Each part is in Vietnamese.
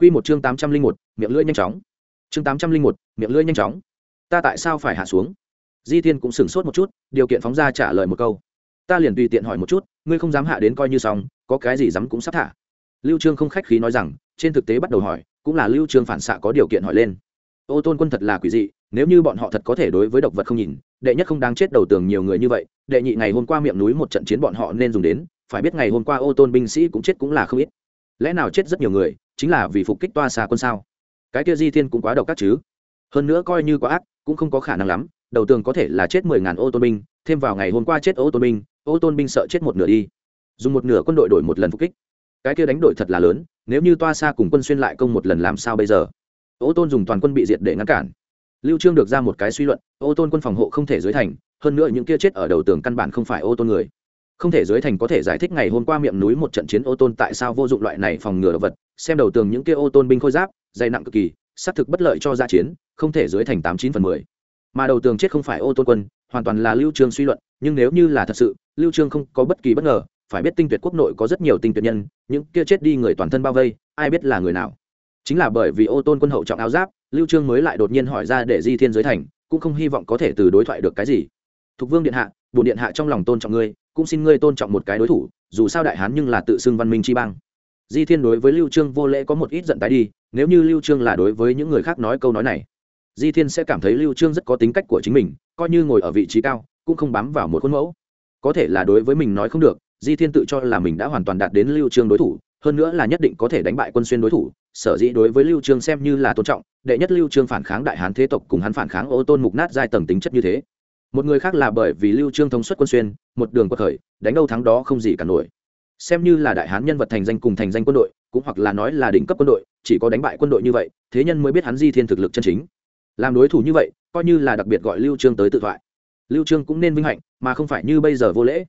Quy một chương tám trăm linh một, miệng lưỡi nhanh chóng. Chương tám trăm linh một, miệng lưỡi nhanh chóng. Ta tại sao phải hạ xuống? Di thiên cũng sửng sốt một chút, điều kiện phóng ra trả lời một câu. Ta liền tùy tiện hỏi một chút, ngươi không dám hạ đến coi như xong, có cái gì dám cũng sắp thả. Lưu trương không khách khí nói rằng, trên thực tế bắt đầu hỏi, cũng là lưu trương phản xạ có điều kiện hỏi lên. Ô tôn quân thật là quỷ dị, nếu như bọn họ thật có thể đối với độc vật không nhìn, đệ nhất không đáng chết đầu tường nhiều người như vậy, đệ nhị ngày hôm qua miệng núi một trận chiến bọn họ nên dùng đến, phải biết ngày hôm qua ô tôn binh sĩ cũng chết cũng là không ít. Lẽ nào chết rất nhiều người chính là vì phục kích toa xa quân sao? Cái kia di thiên cũng quá độc các chứ. Hơn nữa coi như quá ác, cũng không có khả năng lắm, đầu tường có thể là chết mười ngàn ô tôn binh, thêm vào ngày hôm qua chết ô tôn binh, ô tôn binh sợ chết một nửa đi. Dùng một nửa quân đội đổi một lần phục kích. Cái kia đánh đổi thật là lớn, nếu như toa xa cùng quân xuyên lại công một lần làm sao bây giờ? Ô tôn dùng toàn quân bị diệt để ngăn cản. Lưu trương được ra một cái suy luận, ô tôn quân phòng hộ không thể dưới thành, hơn nữa những kia chết ở đầu tường căn bản không phải ô tôn người không thể dưới thành có thể giải thích ngày hôm qua miệng núi một trận chiến ô tôn tại sao vô dụng loại này phòng ngừa động vật, xem đầu tường những kia ô tôn binh khôi giáp, dày nặng cực kỳ, xác thực bất lợi cho gia chiến, không thể dưới thành tám chín phần mười. Mà đầu tường chết không phải ô tôn quân, hoàn toàn là lưu trương suy luận, nhưng nếu như là thật sự, lưu trương không có bất kỳ bất ngờ, phải biết tinh tuyệt quốc nội có rất nhiều tinh tuyệt nhân, những kia chết đi người toàn thân bao vây, ai biết là người nào. Chính là bởi vì ô tôn quân hậu trọng áo giáp, lưu trương mới lại đột nhiên hỏi ra để di thiên giới thành, cũng không hy vọng có thể từ đối thoại được cái gì. Thục vương điện hạ, bổn điện hạ trong lòng tôn trọng ngươi cũng xin ngươi tôn trọng một cái đối thủ, dù sao đại hán nhưng là tự xưng văn minh chi bang. Di thiên đối với lưu trương vô lễ có một ít giận tái đi, nếu như lưu trương là đối với những người khác nói câu nói này, di thiên sẽ cảm thấy lưu trương rất có tính cách của chính mình, coi như ngồi ở vị trí cao, cũng không bám vào một khuôn mẫu. Có thể là đối với mình nói không được, di thiên tự cho là mình đã hoàn toàn đạt đến lưu trương đối thủ, hơn nữa là nhất định có thể đánh bại quân xuyên đối thủ, sở dĩ đối với lưu trương xem như là tôn trọng, đệ nhất lưu trương phản kháng đại hán thế tộc cùng hắn phản kháng ô tôn mục nát giai tầng tính chất như thế. Một người khác là bởi vì lưu trương thống suất quân xuyên một đường quật khởi, đánh đâu thắng đó không gì cả nổi. Xem như là đại hán nhân vật thành danh cùng thành danh quân đội, cũng hoặc là nói là đỉnh cấp quân đội, chỉ có đánh bại quân đội như vậy, thế nhân mới biết hắn di thiên thực lực chân chính. Làm đối thủ như vậy, coi như là đặc biệt gọi lưu trương tới tự thoại. Lưu trương cũng nên vinh hạnh, mà không phải như bây giờ vô lễ.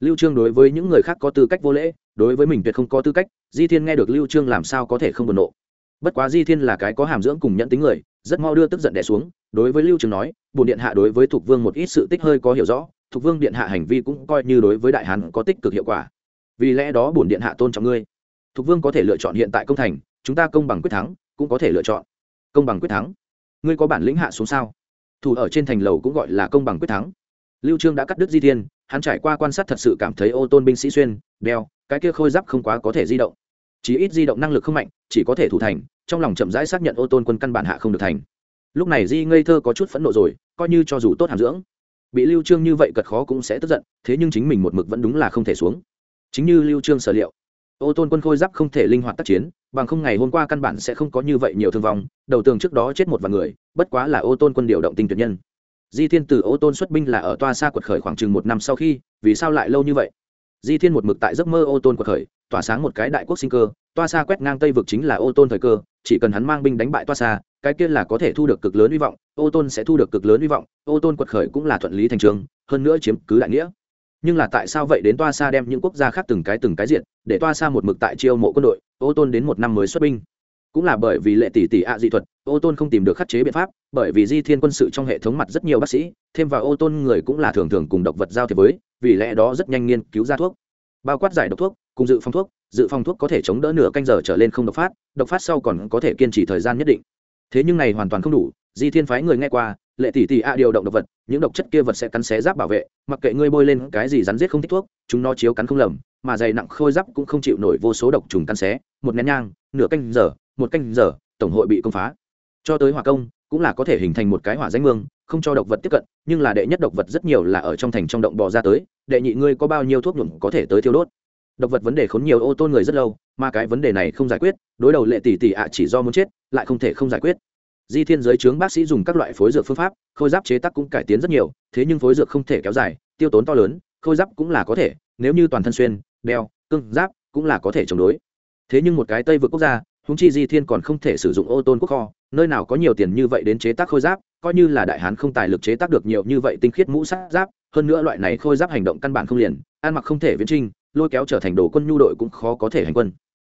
Lưu trương đối với những người khác có tư cách vô lễ, đối với mình tuyệt không có tư cách, di thiên nghe được lưu trương làm sao có thể không buồn nộ. Bất quá di thiên là cái có hàm dưỡng cùng nhận tính người, rất mau đưa tức giận đè xuống, đối với lưu trương nói, bổn điện hạ đối với thuộc vương một ít sự tích hơi có hiểu rõ thuộc vương điện hạ hành vi cũng coi như đối với đại hán có tích cực hiệu quả. Vì lẽ đó bổn điện hạ tôn trọng ngươi. Thuộc vương có thể lựa chọn hiện tại công thành, chúng ta công bằng quyết thắng, cũng có thể lựa chọn. Công bằng quyết thắng. Ngươi có bản lĩnh hạ xuống sao? Thủ ở trên thành lầu cũng gọi là công bằng quyết thắng. Lưu trương đã cắt đứt di thiên, hắn trải qua quan sát thật sự cảm thấy ô tôn binh sĩ xuyên, đeo, cái kia khôi giáp không quá có thể di động. Chỉ ít di động năng lực không mạnh, chỉ có thể thủ thành, trong lòng chậm rãi xác nhận ô tôn quân căn bản hạ không được thành. Lúc này di ngây thơ có chút phẫn nộ rồi, coi như cho dù tốt hàm dưỡng bị lưu trương như vậy cật khó cũng sẽ tức giận, thế nhưng chính mình một mực vẫn đúng là không thể xuống. Chính như lưu trương sở liệu, ô tôn quân khôi giáp không thể linh hoạt tác chiến, bằng không ngày hôm qua căn bản sẽ không có như vậy nhiều thương vong, đầu tường trước đó chết một vài người, bất quá là ô tôn quân điều động tinh tuyệt nhân. Di thiên từ ô tôn xuất binh là ở toa xa quật khởi khoảng chừng một năm sau khi, vì sao lại lâu như vậy? Di thiên một mực tại giấc mơ ô tôn quật khởi, tỏa sáng một cái đại quốc sinh cơ, toa xa quét ngang tây vực chính là ô tôn thời cơ, chỉ cần hắn mang binh đánh bại toa xa cái kia là có thể thu được cực lớn hy vọng, ô tôn sẽ thu được cực lớn hy vọng, ô tôn quật khởi cũng là thuận lý thành trường, hơn nữa chiếm cứ đại nghĩa. Nhưng là tại sao vậy đến toa xa đem những quốc gia khác từng cái từng cái diện để toa xa một mực tại chiêu mộ quân đội, ô tôn đến một năm mới xuất binh. Cũng là bởi vì lệ tỷ tỷ ạ dị thuật, ô tôn không tìm được khắc chế biện pháp, bởi vì di thiên quân sự trong hệ thống mặt rất nhiều bác sĩ, thêm vào ô tôn người cũng là thường thường cùng độc vật giao thiệp với, vì lẽ đó rất nhanh nghiên cứu ra thuốc. Bao quát giải độc thuốc, cùng dự phòng thuốc, dự phòng thuốc có thể chống đỡ nửa canh giờ trở lên không độc phát độc phát sau còn có thể kiên trì thời gian nhất định thế nhưng này hoàn toàn không đủ, di thiên phái người nghe qua, lệ tỷ tỷ a điều động độc vật, những độc chất kia vật sẽ cắn xé giáp bảo vệ, mặc kệ ngươi bôi lên cái gì rắn giết không thích thuốc, chúng nó chiếu cắn không lầm, mà dày nặng khôi giáp cũng không chịu nổi vô số độc trùng cắn xé, một nén nhang, nửa canh giờ, một canh giờ, tổng hội bị công phá. Cho tới hỏa công, cũng là có thể hình thành một cái hỏa danh mương, không cho độc vật tiếp cận, nhưng là đệ nhất độc vật rất nhiều là ở trong thành trong động bò ra tới, đệ nhị ngươi có bao nhiêu thuốc nhuộm có thể tới thiêu đốt. Độc vật vấn đề khốn nhiều ô tôn người rất lâu mà cái vấn đề này không giải quyết, đối đầu lệ tỷ tỷ ạ chỉ do muốn chết, lại không thể không giải quyết. Di thiên giới trướng bác sĩ dùng các loại phối dược phương pháp, khôi giáp chế tác cũng cải tiến rất nhiều, thế nhưng phối dược không thể kéo dài, tiêu tốn to lớn, khôi giáp cũng là có thể, nếu như toàn thân xuyên, đeo cưng giáp cũng là có thể chống đối. Thế nhưng một cái tây vượt quốc gia húng chi di thiên còn không thể sử dụng ô tôn quốc kho, nơi nào có nhiều tiền như vậy đến chế tác khôi giáp, coi như là đại hán không tài lực chế tác được nhiều như vậy tinh khiết mũ sát giáp, hơn nữa loại này khôi giáp hành động căn bản không liền, ăn mặc không thể viễn trinh lôi kéo trở thành đồ quân nhu đội cũng khó có thể hành quân.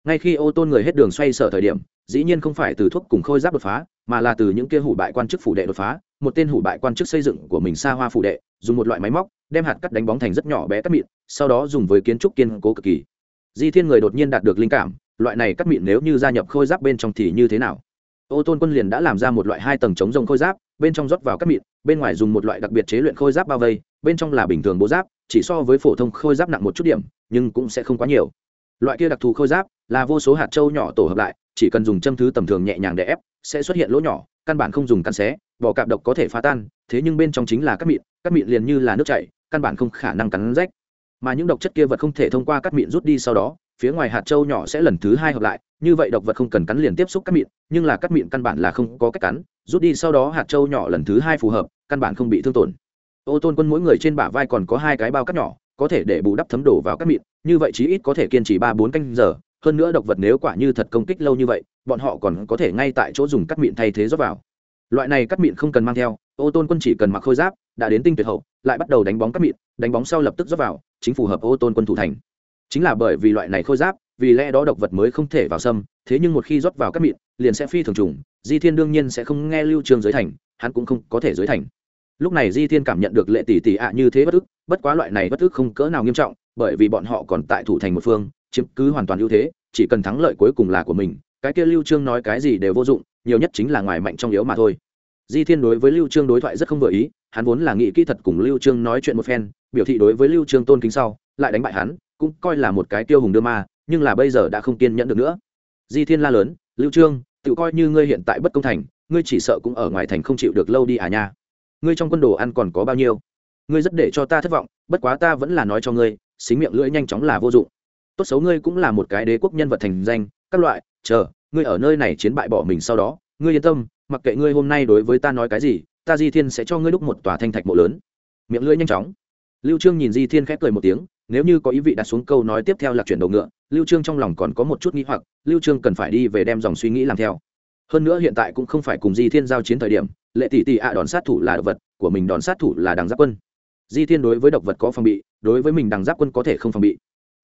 Ngay khi ô tôn người hết đường xoay sở thời điểm, dĩ nhiên không phải từ thuốc cùng khôi giáp đột phá, mà là từ những kia hủ bại quan chức phủ đệ đột phá. Một tên hủ bại quan chức xây dựng của mình xa hoa phủ đệ, dùng một loại máy móc, đem hạt cắt đánh bóng thành rất nhỏ bé cắt mịn, sau đó dùng với kiến trúc kiên cố cực kỳ. Di thiên người đột nhiên đạt được linh cảm, loại này cắt mịn nếu như gia nhập khôi giáp bên trong thì như thế nào? Ô tôn quân liền đã làm ra một loại hai tầng chống rông khôi giáp, bên trong rót vào cắt mịn, bên ngoài dùng một loại đặc biệt chế luyện khôi giáp bao vây, bên trong là bình thường bố giáp chỉ so với phổ thông khôi giáp nặng một chút điểm, nhưng cũng sẽ không quá nhiều. Loại kia đặc thù khôi giáp là vô số hạt trâu nhỏ tổ hợp lại, chỉ cần dùng châm thứ tầm thường nhẹ nhàng để ép, sẽ xuất hiện lỗ nhỏ, căn bản không dùng cắn xé vỏ cạp độc có thể phá tan, thế nhưng bên trong chính là cắt mịn cắt mịn liền như là nước chảy, căn bản không khả năng cắn rách. Mà những độc chất kia vật không thể thông qua cắt mịn rút đi sau đó, phía ngoài hạt trâu nhỏ sẽ lần thứ hai hợp lại, như vậy độc vật không cần cắn liền tiếp xúc cắt mịn, nhưng là cắt mịn căn bản là không có cách cắn, rút đi sau đó hạt trâu nhỏ lần thứ hai phù hợp, căn bản không bị thương tổn ô tôn quân mỗi người trên bả vai còn có hai cái bao cắt nhỏ, có thể để bù đắp thấm đổ vào các mịn, như vậy chí ít có thể kiên trì ba bốn canh giờ. Hơn nữa độc vật nếu quả như thật công kích lâu như vậy, bọn họ còn có thể ngay tại chỗ dùng cắt mịn thay thế rót vào. Loại này cắt mịn không cần mang theo, ô tôn quân chỉ cần mặc khôi giáp, đã đến tinh tuyệt hậu, lại bắt đầu đánh bóng cắt mịn, đánh bóng sau lập tức rót vào, chính phù hợp ô tôn quân thủ thành. Chính là bởi vì loại này khôi giáp, vì lẽ đó độc vật mới không thể vào xâm thế nhưng một khi rót vào cắt mịn, liền sẽ phi thường trùng, di thiên đương nhiên sẽ không nghe lưu trường giới thành, hắn cũng không có thể giới thành lúc này di thiên cảm nhận được lệ tỷ tỷ ạ như thế bất ức, bất quá loại này bất ức không cỡ nào nghiêm trọng, bởi vì bọn họ còn tại thủ thành một phương, chiếm cứ hoàn toàn ưu thế, chỉ cần thắng lợi cuối cùng là của mình, cái kia lưu trương nói cái gì đều vô dụng, nhiều nhất chính là ngoài mạnh trong yếu mà thôi. Di thiên đối với lưu trương đối thoại rất không vừa ý, hắn vốn là nghĩ kỹ thật cùng lưu trương nói chuyện một phen, biểu thị đối với lưu trương tôn kính sau, lại đánh bại hắn, cũng coi là một cái tiêu hùng đưa ma, nhưng là bây giờ đã không kiên nhẫn được nữa. Di thiên la lớn, lưu trương, tự coi như ngươi hiện tại bất công thành, ngươi chỉ sợ cũng ở ngoài thành không chịu được lâu đi à nha ngươi trong quân đồ ăn còn có bao nhiêu? Ngươi rất để cho ta thất vọng, bất quá ta vẫn là nói cho ngươi, xính miệng lưỡi nhanh chóng là vô dụng. Tốt xấu ngươi cũng là một cái đế quốc nhân vật thành danh, các loại, chờ, ngươi ở nơi này chiến bại bỏ mình sau đó, ngươi yên tâm, mặc kệ ngươi hôm nay đối với ta nói cái gì, ta di thiên sẽ cho ngươi đúc một tòa thanh thạch mộ lớn. Miệng lưỡi nhanh chóng. Lưu trương nhìn di thiên khép cười một tiếng, nếu như có ý vị đặt xuống câu nói tiếp theo là chuyển đầu ngựa, lưu trương trong lòng còn có một chút nghĩ hoặc, lưu trương cần phải đi về đem dòng suy nghĩ làm theo hơn nữa hiện tại cũng không phải cùng di thiên giao chiến thời điểm, lệ tỷ tỷ ạ đòn sát thủ là độc vật, của mình đòn sát thủ là đằng giáp quân. Di thiên đối với độc vật có phòng bị, đối với mình đằng giáp quân có thể không phòng bị.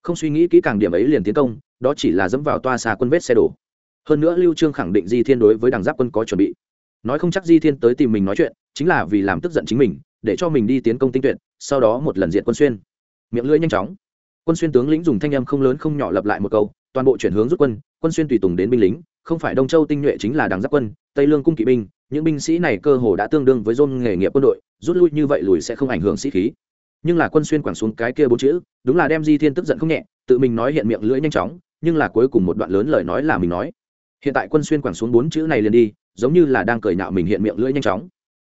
Không suy nghĩ kỹ càng điểm ấy liền tiến công, đó chỉ là dẫm vào toa xa quân vết xe đổ. Hơn nữa lưu trương khẳng định di thiên đối với đằng giáp quân có chuẩn bị. Nói không chắc di thiên tới tìm mình nói chuyện, chính là vì làm tức giận chính mình, để cho mình đi tiến công tinh tuyệt, sau đó một lần diện quân xuyên. Miệng lưỡi nhanh chóng. Quân xuyên tướng lĩnh dùng thanh âm không lớn không nhỏ lặp lại một câu, toàn bộ chuyển hướng rút quân quân xuyên tùy tùng đến binh lính không phải đông châu tinh nhuệ chính là đảng giáp quân, tây lương cung kỵ binh, những binh sĩ này cơ hồ đã tương đương với dôn nghề nghiệp quân đội, rút lui như vậy lùi sẽ không ảnh hưởng sĩ khí. Nhưng là quân xuyên quẳng xuống cái kia bốn chữ, đúng là đem di thiên tức giận không nhẹ, tự mình nói hiện miệng lưỡi nhanh chóng, nhưng là cuối cùng một đoạn lớn lời nói là mình nói. Hiện tại quân xuyên quẳng xuống bốn chữ này liền đi, giống như là đang cười nhạo mình hiện miệng lưỡi nhanh chóng.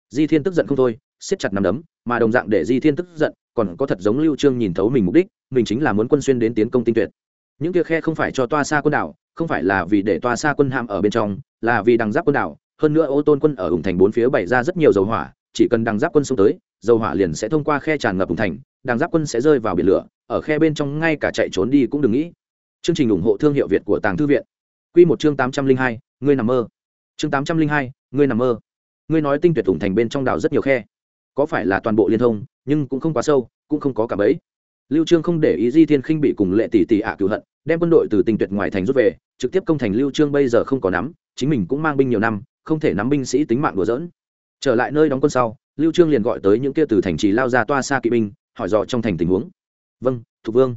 Di thiên tức giận không thôi, siết chặt nằm đấm, mà đồng dạng để di thiên tức giận, còn có thật giống lưu trương nhìn thấu mình mục đích, mình chính là muốn quân xuyên đến tiến công tinh tuyệt những kia khe không phải cho toa xa quân đảo, không phải là vì để toa xa quân hàm ở bên trong, là vì đằng giáp quân đảo. Hơn nữa ô tôn quân ở ủng thành bốn phía bày ra rất nhiều dầu hỏa, chỉ cần đằng giáp quân xông tới, dầu hỏa liền sẽ thông qua khe tràn ngập ủng thành, đằng giáp quân sẽ rơi vào biển lửa, ở khe bên trong ngay cả chạy trốn đi cũng đừng nghĩ. Chương trình ủng hộ thương hiệu việt của tàng thư viện. Quy một chương tám trăm linh hai, ngươi nằm mơ. Chương tám trăm linh hai, ngươi nằm mơ. Ngươi nói tinh tuyệt ủng thành bên trong đảo rất nhiều khe. Có phải là toàn bộ liên thông, nhưng cũng không quá sâu, cũng không có cả bẫy. lưu trương không để ý di thiên khinh bị cùng lệ tỷ tỷ ạ à hận đem quân đội từ tình tuyệt ngoài thành rút về, trực tiếp công thành lưu trương bây giờ không có nắm, chính mình cũng mang binh nhiều năm, không thể nắm binh sĩ tính mạng đùa dỡn trở lại nơi đóng quân sau, lưu trương liền gọi tới những kia từ thành trì lao ra toa xa kỵ binh, hỏi dò trong thành tình huống. Vâng thục vương.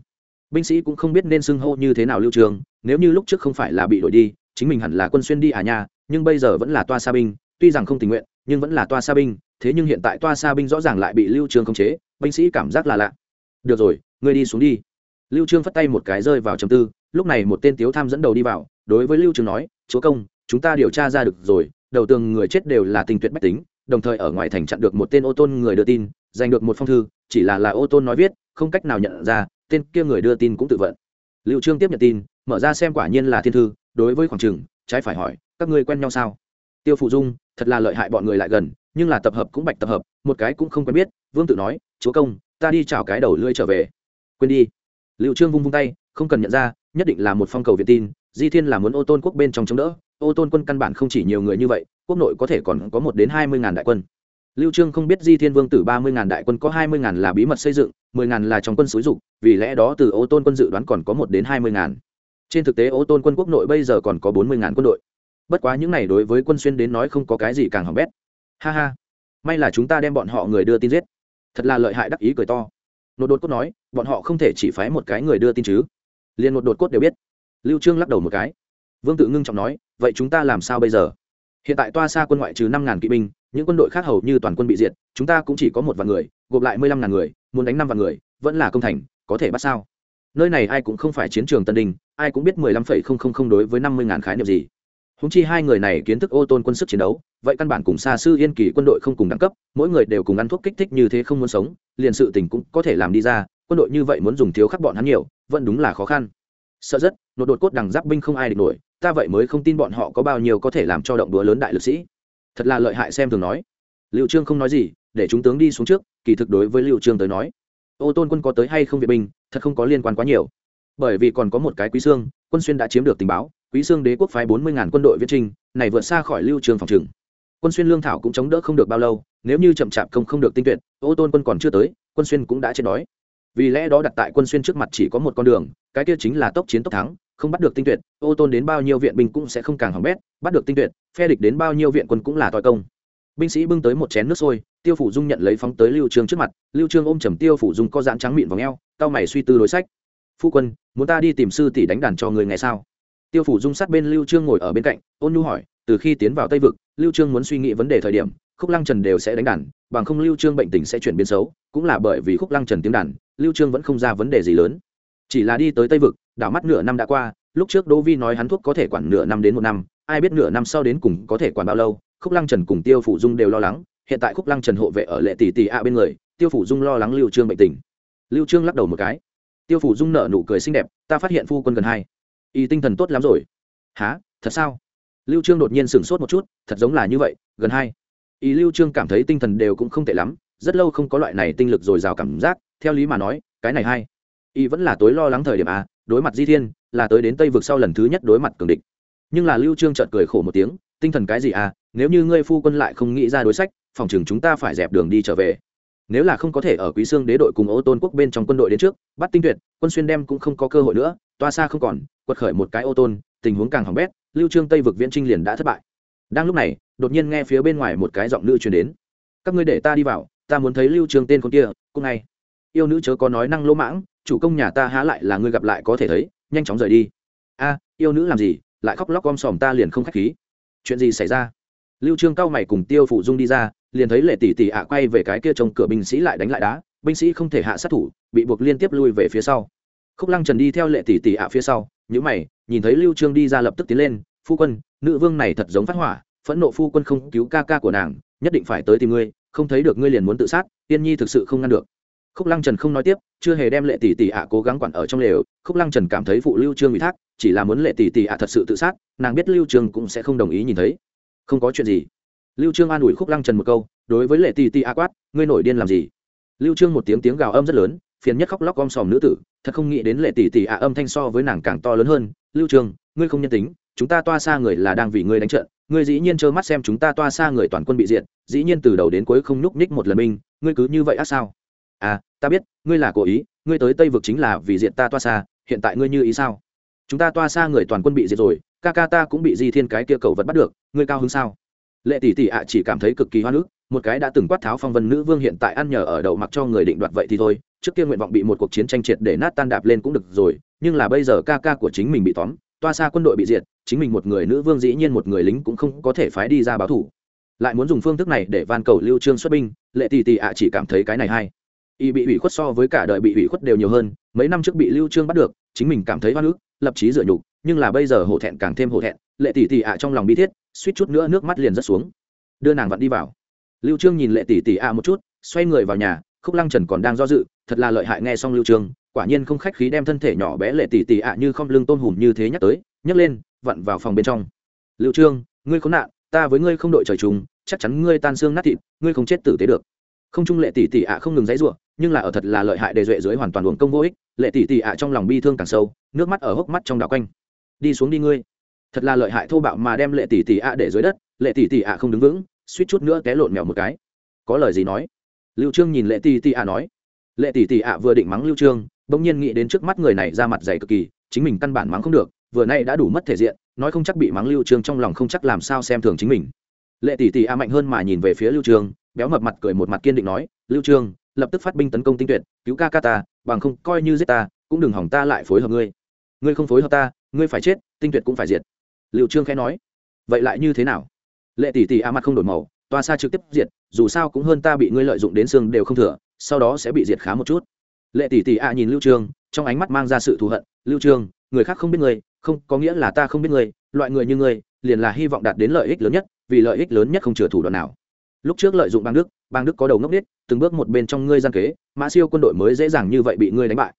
Binh sĩ cũng không biết nên xưng hô như thế nào lưu trương, nếu như lúc trước không phải là bị đổi đi, chính mình hẳn là quân xuyên đi à nha, nhưng bây giờ vẫn là toa xa binh, tuy rằng không tình nguyện, nhưng vẫn là toa xa binh, thế nhưng hiện tại toa xa binh rõ ràng lại bị lưu trương khống chế, binh sĩ cảm giác là lạ. Được rồi, ngươi đi xuống đi lưu trương phất tay một cái rơi vào trầm tư, lúc này một tên tiếu tham dẫn đầu đi vào, đối với lưu trương nói, chúa công, chúng ta điều tra ra được rồi, đầu tường người chết đều là tình tuyệt bách tính, đồng thời ở ngoài thành chặn được một tên ô tôn người đưa tin, giành được một phong thư, chỉ là là ô tôn nói viết, không cách nào nhận ra, tên kia người đưa tin cũng tự vận. Lưu trương tiếp nhận tin, mở ra xem quả nhiên là thiên thư, đối với khoảng trường, trái phải hỏi, các ngươi quen nhau sao? Tiêu phụ dung, thật là lợi hại bọn người lại gần, nhưng là tập hợp cũng bạch tập hợp, một cái cũng không quen biết. Vương tự nói, chúa công, ta đi chào cái đầu lưỡi trở về. Quên đi liệu trương vung vung tay, không cần nhận ra, nhất định là một phong cầu việt tin, di thiên là muốn ô tôn quốc bên trong chống đỡ, ô tôn quân căn bản không chỉ nhiều người như vậy, quốc nội có thể còn có một đến hai mươi ngàn đại quân. Lưu trương không biết di thiên vương tử ba mươi ngàn đại quân có hai mươi ngàn là bí mật xây dựng, mười ngàn là trong quân xúi dục, vì lẽ đó từ ô tôn quân dự đoán còn có một đến hai mươi ngàn. Trên thực tế ô tôn quân quốc nội bây giờ còn có bốn mươi ngàn quân đội. Bất quá những này đối với quân xuyên đến nói không có cái gì càng hỏng bét. Ha ha. May là chúng ta đem bọn họ người đưa tin giết. Thật là lợi hại đắc ý cười to nột đột cốt nói, bọn họ không thể chỉ phái một cái người đưa tin chứ. Liền nột đột cốt đều biết. Lưu trương lắc đầu một cái. Vương tự ngưng trọng nói, vậy chúng ta làm sao bây giờ? Hiện tại toa xa quân ngoại trừ năm ngàn kỵ binh, những quân đội khác hầu như toàn quân bị diệt, chúng ta cũng chỉ có một vạn người, gộp lại mười lăm ngàn người, muốn đánh năm vạn người, vẫn là công thành, có thể bắt sao? Nơi này ai cũng không phải chiến trường tân đình ai cũng biết mười lăm phẩy không không không đối với năm mươi ngàn khái niệm gì húng chi hai người này kiến thức ô tôn quân sức chiến đấu, vậy căn bản cùng xa sư yên kỳ quân đội không cùng đẳng cấp, mỗi người đều cùng ăn thuốc kích thích như thế không muốn sống, liền sự tình cũng có thể làm đi ra, quân đội như vậy muốn dùng thiếu khắc bọn hắn nhiều, vẫn đúng là khó khăn. Sợ rất, nột đột cốt đằng giáp binh không ai địch nổi, ta vậy mới không tin bọn họ có bao nhiêu có thể làm cho động đũa lớn đại lực sĩ. Thật là lợi hại xem thường nói. Liệu trương không nói gì, để chúng tướng đi xuống trước, kỳ thực đối với liệu trương tới nói, ô tôn quân có tới hay không viện binh, thật không có liên quan quá nhiều. Bởi vì còn có một cái quý xương quân xuyên đã chiếm được tình báo, quý xương đế quốc phái bốn mươi ngàn quân đội viết trinh, này vượt xa khỏi lưu trường phòng trừng. Quân xuyên lương thảo cũng chống đỡ không được bao lâu, nếu như chậm chạp công không được tinh tuyệt, ô tôn quân còn chưa tới, quân xuyên cũng đã chết đói. Vì lẽ đó đặt tại quân xuyên trước mặt chỉ có một con đường, cái kia chính là tốc chiến tốc thắng, không bắt được tinh tuyệt, ô tôn đến bao nhiêu viện binh cũng sẽ không càng hỏng bét, bắt được tinh tuyệt, phe địch đến bao nhiêu viện quân cũng là tòi công. Binh sĩ bưng tới một chén nước sôi, tiêu phủ dung nhận lấy phóng tới lưu trương trước mặt, lưu trương ôm trầm tiêu phủ dung có dán trắng miệng vào ngheo cao mày suy tư đối sách phu quân, muốn ta đi tìm sư tỷ đánh đàn cho người ngày sao? Tiêu phủ dung sát bên lưu trương ngồi ở bên cạnh, ôn nhu hỏi, từ khi tiến vào tây vực, lưu trương muốn suy nghĩ vấn đề thời điểm, khúc lăng trần đều sẽ đánh đàn, bằng không lưu trương bệnh tình sẽ chuyển biến xấu, cũng là bởi vì khúc lăng trần tiếng đàn, lưu trương vẫn không ra vấn đề gì lớn. Chỉ là đi tới tây vực, đảo mắt nửa năm đã qua, lúc trước đỗ vi nói hắn thuốc có thể quản nửa năm đến một năm, ai biết nửa năm sau đến cùng có thể quản bao lâu, khúc lăng trần cùng tiêu phủ dung đều lo lắng, hiện tại khúc lăng trần hộ vệ ở lệ tỷ tỷ a bên người, tiêu phủ dung lo lắng lưu trương bệnh tình. Lưu trương lắc đầu một cái tiêu phủ dung nở nụ cười xinh đẹp, ta phát hiện phu quân gần hai. Y tinh thần tốt lắm rồi. Há thật sao? Lưu trương đột nhiên sửng sốt một chút, thật giống là như vậy, gần hai. Y lưu trương cảm thấy tinh thần đều cũng không tệ lắm, rất lâu không có loại này tinh lực dồi dào cảm giác, theo lý mà nói, cái này hay y vẫn là tối lo lắng thời điểm à? đối mặt di thiên, là tới đến tây vực sau lần thứ nhất đối mặt cường địch. Nhưng là lưu trương chợt cười khổ một tiếng, tinh thần cái gì à nếu như ngươi phu quân lại không nghĩ ra đối sách, phòng trường chúng ta phải dẹp đường đi trở về nếu là không có thể ở quý xương đế đội cùng ô tôn quốc bên trong quân đội đến trước, bắt tinh tuyệt, quân xuyên đem cũng không có cơ hội nữa, toa xa không còn, quật khởi một cái ô tôn, tình huống càng hỏng bét, lưu trương tây vực viễn trinh liền đã thất bại. Đang lúc này, đột nhiên nghe phía bên ngoài một cái giọng nữ truyền đến. Các ngươi để ta đi vào, ta muốn thấy lưu trương tên con kia, cũng ngay. Yêu nữ chớ có nói năng lỗ mãng, chủ công nhà ta há lại là ngươi gặp lại có thể thấy, nhanh chóng rời đi. A, yêu nữ làm gì, lại khóc lóc om sòm ta liền không khách khí. Chuyện gì xảy ra? Lưu trương cao mày cùng tiêu phụ dung đi ra, liền thấy lệ tỷ tỷ ạ quay về cái kia trông cửa binh sĩ lại đánh lại đá, binh sĩ không thể hạ sát thủ, bị buộc liên tiếp lui về phía sau. Khúc lăng trần đi theo lệ tỷ tỷ ạ phía sau những mày, nhìn thấy lưu trương đi ra lập tức tiến lên, phu quân, nữ vương này thật giống phát hỏa, phẫn nộ phu quân không cứu ca ca của nàng, nhất định phải tới tìm ngươi, không thấy được ngươi liền muốn tự sát, tiên nhi thực sự không ngăn được. Khúc lăng trần không nói tiếp, chưa hề đem lệ tỷ tỷ ạ cố gắng quản ở trong lều, khúc lăng trần cảm thấy phụ lưu trương ủy thác, chỉ là muốn lệ tỷ tỷ ạ thật sự tự sát, nàng biết lưu trương cũng sẽ không đồng ý nhìn thấy không có chuyện gì. Lưu trương an ủi khúc lăng trần một câu, đối với lệ tỷ tỷ a quát, ngươi nổi điên làm gì? Lưu trương một tiếng tiếng gào âm rất lớn, phiền nhất khóc lóc om sòm nữ tử, thật không nghĩ đến lệ tỷ tỷ a âm thanh so với nàng càng to lớn hơn. Lưu trương, ngươi không nhân tính, chúng ta toa xa người là đang vì ngươi đánh trận, ngươi dĩ nhiên trơ mắt xem chúng ta toa xa người toàn quân bị diệt, dĩ nhiên từ đầu đến cuối không nhúc nhích một lần minh ngươi cứ như vậy á sao? À ta biết, ngươi là cố ý, ngươi tới tây vực chính là vì diện ta toa xa, hiện tại ngươi như ý sao? Chúng ta toa xa người toàn quân bị diệt rồi ca ca ta cũng bị di thiên cái kia cầu vật bắt được, ngươi cao hứng sao? Lệ tỷ tỷ ạ, chỉ cảm thấy cực kỳ hoa nước, một cái đã từng quát tháo phong vân nữ vương hiện tại ăn nhờ ở đậu mặc cho người định đoạt vậy thì thôi, trước kia nguyện vọng bị một cuộc chiến tranh triệt để nát tan đạp lên cũng được rồi, nhưng là bây giờ ca ca của chính mình bị tóm, toa xa quân đội bị diệt, chính mình một người nữ vương dĩ nhiên một người lính cũng không có thể phái đi ra báo thủ. Lại muốn dùng phương thức này để van cầu lưu trương xuất binh, lệ tỷ tỷ ạ, chỉ cảm thấy cái này hay. Y bị ủy khuất so với cả đời bị ủy khuất đều nhiều hơn, mấy năm trước bị lưu trương bắt được, chính mình cảm thấy hoa nước, lập chí dựa nhục nhưng là bây giờ hổ thẹn càng thêm hổ thẹn, lệ tỷ tỷ ạ trong lòng bi thiết, suýt chút nữa nước mắt liền rớt xuống. Đưa nàng vặn đi vào. Lưu trương nhìn lệ tỷ tỷ ạ một chút, xoay người vào nhà, khúc lăng trần còn đang do dự, thật là lợi hại nghe xong lưu trương, quả nhiên không khách khí đem thân thể nhỏ bé lệ tỷ tỷ ạ như không lưng tôn hùm như thế nhắc tới, nhấc lên, vặn vào phòng bên trong. Lưu trương, ngươi khốn nạn, ta với ngươi không đội trời chung, chắc chắn ngươi tan xương nát thịt, ngươi không chết tử tế được. Không trung lệ tỷ tỷ ạ không ngừng dãy ruộng, nhưng là ở thật là lợi hại đề duệ dưới hoàn toàn luồng công vô ích, lệ tỷ tỷ ạ trong lòng bi thương càng sâu, nước mắt ở hốc mắt trong đảo quanh đi xuống đi ngươi. Thật là lợi hại thô bạo mà đem lệ tỷ tỷ ạ để dưới đất, lệ tỷ tỷ ạ không đứng vững, suýt chút nữa té lộn mèo một cái. Có lời gì nói? Lưu trương nhìn lệ tỷ tỷ ạ nói. Lệ tỷ tỷ ạ vừa định mắng lưu trương, bỗng nhiên nghĩ đến trước mắt người này ra mặt dày cực kỳ, chính mình căn bản mắng không được, vừa nay đã đủ mất thể diện, nói không chắc bị mắng lưu trương trong lòng không chắc làm sao xem thường chính mình. Lệ tỷ tỷ ạ mạnh hơn mà nhìn về phía lưu trương, béo mập mặt cười một mặt kiên định nói, lưu trương, lập tức phát binh tấn công tinh tuyệt, cứu ca ca ta, bằng không coi như giết ta, cũng đừng hỏng ta lại phối hợp ngươi. Ngươi không phối hợp ta ngươi phải chết, tinh tuyệt cũng phải diệt. Liệu trương khẽ nói. Vậy lại như thế nào? Lệ tỷ tỷ a mặt không đổi màu, toa xa trực tiếp diệt, dù sao cũng hơn ta bị ngươi lợi dụng đến xương đều không thừa, sau đó sẽ bị diệt khá một chút. Lệ tỷ tỷ a nhìn lưu trương, trong ánh mắt mang ra sự thù hận. Lưu trương, người khác không biết ngươi, không, có nghĩa là ta không biết ngươi, loại người như ngươi, liền là hy vọng đạt đến lợi ích lớn nhất, vì lợi ích lớn nhất không chừa thủ đoạn nào. Lúc trước lợi dụng bang đức bang đức có đầu ngốc nít từng bước một bên trong ngươi gian kế, mã siêu quân đội mới dễ dàng như vậy bị ngươi đánh bại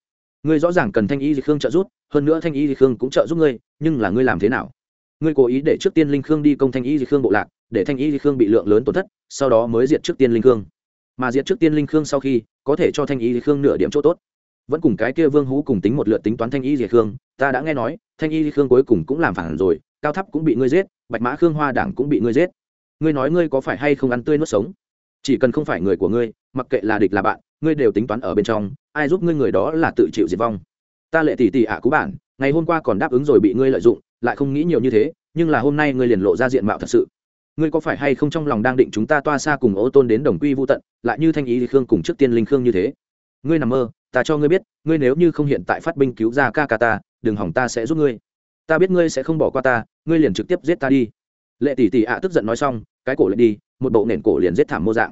ngươi rõ ràng cần thanh y di khương trợ giúp, hơn nữa thanh y di khương cũng trợ giúp ngươi, nhưng là ngươi làm thế nào? Ngươi cố ý để trước tiên linh khương đi công thanh y di khương bộ lạc, để thanh y di khương bị lượng lớn tổn thất, sau đó mới diệt trước tiên linh khương. Mà diệt trước tiên linh khương sau khi, có thể cho thanh y di khương nửa điểm chỗ tốt. Vẫn cùng cái kia vương hú cùng tính một lượt tính toán thanh y di khương, ta đã nghe nói, thanh y di khương cuối cùng cũng làm phản rồi, cao thấp cũng bị ngươi giết, bạch mã khương hoa đảng cũng bị ngươi giết. Ngươi nói ngươi có phải hay không ăn tươi nuốt sống? Chỉ cần không phải người của ngươi, mặc kệ là địch là bạn ngươi đều tính toán ở bên trong, ai giúp ngươi người đó là tự chịu diệt vong. Ta lệ tỷ tỷ ạ cú bản, ngày hôm qua còn đáp ứng rồi bị ngươi lợi dụng, lại không nghĩ nhiều như thế, nhưng là hôm nay ngươi liền lộ ra diện mạo thật sự. Ngươi có phải hay không trong lòng đang định chúng ta toa xa cùng ô tôn đến đồng quy vô tận, lại như thanh ý khương cùng trước tiên linh khương như thế? Ngươi nằm mơ, ta cho ngươi biết, ngươi nếu như không hiện tại phát binh cứu ra ca ca ta, đừng hỏng ta sẽ giúp ngươi. Ta biết ngươi sẽ không bỏ qua ta, ngươi liền trực tiếp giết ta đi. Lệ tỷ tỷ ạ tức giận nói xong, cái cổ lại đi, một bộ nền cổ liền giết thảm mô dạng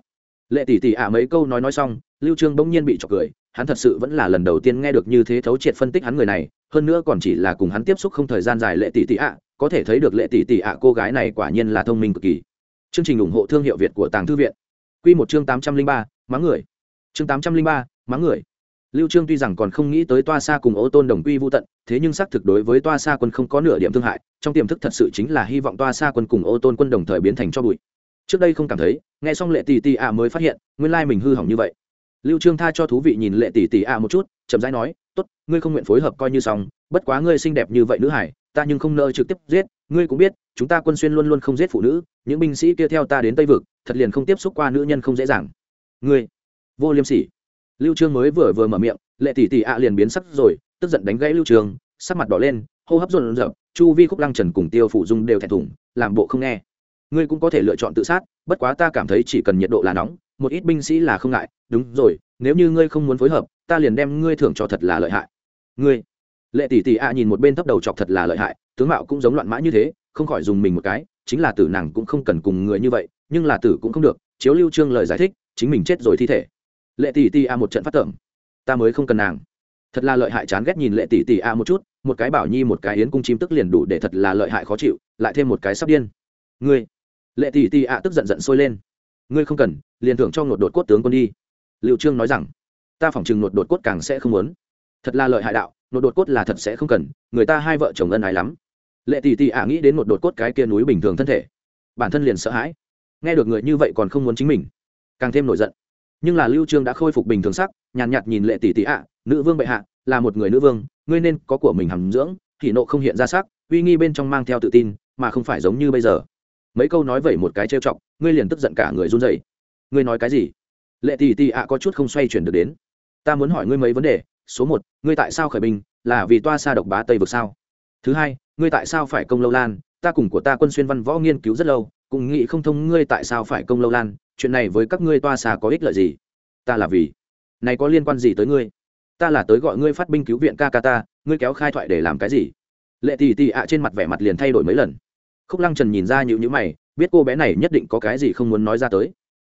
lệ tỷ tỷ ạ, mấy câu nói nói xong, lưu trương bỗng nhiên bị chọc cười, hắn thật sự vẫn là lần đầu tiên nghe được như thế thấu triệt phân tích hắn người này, hơn nữa còn chỉ là cùng hắn tiếp xúc không thời gian dài lệ tỷ tỷ ạ, có thể thấy được lệ tỷ tỷ ạ, cô gái này quả nhiên là thông minh cực kỳ. Chương trình ủng hộ thương hiệu việt của tàng thư viện. Quy một chương tám trăm linh ba, mắng người. Chương tám trăm linh ba, mắng người. Lưu trương tuy rằng còn không nghĩ tới toa xa cùng ô tôn đồng quy vô tận, thế nhưng xác thực đối với toa xa quân không có nửa điểm thương hại, trong tiềm thức thật sự chính là hy vọng toa xa quân cùng ô tôn quân đồng thời biến thành cho bụi trước đây không cảm thấy nghe xong lệ tỷ tỷ ạ mới phát hiện nguyên lai mình hư hỏng như vậy. Lưu trương tha cho thú vị nhìn lệ tỷ tỷ ạ một chút chậm rãi nói tốt ngươi không nguyện phối hợp coi như xong bất quá ngươi xinh đẹp như vậy nữ hải ta nhưng không nỡ trực tiếp giết ngươi cũng biết chúng ta quân xuyên luôn luôn không giết phụ nữ những binh sĩ kia theo ta đến tây vực thật liền không tiếp xúc qua nữ nhân không dễ dàng. Ngươi? Vô liêm sỉ. Lưu trương mới vừa vừa mở miệng lệ tỷ tỷ ạ liền biến sắc rồi tức giận đánh gãy lưu trương sắc mặt đỏ lên hô hấp run rẩy, chu vi khúc lăng trần cùng tiêu phủ dung đều thẹn thùng làm bộ không nghe ngươi cũng có thể lựa chọn tự sát, bất quá ta cảm thấy chỉ cần nhiệt độ là nóng, một ít binh sĩ là không ngại. Đúng rồi, nếu như ngươi không muốn phối hợp, ta liền đem ngươi thưởng cho thật là lợi hại. Ngươi, lệ tỷ tỷ ạ nhìn một bên thấp đầu chọc thật là lợi hại, tướng mạo cũng giống loạn mã như thế, không khỏi dùng mình một cái, chính là tử nàng cũng không cần cùng người như vậy, nhưng là tử cũng không được, chiếu lưu trương lời giải thích, chính mình chết rồi thi thể. Lệ tỷ tỷ a một trận phát tưởng ta mới không cần nàng. Thật là lợi hại chán ghét nhìn lệ tỷ tỷ a một chút, một cái bảo nhi một cái yến cung chim tức liền đủ để thật là lợi hại khó chịu, lại thêm một cái sắp điên. Ngươi lệ tỷ tỷ a tức giận giận sôi lên. Ngươi không cần liền thưởng cho ngột đột cốt tướng quân đi. Liệu trương nói rằng ta phỏng chừng ngột đột cốt càng sẽ không muốn. Thật là lợi hại đạo ngột đột cốt là thật sẽ không cần người ta hai vợ chồng ân ái lắm. Lệ tỷ tỷ ả nghĩ đến một đột cốt cái kia núi bình thường thân thể bản thân liền sợ hãi. Nghe được người như vậy còn không muốn chính mình càng thêm nổi giận. Nhưng là lưu trương đã khôi phục bình thường sắc nhàn nhạt, nhìn lệ tỷ tỷ ạ nữ vương bệ hạ là một người nữ vương ngươi nên có của mình hàm dưỡng thì nộ không hiện ra sắc uy nghi bên trong mang theo tự tin mà không phải giống như bây giờ mấy câu nói vậy một cái trêu chọc, ngươi liền tức giận cả người run rẩy. Ngươi nói cái gì? Lệ tỷ tỷ ạ có chút không xoay chuyển được đến. Ta muốn hỏi ngươi mấy vấn đề. Số một, ngươi tại sao khởi binh? Là vì toa xa độc bá tây vực sao? Thứ hai, ngươi tại sao phải công lâu lan? Ta cùng của ta quân xuyên văn võ nghiên cứu rất lâu, cũng nghĩ không thông ngươi tại sao phải công lâu lan. Chuyện này với các ngươi toa xa có ích lợi gì? Ta là vì này có liên quan gì tới ngươi? Ta là tới gọi ngươi phát binh cứu viện ca ca ta, ngươi kéo khai thoại để làm cái gì? Lệ Tỷ Tỷ ạ trên mặt vẻ mặt liền thay đổi mấy lần khúc lăng trần nhìn ra nhữ nhữ mày, biết cô bé này nhất định có cái gì không muốn nói ra tới.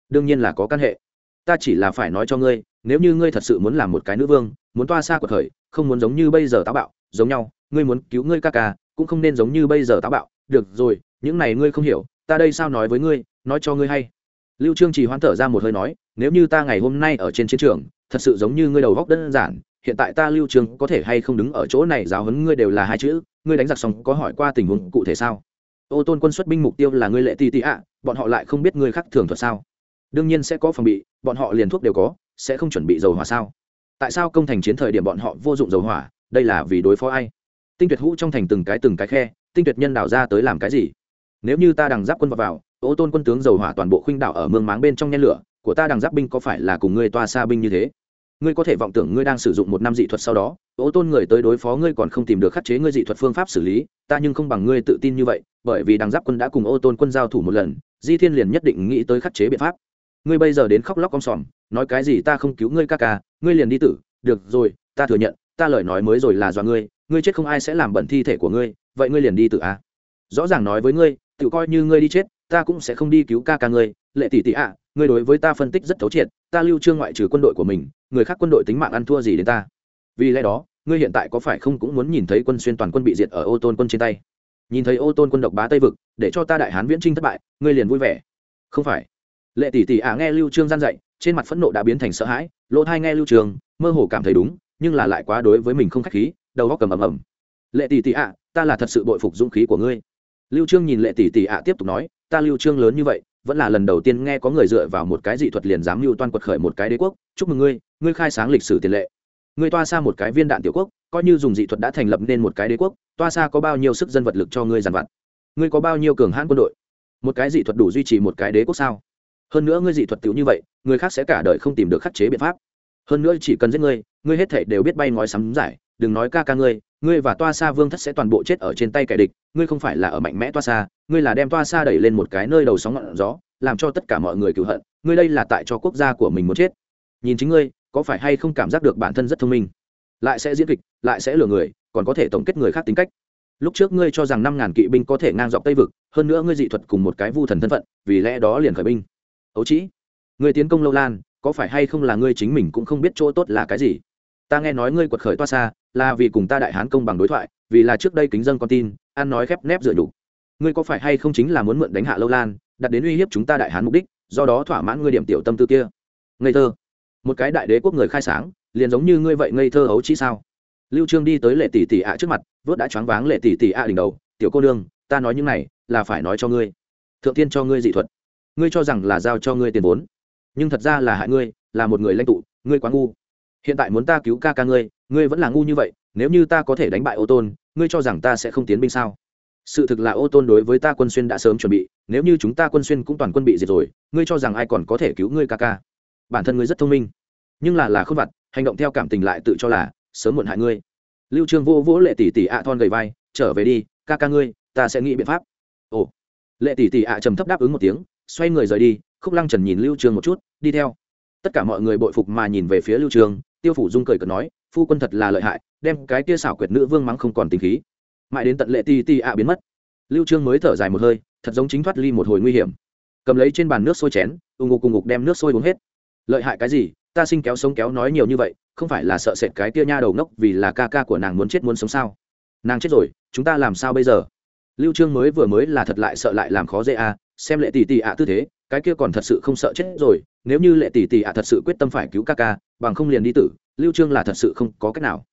Đương nhiên là có căn hệ. Ta chỉ là phải nói cho ngươi, nếu như ngươi thật sự muốn làm một cái nữ vương, muốn toa xa của thời không muốn giống như bây giờ táo bạo, giống nhau, ngươi muốn cứu ngươi ca ca, cũng không nên giống như bây giờ táo bạo. Được rồi, những này ngươi không hiểu, ta đây sao nói với ngươi, nói cho ngươi hay. Lưu trương chỉ hoán thở ra một hơi nói, nếu như ta ngày hôm nay ở trên chiến trường, thật sự giống như ngươi đầu góc đơn giản, hiện tại ta lưu trương có thể hay không đứng ở chỗ này giáo huấn ngươi đều là hai chữ, ngươi đánh giặc xong có hỏi qua tình huống cụ thể sao? Ô tôn quân xuất binh mục tiêu là ngươi lệ ti tì ạ bọn họ lại không biết ngươi khác thường thuật sao? Đương nhiên sẽ có phòng bị bọn họ liền thuốc đều có sẽ không chuẩn bị dầu hỏa sao? Tại sao công thành chiến thời điểm bọn họ vô dụng dầu hỏa đây là vì đối phó ai? Tinh tuyệt hũ trong thành từng cái từng cái khe tinh tuyệt nhân đào ra tới làm cái gì? Nếu như ta đằng giáp quân vào, vào ô tôn quân tướng dầu hỏa toàn bộ khuynh đảo ở mương máng bên trong nhen lửa của ta đằng giáp binh có phải là cùng ngươi toa xa binh như thế? Ngươi có thể vọng tưởng ngươi đang sử dụng một năm dị thuật sau đó ô tôn người tới đối phó ngươi còn không tìm được khắc chế ngươi dị thuật phương pháp xử lý ta nhưng không bằng ngươi tự tin như vậy bởi vì đằng giáp quân đã cùng ô tôn quân giao thủ một lần, di thiên liền nhất định nghĩ tới khắc chế biện pháp. Ngươi bây giờ đến khóc lóc con sòm, nói cái gì ta không cứu ngươi ca ca, ngươi liền đi tử, được rồi, ta thừa nhận, ta lời nói mới rồi là do ngươi ngươi chết không ai sẽ làm bẩn thi thể của ngươi, vậy ngươi liền đi tử à? rõ ràng nói với ngươi, tự coi như ngươi đi chết, ta cũng sẽ không đi cứu ca ca ngươi, lệ tỷ tỷ ạ, ngươi đối với ta phân tích rất thấu triệt, ta lưu trương ngoại trừ quân đội của mình, người khác quân đội tính mạng ăn thua gì đến ta? Vì lẽ đó, ngươi hiện tại có phải không cũng muốn nhìn thấy quân xuyên toàn quân bị diệt ở ô tôn quân trên tay? Nhìn thấy ô tôn quân độc bá tây vực, để cho ta đại hán viễn trinh thất bại, ngươi liền vui vẻ. Không phải. Lệ tỷ tỷ ạ, nghe lưu trương gian dạy, trên mặt phẫn nộ đã biến thành sợ hãi, lỗ thai nghe lưu trương mơ hồ cảm thấy đúng, nhưng là lại quá đối với mình không khách khí, đầu góc cầm ầm ầm. Lệ tỷ tỷ ạ, ta là thật sự bội phục dũng khí của ngươi. Lưu trương nhìn lệ tỷ tỷ ạ tiếp tục nói, ta lưu trương lớn như vậy, vẫn là lần đầu tiên nghe có người dựa vào một cái dị thuật liền dám mưu toan quật khởi một cái đế quốc, chúc mừng ngươi ngươi khai sáng lịch sử tiền lệ ngươi toa xa một cái viên đạn tiểu quốc, coi như dùng dị thuật đã thành lập nên một cái đế quốc, toa xa có bao nhiêu sức dân vật lực cho ngươi dàn vặt? Ngươi có bao nhiêu cường hãn quân đội? Một cái dị thuật đủ duy trì một cái đế quốc sao? Hơn nữa ngươi dị thuật tiểu như vậy, người khác sẽ cả đời không tìm được khắc chế biện pháp. Hơn nữa chỉ cần giết ngươi ngươi hết thể đều biết bay ngói sắm giải, đừng nói ca ca ngươi ngươi và toa xa vương thất sẽ toàn bộ chết ở trên tay kẻ địch, ngươi không phải là ở mạnh mẽ toa xa, ngươi là đem toa xa đẩy lên một cái nơi đầu sóng ngọn gió, làm cho tất cả mọi người cựu hận, ngươi đây là tại cho quốc gia của mình muốn chết. Nhìn chính ngươi có phải hay không cảm giác được bản thân rất thông minh? Lại sẽ diễn kịch, lại sẽ lừa người, còn có thể tổng kết người khác tính cách. Lúc trước ngươi cho rằng năm ngàn kỵ binh có thể ngang dọc tây vực, hơn nữa ngươi dị thuật cùng một cái vu thần thân phận, vì lẽ đó liền khởi binh. Ấu trĩ ngươi tiến công lâu lan, có phải hay không là ngươi chính mình cũng không biết chỗ tốt là cái gì? Ta nghe nói ngươi quật khởi toa xa, là vì cùng ta đại hán công bằng đối thoại, vì là trước đây kính dân con tin, ăn nói khép nép dựa đủ ngươi có phải hay không chính là muốn mượn đánh hạ lâu lan, đặt đến uy hiếp chúng ta đại hán mục đích, do đó thỏa mãn ngươi điểm tiểu tâm tư kia? Ngây thơ một cái đại đế quốc người khai sáng, liền giống như ngươi vậy ngây thơ hấu chỉ sao? Lưu trương đi tới lệ tỷ tỷ ạ trước mặt, vớt đã choáng váng lệ tỷ tỷ ạ đỉnh đầu, tiểu cô nương, ta nói những này là phải nói cho ngươi. Thượng thiên cho ngươi dị thuật. Ngươi cho rằng là giao cho ngươi tiền vốn, nhưng thật ra là hại ngươi, là một người lãnh tụ, ngươi quá ngu. Hiện tại muốn ta cứu ca ca ngươi ngươi vẫn là ngu như vậy, nếu như ta có thể đánh bại ô tôn, ngươi cho rằng ta sẽ không tiến binh sao? Sự thực là ô tôn đối với ta quân xuyên đã sớm chuẩn bị, nếu như chúng ta quân xuyên cũng toàn quân bị diệt rồi, ngươi cho rằng ai còn có thể cứu ngươi ca ca? Bản thân ngươi rất thông minh. Nhưng là là không vặt, hành động theo cảm tình lại tự cho là, sớm muộn hại ngươi. Lưu trương vô vỗ lệ tỷ tỷ ạ thon gầy vai, trở về đi, ca ca ngươi, ta sẽ nghĩ biện pháp. Ồ. Lệ tỷ tỷ ạ trầm thấp đáp ứng một tiếng, xoay người rời đi, khúc lăng trần nhìn lưu trương một chút, đi theo. Tất cả mọi người bội phục mà nhìn về phía lưu trương, tiêu phủ dung cười cợt nói, phu quân thật là lợi hại, đem cái kia xảo quyệt nữ vương mắng không còn tình khí. Mãi đến tận lệ tỷ tỷ ạ biến mất, lưu trương mới thở dài một hơi, thật giống chính thoát ly một hồi nguy hiểm. Cầm lấy trên bàn nước sôi chén ung ngục cùng ngục đem nước sôi uống hết lợi hại cái gì, ta sinh kéo sống kéo nói nhiều như vậy, không phải là sợ sệt cái kia nha đầu ngốc vì là ca ca của nàng muốn chết muốn sống sao? Nàng chết rồi, chúng ta làm sao bây giờ? Lưu trương mới vừa mới là thật lại sợ lại làm khó dễ à xem lệ tỷ tỷ ạ tư thế, cái kia còn thật sự không sợ chết rồi, nếu như lệ tỷ tỷ ạ thật sự quyết tâm phải cứu ca ca, bằng không liền đi tử, lưu trương là thật sự không có cách nào.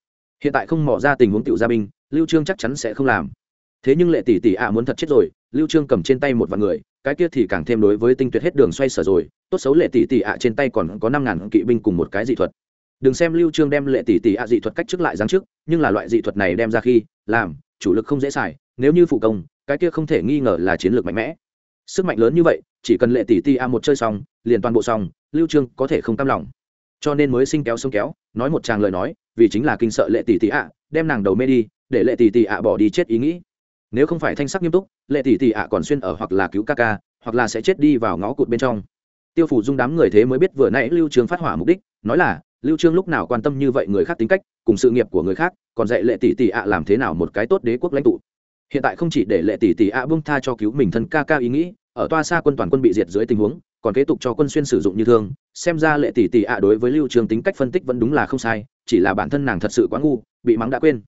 Hiện tại không mò ra tình huống tiểu gia binh, lưu trương chắc chắn sẽ không làm. Thế nhưng lệ tỷ tỷ ạ muốn thật chết rồi, lưu trương cầm trên tay một vạn người, cái kia thì càng thêm đối với tinh tuyệt hết đường xoay sở rồi tốt xấu lệ tỷ tỷ ạ, trên tay còn có năm ngàn kỵ binh cùng một cái dị thuật. Đừng xem lưu trương đem lệ tỷ tỷ ạ dị thuật cách trước lại giáng trước nhưng là loại dị thuật này đem ra khi, làm, chủ lực không dễ xài, nếu như phụ công, cái kia không thể nghi ngờ là chiến lược mạnh mẽ. Sức mạnh lớn như vậy, chỉ cần lệ tỷ tỷ a một chơi xong, liền toàn bộ xong, lưu trương có thể không cam lòng. Cho nên mới sinh kéo sông kéo, nói một tràng lời nói, vì chính là kinh sợ lệ tỷ tỷ ạ, đem nàng đầu mê đi, để lệ tỷ tỷ ạ bỏ đi chết ý nghĩ. Nếu không phải thanh sắc nghiêm túc, lệ tỷ tỷ ạ còn xuyên ở hoặc là cứu ca ca, hoặc là sẽ chết đi vào ngõ cụt bên trong tiêu phủ dung đám người thế mới biết vừa nãy lưu trương phát hỏa mục đích, nói là, lưu trương lúc nào quan tâm như vậy người khác tính cách, cùng sự nghiệp của người khác, còn dạy lệ tỷ tỷ ạ làm thế nào một cái tốt đế quốc lãnh tụ. Hiện tại không chỉ để lệ tỷ tỷ ạ buông tha cho cứu mình thân ca ca ý nghĩ, ở toa xa quân toàn quân bị diệt dưới tình huống, còn kế tục cho quân xuyên sử dụng như thương, xem ra lệ tỷ tỷ ạ đối với lưu trường tính cách phân tích vẫn đúng là không sai, chỉ là bản thân nàng thật sự quá ngu, bị mắng đã quên.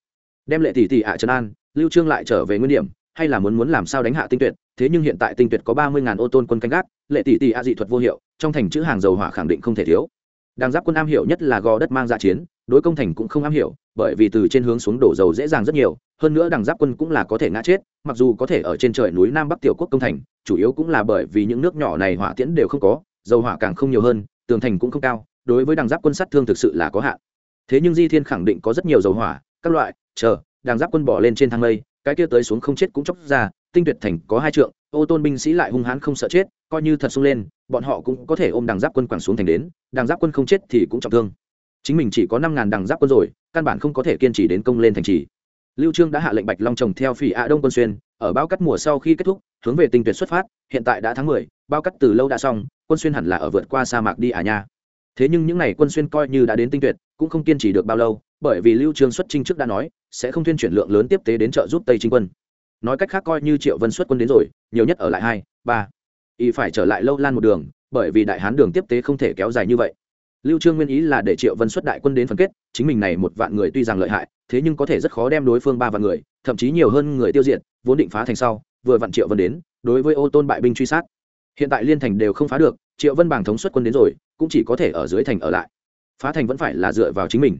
Đem lệ tỷ tỷ ạ trấn an, lưu trương lại trở về nguyên điểm hay là muốn muốn làm sao đánh hạ tinh tuyệt, thế nhưng hiện tại tinh tuyệt có ba mươi ngàn ô tôn quân canh gác, lệ tỷ tỷ a dị thuật vô hiệu, trong thành chữ hàng dầu hỏa khẳng định không thể thiếu. Đang giáp quân am hiểu nhất là gò đất mang dạ chiến, đối công thành cũng không am hiểu, bởi vì từ trên hướng xuống đổ dầu dễ dàng rất nhiều, hơn nữa đằng giáp quân cũng là có thể ngã chết, mặc dù có thể ở trên trời núi nam bắc tiểu quốc công thành, chủ yếu cũng là bởi vì những nước nhỏ này hỏa tiễn đều không có, dầu hỏa càng không nhiều hơn, tường thành cũng không cao, đối với đằng giáp quân sát thương thực sự là có hạn. Thế nhưng di thiên khẳng định có rất nhiều dầu hỏa, các loại, chờ đằng giáp quân bỏ lên trên thang lây cái kia tới xuống không chết cũng chóc ra tinh tuyệt thành có hai trượng ô tôn binh sĩ lại hung hãn không sợ chết coi như thật sung lên bọn họ cũng có thể ôm đằng giáp quân quẳng xuống thành đến đằng giáp quân không chết thì cũng trọng thương. Chính mình chỉ có năm ngàn đằng giáp quân rồi căn bản không có thể kiên trì đến công lên thành trì. Lưu trương đã hạ lệnh bạch long trồng theo phỉ ạ đông quân xuyên ở bao cắt mùa sau khi kết thúc hướng về tinh tuyệt xuất phát hiện tại đã tháng 10, bao cắt từ lâu đã xong quân xuyên hẳn là ở vượt qua sa mạc đi à nha. Thế nhưng những ngày quân xuyên coi như đã đến tinh tuyệt cũng không kiên trì được bao lâu bởi vì lưu trương xuất trinh trước đã nói sẽ không thuyên chuyển lượng lớn tiếp tế đến trợ giúp tây Trinh quân. Nói cách khác coi như triệu vân xuất quân đến rồi, nhiều nhất ở lại hai, ba. Y phải trở lại lâu lan một đường, bởi vì đại hán đường tiếp tế không thể kéo dài như vậy. Lưu trương nguyên ý là để triệu vân xuất đại quân đến phân kết, chính mình này một vạn người tuy rằng lợi hại, thế nhưng có thể rất khó đem đối phương ba vạn người, thậm chí nhiều hơn người tiêu diệt, vốn định phá thành sau, vừa vạn triệu vân đến, đối với ô tôn bại binh truy sát. Hiện tại liên thành đều không phá được, triệu vân bảng thống xuất quân đến rồi, cũng chỉ có thể ở dưới thành ở lại. Phá thành vẫn phải là dựa vào chính mình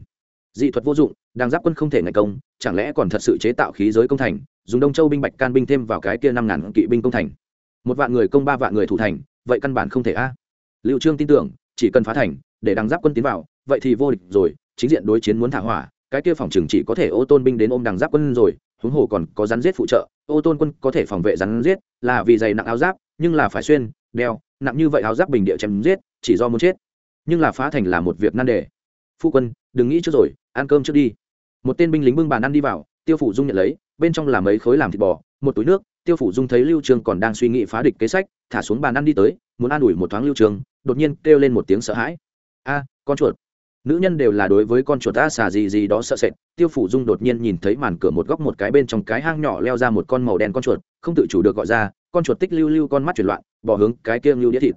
dị thuật vô dụng, đang giáp quân không thể ngày công, chẳng lẽ còn thật sự chế tạo khí giới công thành, dùng đông châu binh bạch can binh thêm vào cái kia năm ngàn kỵ binh công thành? Một vạn người công ba vạn người thủ thành, vậy căn bản không thể a. Liệu trương tin tưởng, chỉ cần phá thành, để đằng giáp quân tiến vào, vậy thì vô địch rồi, chính diện đối chiến muốn thả hỏa, cái kia phòng trường chỉ có thể ô tôn binh đến ôm đằng giáp quân rồi, huống hồ còn có rắn giết phụ trợ, ô tôn quân có thể phòng vệ rắn giết, là vì dày nặng áo giáp, nhưng là phải xuyên, đeo, nặng như vậy áo giáp bình địa chém giết, chỉ do muốn chết. Nhưng là phá thành là một việc nan đề. Phu quân đừng nghĩ trước rồi, ăn cơm trước đi. Một tên binh lính bưng bàn ăn đi vào, tiêu phủ dung nhận lấy, bên trong là mấy khối làm thịt bò, một túi nước, tiêu phủ dung thấy lưu trường còn đang suy nghĩ phá địch kế sách, thả xuống bàn ăn đi tới, muốn an ủi một thoáng lưu trường, đột nhiên kêu lên một tiếng sợ hãi. A, con chuột. Nữ nhân đều là đối với con chuột ta xà gì gì đó sợ sệt, tiêu phủ dung đột nhiên nhìn thấy màn cửa một góc một cái bên trong cái hang nhỏ leo ra một con màu đen con chuột, không tự chủ được gọi ra, con chuột tích lưu lưu con mắt chuyển loạn, bỏ hướng cái kia lưu đĩa thịt.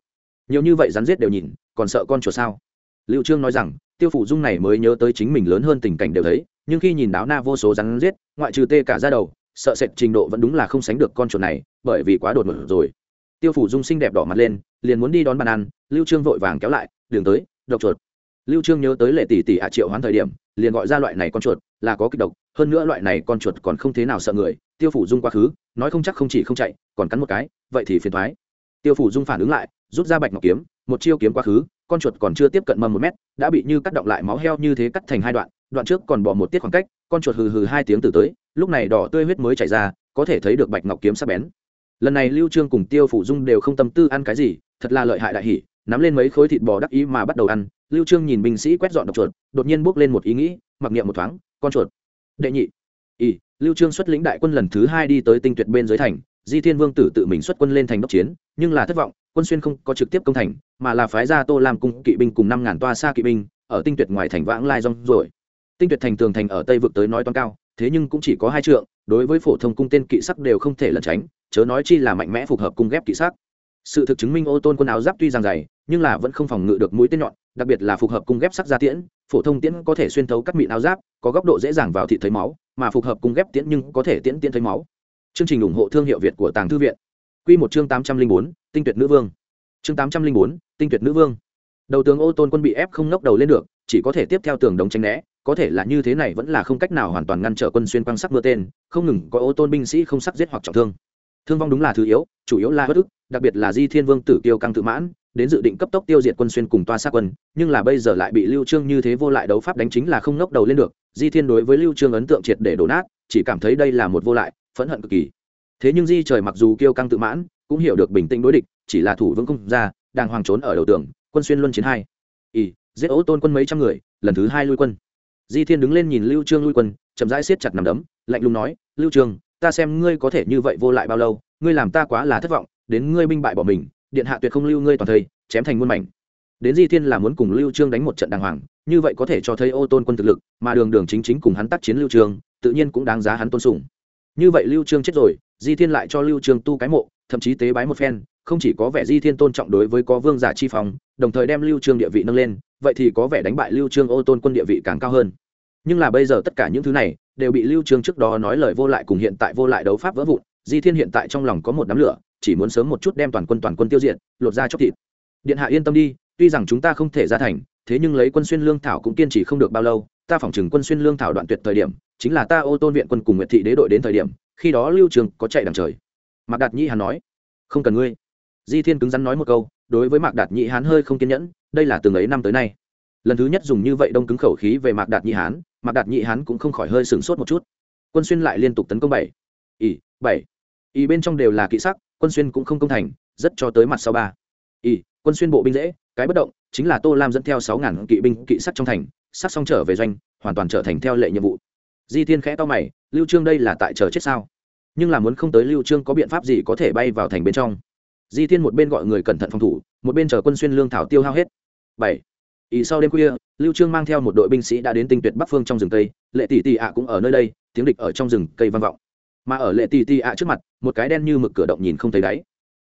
Nhiều như vậy rắn giết đều nhìn, còn sợ con chuột sao? Lưu trương nói rằng tiêu phủ dung này mới nhớ tới chính mình lớn hơn tình cảnh đều thấy, nhưng khi nhìn đáo na vô số rắn giết, ngoại trừ tê cả ra đầu, sợ sệt trình độ vẫn đúng là không sánh được con chuột này, bởi vì quá đột ngột rồi. Tiêu phủ dung xinh đẹp đỏ mặt lên, liền muốn đi đón bàn ăn, lưu trương vội vàng kéo lại đường tới, độc chuột. Lưu trương nhớ tới lệ tỷ tỷ hạ triệu hoán thời điểm, liền gọi ra loại này con chuột, là có kịch độc, hơn nữa loại này con chuột còn không thế nào sợ người, tiêu phủ dung quá khứ, nói không chắc không chỉ không chạy, còn cắn một cái, vậy thì phiền thoái. Tiêu phủ dung phản ứng lại, rút ra bạch ngọc kiếm, một chiêu kiếm quá khứ con chuột còn chưa tiếp cận mầm một mét, đã bị như cắt động lại máu heo như thế cắt thành hai đoạn đoạn trước còn bỏ một tiết khoảng cách, con chuột hừ hừ hai tiếng từ tới, lúc này đỏ tươi huyết mới chảy ra, có thể thấy được bạch ngọc kiếm sắc bén. Lần này lưu trương cùng tiêu phủ dung đều không tâm tư ăn cái gì, thật là lợi hại đại hỉ, nắm lên mấy khối thịt bò đắc ý mà bắt đầu ăn, lưu trương nhìn binh sĩ quét dọn độc chuột, đột nhiên bước lên một ý nghĩ, mặc niệm một thoáng, con chuột, đệ nhị. Ỉ lưu trương xuất lĩnh đại quân lần thứ hai đi tới tinh tuyệt bên dưới thành, di thiên vương tử tự mình xuất quân lên thành đốc chiến, nhưng là thất vọng quân xuyên không có trực tiếp công thành, mà là phái ra tô làm cung kỵ binh cùng năm ngàn toa xa kỵ binh, ở tinh tuyệt ngoài thành vãng lai rong rồi tinh tuyệt thành tường thành ở tây vực tới nói toán cao, thế nhưng cũng chỉ có hai trượng, đối với phổ thông cung tên kỵ sắc đều không thể lẩn tránh, chớ nói chi là mạnh mẽ phù hợp cung ghép kỵ sắc. Sự thực chứng minh ô tôn quân áo giáp tuy rằng dày, nhưng là vẫn không phòng ngự được mũi tên nhọn, đặc biệt là phù hợp cung ghép sắc ra tiễn, phổ thông tiễn có thể xuyên thấu cắt mịn áo giáp, có góc độ dễ dàng vào thị thấy máu, mà phù hợp cung ghép tiễn nhưng có thể tiễn tiễn thấy máu. Chương trình ủng hộ thương hiệu việt của tàng thư viện. Quy một chương tám trăm linh bốn, tinh tuyệt nữ vương. Chương tám trăm linh bốn, tinh tuyệt nữ vương. Đầu tướng ô tôn quân bị ép không ngóc đầu lên được, chỉ có thể tiếp theo tường đống tránh né, có thể là như thế này vẫn là không cách nào hoàn toàn ngăn trở quân xuyên quang sắc mưa tên, không ngừng có ô tôn binh sĩ không sắc giết hoặc trọng thương. Thương vong đúng là thứ yếu, chủ yếu là bất ức, đặc biệt là di thiên vương tử kiêu căng tự mãn, đến dự định cấp tốc tiêu diệt quân xuyên cùng toa sát quân, nhưng là bây giờ lại bị lưu trương như thế vô lại đấu pháp đánh chính là không ngóc đầu lên được, di thiên đối với lưu trương ấn tượng triệt để đổ nát, chỉ cảm thấy đây là một vô lại, phẫn hận cực kỳ thế nhưng di trời mặc dù kiêu căng tự mãn, cũng hiểu được bình tĩnh đối địch, chỉ là thủ vững công ra, đang hoàng trốn ở đầu tường, quân xuyên luân chiến hai. Ỉ giết ố tôn quân mấy trăm người, lần thứ hai lui quân. Di thiên đứng lên nhìn lưu trương lui quân, chậm rãi siết chặt nằm đấm, lạnh lùng nói, lưu trương, ta xem ngươi có thể như vậy vô lại bao lâu, ngươi làm ta quá là thất vọng, đến ngươi binh bại bỏ mình, điện hạ tuyệt không lưu ngươi toàn thời, chém thành muôn mảnh. Đến di thiên là muốn cùng lưu trương đánh một trận đàng hoàng, như vậy có thể cho thấy ô tôn quân thực lực, mà đường đường chính chính cùng hắn tác chiến lưu trương, tự nhiên cũng đáng giá hắn tôn sùng. Như vậy lưu trương chết rồi di thiên lại cho lưu Trường tu cái mộ, thậm chí tế bái một phen, không chỉ có vẻ di thiên tôn trọng đối với có vương giả chi phòng đồng thời đem lưu trương địa vị nâng lên, vậy thì có vẻ đánh bại lưu trương ô tôn quân địa vị càng cao hơn. Nhưng là bây giờ tất cả những thứ này đều bị lưu trương trước đó nói lời vô lại cùng hiện tại vô lại đấu pháp vỡ vụn, di thiên hiện tại trong lòng có một đám lửa, chỉ muốn sớm một chút đem toàn quân toàn quân tiêu diệt, lột ra chóc thịt. Điện hạ yên tâm đi, tuy rằng chúng ta không thể ra thành, thế nhưng lấy quân xuyên lương thảo cũng kiên trì không được bao lâu, ta phỏng chừng quân xuyên lương thảo đoạn tuyệt thời điểm, chính là ta ô tôn viện quân cùng nguyệt thị đế đội đến thời điểm khi đó lưu trường có chạy đằng trời. Mạc đạt nhĩ hán nói, không cần ngươi. Di thiên cứng rắn nói một câu, đối với mạc đạt nhĩ hán hơi không kiên nhẫn, đây là từng ấy năm tới nay. Lần thứ nhất dùng như vậy đông cứng khẩu khí về mạc đạt nhĩ hán, mạc đạt nhĩ hán cũng không khỏi hơi sửng sốt một chút. Quân xuyên lại liên tục tấn công bảy. Ỉ bảy. Ỉ bên trong đều là kỹ sắc, quân xuyên cũng không công thành, rất cho tới mặt sau ba. Ỉ quân xuyên bộ binh dễ, cái bất động, chính là tô lam dẫn theo sáu ngàn kỵ binh kỵ sắc trong thành, sắc xong trở về doanh, hoàn toàn trở thành theo lệ nhiệm vụ. Di thiên khẽ to mày, lưu trương đây là tại chờ chết sao? Nhưng là muốn không tới lưu trương có biện pháp gì có thể bay vào thành bên trong. Di thiên một bên gọi người cẩn thận phòng thủ, một bên chờ quân xuyên lương thảo tiêu hao hết. Bảy. Ý sau đêm khuya, lưu trương mang theo một đội binh sĩ đã đến tinh tuyệt bắc phương trong rừng tây lệ tỷ tỷ ạ cũng ở nơi đây, tiếng địch ở trong rừng cây vang vọng. Mà ở lệ tỷ tỷ ạ trước mặt, một cái đen như mực cửa động nhìn không thấy đáy.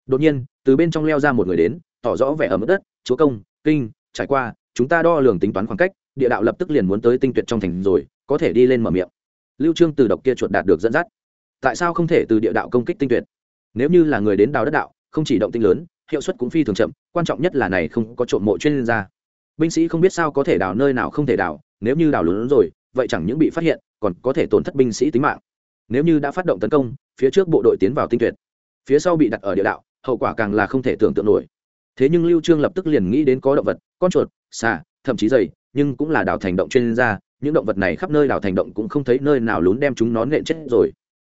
Đột nhiên, từ bên trong leo ra một người đến, tỏ rõ vẻ ở mức đất, chúa công, kinh, trải qua, chúng ta đo lường tính toán khoảng cách, địa đạo lập tức liền muốn tới tinh tuyệt trong thành rồi, có thể đi lên mở miệng. Lưu trương từ độc kia chuột đạt được dẫn dắt tại sao không thể từ địa đạo công kích tinh tuyệt? Nếu như là người đến đào đất đạo, không chỉ động tinh lớn, hiệu suất cũng phi thường chậm, quan trọng nhất là này không có trộm mộ chuyên gia. Binh sĩ không biết sao có thể đào nơi nào không thể đào, nếu như đào lớn rồi, vậy chẳng những bị phát hiện, còn có thể tổn thất binh sĩ tính mạng. Nếu như đã phát động tấn công, phía trước bộ đội tiến vào tinh tuyệt. Phía sau bị đặt ở địa đạo, hậu quả càng là không thể tưởng tượng nổi. Thế nhưng lưu trương lập tức liền nghĩ đến có động vật, con chuột, xà, thậm chí dày nhưng cũng là đào thành động chuyên gia, những động vật này khắp nơi đào thành động cũng không thấy nơi nào lún đem chúng nó nện chết rồi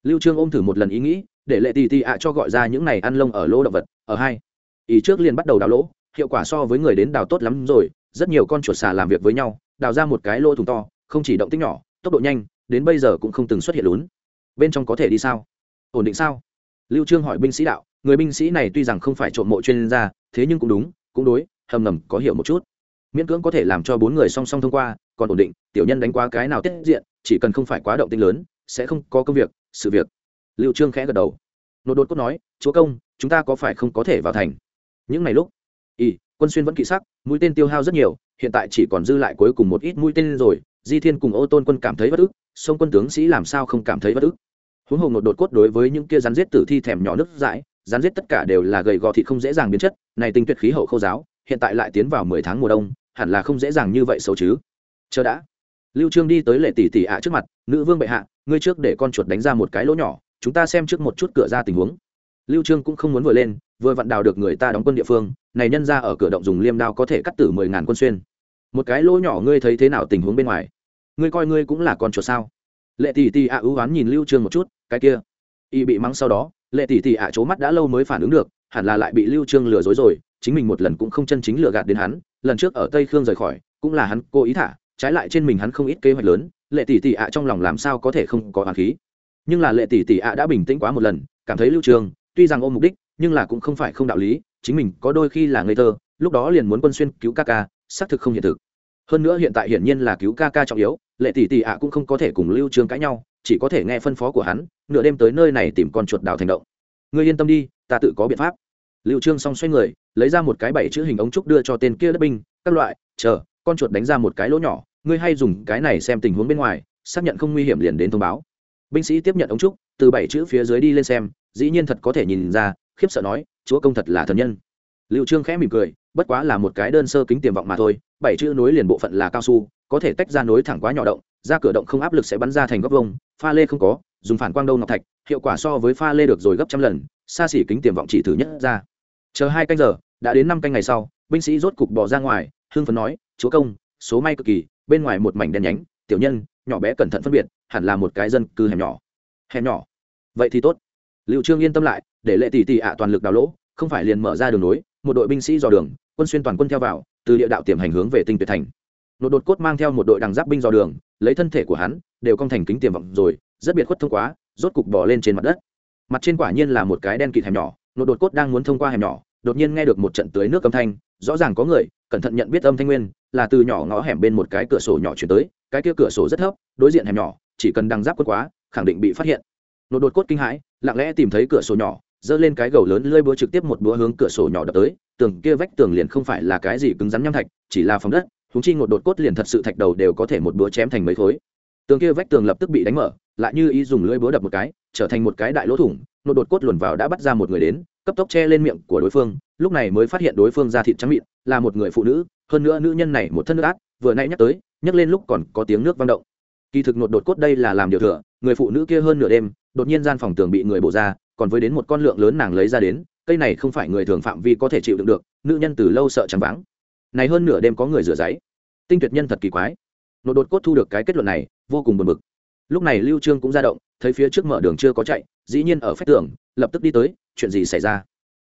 lưu trương ôm thử một lần ý nghĩ, để lệ tì tì ạ cho gọi ra những này ăn lông ở lỗ động vật, ở hai. Ý trước liền bắt đầu đào lỗ, hiệu quả so với người đến đào tốt lắm rồi, rất nhiều con chuột xà làm việc với nhau, đào ra một cái lỗ thùng to, không chỉ động tích nhỏ, tốc độ nhanh, đến bây giờ cũng không từng xuất hiện lún. Bên trong có thể đi sao? Ổn định sao? Lưu trương hỏi binh sĩ đạo, người binh sĩ này tuy rằng không phải trộm mộ chuyên gia, thế nhưng cũng đúng, cũng đối, hầm ngầm có hiểu một chút. Miễn cưỡng có thể làm cho bốn người song song thông qua, còn ổn định, tiểu nhân đánh quá cái nào tiết diện, chỉ cần không phải quá động tinh lớn sẽ không có công việc, sự việc. Lưu trương khẽ gật đầu. Nô đột cốt nói, chúa công, chúng ta có phải không có thể vào thành? Những ngày lúc y quân xuyên vẫn kỵ sắc, mũi tên tiêu hao rất nhiều, hiện tại chỉ còn dư lại cuối cùng một ít mũi tên rồi, di thiên cùng ô tôn quân cảm thấy bất ức sông quân tướng sĩ làm sao không cảm thấy bất ức? Huống hồ nột đột cốt đối với những kia rắn giết tử thi thèm nhỏ nước dãi, rắn giết tất cả đều là gầy gò thịt không dễ dàng biến chất, này tinh tuyệt khí hậu khô giáo, hiện tại lại tiến vào mười tháng mùa đông, hẳn là không dễ dàng như vậy xấu chứ. Chờ đã. Lưu trương đi tới lệ tỷ tỷ ạ trước mặt, nữ vương bệ hạ ngươi trước để con chuột đánh ra một cái lỗ nhỏ, chúng ta xem trước một chút cửa ra tình huống. Lưu trương cũng không muốn vừa lên, vừa vặn đào được người ta đóng quân địa phương, này nhân ra ở cửa động dùng liêm đao có thể cắt tử mười ngàn quân xuyên. Một cái lỗ nhỏ ngươi thấy thế nào tình huống bên ngoài? Ngươi coi ngươi cũng là con chuột sao? Lệ tỷ tỷ ạ ưu ám nhìn lưu trương một chút, cái kia. Y bị mắng sau đó, lệ tỷ tỷ ạ chố mắt đã lâu mới phản ứng được, hẳn là lại bị lưu trương lừa dối rồi, chính mình một lần cũng không chân chính lừa gạt đến hắn, lần trước ở tây khương rời khỏi, cũng là hắn cố ý thả trái lại trên mình hắn không ít kế hoạch lớn, lệ tỷ tỷ ạ trong lòng làm sao có thể không có hoàng khí. Nhưng là lệ tỷ tỷ ạ đã bình tĩnh quá một lần, cảm thấy lưu trường, tuy rằng ôm mục đích, nhưng là cũng không phải không đạo lý, chính mình có đôi khi là ngây thơ, lúc đó liền muốn quân xuyên cứu ca ca, xác thực không hiện thực. Hơn nữa hiện tại hiển nhiên là cứu ca ca trọng yếu, lệ tỷ tỷ ạ cũng không có thể cùng lưu trường cãi nhau, chỉ có thể nghe phân phó của hắn, nửa đêm tới nơi này tìm con chuột đào thành động. Ngươi yên tâm đi, ta tự có biện pháp. Lưu trương xong xoay người, lấy ra một cái bảy chữ hình ống trúc đưa cho tên kia đất binh, các loại, chờ con chuột đánh ra một cái lỗ nhỏ, ngươi hay dùng cái này xem tình huống bên ngoài, xác nhận không nguy hiểm liền đến thông báo. Binh sĩ tiếp nhận ống trúc, từ bảy chữ phía dưới đi lên xem, dĩ nhiên thật có thể nhìn ra, khiếp sợ nói, chúa công thật là thần nhân. Liệu trương khẽ mỉm cười, bất quá là một cái đơn sơ kính tiềm vọng mà thôi, bảy chữ nối liền bộ phận là cao su, có thể tách ra nối thẳng quá nhỏ động, ra cửa động không áp lực sẽ bắn ra thành góc vông pha lê không có, dùng phản quang đâu ngọc thạch, hiệu quả so với pha lê được rồi gấp trăm lần, xa xỉ kính tiềm vọng chỉ thứ nhất ra. Chờ hai canh giờ, đã đến năm canh ngày sau, binh sĩ rốt cục bỏ ra ngoài, hưng phấn nói chúa công, số may cực kỳ, bên ngoài một mảnh đen nhánh, tiểu nhân, nhỏ bé cẩn thận phân biệt, hẳn là một cái dân cư hẻm nhỏ. Hẻm nhỏ? Vậy thì tốt. Liệu trương yên tâm lại, để lệ tỷ tỷ ạ toàn lực đào lỗ, không phải liền mở ra đường nối, một đội binh sĩ dò đường, quân xuyên toàn quân theo vào, từ địa đạo tiềm hành hướng về tinh tuyệt thành. Nột đột cốt mang theo một đội đằng giáp binh dò đường, lấy thân thể của hắn, đều cong thành kính tiềm vọng rồi, rất biệt khuất thông quá rốt cục bỏ lên trên mặt đất. Mặt trên quả nhiên là một cái đen kịt hẻm nhỏ, nột đột cốt đang muốn thông qua hẻm nhỏ, đột nhiên nghe được một trận tưới nước âm thanh, rõ ràng có người, cẩn thận nhận biết âm thanh nguyên là từ nhỏ ngõ hẻm bên một cái cửa sổ nhỏ chuyển tới, cái kia cửa sổ rất thấp, đối diện hẻm nhỏ, chỉ cần đăng giáp quất quá, khẳng định bị phát hiện. Nột đột cốt kinh hãi, lặng lẽ tìm thấy cửa sổ nhỏ, giơ lên cái gầu lớn lơi búa trực tiếp một búa hướng cửa sổ nhỏ đập tới, tường kia vách tường liền không phải là cái gì cứng rắn nham thạch, chỉ là phòng đất húng chi ngột đột cốt liền thật sự thạch đầu đều có thể một búa chém thành mấy khối. Tường kia vách tường lập tức bị đánh mở, lại như ý dùng lưỡi búa đập một cái, trở thành một cái đại lỗ thủng ngột đột cốt luồn vào đã bắt ra một người đến cấp tốc che lên miệng của đối phương, lúc này mới phát hiện đối phương da thịt trắng mịn, là một người phụ nữ, hơn nữa nữ nhân này một thân nước át, vừa nãy nhắc tới, nhắc lên lúc còn có tiếng nước vang động. Kỳ thực nột đột cốt đây là làm điều thừa, người phụ nữ kia hơn nửa đêm, đột nhiên gian phòng tường bị người bổ ra, còn với đến một con lượng lớn nàng lấy ra đến, cây này không phải người thường phạm vi có thể chịu đựng được, nữ nhân từ lâu sợ chẳng vắng này hơn nửa đêm có người rửa giấy. Tinh tuyệt nhân thật kỳ quái. Nột đột cốt thu được cái kết luận này, vô cùng buồn bực. Lúc này lưu trương cũng ra động, thấy phía trước mở đường chưa có chạy, dĩ nhiên ở phách tường, lập tức đi tới chuyện gì xảy ra?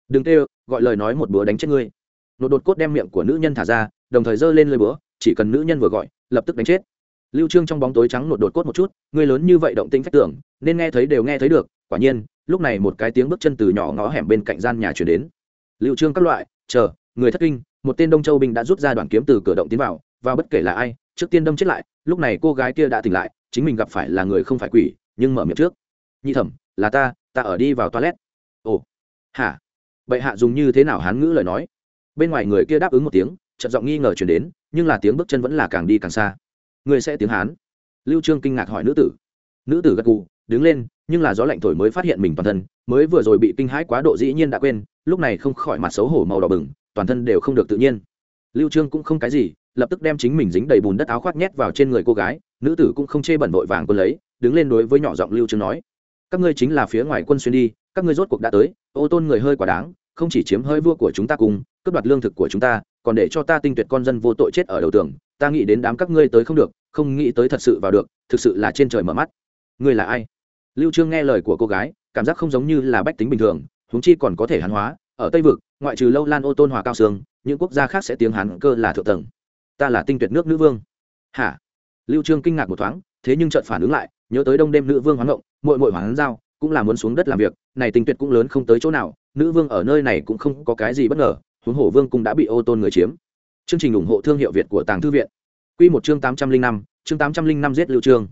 Đừng tê gọi lời nói một bữa đánh chết ngươi. Nột đột cốt đem miệng của nữ nhân thả ra, đồng thời giơ lên lơi búa, chỉ cần nữ nhân vừa gọi, lập tức đánh chết. Lưu trương trong bóng tối trắng nột đột cốt một chút, người lớn như vậy động tĩnh phách tường, nên nghe thấy đều nghe thấy được, quả nhiên, lúc này một cái tiếng bước chân từ nhỏ ngõ hẻm bên cạnh gian nhà chuyển đến. Lưu trương các loại, chờ, người thất kinh, một tên đông châu binh đã rút ra đoạn kiếm từ cửa động tiến vào, và bất kể là ai, trước tiên đâm chết lại, lúc này cô gái kia đã tỉnh lại, chính mình gặp phải là người không phải quỷ, nhưng mở miệng trước. Nhị thẩm, là ta ta ở đi vào toilet ồ. Hả? Bệ hạ dùng như thế nào hán ngữ lời nói? Bên ngoài người kia đáp ứng một tiếng trận giọng nghi ngờ chuyển đến, nhưng là tiếng bước chân vẫn là càng đi càng xa. Người sẽ tiếng hán. Lưu trương kinh ngạc hỏi nữ tử. Nữ tử gật gù, đứng lên, nhưng là gió lạnh thổi mới phát hiện mình toàn thân, mới vừa rồi bị kinh hãi quá độ dĩ nhiên đã quên, lúc này không khỏi mặt xấu hổ màu đỏ bừng, toàn thân đều không được tự nhiên. Lưu trương cũng không cái gì, lập tức đem chính mình dính đầy bùn đất áo khoác nhét vào trên người cô gái, nữ tử cũng không chê bẩn vội vàng quân lấy, đứng lên đối với nhỏ giọng lưu trương nói. Các ngươi chính là phía ngoài quân xuyên đi các ngươi rốt cuộc đã tới, ô tôn người hơi quá đáng, không chỉ chiếm hơi vua của chúng ta cùng, cướp đoạt lương thực của chúng ta, còn để cho ta tinh tuyệt con dân vô tội chết ở đầu tường, ta nghĩ đến đám các ngươi tới không được, không nghĩ tới thật sự vào được, thực sự là trên trời mở mắt. Ngươi là ai? Lưu trương nghe lời của cô gái, cảm giác không giống như là bách tính bình thường, huống chi còn có thể hán hóa, ở tây vực, ngoại trừ lâu lan ô tôn hòa cao sương những quốc gia khác sẽ tiếng hán cơ là thượng tầng. Ta là tinh tuyệt nước nữ vương. Hả? Lưu trương kinh ngạc một thoáng, thế nhưng chợt phản ứng lại, nhớ tới đông đêm nữ vương hoán ngộng, muội muội hoán giao cũng là muốn xuống đất làm việc, này tinh tuyệt cũng lớn không tới chỗ nào, nữ vương ở nơi này cũng không có cái gì bất ngờ, huống hồ vương cũng đã bị ô tôn người chiếm. Chương trình ủng hộ thương hiệu việt của tàng thư viện. Quy một chương tám trăm linh năm, chương tám trăm linh năm giết lưu trương.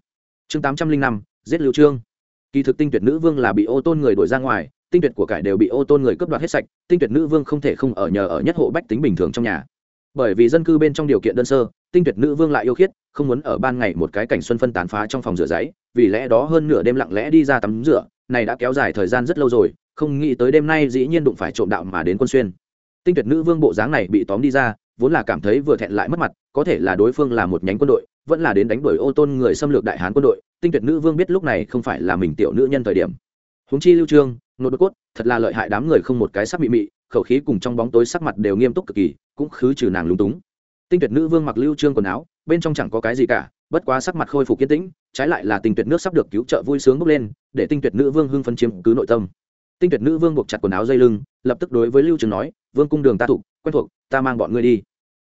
Chương tám trăm linh năm, giết lưu trương. Kỳ thực tinh tuyệt nữ vương là bị ô tôn người đuổi ra ngoài, tinh tuyệt của cải đều bị ô tôn người cướp đoạt hết sạch, tinh tuyệt nữ vương không thể không ở nhờ ở nhất hộ bách tính bình thường trong nhà. Bởi vì dân cư bên trong điều kiện đơn sơ, tinh tuyệt nữ vương lại yêu khiết, không muốn ở ban ngày một cái cảnh xuân phân tán phá trong phòng rửa giấy, vì lẽ đó hơn nửa đêm lặng lẽ đi ra tắm rửa này đã kéo dài thời gian rất lâu rồi, không nghĩ tới đêm nay dĩ nhiên đụng phải trộm đạo mà đến quân xuyên. Tinh tuyệt nữ vương bộ dáng này bị tóm đi ra, vốn là cảm thấy vừa thẹn lại mất mặt, có thể là đối phương là một nhánh quân đội, vẫn là đến đánh đuổi ô tôn người xâm lược đại hán quân đội, tinh tuyệt nữ vương biết lúc này không phải là mình tiểu nữ nhân thời điểm. Húng chi lưu trương nốt cốt, thật là lợi hại đám người không một cái sắc mị mị, khẩu khí cùng trong bóng tối sắc mặt đều nghiêm túc cực kỳ, cũng khứ trừ nàng lúng túng. Tinh tuyệt nữ vương mặc lưu trương quần áo, bên trong chẳng có cái gì cả, bất quá sắc mặt khôi phục kiên tĩnh trái lại là tinh tuyệt nước sắp được cứu trợ vui sướng bốc lên, để tinh tuyệt nữ vương hưng phân chiếm cứ nội tâm. Tinh tuyệt nữ vương buộc chặt quần áo dây lưng, lập tức đối với lưu trương nói, vương cung đường ta thục quen thuộc, ta mang bọn ngươi đi.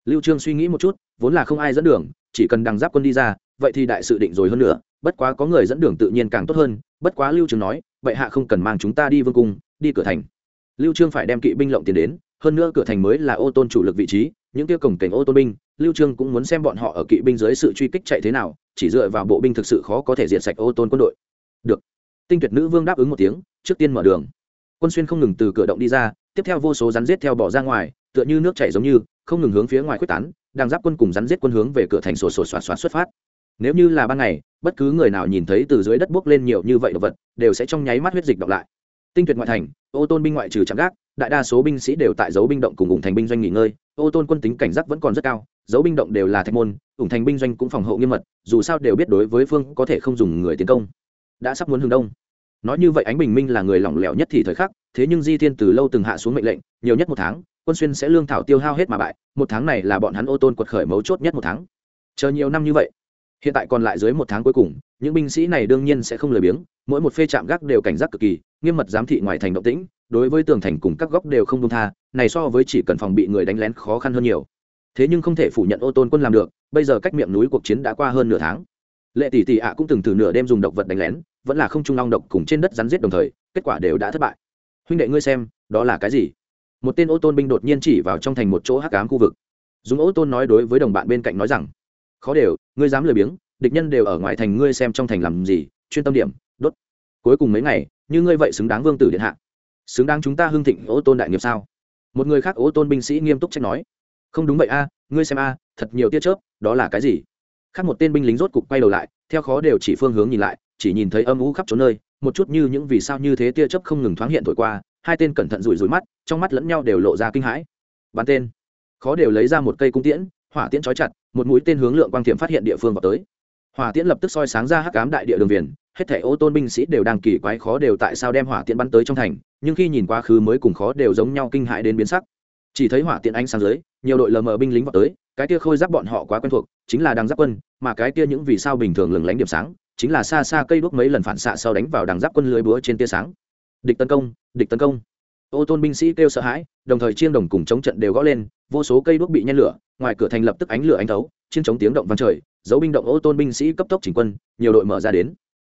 Lưu trương suy nghĩ một chút, vốn là không ai dẫn đường, chỉ cần đằng giáp quân đi ra, vậy thì đại sự định rồi hơn nữa, bất quá có người dẫn đường tự nhiên càng tốt hơn, bất quá lưu trương nói vậy hạ không cần mang chúng ta đi vương cung, đi cửa thành. Lưu trương phải đem kỵ binh lộng tiền đến, hơn nữa cửa thành mới là ô tôn chủ lực vị trí, những tiêu cổng cảnh ô tôn binh, lưu trương cũng muốn xem bọn họ ở kỵ binh dưới sự truy kích chạy thế nào chỉ dựa vào bộ binh thực sự khó có thể diệt sạch ô tôn quân đội. Được. Tinh tuyệt nữ vương đáp ứng một tiếng, trước tiên mở đường. Quân xuyên không ngừng từ cửa động đi ra, tiếp theo vô số rắn giết theo bỏ ra ngoài, tựa như nước chảy giống như, không ngừng hướng phía ngoài quyết tán, đang giáp quân cùng rắn giết quân hướng về cửa thành sổ sổ soạt soạt xuất phát. Nếu như là ban ngày, bất cứ người nào nhìn thấy từ dưới đất bước lên nhiều như vậy đồ vật, đều sẽ trong nháy mắt huyết dịch đọc lại. Tinh tuyệt ngoại thành, ô tôn binh ngoại trừ chạm gác, đại đa số binh sĩ đều tại dấu binh động cùng ủng thành binh doanh nghỉ ngơi, ô tôn quân tính cảnh giác vẫn còn rất cao dấu binh động đều là thạch môn, ủng thành binh doanh cũng phòng hộ nghiêm mật, dù sao đều biết đối với phương có thể không dùng người tiến công. Đã sắp muốn hướng đông. Nói như vậy ánh bình minh là người lỏng lẻo nhất thì thời khắc, thế nhưng di thiên từ lâu từng hạ xuống mệnh lệnh, nhiều nhất một tháng, quân xuyên sẽ lương thảo tiêu hao hết mà bại, một tháng này là bọn hắn ô tôn quật khởi mấu chốt nhất một tháng. Chờ nhiều năm như vậy, hiện tại còn lại dưới một tháng cuối cùng, những binh sĩ này đương nhiên sẽ không lười biếng, mỗi một phê chạm gác đều cảnh giác cực kỳ, nghiêm mật giám thị ngoài thành động tĩnh, đối với tường thành cùng các góc đều không đông tha, này so với chỉ cần phòng bị người đánh lén khó khăn hơn nhiều thế nhưng không thể phủ nhận ô tôn quân làm được, bây giờ cách miệng núi cuộc chiến đã qua hơn nửa tháng. Lệ tỷ tỷ ạ cũng từng từ nửa đêm dùng độc vật đánh lén, vẫn là không trung long độc cùng trên đất rắn giết đồng thời, kết quả đều đã thất bại. Huynh đệ ngươi xem, đó là cái gì? Một tên ô tôn binh đột nhiên chỉ vào trong thành một chỗ hắc ám khu vực. Dùng ô tôn nói đối với đồng bạn bên cạnh nói rằng, khó đều, ngươi dám lười biếng, địch nhân đều ở ngoài thành ngươi xem trong thành làm gì, chuyên tâm điểm, đốt. Cuối cùng mấy ngày, như ngươi vậy xứng đáng vương tử điện hạ. Xứng đáng chúng ta hưng thịnh ô tôn đại nghiệp sao? Một người khác ô tôn binh sĩ nghiêm túc trách nói không đúng vậy a, ngươi xem a, thật nhiều tia chớp, đó là cái gì? Khác một tên binh lính rốt cục quay đầu lại, theo khó đều chỉ phương hướng nhìn lại, chỉ nhìn thấy âm u khắp chỗ nơi, một chút như những vì sao như thế tia chớp không ngừng thoáng hiện thổi qua, hai tên cẩn thận rủi rủi mắt, trong mắt lẫn nhau đều lộ ra kinh hãi. Bắn tên. Khó đều lấy ra một cây cung tiễn, hỏa tiễn trói chặt, một mũi tên hướng lượng quang thiểm phát hiện địa phương vào tới. Hỏa tiễn lập tức soi sáng ra hắc ám đại địa đường viền, hết thảy ô tôn binh sĩ đều đang kỳ quái khó đều tại sao đem hỏa tiễn bắn tới trong thành, nhưng khi nhìn quá khứ mới cùng khó đều giống nhau kinh hãi đến biến sắc. Chỉ thấy hỏa tiễn ánh sáng dưới nhiều đội lờ mờ binh lính vào tới, cái kia khôi giáp bọn họ quá quen thuộc, chính là đằng giáp quân, mà cái kia những vì sao bình thường lừng lánh điểm sáng, chính là xa xa cây đuốc mấy lần phản xạ sau đánh vào đằng giáp quân lưới búa trên tia sáng. Địch tấn công, địch tấn công. Ô tôn binh sĩ kêu sợ hãi, đồng thời chiêng đồng cùng chống trận đều gõ lên, vô số cây đuốc bị nhen lửa, ngoài cửa thành lập tức ánh lửa ánh thấu chiên chống tiếng động vang trời, dấu binh động ô tôn binh sĩ cấp tốc chỉnh quân, nhiều đội mở ra đến.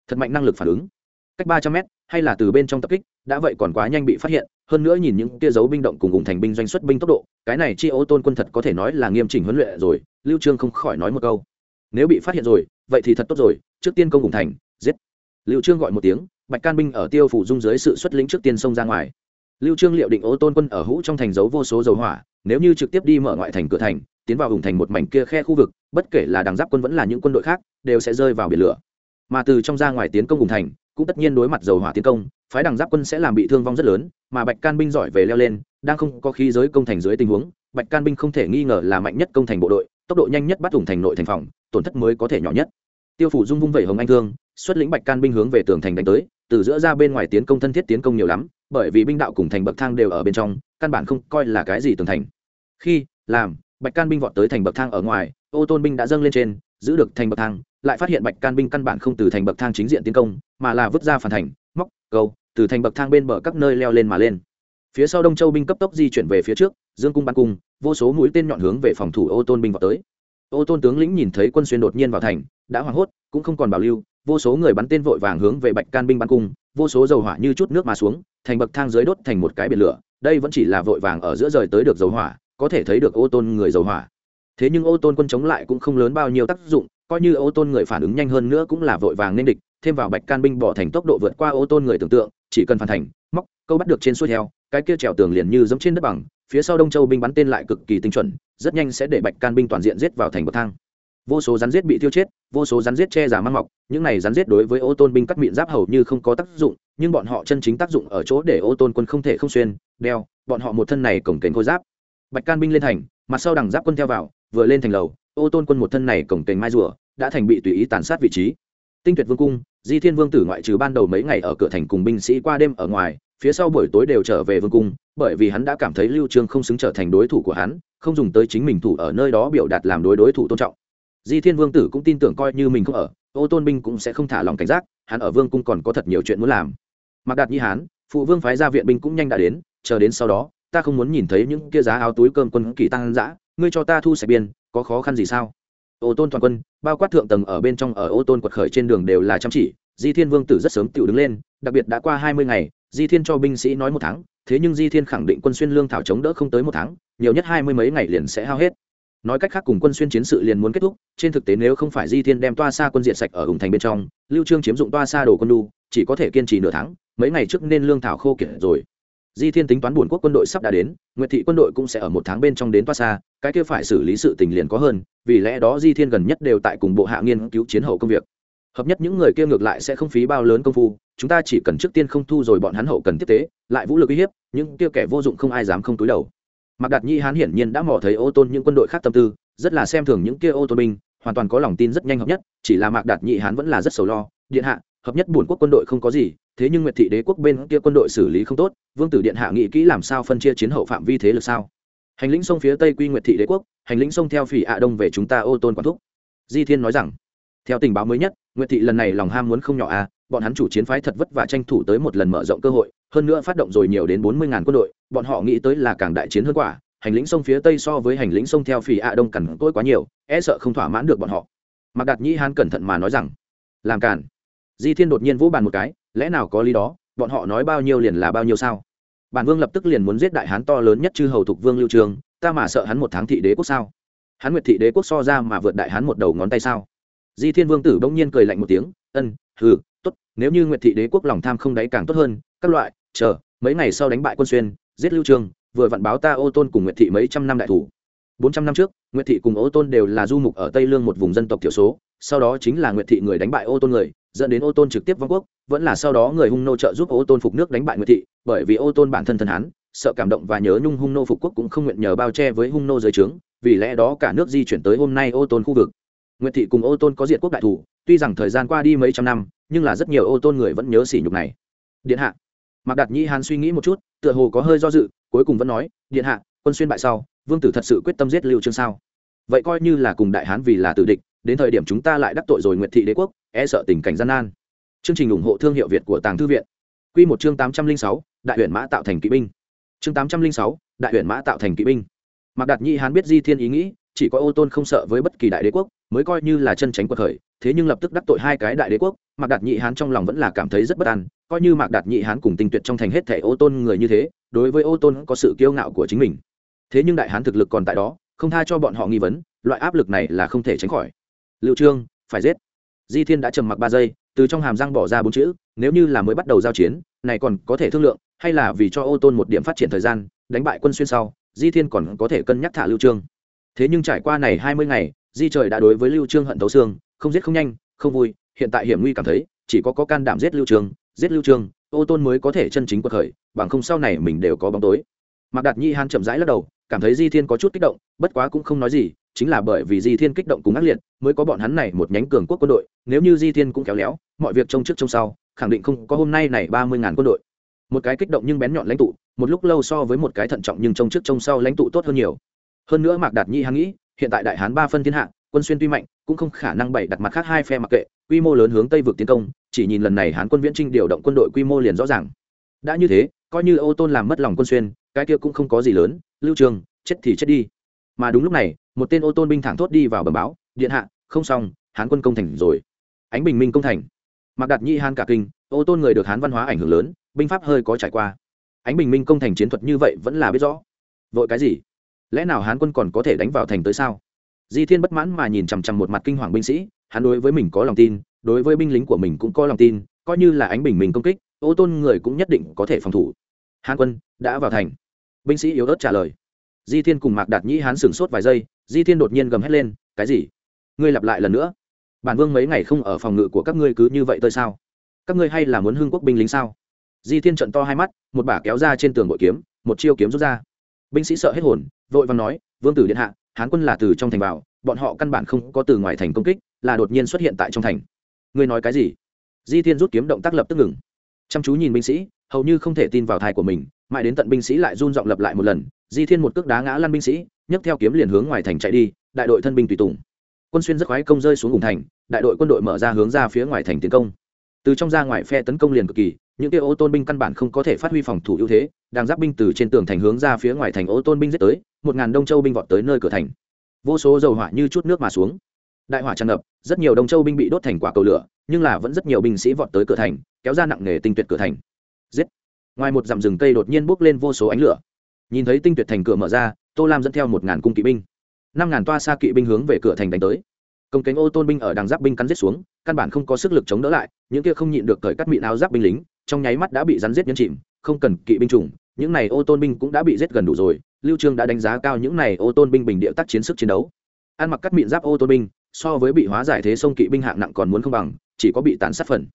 Thật mạnh năng lực phản ứng. Cách ba trăm mét, hay là từ bên trong tập kích, đã vậy còn quá nhanh bị phát hiện hơn nữa nhìn những kia dấu binh động cùng cùng thành binh doanh xuất binh tốc độ, cái này chi ô tôn quân thật có thể nói là nghiêm chỉnh huấn luyện rồi, lưu trương không khỏi nói một câu. Nếu bị phát hiện rồi, vậy thì thật tốt rồi, trước tiên công cùng thành, giết. Lưu trương gọi một tiếng, bạch can binh ở tiêu phủ dung dưới sự xuất lĩnh trước tiên xông ra ngoài. Lưu trương liệu định ô tôn quân ở hũ trong thành giấu vô số dầu hỏa, nếu như trực tiếp đi mở ngoại thành cửa thành, tiến vào hùng thành một mảnh kia khe khu vực, bất kể là đằng giáp quân vẫn là những quân đội khác, đều sẽ rơi vào biển lửa. Mà từ trong ra ngoài tiến công hùng thành cũng tất nhiên đối mặt dầu hỏa tiến công, phái đằng giáp quân sẽ làm bị thương vong rất lớn, mà bạch can binh giỏi về leo lên, đang không có khí giới công thành dưới tình huống, bạch can binh không thể nghi ngờ là mạnh nhất công thành bộ đội, tốc độ nhanh nhất bắt thủng thành nội thành phòng, tổn thất mới có thể nhỏ nhất. Tiêu phủ dung vung vẩy hồng anh thương, xuất lĩnh bạch can binh hướng về tường thành đánh tới, từ giữa ra bên ngoài tiến công thân thiết tiến công nhiều lắm, bởi vì binh đạo cùng thành bậc thang đều ở bên trong, căn bản không coi là cái gì tường thành. Khi làm, bạch can binh vọt tới thành bậc thang ở ngoài, ô tôn binh đã dâng lên trên, giữ được thành bậc thang lại phát hiện bạch can binh căn bản không từ thành bậc thang chính diện tiến công, mà là vứt ra phản thành, móc, cầu, từ thành bậc thang bên bờ các nơi leo lên mà lên. Phía sau đông châu binh cấp tốc di chuyển về phía trước, dương cung bắn cung, vô số mũi tên nhọn hướng về phòng thủ ô tôn binh vào tới. Ô tôn tướng lĩnh nhìn thấy quân xuyên đột nhiên vào thành, đã hoảng hốt, cũng không còn bảo lưu, vô số người bắn tên vội vàng hướng về bạch can binh bắn cung, vô số dầu hỏa như chút nước mà xuống, thành bậc thang dưới đốt thành một cái biển lửa, đây vẫn chỉ là vội vàng ở giữa rời tới được dầu hỏa, có thể thấy được ô tôn người dầu hỏa. Thế nhưng ô tôn quân chống lại cũng không lớn bao nhiêu tác dụng coi như ô tôn người phản ứng nhanh hơn nữa cũng là vội vàng nên địch, thêm vào bạch can binh bỏ thành tốc độ vượt qua ô tôn người tưởng tượng, chỉ cần phản thành, móc, câu bắt được trên suối heo cái kia trèo tường liền như giống trên đất bằng, phía sau đông châu binh bắn tên lại cực kỳ tinh chuẩn, rất nhanh sẽ để bạch can binh toàn diện giết vào thành bậc thang. Vô số rắn giết bị tiêu chết, vô số rắn giết che giả mang mọc, những này rắn giết đối với ô tôn binh cắt mịn giáp hầu như không có tác dụng, nhưng bọn họ chân chính tác dụng ở chỗ để ô tôn quân không thể không xuyên, đeo, bọn họ một thân này cổng kềnh khôi giáp. Bạch can binh lên thành, mặt sau đằng giáp quân theo vào vừa lên thành lầu, ô tôn quân một thân này cổng kềnh mai rùa, đã thành bị tùy ý tàn sát vị trí. Tinh tuyệt vương cung, di thiên vương tử ngoại trừ ban đầu mấy ngày ở cửa thành cùng binh sĩ qua đêm ở ngoài, phía sau buổi tối đều trở về vương cung, bởi vì hắn đã cảm thấy lưu trương không xứng trở thành đối thủ của hắn, không dùng tới chính mình thủ ở nơi đó biểu đạt làm đối đối thủ tôn trọng. Di thiên vương tử cũng tin tưởng coi như mình không ở, ô tôn binh cũng sẽ không thả lòng cảnh giác, hắn ở vương cung còn có thật nhiều chuyện muốn làm. Mặc đạt nhi hán, phụ vương phái ra viện binh cũng nhanh đã đến, chờ đến sau đó, ta không muốn nhìn thấy những kia giá áo túi cơm quân kỳ tăng dã ngươi cho ta thu sạch biên, có khó khăn gì sao? Ô tôn toàn quân, bao quát thượng tầng ở bên trong ở ô tôn quật khởi trên đường đều là chăm chỉ, di thiên vương tử rất sớm tự đứng lên, đặc biệt đã qua hai mươi ngày, di thiên cho binh sĩ nói một tháng, thế nhưng di thiên khẳng định quân xuyên lương thảo chống đỡ không tới một tháng, nhiều nhất hai mươi mấy ngày liền sẽ hao hết. Nói cách khác cùng quân xuyên chiến sự liền muốn kết thúc, trên thực tế nếu không phải di thiên đem toa xa quân diện sạch ở hùng thành bên trong, lưu trương chiếm dụng toa xa đồ quân đu, chỉ có thể kiên trì nửa tháng, mấy ngày trước nên lương thảo khô kiệt rồi di thiên tính toán buồn quốc quân đội sắp đã đến, nguyệt thị quân đội cũng sẽ ở một tháng bên trong đến toa xa, cái kia phải xử lý sự tình liền có hơn, vì lẽ đó di thiên gần nhất đều tại cùng bộ hạ nghiên cứu chiến hậu công việc. Hợp nhất những người kia ngược lại sẽ không phí bao lớn công phu, chúng ta chỉ cần trước tiên không thu rồi bọn hắn hậu cần tiếp tế, lại vũ lực uy hiếp, những kia kẻ vô dụng không ai dám không túi đầu. Mặc đạt nhi hán hiển nhiên đã mò thấy ô tôn những quân đội khác tâm tư, rất là xem thường những kia ô tôn binh, hoàn toàn có lòng tin rất nhanh hợp nhất, chỉ là mạc đạt nhị hán vẫn là rất sầu lo điện hạ, hợp nhất bổn quốc quân đội không có gì, thế nhưng nguyệt thị đế quốc bên kia quân đội xử lý không tốt, vương tử điện hạ nghĩ kỹ làm sao phân chia chiến hậu phạm vi thế lực sao? Hành lĩnh sông phía tây quy nguyệt thị đế quốc, hành lĩnh sông theo phỉ ạ đông về chúng ta ô tôn quản thúc. Di thiên nói rằng, theo tình báo mới nhất, nguyệt thị lần này lòng ham muốn không nhỏ à bọn hắn chủ chiến phái thật vất vả tranh thủ tới một lần mở rộng cơ hội, hơn nữa phát động rồi nhiều đến bốn mươi ngàn quân đội, bọn họ nghĩ tới là càng đại chiến hơn quả, hành lĩnh sông phía tây so với hành lĩnh sông theo phỉ ạ đông cằn cỗi quá nhiều e sợ không thỏa mãn được bọn họ. Mặc đạt nhĩ hán cẩn thận mà nói rằng, làm cản di thiên đột nhiên vỗ bàn một cái, lẽ nào có lý đó, bọn họ nói bao nhiêu liền là bao nhiêu sao? Bản vương lập tức liền muốn giết đại hán to lớn nhất chư hầu thục vương lưu trường, ta mà sợ hắn một tháng thị đế quốc sao? Hắn nguyệt thị đế quốc so ra mà vượt đại hán một đầu ngón tay sao? Di thiên vương tử bỗng nhiên cười lạnh một tiếng, ân, hừ, tốt, nếu như nguyệt thị đế quốc lòng tham không đáy càng tốt hơn, các loại, chờ, mấy ngày sau đánh bại quân xuyên, giết lưu trường, vừa vặn báo ta ô tôn cùng nguyệt thị mấy trăm năm đại thủ. Bốn trăm năm trước, nguyệt thị cùng ô tôn đều là du mục ở tây lương một vùng dân tộc thiểu số sau đó chính là nguyệt thị người đánh bại ô tôn người, dẫn đến ô tôn trực tiếp vong quốc, vẫn là sau đó người hung nô trợ giúp ô tôn phục nước đánh bại nguyệt thị, bởi vì ô tôn bản thân thân hán, sợ cảm động và nhớ nhung hung nô phục quốc cũng không nguyện nhờ bao che với hung nô dưới trướng, vì lẽ đó cả nước di chuyển tới hôm nay ô tôn khu vực. Nguyệt thị cùng ô tôn có diện quốc đại thủ, tuy rằng thời gian qua đi mấy trăm năm, nhưng là rất nhiều ô tôn người vẫn nhớ sỉ nhục này. Điện hạ. Mạc đạt nhĩ hàn suy nghĩ một chút, tựa hồ có hơi do dự, cuối cùng vẫn nói, điện hạ, quân xuyên bại sau, vương tử thật sự quyết tâm giết lưu trương sao? Vậy coi như là cùng đại hán vì là tử địch đến thời điểm chúng ta lại đắc tội rồi nguyệt thị đế quốc e sợ tình cảnh gian nan. Chương trình ủng hộ thương hiệu việt của tàng thư viện. Quy một chương tám trăm linh sáu, đại huyện mã tạo thành kỵ binh. Chương tám trăm linh sáu, đại huyện mã tạo thành kỵ binh. Mạc đạt nhi hán biết di thiên ý nghĩ chỉ có ô tôn không sợ với bất kỳ đại đế quốc mới coi như là chân tránh cuộc khởi thế nhưng lập tức đắc tội hai cái đại đế quốc mạc đạt nhị hán trong lòng vẫn là cảm thấy rất bất an coi như mạc đạt nhị hán cùng tinh tuyệt trong thành hết thẻ ô tôn người như thế đối với ô tôn có sự kiêu ngạo của chính mình. Thế nhưng đại hán thực lực còn tại đó không tha cho bọn họ nghi vấn loại áp lực này là không thể tránh khỏi. Lưu trương, phải giết. Di thiên đã trầm mặc ba giây, từ trong hàm răng bỏ ra bốn chữ, nếu như là mới bắt đầu giao chiến, này còn có thể thương lượng, hay là vì cho ô tôn một điểm phát triển thời gian, đánh bại quân xuyên sau, di thiên còn có thể cân nhắc thả lưu trương. Thế nhưng trải qua này hai mươi ngày, di trời đã đối với lưu trương hận thấu xương, không giết không nhanh, không vui, hiện tại hiểm nguy cảm thấy, chỉ có có can đảm giết lưu trương, giết lưu trương, ô tôn mới có thể chân chính cuộc khởi, bằng không sau này mình đều có bóng tối. Mạc đạt nhi han chậm rãi lắc đầu, cảm thấy di thiên có chút kích động, bất quá cũng không nói gì chính là bởi vì di thiên kích động cùng ác liệt, mới có bọn hắn này một nhánh cường quốc quân đội, nếu như di thiên cũng khéo léo, mọi việc trông trước trông sau, khẳng định không có hôm nay này ba mươi ngàn quân đội. Một cái kích động nhưng bén nhọn lãnh tụ, một lúc lâu so với một cái thận trọng nhưng trông trước trông sau lãnh tụ tốt hơn nhiều. Hơn nữa mạc đạt nhi hắn nghĩ, hiện tại đại hán ba phân thiên hạ, quân xuyên tuy mạnh, cũng không khả năng bày đặt mặt khác hai phe mặc kệ, quy mô lớn hướng tây vực tiến công, chỉ nhìn lần này hán quân viễn trinh điều động quân đội quy mô liền rõ ràng. Đã như thế, coi như ô tôn làm mất lòng quân xuyên, cái kia cũng không có gì lớn, lưu trường, chết thì chết đi mà đúng lúc này, một tên ô tôn binh thẳng thốt đi vào bờ báo, điện hạ, không xong, hán quân công thành rồi. Ánh bình minh công thành. Mặc đạt nhi hán cả kinh, ô tôn người được hán văn hóa ảnh hưởng lớn, binh pháp hơi có trải qua. Ánh bình minh công thành chiến thuật như vậy vẫn là biết rõ. Vội cái gì? Lẽ nào hán quân còn có thể đánh vào thành tới sao? Di thiên bất mãn mà nhìn chằm chằm một mặt kinh hoàng binh sĩ, hắn đối với mình có lòng tin, đối với binh lính của mình cũng có lòng tin, coi như là ánh bình minh công kích, ô tôn người cũng nhất định có thể phòng thủ. Hán quân, đã vào thành. Binh sĩ yếu ớt trả lời di thiên cùng mạc đạt nhĩ hán sửng sốt vài giây, di thiên đột nhiên gầm hét lên, cái gì? Ngươi lặp lại lần nữa? Bản vương mấy ngày không ở phòng ngự của các ngươi cứ như vậy tôi sao? Các ngươi hay là muốn hưng quốc binh lính sao? Di thiên trận to hai mắt, một bả kéo ra trên tường bội kiếm, một chiêu kiếm rút ra. Binh sĩ sợ hết hồn, vội vàng nói, vương tử điện hạ, hán quân là từ trong thành vào, bọn họ căn bản không có từ ngoài thành công kích, là đột nhiên xuất hiện tại trong thành. Ngươi nói cái gì? Di thiên rút kiếm động tác lập tức ngừng. Chăm chú nhìn binh sĩ, hầu như không thể tin vào thai của mình, mãi đến tận binh sĩ lại run giọng lập lại một lần di thiên một cước đá ngã lăn binh sĩ, nhấc theo kiếm liền hướng ngoài thành chạy đi, đại đội thân binh tùy tùng. Quân xuyên rất khoái công rơi xuống vùng thành, đại đội quân đội mở ra hướng ra phía ngoài thành tiến công. Từ trong ra ngoài phe tấn công liền cực kỳ, những cái ô tôn binh căn bản không có thể phát huy phòng thủ ưu thế, đang giáp binh từ trên tường thành hướng ra phía ngoài thành ô tôn binh giết tới, một ngàn đông châu binh vọt tới nơi cửa thành. Vô số dầu hỏa như chút nước mà xuống. Đại hỏa tràn ngập, rất nhiều đông châu binh bị đốt thành quả cầu lửa, nhưng là vẫn rất nhiều binh sĩ vọt tới cửa thành, kéo ra nặng nề tinh tuyệt cửa thành. Giết! Ngoài một dặm rừng cây đột nhiên bốc lên vô số ánh lửa nhìn thấy tinh tuyệt thành cửa mở ra tô lam dẫn theo một ngàn cung kỵ binh. Năm ngàn toa xa kỵ binh hướng về cửa thành đánh tới. Công cánh ô tôn binh ở đằng giáp binh cắn giết xuống căn bản không có sức lực chống đỡ lại những kia không nhịn được cởi cắt mịn áo giáp binh lính trong nháy mắt đã bị rắn giết nhấn chìm không cần kỵ binh chủng, những này ô tôn binh cũng đã bị giết gần đủ rồi lưu trương đã đánh giá cao những này ô tôn binh bình địa tác chiến sức chiến đấu. Ăn mặc cắt mịn giáp ô tôn binh so với bị hóa giải thế sông kỵ binh hạng nặng còn muốn không bằng chỉ có bị tàn sát phần.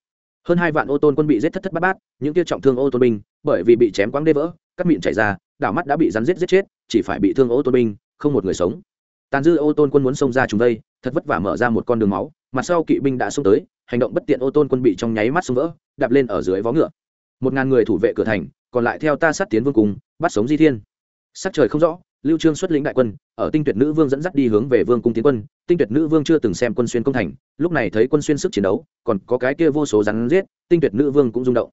Hơn hai vạn ô tôn quân bị giết thất thất bát bát những kia trọng thương ô tôn binh bởi vì bị chém quáng đê vỡ cắt mịn chảy ra đảo mắt đã bị rắn giết giết chết, chỉ phải bị thương ô tôn binh, không một người sống. Tàn dư ô tôn quân muốn xông ra chúng đây thật vất vả mở ra một con đường máu mặt sau kỵ binh đã xông tới, hành động bất tiện ô tôn quân bị trong nháy mắt xông vỡ, đạp lên ở dưới vó ngựa. Một ngàn người thủ vệ cửa thành, còn lại theo ta sát tiến vương cung, bắt sống di thiên. Sắc trời không rõ, lưu trương xuất lĩnh đại quân, ở tinh tuyệt nữ vương dẫn dắt đi hướng về vương cung tiến quân, tinh tuyệt nữ vương chưa từng xem quân xuyên công thành, lúc này thấy quân xuyên sức chiến đấu, còn có cái kia vô số rắn giết, tinh tuyệt nữ vương cũng rung động.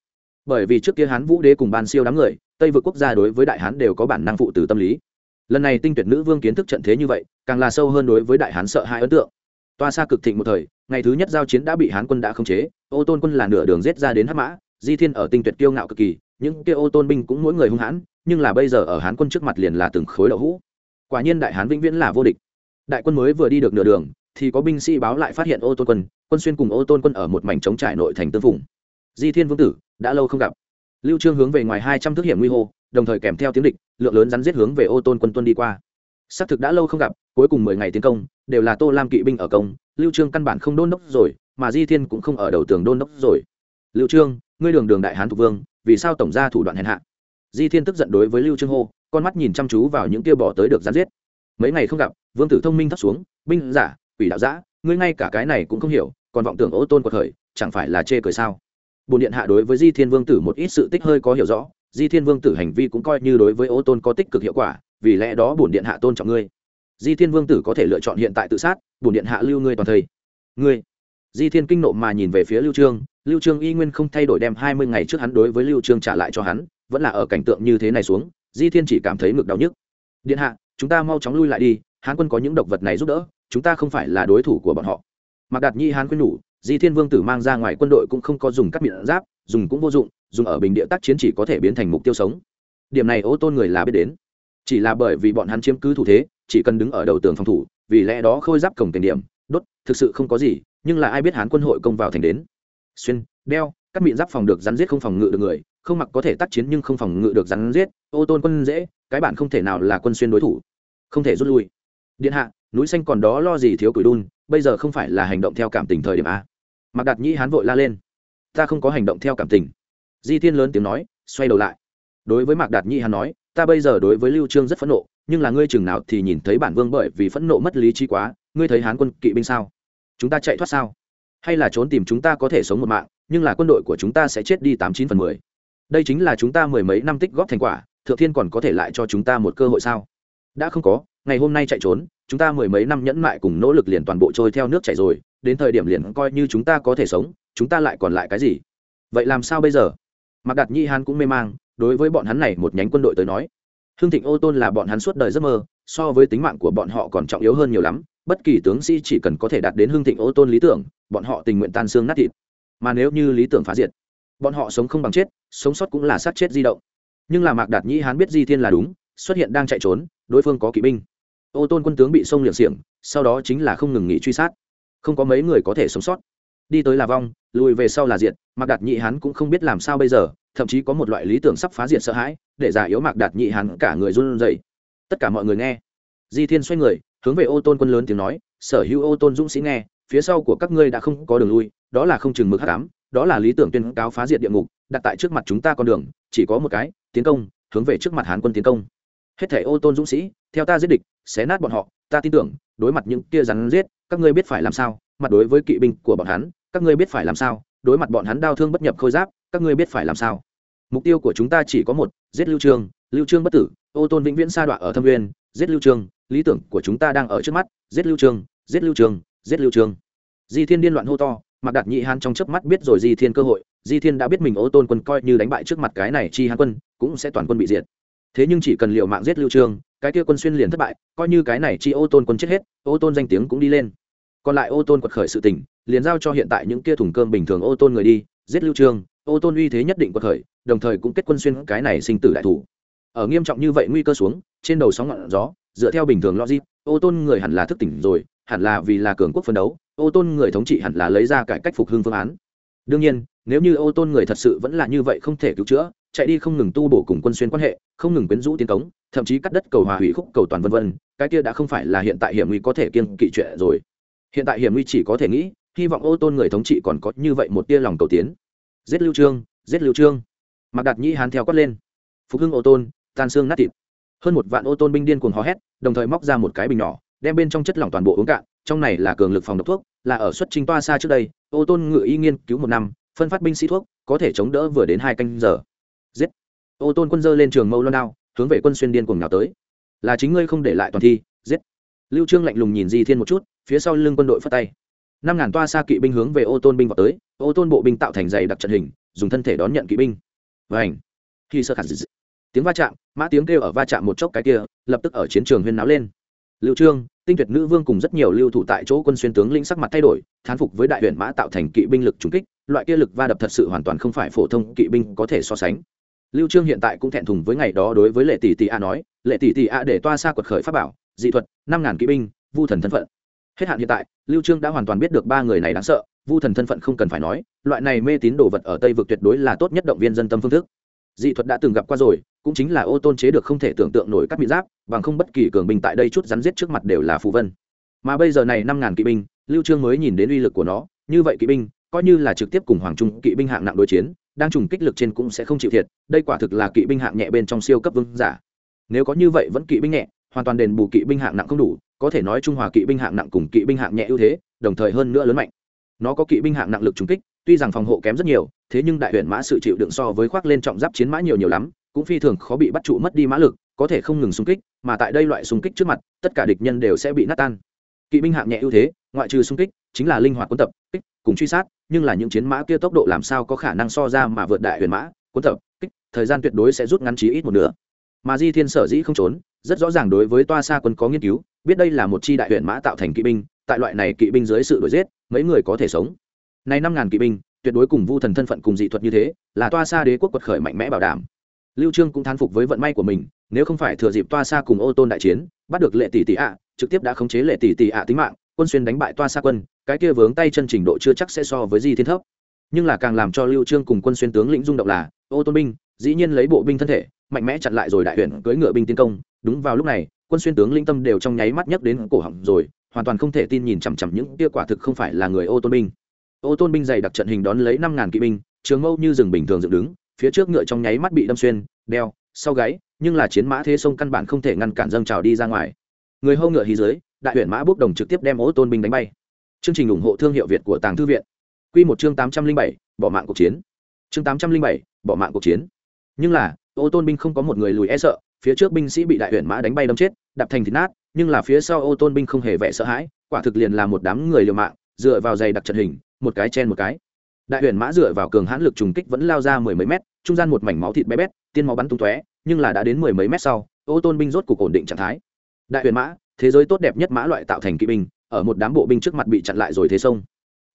Bởi vì trước kia hán vũ đế cùng ban siêu đám người tây vượt quốc gia đối với đại hán đều có bản năng phụ từ tâm lý. Lần này tinh tuyệt nữ vương kiến thức trận thế như vậy, càng là sâu hơn đối với đại hán sợ hai ấn tượng. Toa xa cực thịnh một thời, ngày thứ nhất giao chiến đã bị hán quân đã khống chế, ô tôn quân là nửa đường giết ra đến hắc mã, di thiên ở tinh tuyệt kiêu ngạo cực kỳ, những kia ô tôn binh cũng mỗi người hung hãn, nhưng là bây giờ ở hán quân trước mặt liền là từng khối đậu hũ. Quả nhiên đại hán vĩnh viễn là vô địch. Đại quân mới vừa đi được nửa đường, thì có binh sĩ báo lại phát hiện ô tôn quân quân xuyên cùng ô tôn quân ở một mảnh trống trải nội thành tương phùng. Di thiên vương tử, đã lâu không gặp lưu trương hướng về ngoài hai trăm thước hiểm nguy hô, đồng thời kèm theo tiếng địch, lượng lớn rắn giết hướng về ô tôn quân tuân đi qua. Xác thực đã lâu không gặp, cuối cùng mười ngày tiến công, đều là tô lam kỵ binh ở công, lưu trương căn bản không đôn đốc rồi, mà di thiên cũng không ở đầu tường đôn đốc rồi. Lưu trương, ngươi đường đường đại hán thuộc vương, vì sao tổng gia thủ đoạn hèn hạ? Di thiên tức giận đối với lưu trương hô, con mắt nhìn chăm chú vào những kia bỏ tới được rắn giết. Mấy ngày không gặp, vương tử thông minh thấp xuống, binh giả, quỷ đạo giả ngươi ngay cả cái này cũng không hiểu, còn vọng tưởng ô tôn của khởi, chẳng phải là chê cười sao? Bồn điện hạ đối với di thiên vương tử một ít sự tích hơi có hiểu rõ, di thiên vương tử hành vi cũng coi như đối với ô tôn có tích cực hiệu quả, vì lẽ đó bổn điện hạ tôn trọng ngươi. Di thiên vương tử có thể lựa chọn hiện tại tự sát bổn điện hạ lưu ngươi toàn thây. Ngươi. Di thiên kinh nộ mà nhìn về phía lưu trương lưu trương y nguyên không thay đổi đem hai mươi ngày trước hắn đối với lưu trương trả lại cho hắn, vẫn là ở cảnh tượng như thế này xuống, di thiên chỉ cảm thấy ngực đau nhức. Điện hạ, chúng ta mau chóng lui lại đi, hán quân có những độc vật này giúp đỡ, chúng ta không phải là đối thủ của bọn họ. Mặc đạt nhi hán quân nhủ di thiên vương tử mang ra ngoài quân đội cũng không có dùng cắt miệng giáp, dùng cũng vô dụng, dùng ở bình địa tác chiến chỉ có thể biến thành mục tiêu sống. Điểm này ô tôn người là biết đến. Chỉ là bởi vì bọn hắn chiếm cứ thủ thế, chỉ cần đứng ở đầu tường phòng thủ, vì lẽ đó khôi giáp cổng tiền điểm, đốt, thực sự không có gì, nhưng là ai biết hán quân hội công vào thành đến. Xuyên, đeo, các miệng giáp phòng được rắn giết không phòng ngự được người, không mặc có thể tác chiến nhưng không phòng ngự được rắn giết, ô tôn quân dễ, cái bản không thể nào là quân xuyên đối thủ. Không thể rút lui. Điện hạ, núi xanh còn đó lo gì thiếu cửi đun, bây giờ không phải là hành động theo cảm tình thời điểm a. Mạc đạt nhĩ hán vội la lên. Ta không có hành động theo cảm tình. Di thiên lớn tiếng nói, xoay đầu lại. Đối với mạc đạt nhĩ hán nói, ta bây giờ đối với lưu trương rất phẫn nộ, nhưng là ngươi chừng nào thì nhìn thấy bản vương bởi vì phẫn nộ mất lý trí quá, ngươi thấy hán quân kỵ binh sao? Chúng ta chạy thoát sao? Hay là trốn tìm chúng ta có thể sống một mạng, nhưng là quân đội của chúng ta sẽ chết đi tám chín phần mười. Đây chính là chúng ta mười mấy năm tích góp thành quả, thượng thiên còn có thể lại cho chúng ta một cơ hội sao? Đã không có ngày hôm nay chạy trốn, chúng ta mười mấy năm nhẫn mại cùng nỗ lực liền toàn bộ trôi theo nước chảy rồi, đến thời điểm liền coi như chúng ta có thể sống, chúng ta lại còn lại cái gì? Vậy làm sao bây giờ? Mặc đạt nhi hán cũng mê mang, đối với bọn hắn này một nhánh quân đội tới nói, hương thịnh ô tôn là bọn hắn suốt đời giấc mơ, so với tính mạng của bọn họ còn trọng yếu hơn nhiều lắm, bất kỳ tướng sĩ chỉ cần có thể đạt đến hương thịnh ô tôn lý tưởng, bọn họ tình nguyện tan xương nát thịt. Mà nếu như lý tưởng phá diệt, bọn họ sống không bằng chết, sống sót cũng là sát chết di động. Nhưng là mạc đạt nhĩ hán biết di thiên là đúng, xuất hiện đang chạy trốn, đối phương có kỵ binh ô tôn quân tướng bị sông liệng xiềng, sau đó chính là không ngừng nghỉ truy sát. Không có mấy người có thể sống sót. Đi tới là vong, lùi về sau là diệt, mạc đạt nhị hắn cũng không biết làm sao bây giờ, thậm chí có một loại lý tưởng sắp phá diệt sợ hãi, để giả yếu mạc đạt nhị hắn cả người run rẩy. Tất cả mọi người nghe. Di thiên xoay người, hướng về ô tôn quân lớn tiếng nói, sở hữu ô tôn dũng sĩ nghe, phía sau của các ngươi đã không có đường lui, đó là không chừng mực hát ám, đó là lý tưởng tuyên cáo phá diệt địa ngục, đặt tại trước mặt chúng ta con đường, chỉ có một cái, tiến công, hướng về trước mặt hán quân tiến công hết thể ô tôn dũng sĩ, theo ta giết địch, xé nát bọn họ, ta tin tưởng, đối mặt những kia rắn giết, các ngươi biết phải làm sao, mặt đối với kỵ binh của bọn hắn, các ngươi biết phải làm sao, đối mặt bọn hắn đau thương bất nhập khôi giáp, các ngươi biết phải làm sao. Mục tiêu của chúng ta chỉ có một, giết lưu trương lưu trương bất tử, ô tôn vĩnh viễn sa đọa ở thâm nguyên, giết lưu trương, lý tưởng của chúng ta đang ở trước mắt, giết lưu trương, giết lưu trương, giết lưu trương. Di thiên điên loạn hô to mặc đạt nhị hán trong chớp mắt biết rồi di thiên cơ hội, di thiên đã biết mình ô tôn quân coi như đánh bại trước mặt cái này chi hán quân, cũng sẽ toàn quân bị diệt thế nhưng chỉ cần liệu mạng giết lưu trương, cái kia quân xuyên liền thất bại, coi như cái này chi ô tôn quân chết hết, ô tôn danh tiếng cũng đi lên. Còn lại ô tôn quật khởi sự tình, liền giao cho hiện tại những kia thùng cơm bình thường ô tôn người đi, giết lưu trương, ô tôn uy thế nhất định quật khởi, đồng thời cũng kết quân xuyên cái này sinh tử đại thủ. Ở nghiêm trọng như vậy nguy cơ xuống, trên đầu sóng ngọn gió, dựa theo bình thường logic, ô tôn người hẳn là thức tỉnh rồi, hẳn là vì là cường quốc phân đấu, ô tôn người thống trị hẳn là lấy ra cải cách phục hưng phương án. Đương nhiên, nếu như ô tôn người thật sự vẫn là như vậy không thể cứu chữa chạy đi không ngừng tu bổ cùng quân xuyên quan hệ, không ngừng quyến rũ tiến cống, thậm chí cắt đất cầu hòa hủy khúc cầu toàn vân vân, cái kia đã không phải là hiện tại hiểm nguy có thể kiên kỵ chuyện rồi. Hiện tại hiểm nguy chỉ có thể nghĩ, hy vọng ô tôn người thống trị còn có như vậy một tia lòng cầu tiến. Giết lưu trương, giết lưu trương. Mặc đạt nhĩ hán theo quát lên. Phục hưng ô tôn, tan xương nát thịt. Hơn một vạn ô tôn binh điên cuồng hò hét, đồng thời móc ra một cái bình nhỏ, đem bên trong chất lỏng toàn bộ uống cạn, trong này là cường lực phòng độc thuốc, là ở xuất trình toa xa trước đây, ô tôn ngự y nghiên cứu một năm, phân phát binh sĩ thuốc, có thể chống đỡ vừa đến hai canh giờ giết. Ô tôn quân dơ lên trường mâu loan đao, hướng về quân xuyên điên cuồng nào tới. Là chính ngươi không để lại toàn thi, giết. Lưu trương lạnh lùng nhìn di thiên một chút, phía sau lưng quân đội phát tay. Năm ngàn toa xa kỵ binh hướng về ô tôn binh vào tới, ô tôn bộ binh tạo thành dày đặc trận hình, dùng thân thể đón nhận kỵ binh. Vảnh khi sơ khả dị tiếng va chạm, mã tiếng kêu ở va chạm một chốc cái kia, lập tức ở chiến trường huyên náo lên. Lưu trương, tinh tuyệt nữ vương cùng rất nhiều lưu thủ tại chỗ quân xuyên tướng lĩnh sắc mặt thay đổi, thán phục với đại huyền mã tạo thành kỵ binh lực trúng kích, loại kia lực va đập thật sự hoàn toàn không phải phổ thông kỵ binh có thể so sánh lưu trương hiện tại cũng thẹn thùng với ngày đó đối với lệ tỷ tỷ a nói, lệ tỷ tỷ a để toa xa quật khởi pháp bảo, dị thuật, năm ngàn kỵ binh, vu thần thân phận. Hết hạn hiện tại, lưu trương đã hoàn toàn biết được ba người này đáng sợ, vu thần thân phận không cần phải nói, loại này mê tín đồ vật ở tây vực tuyệt đối là tốt nhất động viên dân tâm phương thức. Dị thuật đã từng gặp qua rồi, cũng chính là ô tôn chế được không thể tưởng tượng nổi các bị giáp, bằng không bất kỳ cường binh tại đây chút rắn giết trước mặt đều là phù vân. Mà bây giờ này năm ngàn kỵ binh, lưu trương mới nhìn đến uy lực của nó, như vậy kỵ binh, coi như là trực tiếp cùng hoàng trung kỵ binh hạng nặng đối chiến đang trùng kích lực trên cũng sẽ không chịu thiệt, đây quả thực là kỵ binh hạng nhẹ bên trong siêu cấp vương giả. Nếu có như vậy vẫn kỵ binh nhẹ, hoàn toàn đền bù kỵ binh hạng nặng không đủ, có thể nói trung hòa kỵ binh hạng nặng cùng kỵ binh hạng nhẹ ưu thế, đồng thời hơn nữa lớn mạnh. Nó có kỵ binh hạng nặng lực trùng kích, tuy rằng phòng hộ kém rất nhiều, thế nhưng đại huyện mã sự chịu đựng so với khoác lên trọng giáp chiến mã nhiều nhiều lắm, cũng phi thường khó bị bắt trụ mất đi mã lực, có thể không ngừng xung kích, mà tại đây loại xung kích trước mặt, tất cả địch nhân đều sẽ bị nát tan kỵ binh hạng nhẹ ưu thế, ngoại trừ xung kích, chính là linh hoạt quân tập, kích, cùng truy sát, nhưng là những chiến mã kia tốc độ làm sao có khả năng so ra mà vượt đại huyền mã, quân tập, kích, thời gian tuyệt đối sẽ rút ngắn trí ít một nửa. Mà di thiên sở dĩ không trốn, rất rõ ràng đối với toa xa quân có nghiên cứu, biết đây là một chi đại huyền mã tạo thành kỵ binh, tại loại này kỵ binh dưới sự đổi giết, mấy người có thể sống. Nay năm ngàn kỵ binh, tuyệt đối cùng vu thần thân phận cùng dị thuật như thế, là toa xa đế quốc quật khởi mạnh mẽ bảo đảm. Lưu trương cũng thán phục với vận may của mình, nếu không phải thừa dịp toa xa cùng ô tôn đại chiến, bắt được lệ tỷ tỷ ạ trực tiếp đã khống chế lệ tỷ tỷ ạ tính mạng, quân xuyên đánh bại toa xa quân, cái kia vướng tay chân trình độ chưa chắc sẽ so với di thiên thấp. Nhưng là càng làm cho lưu trương cùng quân xuyên tướng lĩnh rung động là, ô tôn binh, dĩ nhiên lấy bộ binh thân thể, mạnh mẽ chặn lại rồi đại huyền cưỡi ngựa binh tiến công. Đúng vào lúc này, quân xuyên tướng lĩnh tâm đều trong nháy mắt nhấc đến cổ họng rồi, hoàn toàn không thể tin nhìn chằm chằm những kia quả thực không phải là người ô tôn binh. Ô tôn binh dày đặc trận hình đón lấy năm ngàn kỵ binh, trường mâu như rừng bình thường dựng đứng, phía trước ngựa trong nháy mắt bị đâm xuyên, đeo, sau gáy, nhưng là chiến mã thế sông căn bản không thể ngăn cản dâng trào đi ra ngoài người hâu ngựa hí dưới, đại huyện mã bốc đồng trực tiếp đem ô tôn binh đánh bay. Chương trình ủng hộ thương hiệu việt của tàng thư viện. Q một chương tám trăm linh bảy, bỏ mạng cuộc chiến. Chương tám trăm linh bảy, bỏ mạng cuộc chiến. Nhưng là ô tôn binh không có một người lùi e sợ, phía trước binh sĩ bị đại huyện mã đánh bay đâm chết, đạp thành thịt nát, nhưng là phía sau ô tôn binh không hề vẻ sợ hãi, quả thực liền là một đám người liều mạng, dựa vào giày đặc trận hình, một cái chen một cái. Đại huyện mã dựa vào cường hãn lực trùng kích vẫn lao ra mười mấy mét, trung gian một mảnh máu thịt bé bét, tiên máu bắn tung tóe, nhưng là đã đến mười mấy mét sau ô tôn binh rốt cục ổn định trạng thái đại huyền mã, thế giới tốt đẹp nhất mã loại tạo thành kỵ binh, ở một đám bộ binh trước mặt bị chặn lại rồi thế sông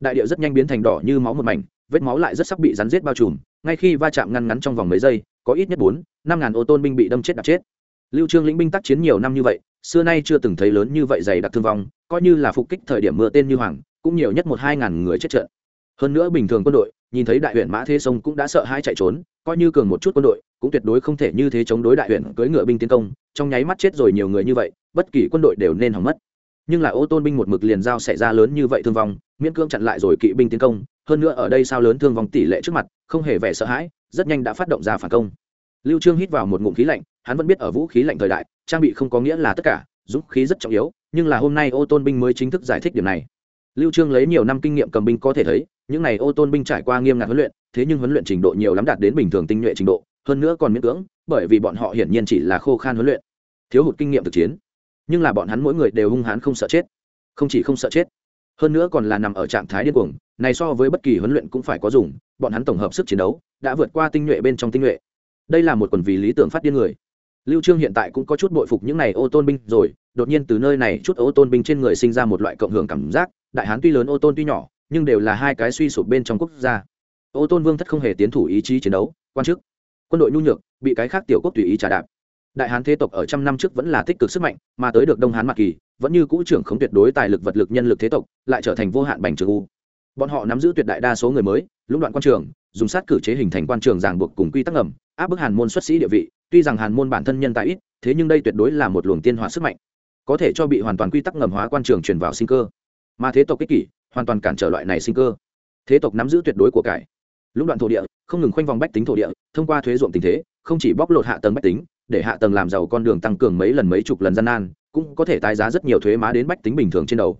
đại điệu rất nhanh biến thành đỏ như máu một mảnh, vết máu lại rất sắc bị rắn rết bao trùm, ngay khi va chạm ngăn ngắn trong vòng mấy giây, có ít nhất bốn, năm ngàn ô tôn binh bị đâm chết đạp chết. Lưu trương lĩnh binh tác chiến nhiều năm như vậy, xưa nay chưa từng thấy lớn như vậy dày đặc thương vong, coi như là phục kích thời điểm mưa tên như hoàng, cũng nhiều nhất một hai ngàn người chết trận. Hơn nữa bình thường quân đội, nhìn thấy đại huyện mã thế sông cũng đã sợ hai chạy trốn, coi như cường một chút quân đội, cũng tuyệt đối không thể như thế chống đối đại huyện cưỡi ngựa binh tiến công, trong nháy mắt chết rồi nhiều người như vậy bất kỳ quân đội đều nên hỏng mất. Nhưng là ô tôn binh một mực liền giao xảy ra lớn như vậy thương vong, miễn cưỡng chặn lại rồi kỵ binh tiến công, hơn nữa ở đây sao lớn thương vong tỷ lệ trước mặt, không hề vẻ sợ hãi, rất nhanh đã phát động ra phản công. Lưu trương hít vào một ngụm khí lạnh, hắn vẫn biết ở vũ khí lạnh thời đại, trang bị không có nghĩa là tất cả, dũng khí rất trọng yếu, nhưng là hôm nay ô tôn binh mới chính thức giải thích điểm này. Lưu trương lấy nhiều năm kinh nghiệm cầm binh có thể thấy, những này ô tôn binh trải qua nghiêm ngặt huấn luyện, thế nhưng huấn luyện trình độ nhiều lắm đạt đến bình thường tinh nhuệ trình độ, hơn nữa còn miễn cưỡng, bởi vì bọn họ hiển nhiên chỉ là khô khan huấn luyện. Thiếu hụt kinh nghiệm thực chiến nhưng là bọn hắn mỗi người đều hung hãn không sợ chết. Không chỉ không sợ chết, hơn nữa còn là nằm ở trạng thái điên cuồng, này so với bất kỳ huấn luyện cũng phải có dùng, bọn hắn tổng hợp sức chiến đấu, đã vượt qua tinh nhuệ bên trong tinh nhuệ. Đây là một quần vì lý tưởng phát điên người. Lưu trương hiện tại cũng có chút bội phục những này ô tôn binh rồi, đột nhiên từ nơi này chút ô tôn binh trên người sinh ra một loại cộng hưởng cảm giác, đại hán tuy lớn ô tôn tuy nhỏ, nhưng đều là hai cái suy sụp bên trong quốc gia. Ô tôn vương thất không hề tiến thủ ý chí chiến đấu, quan chức, quân đội nhu nhược, bị cái khác tiểu quốc tùy ý trả đạp đại hán thế tộc ở trăm năm trước vẫn là tích cực sức mạnh, mà tới được đông hán mạc kỳ, vẫn như cũ trưởng không tuyệt đối tài lực vật lực nhân lực thế tộc, lại trở thành vô hạn bành trường u. Bọn họ nắm giữ tuyệt đại đa số người mới, lũng đoạn quan trường, dùng sát cử chế hình thành quan trường ràng buộc cùng quy tắc ngầm, áp bức hàn môn xuất sĩ địa vị, tuy rằng hàn môn bản thân nhân tài ít, thế nhưng đây tuyệt đối là một luồng tiên hóa sức mạnh, có thể cho bị hoàn toàn quy tắc ngầm hóa quan trường truyền vào sinh cơ. Mà thế tộc kích kỷ, hoàn toàn cản trở loại này sinh cơ. Thế tộc nắm giữ tuyệt đối của cải. Lũng đoạn thổ địa, không ngừng khoanh vòng bách tính thổ địa, thông qua thuế ruộng tình thế, không chỉ bóc lột hạ tầng bách tính để hạ tầng làm giàu con đường tăng cường mấy lần mấy chục lần gian nan, cũng có thể tái giá rất nhiều thuế má đến bách tính bình thường trên đầu.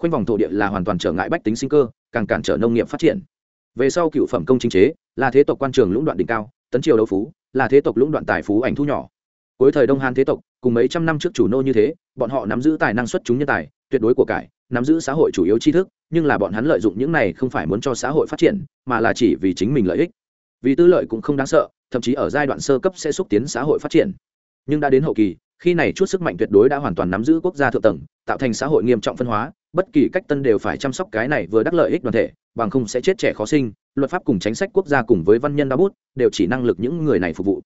Khoanh vòng thổ địa là hoàn toàn trở ngại bách tính sinh cơ, càng cản trở nông nghiệp phát triển. Về sau cựu phẩm công chính chế, là thế tộc quan trường lũng đoạn đỉnh cao, tấn triều đấu phú, là thế tộc lũng đoạn tài phú ảnh thu nhỏ. Cuối thời đông hán thế tộc, cùng mấy trăm năm trước chủ nô như thế, bọn họ nắm giữ tài năng xuất chúng nhân tài, tuyệt đối của cải, nắm giữ xã hội chủ yếu tri thức, nhưng là bọn hắn lợi dụng những này không phải muốn cho xã hội phát triển, mà là chỉ vì chính mình lợi ích. Vì tư lợi cũng không đáng sợ thậm chí ở giai đoạn sơ cấp sẽ xúc tiến xã hội phát triển. Nhưng đã đến hậu kỳ, khi này chút sức mạnh tuyệt đối đã hoàn toàn nắm giữ quốc gia thượng tầng, tạo thành xã hội nghiêm trọng phân hóa, bất kỳ cách tân đều phải chăm sóc cái này vừa đắc lợi ích đoàn thể, bằng không sẽ chết trẻ khó sinh, luật pháp cùng chính sách quốc gia cùng với văn nhân đa bút, đều chỉ năng lực những người này phục vụ.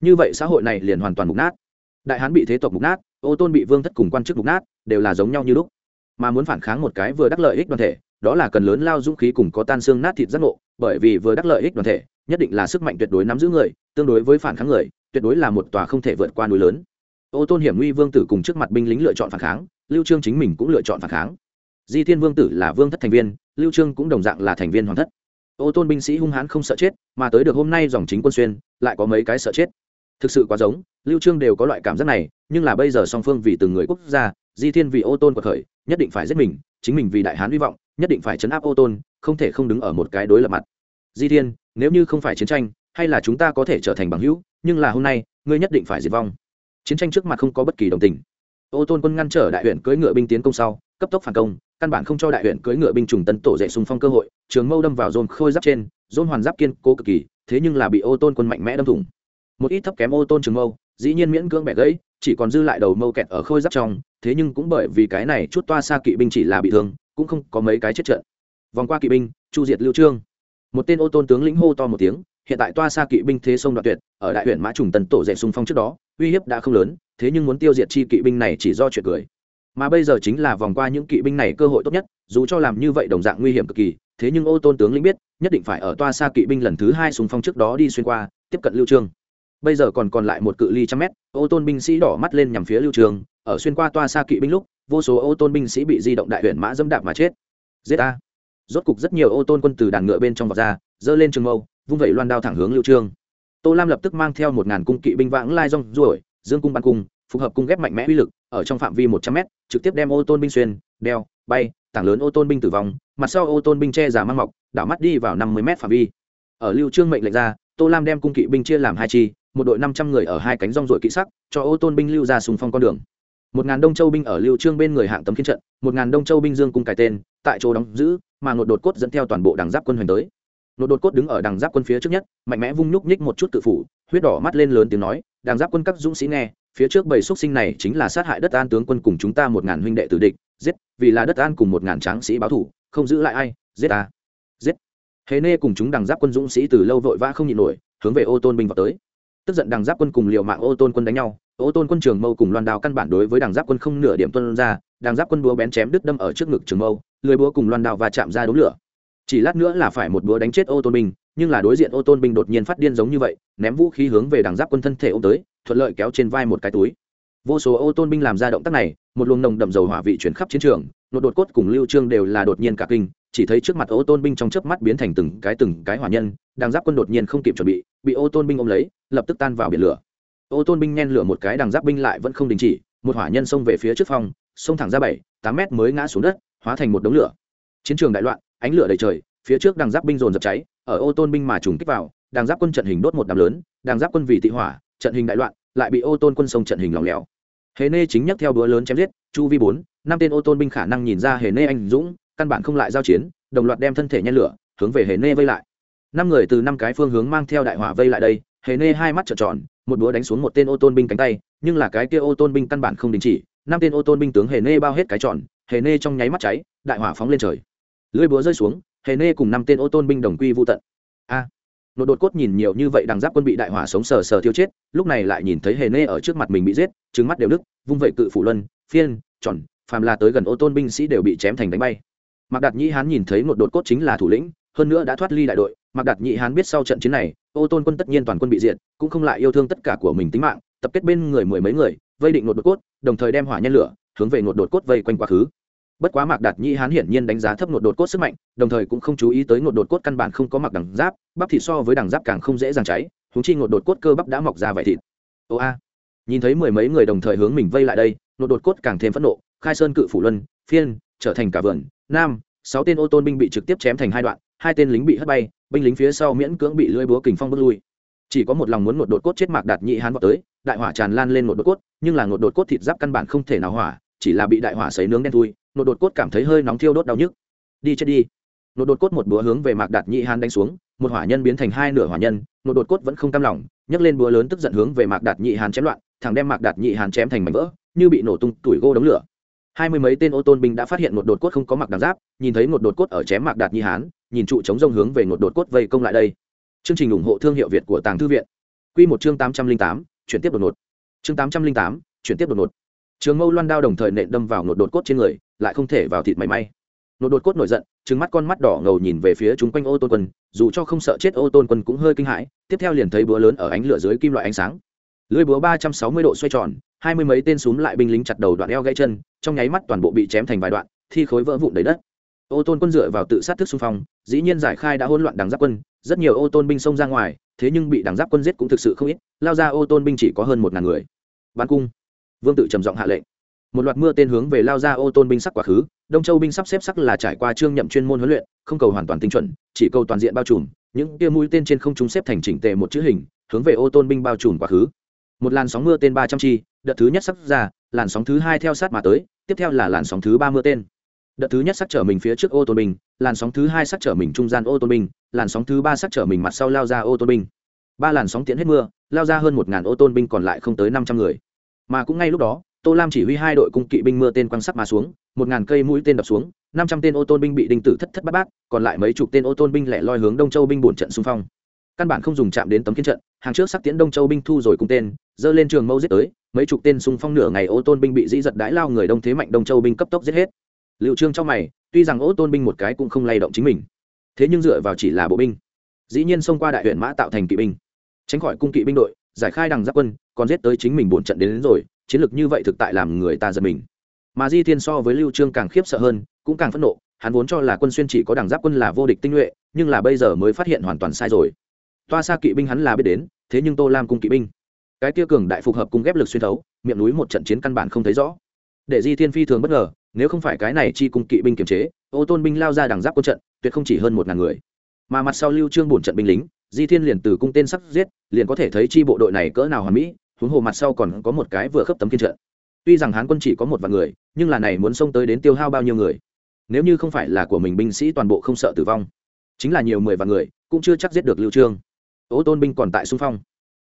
Như vậy xã hội này liền hoàn toàn mục nát. Đại hán bị thế tộc mục nát, ô tôn bị vương thất cùng quan chức mục nát, đều là giống nhau như lúc. Mà muốn phản kháng một cái vừa đắc lợi ích đoàn thể, đó là cần lớn lao dũng khí cùng có tan xương nát thịt giác ngộ, bởi vì vừa đắc lợi ích đoàn thể nhất định là sức mạnh tuyệt đối nắm giữ người, tương đối với phản kháng người, tuyệt đối là một tòa không thể vượt qua núi lớn. Ô tôn hiểm nguy vương tử cùng trước mặt binh lính lựa chọn phản kháng, lưu trương chính mình cũng lựa chọn phản kháng. Di thiên vương tử là vương thất thành viên, lưu trương cũng đồng dạng là thành viên hoàng thất. Ô tôn binh sĩ hung hãn không sợ chết, mà tới được hôm nay dòng chính quân xuyên, lại có mấy cái sợ chết. Thực sự quá giống, lưu trương đều có loại cảm giác này, nhưng là bây giờ song phương vì từng người quốc gia, di thiên vì ô tôn quật khởi, nhất định phải giết mình, chính mình vì đại hán hy vọng, nhất định phải chấn áp ô tôn, không thể không đứng ở một cái đối lập mặt. Di thiên nếu như không phải chiến tranh, hay là chúng ta có thể trở thành bằng hữu, nhưng là hôm nay, ngươi nhất định phải diệt vong. Chiến tranh trước mặt không có bất kỳ đồng tình. Ô tôn quân ngăn trở đại huyện cưỡi ngựa binh tiến công sau, cấp tốc phản công, căn bản không cho đại huyện cưỡi ngựa binh trùng tân tổ dậy xung phong cơ hội, trường mâu đâm vào dồn khôi giáp trên dồn hoàn giáp kiên cố cực kỳ, thế nhưng là bị ô tôn quân mạnh mẽ đâm thủng. Một ít thấp kém ô tôn trường mâu, dĩ nhiên miễn cưỡng bẻ gãy, chỉ còn dư lại đầu mâu kẹt ở khôi giáp trong, thế nhưng cũng bởi vì cái này chút toa xa kỵ binh chỉ là bị thương, cũng không có mấy cái chết trận. Vòng qua kỵ binh, chu diệt lưu trương một tên ô tôn tướng lĩnh hô to một tiếng, hiện tại toa xa kỵ binh thế sông đoạn tuyệt, ở đại huyện mã trùng tần tổ dạy xung phong trước đó, uy hiếp đã không lớn, thế nhưng muốn tiêu diệt chi kỵ binh này chỉ do chuyện cười. Mà bây giờ chính là vòng qua những kỵ binh này cơ hội tốt nhất, dù cho làm như vậy đồng dạng nguy hiểm cực kỳ, thế nhưng ô tôn tướng lĩnh biết, nhất định phải ở toa xa kỵ binh lần thứ hai xung phong trước đó đi xuyên qua, tiếp cận lưu trương. Bây giờ còn còn lại một cự ly trăm mét, ô tôn binh sĩ đỏ mắt lên nhằm phía lưu trường ở xuyên qua toa xa kỵ binh lúc, vô số ô tôn binh sĩ bị di động đại huyện mã dâm đạp mà chết. Giết a rốt cục rất nhiều ô tôn quân từ đàn ngựa bên trong vọt ra, giơ lên trường mâu, vung vẩy loan đao thẳng hướng lưu trương. Tô lam lập tức mang theo một ngàn cung kỵ binh vãng lai rong ruổi, dương cung bắn cung phù hợp cung ghép mạnh mẽ uy lực, ở trong phạm vi một trăm mét, trực tiếp đem ô tôn binh xuyên, đeo, bay, tảng lớn ô tôn binh tử vong, mặt sau ô tôn binh che giả mang mọc, đảo mắt đi vào năm mươi mét phạm vi. Ở lưu trương mệnh lệnh ra, tô lam đem cung kỵ binh chia làm hai chi, một đội năm trăm người ở hai cánh rong ruổi kỵ sắc, cho ô tôn binh lưu ra sùng phong con đường. Một ngàn đông châu binh ở lưu trương bên người hạng tấm kiến trận, một ngàn đông châu binh dương cung cài tên, tại chỗ đóng giữ mà ngột đột cốt dẫn theo toàn bộ đằng giáp quân hoành tới. Ngột đột cốt đứng ở đằng giáp quân phía trước nhất, mạnh mẽ vung nhúc nhích một chút tự phủ, huyết đỏ mắt lên lớn tiếng nói, đằng giáp quân các dũng sĩ nghe, phía trước bầy xuất sinh này chính là sát hại đất an tướng quân cùng chúng ta một ngàn huynh đệ tử địch, giết, vì là đất an cùng một ngàn tráng sĩ báo thủ, không giữ lại ai, giết ta, giết. Hề nê cùng chúng đằng giáp quân dũng sĩ từ lâu vội vã không nhịn nổi, hướng về ô tôn binh vào tới. Tức giận đằng giáp quân cùng liều mạng ô tôn quân đánh nhau, ô tôn quân trường mâu cùng loan đao căn bản đối với đằng giáp quân không nửa điểm tuân ra, đằng giáp quân búa bén chém đứt đâm ở trước ngực trường mâu lưới búa cùng loan đao và chạm ra đống lửa. Chỉ lát nữa là phải một búa đánh chết ô tôn binh, nhưng là đối diện ô tôn binh đột nhiên phát điên giống như vậy, ném vũ khí hướng về đằng giáp quân thân thể ô tới, thuận lợi kéo trên vai một cái túi. Vô số ô tôn binh làm ra động tác này, một luồng nồng đậm dầu hỏa vị chuyển khắp chiến trường, nột đột cốt cùng lưu trương đều là đột nhiên cả kinh, chỉ thấy trước mặt ô tôn binh trong chớp mắt biến thành từng cái từng cái hỏa nhân, đằng giáp quân đột nhiên không kịp chuẩn bị bị ô tôn binh ôm lấy, lập tức tan vào biển lửa. Ô tôn binh nhen lửa một cái đằng giáp binh lại vẫn không đình chỉ, một hỏa nhân xông về phía trước phòng xông thẳng ra bảy, tám mét mới ngã xuống đất hóa thành một đống lửa. Chiến trường đại loạn, ánh lửa đầy trời, phía trước đằng giáp binh dồn dập cháy, ở ô tôn binh mà trùng kích vào, đằng giáp quân trận hình đốt một đám lớn, đằng giáp quân vì tị hỏa, trận hình đại loạn, lại bị ô tôn quân sông trận hình lỏng lẻo. Hề nê chính nhắc theo búa lớn chém giết, chu vi bốn, năm tên ô tôn binh khả năng nhìn ra hề nê anh dũng, căn bản không lại giao chiến, đồng loạt đem thân thể nhen lửa, hướng về hề nê vây lại. Năm người từ năm cái phương hướng mang theo đại hỏa vây lại đây, hề nê hai mắt trợn tròn, một búa đánh xuống một tên ô tôn binh cánh tay, nhưng là cái kia ô tôn binh căn bản không đình chỉ, năm tên ô tôn binh tướng hề nê bao hết cái tròn hề nê trong nháy mắt cháy đại hỏa phóng lên trời. Lưỡi búa rơi xuống hề nê cùng năm tên ô tôn binh đồng quy vô tận. A! À, đột cốt nhìn nhiều như vậy đằng giáp quân bị đại hỏa sống sờ sờ thiêu chết lúc này lại nhìn thấy hề nê ở trước mặt mình bị giết trứng mắt đều đức vung vậy cự phủ luân phiên tròn phàm là tới gần ô tôn binh sĩ đều bị chém thành đánh bay. Mạc đạt nhĩ hán nhìn thấy nội đột cốt chính là thủ lĩnh hơn nữa đã thoát ly đại đội mạc đạt nhĩ hán biết sau trận chiến này ô tôn quân tất nhiên toàn quân bị diệt cũng không lại yêu thương tất cả của mình tính mạng tập kết bên người mười mấy người vây định nội đột cốt đồng thời đem hỏa nhân lửa hướng về nội đột cốt vây quanh quá khứ bất quá mạc đạt nhĩ hán hiển nhiên đánh giá thấp nột đột cốt sức mạnh, đồng thời cũng không chú ý tới nột đột cốt căn bản không có mặc đằng giáp, bắp thịt so với đằng giáp càng không dễ dàng cháy húng chi nột đột cốt cơ bắp đã mọc ra vải thịt. Ô a. Nhìn thấy mười mấy người đồng thời hướng mình vây lại đây, nột đột cốt càng thêm phẫn nộ, khai sơn cự phủ luân, phiên, trở thành cả vườn, nam, sáu tên ô tôn binh bị trực tiếp chém thành hai đoạn, hai tên lính bị hất bay, binh lính phía sau miễn cưỡng bị lưỡi búa kình phong bước lui. Chỉ có một lòng muốn nột đột cốt chết mạc đạt nhị hán vào tới, đại hỏa tràn lan lên nột đột cốt, nhưng là nột đột cốt thịt giáp căn bản không thể nào hỏa, chỉ là bị đại hỏa sấy nướng đen thui nột đột cốt cảm thấy hơi nóng thiêu đốt đau nhức. Đi chết đi. Nột đột cốt một búa hướng về mạc đạt nhị hàn đánh xuống, một hỏa nhân biến thành hai nửa hỏa nhân, nột đột cốt vẫn không cam lòng, nhấc lên búa lớn tức giận hướng về mạc đạt nhị hàn chém loạn thằng đem mạc đạt nhị hàn chém thành mảnh vỡ, như bị nổ tung tuổi gô đống lửa. Hai mươi mấy tên ô tôn binh đã phát hiện một đột cốt không có mặc đằng giáp, nhìn thấy một đột cốt ở chém mạc đạt nhị hán, nhìn trụ chống rông hướng về một đột cốt vây công lại đây. Chương trình ủng hộ thương hiệu việt của tàng thư viện. Q một chương tám trăm linh tám, chuyển tiếp đột ngột. Chương tám trăm linh tám, chuyển tiếp đột ngột trường mâu loan đao đồng thời nện đâm vào nột đột cốt trên người, lại không thể vào thịt mảy may. Nột đột cốt nổi giận trứng mắt con mắt đỏ ngầu nhìn về phía chúng quanh ô tôn quân, dù cho không sợ chết ô tôn quân cũng hơi kinh hãi, tiếp theo liền thấy búa lớn ở ánh lửa dưới kim loại ánh sáng. Lưỡi búa ba trăm sáu mươi độ xoay tròn, hai mươi mấy tên xúm lại binh lính chặt đầu đoạn eo gãy chân, trong nháy mắt toàn bộ bị chém thành vài đoạn, thi khối vỡ vụn đầy đất. Ô tôn quân dựa vào tự sát thức xung phong, dĩ nhiên giải khai đã hỗn loạn đằng giáp quân, rất nhiều ô tôn binh xông ra ngoài, thế nhưng bị đằng giáp quân giết cũng thực sự không ít, lao ra ô tôn binh chỉ có hơn một ngàn người. Ban cung vương tự trầm giọng hạ lệnh. Một loạt mưa tên hướng về lao ra ô tôn binh sắc quá khứ, đông châu binh sắp xếp sắc là trải qua trương nhậm chuyên môn huấn luyện, không cầu hoàn toàn tinh chuẩn, chỉ cầu toàn diện bao trùm, những tia mũi tên trên không chúng xếp thành chỉnh tề một chữ hình, hướng về ô tôn binh bao trùm quá khứ. Một làn sóng mưa tên ba trăm chi, đợt thứ nhất sắp ra, làn sóng thứ hai theo sát mà tới, tiếp theo là làn sóng thứ ba mưa tên. Đợt thứ nhất sắc trở mình phía trước ô tôn binh, làn sóng thứ hai sắc trở mình trung gian ô tôn binh, làn sóng thứ ba sắc trở mình mặt sau lao ra ô tôn binh. Ba làn sóng tiễn hết mưa, lao ra hơn một ngàn ô tôn binh còn lại không tới năm trăm người mà cũng ngay lúc đó, tô lam chỉ huy hai đội cung kỵ binh mưa tên quăng sắc mà xuống, một ngàn cây mũi tên đập xuống, năm trăm tên ô tôn binh bị đinh tử thất thất bát bát, còn lại mấy chục tên ô tôn binh lẻ loi hướng đông châu binh bổn trận xung phong. Căn bản không dùng chạm đến tấm kiến trận, hàng trước sắc tiễn đông châu binh thu rồi cung tên, dơ lên trường mâu giết tới, mấy chục tên xung phong nửa ngày ô tôn binh bị dĩ giật đãi lao người đông thế mạnh đông châu binh cấp tốc giết hết. Liệu trương trong mày, tuy rằng ô tôn binh một cái cũng không lay động chính mình, thế nhưng dựa vào chỉ là bộ binh, dĩ nhiên xông qua đại huyện mã tạo thành kỵ binh, tránh khỏi cung kỵ binh đội giải khai đằng giáp quân còn giết tới chính mình bổn trận đến, đến rồi chiến lược như vậy thực tại làm người ta giật mình. Mà di thiên so với lưu trương càng khiếp sợ hơn cũng càng phẫn nộ hắn vốn cho là quân xuyên chỉ có đằng giáp quân là vô địch tinh nhuệ nhưng là bây giờ mới phát hiện hoàn toàn sai rồi. Toa xa kỵ binh hắn là biết đến thế nhưng tô lam cung kỵ binh. Cái kia cường đại phục hợp cung ghép lực xuyên thấu miệng núi một trận chiến căn bản không thấy rõ. Để di thiên phi thường bất ngờ nếu không phải cái này chi cung kỵ binh kiềm chế ô tôn binh lao ra đằng giáp quân trận tuyệt không chỉ hơn một ngàn người. Mà mặt sau lưu trương bổn trận binh lính di thiên liền từ cung tên sắc giết, liền có thể thấy chi bộ đội này cỡ nào hoàn mỹ, huống hồ mặt sau còn có một cái vừa khớp tấm kiên trận. Tuy rằng hán quân chỉ có một vạn người, nhưng là này muốn xông tới đến tiêu hao bao nhiêu người? Nếu như không phải là của mình binh sĩ toàn bộ không sợ tử vong, chính là nhiều mười vạn người, cũng chưa chắc giết được lưu trương. Ô tôn binh còn tại xung phong.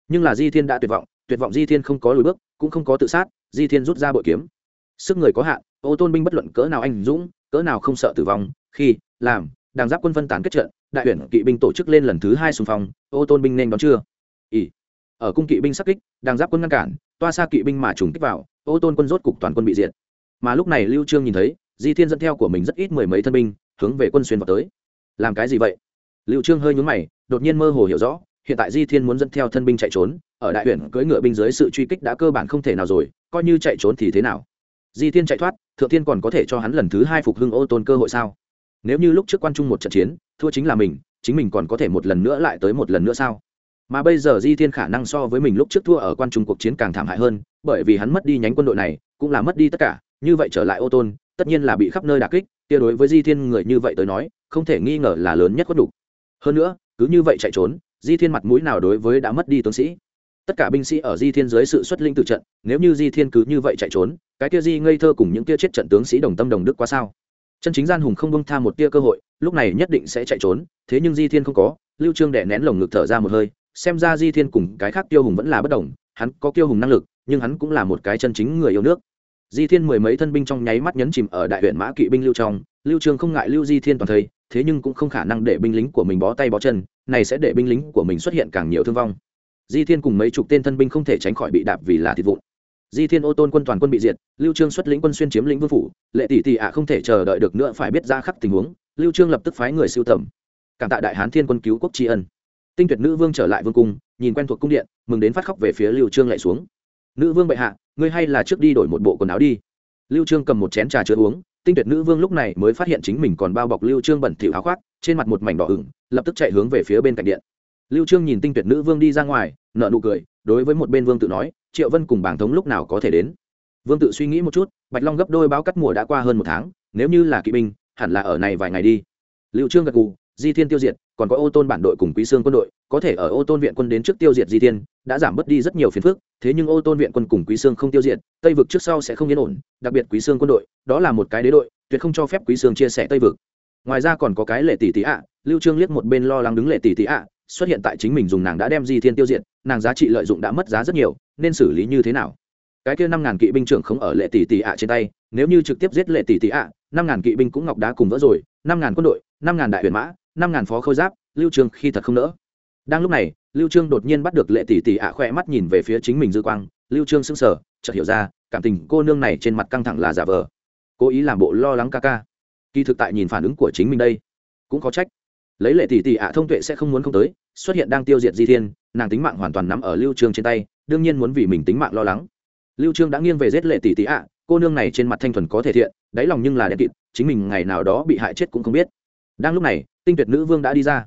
Nhưng là di thiên đã tuyệt vọng tuyệt vọng di thiên không có lùi bước, cũng không có tự sát, di thiên rút ra bội kiếm. Sức người có hạn ô tôn binh bất luận cỡ nào anh dũng, cỡ nào không sợ tử vong, khi, làm đàng giáp quân phân tán kết trận, đại huyện kỵ binh tổ chức lên lần thứ hai xung phong, ô tôn binh nên đón chưa? Ỉ ở cung kỵ binh sắc kích, đàng giáp quân ngăn cản, toa xa kỵ binh mà trùng kích vào, ô tôn quân rốt cục toàn quân bị diệt. Mà lúc này lưu trương nhìn thấy, di thiên dẫn theo của mình rất ít mười mấy thân binh, hướng về quân xuyên vào tới. Làm cái gì vậy? Lưu trương hơi nhún mày, đột nhiên mơ hồ hiểu rõ, hiện tại di thiên muốn dẫn theo thân binh chạy trốn, ở đại huyện cưỡi ngựa binh dưới sự truy kích đã cơ bản không thể nào rồi, coi như chạy trốn thì thế nào? Di thiên chạy thoát, thượng thiên còn có thể cho hắn lần thứ hai phục hưng ô tôn cơ hội sao? Nếu như lúc trước quan trung một trận chiến, thua chính là mình, chính mình còn có thể một lần nữa lại tới một lần nữa sao? Mà bây giờ di thiên khả năng so với mình lúc trước thua ở quan trung cuộc chiến càng thảm hại hơn, bởi vì hắn mất đi nhánh quân đội này, cũng là mất đi tất cả, như vậy trở lại ô tôn, tất nhiên là bị khắp nơi đà kích tia đối với di thiên người như vậy tới nói, không thể nghi ngờ là lớn nhất khuất đủ. hơn nữa, cứ như vậy chạy trốn, di thiên mặt mũi nào đối với đã mất đi tướng sĩ? Tất cả binh sĩ ở di thiên dưới sự xuất linh từ trận, nếu như di thiên cứ như vậy chạy trốn, cái kia di ngây thơ cùng những kia chết trận tướng sĩ đồng tâm đồng đức quá sao? Chân chính gian hùng không bông tha một tia cơ hội, lúc này nhất định sẽ chạy trốn, thế nhưng di thiên không có, lưu trương đẻ nén lồng ngực thở ra một hơi, xem ra di thiên cùng cái khác tiêu hùng vẫn là bất đồng, hắn có tiêu hùng năng lực, nhưng hắn cũng là một cái chân chính người yêu nước. Di thiên mười mấy thân binh trong nháy mắt nhấn chìm ở đại huyện mã kỵ binh lưu trong, lưu trương không ngại lưu di thiên toàn thây thế nhưng cũng không khả năng để binh lính của mình bó tay bó chân, này sẽ để binh lính của mình xuất hiện càng nhiều thương vong. Di thiên cùng mấy chục tên thân binh không thể tránh khỏi bị đạp vì là thịt vụn di thiên ô tôn quân toàn quân bị diệt, lưu trương xuất lĩnh quân xuyên chiếm lĩnh vương phủ, lệ tỷ tỷ ạ không thể chờ đợi được nữa phải biết ra khắc tình huống, lưu trương lập tức phái người siêu tầm. Cảm tạ đại hán thiên quân cứu quốc tri ân. Tinh tuyệt nữ vương trở lại vương cung, nhìn quen thuộc cung điện, mừng đến phát khóc về phía lưu trương lại xuống. Nữ vương bệ hạ, ngươi hay là trước đi đổi một bộ quần áo đi. Lưu trương cầm một chén trà chứa uống, tinh tuyệt nữ vương lúc này mới phát hiện chính mình còn bao bọc lưu trương bẩn thỉu áo khoác, trên mặt một mảnh đỏ ửng, lập tức chạy hướng về phía bên cạnh điện. Lưu trương nhìn tinh tuyệt nữ vương đi ra ngoài, nở nụ cười đối với một bên vương tự nói, triệu vân cùng bảng thống lúc nào có thể đến? Vương tự suy nghĩ một chút, bạch long gấp đôi báo cắt mùa đã qua hơn một tháng, nếu như là kỵ binh, hẳn là ở này vài ngày đi. Lưu trương gật gù, di thiên tiêu diệt, còn có ô tôn bản đội cùng quý xương quân đội, có thể ở ô tôn viện quân đến trước tiêu diệt di thiên, đã giảm bớt đi rất nhiều phiền phức, thế nhưng ô tôn viện quân cùng quý xương không tiêu diệt, tây vực trước sau sẽ không yên ổn, đặc biệt quý xương quân đội, đó là một cái đế đội, tuyệt không cho phép quý xương chia sẻ tây vực. Ngoài ra còn có cái lệ tỷ tỷ ạ, lưu trương liếc một bên lo lắng đứng lệ tỷ tỷ ạ xuất hiện tại chính mình dùng nàng đã đem di thiên tiêu diệt, nàng giá trị lợi dụng đã mất giá rất nhiều, nên xử lý như thế nào? Cái kia năm ngàn kỵ binh trưởng không ở lệ tỷ tỷ ạ trên tay, nếu như trực tiếp giết lệ tỷ tỷ ạ, năm ngàn kỵ binh cũng ngọc đá cùng vỡ rồi, năm ngàn quân đội, năm ngàn đại huyền mã, năm ngàn phó khôi giáp, lưu trương khi thật không nỡ. Đang lúc này, lưu trương đột nhiên bắt được lệ tỷ tỷ ạ khoe mắt nhìn về phía chính mình dư quang, lưu trương sững sờ, chợt hiểu ra, cảm tình cô nương này trên mặt căng thẳng là giả vờ. Cố ý làm bộ lo lắng ca ca. Kỳ thực tại nhìn phản ứng của chính mình đây, cũng có trách. Lấy lệ tỷ tỷ ạ thông tuệ sẽ không muốn không tới xuất hiện đang tiêu diệt di thiên, nàng tính mạng hoàn toàn nắm ở lưu trương trên tay, đương nhiên muốn vì mình tính mạng lo lắng. Lưu trương đã nghiêng về giết lệ tỷ tỷ ạ, cô nương này trên mặt thanh thuần có thể thiện, đáy lòng nhưng là đen kịt, chính mình ngày nào đó bị hại chết cũng không biết. Đang lúc này, tinh tuyệt nữ vương đã đi ra.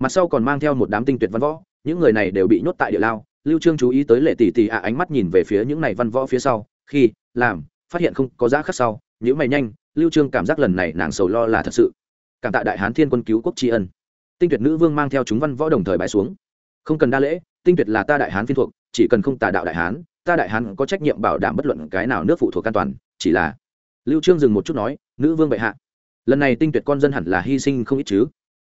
Mặt sau còn mang theo một đám tinh tuyệt văn võ, những người này đều bị nhốt tại địa lao. Lưu trương chú ý tới lệ tỷ tỷ ạ, ánh mắt nhìn về phía những này văn võ phía sau, khi, làm, phát hiện không có giá khắc sau những mày nhanh, lưu trương cảm giác lần này nàng sầu lo là thật sự. Cảm tạ đại hán thiên quân cứu quốc tri ân tinh tuyệt nữ vương mang theo chúng văn võ đồng thời bãi xuống. Không cần đa lễ, tinh tuyệt là ta đại hán phiên thuộc, chỉ cần không tà đạo đại hán, ta đại hán có trách nhiệm bảo đảm bất luận cái nào nước phụ thuộc an toàn, chỉ là lưu trương dừng một chút nói, nữ vương bệ hạ, lần này tinh tuyệt con dân hẳn là hy sinh không ít chứ.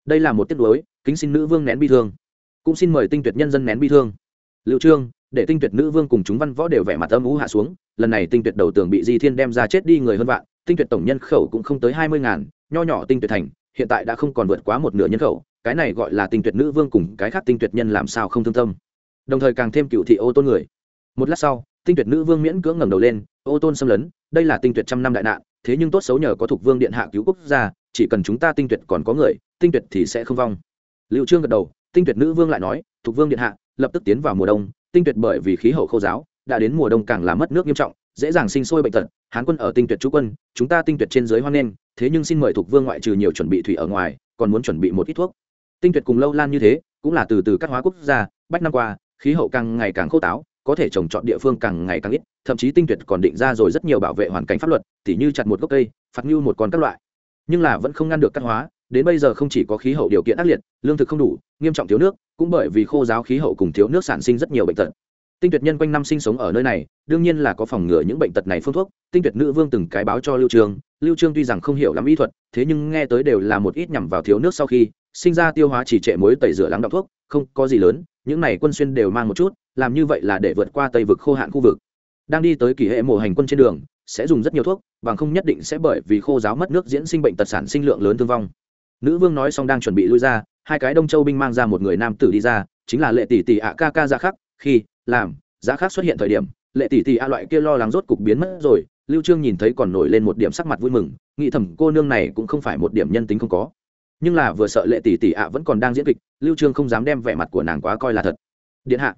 Đây là một tiết đối kính xin nữ vương nén bi thương. Cũng xin mời tinh tuyệt nhân dân nén bi thương. Lưu trương, để tinh tuyệt nữ vương cùng chúng văn võ đều vẻ mặt âm u hạ xuống, lần này tinh tuyệt đầu tường bị di thiên đem ra chết đi người hơn vạn, tinh tuyệt tổng nhân khẩu cũng không tới hai mươi ngàn, nho nhỏ tinh tuyệt thành, hiện tại đã không còn vượt quá một nửa nhân khẩu cái này gọi là tinh tuyệt nữ vương cùng cái khác tinh tuyệt nhân làm sao không thương tâm đồng thời càng thêm cựu thị ô tôn người một lát sau tinh tuyệt nữ vương miễn cưỡng ngẩng đầu lên ô tôn xâm lấn đây là tinh tuyệt trăm năm đại nạn thế nhưng tốt xấu nhờ có thuộc vương điện hạ cứu quốc gia chỉ cần chúng ta tinh tuyệt còn có người tinh tuyệt thì sẽ không vong liệu trương gật đầu tinh tuyệt nữ vương lại nói thuộc vương điện hạ lập tức tiến vào mùa đông tinh tuyệt bởi vì khí hậu khô giáo đã đến mùa đông càng làm mất nước nghiêm trọng dễ dàng sinh sôi bệnh tật hán quân ở tinh tuyệt chú quân chúng ta tinh tuyệt trên giới hoan nghênh thế nhưng xin mời thuộc vương ngoại trừ nhiều chuẩn bị thủy ở ngoài còn muốn chuẩn bị một ít thuốc tinh tuyệt cùng lâu lan như thế, cũng là từ từ các hóa quốc gia, bách năm qua, khí hậu càng ngày càng khô táo, có thể trồng trọt địa phương càng ngày càng ít, thậm chí tinh tuyệt còn định ra rồi rất nhiều bảo vệ hoàn cảnh pháp luật, tỉ như chặt một gốc cây, phạt như một con các loại. Nhưng là vẫn không ngăn được các hóa, đến bây giờ không chỉ có khí hậu điều kiện ác liệt, lương thực không đủ, nghiêm trọng thiếu nước, cũng bởi vì khô giáo khí hậu cùng thiếu nước sản sinh rất nhiều bệnh tật. Tinh tuyệt nhân quanh năm sinh sống ở nơi này, đương nhiên là có phòng ngừa những bệnh tật này phương thuốc, tinh tuyệt nữ vương từng cái báo cho lưu trương lưu trương tuy rằng không hiểu lắm y thuật, thế nhưng nghe tới đều là một ít nhằm vào thiếu nước sau khi sinh ra tiêu hóa chỉ trệ muối tẩy rửa lắng đọng thuốc, không có gì lớn, những này quân xuyên đều mang một chút, làm như vậy là để vượt qua tây vực khô hạn khu vực. Đang đi tới kỳ hệ mùa hành quân trên đường, sẽ dùng rất nhiều thuốc và không nhất định sẽ bởi vì khô giáo mất nước diễn sinh bệnh tật sản sinh lượng lớn thương vong. Nữ vương nói xong đang chuẩn bị lui ra, hai cái đông châu binh mang ra một người nam tử đi ra, chính là lệ tỷ tỷ ạ ca ca ra khắc, khi, làm giá khắc xuất hiện thời điểm, lệ tỷ tỷ a loại kia lo lắng rốt cục biến mất rồi, lưu trương nhìn thấy còn nổi lên một điểm sắc mặt vui mừng, nghĩ thầm cô nương này cũng không phải một điểm nhân tính không có nhưng là vừa sợ lệ tỷ tỷ ạ vẫn còn đang diễn kịch, lưu trương không dám đem vẻ mặt của nàng quá coi là thật. Điện hạ.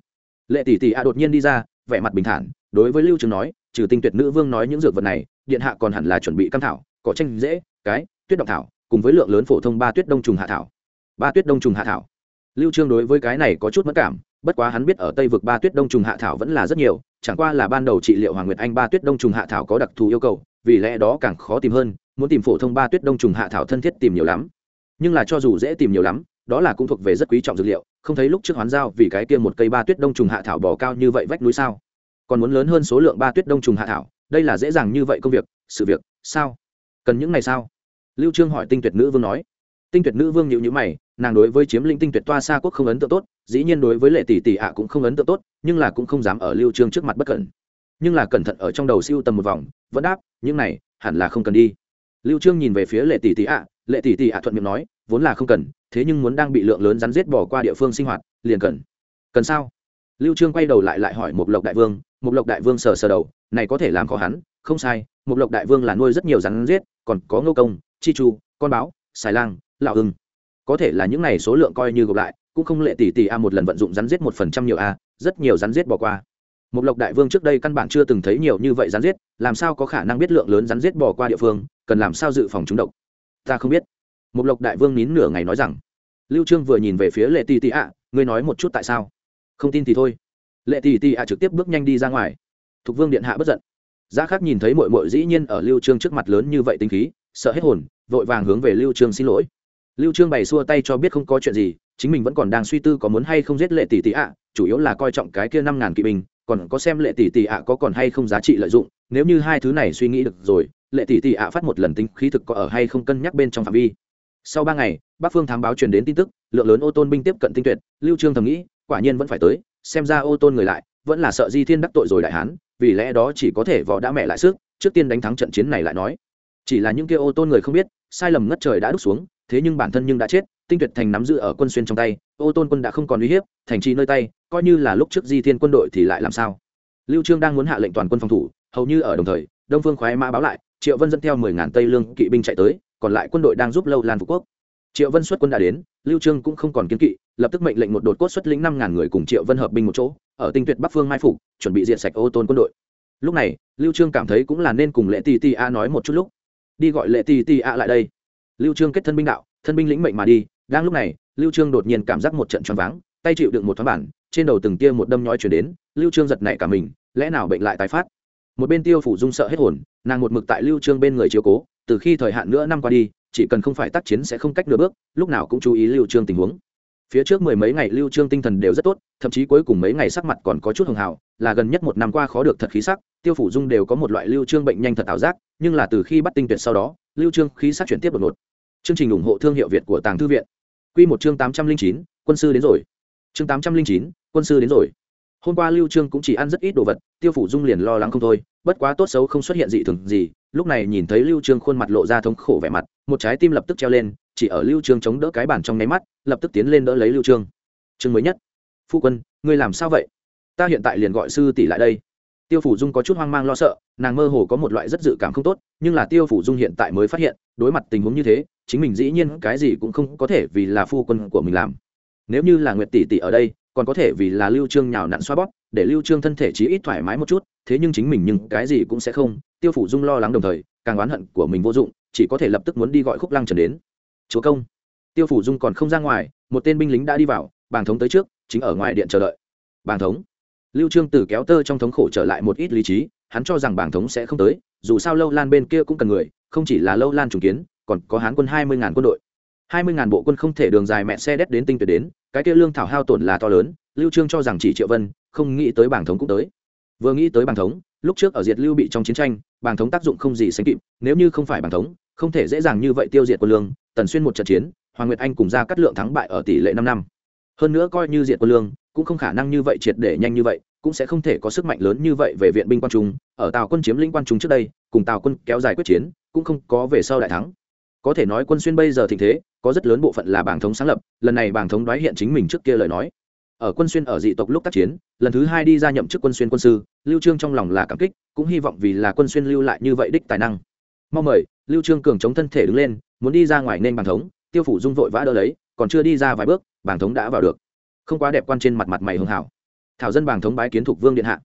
Lệ tỷ tỷ ạ đột nhiên đi ra, vẻ mặt bình thản, đối với lưu trương nói, trừ tinh tuyệt nữ vương nói những dược vật này, điện hạ còn hẳn là chuẩn bị cam thảo, cỏ tranh dễ, cái, tuyết động thảo, cùng với lượng lớn phổ thông ba tuyết đông trùng hạ thảo. Ba tuyết đông trùng hạ thảo. Lưu trương đối với cái này có chút mất cảm, bất quá hắn biết ở tây vực ba tuyết đông trùng hạ thảo vẫn là rất nhiều, chẳng qua là ban đầu trị liệu hoàng nguyệt anh ba tuyết đông trùng hạ thảo có đặc thù yêu cầu, vì lẽ đó càng khó tìm hơn, muốn tìm phổ thông ba tuyết đông trùng hạ thảo thân thiết tìm nhiều lắm nhưng là cho dù dễ tìm nhiều lắm, đó là cũng thuộc về rất quý trọng dược liệu, không thấy lúc trước hoán giao vì cái kia một cây ba tuyết đông trùng hạ thảo bò cao như vậy vách núi sao? Còn muốn lớn hơn số lượng ba tuyết đông trùng hạ thảo, đây là dễ dàng như vậy công việc, sự việc, sao? Cần những này sao? Lưu trương hỏi tinh tuyệt nữ vương nói. Tinh tuyệt nữ vương nhịu nhữ mày, nàng đối với chiếm lĩnh tinh tuyệt toa xa quốc không ấn tượng tốt, dĩ nhiên đối với lệ tỷ tỷ ạ cũng không ấn tượng tốt, nhưng là cũng không dám ở lưu trương trước mặt bất cẩn. Nhưng là cẩn thận ở trong đầu siêu tầm một vòng, vẫn đáp, những này hẳn là không cần đi. Lưu trương nhìn về phía lệ tỷ tỷ ạ lệ tỷ tỷ ạ thuận miệng nói, vốn là không cần, thế nhưng muốn đang bị lượng lớn rắn giết bỏ qua địa phương sinh hoạt, liền cần. Cần sao? Lưu trương quay đầu lại lại hỏi một lộc đại vương một lộc đại vương sờ sờ đầu, này có thể làm khó hắn, không sai một lộc đại vương là nuôi rất nhiều rắn giết, còn có ngô công, chi chu, con báo xài lang, lão hưng. Có thể là những này số lượng coi như gộp lại, cũng không lệ tỷ tỷ a một lần vận dụng rắn giết một phần trăm nhiều a rất nhiều rắn giết bỏ qua. Một lộc đại vương trước đây căn bản chưa từng thấy nhiều như vậy rắn giết, làm sao có khả năng biết lượng lớn rắn giết bỏ qua địa phương, cần làm sao dự phòng chúng độc? Ta không biết. Một lộc đại vương nín nửa ngày nói rằng lưu trương vừa nhìn về phía lệ tỷ tỷ ạ, ngươi nói một chút tại sao? Không tin thì thôi. Lệ tỷ tỷ ạ trực tiếp bước nhanh đi ra ngoài. Thục vương điện hạ bất giận. Giá khác nhìn thấy muội muội dĩ nhiên ở lưu trương trước mặt lớn như vậy tính khí sợ hết hồn vội vàng hướng về lưu trương xin lỗi. Lưu trương bày xua tay cho biết không có chuyện gì chính mình vẫn còn đang suy tư có muốn hay không giết lệ tỷ tỷ ạ chủ yếu là coi trọng cái kia năm ngàn kỵ binh còn có xem lệ tỷ tỷ ạ có còn hay không giá trị lợi dụng, nếu như hai thứ này suy nghĩ được rồi, lệ tỷ tỷ ạ phát một lần tính khí thực có ở hay không cân nhắc bên trong phạm vi. Sau ba ngày bắc phương thám báo truyền đến tin tức, lượng lớn ô tôn binh tiếp cận tinh tuyệt, lưu trương thầm nghĩ, quả nhiên vẫn phải tới, xem ra ô tôn người lại, vẫn là sợ di thiên đắc tội rồi đại hán, vì lẽ đó chỉ có thể võ đã mẹ lại sức, trước tiên đánh thắng trận chiến này lại nói. Chỉ là những kia ô tôn người không biết, sai lầm ngất trời đã đúc xuống, thế nhưng bản thân nhưng đã chết, tinh tuyệt thành nắm giữ ở quân xuyên trong tay, ô tôn quân đã không còn uy hiếp, thành trì nơi tay coi như là lúc trước di thiên quân đội thì lại làm sao? Lưu trương đang muốn hạ lệnh toàn quân phòng thủ, hầu như ở đồng thời, đông phương khoái mã báo lại, triệu vân dẫn theo mười ngàn tây lương kỵ binh chạy tới, còn lại quân đội đang giúp lâu lan phú quốc. Triệu vân xuất quân đã đến, lưu trương cũng không còn kiên kỵ, lập tức mệnh lệnh một đột cốt xuất lĩnh năm ngàn người cùng triệu vân hợp binh một chỗ, ở tinh tuyệt bắc phương mai phục, chuẩn bị diện sạch ô tôn quân đội. Lúc này, lưu trương cảm thấy cũng là nên cùng lệ tì tì a nói một chút lúc. Đi gọi lệ tì tì a lại đây. Lưu trương kết thân binh đạo, thân binh lĩnh mệnh mà đi. Đang lúc này, lưu trương đột nhiên cảm giác một trận choáng váng tay chịu đựng một thoáng bản, trên đầu từng tia một đâm nhói chuyển đến, lưu trương giật nảy cả mình, lẽ nào bệnh lại tái phát? Một bên tiêu phủ dung sợ hết hồn, nàng một mực tại lưu trương bên người chiếu cố, từ khi thời hạn nữa năm qua đi, chỉ cần không phải tác chiến sẽ không cách nửa bước, lúc nào cũng chú ý lưu trương tình huống. Phía trước mười mấy ngày lưu trương tinh thần đều rất tốt, thậm chí cuối cùng mấy ngày sắc mặt còn có chút hường hào, là gần nhất một năm qua khó được thật khí sắc, tiêu phủ dung đều có một loại lưu trương bệnh nhanh thật ảo giác, nhưng là từ khi bắt tinh tuyệt sau đó, lưu trương khí sắc chuyển tiếp đột ngột. Chương trình ủng hộ thương hiệu việt của tàng thư viện. Quy một chương tám trăm linh chín, quân sư đến rồi chương tám trăm linh chín, quân sư đến rồi. Hôm qua lưu trương cũng chỉ ăn rất ít đồ vật, tiêu phủ dung liền lo lắng không thôi, bất quá tốt xấu không xuất hiện dị thường gì, lúc này nhìn thấy lưu trương khuôn mặt lộ ra thống khổ vẻ mặt, một trái tim lập tức treo lên, chỉ ở lưu trương chống đỡ cái bàn trong nháy mắt, lập tức tiến lên đỡ lấy lưu trương. Chương mới nhất, phu quân, ngươi làm sao vậy? Ta hiện tại liền gọi sư tỷ lại đây. Tiêu phủ dung có chút hoang mang lo sợ, nàng mơ hồ có một loại rất dự cảm không tốt, nhưng là tiêu phủ dung hiện tại mới phát hiện, đối mặt tình huống như thế, chính mình dĩ nhiên cái gì cũng không có thể vì là phu quân của mình làm nếu như là nguyệt tỷ tỷ ở đây, còn có thể vì là lưu trương nhào nặn xoa bóp, để lưu trương thân thể chí ít thoải mái một chút, thế nhưng chính mình nhưng cái gì cũng sẽ không, tiêu phủ dung lo lắng đồng thời, càng oán hận của mình vô dụng, chỉ có thể lập tức muốn đi gọi khúc lăng trần đến. Chúa công. Tiêu phủ dung còn không ra ngoài, một tên binh lính đã đi vào, bàng thống tới trước, chính ở ngoài điện chờ đợi. Bàng thống. Lưu trương từ kéo tơ trong thống khổ trở lại một ít lý trí, hắn cho rằng bàng thống sẽ không tới, dù sao lâu lan bên kia cũng cần người, không chỉ là lâu lan trùng kiến, còn có hán quân hai mươi ngàn quân đội hai mươi ngàn bộ quân không thể đường dài mẹ xe đét đến tinh tuyệt đến, cái kia lương thảo hao tổn là to lớn, lưu trương cho rằng chỉ triệu vân, không nghĩ tới bảng thống cũng tới. Vừa nghĩ tới bảng thống, lúc trước ở diệt lưu bị trong chiến tranh, bảng thống tác dụng không gì sánh kịp, nếu như không phải bảng thống, không thể dễ dàng như vậy tiêu diệt quân lương, tần xuyên một trận chiến, hoàng nguyệt anh cùng ra cắt lượng thắng bại ở tỷ lệ năm năm. Hơn nữa coi như diệt quân lương, cũng không khả năng như vậy triệt để nhanh như vậy, cũng sẽ không thể có sức mạnh lớn như vậy về viện binh quan trung, ở tàu quân chiếm lĩnh quan trung trước đây, cùng tàu quân kéo dài quyết chiến, cũng không có về sau đại thắng. Có thể nói quân xuyên bây giờ thịnh thế có rất lớn bộ phận là bảng thống sáng lập, lần này bảng thống đoái hiện chính mình trước kia lời nói. Ở quân xuyên ở dị tộc lúc tác chiến, lần thứ hai đi ra nhậm chức quân xuyên quân sư, lưu trương trong lòng là cảm kích, cũng hy vọng vì là quân xuyên lưu lại như vậy đích tài năng. Mong mời, lưu trương cường chống thân thể đứng lên, muốn đi ra ngoài nên bảng thống, tiêu phủ dung vội vã đỡ lấy, còn chưa đi ra vài bước, bảng thống đã vào được. Không quá đẹp quan trên mặt mặt mày hưng hảo. Thảo dân bảng thống bái kiến thuộc vương điện hạ.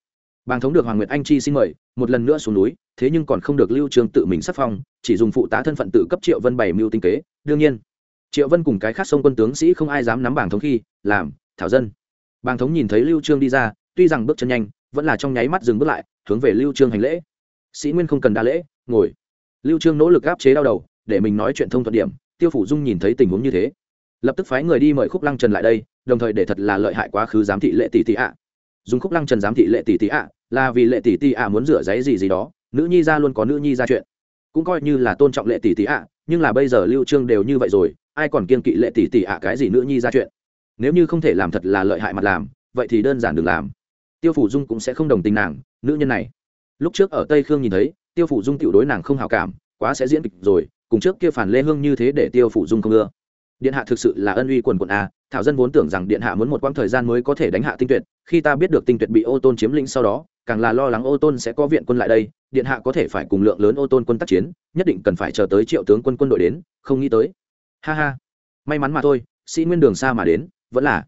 Bàng thống được hoàng nguyệt anh chi xin mời, một lần nữa xuống núi, thế nhưng còn không được lưu trương tự mình sắc phong, chỉ dùng phụ tá thân phận tự cấp triệu vân bảy mưu tinh kế, đương nhiên triệu vân cùng cái khác sông quân tướng sĩ không ai dám nắm bảng thống khi, làm, thảo dân. Bàng thống nhìn thấy lưu trương đi ra, tuy rằng bước chân nhanh, vẫn là trong nháy mắt dừng bước lại, hướng về lưu trương hành lễ. Sĩ nguyên không cần đa lễ, ngồi. Lưu trương nỗ lực áp chế đau đầu, để mình nói chuyện thông thuận điểm, tiêu phủ dung nhìn thấy tình huống như thế. Lập tức phái người đi mời khúc lăng trần lại đây, đồng thời để thật là lợi hại quá khứ giám thị lệ tỷ tỷ ạ. Dùng khúc lăng trần giám thị lệ tỷ tỷ ạ, là vì lệ tỷ tỷ ạ muốn rửa giấy gì gì đó, nữ nhi ra luôn có nữ nhi ra chuyện. Cũng coi như là tôn trọng lệ tỷ tỷ ạ, nhưng là bây giờ lưu trương đều như vậy rồi ai còn kiên kỵ lệ tỷ tỷ ạ à cái gì nữ nhi ra chuyện. Nếu như không thể làm thật là lợi hại mặt làm, vậy thì đơn giản đừng làm. Tiêu phủ dung cũng sẽ không đồng tình nàng, nữ nhân này. Lúc trước ở tây khương nhìn thấy, tiêu phủ dung tiểu đối nàng không hảo cảm, quá sẽ diễn kịch rồi, cùng trước kia phản lê hương như thế để tiêu phủ dung không ưa. Điện hạ thực sự là ân uy quần quận a, thảo dân vốn tưởng rằng điện hạ muốn một quãng thời gian mới có thể đánh hạ tinh tuyệt, khi ta biết được tinh tuyệt bị ô tôn chiếm lĩnh sau đó, càng là lo lắng ô tôn sẽ có viện quân lại đây, điện hạ có thể phải cùng lượng lớn ô tôn quân tác chiến, nhất định cần phải chờ tới triệu tướng quân quân đội đến, không nghĩ tới ha ha. May mắn mà thôi, sĩ nguyên đường xa mà đến, vẫn là.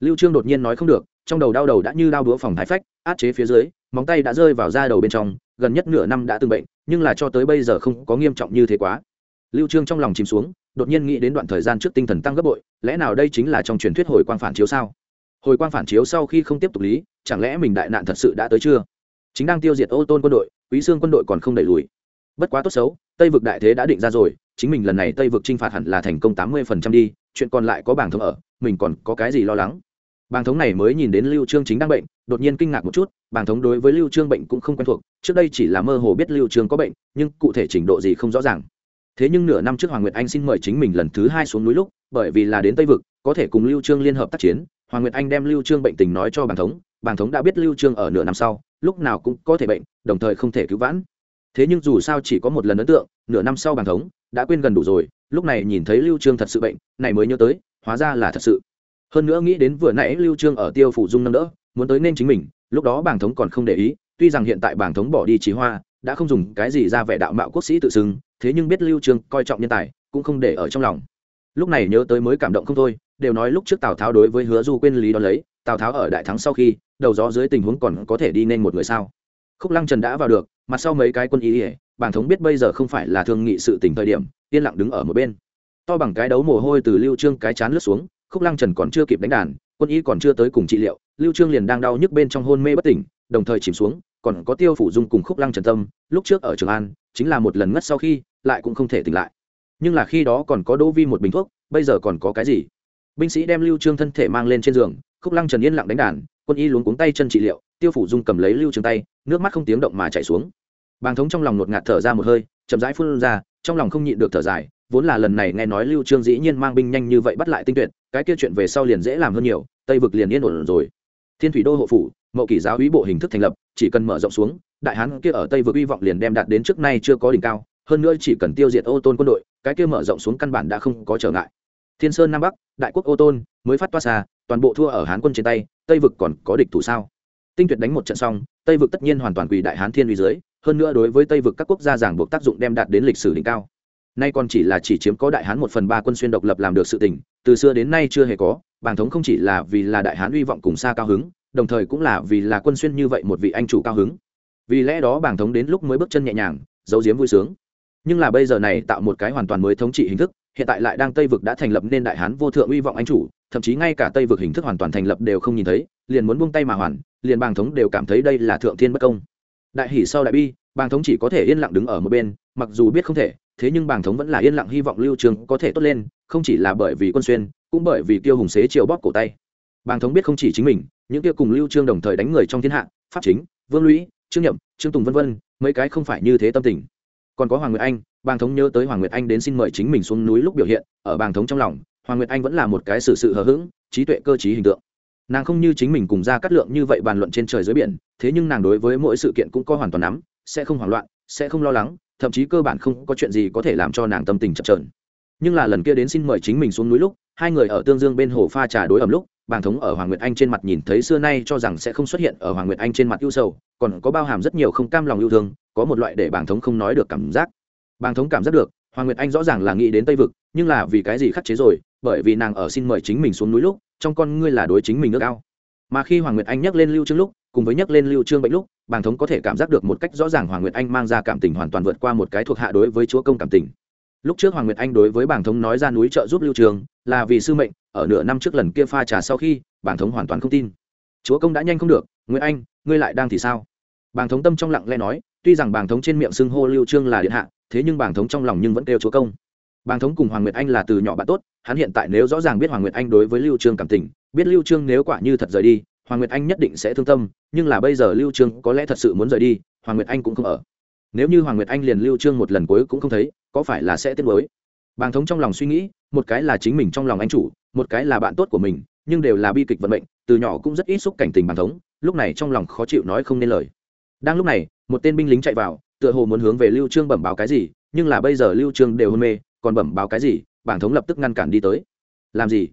Lưu trương đột nhiên nói không được, trong đầu đau đầu đã như đau đũa phòng thái phách, át chế phía dưới, móng tay đã rơi vào da đầu bên trong, gần nhất nửa năm đã từng bệnh, nhưng là cho tới bây giờ không có nghiêm trọng như thế quá. Lưu trương trong lòng chìm xuống, đột nhiên nghĩ đến đoạn thời gian trước tinh thần tăng gấp bội, lẽ nào đây chính là trong truyền thuyết hồi quang phản chiếu sao? Hồi quang phản chiếu sau khi không tiếp tục lý, chẳng lẽ mình đại nạn thật sự đã tới chưa? Chính đang tiêu diệt ô tôn quân đội, quý xương quân đội còn không đẩy lùi. Bất quá tốt xấu, tây vực đại thế đã định ra rồi chính mình lần này tây vực t r i n h phạt hẳn là thành công tám mươi phần trăm đi, chuyện còn lại có bảng thống ở, mình còn có cái gì lo lắng? Bảng thống này mới nhìn đến lưu trương chính đang bệnh, đột nhiên kinh ngạc một chút, bảng thống đối với lưu trương bệnh cũng không quen thuộc, trước đây chỉ là mơ hồ biết lưu trương có bệnh, nhưng cụ thể trình độ gì không rõ ràng. Thế nhưng nửa năm trước hoàng nguyệt anh xin mời chính mình lần thứ hai xuống núi lúc, bởi vì là đến tây vực, có thể cùng lưu trương liên hợp tác chiến, hoàng nguyệt anh đem lưu trương bệnh tình nói cho bảng thống bảng thống đã biết lưu trương ở nửa năm sau, lúc nào cũng có thể bệnh, đồng thời không thể cứu vãn thế nhưng dù sao chỉ có một lần ấn tượng, nửa năm sau bảng thống, đã quên gần đủ rồi, lúc này nhìn thấy lưu trương thật sự bệnh, này mới nhớ tới, hóa ra là thật sự. Hơn nữa nghĩ đến vừa nãy lưu trương ở tiêu phủ dung nâng đỡ, muốn tới nên chính mình, lúc đó bảng thống còn không để ý, tuy rằng hiện tại bảng thống bỏ đi trí hoa, đã không dùng cái gì ra vẻ đạo mạo quốc sĩ tự xưng, thế nhưng biết lưu trương coi trọng nhân tài, cũng không để ở trong lòng. Lúc này nhớ tới mới cảm động không thôi, đều nói lúc trước tào tháo đối với hứa du quên lý đó lấy, tào tháo ở đại thắng sau khi, đầu gió dưới tình huống còn có thể đi nên một người sao. Khúc lăng trần đã vào được mặt sau mấy cái quân ý ỉa bàng thống biết bây giờ không phải là thương nghị sự tình thời điểm, yên lặng đứng ở một bên. To bằng cái đấu mồ hôi từ lưu trương cái chán lướt xuống, khúc lăng trần còn chưa kịp đánh đàn, quân y còn chưa tới cùng trị liệu, lưu trương liền đang đau nhức bên trong hôn mê bất tỉnh, đồng thời chìm xuống, còn có tiêu phủ dung cùng khúc lăng trần tâm, lúc trước ở trường an, chính là một lần ngất sau khi, lại cũng không thể tỉnh lại. Nhưng là khi đó còn có đỗ vi một bình thuốc, bây giờ còn có cái gì? Binh sĩ đem lưu trương thân thể mang lên trên giường, khúc lăng trần yên lặng đánh đàn, quân y luống cuống tay chân trị liệu, tiêu phủ dung cầm lấy lưu trương tay, nước mắt không tiếng động mà chảy xuống bàng thống trong lòng ngột ngạt thở ra một hơi, chậm rãi phun ra, trong lòng không nhịn được thở dài, vốn là lần này nghe nói lưu trương dĩ nhiên mang binh nhanh như vậy bắt lại tinh tuyệt, cái kia chuyện về sau liền dễ làm hơn nhiều, tây vực liền yên ổn rồi. Thiên thủy đô hộ phủ, mậu kỷ giáo úy bộ hình thức thành lập, chỉ cần mở rộng xuống, đại hán kia ở tây vực hy vọng liền đem đạt đến trước nay chưa có đỉnh cao, hơn nữa chỉ cần tiêu diệt ô tôn quân đội, cái kia mở rộng xuống căn bản đã không có trở ngại. Thiên sơn nam bắc, đại quốc ô tôn, mới phát toa xa, toàn bộ thua ở hán quân trên tay, tây vực còn có địch thủ sao? Tinh tuyệt đánh một trận xong, tây vực tất nhiên hoàn toàn quỳ đại hán thiên uy dưới hơn nữa đối với tây vực các quốc gia giảng buộc tác dụng đem đạt đến lịch sử đỉnh cao. Nay còn chỉ là chỉ chiếm có đại hán một phần ba quân xuyên độc lập làm được sự tỉnh từ xưa đến nay chưa hề có, bàng thống không chỉ là vì là đại hán uy vọng cùng xa cao hứng, đồng thời cũng là vì là quân xuyên như vậy một vị anh chủ cao hứng. Vì lẽ đó bàng thống đến lúc mới bước chân nhẹ nhàng, giấu giếm vui sướng. Nhưng là bây giờ này tạo một cái hoàn toàn mới thống trị hình thức, hiện tại lại đang tây vực đã thành lập nên đại hán vô thượng uy vọng anh chủ, thậm chí ngay cả tây vực hình thức hoàn toàn thành lập đều không nhìn thấy, liền muốn buông tay mà hoàn, liền bàng thống đều cảm thấy đây là thượng thiên bất công đại hỷ sau đại bi, bàng thống chỉ có thể yên lặng đứng ở một bên, mặc dù biết không thể, thế nhưng bàng thống vẫn là yên lặng hy vọng lưu trường có thể tốt lên, không chỉ là bởi vì quân xuyên, cũng bởi vì tiêu hùng xế chiều bóp cổ tay. Bàng thống biết không chỉ chính mình, những kia cùng lưu trương đồng thời đánh người trong thiên hạ, pháp chính, vương lũy, trương nhậm, trương tùng vân vân, mấy cái không phải như thế tâm tình. Còn có hoàng nguyệt anh, bàng thống nhớ tới hoàng nguyệt anh đến xin mời chính mình xuống núi lúc biểu hiện, ở bàng thống trong lòng, hoàng nguyệt anh vẫn là một cái sự sự hờ hững, trí tuệ cơ trí hình tượng nàng không như chính mình cùng ra cắt lượng như vậy bàn luận trên trời dưới biển, thế nhưng nàng đối với mỗi sự kiện cũng có hoàn toàn nắm, sẽ không hoảng loạn, sẽ không lo lắng, thậm chí cơ bản không có chuyện gì có thể làm cho nàng tâm tình chậm trởn nhưng là lần kia đến xin mời chính mình xuống núi lúc, hai người ở tương dương bên hồ pha trà đối ẩm lúc, bàng thống ở hoàng nguyệt anh trên mặt nhìn thấy xưa nay cho rằng sẽ không xuất hiện ở hoàng nguyệt anh trên mặt ưu sầu, còn có bao hàm rất nhiều không cam lòng yêu thương, có một loại để bàng thống không nói được cảm giác. Bàng thống cảm giác được, hoàng nguyệt anh rõ ràng là nghĩ đến tây vực, nhưng là vì cái gì khắc chế rồi, bởi vì nàng ở xin mời chính mình xuống núi lúc trong con ngươi là đối chính mình nước ao. Mà khi hoàng nguyệt anh nhắc lên lưu trương lúc cùng với nhắc lên lưu trương bệnh lúc bàng thống có thể cảm giác được một cách rõ ràng hoàng nguyệt anh mang ra cảm tình hoàn toàn vượt qua một cái thuộc hạ đối với chúa công cảm tình. Lúc trước hoàng nguyệt anh đối với bàng thống nói ra núi trợ giúp lưu Trương, là vì sư mệnh ở nửa năm trước lần kia pha trà sau khi bàng thống hoàn toàn không tin. Chúa công đã nhanh không được nguyễn anh ngươi lại đang thì sao? Bàng thống tâm trong lặng lẽ nói tuy rằng bàng thống trên miệng xưng hô lưu trương là điện hạ thế nhưng bàng thống trong lòng nhưng vẫn kêu chúa công bàng thống cùng hoàng nguyệt anh là từ nhỏ bạn tốt, hắn hiện tại nếu rõ ràng biết hoàng nguyệt anh đối với lưu trương cảm tình, biết lưu trương nếu quả như thật rời đi, hoàng nguyệt anh nhất định sẽ thương tâm, nhưng là bây giờ lưu trương có lẽ thật sự muốn rời đi, hoàng nguyệt anh cũng không ở. Nếu như hoàng nguyệt anh liền lưu trương một lần cuối cũng không thấy, có phải là sẽ tiếc nuối? Bàng thống trong lòng suy nghĩ, một cái là chính mình trong lòng anh chủ, một cái là bạn tốt của mình, nhưng đều là bi kịch vận mệnh, từ nhỏ cũng rất ít xúc cảnh tình bàng thống, lúc này trong lòng khó chịu nói không nên lời. Đang lúc này, một tên binh lính chạy vào, tựa hồ muốn hướng về lưu trương bẩm báo cái gì, nhưng là bây giờ lưu trương đều hôn mê còn bẩm báo cái gì bảng thống lập tức ngăn cản đi tới. Làm gì?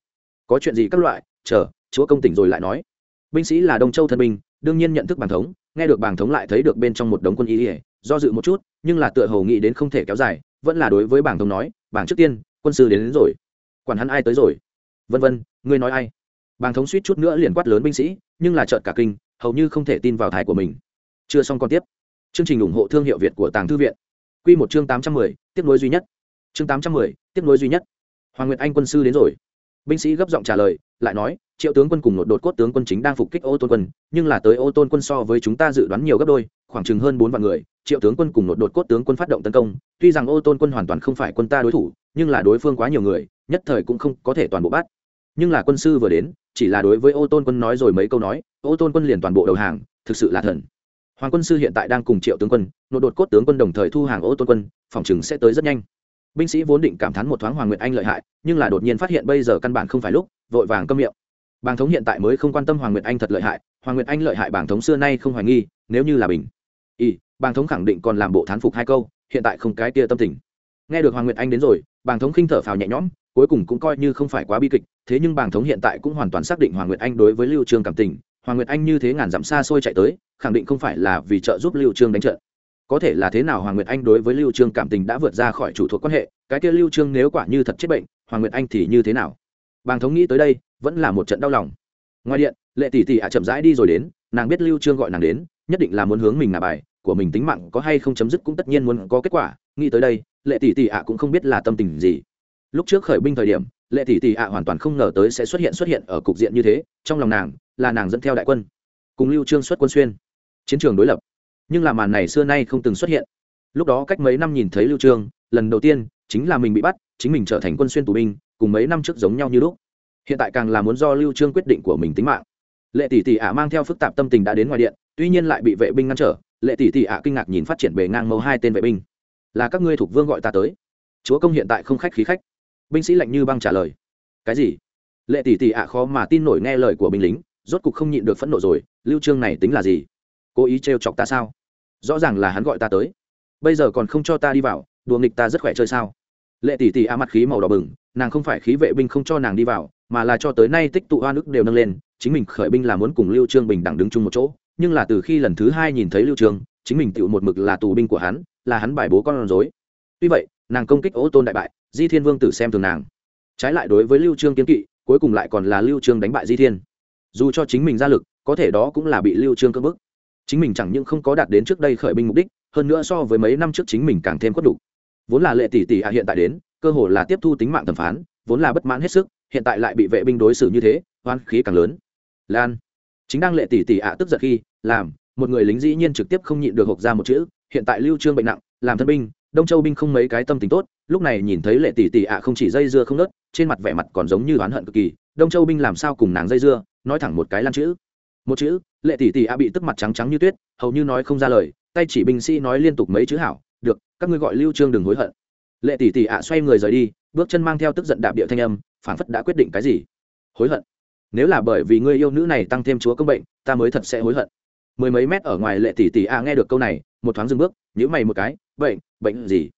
Có chuyện gì các loại? Chờ chúa công tỉnh rồi lại nói. Binh sĩ là đông châu thân binh đương nhiên nhận thức bảng thống nghe được bảng thống lại thấy được bên trong một đống quân y ỉa do dự một chút nhưng là tựa hồ nghĩ đến không thể kéo dài vẫn là đối với bảng thống nói bảng trước tiên quân sư đến, đến rồi. Quản hắn ai tới rồi? Vân vân ngươi nói ai? Bảng thống suýt chút nữa liền quát lớn binh sĩ nhưng là trợn cả kinh hầu như không thể tin vào thái của mình. Chưa xong còn tiếp. Chương trình ủng hộ thương hiệu việt của tàng thư viện. Quy một chương tám trăm mười tiếp nối duy nhất chương tám trăm mười, tiếp nối duy nhất. Hoàng nguyệt anh quân sư đến rồi. Binh sĩ gấp giọng trả lời, lại nói, triệu tướng quân cùng một đột cốt tướng quân chính đang phục kích ô tôn quân, nhưng là tới ô tôn quân so với chúng ta dự đoán nhiều gấp đôi, khoảng chừng hơn bốn vạn người, triệu tướng quân cùng một đột cốt tướng quân phát động tấn công, tuy rằng ô tôn quân hoàn toàn không phải quân ta đối thủ, nhưng là đối phương quá nhiều người, nhất thời cũng không có thể toàn bộ bắt. Nhưng là quân sư vừa đến, chỉ là đối với ô tôn quân nói rồi mấy câu nói, ô tôn quân liền toàn bộ đầu hàng, thực sự là thần. Hoàng quân sư hiện tại đang cùng triệu tướng quân nội đột cốt tướng quân đồng thời thu hàng ô tôn quân, phòng chừng sẽ tới rất nhanh binh sĩ vốn định cảm thán một thoáng hoàng nguyệt anh lợi hại, nhưng là đột nhiên phát hiện bây giờ căn bản không phải lúc, vội vàng câm miệng. Bàng thống hiện tại mới không quan tâm hoàng nguyệt anh thật lợi hại, hoàng nguyệt anh lợi hại bàng thống xưa nay không hoài nghi, nếu như là bình. Y bàng thống khẳng định còn làm bộ thán phục hai câu, hiện tại không cái tia tâm tình. Nghe được hoàng nguyệt anh đến rồi, bàng thống khinh thở phào nhẹ nhõm, cuối cùng cũng coi như không phải quá bi kịch, thế nhưng bàng thống hiện tại cũng hoàn toàn xác định hoàng nguyệt anh đối với lưu trương cảm tình. Hoàng nguyệt anh như thế ngàn dặm xa xôi chạy tới, khẳng định không phải là vì trợ giúp lưu trương đánh trận có thể là thế nào hoàng nguyệt anh đối với lưu trương cảm tình đã vượt ra khỏi chủ thuộc quan hệ, cái kia lưu trương nếu quả như thật chết bệnh, hoàng nguyệt anh thì như thế nào? Bàng thống nghĩ tới đây, vẫn là một trận đau lòng. Ngoài điện, lệ tỷ tỷ ạ chậm rãi đi rồi đến, nàng biết lưu trương gọi nàng đến, nhất định là muốn hướng mình ngả bài, của mình tính mạng có hay không chấm dứt cũng tất nhiên muốn có kết quả, nghĩ tới đây, lệ tỷ tỷ ạ cũng không biết là tâm tình gì. Lúc trước khởi binh thời điểm, lệ tỷ tỷ ạ hoàn toàn không ngờ tới sẽ xuất hiện xuất hiện ở cục diện như thế, trong lòng nàng là nàng dẫn theo đại quân, cùng lưu trương xuất quân xuyên. Chiến trường đối lập nhưng là màn này xưa nay không từng xuất hiện. Lúc đó cách mấy năm nhìn thấy lưu trương, lần đầu tiên, chính là mình bị bắt, chính mình trở thành quân xuyên tù binh, cùng mấy năm trước giống nhau như lúc. Hiện tại càng là muốn do lưu trương quyết định của mình tính mạng. Lệ tỷ tỷ ạ mang theo phức tạp tâm tình đã đến ngoài điện, tuy nhiên lại bị vệ binh ngăn trở. Lệ tỷ tỷ ạ kinh ngạc nhìn phát triển bề ngang mâu hai tên vệ binh. Là các ngươi thuộc vương gọi ta tới. Chúa công hiện tại không khách khí khách. Binh sĩ lạnh như băng trả lời. Cái gì? Lệ tỷ tỷ ạ khó mà tin nổi nghe lời của binh lính, rốt cục không nhịn được phẫn nộ rồi. Lưu trương này tính là gì? Cố ý trêu chọc ta sao? Rõ ràng là hắn gọi ta tới. Bây giờ còn không cho ta đi vào, đùa nghịch ta rất khỏe chơi sao? Lệ tỷ tỷ a mặt khí màu đỏ bừng, nàng không phải khí vệ binh không cho nàng đi vào, mà là cho tới nay tích tụ hoa nước đều nâng lên, chính mình khởi binh là muốn cùng lưu trương bình đẳng đứng chung một chỗ, nhưng là từ khi lần thứ hai nhìn thấy lưu trương, chính mình tựu một mực là tù binh của hắn, là hắn bài bố con rối. Tuy vậy, nàng công kích ô tôn đại bại, di thiên vương tử xem thường nàng. Trái lại đối với lưu trương kiến kỵ, cuối cùng lại còn là lưu trương đánh bại di thiên. Dù cho chính mình ra lực, có thể đó cũng là bị lưu trương cưỡng bức chính mình chẳng những không có đạt đến trước đây khởi binh mục đích, hơn nữa so với mấy năm trước chính mình càng thêm khuất đủ vốn là lệ tỷ tỷ hạ hiện tại đến, cơ hồ là tiếp thu tính mạng thẩm phán, vốn là bất mãn hết sức, hiện tại lại bị vệ binh đối xử như thế hoan khí càng lớn. Lan. Chính đang lệ tỷ tỷ ạ tức giận khi, làm, một người lính dĩ nhiên trực tiếp không nhịn được hộp ra một chữ, hiện tại lưu trương bệnh nặng, làm thân binh, đông châu binh không mấy cái tâm tình tốt, lúc này nhìn thấy lệ tỷ tỷ ạ không chỉ dây dưa không nớt, trên mặt vẻ mặt còn giống như oán hận cực kỳ, đông châu binh làm sao cùng nàng dây dưa, nói thẳng một cái lan chữ một chữ, lệ tỷ tỷ ạ bị tức mặt trắng trắng như tuyết, hầu như nói không ra lời, tay chỉ binh sĩ nói liên tục mấy chữ hảo, được, các ngươi gọi lưu trương đừng hối hận. Lệ tỷ tỷ ạ xoay người rời đi, bước chân mang theo tức giận đạp địa thanh âm, phảng phất đã quyết định cái gì. Hối hận? Nếu là bởi vì ngươi yêu nữ này tăng thêm chúa công bệnh, ta mới thật sẽ hối hận. Mười mấy mét ở ngoài lệ tỷ tỷ a nghe được câu này, một thoáng dừng bước, nhíu mày một cái, bệnh bệnh gì?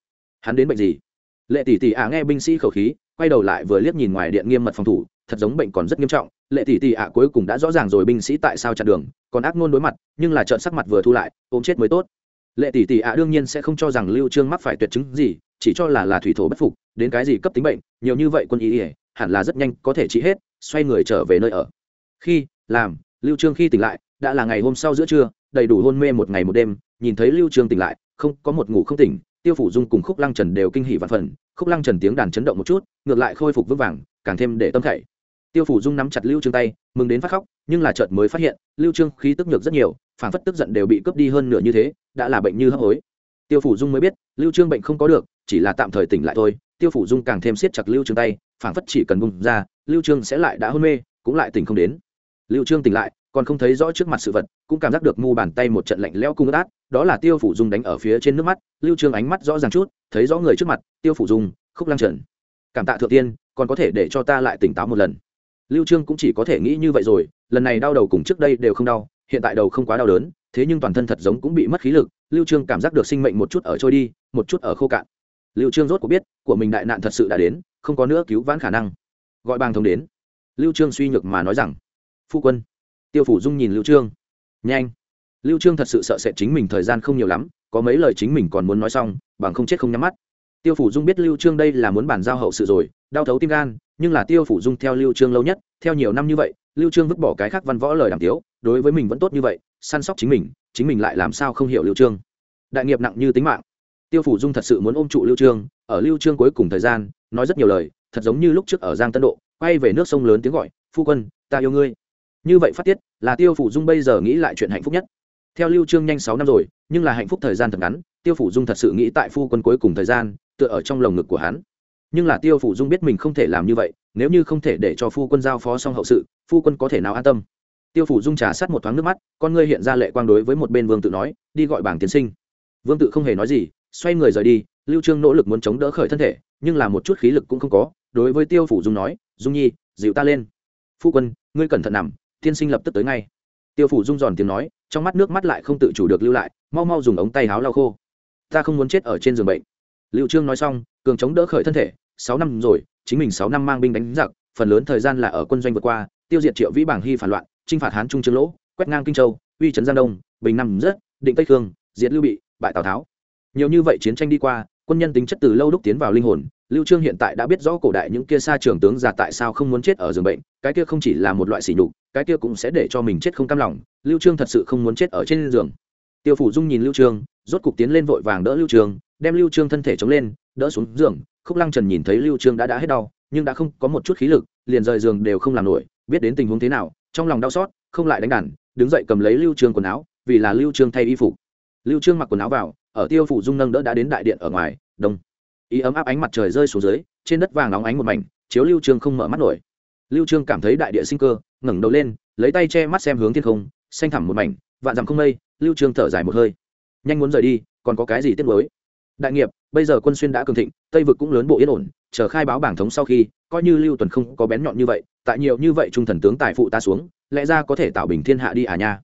Hắn đến bệnh gì? Lệ tỷ tỷ a nghe binh sĩ khẩu khí, quay đầu lại vừa liếc nhìn ngoài điện nghiêm mật phòng thủ thật giống bệnh còn rất nghiêm trọng, lệ tỷ tỷ ạ cuối cùng đã rõ ràng rồi binh sĩ tại sao chặn đường, còn ác ngôn đối mặt, nhưng là trợn sắc mặt vừa thu lại, ôm chết mới tốt. Lệ tỷ tỷ ạ đương nhiên sẽ không cho rằng lưu trương mắc phải tuyệt chứng gì, chỉ cho là là thủy thổ bất phục, đến cái gì cấp tính bệnh, nhiều như vậy quân y ỉa hẳn là rất nhanh có thể trị hết, xoay người trở về nơi ở. Khi, làm, lưu trương khi tỉnh lại, đã là ngày hôm sau giữa trưa, đầy đủ hôn mê một ngày một đêm, nhìn thấy lưu trương tỉnh lại, không, có một ngủ không tỉnh, tiêu phủ dung cùng khúc lăng trần đều kinh hỉ vạn phần, khúc lăng trần tiếng đàn chấn động một chút, ngược lại khôi phục vững vàng, càng thêm để tâm khẩy tiêu phủ dung nắm chặt lưu trương tay, mừng đến phát khóc, nhưng là chợt mới phát hiện, lưu trương khí tức nhược rất nhiều, phản phất tức giận đều bị cướp đi hơn nửa như thế, đã là bệnh như hấp hối. Tiêu phủ dung mới biết, lưu trương bệnh không có được, chỉ là tạm thời tỉnh lại thôi. Tiêu phủ dung càng thêm siết chặt lưu trương tay, phản phất chỉ cần bung ra, lưu trương sẽ lại đã hôn mê, cũng lại tỉnh không đến. Lưu trương tỉnh lại, còn không thấy rõ trước mặt sự vật, cũng cảm giác được mu bàn tay một trận lạnh lẽo cung át, đó là tiêu phủ dung đánh ở phía trên nước mắt. Lưu trương ánh mắt rõ ràng chút, thấy rõ người trước mặt, tiêu phủ dung, khúc lăng trần. Cảm tạ thượng tiên, còn có thể để cho ta lại tỉnh táo một lần lưu trương cũng chỉ có thể nghĩ như vậy rồi, lần này đau đầu cùng trước đây đều không đau, hiện tại đầu không quá đau đớn, thế nhưng toàn thân thật giống cũng bị mất khí lực, lưu trương cảm giác được sinh mệnh một chút ở trôi đi, một chút ở khô cạn. Lưu trương rốt cuộc biết, của mình đại nạn thật sự đã đến, không có nữa cứu vãn khả năng. Gọi bàng thống đến. Lưu trương suy nhược mà nói rằng, phu quân. Tiêu phủ dung nhìn lưu trương. Nhanh. Lưu trương thật sự sợ sệt chính mình thời gian không nhiều lắm, có mấy lời chính mình còn muốn nói xong, bằng không chết không nhắm mắt. Tiêu phủ dung biết lưu trương đây là muốn bàn giao hậu sự rồi, đau thấu tim gan nhưng là tiêu phủ dung theo lưu trương lâu nhất, theo nhiều năm như vậy, lưu trương vứt bỏ cái khác văn võ lời đàm tiếu, đối với mình vẫn tốt như vậy, săn sóc chính mình chính mình lại làm sao không hiểu lưu trương. Đại nghiệp nặng như tính mạng. Tiêu phủ dung thật sự muốn ôm trụ lưu trương, ở lưu trương cuối cùng thời gian, nói rất nhiều lời, thật giống như lúc trước ở giang tân độ, quay về nước sông lớn tiếng gọi, phu quân, ta yêu ngươi. Như vậy phát tiết, là tiêu phủ dung bây giờ nghĩ lại chuyện hạnh phúc nhất. Theo lưu trương nhanh sáu năm rồi, nhưng là hạnh phúc thời gian thật ngắn, tiêu phủ dung thật sự nghĩ tại phu quân cuối cùng thời gian, tựa ở trong lồng ngực của hắn nhưng là tiêu phủ dung biết mình không thể làm như vậy, nếu như không thể để cho phu quân giao phó xong hậu sự, phu quân có thể nào an tâm? Tiêu phủ dung trà sát một thoáng nước mắt, con ngươi hiện ra lệ quang đối với một bên vương tự nói, đi gọi bảng tiến sinh. Vương tự không hề nói gì, xoay người rời đi, lưu trương nỗ lực muốn chống đỡ khởi thân thể, nhưng là một chút khí lực cũng không có, đối với tiêu phủ dung nói, dung nhi, dịu ta lên. Phu quân, ngươi cẩn thận nằm, tiên sinh lập tức tới ngay. Tiêu phủ dung giòn tiếng nói, trong mắt nước mắt lại không tự chủ được lưu lại, mau mau dùng ống tay áo lau khô. Ta không muốn chết ở trên giường bệnh. Lưu trương nói xong, cường chống đỡ khởi thân thể sáu năm rồi, chính mình sáu năm mang binh đánh giặc, phần lớn thời gian là ở quân doanh vượt qua, tiêu diệt triệu vĩ bảng hy phản loạn, chinh phạt hán trung trương lỗ, quét ngang kinh châu, uy trấn giang đông, bình năm rất định tây khương, diệt lưu bị, bại tào tháo. Nhiều như vậy chiến tranh đi qua, quân nhân tính chất từ lâu đúc tiến vào linh hồn, lưu trương hiện tại đã biết rõ cổ đại những kia xa trường tướng già tại sao không muốn chết ở giường bệnh, cái kia không chỉ là một loại sỉ nhục, cái kia cũng sẽ để cho mình chết không cam lòng, lưu trương thật sự không muốn chết ở trên giường. Tiêu phủ dung nhìn lưu trương, rốt cục tiến lên vội vàng đỡ lưu trương, đem lưu trương thân thể chống lên, đỡ xuống giường khúc lăng trần nhìn thấy lưu trương đã đã hết đau, nhưng đã không có một chút khí lực, liền rời giường đều không làm nổi, biết đến tình huống thế nào, trong lòng đau xót, không lại đánh đàn, đứng dậy cầm lấy lưu trương quần áo, vì là lưu trương thay y phục. Lưu trương mặc quần áo vào, ở tiêu phủ dung nâng đỡ đã đến đại điện ở ngoài, đông. Ý ấm áp ánh mặt trời rơi xuống dưới, trên đất vàng nóng ánh một mảnh, chiếu lưu trương không mở mắt nổi. Lưu trương cảm thấy đại địa sinh cơ, ngẩng đầu lên, lấy tay che mắt xem hướng thiên không, xanh thẳm một mảnh, vạn dặm không mây, lưu trương thở dài một hơi. Nhanh muốn rời đi, còn có cái gì tiếc nuối? Đại nghiệp bây giờ quân xuyên đã cường thịnh, tây vực cũng lớn bộ yên ổn, chờ khai báo bảng thống sau khi, coi như lưu tuần không có bén nhọn như vậy, tại nhiều như vậy trung thần tướng tài phụ ta xuống, lẽ ra có thể tạo bình thiên hạ đi à nha.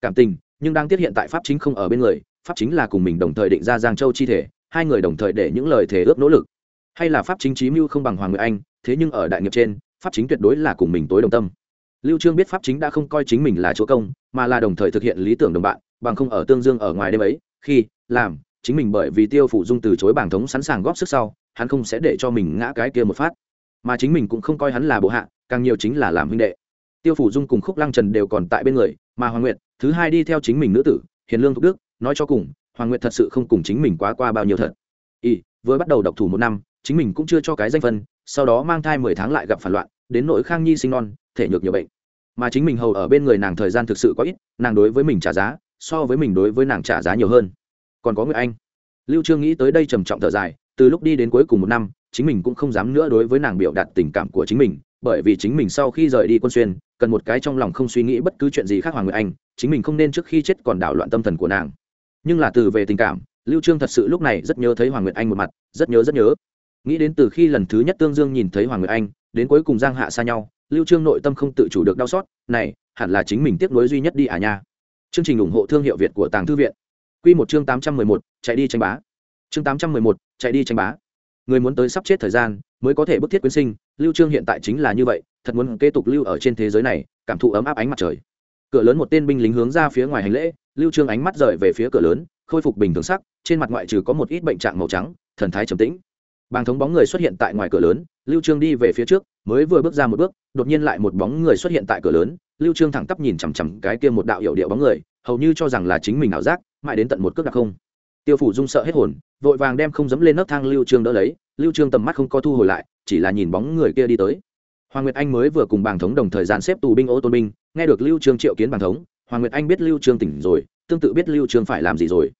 Cảm tình, nhưng đang tiết hiện tại pháp chính không ở bên người, pháp chính là cùng mình đồng thời định ra giang châu chi thể, hai người đồng thời để những lời thể ước nỗ lực. Hay là pháp chính trí mưu không bằng hoàng người anh, thế nhưng ở đại nghiệp trên, pháp chính tuyệt đối là cùng mình tối đồng tâm. Lưu trương biết pháp chính đã không coi chính mình là chúa công, mà là đồng thời thực hiện lý tưởng đồng bạn, bằng không ở tương dương ở ngoài đêm ấy, khi, làm chính mình bởi vì tiêu phủ dung từ chối bảng thống sẵn sàng góp sức sau, hắn không sẽ để cho mình ngã cái kia một phát. Mà chính mình cũng không coi hắn là bộ hạ, càng nhiều chính là làm huynh đệ. Tiêu phủ dung cùng khúc lăng trần đều còn tại bên người, mà hoàng nguyệt, thứ hai đi theo chính mình nữ tử, hiền lương thục đức, nói cho cùng, hoàng nguyệt thật sự không cùng chính mình quá qua bao nhiêu thật. Y vừa bắt đầu độc thủ một năm, chính mình cũng chưa cho cái danh phân, sau đó mang thai mười tháng lại gặp phản loạn, đến nỗi khang nhi sinh non, thể nhược nhiều bệnh. Mà chính mình hầu ở bên người nàng thời gian thực sự có ít, nàng đối với mình trả giá, so với mình đối với nàng trả giá nhiều hơn còn có người anh. Lưu trương nghĩ tới đây trầm trọng thở dài, từ lúc đi đến cuối cùng một năm, chính mình cũng không dám nữa đối với nàng biểu đạt tình cảm của chính mình, bởi vì chính mình sau khi rời đi quân xuyên, cần một cái trong lòng không suy nghĩ bất cứ chuyện gì khác hoàng người anh, chính mình không nên trước khi chết còn đảo loạn tâm thần của nàng. Nhưng là từ về tình cảm, lưu trương thật sự lúc này rất nhớ thấy hoàng nguyệt anh một mặt, rất nhớ rất nhớ. Nghĩ đến từ khi lần thứ nhất tương dương nhìn thấy hoàng nguyệt anh, đến cuối cùng giang hạ xa nhau, lưu trương nội tâm không tự chủ được đau xót, này, hẳn là chính mình tiếc nuối duy nhất đi à nha. Chương trình ủng hộ thương hiệu việt của tàng thư viện quy một chương 811, chạy đi tranh bá. Chương 811, chạy đi tranh bá. Người muốn tới sắp chết thời gian mới có thể bức thiết quyến sinh lưu trương hiện tại chính là như vậy thật muốn kế tục lưu ở trên thế giới này cảm thụ ấm áp ánh mặt trời. Cửa lớn một tên binh lính hướng ra phía ngoài hành lễ lưu trương ánh mắt rời về phía cửa lớn khôi phục bình thường sắc trên mặt ngoại trừ có một ít bệnh trạng màu trắng thần thái trầm tĩnh. Bàng thống bóng người xuất hiện tại ngoài cửa lớn lưu trương đi về phía trước mới vừa bước ra một bước đột nhiên lại một bóng người xuất hiện tại cửa lớn lưu trương thẳng tắp nhìn chằm chằm cái kia một đạo hiểu điệu bóng người hầu như cho rằng là chính mình ảo giác, mãi đến tận một cước đặc không. Tiêu phủ dung sợ hết hồn, vội vàng đem không dẫm lên nấc thang lưu trương đỡ lấy, lưu trương tầm mắt không có thu hồi lại, chỉ là nhìn bóng người kia đi tới. Hoàng nguyệt anh mới vừa cùng bàng thống đồng thời gian xếp tù binh ô tôn binh, nghe được lưu trương triệu kiến bàng thống, hoàng nguyệt anh biết lưu trương tỉnh rồi, tương tự biết lưu trương phải làm gì rồi.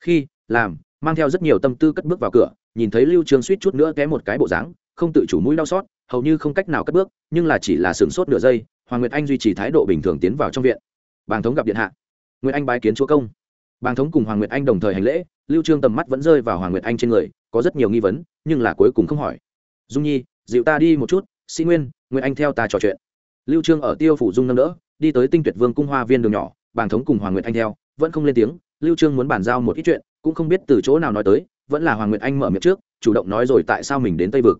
Khi, làm, mang theo rất nhiều tâm tư cất bước vào cửa, nhìn thấy lưu trương suýt chút nữa té một cái bộ dáng, không tự chủ mũi đau xót, hầu như không cách nào cất bước, nhưng là chỉ là sừng sốt nửa giây, hoàng nguyệt anh duy trì thái độ bình thường tiến vào trong viện. Bàng thống gặp điện hạ nguyễn anh bái kiến chúa công. Bàng thống cùng hoàng nguyệt anh đồng thời hành lễ, lưu trương tầm mắt vẫn rơi vào hoàng nguyệt anh trên người, có rất nhiều nghi vấn, nhưng là cuối cùng không hỏi. Dung nhi, dịu ta đi một chút, sĩ nguyên, nguyệt anh theo ta trò chuyện. Lưu trương ở tiêu phủ dung nâng đỡ, đi tới tinh tuyệt vương cung hoa viên đường nhỏ, bàng thống cùng hoàng nguyệt anh theo, vẫn không lên tiếng, lưu trương muốn bàn giao một ít chuyện, cũng không biết từ chỗ nào nói tới, vẫn là hoàng nguyệt anh mở miệng trước, chủ động nói rồi tại sao mình đến tây vực.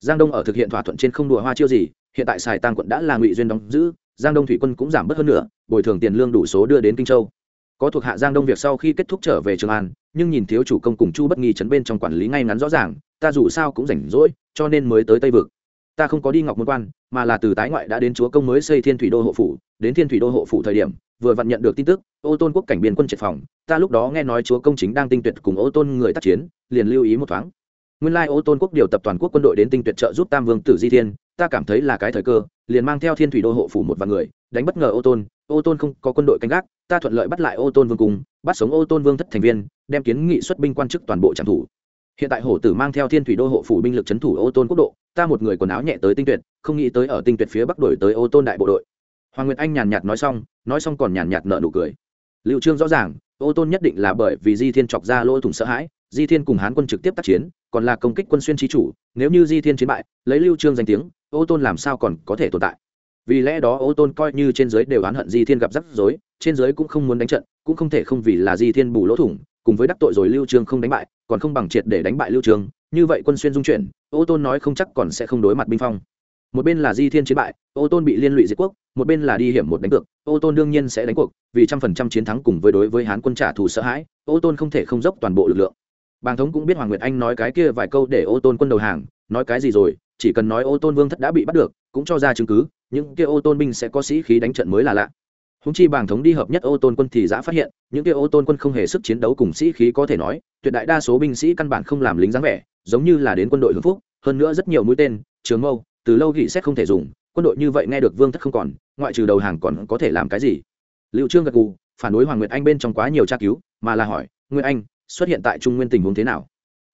Giang đông ở thực hiện thỏa thuận trên không đùa hoa chiêu gì, hiện tại xài tăng quận đã là ngụy duyên đóng giữ giang đông thủy quân cũng giảm bớt hơn nữa, bồi thường tiền lương đủ số đưa đến kinh châu. Có thuộc hạ giang đông việc sau khi kết thúc trở về trường an, nhưng nhìn thiếu chủ công cùng chu bất nghi chấn bên trong quản lý ngay ngắn rõ ràng, ta dù sao cũng rảnh rỗi, cho nên mới tới tây vực. Ta không có đi ngọc môn quan, mà là từ tái ngoại đã đến chúa công mới xây thiên thủy đô hộ phủ. Đến thiên thủy đô hộ phủ thời điểm, vừa vặn nhận được tin tức, ô tôn quốc cảnh biên quân triệt phòng, ta lúc đó nghe nói chúa công chính đang tinh tuyệt cùng ô tôn người tác chiến, liền lưu ý một thoáng. Nguyên lai ô tôn quốc điều tập toàn quốc quân đội đến tinh tuyệt trợ giúp tam vương tử di thiên, ta cảm thấy là cái thời cơ liền mang theo thiên thủy đô hộ phủ một vài người, đánh bất ngờ ô tôn. Ô tôn không có quân đội canh gác, ta thuận lợi bắt lại ô tôn vương cung, bắt sống ô tôn vương thất thành viên, đem kiến nghị xuất binh quan chức toàn bộ trạm thủ. Hiện tại hổ tử mang theo thiên thủy đô hộ phủ binh lực c h ấ n thủ ô tôn quốc độ, ta một người quần áo nhẹ tới tinh tuyệt, không nghĩ tới ở tinh tuyệt phía bắc đổi tới ô tôn đại bộ đội. Hoàng nguyệt anh nhàn nhạt nói xong nói xong còn nhàn nhạt nợ nụ cười. Liệu trương rõ ràng, ô tôn nhất định là bởi vì di thiên chọc ra lỗ thủng sợ hãi, di thiên cùng hán quân trực tiếp tác chiến, còn là công kích quân xuyên trí chủ, nếu như di thiên chiến bại, lấy lưu trương danh tiếng ô tôn làm sao còn có thể tồn tại? Vì lẽ đó ô tôn coi như trên giới đều oán hận di thiên gặp rắc rối, trên giới cũng không muốn đánh trận, cũng không thể không vì là di thiên bù lỗ thủng, cùng với đắc tội rồi lưu trương không đánh bại, còn không bằng triệt để đánh bại lưu trương, như vậy quân xuyên dung chuyển, ô tôn nói không chắc còn sẽ không đối mặt binh phong. Một bên là di thiên chiến bại, ô tôn bị liên lụy diệt quốc, một bên là đi hiểm một đánh cược, ô tôn đương nhiên sẽ đánh cuộc, vì trăm phần trăm chiến thắng cùng với đối với hán quân trả thù sợ hãi, ô tôn không thể không dốc toàn bộ lực lượng. Bàng thống cũng biết hoàng nguyệt anh nói cái kia vài câu để ô tôn quân đầu hàng, nói cái gì rồi chỉ cần nói ô tôn vương thất đã bị bắt được, cũng cho ra chứng cứ, những kia ô tôn binh sẽ có sĩ khí đánh trận mới là lạ. Húng chi bàng thống đi hợp nhất ô tôn quân thì đã phát hiện, những kia ô tôn quân không hề sức chiến đấu cùng sĩ khí có thể nói, tuyệt đại đa số binh sĩ căn bản không làm lính dáng vẻ, giống như là đến quân đội hưng phúc, hơn nữa rất nhiều mũi tên, trường mâu, từ lâu gỉ xét không thể dùng, quân đội như vậy nghe được vương thất không còn, ngoại trừ đầu hàng còn có thể làm cái gì? Liệu trương gật gù, phản đối hoàng nguyệt anh bên trong quá nhiều tra cứu, mà là hỏi, nguyệt anh, xuất hiện tại trung nguyên tình huống thế nào?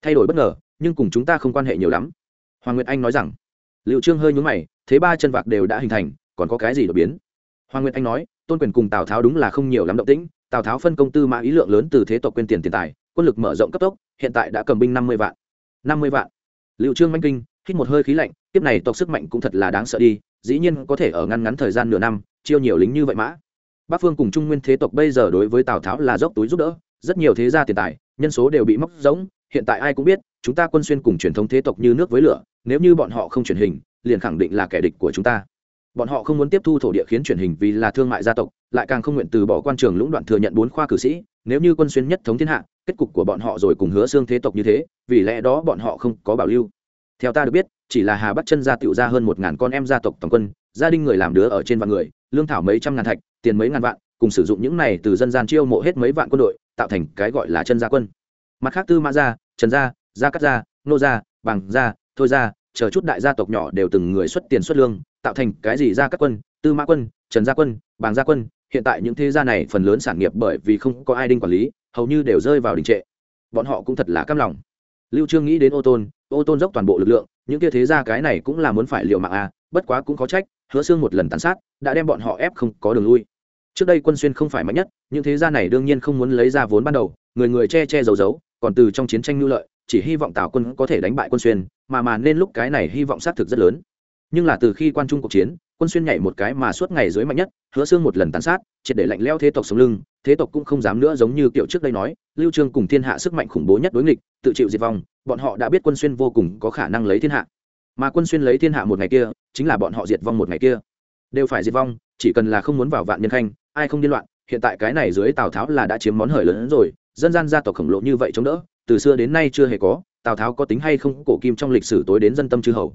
Thay đổi bất ngờ, nhưng cùng chúng ta không quan hệ nhiều lắm hoàng nguyệt anh nói rằng liệu trương hơi nhúng mày, thế ba chân vạc đều đã hình thành, còn có cái gì đột biến? Hoàng nguyệt anh nói, tôn quyền cùng tào tháo đúng là không nhiều lắm động tĩnh, tào tháo phân công tư mã ý lượng lớn từ thế tộc quyền tiền tiền tài, quân lực mở rộng cấp tốc, hiện tại đã cầm binh năm mươi vạn. năm mươi vạn. Liệu trương manh kinh, hít một hơi khí lạnh tiếp này tộc sức mạnh cũng thật là đáng sợ đi, dĩ nhiên có thể ở ngăn ngắn thời gian nửa năm, chiêu nhiều lính như vậy mã. Bắc phương cùng trung nguyên thế tộc bây giờ đối với tào tháo là dốc túi giúp đỡ, rất nhiều thế gia tiền tài, nhân số đều bị móc rỗng hiện tại ai cũng biết, chúng ta quân xuyên cùng truyền thống thế tộc như nước với lửa, nếu như bọn họ không truyền hình, liền khẳng định là kẻ địch của chúng ta. Bọn họ không muốn tiếp thu thổ địa khiến truyền hình vì là thương mại gia tộc, lại càng không nguyện từ bỏ quan trường lũng đoạn thừa nhận bốn khoa cử sĩ, nếu như quân xuyên nhất thống thiên hạ, kết cục của bọn họ rồi cùng hứa xương thế tộc như thế, vì lẽ đó bọn họ không có bảo lưu. Theo ta được biết, chỉ là hà bắt chân gia tựu ra hơn một ngàn con em gia tộc toàn quân, gia đình người làm đứa ở trên vạn người, lương thảo mấy trăm ngàn thạch, tiền mấy ngàn vạn, cùng sử dụng những này từ dân gian chiêu mộ hết mấy vạn quân đội, tạo thành cái gọi là chân gia quân mặt khác tư mã gia, trần gia gia cắt gia, nô gia, bằng gia, thôi gia, chờ chút đại gia tộc nhỏ đều từng người xuất tiền xuất lương, tạo thành cái gì gia các quân, tư mã quân, trần gia quân bàng gia quân, hiện tại những thế gia này phần lớn sản nghiệp bởi vì không có ai đinh quản lý, hầu như đều rơi vào đình trệ. Bọn họ cũng thật là căm lòng. Lưu trương nghĩ đến ô tôn ô tôn dốc toàn bộ lực lượng, những kia thế gia cái này cũng là muốn phải liều mạng à bất quá cũng có trách, hứa xương một lần tàn sát, đã đem bọn họ ép không có đường lui. Trước đây quân xuyên không phải mạnh nhất, những thế gia này đương nhiên không muốn lấy ra vốn ban đầu, người người che che giấu giấu còn từ trong chiến tranh nhu lợi, chỉ hy vọng tào quân có thể đánh bại quân xuyên, mà mà nên lúc cái này hy vọng xác thực rất lớn. Nhưng là từ khi quan trung cuộc chiến, quân xuyên nhảy một cái mà suốt ngày dưới mạnh nhất, hứa xương một lần tàn sát, triệt để lạnh leo thế tộc sống lưng, thế tộc cũng không dám nữa giống như kiểu trước đây nói, lưu trương cùng thiên hạ sức mạnh khủng bố nhất đối nghịch, tự chịu diệt vong, bọn họ đã biết quân xuyên vô cùng có khả năng lấy thiên hạ. Mà quân xuyên lấy thiên hạ một ngày kia, chính là bọn họ diệt vong một ngày kia. Đều phải diệt vong, chỉ cần là không muốn vào vạn nhân khanh, ai không điên loạn, hiện tại cái này dưới tào tháo là đã chiếm món hời lớn hơn rồi dân gian gia tộc khổng lồ như vậy chống đỡ, từ xưa đến nay chưa hề có, tào tháo có tính hay không cổ kim trong lịch sử tối đến dân tâm chư hầu.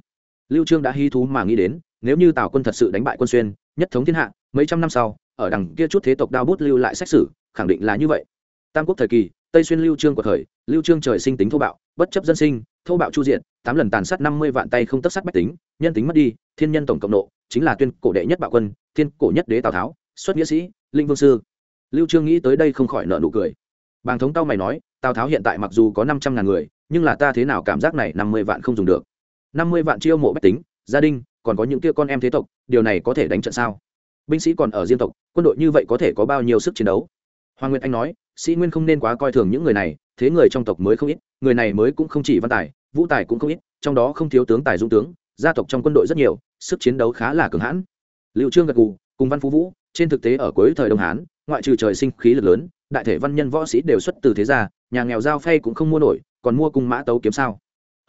Lưu trương đã hy thú mà nghĩ đến, nếu như tào quân thật sự đánh bại quân xuyên, nhất thống thiên hạ, mấy trăm năm sau, ở đằng kia chút thế tộc đao bút lưu lại xét xử khẳng định là như vậy. Tam quốc thời kỳ, tây xuyên lưu trương của thời lưu trương trời sinh tính thô bạo, bất chấp dân sinh, thô bạo chu diện tám lần tàn sát năm mươi vạn tay không tất sát bách tính, nhân tính mất đi, thiên nhân tổng cộng nộ, chính là tuyên cổ đệ nhất bạo quân, thiên cổ nhất đế tào tháo, xuất nghĩa sĩ, linh vương sư. Lưu trương nghĩ tới đây không khỏi nở nụ cười bàng thống tao mày nói, tào tháo hiện tại mặc dù có năm trăm ngàn người, nhưng là ta thế nào cảm giác này năm mươi vạn không dùng được. năm mươi vạn chiêu mộ bách tính, gia đình, còn có những kia con em thế tộc, điều này có thể đánh trận sao? Binh sĩ còn ở riêng tộc, quân đội như vậy có thể có bao nhiêu sức chiến đấu? Hoàng nguyệt anh nói, sĩ nguyên không nên quá coi thường những người này, thế người trong tộc mới không ít, người này mới cũng không chỉ văn tài, vũ tài cũng không ít, trong đó không thiếu tướng tài dung tướng, gia tộc trong quân đội rất nhiều, sức chiến đấu khá là cường hãn. Liệu trương gật gù, cùng văn phú vũ, trên thực tế ở cuối thời đông hán ngoại trừ trời sinh khí lực lớn, đại thể văn nhân võ sĩ đều xuất từ thế gia, nhà nghèo giao phay cũng không mua nổi, còn mua cung mã tấu kiếm sao.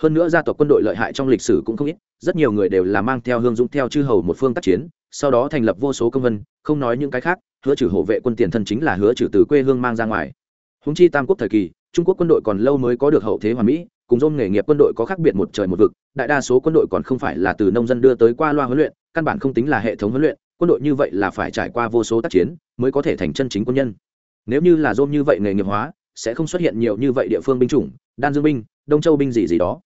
Hơn nữa gia tộc quân đội lợi hại trong lịch sử cũng không ít, rất nhiều người đều là mang theo hương dũng theo chư hầu một phương tác chiến, sau đó thành lập vô số công vân, không nói những cái khác, hứa trừ hộ vệ quân tiền thân chính là hứa trừ từ quê hương mang ra ngoài. Húng chi tam quốc thời kỳ, trung quốc quân đội còn lâu mới có được hậu thế hoàn mỹ, cùng dôn nghề nghiệp quân đội có khác biệt một trời một vực, đại đa số quân đội còn không phải là từ nông dân đưa tới qua loa huấn luyện, căn bản không tính là hệ thống huấn luyện quân đội như vậy là phải trải qua vô số tác chiến mới có thể thành chân chính quân nhân. Nếu như là dôm như vậy nghề nghiệp hóa, sẽ không xuất hiện nhiều như vậy địa phương binh chủng, đan dương binh, đông châu binh gì gì đó.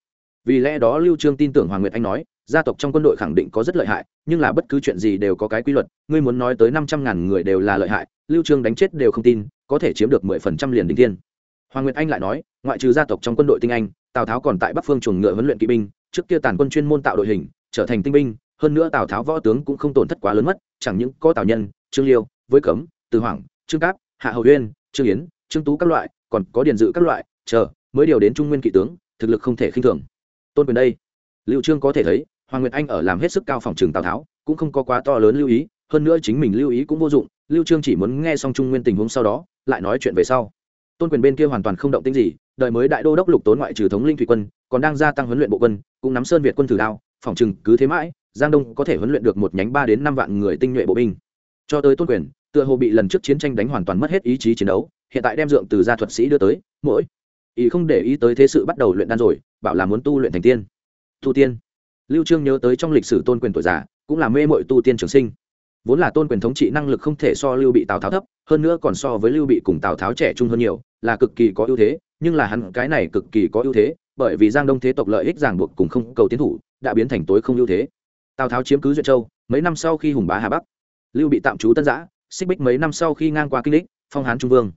Vì lẽ đó lưu trương tin tưởng hoàng nguyệt anh nói, gia tộc trong quân đội khẳng định có rất lợi hại, nhưng là bất cứ chuyện gì đều có cái quy luật, ngươi muốn nói tới năm trăm ngàn người đều là lợi hại, lưu trương đánh chết đều không tin, có thể chiếm được mười phần trăm liền đỉnh thiên. Hoàng nguyệt anh lại nói, ngoại trừ gia tộc trong quân đội tinh anh, tào tháo còn tại bắc phương chuồng ngựa huấn luyện kỵ binh, trước kia tàn quân chuyên môn tạo đội hình, trở thành tinh binh hơn nữa tào tháo võ tướng cũng không tổn thất quá lớn mất, chẳng những có tào nhân, trương liêu, với cấm, từ hoàng trương cáp, hạ hầu uyên, trương yến, trương tú các loại, còn có điền dự các loại, chờ, mới điều đến trung nguyên kỵ tướng, thực lực không thể khinh thường. Tôn quyền đây liệu trương có thể thấy, hoàng nguyệt anh ở làm hết sức cao phòng trường tào tháo, cũng không có quá to lớn lưu ý, hơn nữa chính mình lưu ý cũng vô dụng, lưu trương chỉ muốn nghe xong trung nguyên tình huống sau đó, lại nói chuyện về sau. Tôn quyền bên kia hoàn toàn không động tĩnh gì đợi mới đại đô đốc lục tốn ngoại trừ thống linh thủy quân, còn đang gia tăng huấn luyện bộ quân, cũng nắm sơn việt quân thử đao, phòng trừng cứ thế mãi giang đông có thể huấn luyện được một nhánh ba đến năm vạn người tinh nhuệ bộ binh. Cho tới tôn quyền, tựa hồ bị lần trước chiến tranh đánh hoàn toàn mất hết ý chí chiến đấu, hiện tại đem dượng từ gia thuật sĩ đưa tới mỗi ý không để ý tới thế sự bắt đầu luyện đan rồi, bảo là muốn tu luyện thành tiên. Tu tiên? Lưu trương nhớ tới trong lịch sử tôn quyền tuổi già, cũng là mê mội tu tiên trường sinh. Vốn là tôn quyền thống trị năng lực không thể so lưu bị tào tháo thấp, hơn nữa còn so với lưu bị cùng tào tháo trẻ trung hơn nhiều, là cực kỳ có ưu thế, nhưng là hắn cái này cực kỳ có ưu thế, bởi vì giang đông thế tộc lợi ích ràng buộc cùng không cầu tiến thủ, đã biến thành tối không ưu thế tào tháo chiếm cứ duyện châu, mấy năm sau khi hùng bá hà bắc, lưu bị tạm trú tân giã, xích bích mấy năm sau khi ngang qua kinh đích, phong hán trung vương.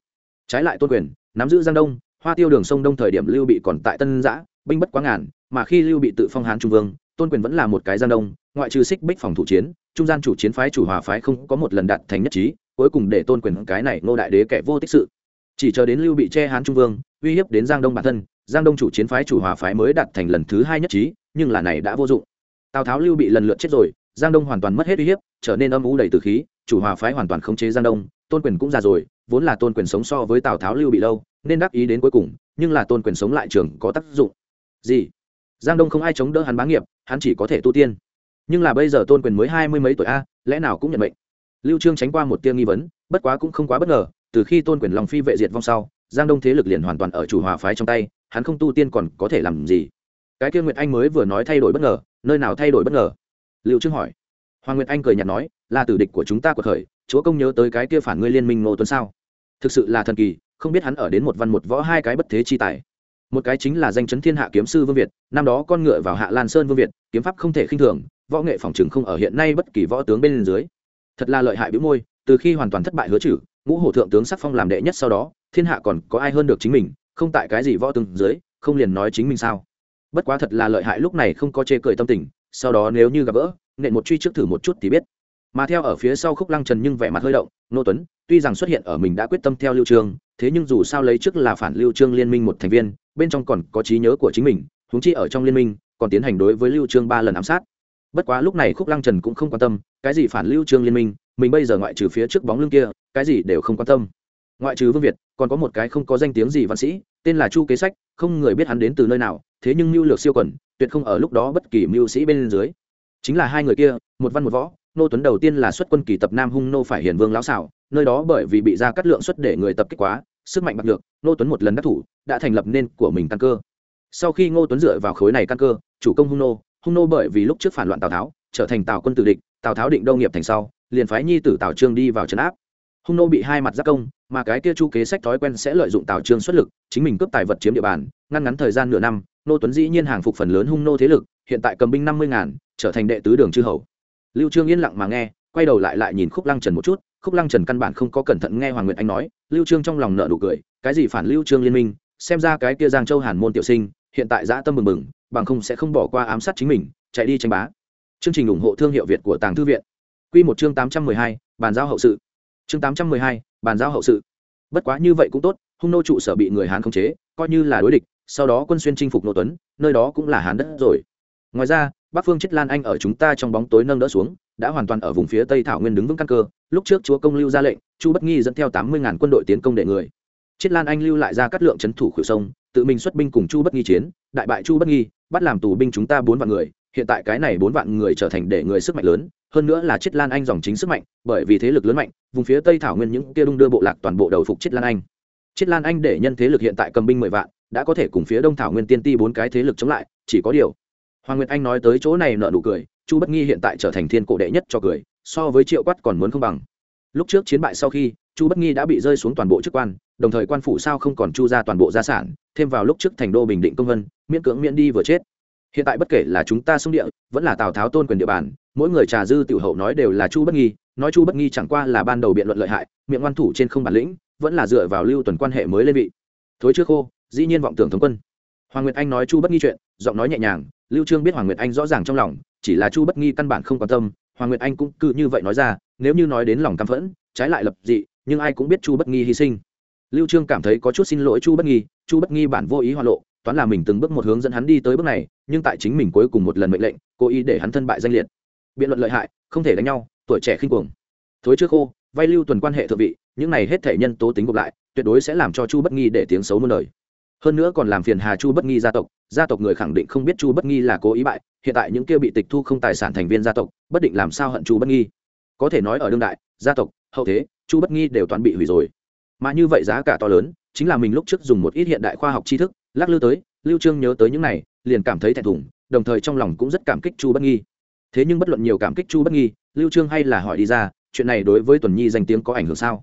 Trái lại tôn quyền, nắm giữ giang đông, hoa tiêu đường sông đông thời điểm lưu bị còn tại tân giã, binh bất quá ngàn, mà khi lưu bị tự phong hán trung vương, tôn quyền vẫn là một cái giang đông, ngoại trừ xích bích phòng thủ chiến, trung gian chủ chiến phái chủ hòa phái không có một lần đạt thành nhất trí, cuối cùng để tôn quyền cái này ngô đại đế kẻ vô tích sự. Chỉ chờ đến lưu bị che hán trung vương, uy hiếp đến giang đông bản thân, giang đông chủ chiến phái chủ hòa phái mới đạt thành lần thứ hai nhất trí, nhưng là này đã vô dụng tào tháo lưu bị lần lượt chết rồi, giang đông hoàn toàn mất hết uy hiếp, trở nên âm u đầy từ khí, chủ hòa phái hoàn toàn khống chế giang đông, tôn quyền cũng già rồi, vốn là tôn quyền sống so với tào tháo lưu bị lâu, nên đắc ý đến cuối cùng, nhưng là tôn quyền sống lại trường có tác dụng. Gì? Giang đông không ai chống đỡ hắn bá nghiệp, hắn chỉ có thể tu tiên. Nhưng là bây giờ tôn quyền mới hai mươi mấy tuổi a, lẽ nào cũng nhận mệnh? Lưu trương tránh qua một tiêu nghi vấn, bất quá cũng không quá bất ngờ, từ khi tôn quyền lòng phi vệ diệt vong sau, giang đông thế lực liền hoàn toàn ở chủ hòa phái trong tay, hắn không tu tiên còn có thể làm gì? Cái kia nguyệt anh mới vừa nói thay đổi bất ngờ, nơi nào thay đổi bất ngờ? Liệu trương hỏi. Hoàng nguyệt anh cười nhạt nói, là tử địch của chúng ta của khởi chúa công nhớ tới cái kia phản ngươi liên minh ngô tuấn sao? Thực sự là thần kỳ, không biết hắn ở đến một văn một võ hai cái bất thế chi tài. Một cái chính là danh chấn thiên hạ kiếm sư vương việt, năm đó con ngựa vào hạ lan sơn vương việt, kiếm pháp không thể khinh thường, võ nghệ phòng chừng không ở hiện nay bất kỳ võ tướng bên dưới. Thật là lợi hại bĩu môi, từ khi hoàn toàn thất bại hứa chử ngũ hổ thượng tướng sắc phong làm đệ nhất sau đó, thiên hạ còn có ai hơn được chính mình, không tại cái gì võ tướng dưới, không liền nói chính mình sao? Bất quá thật là lợi hại lúc này không có chê cười tâm tình, sau đó nếu như gặp gỡ, nện một truy trước thử một chút thì biết. Mà theo ở phía sau khúc lăng trần nhưng vẻ mặt hơi động, nô tuấn, tuy rằng xuất hiện ở mình đã quyết tâm theo lưu trương, thế nhưng dù sao lấy trước là phản lưu trương liên minh một thành viên, bên trong còn có trí nhớ của chính mình, huống chi ở trong liên minh, còn tiến hành đối với lưu trương ba lần ám sát. Bất quá lúc này khúc lăng trần cũng không quan tâm, cái gì phản lưu trương liên minh, mình bây giờ ngoại trừ phía trước bóng lưng kia, cái gì đều không quan tâm. Ngoại trừ vương việt, còn có một cái không có danh tiếng gì văn sĩ, tên là chu kế sách, không người biết hắn đến từ nơi nào thế nhưng mưu lược siêu quẩn, tuyệt không ở lúc đó bất kỳ mưu sĩ bên dưới. Chính là hai người kia, một văn một võ, nô tuấn đầu tiên là xuất quân kỳ tập nam hung nô phải hiền vương lão xảo, nơi đó bởi vì bị ra cắt lượng xuất để người tập kích quá, sức mạnh bạc được nô tuấn một lần đắc thủ, đã thành lập nên của mình căn cơ. Sau khi ngô tuấn dựa vào khối này căn cơ, chủ công hung nô hung nô bởi vì lúc trước phản loạn tào tháo, trở thành tào quân tử địch, tào tháo định đâu nghiệp thành sau, liền phái nhi tử tào trương đi vào trấn áp. Hung nô bị hai mặt giác công, mà cái kia chu kế sách thói quen sẽ lợi dụng tào trương xuất lực, chính mình cướp tài vật chiếm địa bàn, ngăn ngắn thời gian nửa năm nô tuấn dĩ nhiên hàng phục phần lớn hung nô thế lực hiện tại cầm binh năm mươi ngàn trở thành đệ tứ đường chư hầu. Lưu trương yên lặng mà nghe quay đầu lại lại nhìn khúc lăng trần một chút khúc lăng trần căn bản không có cẩn thận nghe hoàng nguyệt anh nói lưu trương trong lòng nợ nụ cười cái gì phản lưu trương liên minh xem ra cái kia giang châu hàn môn tiểu sinh hiện tại dã tâm mừng mừng bằng không sẽ không bỏ qua ám sát chính mình chạy đi tranh bá. Chương trình ủng hộ thương hiệu việt của tàng thư viện. Quy một chương 812, bàn giao hậu sự. Chương 812, bàn giao hậu sự. Bất quá như vậy cũng tốt hung nô trụ sở bị người hán khống chế coi như là đối địch sau đó quân xuyên chinh phục nô tuấn, nơi đó cũng là hán đất rồi. Ngoài ra, bắc phương chết lan anh ở chúng ta trong bóng tối nâng đỡ xuống, đã hoàn toàn ở vùng phía tây thảo nguyên đứng vững căn cơ. Lúc trước chúa công lưu ra lệnh, chu bất nghi dẫn theo tám mươi ngàn quân đội tiến công đệ người. Chết lan anh lưu lại ra cắt lượng c h ấ n thủ khử sông, tự mình xuất binh cùng chu bất nghi chiến, đại bại chu bất nghi, bắt làm tù binh chúng ta bốn vạn người, hiện tại cái này bốn vạn người trở thành để người sức mạnh lớn, hơn nữa là chết lan anh dòng chính sức mạnh, bởi vì thế lực lớn mạnh, vùng phía tây thảo nguyên những kia đung đưa bộ lạc toàn bộ đầu phục chết lan anh. Chết lan anh để nhân thế lực hiện tại cầm binh mười vạn đã có thể cùng phía đông thảo nguyên tiên ti bốn cái thế lực chống lại, chỉ có điều. Hoàng nguyệt anh nói tới chỗ này nợ nụ cười, chu bất nghi hiện tại trở thành thiên cổ đệ nhất cho cười, so với triệu quát còn muốn không bằng. Lúc trước chiến bại sau khi, chu bất nghi đã bị rơi xuống toàn bộ chức quan, đồng thời quan phủ sao không còn chu ra toàn bộ gia sản, thêm vào lúc trước thành đô bình định công vân, miễn cưỡng miễn đi vừa chết. Hiện tại bất kể là chúng ta xung địa, vẫn là tào tháo tôn quyền địa bàn, mỗi người trà dư tiểu hậu nói đều là chu bất nghi, nói chu bất nghi chẳng qua là ban đầu biện luận lợi hại, miệng ngoan thủ trên không bản lĩnh, vẫn là dựa vào lưu tuần quan hệ mới lên vị. Thối trước khô dĩ nhiên vọng tưởng thống quân. Hoàng nguyệt anh nói chu bất nghi chuyện, giọng nói nhẹ nhàng, lưu trương biết hoàng nguyệt anh rõ ràng trong lòng, chỉ là chu bất nghi căn bản không quan tâm, hoàng nguyệt anh cũng cứ như vậy nói ra, nếu như nói đến lòng căm phẫn, trái lại lập dị, nhưng ai cũng biết chu bất nghi hy sinh. Lưu trương cảm thấy có chút xin lỗi chu bất nghi, chu bất nghi bản vô ý hoa lộ, toán là mình từng bước một hướng dẫn hắn đi tới bước này, nhưng tại chính mình cuối cùng một lần mệnh lệnh, cố ý để hắn thân bại danh liệt. Biện luận lợi hại, không thể đánh nhau, tuổi trẻ khinh cuồng. Thối trước khô, vay lưu tuần quan hệ thượng vị, những này hết thể nhân tố tính gộp lại, tuyệt đối sẽ làm cho chu bất nghi để tiếng xấu muôn đời hơn nữa còn làm phiền hà chu bất nghi gia tộc gia tộc người khẳng định không biết chu bất nghi là cố ý bại, hiện tại những kia bị tịch thu không tài sản thành viên gia tộc, bất định làm sao hận chu bất nghi. Có thể nói ở đương đại, gia tộc, hậu thế, chu bất nghi đều toàn bị hủy rồi. Mà như vậy giá cả to lớn, chính là mình lúc trước dùng một ít hiện đại khoa học tri thức, lắc lư tới, lưu trương nhớ tới những này, liền cảm thấy thẹn thùng, đồng thời trong lòng cũng rất cảm kích chu bất nghi. Thế nhưng bất luận nhiều cảm kích chu bất nghi, lưu trương hay là hỏi đi ra, chuyện này đối với tuần nhi danh tiếng có ảnh hưởng sao?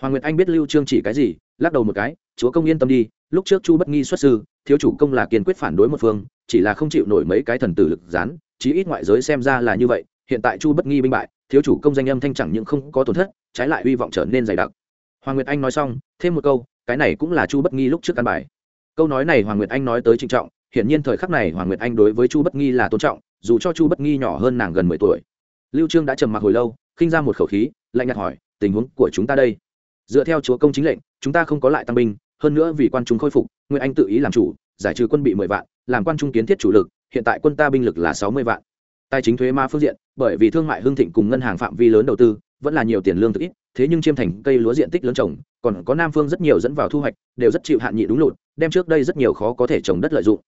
Hoàng nguyệt anh biết lưu trương chỉ cái gì, lắc đầu một cái, chúa công yên tâm đi, lúc trước chu bất nghi xuất sư, thiếu chủ công là kiên quyết phản đối một phương, chỉ là không chịu nổi mấy cái thần tử lực gián, chí ít ngoại giới xem ra là như vậy, hiện tại chu bất nghi binh bại, thiếu chủ công danh âm thanh chẳng những không có tổn thất, trái lại hy vọng trở nên dày đặc. Hoàng nguyệt anh nói xong, thêm một câu, cái này cũng là chu bất nghi lúc trước căn bài. Câu nói này hoàng nguyệt anh nói tới trịnh trọng, hiển nhiên thời khắc này hoàng nguyệt anh đối với chu bất nghi là tôn trọng, dù cho chu bất nghi nhỏ hơn nàng gần mười tuổi. Lưu trương đã trầm mặc hồi lâu, khinh ra một khẩu khí, lạnh nhạt hỏi, tình huống của chúng ta đây? Dựa theo chúa công chính lệnh, chúng ta không có lại tăng binh, hơn nữa vì quan trung khôi phục nguyên anh tự ý làm chủ, giải trừ quân bị mười vạn, làm quan trung kiến thiết chủ lực, hiện tại quân ta binh lực là sáu mươi vạn. Tài chính thuế ma phương diện, bởi vì thương mại hương thịnh cùng ngân hàng phạm vi lớn đầu tư, vẫn là nhiều tiền lương thực ít, thế nhưng chiêm thành cây lúa diện tích lớn trồng, còn có nam phương rất nhiều dẫn vào thu hoạch, đều rất chịu hạn nhị đúng lụt, đem trước đây rất nhiều khó có thể trồng đất lợi dụng.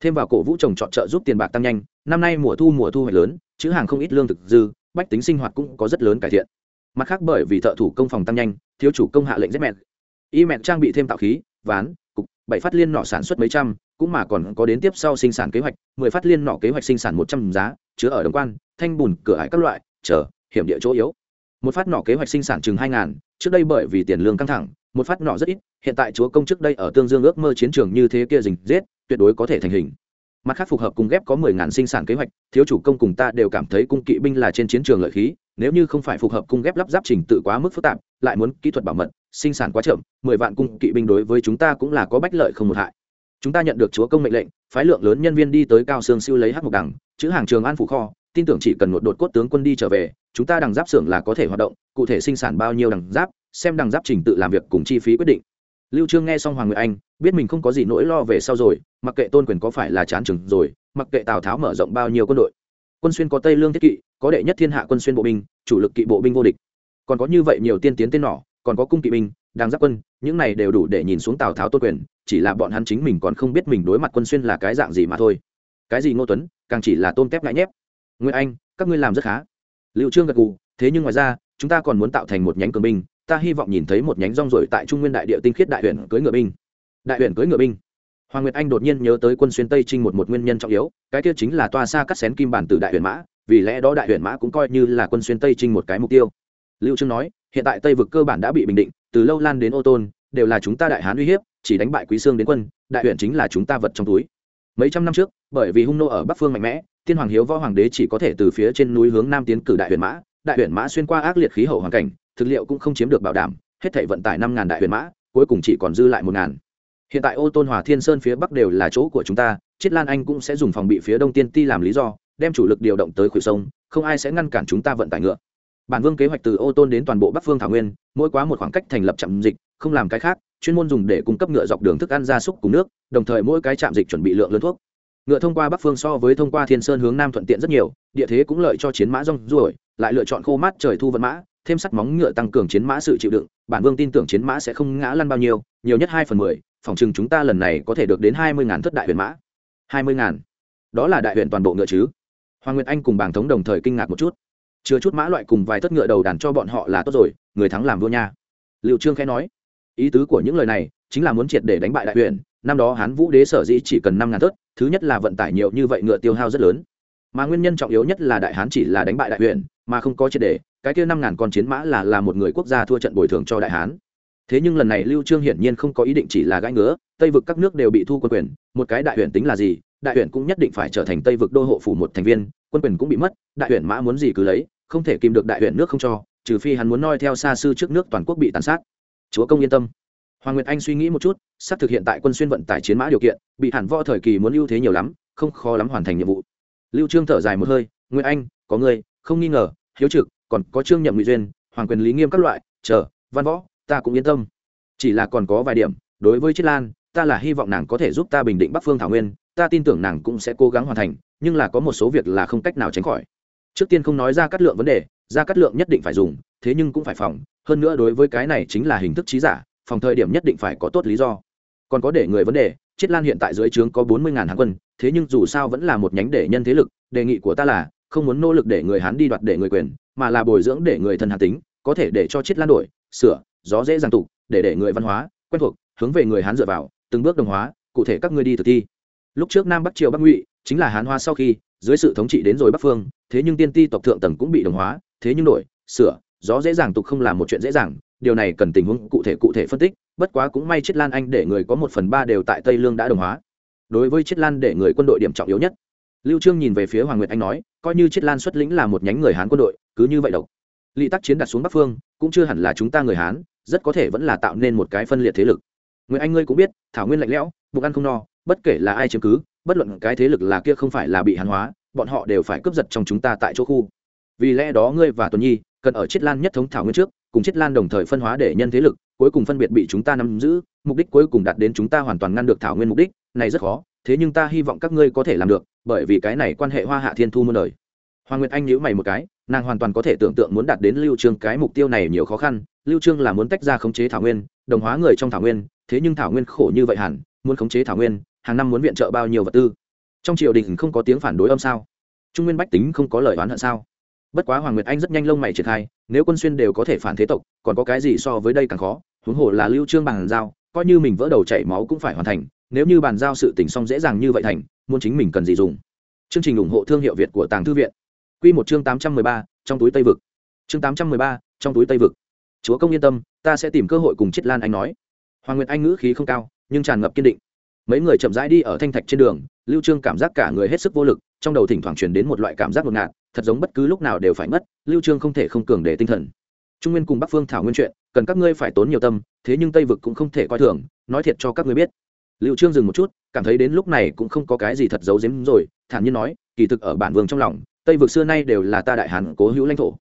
Thêm vào cổ vũ trồng trọt trợ giúp tiền bạc tăng nhanh, năm nay mùa thu mùa thu hoạch lớn, chữ hàng không ít lương thực dư, bách tính sinh hoạt cũng có rất lớn cải thiện mặt khác bởi vì thợ thủ công phòng tăng nhanh, thiếu chủ công hạ lệnh rét mẹn y mẹn trang bị thêm tạo khí, ván, cục, bảy phát liên nọ sản xuất mấy trăm, cũng mà còn có đến tiếp sau sinh sản kế hoạch, mười phát liên nọ kế hoạch sinh sản một trăm giá, chứa ở đồng quan, thanh bùn, cửa ải các loại, chờ, hiểm địa chỗ yếu. Một phát nọ kế hoạch sinh sản chừng hai ngàn, trước đây bởi vì tiền lương căng thẳng, một phát nọ rất ít, hiện tại chúa công trước đây ở tương dương ước mơ chiến trường như thế kia rình giết tuyệt đối có thể thành hình. Mặt khác phù hợp cùng ghép có mười ngàn sinh sản kế hoạch, thiếu chủ công cùng ta đều cảm thấy cung kỵ binh là trên chiến trường lợi khí nếu như không phải phù hợp cung ghép lắp ráp trình tự quá mức phức tạp, lại muốn kỹ thuật bảo mật, sinh sản quá chậm, mười vạn cung kỵ binh đối với chúng ta cũng là có bách lợi không một hại. Chúng ta nhận được chúa công mệnh lệnh, phái lượng lớn nhân viên đi tới cao sương siêu lấy hắc mục đằng, chữ hàng trường an phủ kho, tin tưởng chỉ cần một đột cốt tướng quân đi trở về, chúng ta đằng giáp xưởng là có thể hoạt động, cụ thể sinh sản bao nhiêu đằng giáp, xem đằng giáp trình tự làm việc cùng chi phí quyết định. Lưu trương nghe xong hoàng nguyệt anh, biết mình không có gì nỗi lo về sau rồi, mặc kệ tôn quyền có phải là chán chừng rồi, mặc kệ tào tháo mở rộng bao nhiêu quân đội quân xuyên có tây lương thiết kỵ, có đệ nhất thiên hạ quân xuyên bộ binh, chủ lực kỵ bộ binh vô địch. Còn có như vậy nhiều tiên tiến tên nỏ còn có cung kỵ binh đang giáp quân, những này đều đủ để nhìn xuống tào tháo tôn quyền, chỉ là bọn hắn chính mình còn không biết mình đối mặt quân xuyên là cái dạng gì mà thôi. Cái gì ngô tuấn, càng chỉ là tôn kép ngại nhép. Nguyên anh, các ngươi làm rất khá. Liệu trương gật gù, thế nhưng ngoài ra, chúng ta còn muốn tạo thành một nhánh cường binh, ta hy vọng nhìn thấy một nhánh rong rổi tại trung nguyên đại địa tinh khiết đại huyện cưới ngựa binh. Đại huyện cưới ngựa binh hoàng nguyệt anh đột nhiên nhớ tới quân xuyên tây trinh một một nguyên nhân trọng yếu, cái kia chính là toa xa cắt xén kim bản từ đại huyền mã, vì lẽ đó đại huyền mã cũng coi như là quân xuyên tây trinh một cái mục tiêu. Lưu trương nói, hiện tại tây vực cơ bản đã bị bình định, từ lâu lan đến ô tôn, đều là chúng ta đại hán uy hiếp, chỉ đánh bại quý xương đến quân, đại huyền chính là chúng ta vật trong túi. Mấy trăm năm trước, bởi vì hung nô ở bắc phương mạnh mẽ, tiên hoàng hiếu võ hoàng đế chỉ có thể từ phía trên núi hướng nam tiến cử đại huyền mã, đại huyền mã xuyên qua ác liệt khí hậu hoàn cảnh, thực liệu cũng không chiếm được bảo đảm, hết thảy vận tải năm ngàn đại huyền mã, cuối cùng chỉ còn dư lại một ngàn hiện tại ô tôn hòa thiên sơn phía bắc đều là chỗ của chúng ta, chiết lan anh cũng sẽ dùng phòng bị phía đông tiên ti làm lý do, đem chủ lực điều động tới khuỷu sông, không ai sẽ ngăn cản chúng ta vận tải ngựa. Bản vương kế hoạch từ ô tôn đến toàn bộ bắc phương thảo nguyên, mỗi quá một khoảng cách thành lập trạm dịch, không làm cái khác, chuyên môn dùng để cung cấp ngựa dọc đường thức ăn gia súc cùng nước, đồng thời mỗi cái trạm dịch chuẩn bị lượng lớn thuốc. Ngựa thông qua bắc phương so với thông qua thiên sơn hướng nam thuận tiện rất nhiều, địa thế cũng lợi cho chiến mã rong ruổi, lại lựa chọn khô mát trời thu vận mã, thêm sắt móng ngựa tăng cường chiến mã sự chịu đựng, bản vương tin tưởng chiến mã sẽ không ngã lăn bao nhiêu, nhiều nhất hai phần mười phòng chừng chúng ta lần này có thể được đến hai mươi ngàn thất đại huyền mã. hai mươi ngàn. Đó là đại huyện toàn bộ ngựa chứ? Hoàng nguyệt anh cùng bàng thống đồng thời kinh ngạc một chút. Chứa chút mã loại cùng vài thất ngựa đầu đàn cho bọn họ là tốt rồi, người thắng làm vua nha. Liệu trương khẽ nói. Ý tứ của những lời này chính là muốn triệt để đánh bại đại huyện năm đó hán vũ đế sở dĩ chỉ cần năm ngàn thất, thứ nhất là vận tải nhiều như vậy ngựa tiêu hao rất lớn. Mà nguyên nhân trọng yếu nhất là đại hán chỉ là đánh bại đại huyện mà không có triệt để. Cái kia năm ngàn con chiến mã là là một người quốc gia thua trận bồi thường cho đại hán thế nhưng lần này lưu trương hiển nhiên không có ý định chỉ là gãi ngứa, tây vực các nước đều bị thu quân quyền, một cái đại huyện tính là gì? Đại huyện cũng nhất định phải trở thành tây vực đô hộ phủ một thành viên, quân quyền cũng bị mất, đại huyện mã muốn gì cứ lấy, không thể kìm được đại huyện nước không cho, trừ phi hắn muốn noi theo xa sư trước nước toàn quốc bị tàn sát. Chúa công yên tâm. Hoàng nguyệt anh suy nghĩ một chút, sắp thực hiện tại quân xuyên vận tải chiến mã điều kiện, bị hẳn võ thời kỳ muốn ưu thế nhiều lắm, không khó lắm hoàn thành nhiệm vụ. Lưu trương thở dài một hơi, nguyệt anh, có người không nghi ngờ, hiếu trực, còn có trương nhậm ngụy duyên, hoàng quyền lý nghiêm các loại, chờ, văn võ ta cũng yên tâm. Chỉ là còn có vài điểm, đối với chiết lan, ta là hy vọng nàng có thể giúp ta bình định bắc phương thảo nguyên, ta tin tưởng nàng cũng sẽ cố gắng hoàn thành, nhưng là có một số việc là không cách nào tránh khỏi. Trước tiên không nói ra cắt lượng vấn đề ra cắt lượng nhất định phải dùng, thế nhưng cũng phải phòng, hơn nữa đối với cái này chính là hình thức trí giả, phòng thời điểm nhất định phải có tốt lý do. Còn có để người vấn đề, chiết lan hiện tại dưới trướng có bốn mươi ngàn hán quân, thế nhưng dù sao vẫn là một nhánh để nhân thế lực, đề nghị của ta là, không muốn nỗ lực để người hán đi đoạt để người quyền, mà là bồi dưỡng để người thân hán tính, có thể để cho chiết lan đổi, sửa gió dễ dàng tụ, để để người văn hóa, quen thuộc, hướng về người hán dựa vào, từng bước đồng hóa, cụ thể các ngươi đi thực thi. Lúc trước nam bắc triều bắc ngụy, chính là hán hoa sau khi, dưới sự thống trị đến rồi bắc phương, thế nhưng tiên ti tộc thượng tầng cũng bị đồng hóa, thế nhưng đổi, sửa, gió dễ dàng tục không làm một chuyện dễ dàng, điều này cần tình huống cụ thể cụ thể phân tích, bất quá cũng may chiết lan anh để người có một phần ba đều tại tây lương đã đồng hóa. Đối với chiết lan để người quân đội điểm trọng yếu nhất, lưu trương nhìn về phía hoàng nguyệt anh nói, coi như chiết lan xuất lĩnh là một nhánh người hán quân đội, cứ như vậy độc. Ly tác chiến đặt xuống bắc phương, cũng chưa hẳn là chúng ta người hán rất có thể vẫn là tạo nên một cái phân liệt thế lực. Người anh ngươi cũng biết, thảo nguyên lạnh lẽo, bụng ăn không no, bất kể là ai chiếm cứ, bất luận cái thế lực là kia không phải là bị hàn hóa, bọn họ đều phải cướp giật trong chúng ta tại chỗ khu. Vì lẽ đó ngươi và tuần nhi cần ở chiết lan nhất thống thảo nguyên trước, cùng chiết lan đồng thời phân hóa để nhân thế lực, cuối cùng phân biệt bị chúng ta nắm giữ, mục đích cuối cùng đạt đến chúng ta hoàn toàn ngăn được thảo nguyên mục đích, này rất khó, thế nhưng ta hy vọng các ngươi có thể làm được, bởi vì cái này quan hệ hoa hạ thiên thu muôn đời. Hoàng nguyệt anh nhíu mày một cái nàng hoàn toàn có thể tưởng tượng muốn đạt đến lưu trương cái mục tiêu này nhiều khó khăn. Lưu trương là muốn tách ra khống chế thảo nguyên, đồng hóa người trong thảo nguyên, thế nhưng thảo nguyên khổ như vậy hẳn, muốn khống chế thảo nguyên, hàng năm muốn viện trợ bao nhiêu vật tư? Trong triều đình không có tiếng phản đối âm sao? Trung nguyên bách tính không có lời oán hận sao? Bất quá hoàng nguyệt anh rất nhanh lông mày triển khai, nếu quân xuyên đều có thể phản thế tộc, còn có cái gì so với đây càng khó? Huống hồ là lưu trương bàn giao, coi như mình vỡ đầu chảy máu cũng phải hoàn thành, nếu như bàn giao sự tình xong dễ dàng như vậy thành, muốn chính mình cần gì dùng? Chương trình ủng hộ thương hiệu việt của tàng thư viện quy một chương 813, trong túi tây vực. Chương 813, trong túi tây vực. Chúa công yên tâm ta sẽ tìm cơ hội cùng Triết lan anh nói. Hoàng nguyệt anh ngữ khí không cao nhưng tràn ngập kiên định. Mấy người chậm rãi đi ở thanh thạch trên đường lưu trương cảm giác cả người hết sức vô lực trong đầu thỉnh thoảng truyền đến một loại cảm giác ngột ngạt thật giống bất cứ lúc nào đều phải mất lưu trương không thể không cường để tinh thần. Trung nguyên cùng bắc phương thảo nguyên chuyện cần các ngươi phải tốn nhiều tâm thế nhưng tây vực cũng không thể coi thường nói thiệt cho các ngươi biết. Lưu trương dừng một chút cảm thấy đến lúc này cũng không có cái gì thật giấu giếm rồi thản nhiên nói kỳ thực ở bản vương trong lòng tây vực xưa nay đều là ta đại hàn cố hữu lãnh thổ.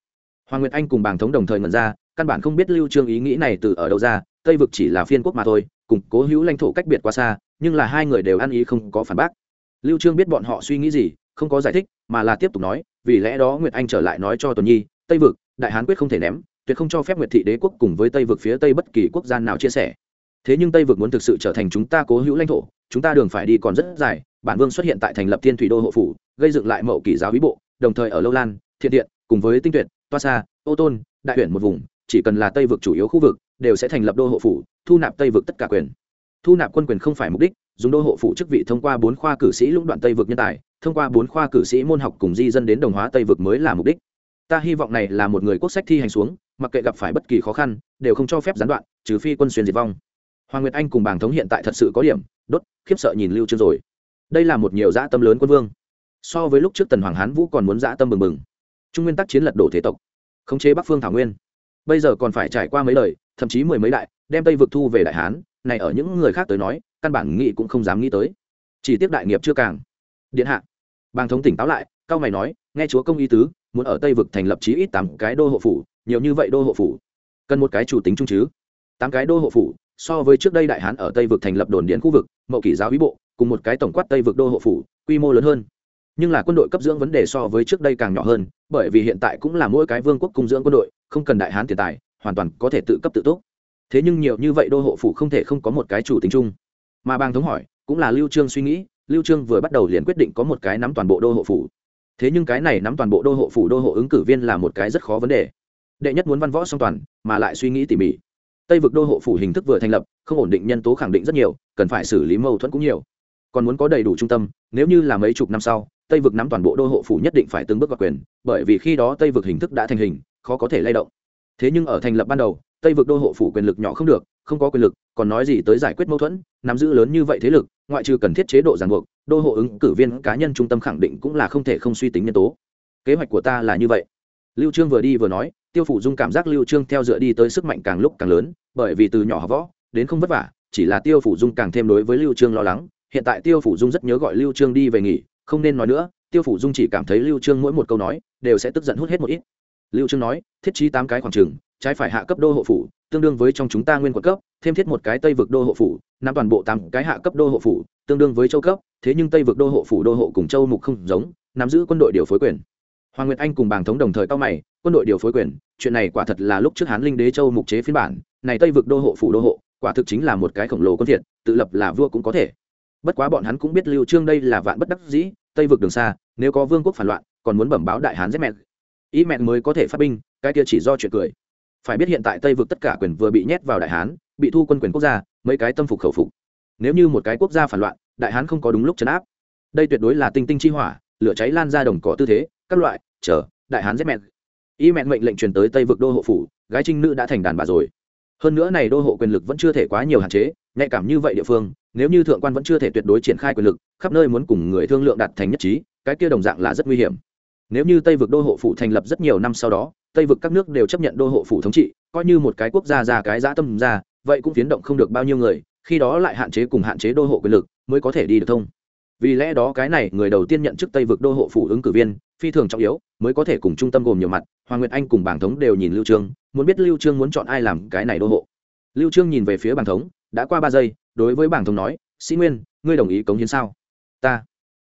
Hoàng nguyệt anh cùng bàng thống đồng thời ngẩn ra, căn bản không biết lưu trương ý nghĩ này từ ở đâu ra, tây vực chỉ là phiên quốc mà thôi, cùng cố hữu lãnh thổ cách biệt quá xa, nhưng là hai người đều ăn ý không có phản bác. Lưu trương biết bọn họ suy nghĩ gì, không có giải thích, mà là tiếp tục nói, vì lẽ đó nguyệt anh trở lại nói cho tuần nhi, tây vực, đại hán quyết không thể ném, tuyệt không cho phép nguyệt thị đế quốc cùng với tây vực phía tây bất kỳ quốc gia nào chia sẻ. Thế nhưng tây vực muốn thực sự trở thành chúng ta cố hữu lãnh thổ, chúng ta đường phải đi còn rất dài, bản vương xuất hiện tại thành lập thiên thủy đô hộ phủ, gây dựng lại mậu kỷ giáo bí bộ đồng thời ở lâu lan, thiện thiện cùng với tinh tuyệt, toa sa ô tôn, đại huyện một vùng, chỉ cần là tây vực chủ yếu khu vực, đều sẽ thành lập đô hộ phủ, thu nạp tây vực tất cả quyền. Thu nạp quân quyền không phải mục đích, dùng đô hộ phủ chức vị thông qua bốn khoa cử sĩ lũng đoạn tây vực nhân tài, thông qua bốn khoa cử sĩ môn học cùng di dân đến đồng hóa tây vực mới là mục đích. Ta hy vọng này là một người quốc sách thi hành xuống, mặc kệ gặp phải bất kỳ khó khăn, đều không cho phép gián đoạn, trừ phi quân xuyên diệt vong. Hoàng nguyệt anh cùng bàng thống hiện tại thật sự có điểm, đốt, khiếp sợ nhìn lưu trương rồi. Đây là một nhiều dã tâm lớn quân vương so với lúc trước tần hoàng hán vũ còn muốn dã tâm bừng bừng. Trung nguyên tắc chiến lật đổ thế tộc, khống chế bắc phương thảo nguyên. Bây giờ còn phải trải qua mấy lời, thậm chí mười mấy đại, đem tây vực thu về đại hán, này ở những người khác tới nói, căn bản nghĩ cũng không dám nghĩ tới. Chỉ tiếp đại nghiệp chưa càng. Điện hạ. Bàng thống tỉnh táo lại, cao mày nói, nghe chúa công y tứ, muốn ở tây vực thành lập chí ít tám cái đô hộ phủ, nhiều như vậy đô hộ phủ. Cần một cái chủ tính chung chứ. Tám cái đô hộ phủ, so với trước đây đại hán ở tây vực thành lập đồn điện khu vực, mậu kỷ giáo ý bộ, cùng một cái tổng quát tây vực đô hộ phủ, quy mô lớn hơn nhưng là quân đội cấp dưỡng vấn đề so với trước đây càng nhỏ hơn, bởi vì hiện tại cũng là mỗi cái vương quốc cung dưỡng quân đội, không cần đại hán tiền tài, hoàn toàn có thể tự cấp tự túc. Thế nhưng nhiều như vậy đô hộ phủ không thể không có một cái chủ tính chung. Mà bang thống hỏi, cũng là lưu trương suy nghĩ, lưu trương vừa bắt đầu liền quyết định có một cái nắm toàn bộ đô hộ phủ. Thế nhưng cái này nắm toàn bộ đô hộ phủ đô hộ ứng cử viên là một cái rất khó vấn đề. Đệ nhất muốn văn võ song toàn, mà lại suy nghĩ tỉ mỉ. Tây vực đô hộ phủ hình thức vừa thành lập, không ổn định nhân tố khẳng định rất nhiều, cần phải xử lý mâu thuẫn cũng nhiều. Còn muốn có đầy đủ trung tâm, nếu như là mấy chục năm sau tây vực nắm toàn bộ đô hộ phủ nhất định phải từng bước vào quyền, bởi vì khi đó tây vực hình thức đã thành hình, khó có thể lay động. Thế nhưng ở thành lập ban đầu, tây vực đô hộ phủ quyền lực nhỏ không được, không có quyền lực, còn nói gì tới giải quyết mâu thuẫn, nắm giữ lớn như vậy thế lực, ngoại trừ cần thiết chế độ ràng buộc, đô hộ ứng cử viên cá nhân trung tâm khẳng định cũng là không thể không suy tính nhân tố. Kế hoạch của ta là như vậy. Lưu trương vừa đi vừa nói, tiêu phủ dung cảm giác lưu trương theo dựa đi tới sức mạnh càng lúc càng lớn, bởi vì từ nhỏ học võ, đến không vất vả, chỉ là tiêu phủ dung càng thêm đối với lưu trương lo lắng. Hiện tại tiêu phủ dung rất nhớ gọi lưu trương đi về nghỉ không nên nói nữa tiêu phủ dung chỉ cảm thấy lưu trương mỗi một câu nói đều sẽ tức giận hút hết một ít. Lưu trương nói thiết trí tám cái khoảng trường trái phải hạ cấp đô hộ phủ tương đương với trong chúng ta nguyên quận cấp thêm thiết một cái tây vực đô hộ phủ nắm toàn bộ tám cái hạ cấp đô hộ phủ tương đương với châu cấp thế nhưng tây vực đô hộ phủ đô hộ cùng châu mục không giống nắm giữ quân đội điều phối quyền. Hoàng nguyệt anh cùng bàng thống đồng thời cao mày quân đội điều phối quyền chuyện này quả thật là lúc trước hán linh đế châu mục chế phiên bản này tây vực đô hộ phủ đô hộ quả thực chính là một cái khổng lồ quân thiện, tự lập là vua cũng có thể bất quá bọn hắn cũng biết lưu trương đây là vạn bất đắc dĩ, tây vực đường xa, nếu có vương quốc phản loạn, còn muốn bẩm báo đại hán giết mẹ. Ý mẹ mới có thể phát binh, cái kia chỉ do chuyện cười. Phải biết hiện tại tây vực tất cả quyền vừa bị nhét vào đại hán, bị thu quân quyền quốc gia, mấy cái tâm phục khẩu phục. Nếu như một cái quốc gia phản loạn, đại hán không có đúng lúc chấn áp. Đây tuyệt đối là tinh tinh chi hỏa, lửa cháy lan ra đồng cỏ tư thế, các loại, chờ, đại hán giết mẹ. Ý mẹ mệnh lệnh truyền tới tây vực đô hộ phủ, gái trinh nữ đã thành đàn bà rồi. Hơn nữa này đô hộ quyền lực vẫn chưa thể quá nhiều hạn chế nhạy cảm như vậy địa phương, nếu như thượng quan vẫn chưa thể tuyệt đối triển khai quyền lực, khắp nơi muốn cùng người thương lượng đạt thành nhất trí, cái kia đồng dạng là rất nguy hiểm. Nếu như tây vực đô hộ phủ thành lập rất nhiều năm sau đó, tây vực các nước đều chấp nhận đô hộ phủ thống trị, coi như một cái quốc gia ra cái giã tâm ra, vậy cũng phiến động không được bao nhiêu người, khi đó lại hạn chế cùng hạn chế đô hộ quyền lực, mới có thể đi được thông. Vì lẽ đó cái này, người đầu tiên nhận chức tây vực đô hộ phủ ứng cử viên, phi thường trọng yếu, mới có thể cùng trung tâm gồm nhiều mặt, hoàng nguyệt anh cùng bảng thống đều nhìn lưu trương, muốn biết lưu trương muốn chọn ai làm cái này đô hộ. Lưu trương nhìn về phía bảng thống đã qua ba giây, đối với bảng thống nói, sĩ nguyên, ngươi đồng ý cống hiến sao? Ta.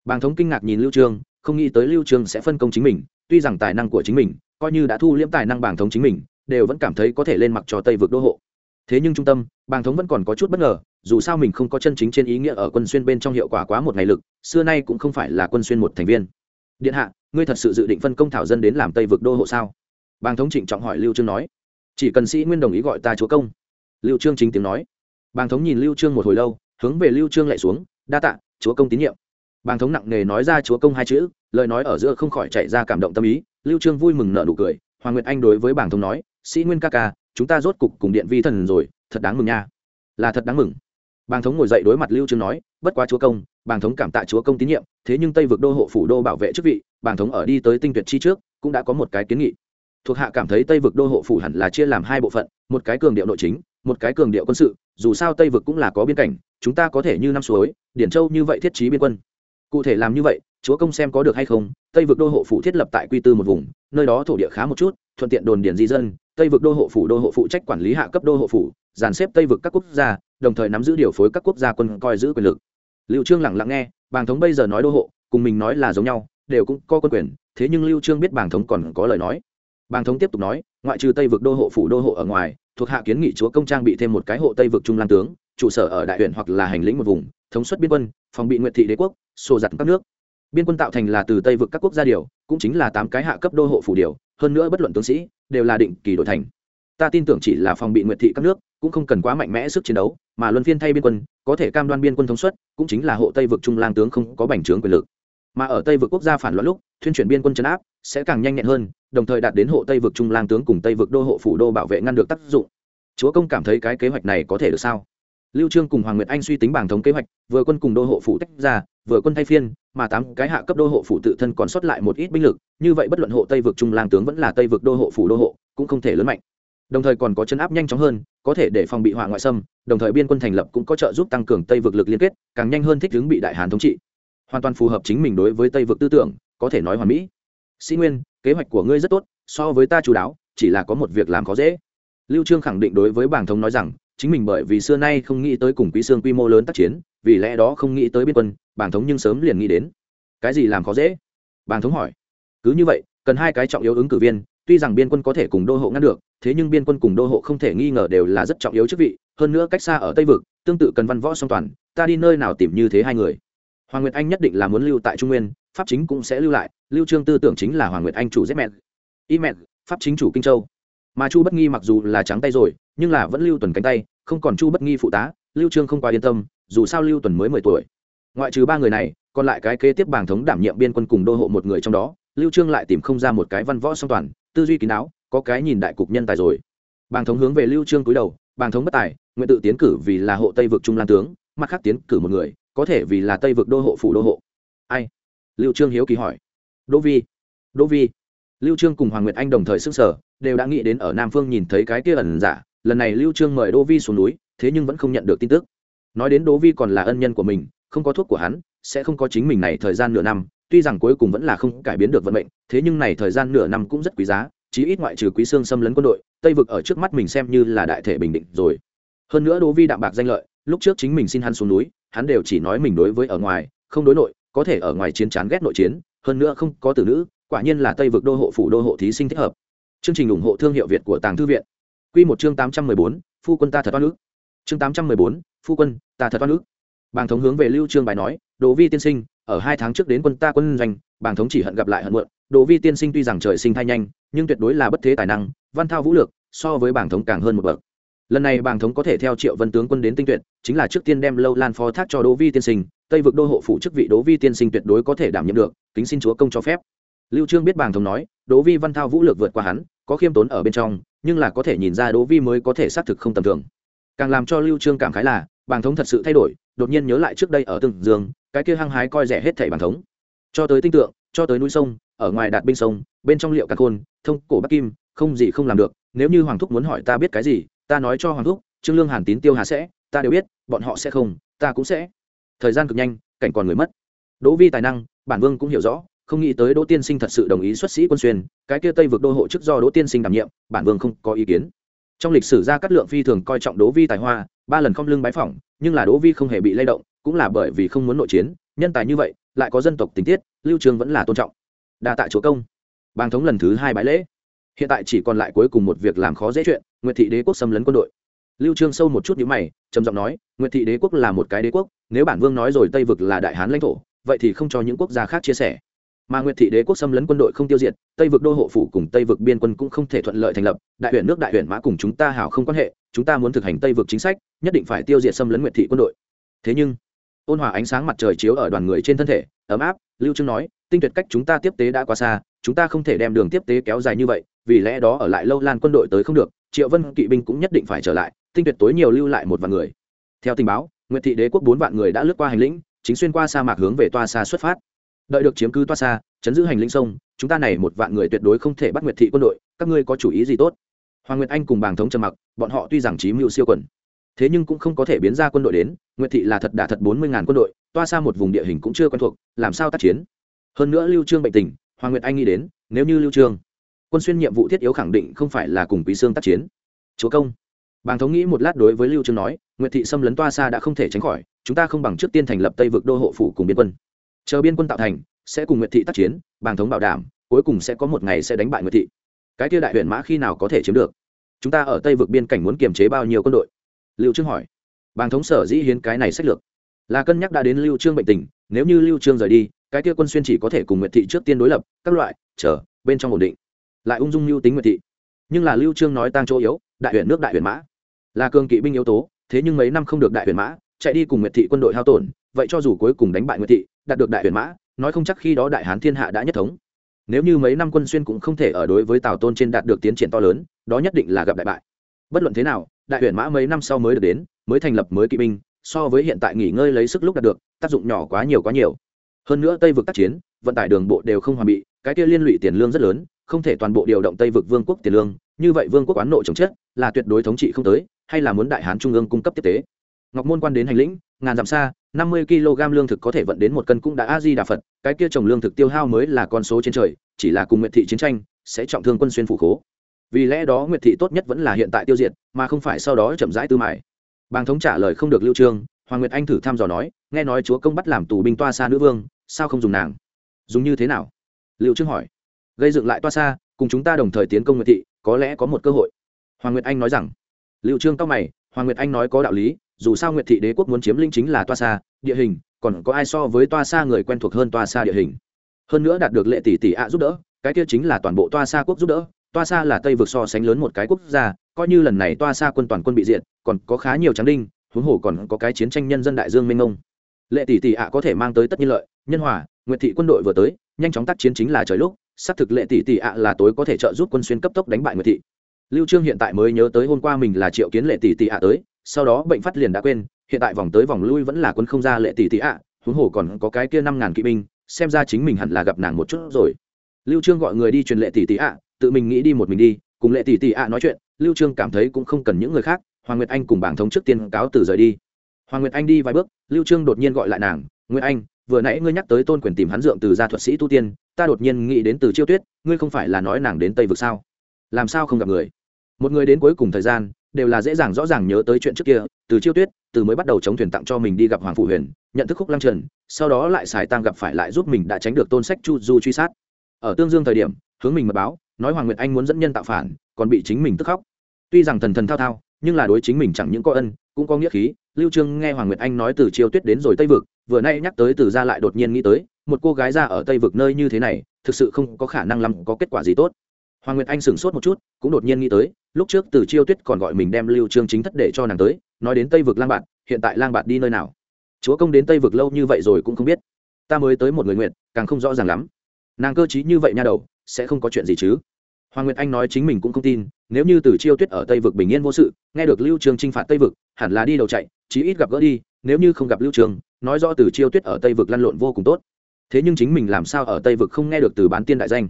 Bảng thống kinh ngạc nhìn lưu trương không nghĩ tới lưu trương sẽ phân công chính mình, tuy rằng tài năng của chính mình, coi như đã thu liễm tài năng bảng thống chính mình, đều vẫn cảm thấy có thể lên mặc cho tây vực đô hộ. Thế nhưng trung tâm bàng thống vẫn còn có chút bất ngờ, dù sao mình không có chân chính trên ý nghĩa ở quân xuyên bên trong hiệu quả quá một ngày lực, xưa nay cũng không phải là quân xuyên một thành viên. Điện hạ, ngươi thật sự dự định phân công thảo dân đến làm tây vực đô hộ sao? Bàng thống trịnh trọng hỏi lưu trương nói. Chỉ cần sĩ nguyên đồng ý gọi ta chúa công. Lưu trương chính tiếng nói bàng thống nhìn lưu trương một hồi lâu, hướng về lưu trương lại xuống, đa tạ, chúa công tín nhiệm. Bàng thống nặng nề nói ra chúa công hai chữ, lời nói ở giữa không khỏi chạy ra cảm động tâm ý, lưu trương vui mừng nở nụ cười, hoàng nguyệt anh đối với bàng thống nói, sĩ nguyên ca ca, chúng ta rốt cục cùng điện vi thần rồi, thật đáng mừng nha. Là thật đáng mừng. Bàng thống ngồi dậy đối mặt lưu trương nói, bất quá chúa công, bàng thống cảm tạ chúa công tín nhiệm, thế nhưng tây vực đô hộ phủ đô bảo vệ chức vị, bàng thống ở đi tới tinh tuyệt chi trước, cũng đã có một cái kiến nghị. Thuộc hạ cảm thấy tây vực đô hộ phủ hẳn là chia làm hai bộ phận, một cái cường điệu nội chính một cái cường điệu quân sự, dù sao tây vực cũng là có biên cảnh, chúng ta có thể như năm suối, điển châu như vậy thiết trí biên quân. Cụ thể làm như vậy, chúa công xem có được hay không, tây vực đô hộ phủ thiết lập tại quy tư một vùng, nơi đó thổ địa khá một chút, thuận tiện đồn điển di dân, tây vực đô hộ phủ đô hộ phụ trách quản lý hạ cấp đô hộ phủ, dàn xếp tây vực các quốc gia, đồng thời nắm giữ điều phối các quốc gia quân coi giữ quyền lực. Lưu trương lẳng lặng nghe, bàng thống bây giờ nói đô hộ, cùng mình nói là giống nhau, đều cũng có quân quyền, thế nhưng lưu trương biết bàng thống còn có lời nói. Bàng thống tiếp tục nói, ngoại trừ tây vực đô hộ phủ đô hộ ở ngoài thuộc hạ kiến nghị chúa công trang bị thêm một cái hộ tây vực trung lan tướng, trụ sở ở đại huyện hoặc là hành lĩnh một vùng, thống suất biên quân, phòng bị nguyện thị đế quốc, xô giặt các nước. Biên quân tạo thành là từ tây vực các quốc gia điều, cũng chính là tám cái hạ cấp đô hộ phủ điều, hơn nữa bất luận tướng sĩ, đều là định kỳ đổi thành. Ta tin tưởng chỉ là phòng bị nguyện thị các nước, cũng không cần quá mạnh mẽ sức chiến đấu, mà luân phiên thay biên quân, có thể cam đoan biên quân thống suất, cũng chính là hộ tây vực trung lang tướng không có bành trướng quyền lực mà ở tây vực quốc gia phản loạn lúc, thuyên chuyển biên quân chấn áp sẽ càng nhanh nhẹn hơn, đồng thời đạt đến hộ tây vực trung lang tướng cùng tây vực đô hộ phủ đô bảo vệ ngăn được tác dụng. Chúa công cảm thấy cái kế hoạch này có thể được sao? Lưu trương cùng hoàng nguyệt anh suy tính bảng thống kế hoạch, vừa quân cùng đô hộ phủ tách ra, vừa quân thay phiên, mà tám cái hạ cấp đô hộ phủ tự thân còn sót lại một ít binh lực, như vậy bất luận hộ tây vực trung lang tướng vẫn là tây vực đô hộ phủ đô hộ, cũng không thể lớn mạnh. Đồng thời còn có chấn áp nhanh chóng hơn, có thể để phòng bị hỏa ngoại xâm, đồng thời biên quân thành lập cũng có trợ giúp tăng cường tây vực lực liên kết, càng nhanh hơn thích ứng bị đại hàn thống trị hoàn toàn phù hợp chính mình đối với tây vực tư tưởng, có thể nói hoàn mỹ. Sĩ nguyên, kế hoạch của ngươi rất tốt, so với ta chú đáo, chỉ là có một việc làm khó dễ. Lưu trương khẳng định đối với bảng thống nói rằng, chính mình bởi vì xưa nay không nghĩ tới cùng quý xương quy mô lớn tác chiến, vì lẽ đó không nghĩ tới biên quân, bảng thống nhưng sớm liền nghĩ đến. Cái gì làm khó dễ? Bảng thống hỏi. Cứ như vậy, cần hai cái trọng yếu ứng cử viên, tuy rằng biên quân có thể cùng đô hộ ngăn được, thế nhưng biên quân cùng đô hộ không thể nghi ngờ đều là rất trọng yếu chức vị, hơn nữa cách xa ở tây vực, tương tự cần văn võ song toàn, ta đi nơi nào tìm như thế hai người? Hoàng nguyệt anh nhất định là muốn lưu tại trung nguyên, pháp chính cũng sẽ lưu lại, lưu trương tư tưởng chính là hoàng nguyệt anh chủ giết mẹ. Y mẹ, pháp chính chủ kinh châu. Mà chu bất nghi mặc dù là trắng tay rồi, nhưng là vẫn lưu tuần cánh tay, không còn chu bất nghi phụ tá, lưu trương không quá yên tâm, dù sao lưu tuần mới mười tuổi. Ngoại trừ ba người này, còn lại cái kế tiếp bảng thống đảm nhiệm biên quân cùng đô hộ một người trong đó, lưu trương lại tìm không ra một cái văn võ song toàn, tư duy kín đáo, có cái nhìn đại cục nhân tài rồi. Bàng thống hướng về lưu trương cúi đầu bàng thống bất tài nguyện tự tiến cử vì là hộ tây vực trung lan tướng, mặt khác tiến cử một người có thể vì là tây vực đô hộ phủ đô hộ. Ai? Lưu trương hiếu kỳ hỏi. Đỗ vi. Đỗ vi. Lưu trương cùng hoàng nguyệt anh đồng thời sức sở đều đã nghĩ đến ở nam phương nhìn thấy cái kia ẩn giả. Lần này lưu trương mời đỗ vi xuống núi, thế nhưng vẫn không nhận được tin tức. Nói đến đỗ vi còn là ân nhân của mình, không có thuốc của hắn, sẽ không có chính mình này thời gian nửa năm, tuy rằng cuối cùng vẫn là không cải biến được vận mệnh, thế nhưng này thời gian nửa năm cũng rất quý giá, chí ít ngoại trừ quý xương xâm lấn quân đội, tây vực ở trước mắt mình xem như là đại thể bình định rồi. Hơn nữa đỗ vi đạm bạc danh lợi, lúc trước chính mình xin hắn xuống núi hắn đều chỉ nói mình đối với ở ngoài, không đối nội, có thể ở ngoài chiến chán ghét nội chiến, hơn nữa không có tử nữ, quả nhiên là tây vực đô hộ phủ đô hộ thí sinh thích hợp. Chương trình ủng hộ thương hiệu việt của tàng thư viện. Q một chương tám trăm mười bốn, phu quân ta thật oan ức. Chương tám trăm mười bốn, phu quân ta thật oan ức. Bàng thống hướng về lưu trương bài nói đỗ vi tiên sinh, ở hai tháng trước đến quân ta quân doanh, bàng thống chỉ hận gặp lại hận muộn. Đỗ vi tiên sinh tuy rằng trời sinh thai nhanh, nhưng tuyệt đối là bất thế tài năng, văn thao vũ lược, so với bàng thống càng hơn một bậc lần này bàng thống có thể theo triệu vân tướng quân đến tinh tuyệt, chính là trước tiên đem lâu lan phó thác cho đỗ vi tiên sinh, tây vực đô hộ phụ chức vị đỗ vi tiên sinh tuyệt đối có thể đảm nhiệm được, kính xin chúa công cho phép. Lưu trương biết bàng thống nói, đỗ vi văn thao vũ lược vượt qua hắn, có khiêm tốn ở bên trong, nhưng là có thể nhìn ra đỗ vi mới có thể xác thực không tầm thường. Càng làm cho lưu trương cảm khái là, bàng thống thật sự thay đổi, đột nhiên nhớ lại trước đây ở từng dương, cái kia hăng hái coi rẻ hết thảy bàng thống. Cho tới tinh tượng, cho tới núi sông, ở ngoài đạt binh sông, bên trong liệu càn khôn, thông cổ bắc kim, không gì không làm được, nếu như hoàng thúc muốn hỏi ta biết cái gì ta nói cho hoàng thúc, trương lương hàn tín tiêu hà sẽ, ta đều biết, bọn họ sẽ không, ta cũng sẽ. Thời gian cực nhanh, cảnh còn người mất. Đỗ vi tài năng, bản vương cũng hiểu rõ, không nghĩ tới đỗ tiên sinh thật sự đồng ý xuất sĩ quân xuyên, cái kia tây vực đô hộ chức do đỗ tiên sinh đảm nhiệm, bản vương không có ý kiến. Trong lịch sử gia cát lượng phi thường coi trọng đỗ vi tài hoa, ba lần không lưng bái phỏng, nhưng là đỗ vi không hề bị lay động, cũng là bởi vì không muốn nội chiến, nhân tài như vậy, lại có dân tộc tình tiết, lưu trường vẫn là tôn trọng. Đa tạ chúa công. Bang thống lần thứ hai bãi lễ. Hiện tại chỉ còn lại cuối cùng một việc làm khó dễ chuyện nguyệt thị đế quốc xâm lấn quân đội. Lưu trương sâu một chút nhíu mày, trầm giọng nói, nguyệt thị đế quốc là một cái đế quốc, nếu bản vương nói rồi tây vực là đại hán lãnh thổ, vậy thì không cho những quốc gia khác chia sẻ. Mà nguyệt thị đế quốc xâm lấn quân đội không tiêu diệt, tây vực đô hộ phủ cùng tây vực biên quân cũng không thể thuận lợi thành lập, đại huyện nước đại huyện mã cùng chúng ta hảo không quan hệ, chúng ta muốn thực hành tây vực chính sách, nhất định phải tiêu diệt xâm lấn nguyệt thị quân đội. Thế nhưng, ôn hòa ánh sáng mặt trời chiếu ở đoàn người trên thân thể, ấm áp, lưu trương nói, tinh tuyệt cách chúng ta tiếp tế đã quá xa, chúng ta không thể đem đường tiếp tế kéo dài như vậy, vì lẽ đó ở lại lâu lan quân đội tới không được triệu vân kỵ binh cũng nhất định phải trở lại, tinh tuyệt tối nhiều lưu lại một vạn người. Theo tình báo, nguyệt thị đế quốc bốn vạn người đã lướt qua hành lĩnh, chính xuyên qua sa mạc hướng về toa xa xuất phát. Đợi được chiếm cứ toa xa, chấn giữ hành lĩnh sông chúng ta này một vạn người tuyệt đối không thể bắt nguyệt thị quân đội, các ngươi có chủ ý gì tốt? Hoàng nguyệt anh cùng bàng thống trầm mặc, bọn họ tuy rằng trí mưu siêu quần, thế nhưng cũng không có thể biến ra quân đội đến, nguyệt thị là thật đả thật bốn mươi ngàn quân đội, toa xa một vùng địa hình cũng chưa quen thuộc, làm sao tác chiến? Hơn nữa lưu trương bệnh tình, hoàng nguyệt anh nghĩ đến, nếu như lưu trương quân xuyên nhiệm vụ thiết yếu khẳng định không phải là cùng quý xương tác chiến. Chúa công. Bàng thống nghĩ một lát đối với lưu trương nói, nguyệt thị xâm lấn toa xa đã không thể tránh khỏi, chúng ta không bằng trước tiên thành lập tây vực đô hộ phủ cùng biên quân. Chờ biên quân tạo thành, sẽ cùng nguyệt thị tác chiến, bàng thống bảo đảm, cuối cùng sẽ có một ngày sẽ đánh bại nguyệt thị. Cái kia đại huyện mã khi nào có thể chiếm được? Chúng ta ở tây vực biên cảnh muốn kiềm chế bao nhiêu quân đội? Lưu trương hỏi. Bàng thống sở dĩ hiến cái này sách lược. Là cân nhắc đã đến lưu trương bệnh tình, nếu như lưu trương rời đi, cái kia quân xuyên chỉ có thể cùng nguyệt thị trước tiên đối lập, các loại, chờ, bên trong ổn định lại ung dung lưu tính nguyệt thị. Nhưng là lưu trương nói tăng chỗ yếu, đại huyện nước đại huyện mã. Là cường kỵ binh yếu tố, thế nhưng mấy năm không được đại huyện mã, chạy đi cùng nguyệt thị quân đội hao tổn, vậy cho dù cuối cùng đánh bại nguyệt thị, đạt được đại huyện mã, nói không chắc khi đó đại hán thiên hạ đã nhất thống. Nếu như mấy năm quân xuyên cũng không thể ở đối với tào tôn trên đạt được tiến triển to lớn, đó nhất định là gặp đại bại. Bất luận thế nào, đại huyện mã mấy năm sau mới được đến, mới thành lập mới kỵ binh, so với hiện tại nghỉ ngơi lấy sức lúc đạt được, tác dụng nhỏ quá nhiều quá nhiều. Hơn nữa tây vực tác chiến vận tải đường bộ đều không hoàn bị, cái kia liên lụy tiền lương rất lớn, không thể toàn bộ điều động tây vực vương quốc tiền lương, như vậy vương quốc oán Nội chống chết, là tuyệt đối thống trị không tới, hay là muốn đại hán trung ương cung cấp tiếp tế? Ngọc môn quan đến hành lĩnh, ngàn dặm xa, năm mươi kg lương thực có thể vận đến một cân cũng đã a di đà phật, cái kia trồng lương thực tiêu hao mới là con số trên trời, chỉ là cùng nguyệt thị chiến tranh, sẽ trọng thương quân xuyên phủ khố. Vì lẽ đó nguyệt thị tốt nhất vẫn là hiện tại tiêu diệt, mà không phải sau đó chậm rãi tư mại bàng thống trả lời không được lưu trương, hoàng nguyệt anh thử thăm dò nói, nghe nói chúa công bắt làm tù binh toa xa nữ vương, sao không dùng nàng? Dùng như thế nào? Liệu trương hỏi. Gây dựng lại toa xa, cùng chúng ta đồng thời tiến công nguyệt thị, có lẽ có một cơ hội. Hoàng nguyệt anh nói rằng. Liệu trương cao mày, hoàng nguyệt anh nói có đạo lý, dù sao nguyệt thị đế quốc muốn chiếm linh chính là toa xa, địa hình, còn có ai so với toa xa người quen thuộc hơn toa xa địa hình? Hơn nữa đạt được lệ tỷ tỷ ạ giúp đỡ, cái kia chính là toàn bộ toa xa quốc giúp đỡ, toa xa là tây vực so sánh lớn một cái quốc gia, coi như lần này toa xa quân toàn quân bị diệt, còn có khá nhiều tráng đinh, huống hồ còn có cái chiến tranh nhân dân đại dương minh ông lệ tỷ tỷ ạ có thể mang tới tất nhiên lợi, nhân hòa nguyệt thị quân đội vừa tới, nhanh chóng tác chiến chính là trời lúc, xác thực lệ tỷ tỷ ạ là tối có thể trợ giúp quân xuyên cấp tốc đánh bại nguyệt thị. Lưu trương hiện tại mới nhớ tới hôm qua mình là triệu kiến lệ tỷ tỷ ạ tới, sau đó bệnh phát liền đã quên, hiện tại vòng tới vòng lui vẫn là quân không ra lệ tỷ tỷ ạ, huống hồ còn có cái kia năm ngàn kỵ binh, xem ra chính mình hẳn là gặp nàng một chút rồi. Lưu trương gọi người đi truyền lệ tỷ tỷ ạ, tự mình nghĩ đi một mình đi, cùng lệ tỷ tỷ ạ nói chuyện, lưu trương cảm thấy cũng không cần những người khác, hoàng nguyệt anh cùng bảng thống trước tiên cáo từ rời đi. Hoàng nguyệt anh đi vài bước, lưu trương đột nhiên gọi lại nàng, nguyệt anh vừa nãy ngươi nhắc tới tôn quyền tìm hắn dượng từ gia thuật sĩ tu tiên, ta đột nhiên nghĩ đến từ chiêu tuyết, ngươi không phải là nói nàng đến tây vực sao? Làm sao không gặp người? Một người đến cuối cùng thời gian, đều là dễ dàng rõ ràng nhớ tới chuyện trước kia, từ chiêu tuyết, từ mới bắt đầu chống thuyền tặng cho mình đi gặp hoàng phụ huyền, nhận thức khúc lăng trần, sau đó lại xài tăng gặp phải lại giúp mình đã tránh được tôn sách chu du truy sát. Ở tương dương thời điểm, hướng mình mật báo, nói hoàng nguyệt anh muốn dẫn nhân tạo phản, còn bị chính mình tức khóc. Tuy rằng thần thần thao thao, nhưng là đối chính mình chẳng những có ân, cũng có nghĩa khí. Lưu trương nghe hoàng nguyệt anh nói từ chiêu tuyết đến rồi tây vực vừa nay nhắc tới từ gia lại đột nhiên nghĩ tới, một cô gái ra ở tây vực nơi như thế này, thực sự không có khả năng lắm có kết quả gì tốt. Hoàng nguyệt anh sửng sốt một chút, cũng đột nhiên nghĩ tới, lúc trước từ chiêu tuyết còn gọi mình đem lưu trương chính thất để cho nàng tới, nói đến tây vực lang bạt, hiện tại lang bạt đi nơi nào? Chúa công đến tây vực lâu như vậy rồi cũng không biết. Ta mới tới một người nguyện càng không rõ ràng lắm. Nàng cơ trí như vậy nha đầu, sẽ không có chuyện gì chứ? Hoàng nguyệt anh nói chính mình cũng không tin, nếu như từ chiêu tuyết ở tây vực bình yên vô sự, nghe được lưu trường chinh phạt tây vực, hẳn là đi đầu chạy, chí ít gặp gỡ đi, nếu như không gặp lưu trường nói rõ từ chiêu tuyết ở tây vực lăn lộn vô cùng tốt. Thế nhưng chính mình làm sao ở tây vực không nghe được từ bán tiên đại danh?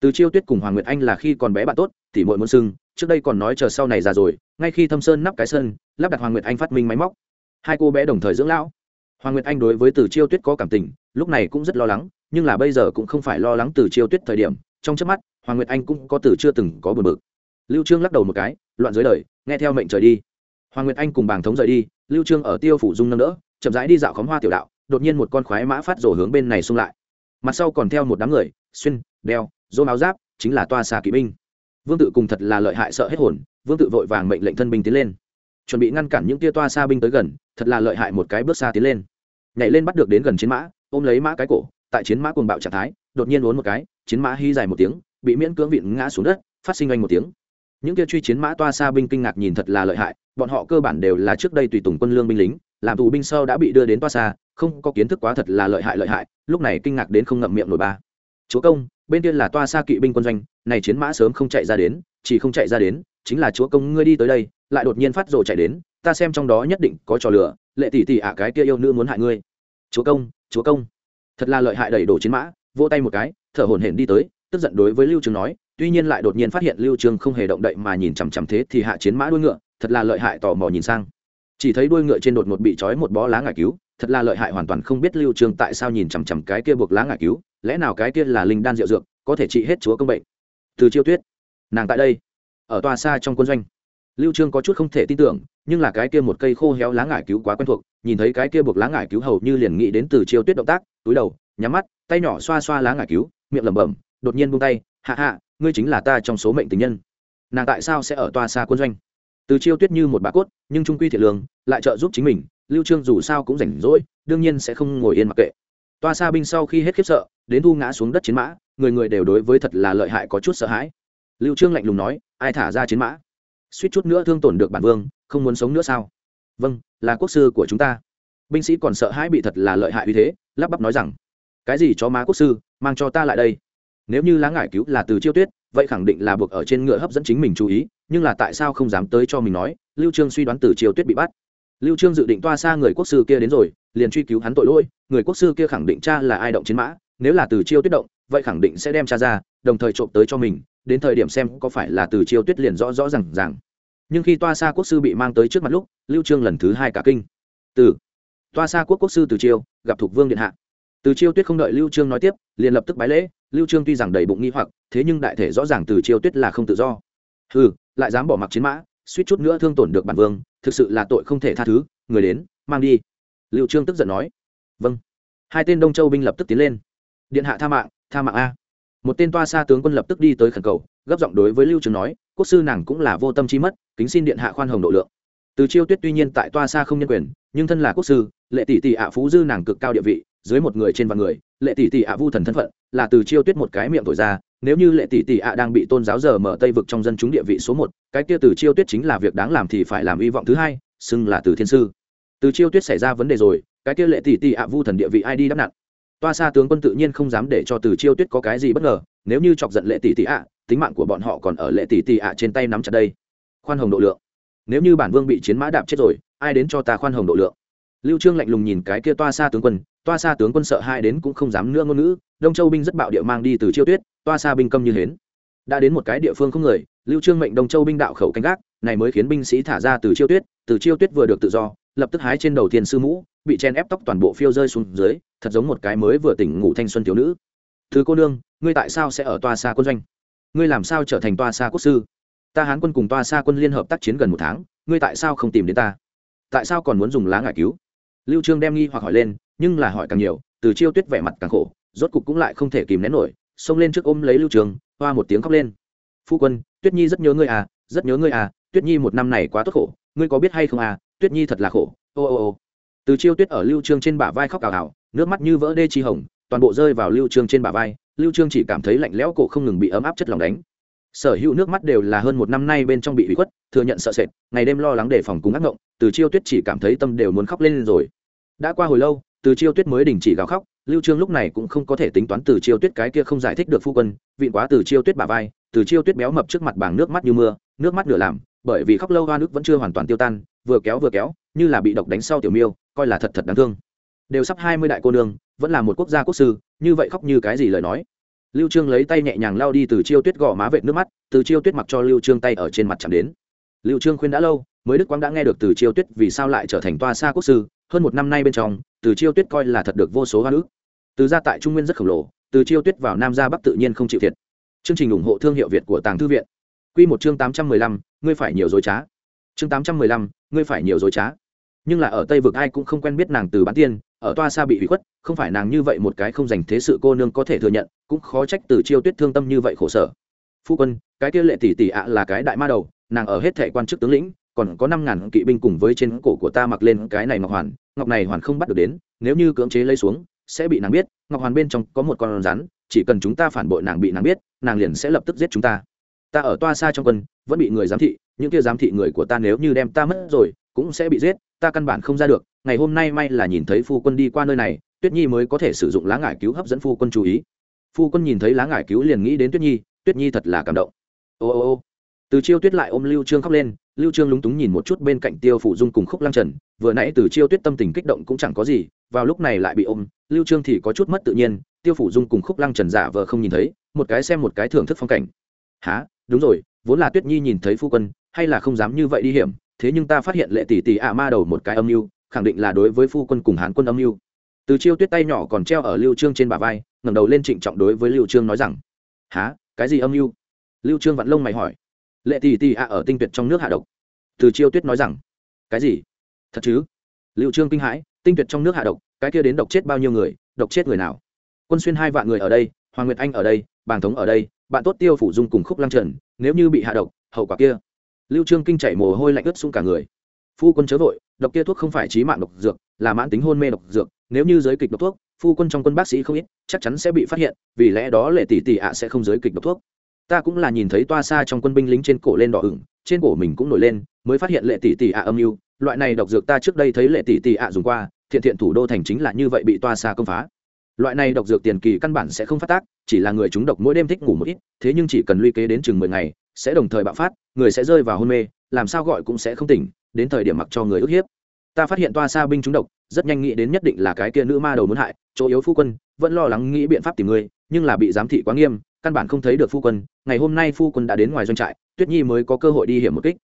Từ chiêu tuyết cùng hoàng nguyệt anh là khi còn bé bạn tốt thì muội muốn sưng trước đây còn nói chờ sau này già rồi ngay khi thâm sơn nắp cái sơn, lắp đặt hoàng nguyệt anh phát minh máy móc. Hai cô bé đồng thời dưỡng lão. Hoàng nguyệt anh đối với từ chiêu tuyết có cảm tình lúc này cũng rất lo lắng nhưng là bây giờ cũng không phải lo lắng từ chiêu tuyết thời điểm trong trước mắt hoàng nguyệt anh cũng có từ chưa từng có bờ bực. Lưu trương lắc đầu một cái loạn dưới đời nghe theo mệnh trời đi. Hoàng nguyệt anh cùng bàng thống rời đi lưu trương ở tiêu phủ dung nâng đỡ chậm rãi đi dạo khóm hoa tiểu đạo, đột nhiên một con khoái mã phát rổ hướng bên này xung lại. Mặt sau còn theo một đám người, xuyên, đeo, dô áo giáp, chính là toa xà kỵ binh. Vương tự cùng thật là lợi hại sợ hết hồn, vương tự vội vàng mệnh lệnh thân binh tiến lên. Chuẩn bị ngăn cản những tia toa xa binh tới gần, thật là lợi hại một cái bước xa tiến lên. Nhảy lên bắt được đến gần chiến mã, ôm lấy mã cái cổ, tại chiến mã cuồng bạo trạng thái, đột nhiên uốn một cái, chiến mã hy dài một tiếng, bị miễn cưỡng vịn ngã xuống đất, phát sinh oanh một tiếng. Những kia truy chiến mã toa xa binh kinh ngạc nhìn thật là lợi hại, bọn họ cơ bản đều là trước đây tùy tùng quân lương binh lính làm tù binh sau đã bị đưa đến toa xa, không có kiến thức quá thật là lợi hại lợi hại, lúc này kinh ngạc đến không ngậm miệng nổi ba. Chúa công, bên kia là toa xa kỵ binh quân doanh, này chiến mã sớm không chạy ra đến, chỉ không chạy ra đến, chính là chúa công ngươi đi tới đây, lại đột nhiên phát rồ chạy đến, ta xem trong đó nhất định có trò lửa lệ tỷ tỷ ạ, cái kia yêu nữ muốn hại ngươi. Chúa công chúa công. Thật là lợi hại đẩy đổ chiến mã, vỗ tay một cái, thở hổn hển đi tới, tức giận đối với lưu trường nói, tuy nhiên lại đột nhiên phát hiện lưu trường không hề động đậy mà nhìn chằm chằm thế thì hạ chiến mã đuôi ngựa, thật là lợi hại tò mò nhìn sang chỉ thấy đuôi ngựa trên đột ngột bị trói một bó lá ngải cứu, thật là lợi hại, hoàn toàn không biết lưu trường tại sao nhìn chằm chằm cái kia buộc lá ngải cứu, lẽ nào cái kia là linh đan Diệu dược, có thể trị hết chúa công bệnh. Từ chiêu tuyết, nàng tại đây, ở tòa xa trong quân doanh. Lưu trương có chút không thể tin tưởng, nhưng là cái kia một cây khô héo lá ngải cứu quá quen thuộc, nhìn thấy cái kia buộc lá ngải cứu hầu như liền nghĩ đến từ chiêu tuyết động tác, túi đầu, nhắm mắt, tay nhỏ xoa xoa lá ngải cứu, miệng lẩm bẩm, đột nhiên buông tay, hạ hạ, ngươi chính là ta trong số mệnh tình nhân. Nàng tại sao sẽ ở tòa xa quân doanh? Từ chiêu tuyết như một bà cốt, nhưng trung quy thiệt lương, lại trợ giúp chính mình, lưu trương dù sao cũng rảnh rỗi, đương nhiên sẽ không ngồi yên mặc kệ. Toa xa binh sau khi hết khiếp sợ, đến thu ngã xuống đất chiến mã, người người đều đối với thật là lợi hại có chút sợ hãi. Lưu trương lạnh lùng nói, ai thả ra chiến mã? Suýt chút nữa thương tổn được bản vương, không muốn sống nữa sao? Vâng là quốc sư của chúng ta. Binh sĩ còn sợ hãi bị thật là lợi hại uy thế, lắp bắp nói rằng, cái gì cho má quốc sư, mang cho ta lại đây? Nếu như lá ngải cứu là từ chiêu tuyết vậy khẳng định là buộc ở trên ngựa hấp dẫn chính mình chú ý, nhưng là tại sao không dám tới cho mình nói? Lưu trương suy đoán từ triều tuyết bị bắt. Lưu trương dự định toa xa người quốc sư kia đến rồi, liền truy cứu hắn tội lỗi, người quốc sư kia khẳng định cha là ai động chiến mã, nếu là từ chiêu tuyết động, vậy khẳng định sẽ đem cha ra, đồng thời trộm tới cho mình, đến thời điểm xem có phải là từ chiêu tuyết liền rõ rõ rằng rằng nhưng khi toa xa quốc sư bị mang tới trước mặt lúc, lưu trương lần thứ hai cả kinh. Từ, toa xa quốc quốc sư từ chiêu, gặp thuộc vương điện hạ từ chiêu tuyết không đợi lưu trương nói tiếp liền lập tức bái lễ lưu trương tuy rằng đầy bụng nghi hoặc thế nhưng đại thể rõ ràng từ chiêu tuyết là không tự do. Hừ, lại dám bỏ mặc chiến mã suýt chút nữa thương tổn được bản vương thực sự là tội không thể tha thứ người đến mang đi. Lưu trương tức giận nói. Vâng. Hai tên đông châu binh lập tức tiến lên. Điện hạ tha mạng tha mạng a. Một tên toa xa tướng quân lập tức đi tới khẩn cầu gấp giọng đối với lưu trương nói quốc sư nàng cũng là vô tâm trí mất kính xin điện hạ khoan hồng độ lượng. Từ chiêu tuyết tuy nhiên tại toa xa không nhân quyền nhưng thân là quốc sư lệ tỷ tỷ ạ phú dư nàng cực cao địa vị dưới một người trên vạn người, lệ tỷ tỷ ạ vu thần thân phận là từ chiêu tuyết một cái miệng thổi ra, nếu như lệ tỷ tỷ ạ đang bị tôn giáo giờ mở tây vực trong dân chúng địa vị số một, cái kia từ chiêu tuyết chính là việc đáng làm thì phải làm hy vọng thứ hai, xưng là từ thiên sư. Từ chiêu tuyết xảy ra vấn đề rồi, cái kia lệ tỷ tỷ ạ vu thần địa vị ai đi đắp nặng toa xa tướng quân tự nhiên không dám để cho từ chiêu tuyết có cái gì bất ngờ, nếu như chọc giận lệ tỷ tỷ ạ, tính mạng của bọn họ còn ở lệ tỷ tỷ ạ trên tay nắm chặt đây. Khoan hồng độ lượng. Nếu như bản vương bị chiến mã đạp chết rồi, ai đến cho ta khoan hồng độ lượng? Lưu trương lạnh lùng nhìn cái kia toa xa tướng quân toa xa tướng quân sợ hai đến cũng không dám nữa ngôn ngữ, đông châu binh rất bạo địa mang đi từ chiêu tuyết, toa xa binh câm như hến. Đã đến một cái địa phương không người, lưu trương mệnh đông châu binh đạo khẩu canh gác, này mới khiến binh sĩ thả ra từ chiêu tuyết, từ chiêu tuyết vừa được tự do, lập tức hái trên đầu tiên sư mũ, bị chen ép tóc toàn bộ phiêu rơi xuống dưới, thật giống một cái mới vừa tỉnh ngủ thanh xuân thiếu nữ. Thứ cô nương, ngươi tại sao sẽ ở toa xa quân doanh? Ngươi làm sao trở thành toa xa quốc sư? Ta hán quân cùng toa xa quân liên hợp tác chiến gần một tháng, ngươi tại sao không tìm đến ta? Tại sao còn muốn dùng lá ngải cứu? Lưu trương đem nghi hoặc hỏi lên nhưng là hỏi càng nhiều, từ chiêu tuyết vẻ mặt càng khổ, rốt cục cũng lại không thể kìm nén nổi, xông lên trước ôm lấy lưu trường, hoa một tiếng khóc lên. Phu quân, tuyết nhi rất nhớ ngươi à rất nhớ ngươi à tuyết nhi một năm này quá tốt khổ, ngươi có biết hay không à tuyết nhi thật là khổ, ô ô ô. Từ chiêu tuyết ở lưu trương trên bả vai khóc cào cào, nước mắt như vỡ đê chi hồng, toàn bộ rơi vào lưu trương trên bả vai, lưu trương chỉ cảm thấy lạnh lẽo cổ không ngừng bị ấm áp chất lòng đánh. Sở hữu nước mắt đều là hơn một năm nay bên trong bị hủy khuất, thừa nhận sợ sệt, ngày đêm lo lắng đề phòng cùng ác ngộng, từ chiêu tuyết chỉ cảm thấy tâm đều muốn khóc lên rồi. Đã qua hồi lâu từ chiêu tuyết mới đình chỉ gào khóc, lưu trương lúc này cũng không có thể tính toán từ chiêu tuyết cái kia không giải thích được phu quân, vịn quá từ chiêu tuyết bả vai, từ chiêu tuyết béo mập trước mặt bảng nước mắt như mưa, nước mắt nửa làm, bởi vì khóc lâu hoa nước vẫn chưa hoàn toàn tiêu tan, vừa kéo vừa kéo, như là bị độc đánh sau tiểu miêu, coi là thật thật đáng thương. Đều sắp hai mươi đại cô nương, vẫn là một quốc gia quốc sư, như vậy khóc như cái gì lời nói. Lưu trương lấy tay nhẹ nhàng lao đi từ chiêu tuyết gò má vệt nước mắt, từ chiêu tuyết mặc cho lưu trương tay ở trên mặt chạm đến. Lưu trương khuyên đã lâu mới đức quang đã nghe được từ chiêu tuyết vì sao lại trở thành toa xa quốc sư hơn một năm nay bên trong từ chiêu tuyết coi là thật được vô số hoa nữ từ gia tại trung nguyên rất khổng lồ từ chiêu tuyết vào nam gia bắc tự nhiên không chịu thiệt. Chương trình ủng hộ thương hiệu việt của tàng thư viện. Quy một chương 815, ngươi phải nhiều dối trá. Chương 815, ngươi phải nhiều dối trá. Nhưng là ở tây vực ai cũng không quen biết nàng từ bán tiên ở toa xa bị hủy khuất không phải nàng như vậy một cái không dành thế sự cô nương có thể thừa nhận cũng khó trách từ chiêu tuyết thương tâm như vậy khổ sở. Phu quân cái kia lệ tỷ tỷ ạ là cái đại ma đầu nàng ở hết thể quan chức tướng lĩnh còn có năm ngàn kỵ binh cùng với trên cổ của ta mặc lên cái này ngọc hoàn, ngọc này hoàn không bắt được đến, nếu như cưỡng chế lấy xuống, sẽ bị nàng biết, ngọc hoàn bên trong có một con rắn, chỉ cần chúng ta phản bội nàng bị nàng biết, nàng liền sẽ lập tức giết chúng ta. Ta ở toa xa trong quân, vẫn bị người giám thị, những kia giám thị người của ta nếu như đem ta mất rồi, cũng sẽ bị giết, ta căn bản không ra được, ngày hôm nay may là nhìn thấy phu quân đi qua nơi này, tuyết nhi mới có thể sử dụng lá ngải cứu hấp dẫn phu quân chú ý. Phu quân nhìn thấy lá ngải cứu liền nghĩ đến tuyết nhi tuyết nhi thật là cảm động. Ô ô ô từ chiêu tuyết lại ôm lưu trương khóc lên, lưu trương lúng túng nhìn một chút bên cạnh tiêu phủ dung cùng khúc lăng trần, vừa nãy từ chiêu tuyết tâm tình kích động cũng chẳng có gì, vào lúc này lại bị ôm, lưu trương thì có chút mất tự nhiên, tiêu phủ dung cùng khúc lăng trần giả vờ không nhìn thấy, một cái xem một cái thưởng thức phong cảnh. Há đúng rồi, vốn là tuyết nhi nhìn thấy phu quân, hay là không dám như vậy đi hiểm, thế nhưng ta phát hiện lệ tỷ tỷ ạ ma đầu một cái âm mưu, khẳng định là đối với phu quân cùng hán quân âm mưu. Từ chiêu tuyết tay nhỏ còn treo ở lưu trương trên bả vai, ngẩng đầu lên trịnh trọng đối với lưu trương nói rằng há cái gì âm mưu? Lưu trương vặn lông mày hỏi lệ tỷ tỷ ạ ở tinh tuyệt trong nước hạ độc. Từ chiêu tuyết nói rằng, cái gì? Thật chứ? Lưu trương kinh hãi, tinh tuyệt trong nước hạ độc, cái kia đến độc chết bao nhiêu người, độc chết người nào? Quân xuyên hai vạn người ở đây, hoàng nguyệt anh ở đây, bàng thống ở đây, bạn tốt tiêu phủ dung cùng khúc lăng trần, nếu như bị hạ độc, hậu quả kia. Lưu trương kinh chảy mồ hôi lạnh ướt xuống cả người. Phu quân chớ vội, độc kia thuốc không phải trí mạng độc dược, là mãn tính hôn mê độc dược, nếu như giới kịch độc thuốc, phu quân trong quân bác sĩ không ít, chắc chắn sẽ bị phát hiện, vì lẽ đó lệ tỷ tỷ ạ sẽ không giới kịch độc thuốc ta cũng là nhìn thấy toa xa trong quân binh lính trên cổ lên đỏ ửng, trên cổ mình cũng nổi lên, mới phát hiện lệ tỷ tỷ ạ âm mưu. Loại này độc dược ta trước đây thấy lệ tỷ tỷ ạ dùng qua, thiện thiện thủ đô thành chính là như vậy bị toa xa công phá. Loại này độc dược tiền kỳ căn bản sẽ không phát tác, chỉ là người chúng độc mỗi đêm thích ngủ một ít, thế nhưng chỉ cần luy kế đến chừng mười ngày, sẽ đồng thời bạo phát, người sẽ rơi vào hôn mê, làm sao gọi cũng sẽ không tỉnh, đến thời điểm mặc cho người ức hiếp. Ta phát hiện toa xa binh chúng độc, rất nhanh nghĩ đến nhất định là cái kia nữ ma đầu muốn hại, chỗ yếu phu quân, vẫn lo lắng nghĩ biện pháp tìm người, nhưng là bị giám thị quá nghiêm căn bản không thấy được phu quân ngày hôm nay phu quân đã đến ngoài doanh trại tuyết nhi mới có cơ hội đi hiểm một kích.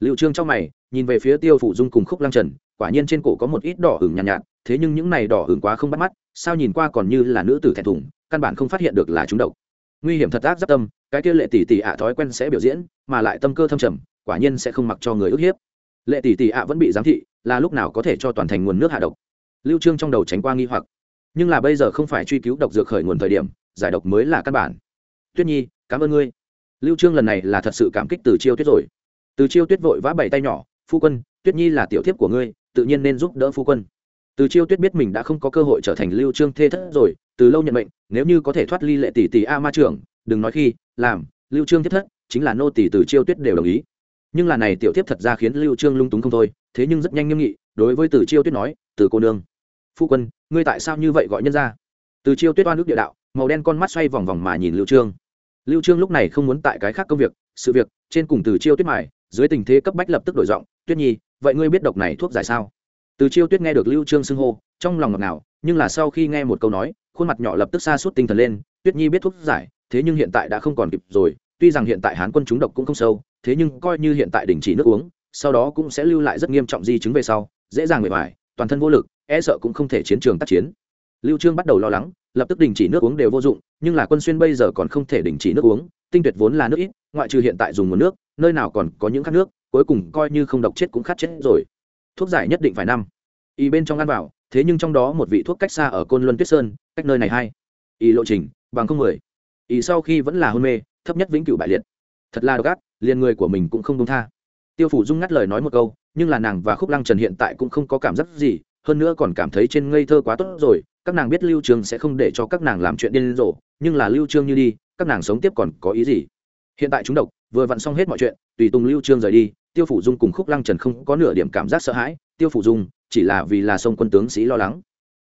Liệu trương trong mày nhìn về phía tiêu phủ dung cùng khúc lăng trần quả nhiên trên cổ có một ít đỏ hửng nhàn nhạt, nhạt thế nhưng những này đỏ hửng quá không bắt mắt sao nhìn qua còn như là nữ tử thẹn thùng căn bản không phát hiện được là chúng độc. Nguy hiểm thật ác giáp tâm cái kia lệ tỷ tỷ ạ thói quen sẽ biểu diễn mà lại tâm cơ thâm trầm quả nhiên sẽ không mặc cho người ức hiếp. Lệ tỷ tỷ ạ vẫn bị giám thị là lúc nào có thể cho toàn thành nguồn nước hạ độc. Lưu trương trong đầu tránh qua nghi hoặc. Nhưng là bây giờ không phải truy cứu độc dược khởi nguồn thời điểm giải độc mới là căn bản tuyết nhi, cảm ơn ngươi. Lưu trương lần này là thật sự cảm kích từ chiêu tuyết rồi. Từ chiêu tuyết vội vã bảy tay nhỏ, phu quân, tuyết nhi là tiểu thiếp của ngươi, tự nhiên nên giúp đỡ phu quân. Từ chiêu tuyết biết mình đã không có cơ hội trở thành lưu trương thê thất rồi, từ lâu nhận mệnh, nếu như có thể thoát ly lệ tỷ tỷ a ma trưởng, đừng nói khi, làm, lưu trương thiết thất, chính là nô tỷ từ chiêu tuyết đều đồng ý. Nhưng là này tiểu thiếp thật ra khiến lưu trương lung túng không thôi, thế nhưng rất nhanh nghiêm nghị, đối với từ chiêu tuyết nói, từ cô nương, phu quân, ngươi tại sao như vậy gọi nhân ra? Từ chiêu tuyết oan nước địa đạo, màu đen con mắt xoay vòng vòng mà nhìn lưu trương lưu trương lúc này không muốn tại cái khác công việc, sự việc, trên cùng từ chiêu tuyết mài, dưới tình thế cấp bách lập tức đổi giọng, tuyết nhi, vậy ngươi biết độc này thuốc giải sao? Từ chiêu tuyết nghe được lưu trương xưng hô, trong lòng ngọt ngào, nhưng là sau khi nghe một câu nói, khuôn mặt nhỏ lập tức xa suốt tinh thần lên, tuyết nhi biết thuốc giải, thế nhưng hiện tại đã không còn kịp rồi, tuy rằng hiện tại hán quân chúng độc cũng không sâu, thế nhưng coi như hiện tại đình chỉ nước uống, sau đó cũng sẽ lưu lại rất nghiêm trọng di chứng về sau, dễ dàng bề ngoài, toàn thân vô lực e sợ cũng không thể chiến trường tác chiến. Lưu trương bắt đầu lo lắng lập tức đình chỉ nước uống đều vô dụng, nhưng là quân xuyên bây giờ còn không thể đình chỉ nước uống, tinh tuyệt vốn là nước ít, ngoại trừ hiện tại dùng nguồn nước, nơi nào còn có những khát nước, cuối cùng coi như không độc chết cũng khát chết rồi. Thuốc giải nhất định phải năm. Y bên trong ăn vào, thế nhưng trong đó một vị thuốc cách xa ở côn luân tuyết sơn, cách nơi này hai. Y lộ trình, bằng không mười. Y sau khi vẫn là hôn mê, thấp nhất vĩnh cửu bại liệt. Thật là độc ác, liền người của mình cũng không đúng tha. Tiêu phủ dung ngắt lời nói một câu, nhưng là nàng và khúc lăng trần hiện tại cũng không có cảm giác gì, hơn nữa còn cảm thấy trên ngây thơ quá tốt rồi các nàng biết lưu trương sẽ không để cho các nàng làm chuyện điên rồ, nhưng là lưu trương như đi, các nàng sống tiếp còn có ý gì? Hiện tại chúng độc, vừa vặn xong hết mọi chuyện, tùy tùng lưu trương rời đi, tiêu phủ dung cùng khúc lăng trần không có nửa điểm cảm giác sợ hãi, tiêu phủ dung, chỉ là vì là sông quân tướng sĩ lo lắng.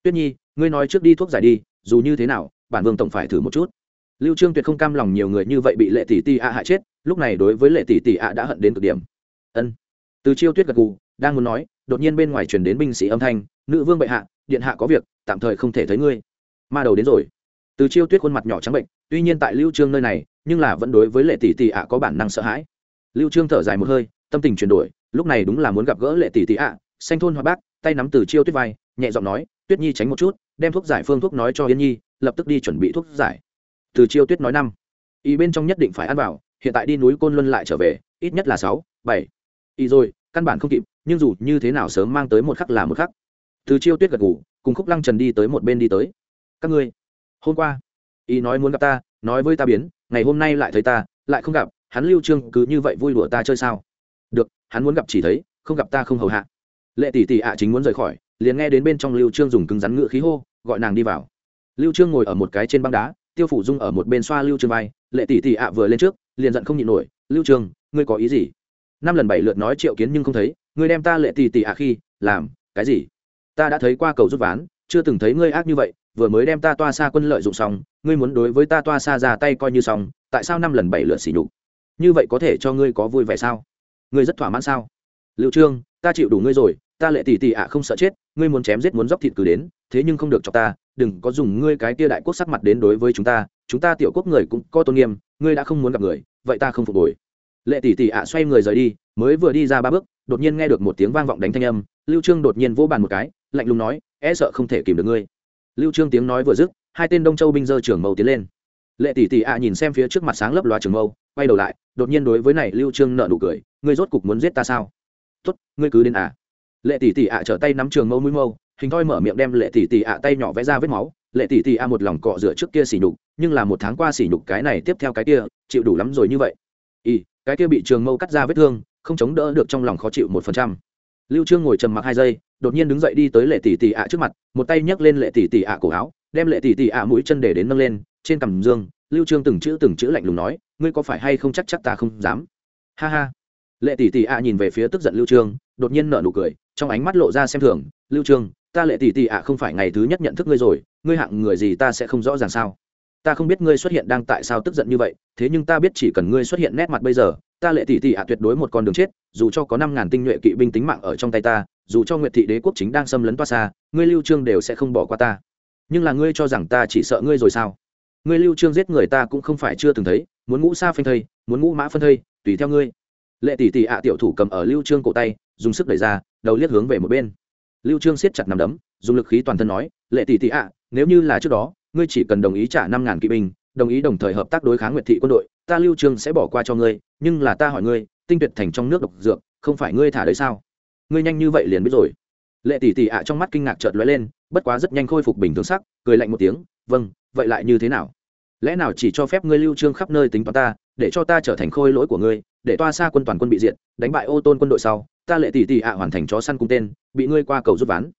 Tuyết nhi, ngươi nói trước đi thuốc giải đi, dù như thế nào, bản vương tổng phải thử một chút. Lưu trương tuyệt không cam lòng nhiều người như vậy bị lệ tỷ tỷ ạ hại chết, lúc này đối với lệ tỷ tỷ ạ đã hận đến cực điểm. Ân. Từ chiêu tuyết gật gù, đang muốn nói, đột nhiên bên ngoài truyền đến binh sĩ âm thanh, nữ vương bệ hạ điện hạ có việc, tạm thời không thể thấy ngươi. Ma đầu đến rồi. Từ chiêu tuyết khuôn mặt nhỏ trắng bệnh, tuy nhiên tại lưu trương nơi này, nhưng là vẫn đối với lệ tỷ tỷ ạ có bản năng sợ hãi. Lưu trương thở dài một hơi, tâm tình chuyển đổi, lúc này đúng là muốn gặp gỡ lệ tỷ tỷ ạ. Xanh thôn hoa bác, tay nắm từ chiêu tuyết vai, nhẹ giọng nói, tuyết nhi tránh một chút, đem thuốc giải phương thuốc nói cho yên nhi, lập tức đi chuẩn bị thuốc giải. Từ chiêu tuyết nói năm. Y bên trong nhất định phải ăn vào, hiện tại đi núi côn luân lại trở về, ít nhất là sáu, bảy. Y rồi, căn bản không kịp, nhưng dù như thế nào sớm mang tới một khắc là một khắc từ chiêu tuyết gật ngủ cùng khúc lăng trần đi tới một bên đi tới. Các ngươi, hôm qua y nói muốn gặp ta, nói với ta biến, ngày hôm nay lại thấy ta, lại không gặp, hắn lưu trương cứ như vậy vui đùa ta chơi sao? Được, hắn muốn gặp chỉ thấy, không gặp ta không hầu hạ. Lệ tỷ tỷ ạ chính muốn rời khỏi, liền nghe đến bên trong lưu trương dùng cứng rắn ngựa khí hô, gọi nàng đi vào. Lưu trương ngồi ở một cái trên băng đá, tiêu phủ dung ở một bên xoa lưu trương vai, lệ tỷ tỷ ạ vừa lên trước, liền giận không nhịn nổi, lưu trương, ngươi có ý gì? Năm lần bảy lượt nói triệu kiến nhưng không thấy, ngươi đem ta lệ tỷ tỷ ạ khi, làm cái gì? Ta đã thấy qua cầu rút ván, chưa từng thấy ngươi ác như vậy, vừa mới đem ta toa xa quân lợi dụng xong, ngươi muốn đối với ta toa xa ra tay coi như xong, tại sao năm lần bảy lượt xỉ nhục? Như vậy có thể cho ngươi có vui vẻ sao? Ngươi rất thỏa mãn sao? Liệu trương, ta chịu đủ ngươi rồi, ta lệ tỷ tỷ ạ không sợ chết, ngươi muốn chém giết muốn dốc thịt cứ đến, thế nhưng không được cho ta, đừng có dùng ngươi cái tia đại quốc sắc mặt đến đối với chúng ta chúng ta tiểu quốc người cũng có tôn nghiêm, ngươi đã không muốn gặp người, vậy ta không phục hồi. Lệ tỷ tỷ ạ xoay người rời đi, mới vừa đi ra ba bước, đột nhiên nghe được một tiếng vang vọng đánh thanh âm lưu trương đột nhiên vỗ bàn một cái, lạnh lùng nói e sợ không thể kìm được ngươi. Lưu trương tiếng nói vừa dứt, hai tên đông châu binh dơ trưởng mâu tiến lên. Lệ tỷ tỷ ạ nhìn xem phía trước mặt sáng lấp loa trường mâu, quay đầu lại, đột nhiên đối với này lưu trương nợ nụ cười, ngươi rốt cục muốn giết ta sao? Tốt, ngươi cứ đến à lệ tỷ tỷ ạ trở tay nắm trường mâu mũi mâu, hình thoi mở miệng đem lệ tỷ tỷ ạ tay nhỏ vẽ ra vết máu. Lệ tỷ tỷ ạ một lòng cọ rửa trước kia xỉ nhục, nhưng là một tháng qua xỉ nhục cái này tiếp theo cái kia, chịu đủ lắm rồi như vậy. Y cái kia bị trường mâu cắt ra vết thương, không chống đỡ được trong lòng khó chịu một phần trăm lưu trương ngồi trầm mặc hai giây, đột nhiên đứng dậy đi tới lệ tỷ tỷ ạ trước mặt, một tay nhấc lên lệ tỷ tỷ ạ cổ áo, đem lệ tỷ tỷ ạ mũi chân để đến nâng lên, trên cằm dương, lưu trương từng chữ từng chữ lạnh lùng nói, ngươi có phải hay không chắc chắc ta không dám? Ha ha. Lệ tỷ tỷ ạ nhìn về phía tức giận lưu trương, đột nhiên nở nụ cười, trong ánh mắt lộ ra xem thường, lưu trương, ta lệ tỷ tỷ ạ không phải ngày thứ nhất nhận thức ngươi rồi, ngươi hạng người gì ta sẽ không rõ ràng sao? Ta không biết ngươi xuất hiện đang tại sao tức giận như vậy, thế nhưng ta biết chỉ cần ngươi xuất hiện nét mặt bây giờ ta lệ tỷ tỷ ạ, tuyệt đối một con đường chết, dù cho có năm ngàn tinh nhuệ kỵ binh tính mạng ở trong tay ta, dù cho nguyệt thị đế quốc chính đang xâm lấn toa xa, ngươi lưu trương đều sẽ không bỏ qua ta. Nhưng là ngươi cho rằng ta chỉ sợ ngươi rồi sao? Ngươi lưu trương giết người ta cũng không phải chưa từng thấy, muốn ngũ xa phanh thây, muốn ngũ mã phân thây, tùy theo ngươi. Lệ tỷ tỷ ạ, tiểu thủ cầm ở lưu trương cổ tay, dùng sức đẩy ra, đầu liếc hướng về một bên. Lưu trương siết chặt nằm đấm, dùng lực khí toàn thân nói, lệ tỷ tỷ ạ, nếu như là trước đó, ngươi chỉ cần đồng ý trả năm ngàn kỵ binh, đồng ý đồng thời hợp tác đối kháng nguyệt thị quân đội ta lưu Trường sẽ bỏ qua cho ngươi, nhưng là ta hỏi ngươi, tinh tuyệt thành trong nước độc dược, không phải ngươi thả đấy sao? Ngươi nhanh như vậy liền biết rồi. Lệ tỷ tỷ ạ trong mắt kinh ngạc chợt lóe lên, bất quá rất nhanh khôi phục bình thường sắc, cười lạnh một tiếng vâng vậy lại như thế nào? Lẽ nào chỉ cho phép ngươi lưu trương khắp nơi tính toán ta, để cho ta trở thành khôi lỗi của ngươi, để toa xa quân toàn quân bị diệt, đánh bại ô tôn quân đội sau, ta lệ tỷ tỷ ạ hoàn thành chó săn cung tên, bị ngươi qua cầu rút ván.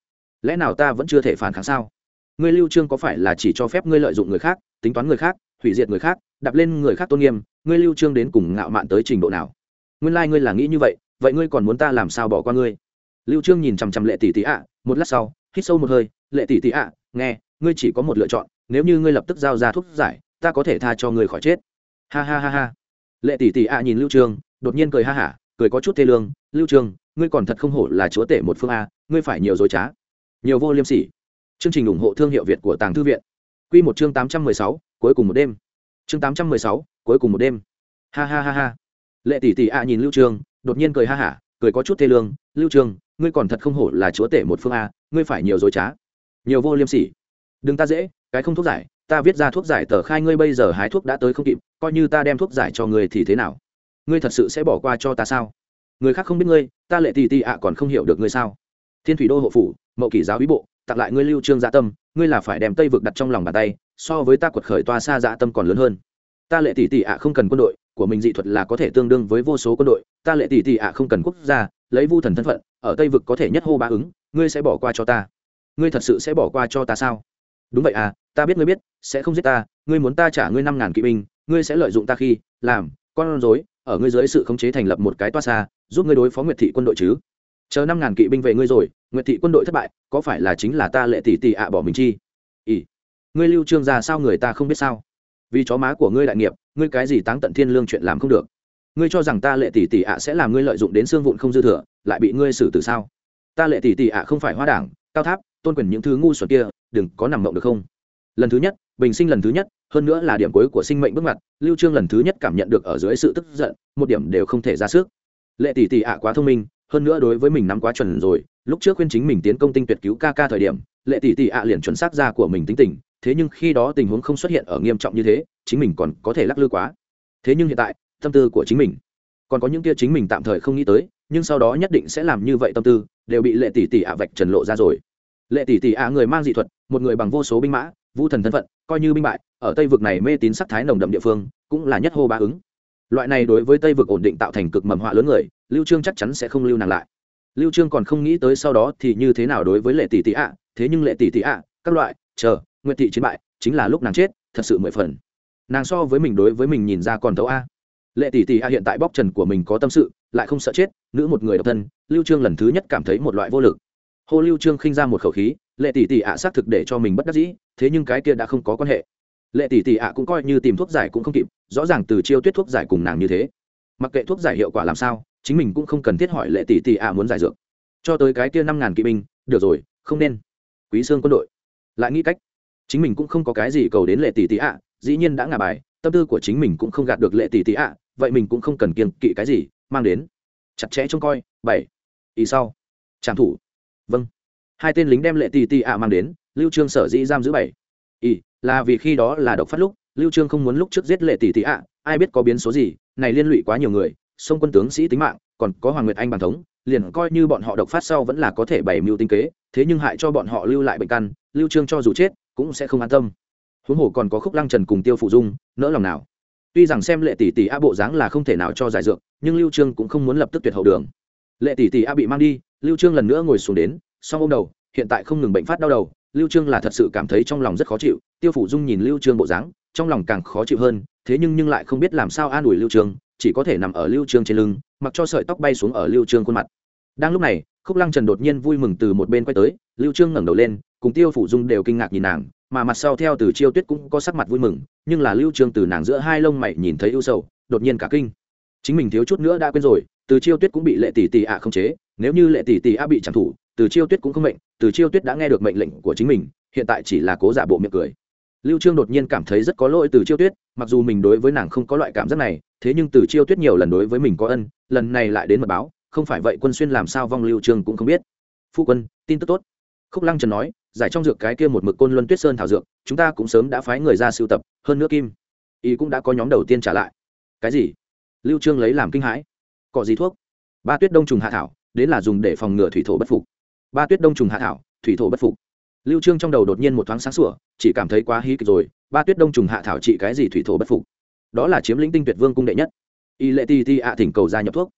Lẽ nào ta vẫn chưa thể phản kháng sao? Ngươi lưu trương có phải là chỉ cho phép ngươi lợi dụng người khác, tính toán người khác, hủy diệt người khác đạp lên người khác tôn nghiêm ngươi lưu trương đến cùng ngạo mạn tới trình độ nào? Nguyên lai like ngươi là nghĩ như vậy vậy ngươi còn muốn ta làm sao bỏ qua ngươi? Lưu trương nhìn chăm chăm lệ tỷ tỷ ạ một lát sau hít sâu một hơi lệ tỷ tỷ ạ nghe ngươi chỉ có một lựa chọn nếu như ngươi lập tức giao ra thuốc giải ta có thể tha cho ngươi khỏi chết. Ha ha ha ha. Lệ tỷ tỷ ạ nhìn lưu trương đột nhiên cười ha hả cười có chút thê lương lưu trương ngươi còn thật không hổ là chúa tể một phương a ngươi phải nhiều dối trá. Nhiều vô liêm sỉ. Chương trình ủng hộ thương hiệu việt của tàng thư viện. Quy một chương 816, cuối cùng một đêm chương 816, cuối cùng một đêm. Ha ha ha ha. Lệ tỷ tỷ ạ nhìn lưu trương đột nhiên cười ha hả cười có chút thê lương. Lưu trương ngươi còn thật không hổ là chúa tể một phương a ngươi phải nhiều dối trá. Nhiều vô liêm sỉ. Đừng ta dễ cái không thuốc giải ta viết ra thuốc giải tờ khai ngươi bây giờ hái thuốc đã tới không kịp coi như ta đem thuốc giải cho ngươi thì thế nào? Ngươi thật sự sẽ bỏ qua cho ta sao? Người khác không biết ngươi ta lệ tỷ tỷ ạ còn không hiểu được ngươi sao? Thiên thủy đô hộ phủ mậu kỷ giáo bí bộ tặng lại ngươi lưu trương dạ tâm, ngươi là phải đem tây vực đặt trong lòng bàn tay, so với ta quật khởi toa xa dạ tâm còn lớn hơn. Ta lệ tỷ tỷ ạ không cần quân đội, của mình dị thuật là có thể tương đương với vô số quân đội. Ta lệ tỷ tỷ ạ không cần quốc gia, lấy vu thần thân phận, ở tây vực có thể nhất hô ba ứng, ngươi sẽ bỏ qua cho ta. Ngươi thật sự sẽ bỏ qua cho ta sao? Đúng vậy à ta biết ngươi biết, sẽ không giết ta, ngươi muốn ta trả ngươi năm ngàn kỵ binh, ngươi sẽ lợi dụng ta khi làm con rối, ở ngươi dưới sự khống chế thành lập một cái toa xa, giúp ngươi đối phó nguyệt thị quân đội chứ? Chờ năm ngàn kỵ binh về ngươi rồi, nguyệt thị quân đội thất bại, có phải là chính là ta lệ tỷ tỷ ạ bỏ mình chi? Ỉ ngươi lưu trương ra sao người ta không biết sao? Vì chó má của ngươi đại nghiệp, ngươi cái gì táng tận thiên lương chuyện làm không được? Ngươi cho rằng ta lệ tỷ tỷ ạ sẽ làm ngươi lợi dụng đến xương vụn không dư thừa, lại bị ngươi xử từ sao? Ta lệ tỷ tỷ ạ không phải hoa đảng, cao tháp, tôn quyền những thứ ngu xuẩn kia, đừng có nằm mộng được không? Lần thứ nhất, bình sinh lần thứ nhất, hơn nữa là điểm cuối của sinh mệnh bước mặt lưu trương lần thứ nhất cảm nhận được ở dưới sự tức giận, một điểm đều không thể ra sức. Lệ tỷ tỷ ạ quá thông minh hơn nữa đối với mình nắm quá chuẩn rồi, lúc trước khuyên chính mình tiến công tinh tuyệt cứu ca ca thời điểm, lệ tỷ tỷ ạ liền chuẩn xác ra của mình tính tình, thế nhưng khi đó tình huống không xuất hiện ở nghiêm trọng như thế, chính mình còn có thể lắc lư quá. Thế nhưng hiện tại, tâm tư của chính mình, còn có những kia chính mình tạm thời không nghĩ tới, nhưng sau đó nhất định sẽ làm như vậy tâm tư, đều bị lệ tỷ tỷ ạ vạch trần lộ ra rồi. Lệ tỷ tỷ ạ người mang dị thuật, một người bằng vô số binh mã, vũ thần thân phận, coi như binh bại, ở tây vực này mê tín sắc thái nồng đậm địa phương, cũng là nhất hô ba ứng loại này đối với tây vực ổn định tạo thành cực mầm họa lớn người, lưu trương chắc chắn sẽ không lưu nàng lại. Lưu trương còn không nghĩ tới sau đó thì như thế nào đối với lệ tỷ tỷ ạ. Thế nhưng lệ tỷ tỷ ạ, các loại, chờ, nguyệt thị chiến bại, chính là lúc nàng chết, thật sự mười phần. Nàng so với mình đối với mình nhìn ra còn tấu a. Lệ tỷ tỷ a hiện tại bóc trần của mình có tâm sự, lại không sợ chết, nữ một người độc thân, lưu trương lần thứ nhất cảm thấy một loại vô lực. Hô lưu trương khinh ra một khẩu khí, lệ tỷ tỷ ạ xác thực để cho mình bất đắc dĩ, thế nhưng cái kia đã không có quan hệ. Lệ tỷ tỷ ạ cũng coi như tìm thuốc giải cũng không kịp rõ ràng từ chiêu tuyết thuốc giải cùng nàng như thế. Mặc kệ thuốc giải hiệu quả làm sao, chính mình cũng không cần thiết hỏi lệ tỷ tỷ ạ muốn giải dược. Cho tới cái kia năm ngàn kỵ binh, được rồi, không nên. Quý xương quân đội. Lại nghĩ cách. Chính mình cũng không có cái gì cầu đến lệ tỷ tỷ ạ, dĩ nhiên đã ngả bài, tâm tư của chính mình cũng không gạt được lệ tỷ tỷ ạ, vậy mình cũng không cần kiên kỵ cái gì, mang đến. Chặt chẽ trông coi, bảy. Ý sau. Trảm thủ. Vâng. Hai tên lính đem lệ tỷ tỷ ạ mang đến, lưu trương sở dĩ giam giữ bảy. Ý, là vì khi đó là độc phát lúc lưu trương không muốn lúc trước giết lệ tỷ tỷ ạ, ai biết có biến số gì, này liên lụy quá nhiều người sông quân tướng sĩ tính mạng, còn có hoàng nguyệt anh bản thống, liền coi như bọn họ độc phát sau vẫn là có thể bày mưu tinh kế, thế nhưng hại cho bọn họ lưu lại bệnh căn, lưu trương cho dù chết, cũng sẽ không an tâm. Huống hồ còn có khúc lăng trần cùng tiêu phụ dung, nỡ lòng nào. Tuy rằng xem lệ tỷ tỷ a bộ dáng là không thể nào cho giải dược, nhưng lưu trương cũng không muốn lập tức tuyệt hậu đường. Lệ tỷ tỷ a bị mang đi, lưu trương lần nữa ngồi xuống đến, song ôm đầu, hiện tại không ngừng bệnh phát đau đầu, lưu trương là thật sự cảm thấy trong lòng rất khó chịu, tiêu phủ dung nhìn lưu trương bộ dáng trong lòng càng khó chịu hơn, thế nhưng nhưng lại không biết làm sao an ủi lưu trương chỉ có thể nằm ở lưu trương trên lưng, mặc cho sợi tóc bay xuống ở lưu trương khuôn mặt. Đang lúc này, khúc lăng trần đột nhiên vui mừng từ một bên quay tới, lưu trương ngẩng đầu lên, cùng tiêu phủ dung đều kinh ngạc nhìn nàng, mà mặt sau theo từ chiêu tuyết cũng có sắc mặt vui mừng, nhưng là lưu trương từ nàng giữa hai lông mày nhìn thấy ưu sầu, đột nhiên cả kinh. Chính mình thiếu chút nữa đã quên rồi, từ chiêu tuyết cũng bị lệ tỷ tỷ ạ không chế, nếu như lệ tỷ tỷ ạ bị chẳng thủ từ chiêu tuyết cũng không mệnh, từ chiêu tuyết đã nghe được mệnh lệnh của chính mình, hiện tại chỉ là cố giả bộ miệng cười lưu trương đột nhiên cảm thấy rất có lỗi từ chiêu tuyết, mặc dù mình đối với nàng không có loại cảm giác này, thế nhưng từ chiêu tuyết nhiều lần đối với mình có ân, lần này lại đến mật báo, không phải vậy quân xuyên làm sao vong lưu trương cũng không biết. Phu quân, tin tức tốt. Khúc lăng trần nói, giải trong dược cái kia một mực côn luân tuyết sơn thảo dược, chúng ta cũng sớm đã phái người ra sưu tập, hơn nữa kim, y cũng đã có nhóm đầu tiên trả lại. Cái gì? Lưu trương lấy làm kinh hãi. Cọ gì thuốc? Ba tuyết đông trùng hạ thảo, đến là dùng để phòng ngừa thủy thổ bất phục. Ba tuyết đông trùng hạ thảo, thủy thổ bất phục lưu trương trong đầu đột nhiên một thoáng sáng sủa, chỉ cảm thấy quá hí kịch rồi, ba tuyết đông trùng hạ thảo trị cái gì thủy thổ bất phục. Đó là chiếm lĩnh tinh tuyệt vương cung đệ nhất. Y lệ tỷ tỷ ạ thỉnh cầu gia nhập thuốc.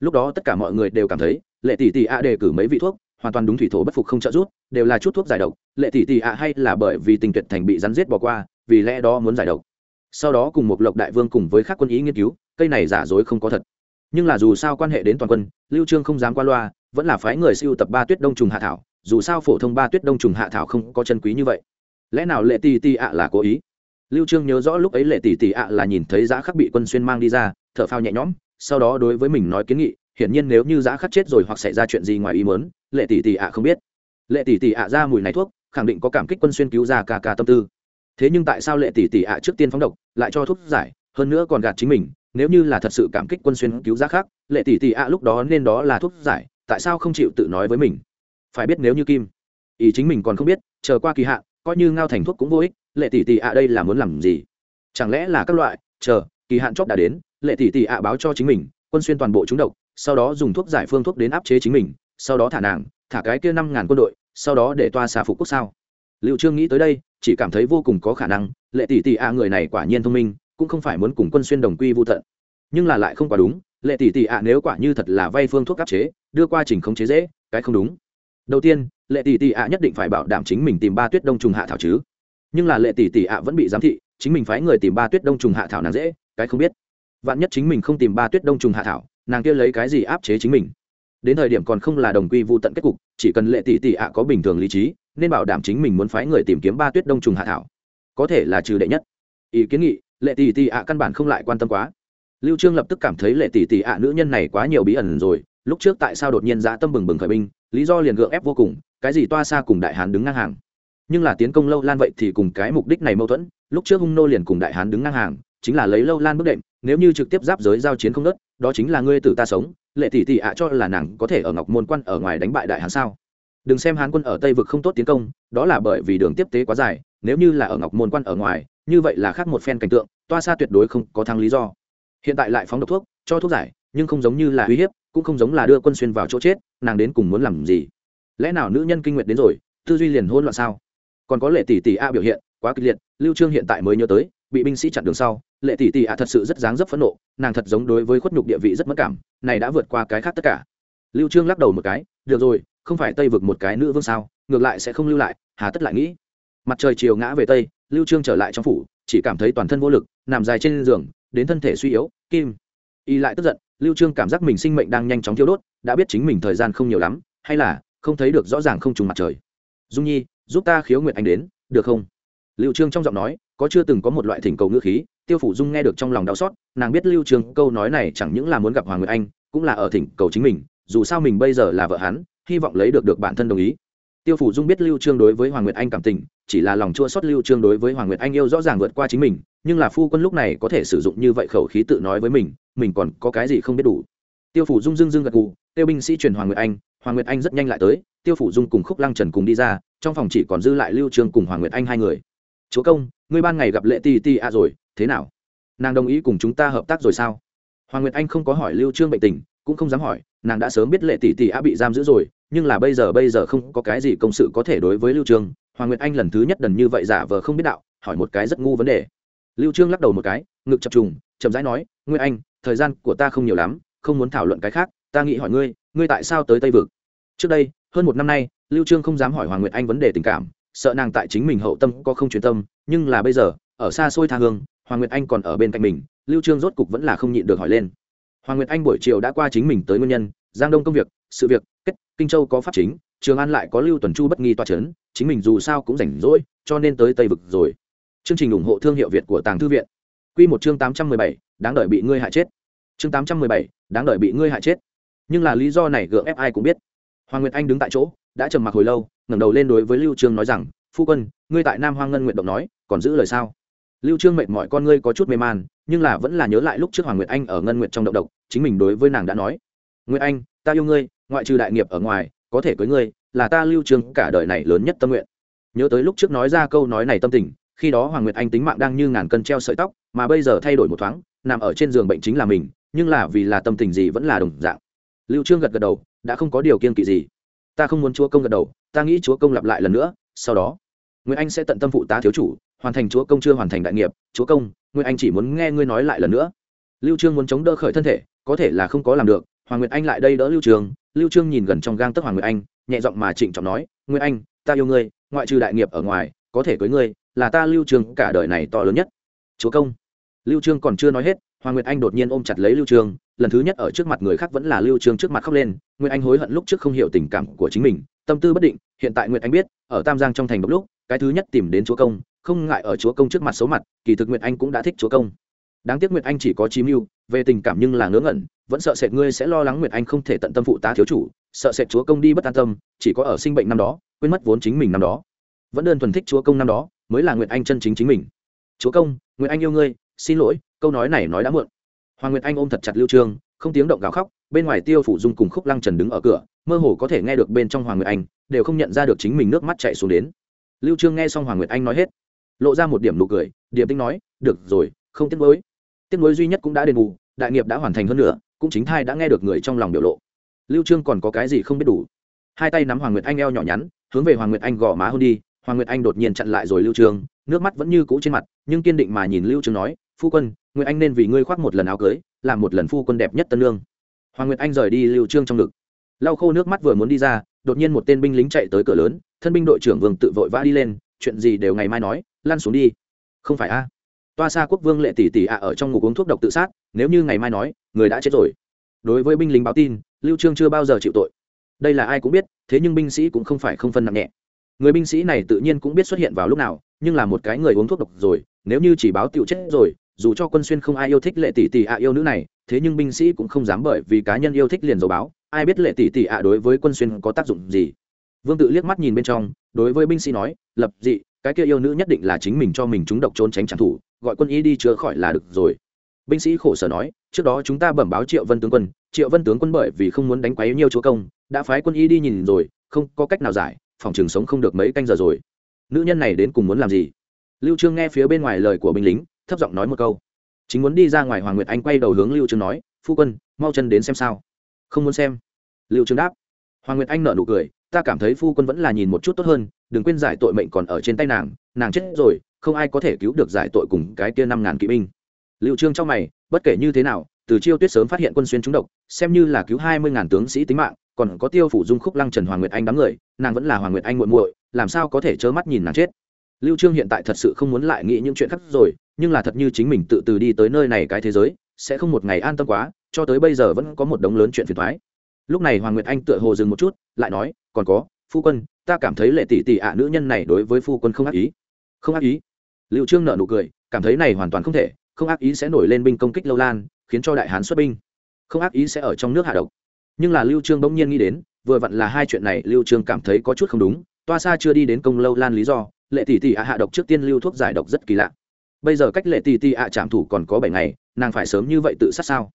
Lúc đó tất cả mọi người đều cảm thấy, lệ tỷ tỷ ạ đề cử mấy vị thuốc, hoàn toàn đúng thủy thổ bất phục không trợ giúp, đều là chút thuốc giải độc. Lệ tỷ tỷ ạ hay là bởi vì tình tuyệt thành bị rắn giết bỏ qua, vì lẽ đó muốn giải độc. Sau đó cùng một lộc đại vương cùng với các quân ý nghiên cứu, cây này giả dối không có thật. Nhưng là dù sao quan hệ đến toàn quân, lưu trương không dám qua loa, vẫn là phái người siêu tập ba tuyết đông trùng hạ thảo dù sao phổ thông ba tuyết đông trùng hạ thảo không có chân quý như vậy. Lẽ nào lệ tỷ tỷ ạ là cố ý? Lưu trương nhớ rõ lúc ấy lệ tỷ tỷ ạ là nhìn thấy giá khắc bị quân xuyên mang đi ra, thở phao nhẹ nhõm, sau đó đối với mình nói kiến nghị, hiển nhiên nếu như giá khắc chết rồi hoặc xảy ra chuyện gì ngoài ý muốn, lệ tỷ tỷ ạ không biết. Lệ tỷ tỷ ạ ra mùi này thuốc, khẳng định có cảm kích quân xuyên cứu ra ca ca tâm tư. Thế nhưng tại sao lệ tỷ tỷ ạ trước tiên phóng độc, lại cho thuốc giải, hơn nữa còn gạt chính mình, nếu như là thật sự cảm kích quân xuyên cứu giã khác lệ tỷ tỷ ạ lúc đó nên đó là thuốc giải, tại sao không chịu tự nói với mình? Phải biết nếu như kim ý chính mình còn không biết, chờ qua kỳ hạn, coi như ngao thành thuốc cũng vô ích, lệ tỷ tỷ ạ đây là muốn làm gì? Chẳng lẽ là các loại, chờ, kỳ hạn chóp đã đến, lệ tỷ tỷ ạ báo cho chính mình, quân xuyên toàn bộ chúng độc, sau đó dùng thuốc giải phương thuốc đến áp chế chính mình, sau đó thả nàng, thả cái kia năm ngàn quân đội, sau đó để toa xà phục quốc sao? Liệu trương nghĩ tới đây, chỉ cảm thấy vô cùng có khả năng, lệ tỷ tỷ ạ người này quả nhiên thông minh, cũng không phải muốn cùng quân xuyên đồng quy vô tận. Nhưng là lại không quá đúng, lệ tỷ tỷ ạ nếu quả như thật là vay phương thuốc áp chế, đưa qua trình khống chế dễ, cái không đúng đầu tiên, lệ tỷ tỷ ạ nhất định phải bảo đảm chính mình tìm ba tuyết đông trùng hạ thảo chứ. Nhưng là lệ tỷ tỷ ạ vẫn bị giám thị, chính mình phái người tìm ba tuyết đông trùng hạ thảo nàng dễ, cái không biết. Vạn nhất chính mình không tìm ba tuyết đông trùng hạ thảo, nàng kia lấy cái gì áp chế chính mình? Đến thời điểm còn không là đồng quy vô tận kết cục, chỉ cần lệ tỷ tỷ ạ có bình thường lý trí, nên bảo đảm chính mình muốn phái người tìm kiếm ba tuyết đông trùng hạ thảo. Có thể là trừ đệ nhất. Ý kiến nghị, lệ tỷ tỷ ạ căn bản không lại quan tâm quá. Lưu trương lập tức cảm thấy lệ tỷ tỷ ạ nữ nhân này quá nhiều bí ẩn rồi lúc trước tại sao đột nhiên giã tâm bừng bừng khởi binh, lý do liền gượng ép vô cùng, cái gì toa xa cùng đại hán đứng ngang hàng. Nhưng là tiến công lâu lan vậy thì cùng cái mục đích này mâu thuẫn, lúc trước hung nô liền cùng đại hán đứng ngang hàng, chính là lấy lâu lan bước đệm, nếu như trực tiếp giáp giới giao chiến không đất đó chính là ngươi tử ta sống, lệ tỷ tỷ ạ cho là nàng có thể ở ngọc môn quan ở ngoài đánh bại đại hán sao? Đừng xem hán quân ở tây vực không tốt tiến công, đó là bởi vì đường tiếp tế quá dài, nếu như là ở ngọc môn quan ở ngoài, như vậy là khác một phen cảnh tượng, toa xa tuyệt đối không có thăng lý do. Hiện tại lại phóng độc thuốc, cho thuốc giải, nhưng không giống như là uy hiếp cũng không giống là đưa quân xuyên vào chỗ chết, nàng đến cùng muốn làm gì? Lẽ nào nữ nhân kinh nguyệt đến rồi, tư duy liền hôn loạn sao? Còn có lệ tỷ tỷ a biểu hiện, quá kịch liệt, lưu trương hiện tại mới nhớ tới, bị binh sĩ chặn đường sau, lệ tỷ tỷ a thật sự rất dáng dấp phẫn nộ, nàng thật giống đối với khuất nhục địa vị rất mất cảm, này đã vượt qua cái khác tất cả. Lưu trương lắc đầu một cái, được rồi, không phải tây vực một cái nữ vương sao, ngược lại sẽ không lưu lại, hà tất lại nghĩ. Mặt trời chiều ngã về tây, lưu trương trở lại trong phủ, chỉ cảm thấy toàn thân vô lực, nằm dài trên giường, đến thân thể suy yếu, kim. Y lại tức giận lưu trương cảm giác mình sinh mệnh đang nhanh chóng thiêu đốt, đã biết chính mình thời gian không nhiều lắm, hay là không thấy được rõ ràng không trùng mặt trời. Dung nhi, giúp ta khiếu nguyện anh đến, được không? Lưu trương trong giọng nói, có chưa từng có một loại thỉnh cầu ngữ khí, tiêu phủ dung nghe được trong lòng đau xót, nàng biết lưu trương câu nói này chẳng những là muốn gặp hoàng nguyệt anh, cũng là ở thỉnh cầu chính mình, dù sao mình bây giờ là vợ hắn, hy vọng lấy được được bản thân đồng ý. Tiêu phủ dung biết lưu trương đối với hoàng nguyệt anh cảm tình chỉ là lòng chua xót lưu trương đối với hoàng nguyệt anh yêu rõ ràng vượt qua chính mình, nhưng là phu quân lúc này có thể sử dụng như vậy khẩu khí tự nói với mình mình còn có cái gì không biết đủ. Tiêu phủ dung dưng dưng gật gù, tiêu binh sĩ truyền hoàng nguyệt anh, hoàng nguyệt anh rất nhanh lại tới, tiêu phủ dung cùng khúc lăng trần cùng đi ra, trong phòng chỉ còn dư lại lưu trương cùng hoàng nguyệt anh hai người. Chúa công, ngươi ban ngày gặp lệ ti ti a rồi, thế nào? Nàng đồng ý cùng chúng ta hợp tác rồi sao? Hoàng nguyệt anh không có hỏi lưu trương bệnh tình, cũng không dám hỏi, nàng đã sớm biết lệ tỷ tỷ a bị giam giữ rồi, nhưng là bây giờ bây giờ không có cái gì công sự có thể đối với lưu trương hoàng nguyệt anh lần thứ nhất đần như vậy giả vờ không biết đạo, hỏi một cái rất ngu vấn đề. Lưu trương lắc đầu một cái, ngực chập trùng, chậm rãi nói, nguyệt anh, thời gian của ta không nhiều lắm, không muốn thảo luận cái khác, ta nghĩ hỏi ngươi ngươi tại sao tới tây vực? Trước đây, hơn một năm nay, lưu trương không dám hỏi hoàng nguyệt anh vấn đề tình cảm, sợ nàng tại chính mình hậu tâm có không chuyên tâm, nhưng là bây giờ, ở xa xôi tha hương, hoàng nguyệt anh còn ở bên cạnh mình, lưu trương rốt cục vẫn là không nhịn được hỏi lên. Hoàng nguyệt anh buổi chiều đã qua chính mình tới nguyên nhân, giang đông công việc, sự việc, kết, kinh châu có pháp chính trường an lại có lưu tuần chu bất nghi toa chấn chính mình dù sao cũng rảnh rỗi cho nên tới tây vực rồi. Chương trình ủng hộ thương hiệu việt của tàng thư viện. Quy một chương 817, đáng đợi bị ngươi hại chết. Chương 817, đáng đợi bị ngươi hại chết. Nhưng là lý do này gượng ép ai cũng biết. Hoàng nguyệt anh đứng tại chỗ đã trầm mặc hồi lâu ngẩng đầu lên đối với lưu trương nói rằng phu quân ngươi tại nam hoang ngân nguyện động nói còn giữ lời sao? Lưu trương mệt mỏi con ngươi có chút mê man nhưng là vẫn là nhớ lại lúc trước hoàng nguyệt anh ở ngân nguyện trong động độc chính mình đối với nàng đã nói nguyệt anh ta yêu ngươi ngoại trừ đại nghiệp ở ngoài có thể cưới ngươi, là ta lưu trương cả đời này lớn nhất tâm nguyện. Nhớ tới lúc trước nói ra câu nói này tâm tình, khi đó hoàng nguyệt anh tính mạng đang như ngàn cân treo sợi tóc, mà bây giờ thay đổi một thoáng, nằm ở trên giường bệnh chính là mình, nhưng là vì là tâm tình gì vẫn là đồng dạng. Lưu trương gật gật đầu, đã không có điều kiên kỵ gì. Ta không muốn chúa công gật đầu, ta nghĩ chúa công lặp lại lần nữa, sau đó nguyễn anh sẽ tận tâm phụ tá thiếu chủ, hoàn thành chúa công chưa hoàn thành đại nghiệp, chúa công nguyễn anh chỉ muốn nghe ngươi nói lại lần nữa. Lưu trương muốn chống đỡ khởi thân thể, có thể là không có làm được, hoàng nguyệt anh lại đây đỡ lưu trương lưu trương nhìn gần trong gang tấc hoàng nguyệt anh, nhẹ giọng mà trịnh trọng nói, nguyệt anh, ta yêu ngươi, ngoại trừ đại nghiệp ở ngoài, có thể cưới ngươi, là ta lưu trương cả đời này to lớn nhất. Chúa công. Lưu trương còn chưa nói hết, hoàng nguyệt anh đột nhiên ôm chặt lấy lưu trương, lần thứ nhất ở trước mặt người khác vẫn là lưu trương trước mặt khóc lên, nguyệt anh hối hận lúc trước không hiểu tình cảm của chính mình, tâm tư bất định, hiện tại nguyệt anh biết, ở tam giang trong thành độc lúc, cái thứ nhất tìm đến chúa công, không ngại ở chúa công trước mặt số mặt, kỳ thực nguyệt anh cũng đã thích chúa công. Đáng tiếc nguyệt anh chỉ có chí mưu, về tình cảm nhưng là ngớ ngẩn vẫn sợ sệt ngươi sẽ lo lắng nguyệt anh không thể tận tâm phụ tá thiếu chủ, sợ sệt chúa công đi bất an tâm, chỉ có ở sinh bệnh năm đó, quên mất vốn chính mình năm đó. Vẫn đơn thuần thích chúa công năm đó, mới là nguyệt anh chân chính chính mình. Chúa công, nguyệt anh yêu ngươi, xin lỗi, câu nói này nói đã muộn. Hoàng nguyệt anh ôm thật chặt lưu trương, không tiếng động gào khóc, bên ngoài tiêu phủ dung cùng khúc lăng trần đứng ở cửa, mơ hồ có thể nghe được bên trong hoàng nguyệt anh, đều không nhận ra được chính mình nước mắt chảy xuống đến. Lưu trương nghe xong hoàng nguyệt anh nói hết, lộ ra một điểm nụ cười điểm tinh nói, được rồi, không tiếc nuối. Tiếc nuối duy nhất cũng đã đền bù, đại nghiệp đã hoàn thành hơn nữa cũng chính thai đã nghe được người trong lòng biểu lộ. Lưu trương còn có cái gì không biết đủ. Hai tay nắm hoàng nguyệt anh eo nhỏ nhắn, hướng về hoàng nguyệt anh gò má hôn đi. Hoàng nguyệt anh đột nhiên chặn lại rồi lưu trương, nước mắt vẫn như cũ trên mặt, nhưng kiên định mà nhìn lưu trương nói, phu quân, nguyệt anh nên vì ngươi khoác một lần áo cưới, làm một lần phu quân đẹp nhất tân lương. Hoàng nguyệt anh rời đi lưu trương trong ngực. Lau khô nước mắt vừa muốn đi ra, đột nhiên một tên binh lính chạy tới cửa lớn, thân binh đội trưởng vương tự vội vã đi lên, chuyện gì đều ngày mai nói, lăn xuống đi. Không phải a. Toa xa quốc vương lệ tỷ tỷ ạ ở trong ngục uống thuốc độc tự sát nếu như ngày mai nói, người đã chết rồi. Đối với binh lính báo tin, lưu trương chưa bao giờ chịu tội. Đây là ai cũng biết, thế nhưng binh sĩ cũng không phải không phân nặng nhẹ. Người binh sĩ này tự nhiên cũng biết xuất hiện vào lúc nào, nhưng là một cái người uống thuốc độc rồi, nếu như chỉ báo tiểu chết rồi, dù cho quân xuyên không ai yêu thích lệ tỷ tỷ ạ yêu nữ này, thế nhưng binh sĩ cũng không dám bởi vì cá nhân yêu thích liền dầu báo, ai biết lệ tỷ tỷ ạ đối với quân xuyên có tác dụng gì. Vương tự liếc mắt nhìn bên trong, đối với binh sĩ nói, lập dị, cái kia yêu nữ nhất định là chính mình cho mình chúng độc trốn tránh trả thủ gọi quân y đi chữa khỏi là được rồi binh sĩ khổ sở nói, trước đó chúng ta bẩm báo triệu vân tướng quân, triệu vân tướng quân bởi vì không muốn đánh quấy nhiều chúa công, đã phái quân y đi nhìn rồi, không có cách nào giải, phòng trường sống không được mấy canh giờ rồi. Nữ nhân này đến cùng muốn làm gì? Lưu trương nghe phía bên ngoài lời của binh lính, thấp giọng nói một câu. Chính muốn đi ra ngoài hoàng nguyệt anh quay đầu hướng lưu trương nói, phu quân, mau chân đến xem sao. Không muốn xem. Lưu trương đáp. Hoàng nguyệt anh nở nụ cười, ta cảm thấy phu quân vẫn là nhìn một chút tốt hơn, đừng quên giải tội mệnh còn ở trên tay nàng nàng chết rồi, không ai có thể cứu được giải tội cùng cái kia năm ngàn kỵ binh. Lưu trương trong mày, bất kể như thế nào, từ chiêu tuyết sớm phát hiện quân xuyên trúng độc, xem như là cứu hai mươi ngàn tướng sĩ tính mạng, còn có tiêu phủ dung khúc lăng trần hoàng nguyệt anh đám người, nàng vẫn là hoàng nguyệt anh muội muội, làm sao có thể trơ mắt nhìn nàng chết? Lưu trương hiện tại thật sự không muốn lại nghĩ những chuyện khác rồi, nhưng là thật như chính mình tự từ đi tới nơi này cái thế giới, sẽ không một ngày an tâm quá, cho tới bây giờ vẫn có một đống lớn chuyện phiền toái. Lúc này hoàng nguyệt anh tựa hồ dừng một chút, lại nói, còn có, phu quân, ta cảm thấy lệ tỷ tỷ ạ nữ nhân này đối với phu quân không ác ý. Không ác ý? Lưu trương nở nụ cười, cảm thấy này hoàn toàn không thể không ác ý sẽ nổi lên binh công kích lâu lan, khiến cho đại hán xuất binh. Không ác ý sẽ ở trong nước hạ độc. Nhưng là lưu trương bỗng nhiên nghĩ đến, vừa vặn là hai chuyện này lưu trương cảm thấy có chút không đúng, toa xa chưa đi đến công lâu lan lý do, lệ tỷ tỷ ạ hạ độc trước tiên lưu thuốc giải độc rất kỳ lạ. Bây giờ cách lệ tỷ tỷ ạ trạm thủ còn có bảy ngày, nàng phải sớm như vậy tự sát sao?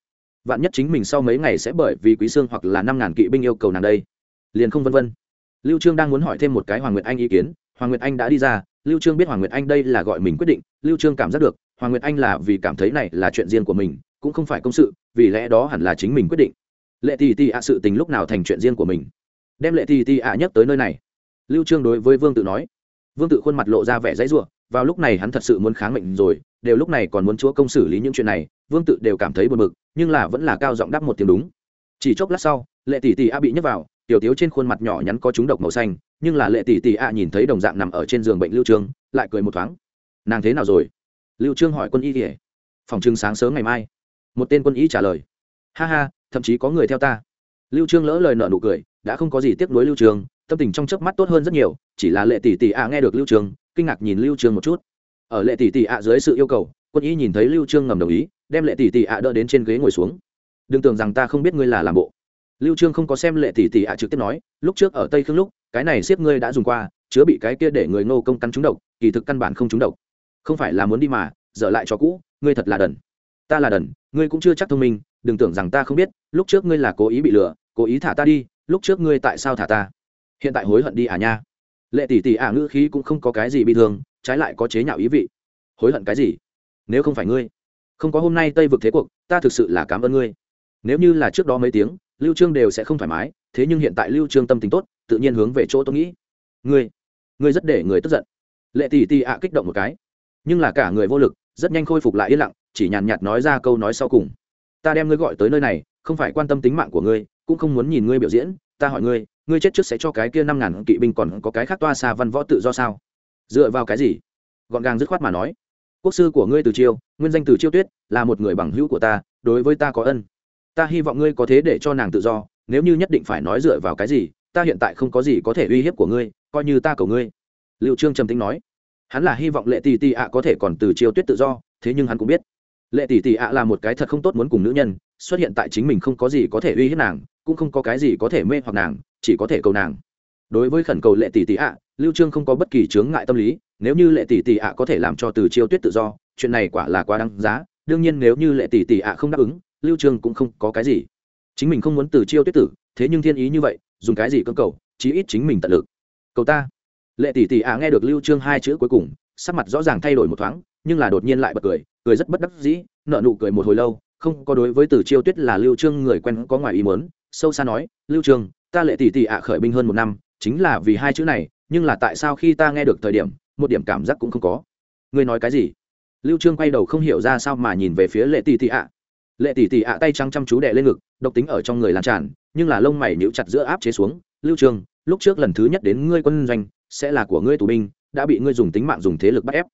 Vạn nhất chính mình sau mấy ngày sẽ bởi vì quý xương hoặc là năm ngàn kỵ binh yêu cầu nàng đây. Liền không vân vân. Lưu trương đang muốn hỏi thêm một cái hoàng nguyệt anh ý kiến, hoàng nguyệt anh đã đi ra, lưu trương biết hoàng nguyệt anh đây là gọi mình quyết định, lưu trương cảm giác được hoàng nguyệt anh là vì cảm thấy này là chuyện riêng của mình, cũng không phải công sự, vì lẽ đó hẳn là chính mình quyết định. Lệ tỷ tỷ ạ, sự tình lúc nào thành chuyện riêng của mình? Đem lệ tỷ tỷ ạ nhất tới nơi này. Lưu trương đối với vương tự nói. Vương tự khuôn mặt lộ ra vẻ dãy rủa, vào lúc này hắn thật sự muốn kháng mệnh rồi, đều lúc này còn muốn chúa công xử lý những chuyện này, vương tự đều cảm thấy buồn bực, nhưng là vẫn là cao giọng đáp một tiếng đúng. Chỉ chốc lát sau, lệ tỷ tỷ a bị nhấc vào, tiểu tiếu trên khuôn mặt nhỏ nhắn có chúng độc màu xanh, nhưng là lệ tỷ tỷ a nhìn thấy đồng dạng nằm ở trên giường bệnh lưu trương, lại cười một thoáng. Nàng thế nào rồi? Lưu trương hỏi quân y kể phòng trưng sáng sớm ngày mai. Một tên quân y trả lời. Ha ha, thậm chí có người theo ta. Lưu trương lỡ lời nợ nụ cười, đã không có gì tiếc nuối lưu trương, tâm tình trong chớp mắt tốt hơn rất nhiều, chỉ là lệ tỷ tỷ ạ nghe được lưu trương, kinh ngạc nhìn lưu trương một chút. Ở lệ tỷ tỷ ạ dưới sự yêu cầu, quân y nhìn thấy lưu trương ngầm đồng ý, đem lệ tỷ tỷ ạ đỡ đến trên ghế ngồi xuống. Đừng tưởng rằng ta không biết ngươi là làm bộ. Lưu trương không có xem lệ tỷ tỷ ạ trực tiếp nói, lúc trước ở tây khương lúc, cái này xếp ngươi đã dùng qua, chứa bị cái kia để người ngô công cắn trúng độc, kỳ thực căn bản không trúng độc không phải là muốn đi mà, dở lại cho cũ, ngươi thật là đần. Ta là đần, ngươi cũng chưa chắc thông minh, đừng tưởng rằng ta không biết, lúc trước ngươi là cố ý bị lừa, cố ý thả ta đi, lúc trước ngươi tại sao thả ta? Hiện tại hối hận đi à nha. Lệ tỷ tỷ ả ngữ khí cũng không có cái gì bị thương, trái lại có chế nhạo ý vị. Hối hận cái gì? Nếu không phải ngươi, không có hôm nay tây vực thế cuộc, ta thực sự là cảm ơn ngươi. Nếu như là trước đó mấy tiếng, lưu trương đều sẽ không thoải mái, thế nhưng hiện tại lưu trương tâm tình tốt, tự nhiên hướng về chỗ tôi nghĩ. Ngươi ngươi rất để người tức giận. Lệ tỷ tỷ ạ kích động một cái nhưng là cả người vô lực, rất nhanh khôi phục lại yên lặng, chỉ nhàn nhạt nói ra câu nói sau cùng. Ta đem ngươi gọi tới nơi này, không phải quan tâm tính mạng của ngươi, cũng không muốn nhìn ngươi biểu diễn, ta hỏi ngươi ngươi chết trước sẽ cho cái kia năm ngàn kỵ binh còn có cái khác toa xa văn võ tự do sao? Dựa vào cái gì? Gọn gàng dứt khoát mà nói. Quốc sư của ngươi từ chiêu, nguyên danh từ chiêu tuyết, là một người bằng hữu của ta, đối với ta có ân. Ta hy vọng ngươi có thế để cho nàng tự do, nếu như nhất định phải nói dựa vào cái gì, ta hiện tại không có gì có thể uy hiếp của ngươi, coi như ta cầu ngươi. Liệu trương trầm tính nói hắn là hy vọng lệ tỷ tỷ ạ có thể còn từ chiêu tuyết tự do, thế nhưng hắn cũng biết. Lệ tỷ tỷ ạ là một cái thật không tốt muốn cùng nữ nhân, xuất hiện tại chính mình không có gì có thể uy hiếp nàng, cũng không có cái gì có thể mê hoặc nàng, chỉ có thể cầu nàng. Đối với khẩn cầu lệ tỷ tỷ ạ, lưu trương không có bất kỳ chướng ngại tâm lý, nếu như lệ tỷ tỷ ạ có thể làm cho từ chiêu tuyết tự do, chuyện này quả là quá đáng giá, đương nhiên nếu như lệ tỷ tỷ ạ không đáp ứng, lưu trương cũng không có cái gì. Chính mình không muốn từ chiêu tuyết tử, thế nhưng thiên ý như vậy, dùng cái gì cơ cầu, chí ít chính mình tận lực. Cầu ta lệ tỷ tỷ ạ nghe được lưu trương hai chữ cuối cùng, sắc mặt rõ ràng thay đổi một thoáng, nhưng là đột nhiên lại bật cười cười rất bất đắc dĩ nợ nụ cười một hồi lâu, không có đối với từ chiêu tuyết là lưu trương người quen có ngoài ý muốn, sâu xa nói, lưu trương, ta lệ tỷ tỷ ạ, khởi binh hơn một năm, chính là vì hai chữ này, nhưng là tại sao khi ta nghe được thời điểm, một điểm cảm giác cũng không có? Ngươi nói cái gì? Lưu trương quay đầu không hiểu ra sao mà nhìn về phía lệ tỷ tỷ ạ. Lệ tỷ tỷ ạ, tay trắng chăm chú đè lên ngực, độc tính ở trong người lan tràn, nhưng là lông mày nhíu chặt giữa áp chế xuống, lưu trương, lúc trước lần thứ nhất đến ngươi quân doanh sẽ là của ngươi tù binh, đã bị ngươi dùng tính mạng dùng thế lực bắt ép.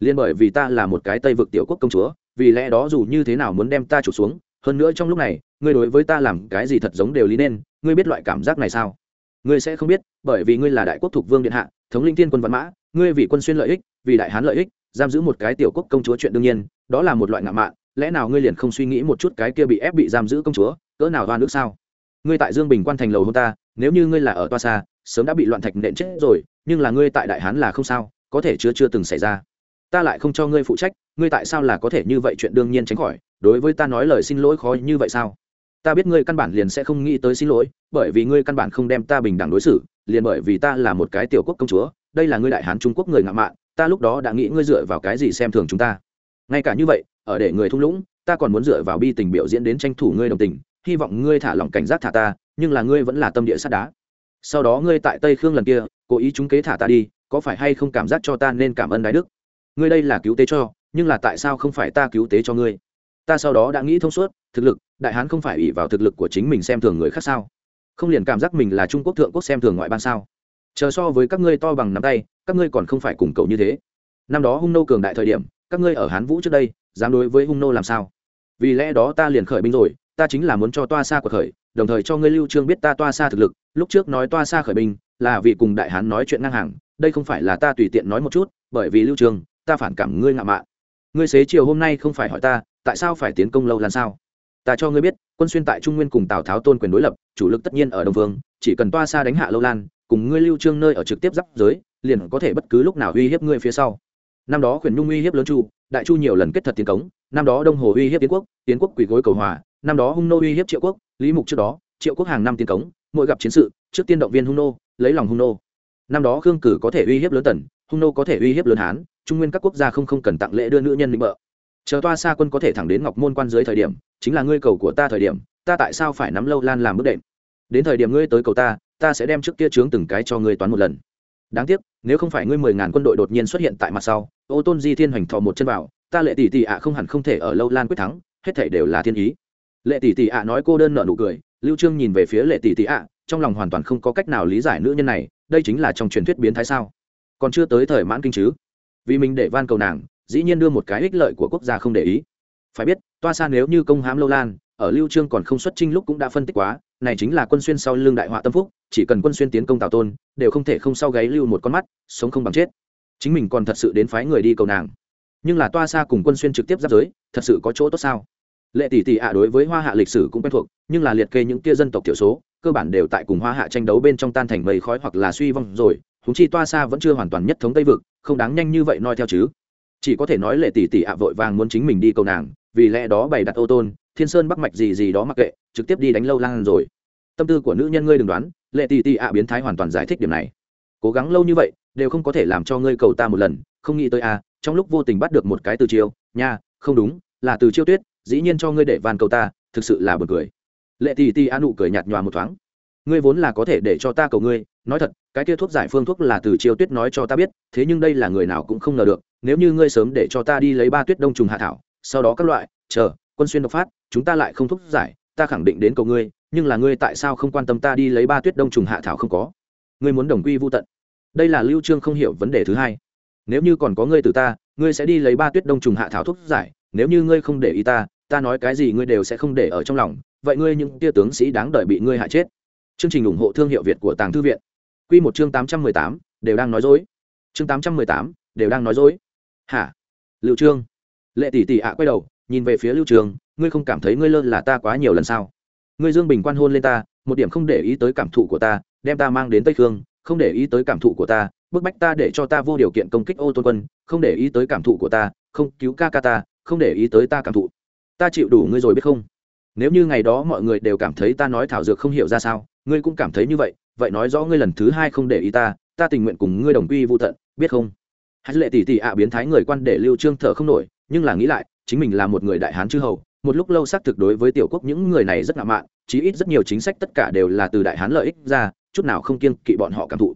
Liên bởi vì ta là một cái tây vực tiểu quốc công chúa, vì lẽ đó dù như thế nào muốn đem ta trục xuống, hơn nữa trong lúc này, ngươi đối với ta làm cái gì thật giống đều lý nên, ngươi biết loại cảm giác này sao? Ngươi sẽ không biết, bởi vì ngươi là đại quốc thuộc vương điện hạ, thống linh thiên quân văn mã, ngươi vì quân xuyên lợi ích, vì đại hán lợi ích, giam giữ một cái tiểu quốc công chúa chuyện đương nhiên, đó là một loại ngạo mạn, lẽ nào ngươi liền không suy nghĩ một chút cái kia bị ép bị giam giữ công chúa, cỡ nào đoan nước sao? Ngươi tại dương bình quan thành lầu hôn ta nếu như ngươi là ở toa xa, sớm đã bị loạn thạch nện chết rồi, nhưng là ngươi tại đại hán là không sao, có thể chưa chưa từng xảy ra. Ta lại không cho ngươi phụ trách, ngươi tại sao là có thể như vậy chuyện đương nhiên tránh khỏi, đối với ta nói lời xin lỗi khó như vậy sao? Ta biết ngươi căn bản liền sẽ không nghĩ tới xin lỗi, bởi vì ngươi căn bản không đem ta bình đẳng đối xử, liền bởi vì ta là một cái tiểu quốc công chúa, đây là ngươi đại hán trung quốc người ngạo mạn, ta lúc đó đã nghĩ ngươi dựa vào cái gì xem thường chúng ta. Ngay cả như vậy, ở để người thung lũng, ta còn muốn dựa vào bi tình biểu diễn đến tranh thủ ngươi đồng tình, hy vọng ngươi thả lỏng cảnh giác thả ta nhưng là ngươi vẫn là tâm địa sắt đá. Sau đó ngươi tại tây khương lần kia, cố ý chúng kế thả ta đi, có phải hay không cảm giác cho ta nên cảm ơn đái đức? Ngươi đây là cứu tế cho, nhưng là tại sao không phải ta cứu tế cho ngươi? Ta sau đó đã nghĩ thông suốt, thực lực, đại hán không phải ỷ vào thực lực của chính mình xem thường người khác sao? Không liền cảm giác mình là trung quốc thượng quốc xem thường ngoại bang sao? Chờ so với các ngươi to bằng nắm tay, các ngươi còn không phải cùng cậu như thế. Năm đó hung nô cường đại thời điểm, các ngươi ở hán vũ trước đây, dám đối với hung nô làm sao? Vì lẽ đó ta liền khởi binh rồi, ta chính là muốn cho toa xa của khởi đồng thời cho ngươi lưu trương biết ta toa xa thực lực, lúc trước nói toa xa khởi binh, là vì cùng đại hán nói chuyện ngang hàng, đây không phải là ta tùy tiện nói một chút, bởi vì lưu trương, ta phản cảm ngươi ngạo mạn. Ngươi xế chiều hôm nay không phải hỏi ta, tại sao phải tiến công lâu lan sao? Ta cho ngươi biết, quân xuyên tại trung nguyên cùng tào tháo tôn quyền đối lập, chủ lực tất nhiên ở đông vương, chỉ cần toa xa đánh hạ lâu lan, cùng ngươi lưu trương nơi ở trực tiếp giáp giới, liền có thể bất cứ lúc nào uy hiếp ngươi phía sau. Năm đó khuyển nhung uy hiếp lớn chu, đại chu nhiều lần kết thật tiến cống, năm đó đông hồ uy hiếp tiến quốc tiến quốc quỳ gối cầu hòa, năm đó hung nô uy hiếp triệu quốc lý mục trước đó, triệu quốc hàng năm tiên cống, mỗi gặp chiến sự, trước tiên động viên hung nô, lấy lòng hung nô. Năm đó khương cử có thể uy hiếp lớn tần, hung nô có thể uy hiếp lớn hán, trung nguyên các quốc gia không không cần tặng lễ đưa nữ nhân định bợ. Chờ toa xa quân có thể thẳng đến ngọc môn quan dưới thời điểm, chính là ngươi cầu của ta thời điểm, ta tại sao phải nắm lâu lan làm bước đệm? Đến thời điểm ngươi tới cầu ta ta sẽ đem trước kia trướng từng cái cho ngươi toán một lần. Đáng tiếc, nếu không phải ngươi mười ngàn quân đội đột nhiên xuất hiện tại mặt sau, ô tôn di thiên hoành thọ một chân vào, ta lệ tỷ tỷ ạ không hẳn không thể ở lâu lan quyết thắng, hết thể đều là thiên ý lệ tỷ tỷ ạ nói cô đơn nợ nụ cười, lưu trương nhìn về phía lệ tỷ tỷ ạ, trong lòng hoàn toàn không có cách nào lý giải nữ nhân này, đây chính là trong truyền thuyết biến thái sao? Còn chưa tới thời mãn kinh chứ? Vì mình để van cầu nàng, dĩ nhiên đưa một cái ích lợi của quốc gia không để ý. Phải biết, toa xa nếu như công hãm lâu lan, ở lưu trương còn không xuất trinh lúc cũng đã phân tích quá, này chính là quân xuyên sau lưng đại họa tâm phúc, chỉ cần quân xuyên tiến công tào tôn, đều không thể không sau gáy lưu một con mắt, sống không bằng chết. Chính mình còn thật sự đến phái người đi cầu nàng. Nhưng là toa xa cùng quân xuyên trực tiếp giáp giới, thật sự có chỗ tốt sao? Lệ tỷ tỷ ạ đối với hoa hạ lịch sử cũng quen thuộc, nhưng là liệt kê những kia dân tộc thiểu số, cơ bản đều tại cùng hoa hạ tranh đấu bên trong tan thành mây khói hoặc là suy vong rồi húng chi toa xa vẫn chưa hoàn toàn nhất thống tây vực, không đáng nhanh như vậy noi theo chứ. Chỉ có thể nói lệ tỷ tỷ ạ vội vàng muốn chính mình đi cầu nàng, vì lẽ đó bày đặt ô tôn, thiên sơn bắc mạch gì gì đó mặc kệ, trực tiếp đi đánh lâu lan rồi. Tâm tư của nữ nhân ngươi đừng đoán, lệ tỷ tỷ ạ biến thái hoàn toàn giải thích điểm này. Cố gắng lâu như vậy, đều không có thể làm cho ngươi cầu ta một lần, không nghĩ tới a trong lúc vô tình bắt được một cái từ chiêu, nha, không đúng, là từ chiêu tuyết dĩ nhiên cho ngươi để van cầu ta, thực sự là buồn cười. Lệ tỷ tỷ a nụ cười nhạt nhòa một thoáng. Ngươi vốn là có thể để cho ta cầu ngươi, nói thật, cái kia thuốc giải phương thuốc là từ chiêu tuyết nói cho ta biết, thế nhưng đây là người nào cũng không ngờ được, nếu như ngươi sớm để cho ta đi lấy ba tuyết đông trùng hạ thảo, sau đó các loại, chờ, quân xuyên độc phát, chúng ta lại không thuốc giải, ta khẳng định đến cầu ngươi, nhưng là ngươi tại sao không quan tâm ta đi lấy ba tuyết đông trùng hạ thảo không có? Ngươi muốn đồng quy vô tận. Đây là lưu trương không hiểu vấn đề thứ hai. Nếu như còn có ngươi từ ta, ngươi sẽ đi lấy ba tuyết đông trùng hạ thảo thuốc giải nếu như ngươi không để ý ta ta nói cái gì ngươi đều sẽ không để ở trong lòng vậy ngươi những tia tướng sĩ đáng đợi bị ngươi hại chết. Chương trình ủng hộ thương hiệu việt của tàng thư viện. Quy một chương tám trăm mười tám đều đang nói dối. Chương tám trăm mười tám đều đang nói dối. Hả? Lưu trương. Lệ tỷ tỷ ạ quay đầu nhìn về phía lưu trường, ngươi không cảm thấy ngươi lơ là ta quá nhiều lần sao? Ngươi dương bình quan hôn lên ta một điểm không để ý tới cảm thụ của ta đem ta mang đến tây khương không để ý tới cảm thụ của ta bức bách ta để cho ta vô điều kiện công kích ô tôn quân không để ý tới cảm thụ của ta không cứu ca ca ta không để ý tới ta cảm thụ. Ta chịu đủ ngươi rồi biết không? Nếu như ngày đó mọi người đều cảm thấy ta nói thảo dược không hiểu ra sao, ngươi cũng cảm thấy như vậy vậy nói rõ ngươi lần thứ hai không để ý ta ta tình nguyện cùng ngươi đồng quy vô tận, biết không? Hãy lệ tỷ tỷ ạ biến thái người quan để lưu trương thở không nổi, nhưng là nghĩ lại, chính mình là một người đại hán chư hầu, một lúc lâu xác thực đối với tiểu quốc những người này rất ngạo mạn, chí ít rất nhiều chính sách tất cả đều là từ đại hán lợi ích ra, chút nào không kiêng kỵ bọn họ cảm thụ.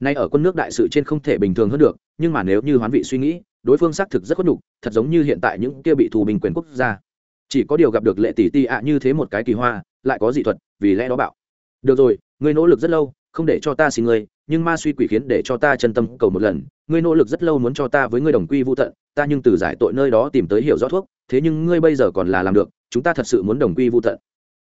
Nay ở quân nước đại sự trên không thể bình thường hơn được, nhưng mà nếu như hoán vị suy nghĩ đối phương xác thực rất khuất nhục, thật giống như hiện tại những kia bị thù bình quyền quốc gia. Chỉ có điều gặp được lệ tỷ ti ạ như thế một cái kỳ hoa, lại có dị thuật, vì lẽ đó bạo. Được rồi, ngươi nỗ lực rất lâu, không để cho ta xin ngươi, nhưng ma suy quỷ khiến để cho ta chân tâm cầu một lần. Ngươi nỗ lực rất lâu muốn cho ta với ngươi đồng quy vô tận, ta nhưng từ giải tội nơi đó tìm tới hiểu rõ thuốc, thế nhưng ngươi bây giờ còn là làm được, chúng ta thật sự muốn đồng quy vô tận.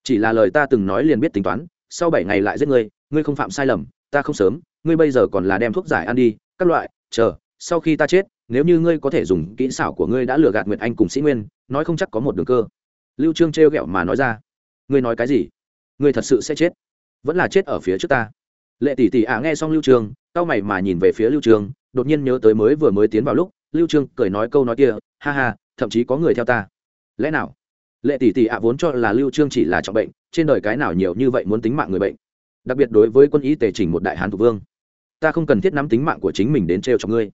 Chỉ là lời ta từng nói liền biết tính toán, sau bảy ngày lại giết ngươi ngươi không phạm sai lầm, ta không sớm, ngươi bây giờ còn là đem thuốc giải ăn đi, các loại, chờ, sau khi ta chết nếu như ngươi có thể dùng kỹ xảo của ngươi đã lừa gạt nguyệt anh cùng sĩ nguyên, nói không chắc có một đường cơ. Lưu trương trêu ghẹo mà nói ra. Ngươi nói cái gì? Ngươi thật sự sẽ chết. Vẫn là chết ở phía trước ta. Lệ tỷ tỷ ạ nghe xong lưu trương cao mày mà nhìn về phía lưu trương, đột nhiên nhớ tới mới vừa mới tiến vào lúc, lưu trương cười nói câu nói kia, ha ha, thậm chí có người theo ta. Lẽ nào? Lệ tỷ tỷ ạ vốn cho là lưu trương chỉ là trọng bệnh, trên đời cái nào nhiều như vậy muốn tính mạng người bệnh. Đặc biệt đối với quân y tề chỉnh một đại hán thủ vương, ta không cần thiết nắm tính mạng của chính mình đến treo cho ngươi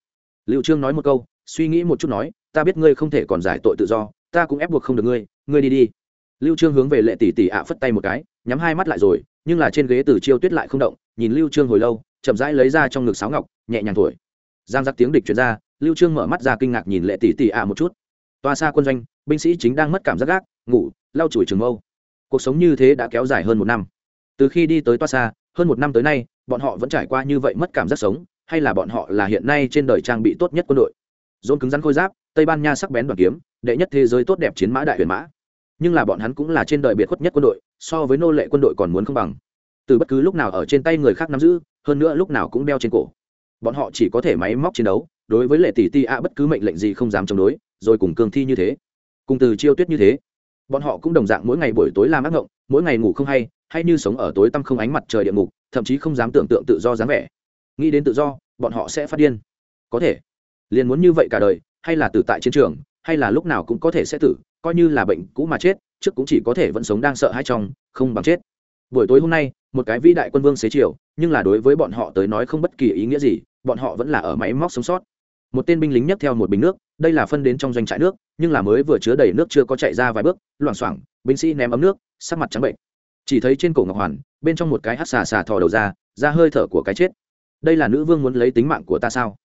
lưu trương nói một câu, suy nghĩ một chút nói, ta biết ngươi không thể còn giải tội tự do, ta cũng ép buộc không được ngươi ngươi đi đi. Lưu trương hướng về lệ tỷ tỷ ạ phất tay một cái, nhắm hai mắt lại rồi, nhưng là trên ghế từ chiêu tuyết lại không động, nhìn lưu trương hồi lâu, chậm rãi lấy ra trong ngực sáo ngọc, nhẹ nhàng thổi. Giang giặc tiếng địch truyền ra, lưu trương mở mắt ra kinh ngạc nhìn lệ tỷ tỷ ạ một chút. Toa xa quân doanh, binh sĩ chính đang mất cảm giác gác, ngủ, lau chùi trường mâu. Cuộc sống như thế đã kéo dài hơn một năm. Từ khi đi tới toa xa, hơn một năm tới nay, bọn họ vẫn trải qua như vậy mất cảm giác sống hay là bọn họ là hiện nay trên đời trang bị tốt nhất quân đội. Dồn cứng rắn khôi giáp, tây ban nha sắc bén đoàn kiếm, đệ nhất thế giới tốt đẹp chiến mã đại huyền mã. Nhưng là bọn hắn cũng là trên đời biệt khuất nhất quân đội, so với nô lệ quân đội còn muốn không bằng. Từ bất cứ lúc nào ở trên tay người khác nắm giữ, hơn nữa lúc nào cũng đeo trên cổ. Bọn họ chỉ có thể máy móc chiến đấu, đối với lệ tỷ ti a bất cứ mệnh lệnh gì không dám chống đối, rồi cùng cường thi như thế. Cùng từ chiêu tuyết như thế, bọn họ cũng đồng dạng mỗi ngày buổi tối làm ác ngộng, mỗi ngày ngủ không hay hay như sống ở tối tăm không ánh mặt trời địa ngục, thậm chí không dám tưởng tượng tự do dáng vẻ nghĩ đến tự do, bọn họ sẽ phát điên. Có thể. Liền muốn như vậy cả đời, hay là tử tại chiến trường, hay là lúc nào cũng có thể sẽ tử, coi như là bệnh cũ mà chết, trước cũng chỉ có thể vẫn sống đang sợ hãi trong, không bằng chết. Buổi tối hôm nay, một cái vĩ đại quân vương xế chiều, nhưng là đối với bọn họ tới nói không bất kỳ ý nghĩa gì, bọn họ vẫn là ở máy móc sống sót. Một tên binh lính nhấc theo một bình nước, đây là phân đến trong doanh trại nước, nhưng là mới vừa chứa đầy nước chưa có chạy ra vài bước, loảng xoảng, binh sĩ ném ấm nước, sắc mặt trắng bệnh. Chỉ thấy trên cổ ngọc hoàn, bên trong một cái hát xà xà thò đầu ra ra hơi thở của cái chết đây là nữ vương muốn lấy tính mạng của ta sao?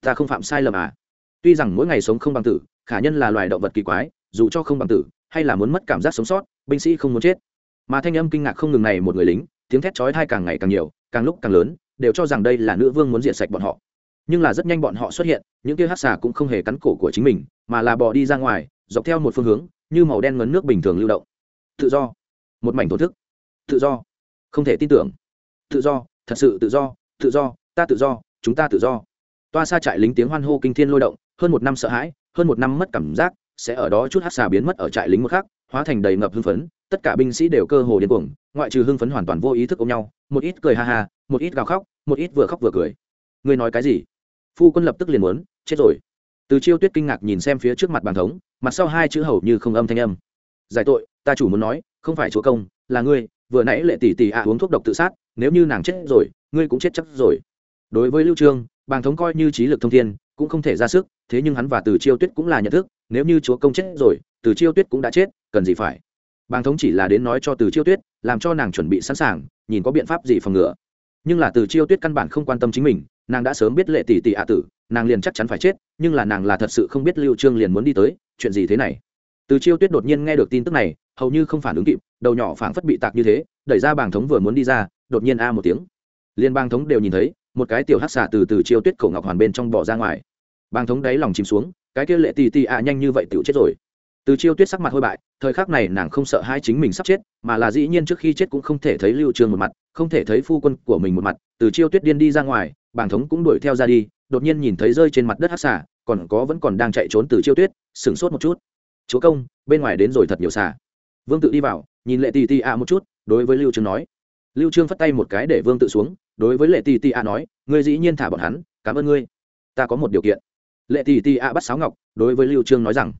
Ta không phạm sai lầm à? Tuy rằng mỗi ngày sống không bằng tử, khả nhân là loài động vật kỳ quái, dù cho không bằng tử, hay là muốn mất cảm giác sống sót, binh sĩ không muốn chết. Mà thanh âm kinh ngạc không ngừng này một người lính, tiếng thét chói thai càng ngày càng nhiều, càng lúc càng lớn, đều cho rằng đây là nữ vương muốn diệt sạch bọn họ. Nhưng là rất nhanh bọn họ xuất hiện, những kia hát xà cũng không hề cắn cổ của chính mình, mà là bỏ đi ra ngoài, dọc theo một phương hướng, như màu đen ngấn nước bình thường lưu động. Tự do. Một mảnh thổ thức. Tự do. Không thể tin tưởng. Tự do. Thật sự tự do tự do, ta tự do, chúng ta tự do. Toa xa trại lính tiếng hoan hô kinh thiên lôi động, hơn một năm sợ hãi, hơn một năm mất cảm giác, sẽ ở đó chút hát xà biến mất ở trại lính một khác hóa thành đầy ngập hưng phấn, tất cả binh sĩ đều cơ hồ điên cuồng, ngoại trừ hưng phấn hoàn toàn vô ý thức ôm nhau, một ít cười ha ha, một ít gào khóc, một ít vừa khóc vừa cười. Ngươi nói cái gì? Phu quân lập tức liền muốn, chết rồi. Từ chiêu tuyết kinh ngạc nhìn xem phía trước mặt bàn thống, mặt sau hai chữ hầu như không âm thanh âm. Giải tội, ta chủ muốn nói, không phải chúa công, là ngươi, vừa nãy lệ tỷ tỷ ạ uống thuốc độc tự sát nếu như nàng chết rồi, ngươi cũng chết chắc rồi. Đối với lưu trương, bàng thống coi như trí lực thông thiên, cũng không thể ra sức, thế nhưng hắn và từ chiêu tuyết cũng là nhận thức, nếu như chúa công chết rồi, từ chiêu tuyết cũng đã chết, cần gì phải? Bàng thống chỉ là đến nói cho từ chiêu tuyết, làm cho nàng chuẩn bị sẵn sàng, nhìn có biện pháp gì phòng ngừa. Nhưng là từ chiêu tuyết căn bản không quan tâm chính mình, nàng đã sớm biết lệ tỷ tỷ ạ tử, nàng liền chắc chắn phải chết, nhưng là nàng là thật sự không biết lưu trương liền muốn đi tới, chuyện gì thế này? Từ chiêu tuyết đột nhiên nghe được tin tức này hầu như không phản ứng kịp, đầu nhỏ phảng phất bị tạc như thế, đẩy ra bàng thống vừa muốn đi ra, đột nhiên a một tiếng. Liên bang thống đều nhìn thấy, một cái tiểu hắc xà từ từ chiêu tuyết cổ ngọc hoàn bên trong bỏ ra ngoài. Bang thống đáy lòng chìm xuống, cái kia lệ tì tì ạ nhanh như vậy tiểu chết rồi. Từ chiêu tuyết sắc mặt hôi bại, thời khắc này nàng không sợ hai chính mình sắp chết, mà là dĩ nhiên trước khi chết cũng không thể thấy lưu trường một mặt, không thể thấy phu quân của mình một mặt. Từ chiêu tuyết điên đi ra ngoài, bàng thống cũng đuổi theo ra đi, đột nhiên nhìn thấy rơi trên mặt đất hắc xà, còn có vẫn còn đang chạy trốn từ chiêu tuyết, sửng sốt một chút. Chúa công, bên ngoài đến rồi thật nhiều xà vương tự đi vào, nhìn lệ tì tì a một chút, đối với lưu trương nói. Lưu trương phất tay một cái để vương tự xuống, đối với lệ tì tì a nói, ngươi dĩ nhiên thả bọn hắn, cảm ơn ngươi. Ta có một điều kiện. Lệ tì tì a bắt sáo ngọc, đối với lưu trương nói rằng.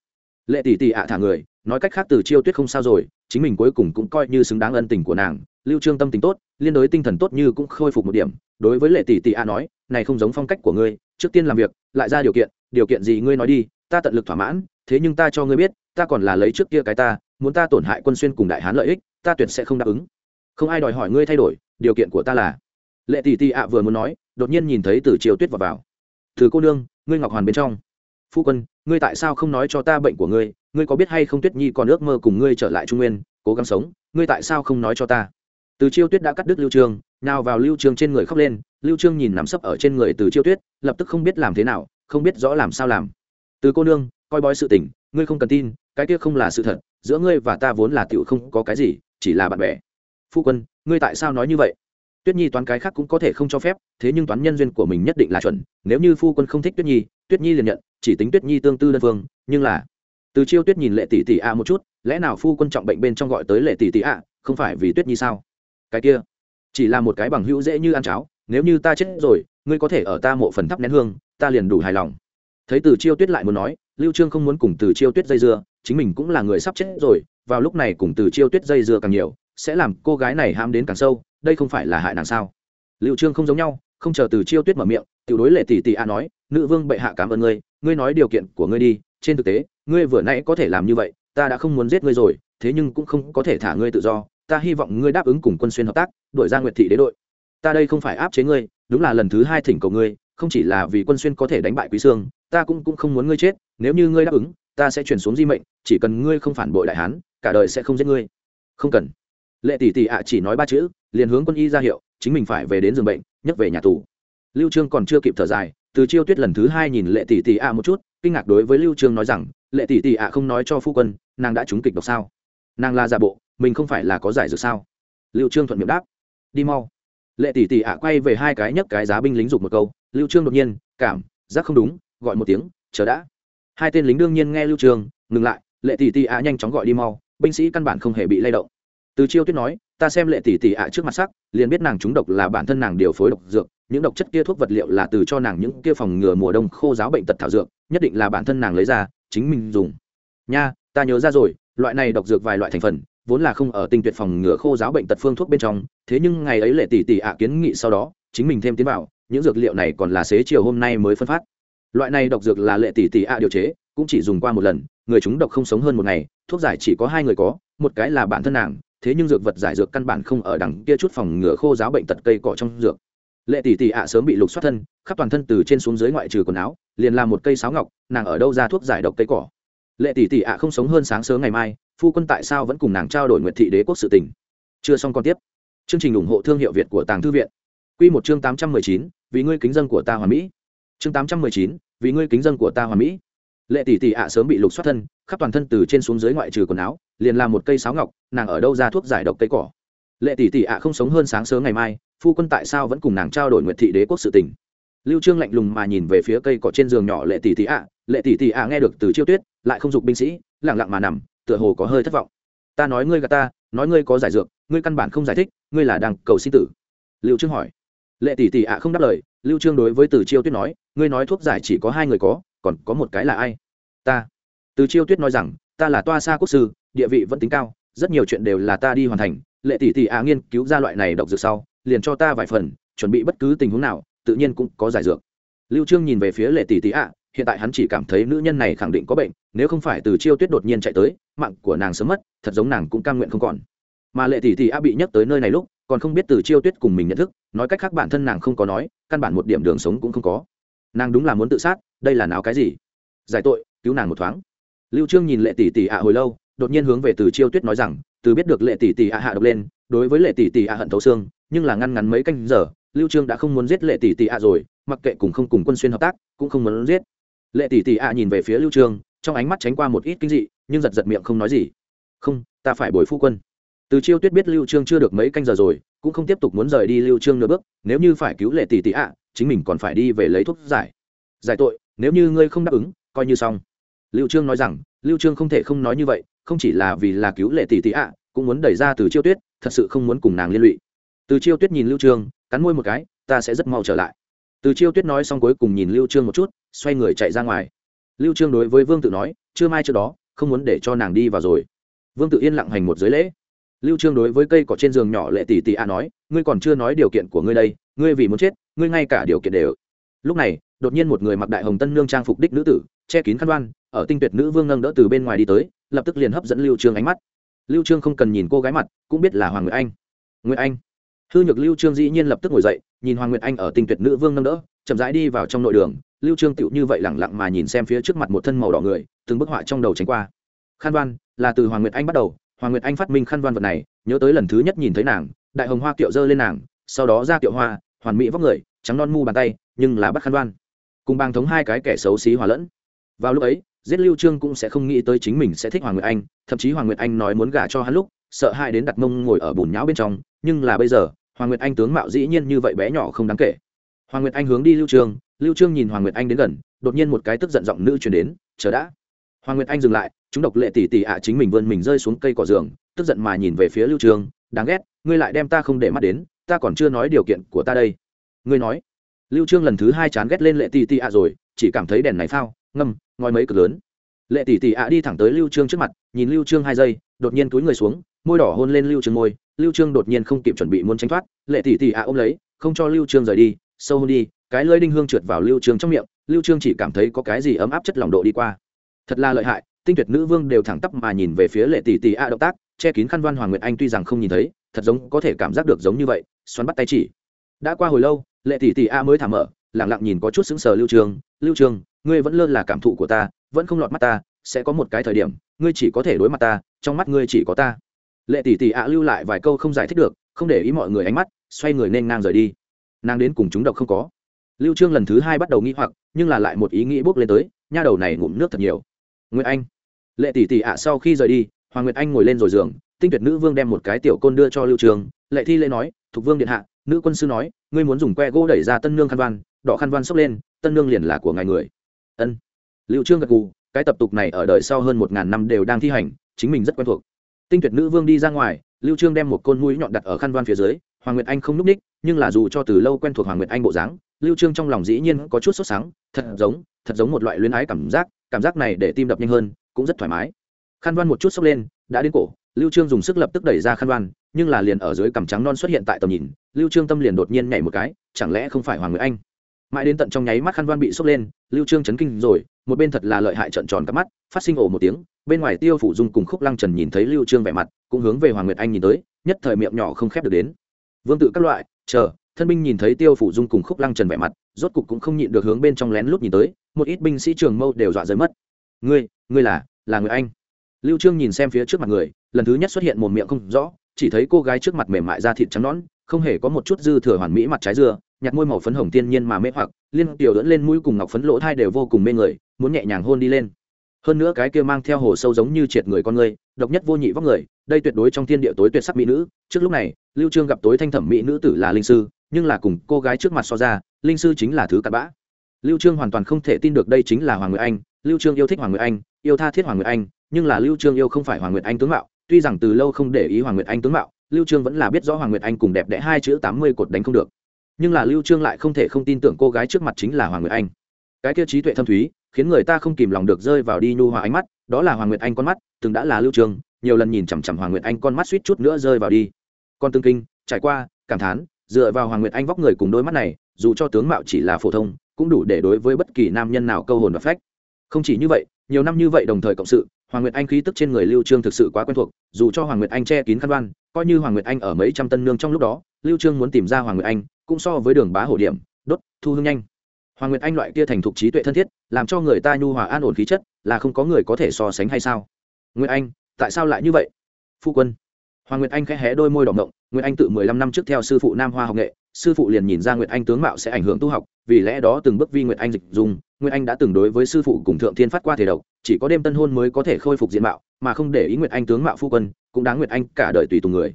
Lệ tỷ tỷ a thả người, nói cách khác từ chiêu tuyết không sao rồi, chính mình cuối cùng cũng coi như xứng đáng ân tình của nàng. Lưu trương tâm tình tốt, liên đối tinh thần tốt như cũng khôi phục một điểm, đối với lệ tỷ tỷ a nói, này không giống phong cách của ngươi, trước tiên làm việc, lại ra điều kiện điều kiện gì ngươi nói đi, ta tận lực thỏa mãn, thế nhưng ta cho ngươi biết, ta còn là lấy trước kia cái ta muốn ta tổn hại quân xuyên cùng đại hán lợi ích, ta tuyệt sẽ không đáp ứng. Không ai đòi hỏi ngươi thay đổi, điều kiện của ta là. Lệ tỷ tỷ ạ vừa muốn nói, đột nhiên nhìn thấy từ triều tuyết vào vào. Từ cô nương, ngươi ngọc hoàn bên trong. Phu quân, ngươi tại sao không nói cho ta bệnh của ngươi? Ngươi có biết hay không tuyết nhi còn ước mơ cùng ngươi trở lại trung nguyên, cố gắng sống? Ngươi tại sao không nói cho ta? Từ chiêu tuyết đã cắt đứt lưu trương, nào vào lưu trương trên người khóc lên, lưu trương nhìn nắm sấp ở trên người từ chiêu tuyết, lập tức không biết làm thế nào, không biết rõ làm sao làm. Từ cô nương coi bói sự tình, ngươi không cần tin, cái kia không là sự thật, giữa ngươi và ta vốn là tiểu không có cái gì, chỉ là bạn bè. Phu quân, ngươi tại sao nói như vậy? Tuyết nhi toán cái khác cũng có thể không cho phép, thế nhưng toán nhân duyên của mình nhất định là chuẩn, nếu như phu quân không thích tuyết nhi tuyết nhi liền nhận, chỉ tính tuyết nhi tương tư đơn phương, nhưng là, từ chiêu tuyết nhìn lệ tỷ tỷ a một chút, lẽ nào phu quân trọng bệnh bên trong gọi tới lệ tỷ tỷ a, không phải vì tuyết nhi sao? Cái kia, chỉ là một cái bằng hữu dễ như ăn cháo, nếu như ta chết rồi, ngươi có thể ở ta mộ phần thắp nén hương, ta liền đủ hài lòng. Thấy từ chiêu tuyết lại muốn nói lưu trương không muốn cùng từ chiêu tuyết dây dưa, chính mình cũng là người sắp chết rồi, vào lúc này cùng từ chiêu tuyết dây dưa càng nhiều, sẽ làm cô gái này ham đến càng sâu, đây không phải là hại nàng sao? Lưu trương không giống nhau, không chờ từ chiêu tuyết mở miệng, tiểu đối lệ tỷ tỷ a nói, nữ vương bệ hạ cảm ơn ngươi ngươi nói điều kiện của ngươi đi, trên thực tế, ngươi vừa nãy có thể làm như vậy, ta đã không muốn giết ngươi rồi, thế nhưng cũng không có thể thả ngươi tự do, ta hy vọng ngươi đáp ứng cùng quân xuyên hợp tác đổi ra nguyệt thị đế đội. Ta đây không phải áp chế ngươi, đúng là lần thứ hai thỉnh cầu ngươi, không chỉ là vì quân xuyên có thể đánh bại quý sương ta cũng cũng không muốn ngươi chết, nếu như ngươi đáp ứng, ta sẽ chuyển xuống di mệnh, chỉ cần ngươi không phản bội đại hán, cả đời sẽ không giết ngươi. Không cần. Lệ tỷ tỷ ạ chỉ nói ba chữ, liền hướng quân y ra hiệu, chính mình phải về đến giường bệnh, nhấc về nhà tù. Lưu trương còn chưa kịp thở dài, từ chiêu tuyết lần thứ hai nhìn lệ tỷ tỷ ạ một chút, kinh ngạc đối với lưu trương nói rằng, lệ tỷ tỷ ạ không nói cho phu quân, nàng đã trúng kịch độc sao? Nàng là giả bộ, mình không phải là có giải dược sao? Lưu trương thuận miệng đáp, đi mau. Lệ tỷ tỷ ạ quay về hai cái nhấc cái giá binh lính dục một câu, lưu trương đột nhiên, cảm, giác không đúng gọi một tiếng chờ đã. Hai tên lính đương nhiên nghe lưu trường, ngừng lại lệ tỷ tỷ ạ nhanh chóng gọi đi mau binh sĩ căn bản không hề bị lay động. Từ chiêu tuyết nói ta xem lệ tỷ tỷ ạ trước mặt sắc liền biết nàng trúng độc là bản thân nàng điều phối độc dược những độc chất kia thuốc vật liệu là từ cho nàng những kia phòng ngừa mùa đông khô giáo bệnh tật thảo dược nhất định là bản thân nàng lấy ra chính mình dùng. Nha ta nhớ ra rồi loại này độc dược vài loại thành phần vốn là không ở tinh tuyệt phòng ngừa khô giáo bệnh tật phương thuốc bên trong thế nhưng ngày ấy lệ tỷ tỷ ạ kiến nghị sau đó chính mình thêm tiến vào những dược liệu này còn là xế chiều hôm nay mới phân phát loại này độc dược là lệ tỷ tỷ ạ điều chế, cũng chỉ dùng qua một lần, người chúng độc không sống hơn một ngày, thuốc giải chỉ có hai người có, một cái là bản thân nàng, thế nhưng dược vật giải dược căn bản không ở đằng kia chút phòng ngừa khô giáo bệnh tật cây cỏ trong dược. Lệ tỷ tỷ ạ sớm bị lục xoát thân, khắp toàn thân từ trên xuống dưới ngoại trừ quần áo, liền làm một cây sáo ngọc, nàng ở đâu ra thuốc giải độc cây cỏ. Lệ tỷ tỷ ạ không sống hơn sáng sớm ngày mai, phu quân tại sao vẫn cùng nàng trao đổi nguyện thị đế quốc sự tình. Chưa xong còn tiếp. Chương trình ủng hộ thương hiệu việt của tàng thư viện. Q một chương tám trăm mười chín, vì ngươi kính dân của ta hoàn mỹ chương tám trăm mười chín, vì ngươi kính dân của ta hoàn mỹ. Lệ tỷ tỷ ạ sớm bị lục xoát thân, khắp toàn thân từ trên xuống dưới ngoại trừ quần áo, liền làm một cây sáo ngọc, nàng ở đâu ra thuốc giải độc cây cỏ. Lệ tỷ tỷ ạ không sống hơn sáng sớm ngày mai, phu quân tại sao vẫn cùng nàng trao đổi nguyệt thị đế quốc sự tình. Lưu trương lạnh lùng mà nhìn về phía cây cỏ trên giường nhỏ lệ tỷ tỷ ạ, lệ tỷ tỷ ạ nghe được từ chiêu tuyết, lại không dục binh sĩ, lặng lặng mà nằm, tựa hồ có hơi thất vọng. Ta nói ngươi gạt ta, nói ngươi có giải dược, ngươi căn bản không giải thích, ngươi là đang cầu sinh tử. Lưu trương hỏi lệ tỷ tỷ ạ không đáp lời, lưu trương đối với từ chiêu tuyết nói, ngươi nói thuốc giải chỉ có hai người có, còn có một cái là ai? Ta. Từ chiêu tuyết nói rằng, ta là toa xa quốc sư, địa vị vẫn tính cao, rất nhiều chuyện đều là ta đi hoàn thành, lệ tỷ tỷ ạ nghiên cứu ra loại này độc dược sau, liền cho ta vài phần, chuẩn bị bất cứ tình huống nào, tự nhiên cũng có giải dược. Lưu trương nhìn về phía lệ tỷ tỷ ạ, hiện tại hắn chỉ cảm thấy nữ nhân này khẳng định có bệnh, nếu không phải từ chiêu tuyết đột nhiên chạy tới, mạng của nàng sớm mất, thật giống nàng cũng cam nguyện không còn. Mà lệ tỷ tỷ ạ bị nhắc tới nơi này lúc còn không biết từ chiêu tuyết cùng mình nhận thức, nói cách khác bản thân nàng không có nói, căn bản một điểm đường sống cũng không có. Nàng đúng là muốn tự sát, đây là nào cái gì? Giải tội, cứu nàng một thoáng. Lưu trương nhìn lệ tỷ tỷ ạ hồi lâu, đột nhiên hướng về từ chiêu tuyết nói rằng, từ biết được lệ tỷ tỷ ạ hạ độc lên, đối với lệ tỷ tỷ ạ hận thấu xương, nhưng là ngăn ngắn mấy canh giờ, lưu trương đã không muốn giết lệ tỷ tỷ ạ rồi, mặc kệ cùng không cùng quân xuyên hợp tác, cũng không muốn giết. Lệ tỷ tỷ ạ nhìn về phía lưu trương, trong ánh mắt tránh qua một ít kinh dị, nhưng giật giật miệng không nói gì. Không, ta phải bồi phu quân từ chiêu tuyết biết lưu trương chưa được mấy canh giờ rồi, cũng không tiếp tục muốn rời đi lưu trương nửa bước, nếu như phải cứu lệ tỷ tỷ ạ, chính mình còn phải đi về lấy thuốc giải. Giải tội, nếu như ngươi không đáp ứng, coi như xong. Lưu trương nói rằng, lưu trương không thể không nói như vậy, không chỉ là vì là cứu lệ tỷ tỷ ạ, cũng muốn đẩy ra từ chiêu tuyết, thật sự không muốn cùng nàng liên lụy. Từ chiêu tuyết nhìn lưu trương, cắn môi một cái, ta sẽ rất mau trở lại. Từ chiêu tuyết nói xong cuối cùng nhìn lưu trương một chút, xoay người chạy ra ngoài. Lưu trương đối với vương tự nói chưa mai trước đó, không muốn để cho nàng đi vào rồi. Vương tự yên lặng hành một giới lễ lưu trương đối với cây cỏ trên giường nhỏ lệ tỷ tỷ a nói ngươi còn chưa nói điều kiện của ngươi đây ngươi vì muốn chết ngươi ngay cả điều kiện đều. Lúc này đột nhiên một người mặc đại hồng tân nương trang phục đích nữ tử che kín khăn đoan ở tinh tuyệt nữ vương nâng đỡ từ bên ngoài đi tới lập tức liền hấp dẫn lưu trương ánh mắt. Lưu trương không cần nhìn cô gái mặt cũng biết là hoàng nguyệt anh. Nguyệt anh. Hư nhược lưu trương dĩ nhiên lập tức ngồi dậy nhìn hoàng nguyệt anh ở tinh tuyệt nữ vương nâng đỡ chậm rãi đi vào trong nội đường. Lưu trương tựu như vậy lẳng lặng mà nhìn xem phía trước mặt một thân màu đỏ người từng bức họa trong đầu tránh qua. Khăn Đoan, là từ hoàng nguyệt anh bắt đầu hoàng nguyệt anh phát minh khăn văn vật này, nhớ tới lần thứ nhất nhìn thấy nàng, đại hồng hoa kiệu dơ lên nàng, sau đó ra kiệu hoa, hoàn mỹ vóc người, trắng non mu bàn tay, nhưng là bắt khăn văn. Cùng bang thống hai cái kẻ xấu xí hòa lẫn. Vào lúc ấy, giết lưu trương cũng sẽ không nghĩ tới chính mình sẽ thích hoàng nguyệt anh, thậm chí hoàng nguyệt anh nói muốn gả cho hắn lúc, sợ hai đến đặt mông ngồi ở bùn nhão bên trong, nhưng là bây giờ, hoàng nguyệt anh tướng mạo dĩ nhiên như vậy bé nhỏ không đáng kể. Hoàng nguyệt anh hướng đi lưu trương lưu trương nhìn hoàng nguyệt anh đến gần, đột nhiên một cái tức giận giọng nữ truyền đến, chờ đã hoàng nguyệt anh dừng lại, chúng độc lệ tỉ tỉ ạ chính mình vươn mình rơi xuống cây cỏ giường, tức giận mà nhìn về phía lưu trường, đáng ghét, ngươi lại đem ta không để mắt đến, ta còn chưa nói điều kiện của ta đây. Ngươi nói. Lưu trương lần thứ hai chán ghét lên lệ tỷ tỷ ạ rồi, chỉ cảm thấy đèn này phao, ngâm ngòi mấy cực lớn. Lệ tỷ tỷ ạ đi thẳng tới lưu trương trước mặt, nhìn lưu trương hai giây, đột nhiên túi người xuống, môi đỏ hôn lên lưu trương môi, lưu trương đột nhiên không kịp chuẩn bị muốn tránh thoát, lệ tỷ tỷ ạ ôm lấy, không cho lưu trương rời đi, sâu hôn đi, cái lưỡi đinh hương trượt vào lưu trương trong miệng, lưu trương chỉ cảm thấy có cái gì ấm áp chất lòng độ đi qua thật là lợi hại tinh tuyệt nữ vương đều thẳng tắp mà nhìn về phía lệ tỷ tỷ a động tác che kín khăn văn hoàng nguyệt anh tuy rằng không nhìn thấy thật giống có thể cảm giác được giống như vậy xoắn bắt tay chỉ. Đã qua hồi lâu lệ tỷ tỷ a mới thả mở lặng lặng nhìn có chút sững sờ lưu trường, lưu trường ngươi vẫn lơ là cảm thụ của ta vẫn không lọt mắt ta sẽ có một cái thời điểm ngươi chỉ có thể đối mặt ta trong mắt ngươi chỉ có ta. Lệ tỷ tỷ ạ lưu lại vài câu không giải thích được không để ý mọi người ánh mắt xoay người nên ngang rời đi. Nàng đến cùng chúng độc không có. Lưu trương lần thứ hai bắt đầu nghĩ hoặc nhưng là lại một ý nghĩ bước lên tới nha đầu này ngụm nước thật nhiều nguyệt anh. Lệ tỷ tỷ ạ, sau khi rời đi, hoàng nguyệt anh ngồi lên rồi giường, tinh tuyệt nữ vương đem một cái tiểu côn đưa cho lưu trường. Lệ thi lễ nói, thục vương điện hạ, nữ quân sư nói, ngươi muốn dùng que gỗ đẩy ra tân nương khăn văn, đỏ khăn văn xốc lên, tân nương liền là của ngài người. Ân. Lưu trương gật gù, cái tập tục này ở đời sau hơn một ngàn năm đều đang thi hành, chính mình rất quen thuộc. Tinh tuyệt nữ vương đi ra ngoài, lưu trương đem một côn mũi nhọn đặt ở khăn văn phía dưới, hoàng nguyệt anh không núp ních, nhưng là dù cho từ lâu quen thuộc hoàng nguyệt anh bộ dáng, lưu trương trong lòng dĩ nhiên có chút sốt sáng thật giống thật giống một loại luyến ái cảm giác cảm giác này để tim đập nhanh hơn, cũng rất thoải mái. Khăn văn một chút sốc lên, đã đến cổ, lưu trương dùng sức lập tức đẩy ra khăn văn nhưng là liền ở dưới cằm trắng non xuất hiện tại tầm nhìn, lưu trương tâm liền đột nhiên nhảy một cái, chẳng lẽ không phải hoàng nguyệt anh? Mãi đến tận trong nháy mắt khăn văn bị sốc lên, lưu trương chấn kinh rồi, một bên thật là lợi hại trận tròn cả mắt, phát sinh ồ một tiếng, bên ngoài tiêu phủ dung cùng khúc lăng trần nhìn thấy lưu trương vẻ mặt, cũng hướng về hoàng nguyệt anh nhìn tới, nhất thời miệng nhỏ không khép được đến. Vương tự các loại, chờ, thân binh nhìn thấy tiêu phủ dung cùng khúc lăng trần vẻ mặt rốt cục cũng không nhịn được hướng bên trong lén lút nhìn tới, một ít binh sĩ trường mâu đều dọa rơi mất. Ngươi ngươi là là người anh. Lưu trương nhìn xem phía trước mặt người, lần thứ nhất xuất hiện một miệng không rõ, chỉ thấy cô gái trước mặt mềm mại da thịt trắng nõn, không hề có một chút dư thừa hoàn mỹ mặt trái dưa nhặt môi màu phấn hồng tiên nhiên mà mê hoặc, liên tiểu dẫn lên mũi cùng ngọc phấn lỗ thai đều vô cùng mê người, muốn nhẹ nhàng hôn đi lên. Hơn nữa cái kia mang theo hồ sâu giống như triệt người con người, độc nhất vô nhị vóc người, đây tuyệt đối trong thiên địa tối tuyệt sắc mỹ nữ. Trước lúc này, lưu trương gặp tối thanh thẩm mỹ nữ tử là linh sư, nhưng là cùng cô gái trước mặt so ra linh sư chính là thứ cặn bã lưu trương hoàn toàn không thể tin được đây chính là hoàng nguyệt anh lưu trương yêu thích hoàng nguyệt anh yêu tha thiết hoàng nguyệt anh nhưng là lưu trương yêu không phải hoàng nguyệt anh tướng mạo tuy rằng từ lâu không để ý hoàng nguyệt anh tướng mạo lưu trương vẫn là biết rõ hoàng nguyệt anh cùng đẹp đẽ hai chữ 80 cột đánh không được nhưng là lưu trương lại không thể không tin tưởng cô gái trước mặt chính là hoàng nguyệt anh cái kia trí tuệ thâm thúy khiến người ta không kìm lòng được rơi vào đi nhu hòa ánh mắt đó là hoàng nguyệt anh con mắt từng đã là lưu trương nhiều lần nhìn chằm chằm hoàng nguyệt anh con mắt suýt chút nữa rơi vào đi con tương kinh trải qua cảm thán dựa vào hoàng nguyệt anh vóc người cùng đôi mắt này dù cho tướng mạo chỉ là phổ thông, cũng đủ để đối với bất kỳ nam nhân nào câu hồn và phách. Không chỉ như vậy, nhiều năm như vậy đồng thời cộng sự, hoàng nguyệt anh khí tức trên người lưu trương thực sự quá quen thuộc, dù cho hoàng nguyệt anh che kín khăn đoan, coi như hoàng nguyệt anh ở mấy trăm tân nương trong lúc đó, lưu trương muốn tìm ra hoàng nguyệt anh, cũng so với đường bá hổ điểm, đốt, thu hương nhanh. Hoàng nguyệt anh loại kia thành thục trí tuệ thân thiết, làm cho người ta nhu hòa an ổn khí chất, là không có người có thể so sánh hay sao? Nguyệt anh, tại sao lại như vậy? Phu quân. Hoàng nguyệt anh khẽ hé đôi môi đỏ ngộng nguyệt anh tự mười lăm năm trước theo sư phụ nam hoa học nghệ sư phụ liền nhìn ra nguyệt anh tướng mạo sẽ ảnh hưởng tu học, vì lẽ đó từng bước vi nguyệt anh dịch dùng nguyệt anh đã từng đối với sư phụ cùng thượng thiên phát qua thể độc, chỉ có đêm tân hôn mới có thể khôi phục diện mạo, mà không để ý nguyệt anh tướng mạo phu quân, cũng đáng nguyệt anh cả đời tùy tùng người.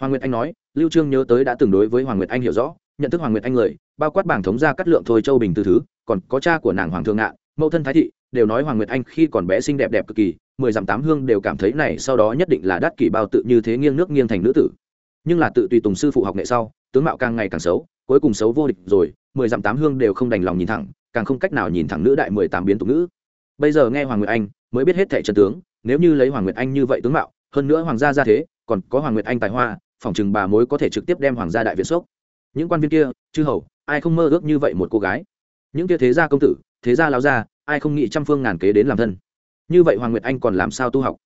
Hoàng nguyệt anh nói, lưu trương nhớ tới đã từng đối với hoàng nguyệt anh hiểu rõ, nhận thức hoàng nguyệt anh người, bao quát bảng thống gia cắt lượng thôi châu bình từ thứ, còn có cha của nàng hoàng thượng ngạn, mẫu thân thái thị, đều nói hoàng nguyệt anh khi còn bé xinh đẹp đẹp cực kỳ, mười dặm tám hương đều cảm thấy này sau đó nhất định là đắt kỷ bao tự như thế nghiêng nước nghiêng thành nữ tử. Nhưng là tự tùy tùng sư phụ học nghệ sau tướng mạo càng ngày càng xấu, cuối cùng xấu vô địch rồi, mười dặm tám hương đều không đành lòng nhìn thẳng, càng không cách nào nhìn thẳng nữ đại mười tám biến tục nữ bây giờ nghe hoàng nguyệt anh mới biết hết thẻ trần tướng, nếu như lấy hoàng nguyệt anh như vậy tướng mạo, hơn nữa hoàng gia ra thế, còn có hoàng nguyệt anh tài hoa phỏng chừng bà mối có thể trực tiếp đem hoàng gia đại viện sốc. Những quan viên kia, chư hầu, ai không mơ ước như vậy một cô gái? Những kia thế gia công tử, thế gia láo gia, ai không nghĩ trăm phương ngàn kế đến làm thân? Như vậy hoàng nguyệt anh còn làm sao tu học?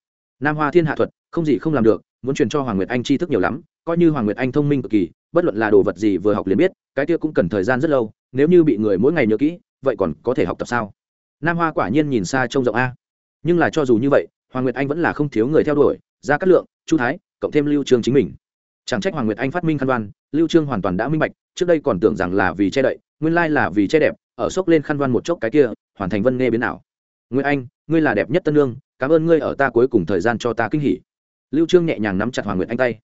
Nam hoa thiên hạ thuật, không gì không làm được, muốn truyền cho hoàng nguyệt anh tri thức nhiều lắm, coi như hoàng nguyệt anh thông minh cực kỳ, bất luận là đồ vật gì vừa học liền biết, cái kia cũng cần thời gian rất lâu, nếu như bị người mỗi ngày nhớ kỹ, vậy còn có thể học tập sao? Nam hoa quả nhiên nhìn xa trông rộng a. Nhưng là cho dù như vậy, hoàng nguyệt anh vẫn là không thiếu người theo đuổi ra cát lượng, chu thái, cộng thêm lưu trương chính mình. Chẳng trách hoàng nguyệt anh phát minh khăn đoan, lưu trương hoàn toàn đã minh bạch, trước đây còn tưởng rằng là vì che đậy, nguyên lai là vì che đẹp, ở sốc lên khăn đoan một chốc cái kia, hoàn thành vân nghe biến nào nguyệt anh, ngươi là đẹp nhất tân lương cảm ơn ngươi ở ta cuối cùng thời gian cho ta kinh hỉ. Lưu trương nhẹ nhàng nắm chặt hoàng nguyệt anh tay.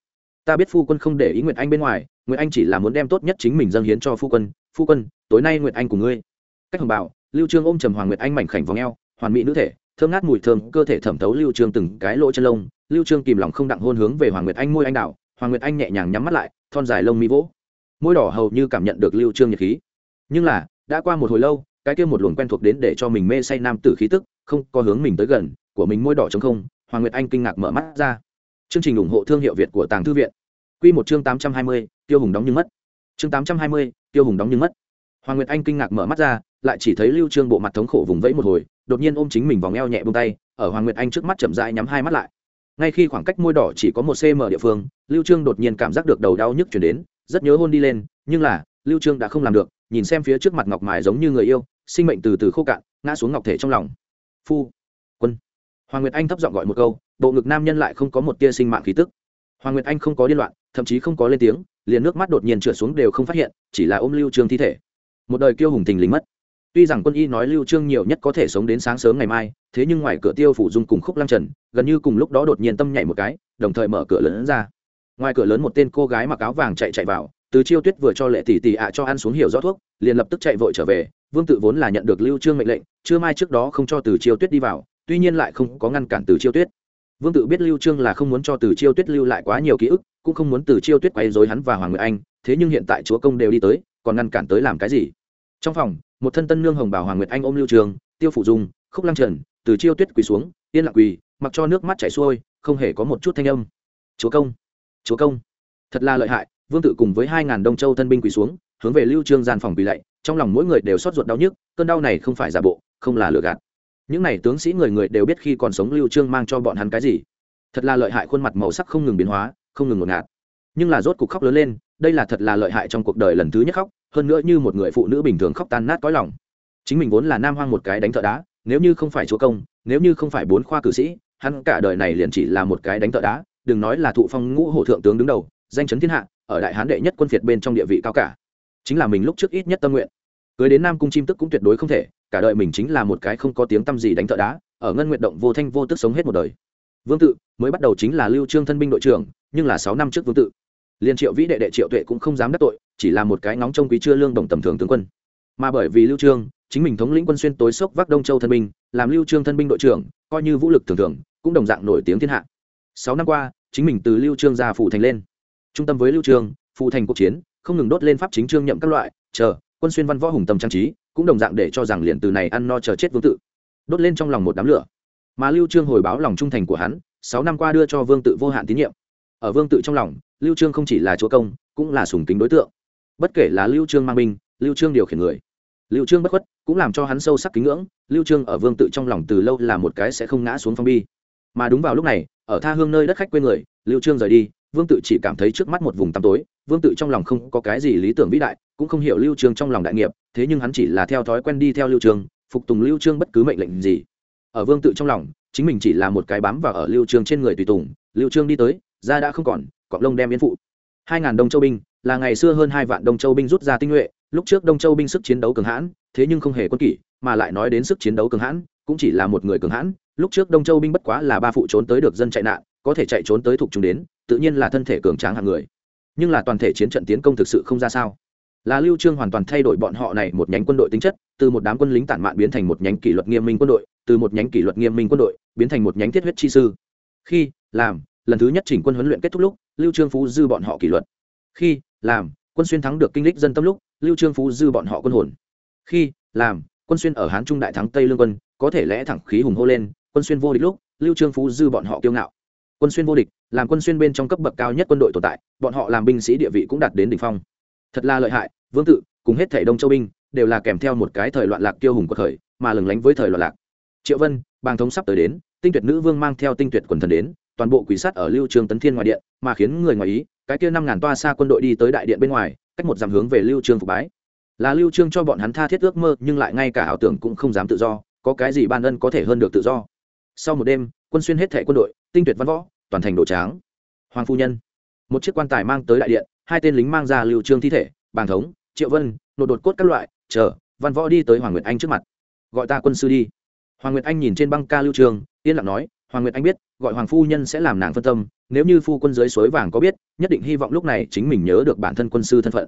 Ta biết phu quân không để ý nguyệt anh bên ngoài, nguyệt anh chỉ là muốn đem tốt nhất chính mình dâng hiến cho phu quân. Phu quân, tối nay nguyệt anh cùng ngươi. Cách hồng bảo, lưu trương ôm trầm hoàng nguyệt anh mảnh khảnh vòng eo, hoàn mỹ nữ thể, thơm ngát mùi thơm, cơ thể thẩm thấu lưu trương từng cái lỗ chân lông. Lưu trương kìm lòng không đặng hôn hướng về hoàng nguyệt anh môi anh đảo hoàng nguyệt anh nhẹ nhàng nhắm mắt lại, thon dài lông mi vỗ. Môi đỏ hầu như cảm nhận được lưu trương nhiệt khí. Nhưng là, đã qua một hồi lâu, cái kia một luồng quen thuộc đến để cho mình mê say nam tử khí tức, không có hướng mình tới gần của mình môi đỏ trống không hoàng nguyệt anh kinh ngạc mở mắt ra. Chương trình ủng hộ thương hiệu việt của tàng thư viện. Quy một chương 820, tiêu hùng đóng nhưng mất. Chương 820, tiêu hùng đóng nhưng mất. Hoàng nguyệt anh kinh ngạc mở mắt ra lại chỉ thấy lưu trương bộ mặt thống khổ vùng vẫy một hồi đột nhiên ôm chính mình vòng eo nhẹ buông tay ở hoàng nguyệt anh trước mắt chậm rãi nhắm hai mắt lại. Ngay khi khoảng cách môi đỏ chỉ có một cm địa phương lưu trương đột nhiên cảm giác được đầu đau nhức chuyển đến rất nhớ hôn đi lên nhưng là lưu trương đã không làm được nhìn xem phía trước mặt ngọc mài giống như người yêu sinh mệnh từ từ khô cạn ngã xuống ngọc thể trong lòng. Phu quân hoàng nguyệt anh thấp giọng gọi một câu, bộ ngực nam nhân lại không có một tia sinh mạng khí tức. Hoàng nguyệt anh không có điên loạn, thậm chí không có lên tiếng, liền nước mắt đột nhiên trượt xuống đều không phát hiện, chỉ là ôm lưu trương thi thể. Một đời kiêu hùng tình lính mất. Tuy rằng quân y nói lưu trương nhiều nhất có thể sống đến sáng sớm ngày mai, thế nhưng ngoài cửa tiêu phủ dung cùng khúc lăng trần, gần như cùng lúc đó đột nhiên tâm nhảy một cái, đồng thời mở cửa lớn ra. Ngoài cửa lớn một tên cô gái mặc áo vàng chạy chạy vào, từ chiêu tuyết vừa cho lệ tỷ tỷ ạ cho ăn xuống hiểu rõ thuốc, liền lập tức chạy vội trở về, vương tự vốn là nhận được lưu trương mệnh lệnh chưa mai trước đó không cho từ chiêu tuyết đi vào tuy nhiên lại không có ngăn cản từ chiêu tuyết. Vương tự biết lưu trương là không muốn cho từ chiêu tuyết lưu lại quá nhiều ký ức, cũng không muốn từ chiêu tuyết quay dối hắn và hoàng nguyệt anh, thế nhưng hiện tại chúa công đều đi tới, còn ngăn cản tới làm cái gì? Trong phòng, một thân tân nương hồng bảo hoàng nguyệt anh ôm lưu trương tiêu phủ dung, khúc lăng trần, từ chiêu tuyết quỳ xuống, yên lặng quỳ, mặc cho nước mắt chảy xuôi, không hề có một chút thanh âm. Chúa công chúa công, thật là lợi hại. Vương tự cùng với hai ngàn đông châu thân binh quỳ xuống, hướng về lưu trương gian phòng quỳ lạy, trong lòng mỗi người đều xót ruột đau nhức, cơn đau này không phải giả bộ, không là lừa gạt những này tướng sĩ người người đều biết khi còn sống lưu trương mang cho bọn hắn cái gì. Thật là lợi hại khuôn mặt màu sắc không ngừng biến hóa, không ngừng ngột ngạt. Nhưng là rốt cục khóc lớn lên, đây là thật là lợi hại trong cuộc đời lần thứ nhất khóc, hơn nữa như một người phụ nữ bình thường khóc tan nát cõi lòng. Chính mình vốn là nam hoang một cái đánh thợ đá, nếu như không phải chúa công, nếu như không phải bốn khoa cử sĩ, hắn cả đời này liền chỉ là một cái đánh thợ đá, đừng nói là thụ phong ngũ hổ thượng tướng đứng đầu, danh chấn thiên hạ, ở đại hán đệ nhất quân phiệt bên trong địa vị cao cả. Chính là mình lúc trước ít nhất tâm nguyện cưới đến nam cung chim tức cũng tuyệt đối không thể, cả đời mình chính là một cái không có tiếng tăm gì đánh thợ đá, ở ngân nguyện động vô thanh vô tức sống hết một đời. Vương tự mới bắt đầu chính là lưu trương thân binh đội trưởng, nhưng là sáu năm trước vương tự. Liên triệu vĩ đệ đệ triệu tuệ cũng không dám đắc tội, chỉ là một cái nóng trong quý chưa lương đồng tầm thường tướng quân. Mà bởi vì lưu trương, chính mình thống lĩnh quân xuyên tối sốc vác đông châu thân binh, làm lưu trương thân binh đội trưởng, coi như vũ lực thường thường, cũng đồng dạng nổi tiếng thiên hạ. Sáu năm qua, chính mình từ lưu trương ra phủ thành lên. Trung tâm với lưu trương, phụ thành cuộc chiến, không ngừng đốt lên pháp chính trương nhậm các loại, chờ quân xuyên văn võ hùng tâm trang trí, cũng đồng dạng để cho rằng liền từ này ăn no chờ chết vương tự. Đốt lên trong lòng một đám lửa. Mà lưu trương hồi báo lòng trung thành của hắn, sáu năm qua đưa cho vương tự vô hạn tín nhiệm. Ở vương tự trong lòng, lưu trương không chỉ là chúa công, cũng là sùng kính đối tượng. Bất kể là lưu trương mang binh, lưu trương điều khiển người, lưu trương bất khuất, cũng làm cho hắn sâu sắc kính ngưỡng, lưu trương ở vương tự trong lòng từ lâu là một cái sẽ không ngã xuống phong bi. Mà đúng vào lúc này, ở tha hương nơi đất khách quê người, lưu trương rời đi vương tự chỉ cảm thấy trước mắt một vùng tăm tối, vương tự trong lòng không có cái gì lý tưởng vĩ đại, cũng không hiểu lưu trương trong lòng đại nghiệp, thế nhưng hắn chỉ là theo thói quen đi theo lưu trương, phục tùng lưu trương bất cứ mệnh lệnh gì. Ở vương tự trong lòng, chính mình chỉ là một cái bám vào ở lưu trương trên người tùy tùng, lưu trương đi tới ra đã không còn, cọp lông đem yến phụ. Hai ngàn đông châu binh, là ngày xưa hơn hai vạn đông châu binh rút ra tinh nhuệ, lúc trước đông châu binh sức chiến đấu cường hãn, thế nhưng không hề quân kỷ, mà lại nói đến sức chiến đấu cường hãn, cũng chỉ là một người cường hãn, lúc trước đông châu binh bất quá là ba phụ trốn tới được dân chạy nạn, có thể chạy trốn tới thuộc chúng đến tự nhiên là thân thể cường tráng hạng người. Nhưng là toàn thể chiến trận tiến công thực sự không ra sao. Là lưu trương hoàn toàn thay đổi bọn họ này một nhánh quân đội tính chất, từ một đám quân lính tản mạn biến thành một nhánh kỷ luật nghiêm minh quân đội, từ một nhánh kỷ luật nghiêm minh quân đội biến thành một nhánh thiết huyết chi sư. Khi, làm, lần thứ nhất chỉnh quân huấn luyện kết thúc lúc, lưu trương phú dư bọn họ kỷ luật. Khi, làm, quân xuyên thắng được kinh lịch dân tâm lúc, lưu trương phú dư bọn họ quân hồn. Khi, làm, quân xuyên ở hán trung đại thắng tây lương quân, có thể lẽ thẳng khí hùng hô lên, quân xuyên vô địch lúc, lưu trương phú dư bọn họ kiêu ngạo quân xuyên vô địch, làm quân xuyên bên trong cấp bậc cao nhất quân đội tồn tại, bọn họ làm binh sĩ địa vị cũng đạt đến đỉnh phong. Thật là lợi hại, vương tự, cùng hết thể đông châu binh, đều là kèm theo một cái thời loạn lạc tiêu hùng của thời, mà lừng lánh với thời loạn lạc. Triệu vân, bàng thống sắp tới đến, tinh tuyệt nữ vương mang theo tinh tuyệt quần thần đến, toàn bộ quỷ sát ở lưu trường tấn thiên ngoài điện, mà khiến người ngoài ý, cái kia năm ngàn toa xa quân đội đi tới đại điện bên ngoài, cách một dặm hướng về lưu trương phục bái. Là lưu trương cho bọn hắn tha thiết ước mơ, nhưng lại ngay cả ảo tưởng cũng không dám tự do, có cái gì ban ân có thể hơn được tự do. Sau một đêm, quân xuyên hết thẻ quân đội tinh tuyệt văn võ, toàn thành đồ tráng. Hoàng phu nhân. Một chiếc quan tài mang tới đại điện, hai tên lính mang ra lưu trương thi thể, bàng thống, triệu vân nộp đột cốt các loại, chờ, văn võ đi tới hoàng nguyệt anh trước mặt. Gọi ta quân sư đi. Hoàng nguyệt anh nhìn trên băng ca lưu trương yên lặng nói, hoàng nguyệt anh biết, gọi hoàng phu nhân sẽ làm nàng phân tâm, nếu như phu quân dưới suối vàng có biết, nhất định hy vọng lúc này chính mình nhớ được bản thân quân sư thân phận.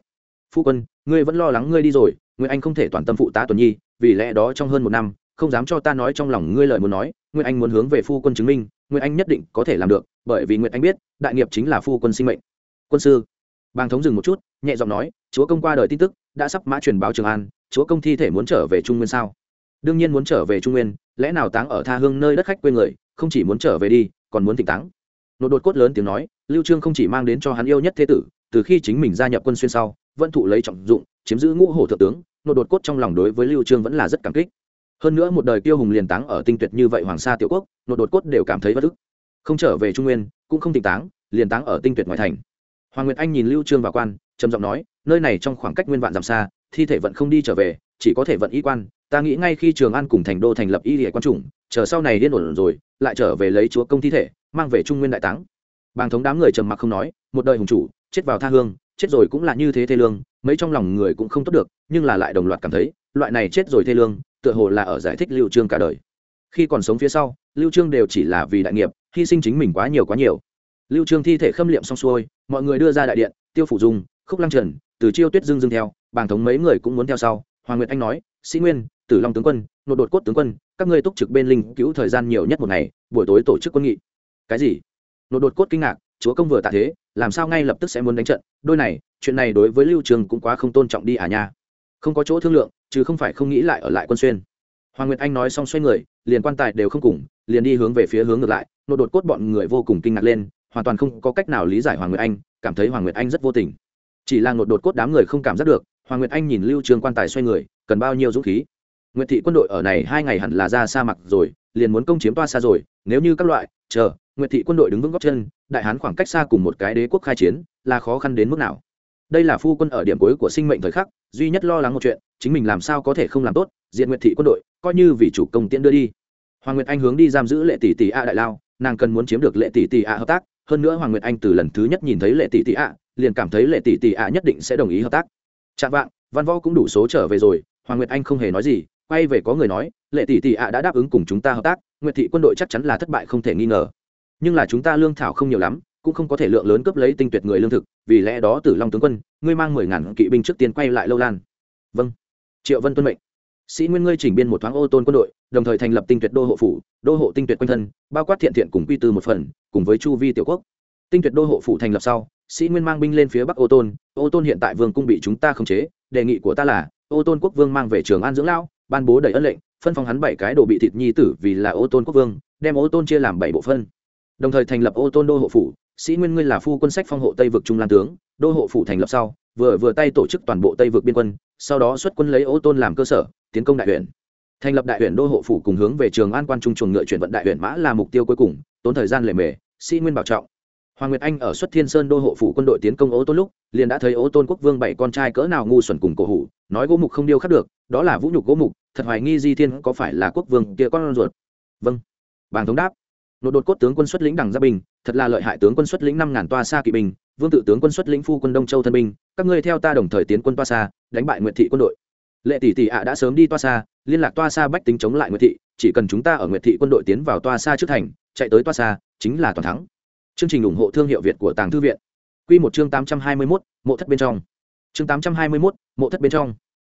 Phu quân, ngươi vẫn lo lắng ngươi đi rồi, nguyệt anh không thể toàn tâm phụ tá tuần nhi, vì lẽ đó trong hơn một năm, không dám cho ta nói trong lòng ngươi lời muốn nói, nguyệt anh muốn hướng về phu quân chứng minh nguyệt anh nhất định có thể làm được, bởi vì nguyệt anh biết, đại nghiệp chính là phu quân sinh mệnh. Quân sư, bàng thống dừng một chút, nhẹ giọng nói, chúa công qua đời tin tức, đã sắp mã truyền báo trường an, chúa công thi thể muốn trở về trung nguyên sao? Đương nhiên muốn trở về trung nguyên, lẽ nào táng ở tha hương nơi đất khách quê người, không chỉ muốn trở về đi, còn muốn tỉnh táng? Nột đột cốt lớn tiếng nói, lưu trương không chỉ mang đến cho hắn yêu nhất thế tử, từ khi chính mình gia nhập quân xuyên sau, vẫn thụ lấy trọng dụng, chiếm giữ ngũ hổ thượng tướng, nột đột cốt trong lòng đối với lưu trương vẫn là rất cảm kích hơn nữa một đời tiêu hùng liền táng ở tinh tuyệt như vậy hoàng sa tiểu quốc nội đột cốt đều cảm thấy bất ức. Không trở về trung nguyên, cũng không tỉnh táng, liền táng ở tinh tuyệt ngoại thành. Hoàng nguyệt anh nhìn lưu trương và quan, trầm giọng nói, nơi này trong khoảng cách nguyên vạn dặm xa, thi thể vẫn không đi trở về, chỉ có thể vận y quan. Ta nghĩ ngay khi trường an cùng thành đô thành lập y địa quan chủng, chờ sau này điên ổn rồi, lại trở về lấy chúa công thi thể, mang về trung nguyên đại táng. Bàng thống đám người trầm mặc không nói, một đời hùng chủ, chết vào tha hương, chết rồi cũng là như thế thê lương, mấy trong lòng người cũng không tốt được, nhưng là lại đồng loạt cảm thấy, loại này chết rồi thê lương tựa hồ là ở giải thích lưu trương cả đời. Khi còn sống phía sau, lưu trương đều chỉ là vì đại nghiệp, hy sinh chính mình quá nhiều quá nhiều. Lưu trương thi thể khâm liệm xong xuôi, mọi người đưa ra đại điện, tiêu phủ dung, khúc lăng trần, từ chiêu tuyết dương dương theo, bàng thống mấy người cũng muốn theo sau. Hoàng nguyệt anh nói, sĩ nguyên, tử long tướng quân nội đột cốt tướng quân, các ngươi túc trực bên linh cứu thời gian nhiều nhất một ngày, buổi tối tổ chức quân nghị. Cái gì? Nội đột cốt kinh ngạc, chúa công vừa tạ thế, làm sao ngay lập tức sẽ muốn đánh trận? Đôi này, chuyện này đối với lưu trường cũng quá không tôn trọng đi à nha không có chỗ thương lượng, chứ không phải không nghĩ lại ở lại quân xuyên. Hoàng nguyệt anh nói xong xoay người, liền quan tài đều không cùng, liền đi hướng về phía hướng ngược lại nội đột cốt bọn người vô cùng kinh ngạc lên, hoàn toàn không có cách nào lý giải hoàng nguyệt anh, cảm thấy hoàng nguyệt anh rất vô tình. Chỉ là ngột đột cốt đám người không cảm giác được, hoàng nguyệt anh nhìn lưu trường quan tài xoay người, cần bao nhiêu dũng khí? Nguyệt thị quân đội ở này hai ngày hẳn là ra sa mạc rồi, liền muốn công chiếm toa xa rồi, nếu như các loại, chờ, nguyệt thị quân đội đứng vững góc chân, đại hán khoảng cách xa cùng một cái đế quốc khai chiến, là khó khăn đến mức nào? Đây là phu quân ở điểm cuối của sinh mệnh thời khắc, duy nhất lo lắng một chuyện, chính mình làm sao có thể không làm tốt, diện nguyệt thị quân đội, coi như vì chủ công tiễn đưa đi. Hoàng nguyệt anh hướng đi giam giữ lệ tỷ tỷ a đại lao, nàng cần muốn chiếm được lệ tỷ tỷ a hợp tác, hơn nữa hoàng nguyệt anh từ lần thứ nhất nhìn thấy lệ tỷ tỷ a, liền cảm thấy lệ tỷ tỷ a nhất định sẽ đồng ý hợp tác. Chạm vạng, văn võ cũng đủ số trở về rồi, hoàng nguyệt anh không hề nói gì, quay về có người nói, lệ tỷ tỷ a đã đáp ứng cùng chúng ta hợp tác, nguyệt thị quân đội chắc chắn là thất bại không thể nghi ngờ. Nhưng là chúng ta lương thảo không nhiều lắm cũng không có thể lượng lớn cướp lấy tinh tuyệt người lương thực, vì lẽ đó tử long tướng quân, ngươi mang mười ngàn kỵ binh trước tiên quay lại lâu lan. Vâng. Triệu vân tuân mệnh. Sĩ nguyên ngươi chỉnh biên một thoáng ô tôn quân đội, đồng thời thành lập tinh tuyệt đô hộ phủ, đô hộ tinh tuyệt quanh thân, bao quát thiện thiện cùng quy tư một phần, cùng với chu vi tiểu quốc. Tinh tuyệt đô hộ phủ thành lập sau, sĩ nguyên mang binh lên phía bắc ô tôn ô tôn hiện tại vương cung bị chúng ta khống chế, đề nghị của ta là, ô tôn quốc vương mang về trường an dưỡng lão, ban bố đầy ân lệnh, phân phong hắn bảy cái đồ bị thịt nhi tử vì là ô tôn quốc vương, đem ô tôn chia làm bảy bộ phân. Đồng thời thành lập ô tôn đô hộ phủ sĩ nguyên ngươi là phu quân sách phong hộ tây vực trung lan tướng, đô hộ phủ thành lập sau, vừa vừa tay tổ chức toàn bộ tây vực biên quân, sau đó xuất quân lấy ô tôn làm cơ sở, tiến công đại huyện. Thành lập đại huyện đô hộ phủ cùng hướng về trường an quan trung chuồng ngựa chuyển vận đại huyện mã là mục tiêu cuối cùng, tốn thời gian lề mề, sĩ nguyên bảo trọng. Hoàng nguyệt anh ở xuất thiên sơn đô hộ phủ quân đội tiến công ô tôn lúc, liền đã thấy ô tôn quốc vương bảy con trai cỡ nào ngu xuẩn cùng cổ hủ, nói gỗ mục không điêu khắc được, đó là vũ nhục gỗ mục, thật hoài nghi di thiên có phải là quốc vương kia con ruột. Vâng. Bàng thống đáp. Nội đột cốt tướng quân xuất lĩnh đằng gia bình thật là lợi hại tướng quân xuất lĩnh năm ngàn toa xa kỵ binh, vương tự tướng quân xuất lĩnh phu quân đông châu thân binh, các ngươi theo ta đồng thời tiến quân toa xa đánh bại nguyệt thị quân đội. Lệ tỷ tỷ ạ đã sớm đi toa xa liên lạc toa xa bách tính chống lại nguyệt thị, chỉ cần chúng ta ở nguyệt thị quân đội tiến vào toa xa trước thành, chạy tới toa xa chính là toàn thắng. Chương trình ủng hộ thương hiệu việt của tàng thư viện. Q một chương tám trăm hai mươi mốt, mộ thất bên trong. Chương tám trăm hai mươi mốt, mộ thất bên trong.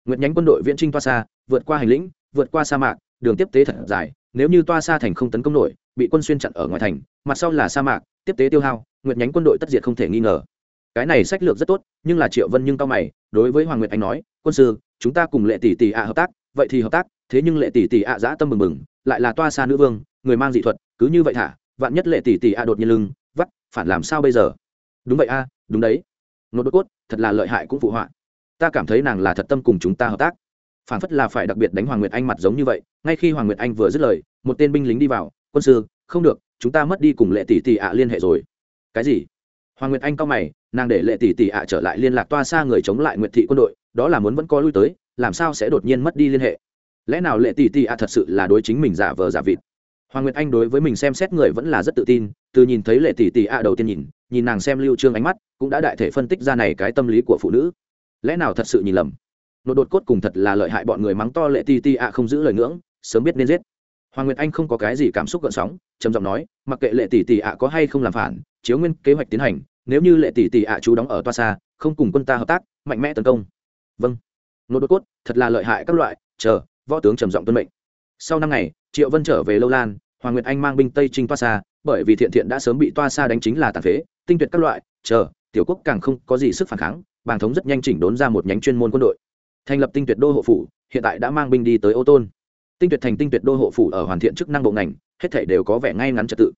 Nguyệt nhánh quân đội viễn trinh toa xa vượt qua hành lĩnh, vượt qua sa mạc, đường tiếp tế thật dài, nếu như toa xa thành không tấn công nổi bị quân xuyên chặn ở ngoài thành, mặt sau là sa mạc, tiếp tế tiêu hao, nguyệt nhánh quân đội tất diệt không thể nghi ngờ. Cái này sách lược rất tốt, nhưng là triệu vân nhưng cao mày, đối với hoàng nguyệt anh nói, quân sư, chúng ta cùng lệ tỷ tỷ ạ hợp tác, vậy thì hợp tác. Thế nhưng lệ tỷ tỷ ạ giã tâm mừng mừng lại là toa xa nữ vương, người mang dị thuật, cứ như vậy thả, vạn nhất lệ tỷ tỷ ạ đột nhiên lưng, vắt, phản làm sao bây giờ? Đúng vậy a, đúng đấy. Nốt đốt cốt, thật là lợi hại cũng phụ họa. Ta cảm thấy nàng là thật tâm cùng chúng ta hợp tác. Phản phất là phải đặc biệt đánh hoàng nguyệt anh mặt giống như vậy, ngay khi hoàng nguyệt anh vừa dứt lời, một tên binh lính đi vào quân sư, không được, chúng ta mất đi cùng lệ tỷ tỷ ạ liên hệ rồi. Cái gì? Hoàng nguyệt anh cao mày, nàng để lệ tỷ tỷ ạ trở lại liên lạc toa xa người chống lại nguyệt thị quân đội, đó là muốn vẫn có lui tới, làm sao sẽ đột nhiên mất đi liên hệ? Lẽ nào lệ tỷ tỷ ạ thật sự là đối chính mình giả vờ giả vịt? Hoàng nguyệt anh đối với mình xem xét người vẫn là rất tự tin, từ nhìn thấy lệ tỷ tỷ ạ đầu tiên nhìn nhìn nàng xem lưu trương ánh mắt, cũng đã đại thể phân tích ra này cái tâm lý của phụ nữ. Lẽ nào thật sự nhìn lầm? Nội đột cốt cùng thật là lợi hại bọn người mắng to lệ tỷ tỷ ạ không giữ lời ngưỡng, sớm biết nên giết hoàng nguyệt anh không có cái gì cảm xúc gợn sóng, trầm giọng nói, mặc kệ lệ tỷ tỷ ạ có hay không làm phản, chiếu nguyên kế hoạch tiến hành, nếu như lệ tỷ tỷ ạ chú đóng ở toa xa, không cùng quân ta hợp tác, mạnh mẽ tấn công. Vâng. Nô đột cốt, thật là lợi hại các loại, chờ, võ tướng trầm giọng tuân mệnh. Sau năm ngày, triệu vân trở về lâu lan, hoàng nguyệt anh mang binh tây trinh toa xa, bởi vì thiện thiện đã sớm bị toa xa đánh chính là tàn phế, tinh tuyệt các loại, chờ, tiểu quốc càng không có gì sức phản kháng, bàng thống rất nhanh chỉnh đốn ra một nhánh chuyên môn quân đội. Thành lập tinh tuyệt đô hộ phủ, hiện tại đã mang binh đi tới ô tôn tinh tuyệt thành tinh tuyệt đô hộ phủ ở hoàn thiện chức năng bộ ngành, hết thể đều có vẻ ngay ngắn trật tự.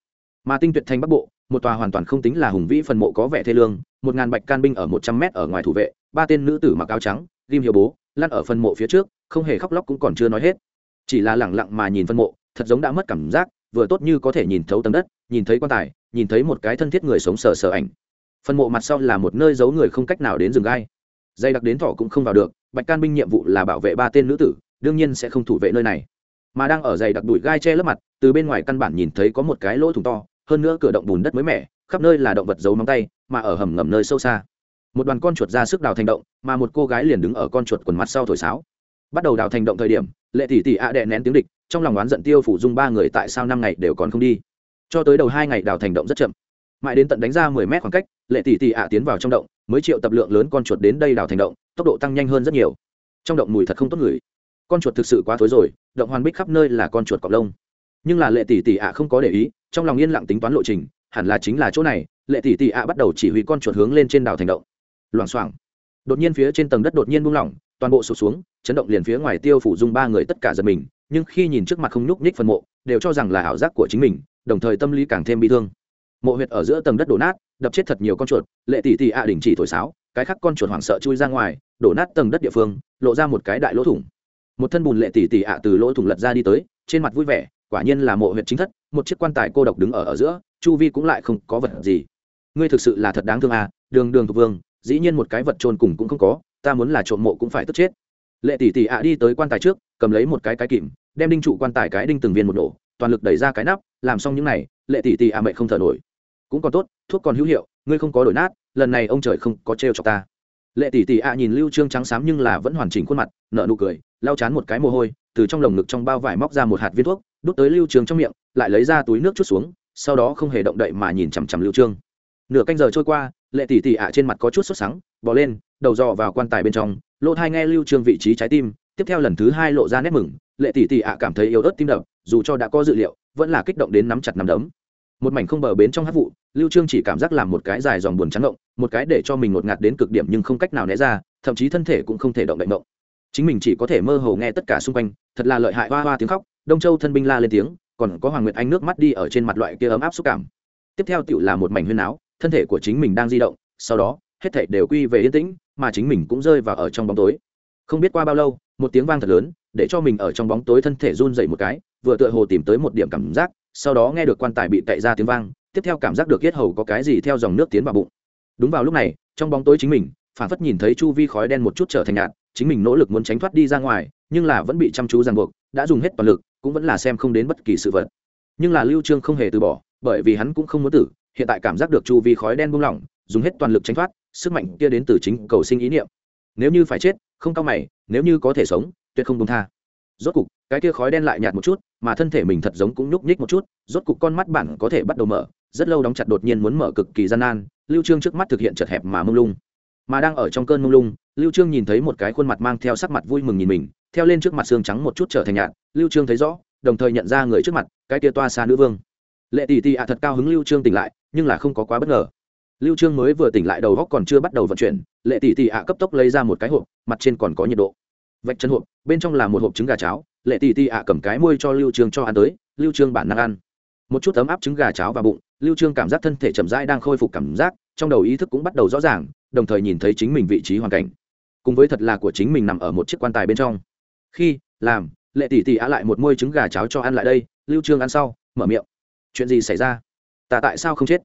Mà tinh tuyệt thành bắc bộ, một tòa hoàn toàn không tính là hùng vĩ phần mộ có vẻ thê lương, một ngàn bạch can binh ở một trăm mét ở ngoài thủ vệ, ba tên nữ tử mặc áo trắng, ghim hiệu bố, lăn ở phần mộ phía trước, không hề khóc lóc cũng còn chưa nói hết. Chỉ là lẳng lặng mà nhìn phân mộ, thật giống đã mất cảm giác, vừa tốt như có thể nhìn thấu tấm đất, nhìn thấy quan tài, nhìn thấy một cái thân thiết người sống sờ sờ ảnh. Phân mộ mặt sau là một nơi giấu người không cách nào đến rừng gai. Dây đặc đến thọ cũng không vào được, bạch can binh nhiệm vụ là bảo vệ ba tên nữ tử đương nhiên sẽ không thủ vệ nơi này. Mà đang ở dày đặc đùi gai che lớp mặt, từ bên ngoài căn bản nhìn thấy có một cái lỗ thủng to, hơn nữa cửa động bùn đất mới mẻ, khắp nơi là động vật giấu móng tay, mà ở hầm ngầm nơi sâu xa. Một đoàn con chuột ra sức đào thành động, mà một cô gái liền đứng ở con chuột quần mặt sau thổi sáo. Bắt đầu đào thành động thời điểm, lệ tỷ tỷ ạ đệ nén tiếng địch, trong lòng oán giận tiêu phủ dung ba người tại sao năm ngày đều còn không đi. Cho tới đầu hai ngày đào thành động rất chậm. Mãi đến tận đánh ra mười mét khoảng cách, lệ tỷ tỷ ạ tiến vào trong động, mới triệu tập lượng lớn con chuột đến đây đào thành động, tốc độ tăng nhanh hơn rất nhiều. Trong động mùi thật không tốt người con chuột thực sự quá thối rồi, động hoàn bích khắp nơi là con chuột cọc lông. Nhưng là lệ tỷ tỷ ạ không có để ý, trong lòng yên lặng tính toán lộ trình, hẳn là chính là chỗ này, lệ tỷ tỷ ạ bắt đầu chỉ huy con chuột hướng lên trên đảo thành động. Loảng xoảng, đột nhiên phía trên tầng đất đột nhiên buông lỏng, toàn bộ sụt xuống, chấn động liền phía ngoài tiêu phủ dung ba người tất cả giật mình, nhưng khi nhìn trước mặt không nhúc nhích phân mộ, đều cho rằng là ảo giác của chính mình, đồng thời tâm lý càng thêm bị thương. Mộ huyệt ở giữa tầng đất đổ nát, đập chết thật nhiều con chuột, lệ tỷ tỷ ạ đình chỉ thổi sáo, cái khác con chuột hoảng sợ chui ra ngoài, đổ nát tầng đất địa phương, lộ ra một cái đại lỗ thủng một thân bùn lệ tỷ tỷ ạ từ lỗ thủng lật ra đi tới, trên mặt vui vẻ, quả nhiên là mộ huyệt chính thất, một chiếc quan tài cô độc đứng ở ở giữa, chu vi cũng lại không có vật gì. Ngươi thực sự là thật đáng thương à đường đường thuộc vương, dĩ nhiên một cái vật trôn cùng cũng không có, ta muốn là trộm mộ cũng phải tức chết. Lệ tỷ tỷ ạ đi tới quan tài trước, cầm lấy một cái cái kìm, đem đinh trụ quan tài cái đinh từng viên một nổ, toàn lực đẩy ra cái nắp, làm xong những này, lệ tỷ tỷ ạ mẹ không thở nổi. Cũng còn tốt, thuốc còn hữu hiệu, ngươi không có đổi nát, lần này ông trời không có trêu chọc ta. Lệ tỷ tỷ ạ nhìn lưu trương trắng xám nhưng là vẫn hoàn chỉnh khuôn mặt, nở nụ cười lau chán một cái mồ hôi, từ trong lồng ngực trong bao vải móc ra một hạt viên thuốc, đút tới lưu trương trong miệng, lại lấy ra túi nước chút xuống, sau đó không hề động đậy mà nhìn chằm chằm lưu trương. Nửa canh giờ trôi qua, lệ tỷ tỷ ạ trên mặt có chút sốt sắng, bò lên, đầu dò vào quan tài bên trong, lỗ thai nghe lưu trương vị trí trái tim, tiếp theo lần thứ hai lộ ra nét mừng, lệ tỷ tỷ ạ cảm thấy yếu ớt tim đập, dù cho đã có dự liệu, vẫn là kích động đến nắm chặt nắm đấm. Một mảnh không bờ bến trong hát vụ, lưu trương chỉ cảm giác làm một cái dài dòng buồn trắng động một cái để cho mình ngột ngạt đến cực điểm nhưng không cách nào né ra, thậm chí thân thể cũng không thể động đậy động chính mình chỉ có thể mơ hồ nghe tất cả xung quanh, thật là lợi hại, hoa hoa tiếng khóc, đông châu thân binh la lên tiếng, còn có hoàng nguyệt anh nước mắt đi ở trên mặt loại kia ấm áp xúc cảm. Tiếp theo tựu là một mảnh huyên áo thân thể của chính mình đang di động, sau đó, hết thảy đều quy về yên tĩnh, mà chính mình cũng rơi vào ở trong bóng tối. Không biết qua bao lâu, một tiếng vang thật lớn, để cho mình ở trong bóng tối thân thể run dậy một cái, vừa tựa hồ tìm tới một điểm cảm giác, sau đó nghe được quan tài bị tậy ra tiếng vang, tiếp theo cảm giác được yết hầu có cái gì theo dòng nước tiến vào bụng. Đúng vào lúc này, trong bóng tối chính mình phản phất nhìn thấy chu vi khói đen một chút trở thành nhạt chính mình nỗ lực muốn tránh thoát đi ra ngoài, nhưng là vẫn bị chăm chú ràng buộc, đã dùng hết toàn lực, cũng vẫn là xem không đến bất kỳ sự vật. Nhưng là lưu trương không hề từ bỏ, bởi vì hắn cũng không muốn tử, hiện tại cảm giác được chu vi khói đen buông lỏng, dùng hết toàn lực tránh thoát, sức mạnh kia đến từ chính cầu sinh ý niệm. Nếu như phải chết, không cao mày, nếu như có thể sống, tuyệt không buông tha. Rốt cục, cái kia khói đen lại nhạt một chút, mà thân thể mình thật giống cũng nhúc nhích một chút, rốt cục con mắt bản có thể bắt đầu mở, rất lâu đóng chặt đột nhiên muốn mở cực kỳ gian nan, lưu trương trước mắt thực hiện chật hẹp mà mông lung mà đang ở trong cơn mông lung, lưu trương nhìn thấy một cái khuôn mặt mang theo sắc mặt vui mừng nhìn mình, theo lên trước mặt xương trắng một chút trở thành nhạt, lưu trương thấy rõ, đồng thời nhận ra người trước mặt, cái kia toa xa nữ vương. Lệ tỷ tỷ ạ, thật cao hứng lưu trương tỉnh lại, nhưng là không có quá bất ngờ. Lưu trương mới vừa tỉnh lại đầu góc còn chưa bắt đầu vận chuyển, lệ tỷ tỷ ạ cấp tốc lấy ra một cái hộp, mặt trên còn có nhiệt độ. Vạch chân hộp, bên trong là một hộp trứng gà cháo, lệ tỷ tỷ ạ cầm cái môi cho lưu trương cho ăn tới, lưu trương bản năng ăn. Một chút ấm áp trứng gà cháo vào bụng, lưu trương cảm giác thân thể chậm rãi đang khôi phục cảm giác trong đầu ý thức cũng bắt đầu rõ ràng, đồng thời nhìn thấy chính mình vị trí hoàn cảnh. Cùng với thật là của chính mình nằm ở một chiếc quan tài bên trong. Khi, làm, lệ tỷ tỷ á lại một môi trứng gà cháo cho ăn lại đây, lưu trương ăn sau, mở miệng. Chuyện gì xảy ra? Ta tại sao không chết?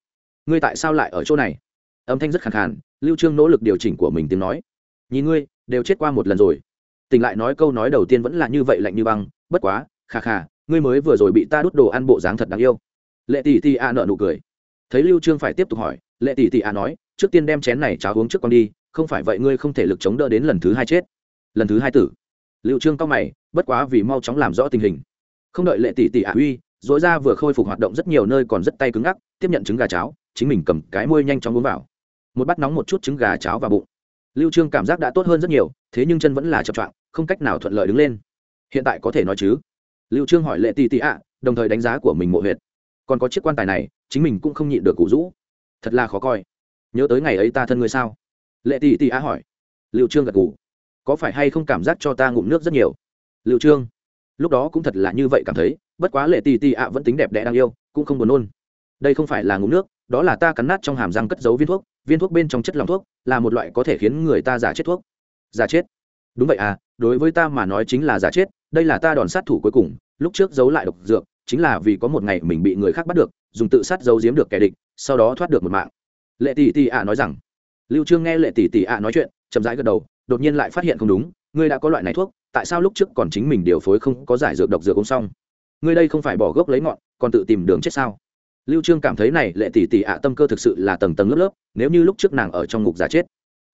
Ngươi tại sao lại ở chỗ này? Âm thanh rất khàn khàn, lưu trương nỗ lực điều chỉnh của mình tiếng nói. Nhìn ngươi, đều chết qua một lần rồi. Tỉnh lại nói câu nói đầu tiên vẫn là như vậy lạnh như băng, bất quá, khà khà, ngươi mới vừa rồi bị ta đút đồ ăn bộ dáng thật đáng yêu. Lệ tỷ tỷ a nợ nụ cười. Thấy lưu trương phải tiếp tục hỏi lệ tỷ tỷ à nói, trước tiên đem chén này cháo uống trước con đi, không phải vậy ngươi không thể lực chống đỡ đến lần thứ hai chết. Lần thứ hai tử. Liệu trương cao mày, bất quá vì mau chóng làm rõ tình hình. Không đợi lệ tỷ tỷ à uy dối ra vừa khôi phục hoạt động rất nhiều nơi còn rất tay cứng ngắc, tiếp nhận trứng gà cháo, chính mình cầm cái môi nhanh chóng uống vào. Một bát nóng một chút trứng gà cháo vào bụng. Lưu trương cảm giác đã tốt hơn rất nhiều, thế nhưng chân vẫn là chập choạng, không cách nào thuận lợi đứng lên. Hiện tại có thể nói chứ? Lưu trương hỏi lệ tỷ tỷ ạ, đồng thời đánh giá của mình mộ huyệt. Còn có chiếc quan tài này, chính mình cũng không nhịn được cụ rũ thật là khó coi. Nhớ tới ngày ấy ta thân người sao? Lệ tỷ tỷ á hỏi. Liệu trương gật gù. Có phải hay không cảm giác cho ta ngụm nước rất nhiều? Liệu trương. Lúc đó cũng thật là như vậy cảm thấy, bất quá lệ tỷ tỷ ạ vẫn tính đẹp đẽ đang yêu, cũng không buồn nôn. Đây không phải là ngụm nước, đó là ta cắn nát trong hàm răng cất giấu viên thuốc viên thuốc bên trong chất lòng thuốc, là một loại có thể khiến người ta giả chết thuốc. Giả chết? Đúng vậy à đối với ta mà nói chính là giả chết, đây là ta đòn sát thủ cuối cùng, lúc trước giấu lại độc dược, chính là vì có một ngày mình bị người khác bắt được dùng tự sát giấu giếm được kẻ địch, sau đó thoát được một mạng. Lệ tỷ tỷ ạ nói rằng, lưu trương nghe lệ tỷ tỷ ạ nói chuyện, chậm rãi gật đầu, đột nhiên lại phát hiện không đúng, ngươi đã có loại này thuốc, tại sao lúc trước còn chính mình điều phối không có giải dược độc dược cũng xong? Ngươi đây không phải bỏ gốc lấy ngọn, còn tự tìm đường chết sao? Lưu trương cảm thấy này lệ tỷ tỷ ạ tâm cơ thực sự là tầng tầng lớp lớp, nếu như lúc trước nàng ở trong ngục giả chết,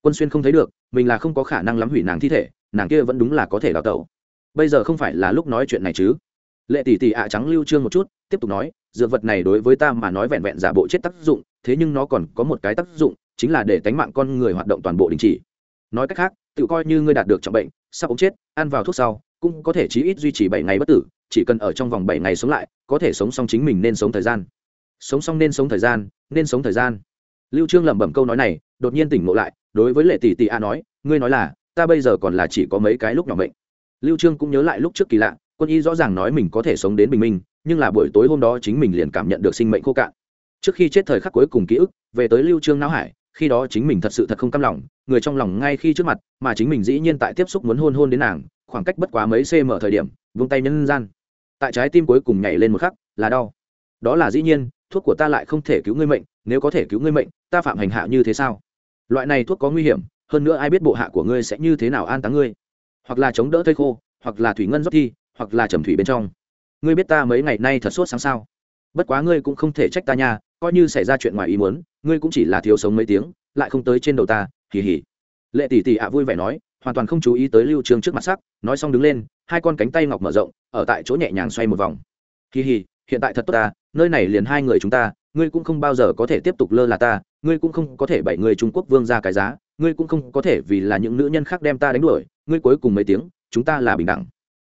quân xuyên không thấy được, mình là không có khả năng lắm hủy nàng thi thể, nàng kia vẫn đúng là có thể đào tẩu. Bây giờ không phải là lúc nói chuyện này chứ? Lệ tỷ tỷ ạ trắng lưu trương một chút tiếp tục nói, dược vật này đối với ta mà nói vẹn vẹn giả bộ chết tác dụng, thế nhưng nó còn có một cái tác dụng, chính là để tánh mạng con người hoạt động toàn bộ đình chỉ. Nói cách khác, tự coi như ngươi đạt được trọng bệnh, sắp ống chết, ăn vào thuốc sau, cũng có thể chí ít duy trì bảy ngày bất tử, chỉ cần ở trong vòng bảy ngày sống lại, có thể sống xong chính mình nên sống thời gian. Sống xong nên sống thời gian, nên sống thời gian. Lưu trương lẩm bẩm câu nói này, đột nhiên tỉnh ngộ lại, đối với lệ tỷ tỷ a nói, ngươi nói là, ta bây giờ còn là chỉ có mấy cái lúc nhỏ bệnh. Lưu trương cũng nhớ lại lúc trước kỳ lạ, quân y rõ ràng nói mình có thể sống đến bình minh nhưng là buổi tối hôm đó chính mình liền cảm nhận được sinh mệnh khô cạn. Trước khi chết thời khắc cuối cùng ký ức, về tới lưu trương não hải, khi đó chính mình thật sự thật không cam lòng, người trong lòng ngay khi trước mặt, mà chính mình dĩ nhiên tại tiếp xúc muốn hôn hôn đến nàng, khoảng cách bất quá mấy cm thời điểm, vung tay nhân gian. Tại trái tim cuối cùng nhảy lên một khắc, là đau. Đó là dĩ nhiên, thuốc của ta lại không thể cứu ngươi mệnh, nếu có thể cứu ngươi mệnh, ta phạm hành hạ như thế sao? Loại này thuốc có nguy hiểm, hơn nữa ai biết bộ hạ của ngươi sẽ như thế nào an táng ngươi? Hoặc là chống đỡ thây khô, hoặc là thủy ngân dốc thi, hoặc là trầm thủy bên trong ngươi biết ta mấy ngày nay thật sốt sáng sao? Bất quá ngươi cũng không thể trách ta nha, coi như xảy ra chuyện ngoài ý muốn, ngươi cũng chỉ là thiếu sống mấy tiếng, lại không tới trên đầu ta, hì hì. Lệ tỷ tỷ ạ vui vẻ nói, hoàn toàn không chú ý tới lưu trương trước mặt sắc, nói xong đứng lên, hai con cánh tay ngọc mở rộng, ở tại chỗ nhẹ nhàng xoay một vòng. Hì hì, hiện tại thật tốt ta, nơi này liền hai người chúng ta, ngươi cũng không bao giờ có thể tiếp tục lơ là ta, ngươi cũng không có thể bảy người trung quốc vương ra cái giá, ngươi cũng không có thể vì là những nữ nhân khác đem ta đánh đuổi, ngươi cuối cùng mấy tiếng, chúng ta là bình đẳng.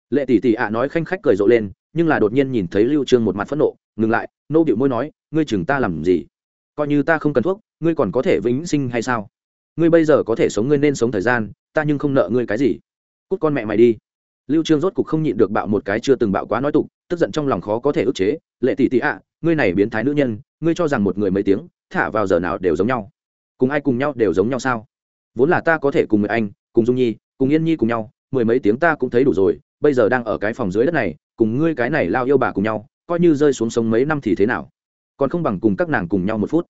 Lệ tỷ tỷ ạ nói khanh khách cười rộ lên nhưng là đột nhiên nhìn thấy lưu trương một mặt phẫn nộ, ngừng lại, nô điệu môi nói, ngươi chừng ta làm gì? Coi như ta không cần thuốc, ngươi còn có thể vĩnh sinh hay sao? Ngươi bây giờ có thể sống, ngươi nên sống thời gian, ta nhưng không nợ ngươi cái gì. Cút con mẹ mày đi. Lưu trương rốt cục không nhịn được bạo một cái chưa từng bạo quá nói tục, tức giận trong lòng khó có thể ức chế, lệ tỷ tỷ ạ, ngươi này biến thái nữ nhân, ngươi cho rằng một người mấy tiếng, thả vào giờ nào đều giống nhau. Cùng ai cùng nhau đều giống nhau sao? Vốn là ta có thể cùng người anh, cùng dung nhi, cùng yên nhi cùng nhau, mười mấy tiếng ta cũng thấy đủ rồi, bây giờ đang ở cái phòng dưới đất này cùng ngươi cái này lao yêu bà cùng nhau, coi như rơi xuống sống mấy năm thì thế nào? Còn không bằng cùng các nàng cùng nhau một phút.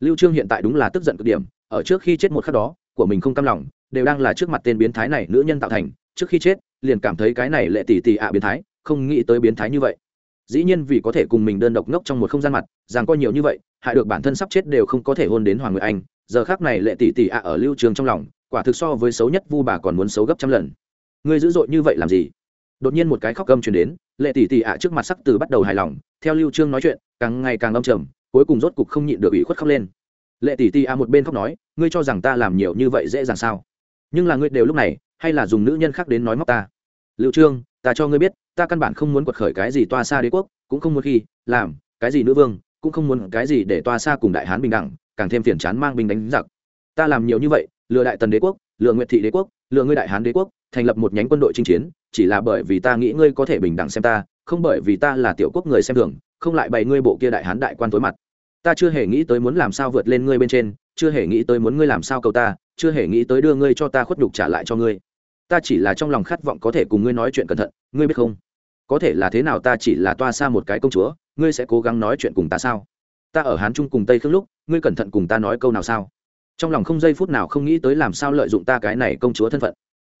Lưu trương hiện tại đúng là tức giận cực điểm, ở trước khi chết một khắc đó, của mình không cam lòng, đều đang là trước mặt tên biến thái này nữ nhân tạo thành. Trước khi chết, liền cảm thấy cái này lệ tỷ tỷ ạ à biến thái, không nghĩ tới biến thái như vậy. Dĩ nhiên vì có thể cùng mình đơn độc ngốc trong một không gian mặt, rằng coi nhiều như vậy, hại được bản thân sắp chết đều không có thể hôn đến hoàng người anh. Giờ khác này lệ tỷ tỷ ạ ở lưu trường trong lòng, quả thực so với xấu nhất vu bà còn muốn xấu gấp trăm lần. Ngươi dữ dội như vậy làm gì? Đột nhiên một cái khóc gầm truyền đến lệ tỷ tỷ ạ trước mặt sắc từ bắt đầu hài lòng, theo lưu trương nói chuyện, càng ngày càng âm trầm, cuối cùng rốt cục không nhịn được ủy khuất khóc lên. Lệ tỷ tỷ ạ một bên khóc nói, ngươi cho rằng ta làm nhiều như vậy dễ dàng sao? Nhưng là ngươi đều lúc này, hay là dùng nữ nhân khác đến nói móc ta? Lưu trương, ta cho ngươi biết, ta căn bản không muốn quật khởi cái gì toa xa đế quốc, cũng không muốn khi, làm, cái gì nữ vương, cũng không muốn cái gì để toa xa cùng đại hán bình đẳng, càng thêm phiền chán mang binh đánh giặc. Ta làm nhiều như vậy, lừa đại tần đế quốc, lừa nguyệt thị đế quốc, lừa ngươi đại hán đế quốc thành lập một nhánh quân đội chinh chiến, chỉ là bởi vì ta nghĩ ngươi có thể bình đẳng xem ta, không bởi vì ta là tiểu quốc người xem thường, không lại bày ngươi bộ kia đại hán đại quan tối mặt. Ta chưa hề nghĩ tới muốn làm sao vượt lên ngươi bên trên, chưa hề nghĩ tới muốn ngươi làm sao cầu ta, chưa hề nghĩ tới đưa ngươi cho ta khuất nhục trả lại cho ngươi. Ta chỉ là trong lòng khát vọng có thể cùng ngươi nói chuyện cẩn thận, ngươi biết không? Có thể là thế nào ta chỉ là toa xa một cái công chúa, ngươi sẽ cố gắng nói chuyện cùng ta sao? Ta ở hán trung cùng tây khương lúc, ngươi cẩn thận cùng ta nói câu nào sao? Trong lòng không giây phút nào không nghĩ tới làm sao lợi dụng ta cái này công chúa thân phận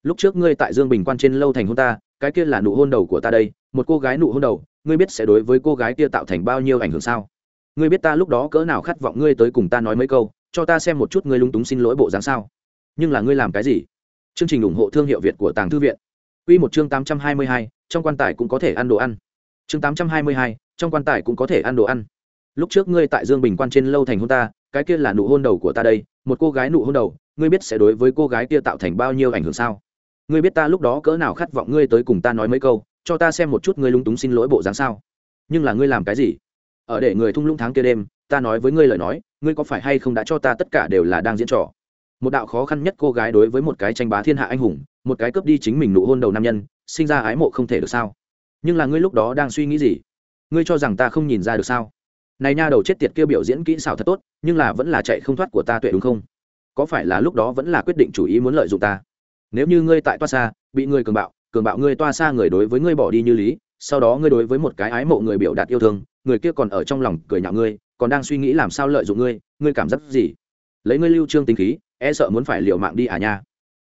lúc trước ngươi tại dương bình quan trên lâu thành hôn ta, cái kia là nụ hôn đầu của ta đây, một cô gái nụ hôn đầu, ngươi biết sẽ đối với cô gái kia tạo thành bao nhiêu ảnh hưởng sao? Ngươi biết ta lúc đó cỡ nào khát vọng ngươi tới cùng ta nói mấy câu, cho ta xem một chút ngươi lung túng xin lỗi bộ dáng sao? Nhưng là ngươi làm cái gì? Chương trình ủng hộ thương hiệu việt của tàng thư viện. Quy một chương tám trăm hai mươi hai, trong quan tài cũng có thể ăn đồ ăn. Chương tám trăm hai mươi hai, trong quan tài cũng có thể ăn đồ ăn. Lúc trước ngươi tại dương bình quan trên lâu thành hôn ta, cái kia là nụ hôn đầu của ta đây, một cô gái nụ hôn đầu, ngươi biết sẽ đối với cô gái kia tạo thành bao nhiêu ảnh hưởng sao? Ngươi biết ta lúc đó cỡ nào khát vọng ngươi tới cùng ta nói mấy câu, cho ta xem một chút ngươi lung túng xin lỗi bộ dáng sao. Nhưng là ngươi làm cái gì? Ở để người thung lũng tháng kia đêm, ta nói với ngươi lời nói, ngươi có phải hay không đã cho ta tất cả đều là đang diễn trò? Một đạo khó khăn nhất cô gái đối với một cái tranh bá thiên hạ anh hùng, một cái cướp đi chính mình nụ hôn đầu nam nhân, sinh ra ái mộ không thể được sao? Nhưng là ngươi lúc đó đang suy nghĩ gì? Ngươi cho rằng ta không nhìn ra được sao? Này nha đầu chết tiệt kia biểu diễn kỹ xảo thật tốt, nhưng là vẫn là chạy không thoát của ta tuệ đúng không? Có phải là lúc đó vẫn là quyết định chủ ý muốn lợi dụng ta? Nếu như ngươi tại toa xa bị người cường bạo cường bạo ngươi toa xa người đối với ngươi bỏ đi như lý sau đó ngươi đối với một cái ái mộ người biểu đạt yêu thương người kia còn ở trong lòng cười nhạo ngươi còn đang suy nghĩ làm sao lợi dụng ngươi ngươi cảm giác gì? Lấy ngươi lưu trương tính khí e sợ muốn phải liều mạng đi à nha.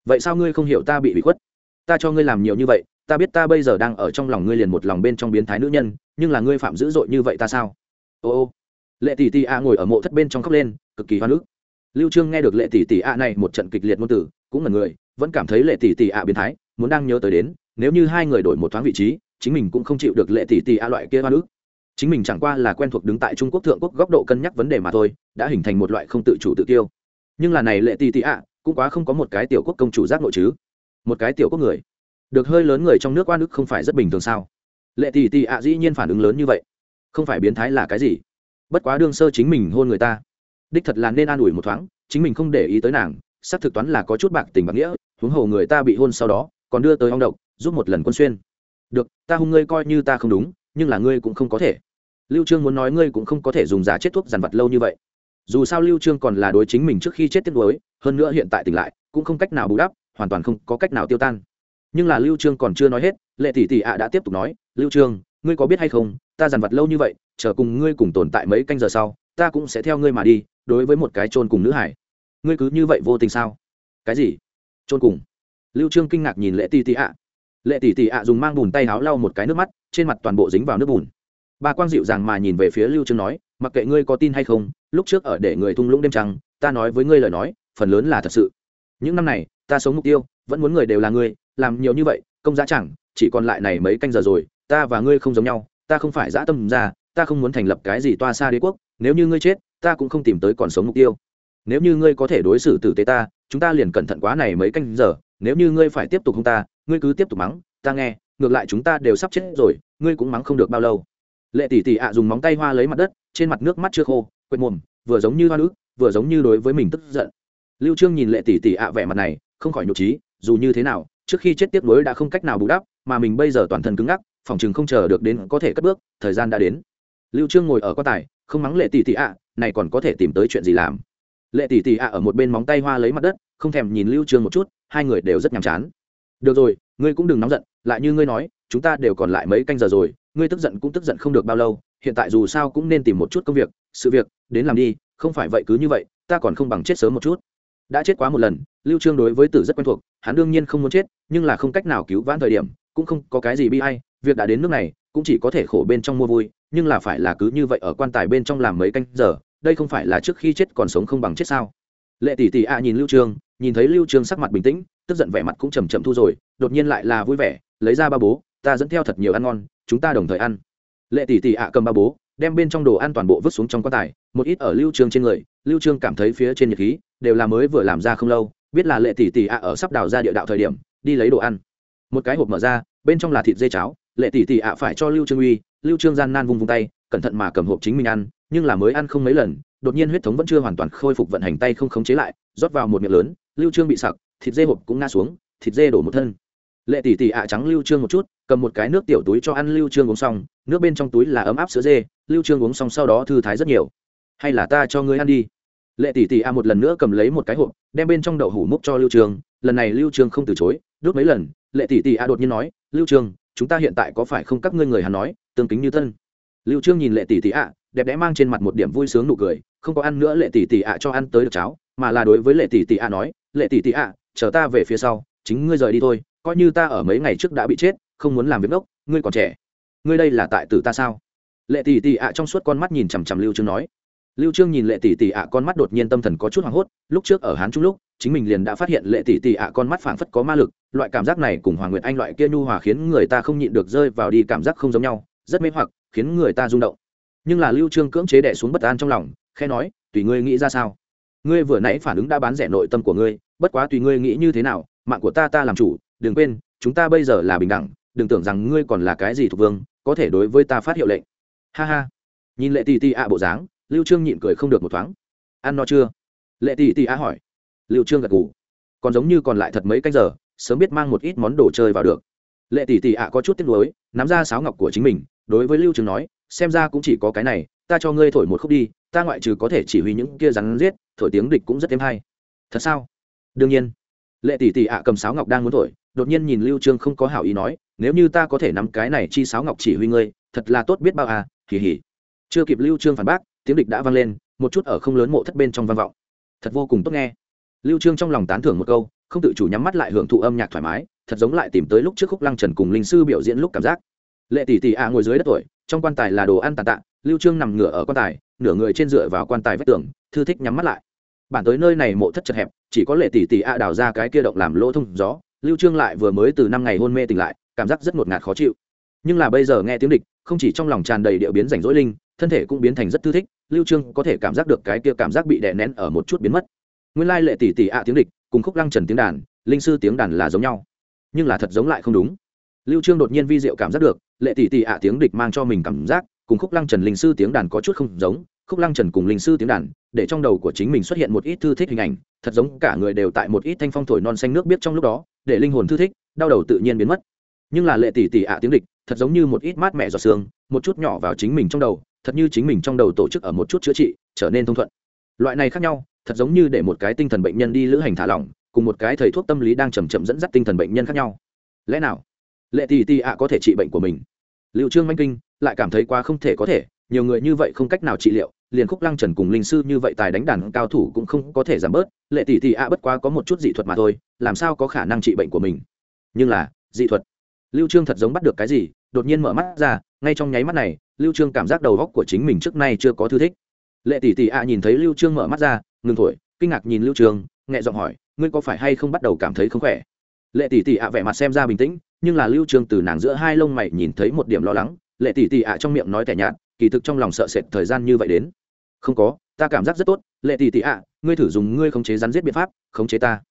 Vậy sao ngươi không hiểu ta bị bị khuất? Ta cho ngươi làm nhiều như vậy ta biết ta bây giờ đang ở trong lòng ngươi liền một lòng bên trong biến thái nữ nhân nhưng là ngươi phạm dữ dội như vậy ta sao? Ô ô. Lệ tỷ tỷ a ngồi ở mộ thất bên trong khóc lên cực kỳ hoa nước lưu trương nghe được lệ tỷ tỷ a này một trận kịch liệt ngôn tử, cũng là người vẫn cảm thấy lệ tỷ tỷ ạ biến thái, muốn đang nhớ tới đến, nếu như hai người đổi một thoáng vị trí, chính mình cũng không chịu được lệ tỷ tỷ ạ loại kia hoa nữ chính mình chẳng qua là quen thuộc đứng tại trung quốc thượng quốc góc độ cân nhắc vấn đề mà thôi, đã hình thành một loại không tự chủ tự tiêu nhưng là này lệ tỷ tỷ ạ, cũng quá không có một cái tiểu quốc công chủ giác nội chứ. Một cái tiểu quốc người. Được hơi lớn người trong nước oan ức không phải rất bình thường sao? Lệ tỷ tỷ ạ dĩ nhiên phản ứng lớn như vậy. Không phải biến thái là cái gì? Bất quá đương sơ chính mình hôn người ta. Đích thật là nên an ủi một thoáng, chính mình không để ý tới nàng, xác thực toán là có chút bạc tình bạc nghĩa huống hồ người ta bị hôn sau đó, còn đưa tới hong độc, giúp một lần quân xuyên. Được, ta hung ngươi coi như ta không đúng, nhưng là ngươi cũng không có thể. Lưu trương muốn nói ngươi cũng không có thể dùng giá chết thuốc giàn vật lâu như vậy. Dù sao lưu trương còn là đối chính mình trước khi chết tiết đối hơn nữa hiện tại tỉnh lại, cũng không cách nào bù đắp, hoàn toàn không có cách nào tiêu tan. Nhưng là lưu trương còn chưa nói hết, lệ tỷ tỷ ạ đã tiếp tục nói, lưu trương, ngươi có biết hay không, ta dằn vặt lâu như vậy, chờ cùng ngươi cùng tồn tại mấy canh giờ sau, ta cũng sẽ theo ngươi mà đi, đối với một cái chôn cùng nữ hải. Ngươi cứ như vậy vô tình sao? Cái gì? Chôn cùng. Lưu trương kinh ngạc nhìn lệ tỷ tỷ ạ. Lệ tỷ tỷ ạ dùng mang bùn tay áo lau một cái nước mắt, trên mặt toàn bộ dính vào nước bùn. Bà quang dịu dàng mà nhìn về phía lưu trương nói, mặc kệ ngươi có tin hay không, lúc trước ở để người thung lũng đêm trăng, ta nói với ngươi lời nói, phần lớn là thật sự. Những năm này, ta sống mục tiêu, vẫn muốn người đều là ngươi, làm nhiều như vậy, công giá chẳng, chỉ còn lại này mấy canh giờ rồi, ta và ngươi không giống nhau, ta không phải dã tâm ra, ta không muốn thành lập cái gì toa xa đế quốc, nếu như ngươi chết, ta cũng không tìm tới còn sống mục tiêu nếu như ngươi có thể đối xử tử tế ta, chúng ta liền cẩn thận quá này mấy canh giờ, nếu như ngươi phải tiếp tục không ta, ngươi cứ tiếp tục mắng, ta nghe, ngược lại chúng ta đều sắp chết rồi, ngươi cũng mắng không được bao lâu. Lệ tỷ tỷ ạ dùng móng tay hoa lấy mặt đất, trên mặt nước mắt chưa khô, quệt mồm, vừa giống như hoa nữ vừa giống như đối với mình tức giận. Lưu trương nhìn lệ tỷ tỷ ạ vẻ mặt này, không khỏi nhục trí dù như thế nào, trước khi chết tiếp nối đã không cách nào bù đắp, mà mình bây giờ toàn thân cứng ngắc, phòng chừng không chờ được đến có thể cất bước, thời gian đã đến. Lưu trương ngồi ở quan tài, không mắng lệ tỷ tỷ ạ, này còn có thể tìm tới chuyện gì làm? Lệ tỷ tỷ ạ ở một bên móng tay hoa lấy mặt đất, không thèm nhìn lưu trương một chút, hai người đều rất nhàm chán. Được rồi, ngươi cũng đừng nóng giận, lại như ngươi nói, chúng ta đều còn lại mấy canh giờ rồi, ngươi tức giận cũng tức giận không được bao lâu, hiện tại dù sao cũng nên tìm một chút công việc, sự việc, đến làm đi, không phải vậy cứ như vậy, ta còn không bằng chết sớm một chút. Đã chết quá một lần, lưu trương đối với tử rất quen thuộc, hắn đương nhiên không muốn chết, nhưng là không cách nào cứu vãn thời điểm, cũng không có cái gì bi ai, việc đã đến nước này, cũng chỉ có thể khổ bên trong mua vui, nhưng là phải là cứ như vậy ở quan tài bên trong làm mấy canh giờ đây không phải là trước khi chết còn sống không bằng chết sao? Lệ tỷ tỷ a nhìn lưu trương, nhìn thấy lưu trương sắc mặt bình tĩnh, tức giận vẻ mặt cũng chầm chậm thu rồi, đột nhiên lại là vui vẻ, lấy ra ba bố, ta dẫn theo thật nhiều ăn ngon, chúng ta đồng thời ăn. Lệ tỷ tỷ ạ cầm ba bố, đem bên trong đồ ăn toàn bộ vứt xuống trong quan tài, một ít ở lưu trương trên người, lưu trương cảm thấy phía trên nhiệt khí đều là mới vừa làm ra không lâu, biết là lệ tỷ tỷ ạ ở sắp đào ra địa đạo thời điểm, đi lấy đồ ăn. Một cái hộp mở ra, bên trong là thịt dê cháo, lệ tỷ tỷ ạ phải cho lưu trương uy, lưu trương gian nan vung vung tay, cẩn thận mà cầm hộp chính mình ăn nhưng là mới ăn không mấy lần, đột nhiên huyết thống vẫn chưa hoàn toàn khôi phục vận hành tay không khống chế lại, rót vào một miệng lớn, lưu trương bị sặc, thịt dê hộp cũng ngã xuống, thịt dê đổ một thân. Lệ tỷ tỷ ạ trắng lưu trương một chút, cầm một cái nước tiểu túi cho ăn lưu trương uống xong, nước bên trong túi là ấm áp sữa dê, lưu trương uống xong sau đó thư thái rất nhiều. Hay là ta cho ngươi ăn đi. Lệ tỷ tỷ a một lần nữa cầm lấy một cái hộp, đem bên trong đậu hủ múc cho lưu trương, lần này lưu trương không từ chối đốt mấy lần, lệ tỷ tỷ a đột nhiên nói, lưu trương, chúng ta hiện tại có phải không các ngươi người hắn nói, tương kính như thân? Lưu trương nhìn lệ tỷ tỷ ạ, đẹp đẽ mang trên mặt một điểm vui sướng nụ cười không có ăn nữa lệ tỷ tỷ ạ cho ăn tới được cháo mà là đối với lệ tỷ tỷ ạ nói lệ tỷ tỷ ạ, chờ ta về phía sau chính ngươi rời đi thôi coi như ta ở mấy ngày trước đã bị chết không muốn làm việc ngốc ngươi còn trẻ. Ngươi đây là tại tử ta sao? Lệ tỷ tỷ ạ trong suốt con mắt nhìn chằm chằm lưu trương nói. Lưu trương nhìn lệ tỷ tỷ ạ con mắt đột nhiên tâm thần có chút hoảng hốt lúc trước ở hán trung lúc chính mình liền đã phát hiện lệ tỷ tỷ ạ con mắt phảng phất có ma lực loại cảm giác này cùng hoàng nguyệt anh loại kia nhu hòa khiến người ta không nhịn được rơi vào đi cảm giác không giống nhau rất mê hoặc, khiến người ta rung động. Nhưng là lưu trương cưỡng chế đè xuống bất an trong lòng, khẽ nói, tùy ngươi nghĩ ra sao? Ngươi vừa nãy phản ứng đã bán rẻ nội tâm của ngươi, bất quá tùy ngươi nghĩ như thế nào, mạng của ta ta làm chủ, đừng quên, chúng ta bây giờ là bình đẳng, đừng tưởng rằng ngươi còn là cái gì thuộc vương, có thể đối với ta phát hiệu lệnh. Ha ha. Nhìn lệ tỷ tỷ ạ bộ dáng, lưu trương nhịn cười không được một thoáng. Ăn no chưa? Lệ tỷ tỷ ạ hỏi. Lưu trương gật gù. Còn giống như còn lại thật mấy canh giờ, sớm biết mang một ít món đồ chơi vào được lệ tỷ tỷ ạ có chút tiếc nuối, nắm ra sáo ngọc của chính mình, đối với lưu trương nói, xem ra cũng chỉ có cái này, ta cho ngươi thổi một khúc đi, ta ngoại trừ có thể chỉ huy những kia rắn giết, thổi tiếng địch cũng rất êm hay. Thật sao? Đương nhiên. Lệ tỷ tỷ ạ cầm sáo ngọc đang muốn thổi, đột nhiên nhìn lưu trương không có hảo ý nói, nếu như ta có thể nắm cái này chi sáo ngọc chỉ huy ngươi, thật là tốt biết bao à kỳ hỉ chưa kịp lưu trương phản bác, tiếng địch đã vang lên, một chút ở không lớn mộ thất bên trong vang vọng. Thật vô cùng tốt nghe. Lưu trương trong lòng tán thưởng một câu, không tự chủ nhắm mắt lại hưởng thụ âm nhạc thoải mái thật giống lại tìm tới lúc trước khúc lăng trần cùng linh sư biểu diễn lúc cảm giác. Lệ tỷ tỷ ạ, ngồi dưới đất tuổi, trong quan tài là đồ ăn tàn tạ, lưu trương nằm ngửa ở quan tài, nửa người trên dựa vào quan tài vách tường, thư thích nhắm mắt lại. Bản tới nơi này mộ thất chật hẹp, chỉ có lệ tỷ tỷ a đào ra cái kia động làm lỗ thông gió, lưu trương lại vừa mới từ năm ngày hôn mê tỉnh lại, cảm giác rất ngột ngạt khó chịu. Nhưng là bây giờ nghe tiếng địch, không chỉ trong lòng tràn đầy điệu biến rảnh rỗi linh, thân thể cũng biến thành rất thư thích, lưu trương có thể cảm giác được cái kia cảm giác bị đè nén ở một chút biến mất. Nguyên lai lệ tỷ tỷ a tiếng địch, cùng khúc lăng trần tiếng đàn, linh sư tiếng đàn là giống nhau nhưng là thật giống lại không đúng. Lưu trương đột nhiên vi diệu cảm giác được, lệ tỷ tỷ ạ tiếng địch mang cho mình cảm giác, cùng khúc lăng trần linh sư tiếng đàn có chút không giống, khúc lăng trần cùng linh sư tiếng đàn, để trong đầu của chính mình xuất hiện một ít thư thích hình ảnh, thật giống cả người đều tại một ít thanh phong thổi non xanh nước biết trong lúc đó, để linh hồn thư thích, đau đầu tự nhiên biến mất. Nhưng là lệ tỷ tỷ ạ tiếng địch, thật giống như một ít mát mẹ giọt xương một chút nhỏ vào chính mình trong đầu, thật như chính mình trong đầu tổ chức ở một chút chữa trị, trở nên thông thuận. Loại này khác nhau, thật giống như để một cái tinh thần bệnh nhân đi lữ hành thả lỏng cùng một cái thầy thuốc tâm lý đang chầm chậm dẫn dắt tinh thần bệnh nhân khác nhau. Lẽ nào? Lệ tỷ tỷ ạ có thể trị bệnh của mình. Liệu trương manh kinh lại cảm thấy quá không thể có thể, nhiều người như vậy không cách nào trị liệu, liền khúc lăng trần cùng linh sư như vậy tài đánh đàn cao thủ cũng không có thể giảm bớt, lệ tỷ tỷ ạ bất quá có một chút dị thuật mà thôi, làm sao có khả năng trị bệnh của mình? Nhưng là, dị thuật. Lưu trương thật giống bắt được cái gì, đột nhiên mở mắt ra, ngay trong nháy mắt này, lưu trương cảm giác đầu góc của chính mình trước nay chưa có thư thích. Lệ tỷ tỷ ạ nhìn thấy lưu trương mở mắt ra, ngừng thổi, kinh ngạc nhìn lưu trương, nhẹ giọng hỏi ngươi có phải hay không bắt đầu cảm thấy không khỏe? Lệ tỷ tỷ ạ vẻ mặt xem ra bình tĩnh, nhưng là lưu trương từ nàng giữa hai lông mày nhìn thấy một điểm lo lắng. Lệ tỷ tỷ ạ trong miệng nói tẻ nhạt, kỳ thực trong lòng sợ sệt thời gian như vậy đến. Không có, ta cảm giác rất tốt. Lệ tỷ tỷ ạ, ngươi thử dùng ngươi khống chế rắn giết biện pháp, khống chế ta.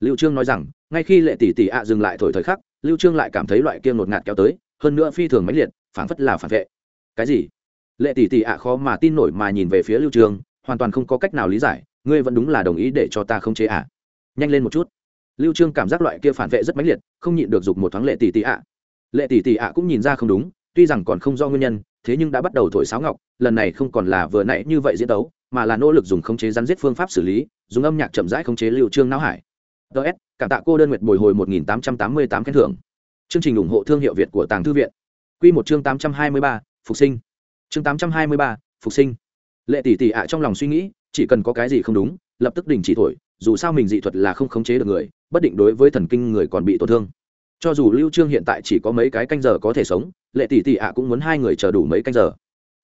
Lưu trương nói rằng, ngay khi lệ tỷ tỷ ạ dừng lại thổi thời khắc, lưu trương lại cảm thấy loại kia ngột ngạt kéo tới, hơn nữa phi thường mãnh liệt, phảng phất là phản vệ. Cái gì? Lệ tỷ tỷ ạ khó mà tin nổi mà nhìn về phía lưu trương, hoàn toàn không có cách nào lý giải, ngươi vẫn đúng là đồng ý để cho ta khống chế ạ nhanh lên một chút. Lưu trương cảm giác loại kia phản vệ rất mãnh liệt không nhịn được dục một thoáng lệ tỷ tỷ ạ. Lệ tỷ tỷ ạ cũng nhìn ra không đúng tuy rằng còn không do nguyên nhân thế nhưng đã bắt đầu thổi sáo ngọc lần này không còn là vừa nãy như vậy diễn đấu mà là nỗ lực dùng khống chế rắn giết phương pháp xử lý dùng âm nhạc chậm rãi khống chế lưu trương não hải. Ts cảm tạ cô đơn nguyệt bồi hồi 1888 khen thưởng. Chương trình ủng hộ thương hiệu việt của tàng thư viện. Quy một chương 823, phục sinh. Chương 823, phục sinh. Lệ tỷ tỷ ạ trong lòng suy nghĩ chỉ cần có cái gì không đúng lập tức đình chỉ thổi dù sao mình dị thuật là không khống chế được người, bất định đối với thần kinh người còn bị tổn thương. Cho dù lưu trương hiện tại chỉ có mấy cái canh giờ có thể sống, lệ tỷ tỷ ạ cũng muốn hai người chờ đủ mấy canh giờ.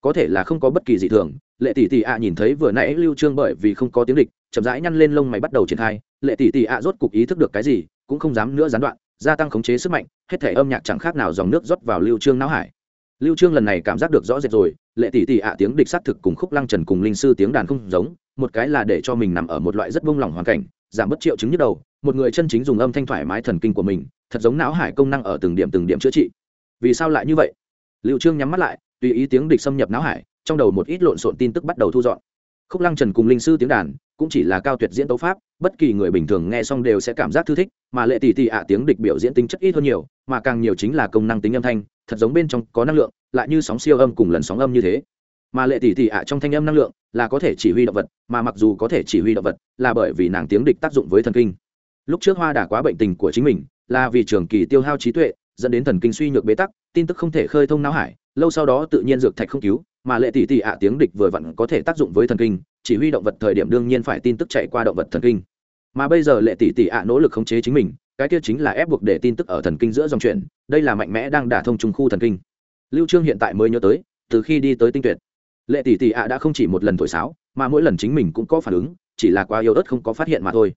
Có thể là không có bất kỳ dị thường, lệ tỷ tỷ ạ nhìn thấy vừa nãy lưu trương bởi vì không có tiếng địch, chậm rãi nhăn lên lông mày bắt đầu triển khai, lệ tỷ tỷ ạ rốt cục ý thức được cái gì, cũng không dám nữa gián đoạn, gia tăng khống chế sức mạnh, hết thể âm nhạc chẳng khác nào dòng nước rót vào lưu trương não hải. Lưu trương lần này cảm giác được rõ rệt rồi lệ tỷ tỷ ạ, tiếng địch sát thực cùng khúc lăng trần cùng linh sư tiếng đàn không giống, một cái là để cho mình nằm ở một loại rất vung lòng hoàn cảnh, giảm bất triệu chứng nhức đầu, một người chân chính dùng âm thanh thoải mái thần kinh của mình, thật giống não hải công năng ở từng điểm từng điểm chữa trị. Vì sao lại như vậy? Liệu trương nhắm mắt lại, tùy ý tiếng địch xâm nhập não hải, trong đầu một ít lộn xộn tin tức bắt đầu thu dọn. Khúc lăng trần cùng linh sư tiếng đàn, cũng chỉ là cao tuyệt diễn tấu pháp, bất kỳ người bình thường nghe xong đều sẽ cảm giác thư thích, mà lệ tỷ tỷ ạ, tiếng địch biểu diễn tính chất ít hơn nhiều, mà càng nhiều chính là công năng tính âm thanh thật giống bên trong có năng lượng, lại như sóng siêu âm cùng lần sóng âm như thế. Mà lệ tỷ tỷ ạ, trong thanh âm năng lượng là có thể chỉ huy động vật, mà mặc dù có thể chỉ huy động vật là bởi vì nàng tiếng địch tác dụng với thần kinh. Lúc trước hoa đà quá bệnh tình của chính mình, là vì trường kỳ tiêu hao trí tuệ, dẫn đến thần kinh suy nhược bế tắc, tin tức không thể khơi thông não hải, lâu sau đó tự nhiên dược thạch không cứu, mà lệ tỷ tỷ ạ, tiếng địch vừa vặn có thể tác dụng với thần kinh, chỉ huy động vật thời điểm đương nhiên phải tin tức chạy qua động vật thần kinh. Mà bây giờ lệ tỷ tỷ ạ, nỗ lực khống chế chính mình cái kia chính là ép buộc để tin tức ở thần kinh giữa dòng chuyện, đây là mạnh mẽ đang đả thông trung khu thần kinh. Lưu trương hiện tại mới nhớ tới, từ khi đi tới tinh tuyệt, lệ tỷ tỷ ạ đã không chỉ một lần thổi sáo, mà mỗi lần chính mình cũng có phản ứng, chỉ là quá yếu ớt không có phát hiện mà thôi.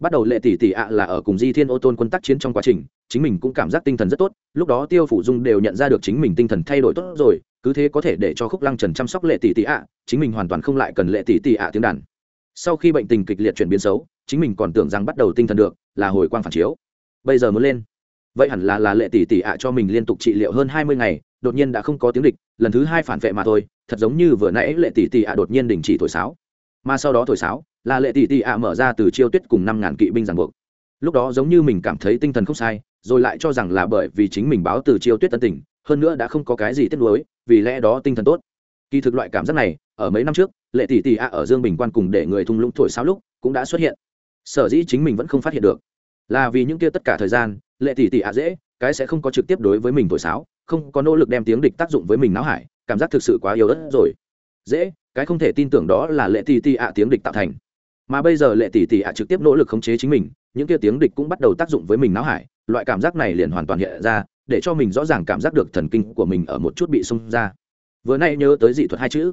Bắt đầu lệ tỷ tỷ ạ là ở cùng di thiên ô tôn quân tác chiến trong quá trình, chính mình cũng cảm giác tinh thần rất tốt, lúc đó tiêu phủ dung đều nhận ra được chính mình tinh thần thay đổi tốt rồi, cứ thế có thể để cho khúc lăng trần chăm sóc lệ tỷ tỷ ạ, chính mình hoàn toàn không lại cần lệ tỷ tỷ ạ tiếng đàn. Sau khi bệnh tình kịch liệt chuyển biến xấu, chính mình còn tưởng rằng bắt đầu tinh thần được là hồi quang phản chiếu. Bây giờ muốn lên. Vậy hẳn là là lệ tỷ tỷ ạ cho mình liên tục trị liệu hơn hai mươi ngày, đột nhiên đã không có tiếng địch, lần thứ hai phản vệ mà thôi, thật giống như vừa nãy lệ tỷ tỷ ạ đột nhiên đình chỉ thổi sáo. Mà sau đó thổi sáo, là lệ tỷ tỷ ạ mở ra từ chiêu tuyết cùng năm ngàn kỵ binh giảng buộc. Lúc đó giống như mình cảm thấy tinh thần không sai, rồi lại cho rằng là bởi vì chính mình báo từ chiêu tuyết tân tình hơn nữa đã không có cái gì tiếc nuối, vì lẽ đó tinh thần tốt. Kỳ thực loại cảm giác này, ở mấy năm trước, lệ tỷ tỷ ạ ở dương bình quan cùng để người thung lũng thổi sáo lúc cũng đã xuất hiện. Sở dĩ chính mình vẫn không phát hiện được là vì những kia tất cả thời gian, lệ tỷ tỷ ạ dễ, cái sẽ không có trực tiếp đối với mình thổi sáo, không có nỗ lực đem tiếng địch tác dụng với mình não hải, cảm giác thực sự quá yếu ớt rồi. Dễ, cái không thể tin tưởng đó là lệ tỷ tỷ ạ tiếng địch tạo thành. Mà bây giờ lệ tỷ tỷ ạ trực tiếp nỗ lực khống chế chính mình, những kia tiếng địch cũng bắt đầu tác dụng với mình não hải, loại cảm giác này liền hoàn toàn hiện ra, để cho mình rõ ràng cảm giác được thần kinh của mình ở một chút bị xung ra. Vừa nay nhớ tới dị thuật hai chữ.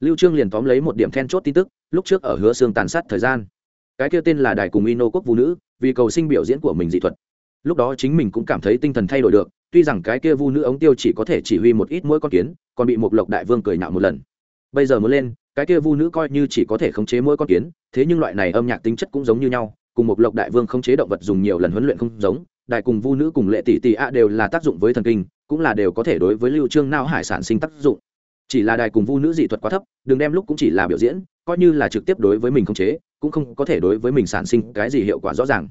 Lưu trương liền tóm lấy một điểm then chốt tin tức, lúc trước ở hứa xương tàn sát thời gian. Cái kia tên là đài cùng ino quốc vũ nữ vì cầu sinh biểu diễn của mình dị thuật. Lúc đó chính mình cũng cảm thấy tinh thần thay đổi được, tuy rằng cái kia vu nữ ống tiêu chỉ có thể chỉ huy một ít mỗi con kiến, còn bị một lộc đại vương cười nhạo một lần. Bây giờ muốn lên, cái kia vu nữ coi như chỉ có thể khống chế mỗi con kiến, thế nhưng loại này âm nhạc tính chất cũng giống như nhau, cùng một lộc đại vương khống chế động vật dùng nhiều lần huấn luyện không giống, đại cùng vu nữ cùng lệ tỷ tỷ a đều là tác dụng với thần kinh, cũng là đều có thể đối với lưu trương nao hải sản sinh tác dụng. Chỉ là đài cùng vu nữ dị thuật quá thấp, đừng đem lúc cũng chỉ là biểu diễn, coi như là trực tiếp đối với mình khống chế cũng không có thể đối với mình sản sinh cái gì hiệu quả rõ ràng.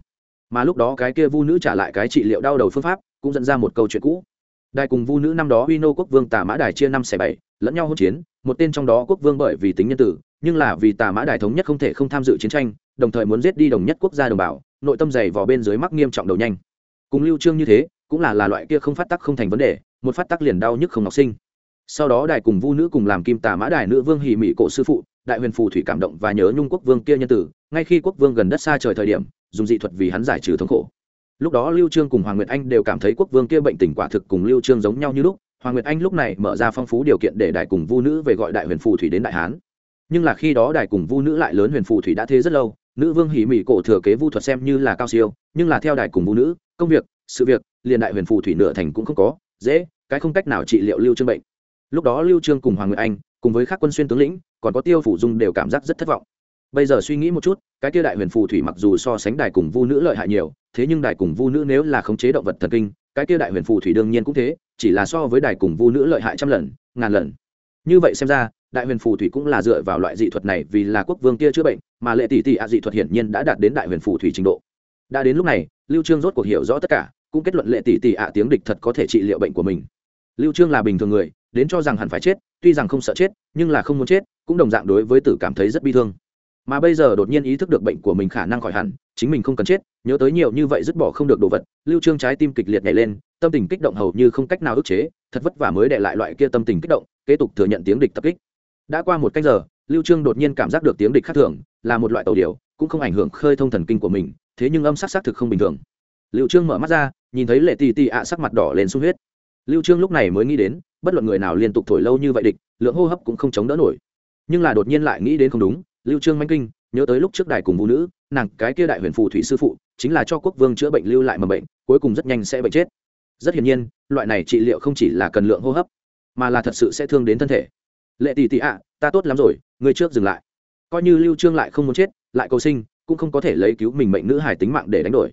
Mà lúc đó cái kia vu nữ trả lại cái trị liệu đau đầu phương pháp, cũng dẫn ra một câu chuyện cũ. Đài cùng vu nữ năm đó huy nô quốc vương tà mã đài chia năm xẻ bảy, lẫn nhau hỗn chiến, một tên trong đó quốc vương bởi vì tính nhân tử, nhưng là vì tà mã đài thống nhất không thể không tham dự chiến tranh, đồng thời muốn giết đi đồng nhất quốc gia đồng bào, nội tâm dày vào bên dưới mắc nghiêm trọng đầu nhanh. Cùng lưu trương như thế, cũng là là loại kia không phát tắc không thành vấn đề, một phát tắc liền đau nhức không học sinh. Sau đó đài cùng vu nữ cùng làm kim tà mã đài nữ vương hỉ mỹ cổ sư phụ đại huyền phù thủy cảm động và nhớ nhung quốc vương kia nhân tử, ngay khi quốc vương gần đất xa trời thời điểm, dùng dị thuật vì hắn giải trừ thống khổ. Lúc đó lưu trương cùng hoàng nguyệt anh đều cảm thấy quốc vương kia bệnh tình quả thực cùng lưu trương giống nhau như lúc, hoàng nguyệt anh lúc này mở ra phong phú điều kiện để đại cùng vu nữ về gọi đại huyền phù thủy đến đại hán. Nhưng là khi đó đại cùng vu nữ lại lớn huyền phù thủy đã thế rất lâu, nữ vương hỉ mỹ cổ thừa kế vu thuật xem như là cao siêu, nhưng là theo đại cùng vu nữ, công việc, sự việc, liền đại huyền phù thủy nửa thành cũng không có, dễ, cái không cách nào trị liệu lưu trương bệnh. Lúc đó lưu trương cùng hoàng nguyệt anh cùng với các quân xuyên tướng lĩnh, còn có tiêu phủ dung đều cảm giác rất thất vọng. Bây giờ suy nghĩ một chút, cái kia đại huyền phù thủy mặc dù so sánh đài cùng vu nữ lợi hại nhiều, thế nhưng đài cùng vu nữ nếu là khống chế động vật thần kinh, cái kia đại huyền phù thủy đương nhiên cũng thế, chỉ là so với đài cùng vu nữ lợi hại trăm lần, ngàn lần. Như vậy xem ra, đại huyền phù thủy cũng là dựa vào loại dị thuật này vì là quốc vương kia chữa bệnh, mà lệ tỷ tỷ ạ dị thuật hiển nhiên đã đạt đến đại huyền phù thủy trình độ. Đã đến lúc này, lưu trương rốt cuộc hiểu rõ tất cả, cũng kết luận lệ tỷ tỷ ạ tiếng địch thật có thể trị liệu bệnh của mình. Lưu trương là bình thường người đến cho rằng hẳn phải chết, tuy rằng không sợ chết, nhưng là không muốn chết, cũng đồng dạng đối với tử cảm thấy rất bi thương. Mà bây giờ đột nhiên ý thức được bệnh của mình khả năng khỏi hẳn, chính mình không cần chết, nhớ tới nhiều như vậy dứt bỏ không được đồ vật, lưu trương trái tim kịch liệt nhảy lên, tâm tình kích động hầu như không cách nào ức chế, thật vất vả mới để lại loại kia tâm tình kích động, kế tục thừa nhận tiếng địch tập kích. Đã qua một cách giờ, lưu trương đột nhiên cảm giác được tiếng địch khác thường, là một loại tàu điều cũng không ảnh hưởng khơi thông thần kinh của mình, thế nhưng âm sắc sắc thực không bình thường. Lưu trương mở mắt ra, nhìn thấy lệ tì tì ạ sắc mặt đỏ lên sung huyết. Lưu trương lúc này mới nghĩ đến bất luận người nào liên tục thổi lâu như vậy địch, lượng hô hấp cũng không chống đỡ nổi. Nhưng là đột nhiên lại nghĩ đến không đúng, lưu trương manh kinh, nhớ tới lúc trước đài cùng vũ nữ, nàng cái kia đại huyền phù thủy sư phụ, chính là cho quốc vương chữa bệnh lưu lại mầm bệnh, cuối cùng rất nhanh sẽ bệnh chết. Rất hiển nhiên, loại này trị liệu không chỉ là cần lượng hô hấp, mà là thật sự sẽ thương đến thân thể. Lệ tỷ tỷ ạ, ta tốt lắm rồi, người trước dừng lại. Coi như lưu trương lại không muốn chết, lại cầu sinh, cũng không có thể lấy cứu mình mệnh nữ hải tính mạng để đánh đổi.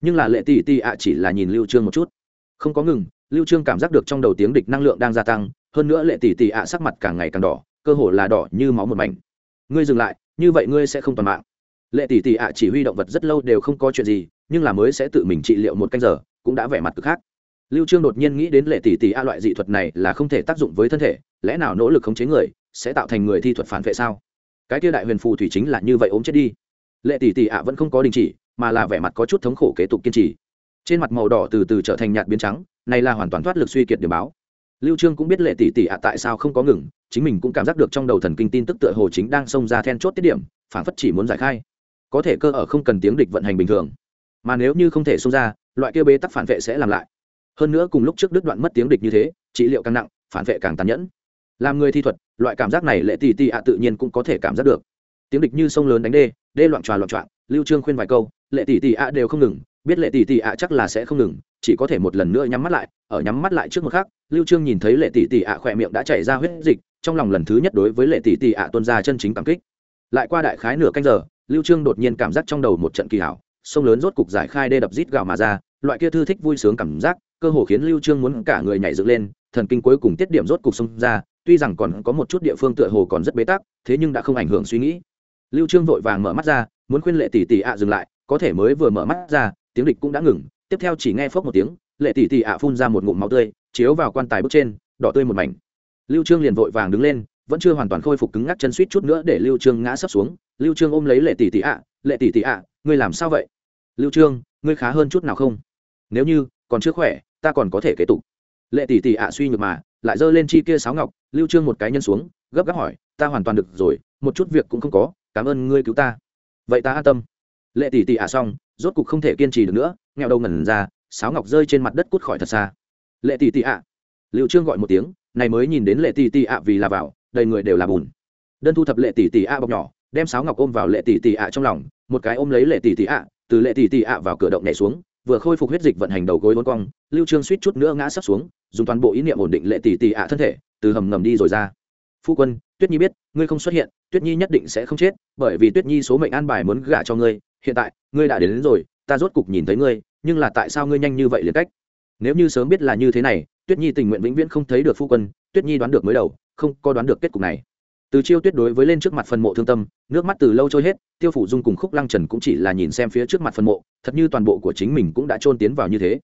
Nhưng là lệ tỷ tỷ ạ chỉ là nhìn lưu trương một chút. Không có ngừng lưu trương cảm giác được trong đầu tiếng địch năng lượng đang gia tăng, hơn nữa lệ tỷ tỷ ạ sắc mặt càng ngày càng đỏ, cơ hồ là đỏ như máu một mảnh. Ngươi dừng lại, như vậy ngươi sẽ không toàn mạng. Lệ tỷ tỷ ạ chỉ huy động vật rất lâu đều không có chuyện gì, nhưng là mới sẽ tự mình trị liệu một canh giờ, cũng đã vẻ mặt cực khác. Lưu trương đột nhiên nghĩ đến lệ tỷ tỷ a loại dị thuật này là không thể tác dụng với thân thể, lẽ nào nỗ lực khống chế người sẽ tạo thành người thi thuật phản vệ sao? Cái kia đại huyền phù thủy chính là như vậy ốm chết đi. Lệ tỷ tỷ ạ vẫn không có đình chỉ, mà là vẻ mặt có chút thống khổ kế tục kiên trì trên mặt màu đỏ từ từ trở thành nhạt biến trắng, này là hoàn toàn thoát lực suy kiệt điểm báo. Lưu trương cũng biết lệ tỷ tỷ ạ, tại sao không có ngừng, chính mình cũng cảm giác được trong đầu thần kinh tin tức tựa hồ chính đang xông ra then chốt tiết điểm, phản phất chỉ muốn giải khai. Có thể cơ ở không cần tiếng địch vận hành bình thường. Mà nếu như không thể xông ra, loại kia bế tắc phản vệ sẽ làm lại. Hơn nữa cùng lúc trước đứt đoạn mất tiếng địch như thế, trị liệu càng nặng, phản vệ càng tàn nhẫn. Làm người thi thuật, loại cảm giác này lệ tỷ tỷ ạ tự nhiên cũng có thể cảm giác được. Tiếng địch như sông lớn đánh đê đê loạn tròa loạn trọn, lưu trương khuyên vài câu, lệ tỷ tỷ ạ đều không ngừng biết lệ tỷ tỷ ạ chắc là sẽ không ngừng, chỉ có thể một lần nữa nhắm mắt lại, ở nhắm mắt lại trước một khắc, lưu trương nhìn thấy lệ tỷ tỷ ạ khỏe miệng đã chảy ra huyết dịch, trong lòng lần thứ nhất đối với lệ tỷ tỷ ạ tuân ra chân chính cảm kích. Lại qua đại khái nửa canh giờ, lưu trương đột nhiên cảm giác trong đầu một trận kỳ hảo, sông lớn rốt cục giải khai đê đập rít gào mà ra, loại kia thư thích vui sướng cảm giác, cơ hồ khiến lưu trương muốn cả người nhảy dựng lên, thần kinh cuối cùng tiết điểm rốt cục xông ra, tuy rằng còn có một chút địa phương tựa hồ còn rất bế tắc, thế nhưng đã không ảnh hưởng suy nghĩ. Lưu trương vội vàng mở mắt ra, muốn khuyên lệ tỷ tỷ ạ dừng lại, có thể mới vừa mở mắt ra tiếng địch cũng đã ngừng, tiếp theo chỉ nghe phốc một tiếng, lệ tỷ tỷ ạ phun ra một ngụm máu tươi, chiếu vào quan tài bước trên, đỏ tươi một mảnh. Lưu trương liền vội vàng đứng lên, vẫn chưa hoàn toàn khôi phục cứng ngắc chân suýt chút nữa để lưu trương ngã sấp xuống. Lưu trương ôm lấy lệ tỷ tỷ ạ, lệ tỷ tỷ ạ, ngươi làm sao vậy? Lưu trương, ngươi khá hơn chút nào không? Nếu như còn chưa khỏe, ta còn có thể kế tục. Lệ tỷ tỷ ạ suy nhược mà, lại giơ lên chi kia sáo ngọc, lưu trương một cái nhân xuống, gấp gáp hỏi, ta hoàn toàn được rồi, một chút việc cũng không có, cảm ơn ngươi cứu ta. Vậy ta an tâm. Lệ tỷ tỷ ạ xong rốt cục không thể kiên trì được nữa nghèo đầu ngẩn ra, sáo ngọc rơi trên mặt đất cút khỏi thật xa. Lệ tỷ tỷ ạ. Liệu trương gọi một tiếng, này mới nhìn đến lệ tỷ tỷ ạ vì là vào, đầy người đều là bùn. Đơn thu thập lệ tỷ tỷ ạ bọc nhỏ, đem sáo ngọc ôm vào lệ tỷ tỷ ạ trong lòng, một cái ôm lấy lệ tỷ tỷ ạ, từ lệ tỷ tỷ ạ vào cửa động nhảy xuống, vừa khôi phục huyết dịch vận hành đầu gối vốn cong lưu trương suýt chút nữa ngã sắp xuống, dùng toàn bộ ý niệm ổn định lệ tỷ tỷ ạ thân thể, từ hầm ngầm đi rồi ra. Phu quân, tuyết nhi biết, ngươi không xuất hiện, tuyết nhi nhất định sẽ không chết, bởi vì tuyết nhi số mệnh an bài muốn gả cho ngươi hiện tại ngươi đã đến, đến rồi ta rốt cục nhìn thấy ngươi nhưng là tại sao ngươi nhanh như vậy liền cách? Nếu như sớm biết là như thế này tuyết nhi tình nguyện vĩnh viễn không thấy được phu quân tuyết nhi đoán được mới đầu không có đoán được kết cục này. Từ chiêu tuyết đối với lên trước mặt phần mộ thương tâm nước mắt từ lâu trôi hết tiêu phủ dung cùng khúc lăng trần cũng chỉ là nhìn xem phía trước mặt phần mộ thật như toàn bộ của chính mình cũng đã trôn tiến vào như thế.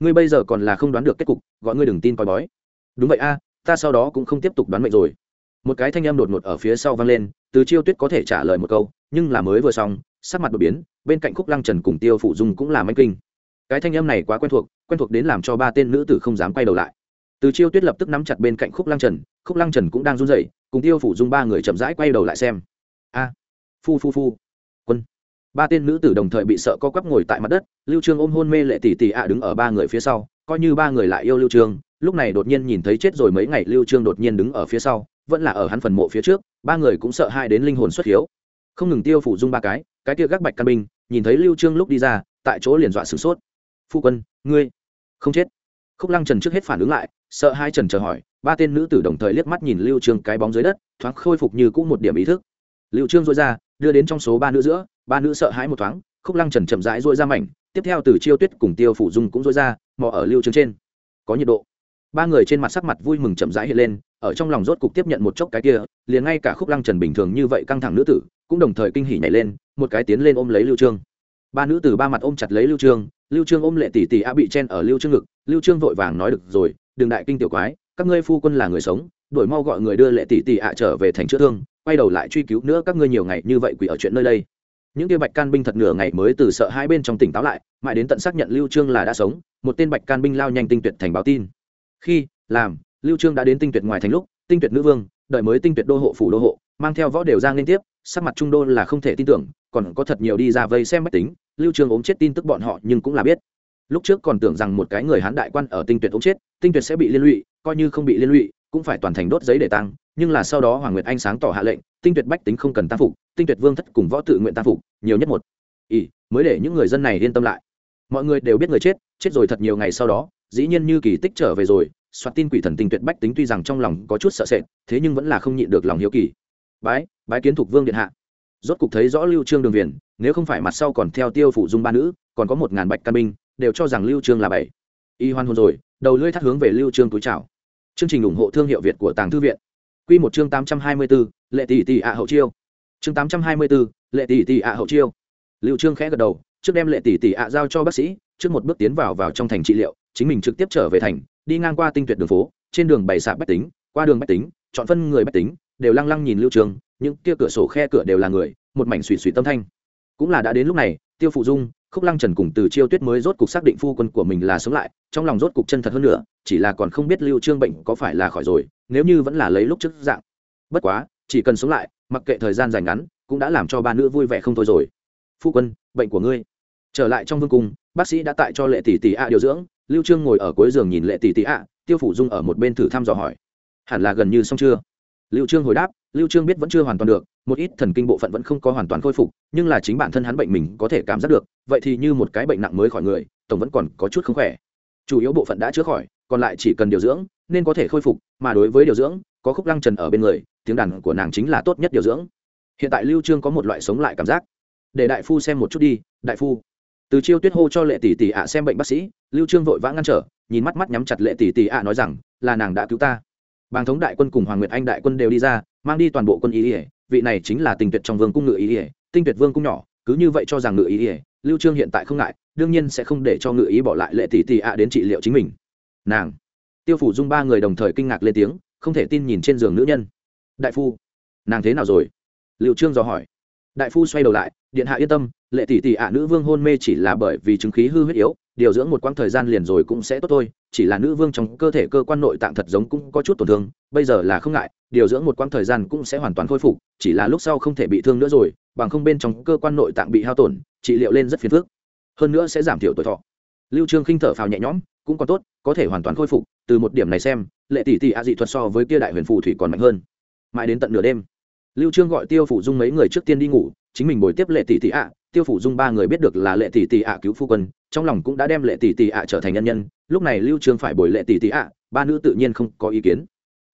Ngươi bây giờ còn là không đoán được kết cục gọi ngươi đừng tin coi bói. Đúng vậy a ta sau đó cũng không tiếp tục đoán mệnh rồi. Một cái thanh âm đột ngột ở phía sau vang lên từ chiêu tuyết có thể trả lời một câu nhưng là mới vừa xong sắc mặt đột biến, bên cạnh khúc lăng trần cùng tiêu phủ dung cũng là manh kinh. Cái thanh âm này quá quen thuộc quen thuộc đến làm cho ba tên nữ tử không dám quay đầu lại. Từ chiêu tuyết lập tức nắm chặt bên cạnh khúc lăng trần, khúc lăng trần cũng đang run rẩy, cùng tiêu phủ dung ba người chậm rãi quay đầu lại xem. A, phu phu phu. Quân. Ba tên nữ tử đồng thời bị sợ co quắp ngồi tại mặt đất, lưu trương ôm hôn mê lệ tỷ tỷ ạ đứng ở ba người phía sau, coi như ba người lại yêu lưu trương, lúc này đột nhiên nhìn thấy chết rồi mấy ngày lưu trương đột nhiên đứng ở phía sau, vẫn là ở hắn phần mộ phía trước, ba người cũng sợ hai đến linh hồn xuất hiếu. Không ngừng tiêu phủ dung ba cái cái kia gác bạch căn binh, nhìn thấy lưu trương lúc đi ra, tại chỗ liền dọa sửng sốt. Phu quân, ngươi không chết? Khúc lăng trần trước hết phản ứng lại, sợ hai trần chờ hỏi, ba tên nữ tử đồng thời liếc mắt nhìn lưu trương cái bóng dưới đất, thoáng khôi phục như cũ một điểm ý thức. Lưu trương dội ra, đưa đến trong số ba nữ giữa, ba nữ sợ hãi một thoáng, khúc lăng trần chậm rãi dội ra mảnh, tiếp theo từ chiêu tuyết cùng tiêu phủ dung cũng dội ra, mò ở lưu trương trên. Có nhiệt độ. Ba người trên mặt sắc mặt vui mừng chậm rãi hiện lên ở trong lòng rốt cục tiếp nhận một chốc cái kia, liền ngay cả khúc lăng trần bình thường như vậy căng thẳng nữ tử, cũng đồng thời kinh hỉ nhảy lên, một cái tiến lên ôm lấy lưu trương. Ba nữ tử ba mặt ôm chặt lấy lưu trương lưu trương ôm lệ tỷ tỷ a bị chen ở lưu trương ngực, lưu trương vội vàng nói được rồi đừng đại kinh tiểu quái, các ngươi phu quân là người sống đổi mau gọi người đưa lệ tỷ tỷ ạ trở về thành chữa thương, quay đầu lại truy cứu nữa các ngươi nhiều ngày như vậy quỷ ở chuyện nơi đây. Những kia bạch can binh thật nửa ngày mới từ sợ hai bên trong tỉnh táo lại, mãi đến tận xác nhận lưu trương là đã sống, một tên bạch can binh lao nhanh tinh tuyệt thành báo tin. Khi, làm lưu trương đã đến tinh tuyệt ngoài thành lúc, tinh tuyệt nữ vương, đợi mới tinh tuyệt đô hộ phủ đô hộ, mang theo võ đều ra liên tiếp, sắc mặt trung đô là không thể tin tưởng, còn có thật nhiều đi ra vây xem bách tính, lưu trương ốm chết tin tức bọn họ nhưng cũng là biết. Lúc trước còn tưởng rằng một cái người hán đại quan ở tinh tuyệt ốm chết, tinh tuyệt sẽ bị liên lụy, coi như không bị liên lụy, cũng phải toàn thành đốt giấy để tăng nhưng là sau đó hoàng nguyệt anh sáng tỏ hạ lệnh, tinh tuyệt bách tính không cần ta phục, tinh tuyệt vương thất cùng võ tự nguyện ta phục, nhiều nhất một. Ỷ mới để những người dân này yên tâm lại. Mọi người đều biết người chết chết rồi thật nhiều ngày sau đó, dĩ nhiên như kỳ tích trở về rồi soạt tin quỷ thần tinh tuyệt bách tính tuy rằng trong lòng có chút sợ sệt thế nhưng vẫn là không nhịn được lòng hiếu kỳ. Bái bái kiến thục vương điện hạ. Rốt cục thấy rõ lưu trương đường viền nếu không phải mặt sau còn theo tiêu phủ dung ba nữ còn có một ngàn bạch căn binh đều cho rằng lưu trương là bảy. Y hoan hồn rồi đầu lưỡi thắt hướng về lưu trương túi chào. Chương trình ủng hộ thương hiệu việt của tàng thư viện. Quy một chương 824, lệ tỷ tỷ ạ hậu chiêu. Chương 824, lệ tỷ tỷ ạ hậu chiêu. Lưu trương khẽ gật đầu trước đem lệ tỷ tỷ ạ giao cho bác sĩ trước một bước tiến vào vào trong thành trị liệu chính mình trực tiếp trở về thành, đi ngang qua tinh tuyệt đường phố, trên đường bày sạp bách tính, qua đường bách tính, chọn phân người bách tính, đều lăng lăng nhìn lưu trường, những kia cửa sổ khe cửa đều là người, một mảnh suy suy tâm thanh. Cũng là đã đến lúc này, tiêu phụ dung, khúc lăng trần cùng từ chiêu tuyết mới rốt cục xác định phu quân của mình là sống lại, trong lòng rốt cục chân thật hơn nữa, chỉ là còn không biết lưu trương bệnh có phải là khỏi rồi, nếu như vẫn là lấy lúc trước dạng. Bất quá, chỉ cần sống lại, mặc kệ thời gian dài ngắn, cũng đã làm cho ba nữ vui vẻ không thôi rồi. Phu quân, bệnh của ngươi. Trở lại trong vương cung, bác sĩ đã tại cho lệ tỷ tỷ a điều dưỡng lưu trương ngồi ở cuối giường nhìn lệ tỷ tỷ ạ, tiêu phủ dung ở một bên thử thăm dò hỏi. Hẳn là gần như xong chưa? Lưu trương hồi đáp lưu trương biết vẫn chưa hoàn toàn được một ít thần kinh bộ phận vẫn không có hoàn toàn khôi phục nhưng là chính bản thân hắn bệnh mình có thể cảm giác được vậy thì như một cái bệnh nặng mới khỏi người tổng vẫn còn có chút không khỏe. Chủ yếu bộ phận đã chữa khỏi còn lại chỉ cần điều dưỡng nên có thể khôi phục mà đối với điều dưỡng có khúc lăng trần ở bên người tiếng đàn của nàng chính là tốt nhất điều dưỡng. Hiện tại lưu trương có một loại sống lại cảm giác. Để đại phu xem một chút đi đại phu từ chiêu tuyết hô cho lệ tỷ tỷ ạ xem bệnh bác sĩ, lưu trương vội vã ngăn trở, nhìn mắt mắt nhắm chặt lệ tỷ tỷ ạ nói rằng, là nàng đã cứu ta. Bàng thống đại quân cùng hoàng nguyệt anh đại quân đều đi ra, mang đi toàn bộ quân ý ỉa vị này chính là tình tuyệt trong vương cung ngự ý ỉa tinh tuyệt vương cung nhỏ, cứ như vậy cho rằng ngự ý ỉa lưu trương hiện tại không ngại, đương nhiên sẽ không để cho ngự ý bỏ lại lệ tỷ tỷ ạ đến trị liệu chính mình. Nàng. Tiêu phủ dung ba người đồng thời kinh ngạc lên tiếng, không thể tin nhìn trên giường nữ nhân. Đại phu, nàng thế nào rồi? Lưu trương dò hỏi. Đại phu xoay đầu lại, điện hạ yên tâm lệ tỷ tỷ ạ nữ vương hôn mê chỉ là bởi vì chứng khí hư huyết yếu, điều dưỡng một quãng thời gian liền rồi cũng sẽ tốt thôi, chỉ là nữ vương trong cơ thể cơ quan nội tạng thật giống cũng có chút tổn thương, bây giờ là không ngại, điều dưỡng một quãng thời gian cũng sẽ hoàn toàn khôi phục, chỉ là lúc sau không thể bị thương nữa rồi, bằng không bên trong cơ quan nội tạng bị hao tổn, trị liệu lên rất phiền phức. Hơn nữa sẽ giảm thiểu tuổi thọ. Lưu trương khinh thở phào nhẹ nhõm, cũng còn tốt, có thể hoàn toàn khôi phục, từ một điểm này xem, lệ tỷ tỷ ạ dị thuật so với kia đại huyền phù thủy còn mạnh hơn. Mãi đến tận nửa đêm, lưu trương gọi tiêu phủ dung mấy người trước tiên đi ngủ, chính mình bồi tiếp lệ tỷ tỷ ạ tiêu phủ dung ba người biết được là lệ tỷ tỷ ạ cứu phu quân, trong lòng cũng đã đem lệ tỷ tỷ ạ trở thành nhân nhân, lúc này lưu trương phải bồi lệ tỷ tỷ ạ, ba nữ tự nhiên không có ý kiến.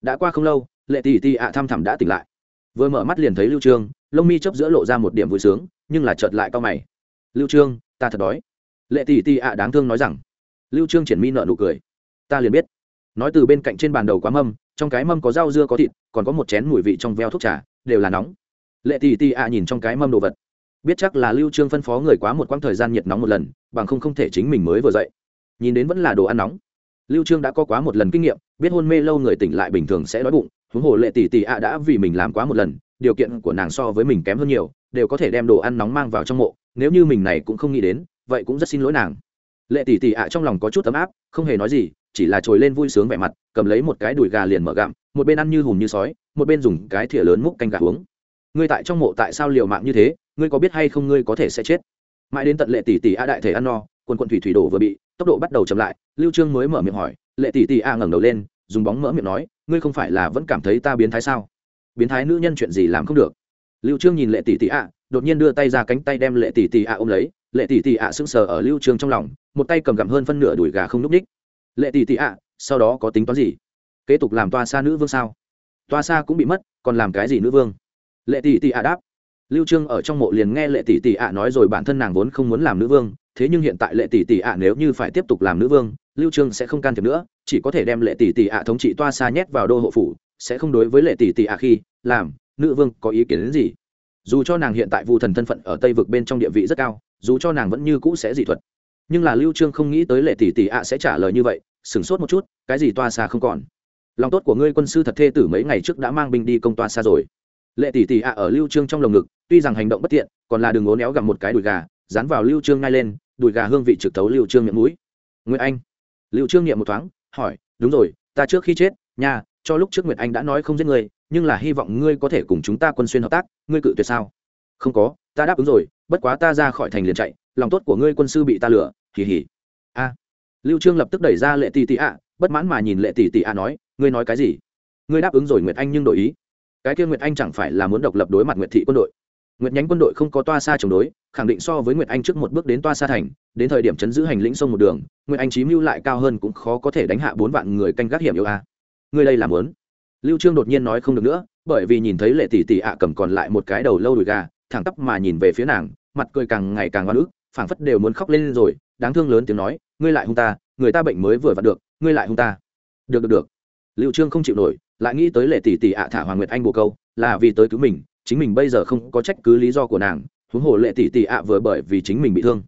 Đã qua không lâu, lệ tỷ tỷ ạ thăm thẳm đã tỉnh lại. Vừa mở mắt liền thấy lưu trương lông mi chớp giữa lộ ra một điểm vui sướng, nhưng là chợt lại cao mày. Lưu trương ta thật đói. Lệ tỷ tỷ ạ đáng thương nói rằng. Lưu trương triển mi nở nụ cười. Ta liền biết. Nói từ bên cạnh trên bàn đầu quá mâm, trong cái mâm có rau dưa có thịt, còn có một chén mùi vị trong veo thuốc trà, đều là nóng. Lệ tỷ tỷ ạ nhìn trong cái mâm đồ vật biết chắc là lưu trương phân phó người quá một quãng thời gian nhiệt nóng một lần, bằng không không thể chính mình mới vừa dậy. Nhìn đến vẫn là đồ ăn nóng. Lưu trương đã có quá một lần kinh nghiệm, biết hôn mê lâu người tỉnh lại bình thường sẽ đói bụng, huống hồ lệ tỷ tỷ ạ đã vì mình làm quá một lần, điều kiện của nàng so với mình kém hơn nhiều, đều có thể đem đồ ăn nóng mang vào trong mộ, nếu như mình này cũng không nghĩ đến, vậy cũng rất xin lỗi nàng. Lệ tỷ tỷ ạ trong lòng có chút ấm áp, không hề nói gì, chỉ là trồi lên vui sướng vẻ mặt, cầm lấy một cái đùi gà liền mở gặm, một bên ăn như hùm như sói, một bên dùng cái thìa lớn múc canh gà uống ngươi tại trong mộ tại sao liều mạng như thế, ngươi có biết hay không ngươi có thể sẽ chết? Mãi đến tận lệ tỷ tỷ a đại thể ăn no, quần quận thủy thủy đổ vừa bị, tốc độ bắt đầu chậm lại, lưu trương mới mở miệng hỏi, lệ tỷ tỷ a ngẩng đầu lên, dùng bóng mỡ miệng nói, ngươi không phải là vẫn cảm thấy ta biến thái sao? Biến thái nữ nhân chuyện gì làm không được? Lưu trương nhìn lệ tỷ tỷ a, đột nhiên đưa tay ra cánh tay đem lệ tỷ tỷ a ôm lấy, lệ tỷ tỷ a sững sờ ở lưu trương trong lòng, một tay cầm gặm hơn phân nửa đùi gà không núp đích. Lệ tỷ tỷ a, sau đó có tính toán gì? Kế tục làm toa xa nữ vương sao? Toa xa cũng bị mất, còn làm cái gì nữ vương? Lệ tỷ tỷ ạ đáp. Lưu trương ở trong mộ liền nghe lệ tỷ tỷ ạ nói rồi bản thân nàng vốn không muốn làm nữ vương, thế nhưng hiện tại lệ tỷ tỷ ạ nếu như phải tiếp tục làm nữ vương, lưu trương sẽ không can thiệp nữa, chỉ có thể đem lệ tỷ tỷ ạ thống trị toa xa nhét vào đô hộ phủ, sẽ không đối với lệ tỷ tỷ ạ khi làm nữ vương có ý kiến đến gì. Dù cho nàng hiện tại vu thần thân phận ở tây vực bên trong địa vị rất cao, dù cho nàng vẫn như cũ sẽ dị thuật. Nhưng là lưu trương không nghĩ tới lệ tỷ tỷ ạ sẽ trả lời như vậy, sửng sốt một chút, cái gì toa xa không còn. Lòng tốt của ngươi quân sư thật thê tử mấy ngày trước đã mang binh đi công toa xa rồi lệ tỷ tỷ ạ ở lưu trương trong lồng ngực, tuy rằng hành động bất tiện, còn là đường ố néo gặm một cái đùi gà, dán vào lưu trương ngay lên, đùi gà hương vị trực thấu lưu trương miệng mũi. Nguyễn anh. Lưu trương niệm một thoáng, hỏi, đúng rồi, ta trước khi chết, nha, cho lúc trước nguyệt anh đã nói không giết ngươi nhưng là hy vọng ngươi có thể cùng chúng ta quân xuyên hợp tác, ngươi cự tuyệt sao? Không có, ta đáp ứng rồi, bất quá ta ra khỏi thành liền chạy, lòng tốt của ngươi quân sư bị ta lừa, hì hì. a. Lưu trương lập tức đẩy ra lệ tỷ tỷ ạ, bất mãn mà nhìn lệ tỷ tỷ ạ nói, ngươi nói cái gì? Ngươi đáp ứng rồi nguyệt anh nhưng đổi ý cái kia nguyệt anh chẳng phải là muốn độc lập đối mặt nguyệt thị quân đội. Nguyệt nhánh quân đội không có toa xa chống đối, khẳng định so với nguyệt anh trước một bước đến toa xa thành, đến thời điểm chấn giữ hành lĩnh sông một đường, nguyệt anh chí mưu lại cao hơn cũng khó có thể đánh hạ bốn vạn người canh gác hiểm yêu a. Người đây làm lớn lưu trương đột nhiên nói không được nữa, bởi vì nhìn thấy lệ tỷ tỷ ạ cầm còn lại một cái đầu lâu đùi gà, thẳng tắp mà nhìn về phía nàng, mặt cười càng ngày càng oan ức, phảng phất đều muốn khóc lên rồi, đáng thương lớn tiếng nói, ngươi lại hung ta, người ta bệnh mới vừa vặn được, ngươi lại hung ta. Được được được. Lưu trương không chịu nổi lại nghĩ tới lệ tỷ tỷ ạ thả hoàng nguyệt anh bồ câu, là vì tới cứu mình, chính mình bây giờ không có trách cứ lý do của nàng, huống hồ lệ tỷ tỷ ạ vừa bởi vì chính mình bị thương.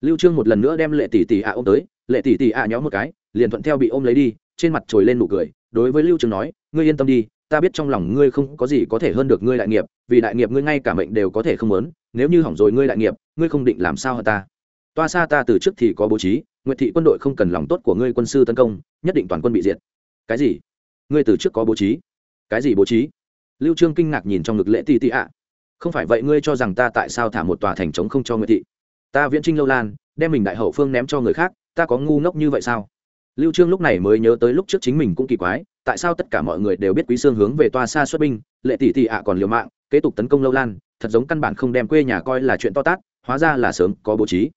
Lưu trương một lần nữa đem lệ tỷ tỷ ạ ôm tới, lệ tỷ tỷ ạ nhóm một cái, liền thuận theo bị ôm lấy đi, trên mặt trồi lên nụ cười, đối với lưu trương nói, ngươi yên tâm đi, ta biết trong lòng ngươi không có gì có thể hơn được ngươi đại nghiệp, vì đại nghiệp ngươi ngay cả mệnh đều có thể không muốn, nếu như hỏng rồi ngươi đại nghiệp, ngươi không định làm sao hơn ta? Toa xa ta từ trước thì có bố trí, nguyệt thị quân đội không cần lòng tốt của ngươi quân sư tấn công, nhất định toàn quân bị diệt. Cái gì? Ngươi từ trước có bố trí. Cái gì bố trí? Lưu trương kinh ngạc nhìn trong ngực lễ tỷ tỷ ạ. Không phải vậy ngươi cho rằng ta tại sao thả một tòa thành trống không cho người thị? Ta viễn trinh lâu lan, đem mình đại hậu phương ném cho người khác, ta có ngu ngốc như vậy sao? Lưu trương lúc này mới nhớ tới lúc trước chính mình cũng kỳ quái, tại sao tất cả mọi người đều biết quý xương hướng về tòa xa xuất binh, lệ tỷ tỷ ạ còn liều mạng, kế tục tấn công lâu lan, thật giống căn bản không đem quê nhà coi là chuyện to tát, hóa ra là sớm có bố trí.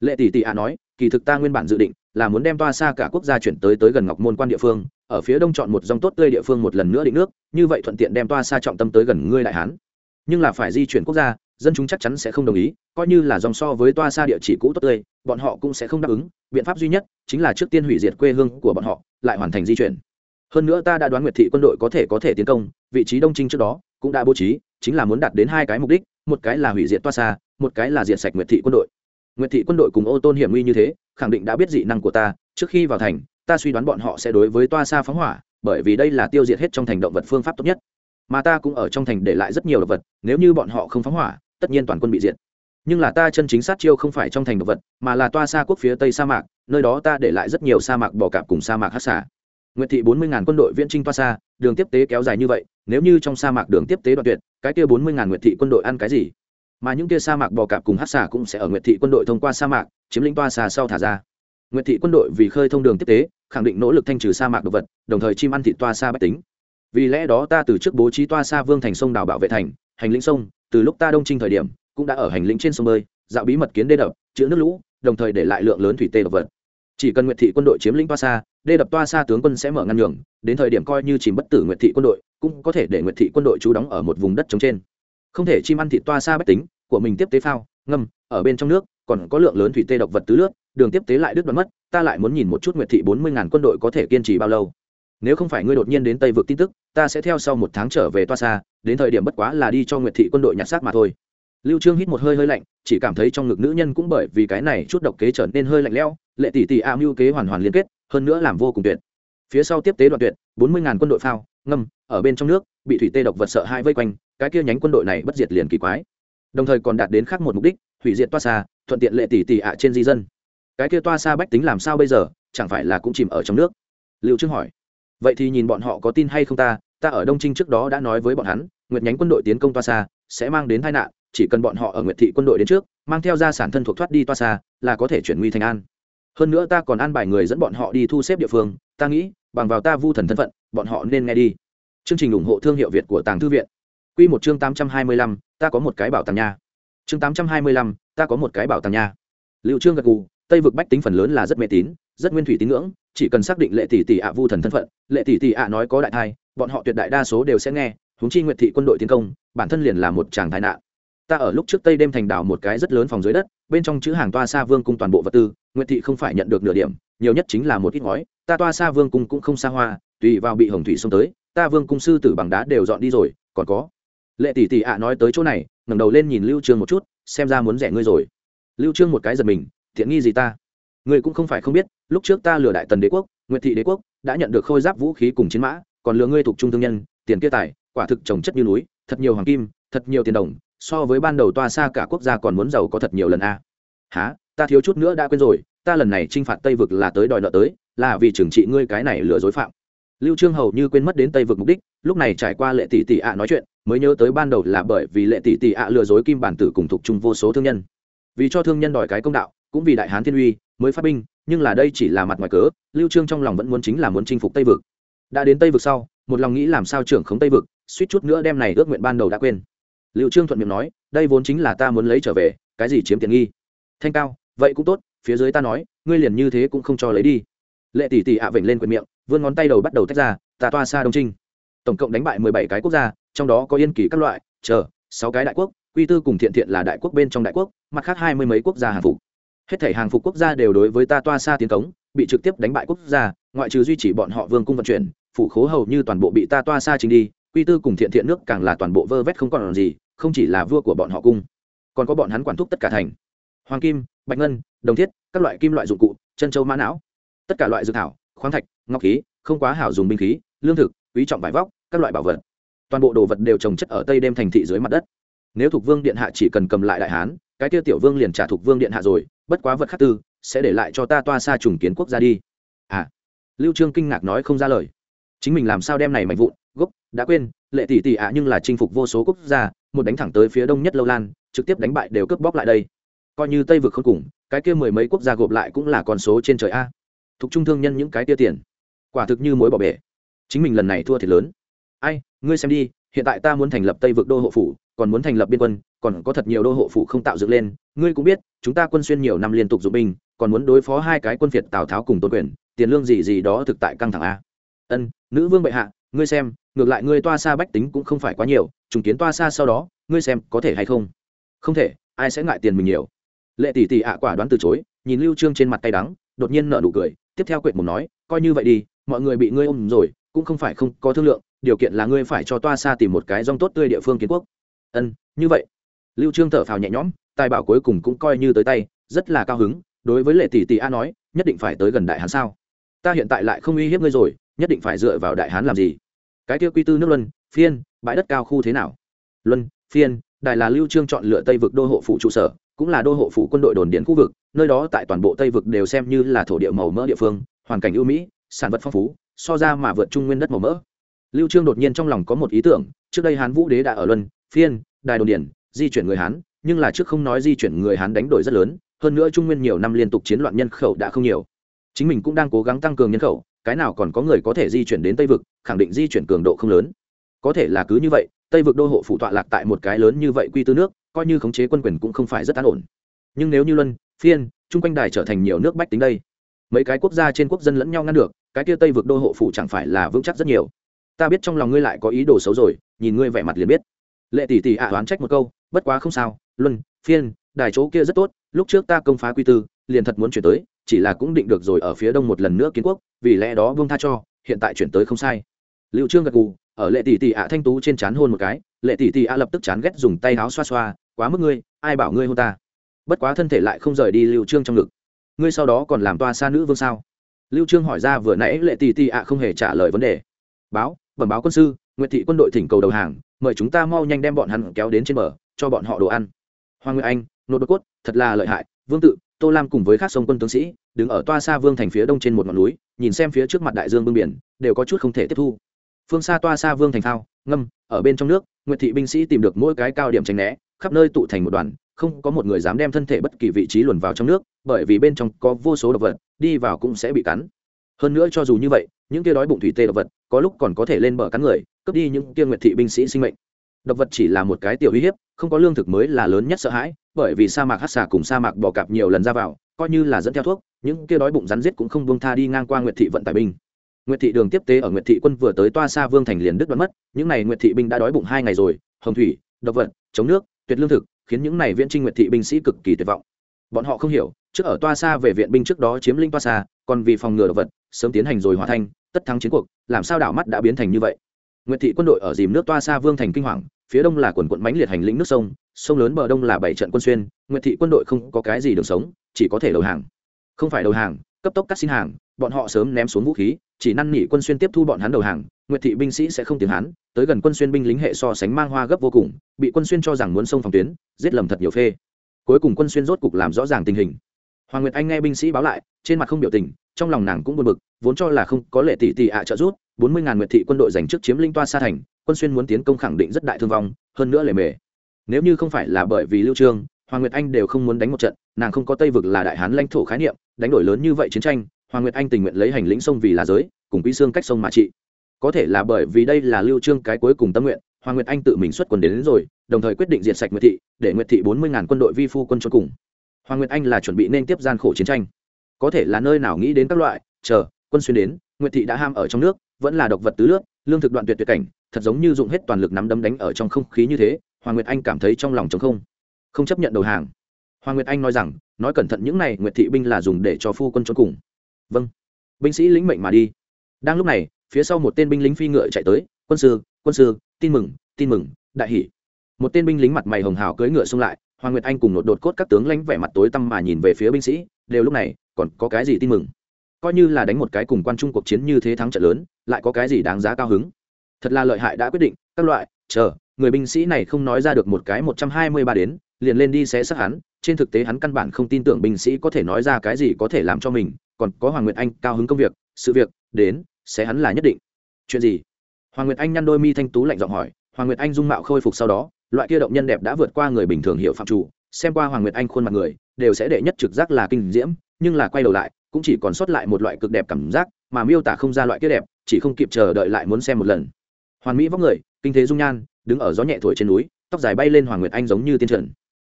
Lệ tỷ tỷ ạ nói kỳ thực ta nguyên bản dự định là muốn đem toa xa cả quốc gia chuyển tới tới gần ngọc môn quan địa phương, ở phía đông chọn một dòng tốt tươi địa phương một lần nữa định nước, như vậy thuận tiện đem toa xa trọng tâm tới gần ngươi đại hán. Nhưng là phải di chuyển quốc gia, dân chúng chắc chắn sẽ không đồng ý, coi như là dòng so với toa xa địa chỉ cũ tốt tươi, bọn họ cũng sẽ không đáp ứng. Biện pháp duy nhất chính là trước tiên hủy diệt quê hương của bọn họ, lại hoàn thành di chuyển. Hơn nữa ta đã đoán nguyệt thị quân đội có thể có thể tiến công, vị trí đông trinh trước đó cũng đã bố trí, chính là muốn đạt đến hai cái mục đích, một cái là hủy diệt toa xa, một cái là diệt sạch nguyệt thị quân đội nguyệt thị quân đội cùng ô tôn hiểm nguy như thế, khẳng định đã biết dị năng của ta, trước khi vào thành, ta suy đoán bọn họ sẽ đối với toa xa phóng hỏa, bởi vì đây là tiêu diệt hết trong thành động vật phương pháp tốt nhất. Mà ta cũng ở trong thành để lại rất nhiều động vật, nếu như bọn họ không phóng hỏa, tất nhiên toàn quân bị diệt. Nhưng là ta chân chính sát chiêu không phải trong thành động vật, mà là toa xa quốc phía tây sa mạc, nơi đó ta để lại rất nhiều sa mạc bò cạp cùng sa mạc hát xả nguyệt thị bốn mươi ngàn quân đội viễn trinh toa xa đường tiếp tế kéo dài như vậy, nếu như trong sa mạc đường tiếp tế đoạn tuyệt, cái kia bốn mươi ngàn nguyệt thị quân đội ăn cái gì? Mà những kia sa mạc bò cạp cùng hát xà cũng sẽ ở nguyệt thị quân đội thông qua sa mạc, chiếm lĩnh toa xà sau thả ra. Nguyệt thị quân đội vì khơi thông đường tiếp tế, khẳng định nỗ lực thanh trừ sa mạc động vật, đồng thời chim ăn thị toa xa bách tính. Vì lẽ đó ta từ trước bố trí toa xa vương thành sông đào bảo vệ thành, hành lĩnh sông, từ lúc ta đông trinh thời điểm, cũng đã ở hành lĩnh trên sông bơi, dạo bí mật kiến đê đập, chữ nước lũ, đồng thời để lại lượng lớn thủy tê độc vật. Chỉ cần nguyệt thị quân đội chiếm lĩnh toa xa đê đập toa xa tướng quân sẽ mở ngăn nhường, đến thời điểm coi như chìm bất tử nguyệt thị quân đội, cũng có thể để nguyệt thị quân đội trú đóng ở một vùng đất trống trên. Không thể chim ăn thịt toa xa bách tính của mình tiếp tế phao, ngâm, ở bên trong nước, còn có lượng lớn thủy tê độc vật tứ lướt đường tiếp tế lại đứt đoán mất, ta lại muốn nhìn một chút nguyệt thị bốn mươi ngàn quân đội có thể kiên trì bao lâu. Nếu không phải ngươi đột nhiên đến tây vực tin tức, ta sẽ theo sau một tháng trở về toa xa, đến thời điểm bất quá là đi cho nguyệt thị quân đội nhặt xác mà thôi. Lưu trương hít một hơi hơi lạnh, chỉ cảm thấy trong ngực nữ nhân cũng bởi vì cái này chút độc kế trở nên hơi lạnh lẽo, lệ tỷ tỷ a mưu kế hoàn hoàn liên kết, hơn nữa làm vô cùng tuyệt. Phía sau tiếp tế đoạn tuyệt, bốn mươi ngàn quân đội phao, ngâm, ở bên trong nước, bị thủy tê độc vật sợ hai vây quanh, cái kia nhánh quân đội này bất diệt liền kỳ quái đồng thời còn đạt đến khác một mục đích, hủy diệt toa xa, thuận tiện lệ tỷ tỷ ạ trên di dân. Cái kia toa xa bách tính làm sao bây giờ, chẳng phải là cũng chìm ở trong nước? Liệu trương hỏi. Vậy thì nhìn bọn họ có tin hay không ta ta ở đông trinh trước đó đã nói với bọn hắn, nguyệt nhánh quân đội tiến công toa xa, sẽ mang đến tai nạn, chỉ cần bọn họ ở nguyệt thị quân đội đến trước, mang theo gia sản thân thuộc thoát đi toa xa, là có thể chuyển nguy thành an. Hơn nữa ta còn an bài người dẫn bọn họ đi thu xếp địa phương, ta nghĩ, bằng vào ta vu thần thân phận, bọn họ nên nghe đi. Chương trình ủng hộ thương hiệu việt của tàng thư viện. Quy một chương tám trăm hai mươi lăm, ta có một cái bảo tàng nha. Chương tám trăm hai mươi lăm, ta có một cái bảo tàng nha. Liệu trương gật gù, tây vực bách tính phần lớn là rất mê tín, rất nguyên thủy tín ngưỡng, chỉ cần xác định lệ tỷ tỷ ạ vu thần thân phận, lệ tỷ tỷ ạ nói có đại thai, bọn họ tuyệt đại đa số đều sẽ nghe, huống chi nguyệt thị quân đội tiến công, bản thân liền là một chàng tai nạn. Ta ở lúc trước tây đêm thành đảo một cái rất lớn phòng dưới đất, bên trong chữ hàng toa xa vương cung toàn bộ vật tư, nguyệt thị không phải nhận được nửa điểm, nhiều nhất chính là một ít ngói. Ta toa xa vương cung cũng không xa hoa, tùy vào bị hồng thủy xông tới, ta vương cung sư tử bằng đá đều dọn đi rồi, còn có lệ tỷ tỷ ạ, nói tới chỗ này, ngẩng đầu lên nhìn lưu trương một chút, xem ra muốn rẻ ngươi rồi. Lưu trương một cái giật mình, thiện nghi gì ta? Ngươi cũng không phải không biết, lúc trước ta lừa đại tần đế quốc, nguyệt thị đế quốc, đã nhận được khôi giáp vũ khí cùng chiến mã, còn lừa ngươi thuộc trung thương nhân, tiền kia tài, quả thực trồng chất như núi, thật nhiều hoàng kim, thật nhiều tiền đồng, so với ban đầu toa xa cả quốc gia còn muốn giàu có thật nhiều lần a. Há ta thiếu chút nữa đã quên rồi, ta lần này chinh phạt tây vực là tới đòi nợ tới, là vì trừng trị ngươi cái này lừa dối phạm. Lưu trương hầu như quên mất đến tây vực mục đích, lúc này trải qua lệ tỷ tỷ ạ nói chuyện mới nhớ tới ban đầu là bởi vì lệ tỷ tỷ ạ lừa dối kim bản tử cùng thuộc chung vô số thương nhân. Vì cho thương nhân đòi cái công đạo, cũng vì đại hán thiên uy mới phát binh, nhưng là đây chỉ là mặt ngoài cớ, lưu trương trong lòng vẫn muốn chính là muốn chinh phục tây vực. Đã đến tây vực sau, một lòng nghĩ làm sao trưởng khống tây vực, suýt chút nữa đem này ước nguyện ban đầu đã quên. Lưu trương thuận miệng nói, đây vốn chính là ta muốn lấy trở về, cái gì chiếm tiện nghi? Thanh cao, vậy cũng tốt, phía dưới ta nói, ngươi liền như thế cũng không cho lấy đi. Lệ tỷ tỷ ạ vểnh lên quyền miệng, vươn ngón tay đầu bắt đầu tách ra, ta toa xa đông trinh tổng cộng đánh bại mười bảy cái quốc gia, trong đó có yên kỳ các loại, chờ, sáu cái đại quốc, quy tư cùng thiện thiện là đại quốc bên trong đại quốc, mặt khác hai mươi mấy quốc gia hàng phục. Hết thể hàng phục quốc gia đều đối với ta toa xa tiến cống, bị trực tiếp đánh bại quốc gia, ngoại trừ duy trì bọn họ vương cung vận chuyển, phủ khố hầu như toàn bộ bị ta toa xa trình đi, quy tư cùng thiện thiện nước càng là toàn bộ vơ vét không còn làm gì, không chỉ là vua của bọn họ cung, còn có bọn hắn quản thúc tất cả thành. Hoàng kim, bạch ngân, đồng thiết, các loại kim loại dụng cụ, chân châu mã não. Tất cả loại dược thảo, khoáng thạch, ngọc khí, không quá hảo dùng binh khí, lương thực quý trọng vải vóc, các loại bảo vật. Toàn bộ đồ vật đều trồng chất ở tây đêm thành thị dưới mặt đất. Nếu thuộc vương điện hạ chỉ cần cầm lại đại hán, cái tiêu tiểu vương liền trả thuộc vương điện hạ rồi, bất quá vật khắc tư, sẽ để lại cho ta toa xa trùng kiến quốc gia đi. À. Lưu trương kinh ngạc nói không ra lời. Chính mình làm sao đem này mạnh vụn, gốc, đã quên, lệ tỷ tỷ ạ nhưng là chinh phục vô số quốc gia, một đánh thẳng tới phía đông nhất lâu lan, trực tiếp đánh bại đều cướp bóc lại đây. Coi như tây vực không cùng, cái kia mười mấy quốc gia gộp lại cũng là con số trên trời a. Thuộc trung thương nhân những cái kia tiền. Quả thực như mối bỏ bể chính mình lần này thua thiệt lớn. Ai, ngươi xem đi, hiện tại ta muốn thành lập tây vực đô hộ phủ, còn muốn thành lập biên quân, còn có thật nhiều đô hộ phủ không tạo dựng lên. Ngươi cũng biết, chúng ta quân xuyên nhiều năm liên tục dụng binh, còn muốn đối phó hai cái quân phiệt tào tháo cùng tôn quyền, tiền lương gì gì đó thực tại căng thẳng a. Ân, nữ vương bệ hạ, ngươi xem, ngược lại ngươi toa xa bách tính cũng không phải quá nhiều, trùng kiến toa xa sau đó, ngươi xem có thể hay không? Không thể, ai sẽ ngại tiền mình nhiều? Lệ tỷ tỷ ạ quả đoán từ chối, nhìn lưu trương trên mặt tay đắng, đột nhiên nở nụ cười, tiếp theo quệt mồm nói, coi như vậy đi, mọi người bị ngươi ôm rồi cũng không phải không có thương lượng, điều kiện là ngươi phải cho toa xa tìm một cái rong tốt tươi địa phương kiến quốc. Ân, như vậy. Lưu trương thở phào nhẹ nhõm, tài bảo cuối cùng cũng coi như tới tay, rất là cao hứng, đối với lệ tỷ tỷ a nói, nhất định phải tới gần đại hán sao? Ta hiện tại lại không uy hiếp ngươi rồi, nhất định phải dựa vào đại hán làm gì? Cái kia quy tư nước luân, phiên, bãi đất cao khu thế nào? Luân, phiên, đài là lưu trương chọn lựa tây vực đô hộ phủ trụ sở, cũng là đô hộ phủ quân đội đồn điền khu vực, nơi đó tại toàn bộ tây vực đều xem như là thổ địa màu mỡ địa phương, hoàn cảnh ưu mỹ, sản vật phong phú so ra mà vượt trung nguyên đất màu mỡ. Lưu trương đột nhiên trong lòng có một ý tưởng, trước đây hán vũ đế đã ở luân, phiên, đài đồn điền, di chuyển người hán, nhưng là trước không nói di chuyển người hán đánh đổi rất lớn, hơn nữa trung nguyên nhiều năm liên tục chiến loạn nhân khẩu đã không nhiều. Chính mình cũng đang cố gắng tăng cường nhân khẩu, cái nào còn có người có thể di chuyển đến tây vực, khẳng định di chuyển cường độ không lớn. Có thể là cứ như vậy, tây vực đô hộ phụ tọa lạc tại một cái lớn như vậy quy tư nước, coi như khống chế quân quyền cũng không phải rất an ổn. Nhưng nếu như luân, phiên, chung quanh đài trở thành nhiều nước bách tính đây, mấy cái quốc gia trên quốc dân lẫn nhau ngăn được cái kia tây vực đô hộ phủ chẳng phải là vững chắc rất nhiều. Ta biết trong lòng ngươi lại có ý đồ xấu rồi, nhìn ngươi vẻ mặt liền biết. Lệ tỷ tỷ ạ, đoán trách một câu, bất quá không sao. Luân, phiên, đài chỗ kia rất tốt, lúc trước ta công phá quy tư, liền thật muốn chuyển tới, chỉ là cũng định được rồi ở phía đông một lần nữa kiến quốc, vì lẽ đó vương tha cho, hiện tại chuyển tới không sai. Liệu trương gật gù, ở lệ tỷ tỷ ạ thanh tú trên chán hôn một cái, lệ tỷ tỷ ạ lập tức chán ghét dùng tay áo xoa xoa, quá mức ngươi, ai bảo ngươi hôn ta? Bất quá thân thể lại không rời đi liệu trương trong ngực. Ngươi sau đó còn làm toa xa nữ vương sao? Lưu trương hỏi ra vừa nãy lệ tỷ tỷ ạ không hề trả lời vấn đề. Báo, bẩm báo quân sư, nguyệt thị quân đội thỉnh cầu đầu hàng, mời chúng ta mau nhanh đem bọn hắn kéo đến trên bờ, cho bọn họ đồ ăn. Hoàng nguyệt anh nô đột cốt, thật là lợi hại. Vương tự, tô lam cùng với các sông quân tướng sĩ, đứng ở toa xa vương thành phía đông trên một ngọn núi, nhìn xem phía trước mặt đại dương bưng biển, đều có chút không thể tiếp thu. Phương xa toa xa vương thành thao, ngâm, ở bên trong nước, nguyệt thị binh sĩ tìm được mỗi cái cao điểm tránh né khắp nơi tụ thành một đoàn, không có một người dám đem thân thể bất kỳ vị trí luồn vào trong nước, bởi vì bên trong có vô số độc vật, đi vào cũng sẽ bị cắn. Hơn nữa cho dù như vậy, những kia đói bụng thủy tê độc vật, có lúc còn có thể lên bờ cắn người, cướp đi những kia nguyệt thị binh sĩ sinh mệnh. Độc vật chỉ là một cái tiểu uy hiếp, không có lương thực mới là lớn nhất sợ hãi, bởi vì sa mạc hát xà cùng sa mạc bò cạp nhiều lần ra vào, coi như là dẫn theo thuốc, những kia đói bụng rắn giết cũng không buông tha đi ngang qua nguyệt thị vận tải binh. Nguyệt thị đường tiếp tế ở nguyệt thị quân vừa tới toa xa vương thành liền đứt đoạn mất, những này nguyệt thị binh đã đói bụng hai ngày rồi, hồng thủy, độc vật, chống nước tuyệt lương thực, khiến những này viễn trinh nguyệt thị binh sĩ cực kỳ tuyệt vọng. Bọn họ không hiểu, trước ở toa xa về viện binh trước đó chiếm linh toa xa, còn vì phòng ngừa độc vật, sớm tiến hành rồi hòa thanh, tất thắng chiến cuộc, làm sao đảo mắt đã biến thành như vậy? Nguyệt thị quân đội ở dìm nước toa xa vương thành kinh hoàng, phía đông là quần quận mãnh liệt hành lĩnh nước sông sông lớn bờ đông là bảy trận quân xuyên, nguyệt thị quân đội không có cái gì đường sống, chỉ có thể đầu hàng. Không phải đầu hàng, cấp tốc cắt xin hàng, bọn họ sớm ném xuống vũ khí, chỉ năn nỉ quân xuyên tiếp thu bọn hắn đầu hàng, nguyệt thị binh sĩ sẽ không tiếng hắn tới gần quân xuyên binh lính hệ so sánh mang hoa gấp vô cùng, bị quân xuyên cho rằng muốn xông phòng tuyến, giết lầm thật nhiều phê. Cuối cùng quân xuyên rốt cục làm rõ ràng tình hình. Hoàng nguyệt anh nghe binh sĩ báo lại, trên mặt không biểu tình, trong lòng nàng cũng buồn bực, vốn cho là không có lệ tỷ tỷ ạ trợ rút bốn mươi ngàn nguyệt thị quân đội giành trước chiếm linh toa sa thành, quân xuyên muốn tiến công khẳng định rất đại thương vong, hơn nữa lệ mề. Nếu như không phải là bởi vì lưu trương, hoàng nguyệt anh đều không muốn đánh một trận, nàng không có tây vực là đại hán lãnh thổ khái niệm, đánh đổi lớn như vậy chiến tranh, hoàng nguyệt anh tình nguyện lấy hành lĩnh sông vì là giới, cùng quý xương cách sông mà trị có thể là bởi vì đây là lưu trương cái cuối cùng tâm nguyện hoàng nguyệt anh tự mình xuất quân đến, đến rồi đồng thời quyết định diệt sạch nguyệt thị để nguyệt thị bốn mươi ngàn quân đội vi phu quân cho cùng. Hoàng nguyệt anh là chuẩn bị nên tiếp gian khổ chiến tranh. Có thể là nơi nào nghĩ đến các loại chờ quân xuyên đến nguyệt thị đã ham ở trong nước vẫn là độc vật tứ lưỡng lương thực đoạn tuyệt tuyệt cảnh thật giống như dùng hết toàn lực nắm đấm đánh ở trong không khí như thế hoàng nguyệt anh cảm thấy trong lòng trống không. Không chấp nhận đầu hàng. Hoàng nguyệt anh nói rằng nói cẩn thận những này nguyệt thị binh là dùng để cho phu quân cho cùng. Vâng. Binh sĩ lĩnh mệnh mà đi. Đang lúc này phía sau một tên binh lính phi ngựa chạy tới, quân sư quân sư, tin mừng tin mừng, đại hỷ. Một tên binh lính mặt mày hồng hào cưỡi ngựa xông lại, hoàng nguyệt anh cùng nột đột cốt các tướng lãnh vẻ mặt tối tăm mà nhìn về phía binh sĩ, đều lúc này, còn có cái gì tin mừng? Coi như là đánh một cái cùng quan trung cuộc chiến như thế thắng trận lớn, lại có cái gì đáng giá cao hứng? Thật là lợi hại đã quyết định, các loại, chờ, người binh sĩ này không nói ra được một cái một trăm hai mươi ba đến, liền lên đi xé xác hắn, trên thực tế hắn căn bản không tin tưởng binh sĩ có thể nói ra cái gì có thể làm cho mình, còn có hoàng nguyệt anh cao hứng công việc, sự việc, đến sẽ hắn là nhất định. Chuyện gì? Hoàng nguyệt anh nhăn đôi mi thanh tú lạnh giọng hỏi. Hoàng nguyệt anh dung mạo khôi phục sau đó, loại kia động nhân đẹp đã vượt qua người bình thường hiểu phạm chủ. Xem qua hoàng nguyệt anh khuôn mặt người, đều sẽ đệ nhất trực giác là kinh diễm, nhưng là quay đầu lại, cũng chỉ còn sót lại một loại cực đẹp cảm giác, mà miêu tả không ra loại kia đẹp, chỉ không kịp chờ đợi lại muốn xem một lần. Hoàn mỹ vóc người, kinh thế dung nhan, đứng ở gió nhẹ thổi trên núi, tóc dài bay lên hoàng nguyệt anh giống như tiên trần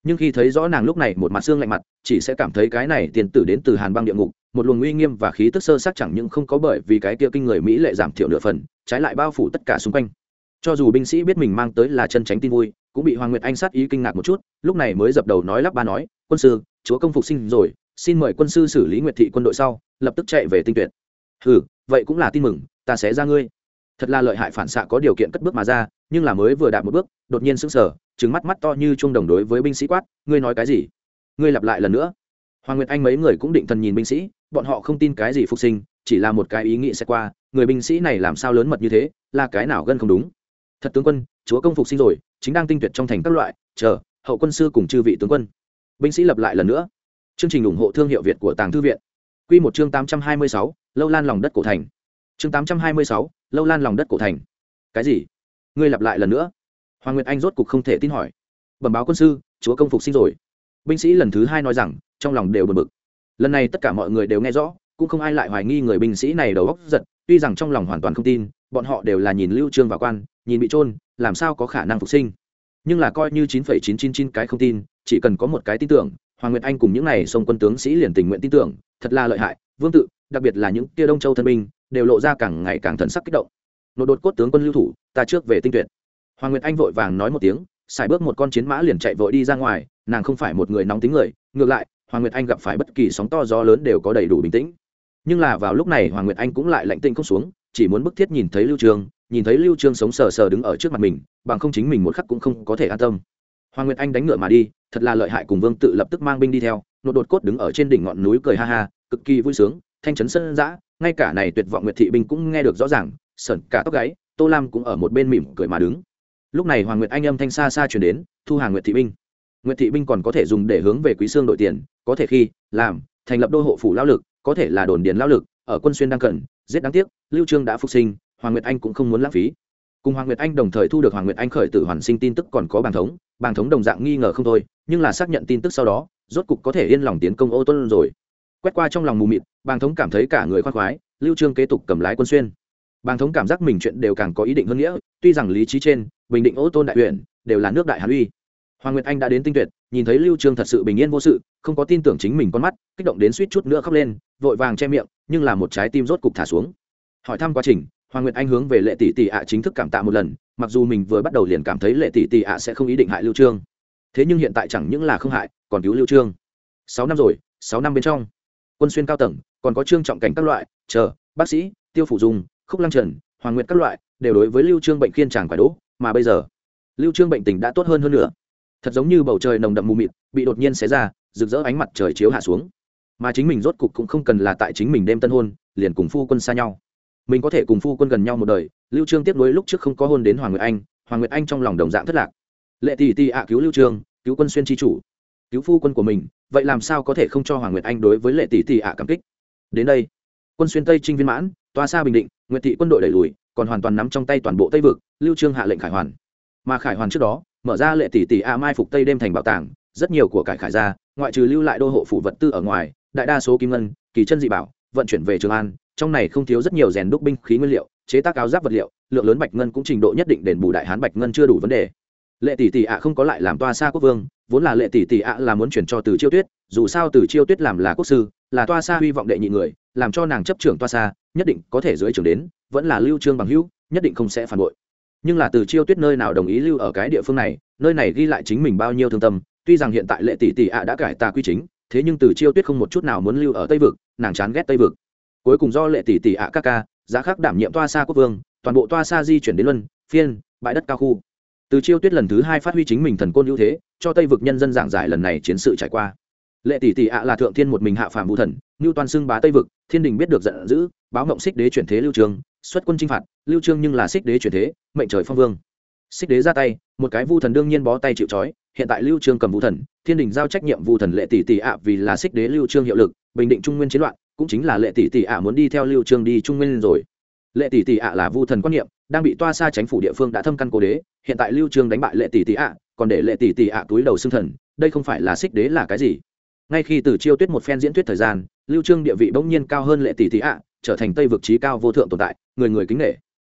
nhưng khi thấy rõ nàng lúc này một mặt xương lạnh mặt, chỉ sẽ cảm thấy cái này tiền tử đến từ hàn băng địa ngục, một luồng uy nghiêm và khí tức sơ sắc chẳng những không có bởi vì cái kia kinh người mỹ lệ giảm thiểu nửa phần, trái lại bao phủ tất cả xung quanh. Cho dù binh sĩ biết mình mang tới là chân tránh tin vui, cũng bị hoàng nguyệt anh sát ý kinh ngạc một chút, lúc này mới dập đầu nói lắp ba nói, quân sư, chúa công phục sinh rồi, xin mời quân sư xử lý nguyệt thị quân đội sau, lập tức chạy về tinh tuyệt. Ừ vậy cũng là tin mừng, ta sẽ ra ngươi thật là lợi hại phản xạ có điều kiện cất bước mà ra, nhưng là mới vừa đạt một bước, đột nhiên sững sờ trứng mắt mắt to như chuông đồng đối với binh sĩ quát, ngươi nói cái gì? Ngươi lặp lại lần nữa. Hoàng nguyệt anh mấy người cũng định thần nhìn binh sĩ, bọn họ không tin cái gì phục sinh, chỉ là một cái ý nghĩ sẽ qua, người binh sĩ này làm sao lớn mật như thế, là cái nào gân không đúng? Thật tướng quân, chúa công phục sinh rồi, chính đang tinh tuyệt trong thành các loại, chờ, hậu quân sư cùng chư vị tướng quân. Binh sĩ lập lại lần nữa. Chương trình ủng hộ thương hiệu việt của tàng thư viện. Q một chương tám trăm hai mươi sáu, lâu lan lòng đất cổ thành. Chương tám trăm hai mươi sáu lâu lan lòng đất cổ thành. Cái gì? Ngươi lặp lại lần nữa? Hoàng nguyệt anh rốt cục không thể tin hỏi. Bẩm báo quân sư, chúa công phục sinh rồi. Binh sĩ lần thứ hai nói rằng, trong lòng đều bật bực. Lần này tất cả mọi người đều nghe rõ, cũng không ai lại hoài nghi người binh sĩ này đầu óc giật, tuy rằng trong lòng hoàn toàn không tin, bọn họ đều là nhìn lưu trương và quan, nhìn bị trôn làm sao có khả năng phục sinh. Nhưng là coi như chín phẩy chín chín chín cái không tin, chỉ cần có một cái tin tưởng, hoàng nguyệt anh cùng những này sông quân tướng sĩ liền tình nguyện tin tưởng, thật là lợi hại, vương tự, đặc biệt là những tia đông châu thân binh đều lộ ra càng ngày càng thần sắc kích động. Nội đột cốt tướng quân lưu thủ, ta trước về tinh tuyệt. Hoàng nguyệt anh vội vàng nói một tiếng, xài bước một con chiến mã liền chạy vội đi ra ngoài, nàng không phải một người nóng tính người, ngược lại, hoàng nguyệt anh gặp phải bất kỳ sóng to gió lớn đều có đầy đủ bình tĩnh. Nhưng là vào lúc này hoàng nguyệt anh cũng lại lạnh tinh không xuống, chỉ muốn bức thiết nhìn thấy lưu trương nhìn thấy lưu trương sống sờ sờ đứng ở trước mặt mình, bằng không chính mình một khắc cũng không có thể an tâm. Hoàng nguyệt anh đánh ngựa mà đi, thật là lợi hại cùng vương tự lập tức mang binh đi theo nột đột cốt đứng ở trên đỉnh ngọn núi cười ha ha, cực kỳ vui sướng, thanh chấn sân dã ngay cả này tuyệt vọng nguyệt thị binh cũng nghe được rõ ràng, sởn cả tóc gáy, tô lam cũng ở một bên mỉm cười mà đứng. Lúc này hoàng nguyệt anh âm thanh xa xa chuyển đến, thu hàng nguyệt thị binh. Nguyệt thị binh còn có thể dùng để hướng về quý xương đội tiền, có thể khi, làm, thành lập đô hộ phủ lao lực, có thể là đồn điền lao lực, ở quân xuyên đang cần, giết đáng tiếc, lưu trương đã phục sinh, hoàng nguyệt anh cũng không muốn lãng phí. Cùng hoàng nguyệt anh đồng thời thu được hoàng nguyệt anh khởi tử hoàn sinh tin tức còn có bàng thống bàng thống đồng dạng nghi ngờ không thôi, nhưng là xác nhận tin tức sau đó, rốt cục có thể yên lòng tiến công ô tuân rồi quét qua trong lòng mù mịt, bàng thống cảm thấy cả người khoan khoái, lưu trương kế tục cầm lái quân xuyên. Bàng thống cảm giác mình chuyện đều càng có ý định hơn nghĩa, tuy rằng lý trí trên, bình định, ô tôn đại huyện đều là nước đại hàn uy. Hoàng nguyệt anh đã đến tinh tuyệt, nhìn thấy lưu trương thật sự bình yên vô sự, không có tin tưởng chính mình con mắt, kích động đến suýt chút nữa khóc lên, vội vàng che miệng, nhưng là một trái tim rốt cục thả xuống. Hỏi thăm quá trình, hoàng nguyệt anh hướng về lệ tỷ tỷ ạ chính thức cảm tạ một lần, mặc dù mình vừa bắt đầu liền cảm thấy lệ tỷ tỷ ạ sẽ không ý định hại lưu trương. Thế nhưng hiện tại chẳng những là không hại, còn cứu lưu trương. Sáu năm rồi, sáu năm bên trong quân xuyên cao tầng, còn có trương trọng cảnh các loại, chờ, bác sĩ, tiêu phủ dung khúc lăng trần, hoàng nguyệt các loại, đều đối với lưu trương bệnh khiên chàng phải đỗ mà bây giờ, lưu trương bệnh tình đã tốt hơn hơn nữa. Thật giống như bầu trời nồng đậm mù mịt, bị đột nhiên xé ra, rực rỡ ánh mặt trời chiếu hạ xuống. Mà chính mình rốt cục cũng không cần là tại chính mình đêm tân hôn, liền cùng phu quân xa nhau. Mình có thể cùng phu quân gần nhau một đời, lưu trương tiếp nối lúc trước không có hôn đến hoàng nguyệt anh, hoàng nguyệt anh trong lòng đồng dạng thất lạc. Lệ tỷ tỷ ạ, cứu lưu trương, cứu quân xuyên chi chủ cứu phu quân của mình, vậy làm sao có thể không cho hoàng nguyệt anh đối với lệ tỷ tỷ ạ cảm kích? Đến đây, quân xuyên tây trinh viên mãn toa xa bình định, nguyệt thị quân đội đẩy lùi, còn hoàn toàn nắm trong tay toàn bộ tây vực, lưu trương hạ lệnh khải hoàn. Mà khải hoàn trước đó, mở ra lệ tỷ tỷ a mai phục tây đêm thành bảo tàng, rất nhiều của cải khải ra ngoại trừ lưu lại đô hộ phủ vật tư ở ngoài, đại đa số kim ngân, kỳ chân dị bảo, vận chuyển về trường an, trong này không thiếu rất nhiều rèn đúc binh khí nguyên liệu, chế tác áo giáp vật liệu, lượng lớn bạch ngân cũng trình độ nhất định đền bù đại hán bạch ngân chưa đủ vấn đề. Lệ tỷ tỷ ạ không có lại làm toa xa quốc vương vốn là lệ tỷ tỷ ạ là muốn chuyển cho từ chiêu tuyết, dù sao từ chiêu tuyết làm là quốc sư, là toa xa hy vọng đệ nhị người, làm cho nàng chấp trưởng toa xa nhất định có thể dưới trưởng đến, vẫn là lưu trương bằng hữu, nhất định không sẽ phản bội. Nhưng là từ chiêu tuyết nơi nào đồng ý lưu ở cái địa phương này, nơi này ghi lại chính mình bao nhiêu thương tâm, tuy rằng hiện tại lệ tỷ tỷ ạ đã cải tà quy chính, thế nhưng từ chiêu tuyết không một chút nào muốn lưu ở tây vực, nàng chán ghét tây vực. Cuối cùng do lệ tỷ tỷ ạ các ca, giá khắc đảm nhiệm toa xa quốc vương, toàn bộ toa xa di chuyển đến luân, phiên, bãi đất cao khu từ chiêu tuyết lần thứ hai phát huy chính mình thần côn ưu thế, cho tây vực nhân dân giảng giải lần này chiến sự trải qua. Lệ tỷ tỷ ạ là thượng thiên một mình hạ phàm vũ thần ngưu toàn xưng bá tây vực, thiên đình biết được giận dữ, báo mộng xích đế chuyển thế lưu trường, xuất quân chinh phạt, lưu trương nhưng là xích đế chuyển thế, mệnh trời phong vương. Xích đế ra tay, một cái vu thần đương nhiên bó tay chịu trói, hiện tại lưu trương cầm vu thần, thiên đình giao trách nhiệm vu thần lệ tỷ tỷ ạ vì là xích đế lưu trương hiệu lực, bình định trung nguyên chiến loạn, cũng chính là lệ tỷ tỷ ạ muốn đi theo lưu trương đi trung nguyên rồi lệ tỷ tỷ ạ là vu thần quan niệm, đang bị toa xa chánh phủ địa phương đã thâm căn cố đế, hiện tại lưu trương đánh bại lệ tỷ tỷ ạ, còn để lệ tỷ tỷ ạ túi đầu xương thần, đây không phải là xích đế là cái gì? Ngay khi từ chiêu tuyết một phen diễn thuyết thời gian, lưu trương địa vị bỗng nhiên cao hơn lệ tỷ tỷ ạ, trở thành tây vực trí cao vô thượng tồn tại, người người kính nể.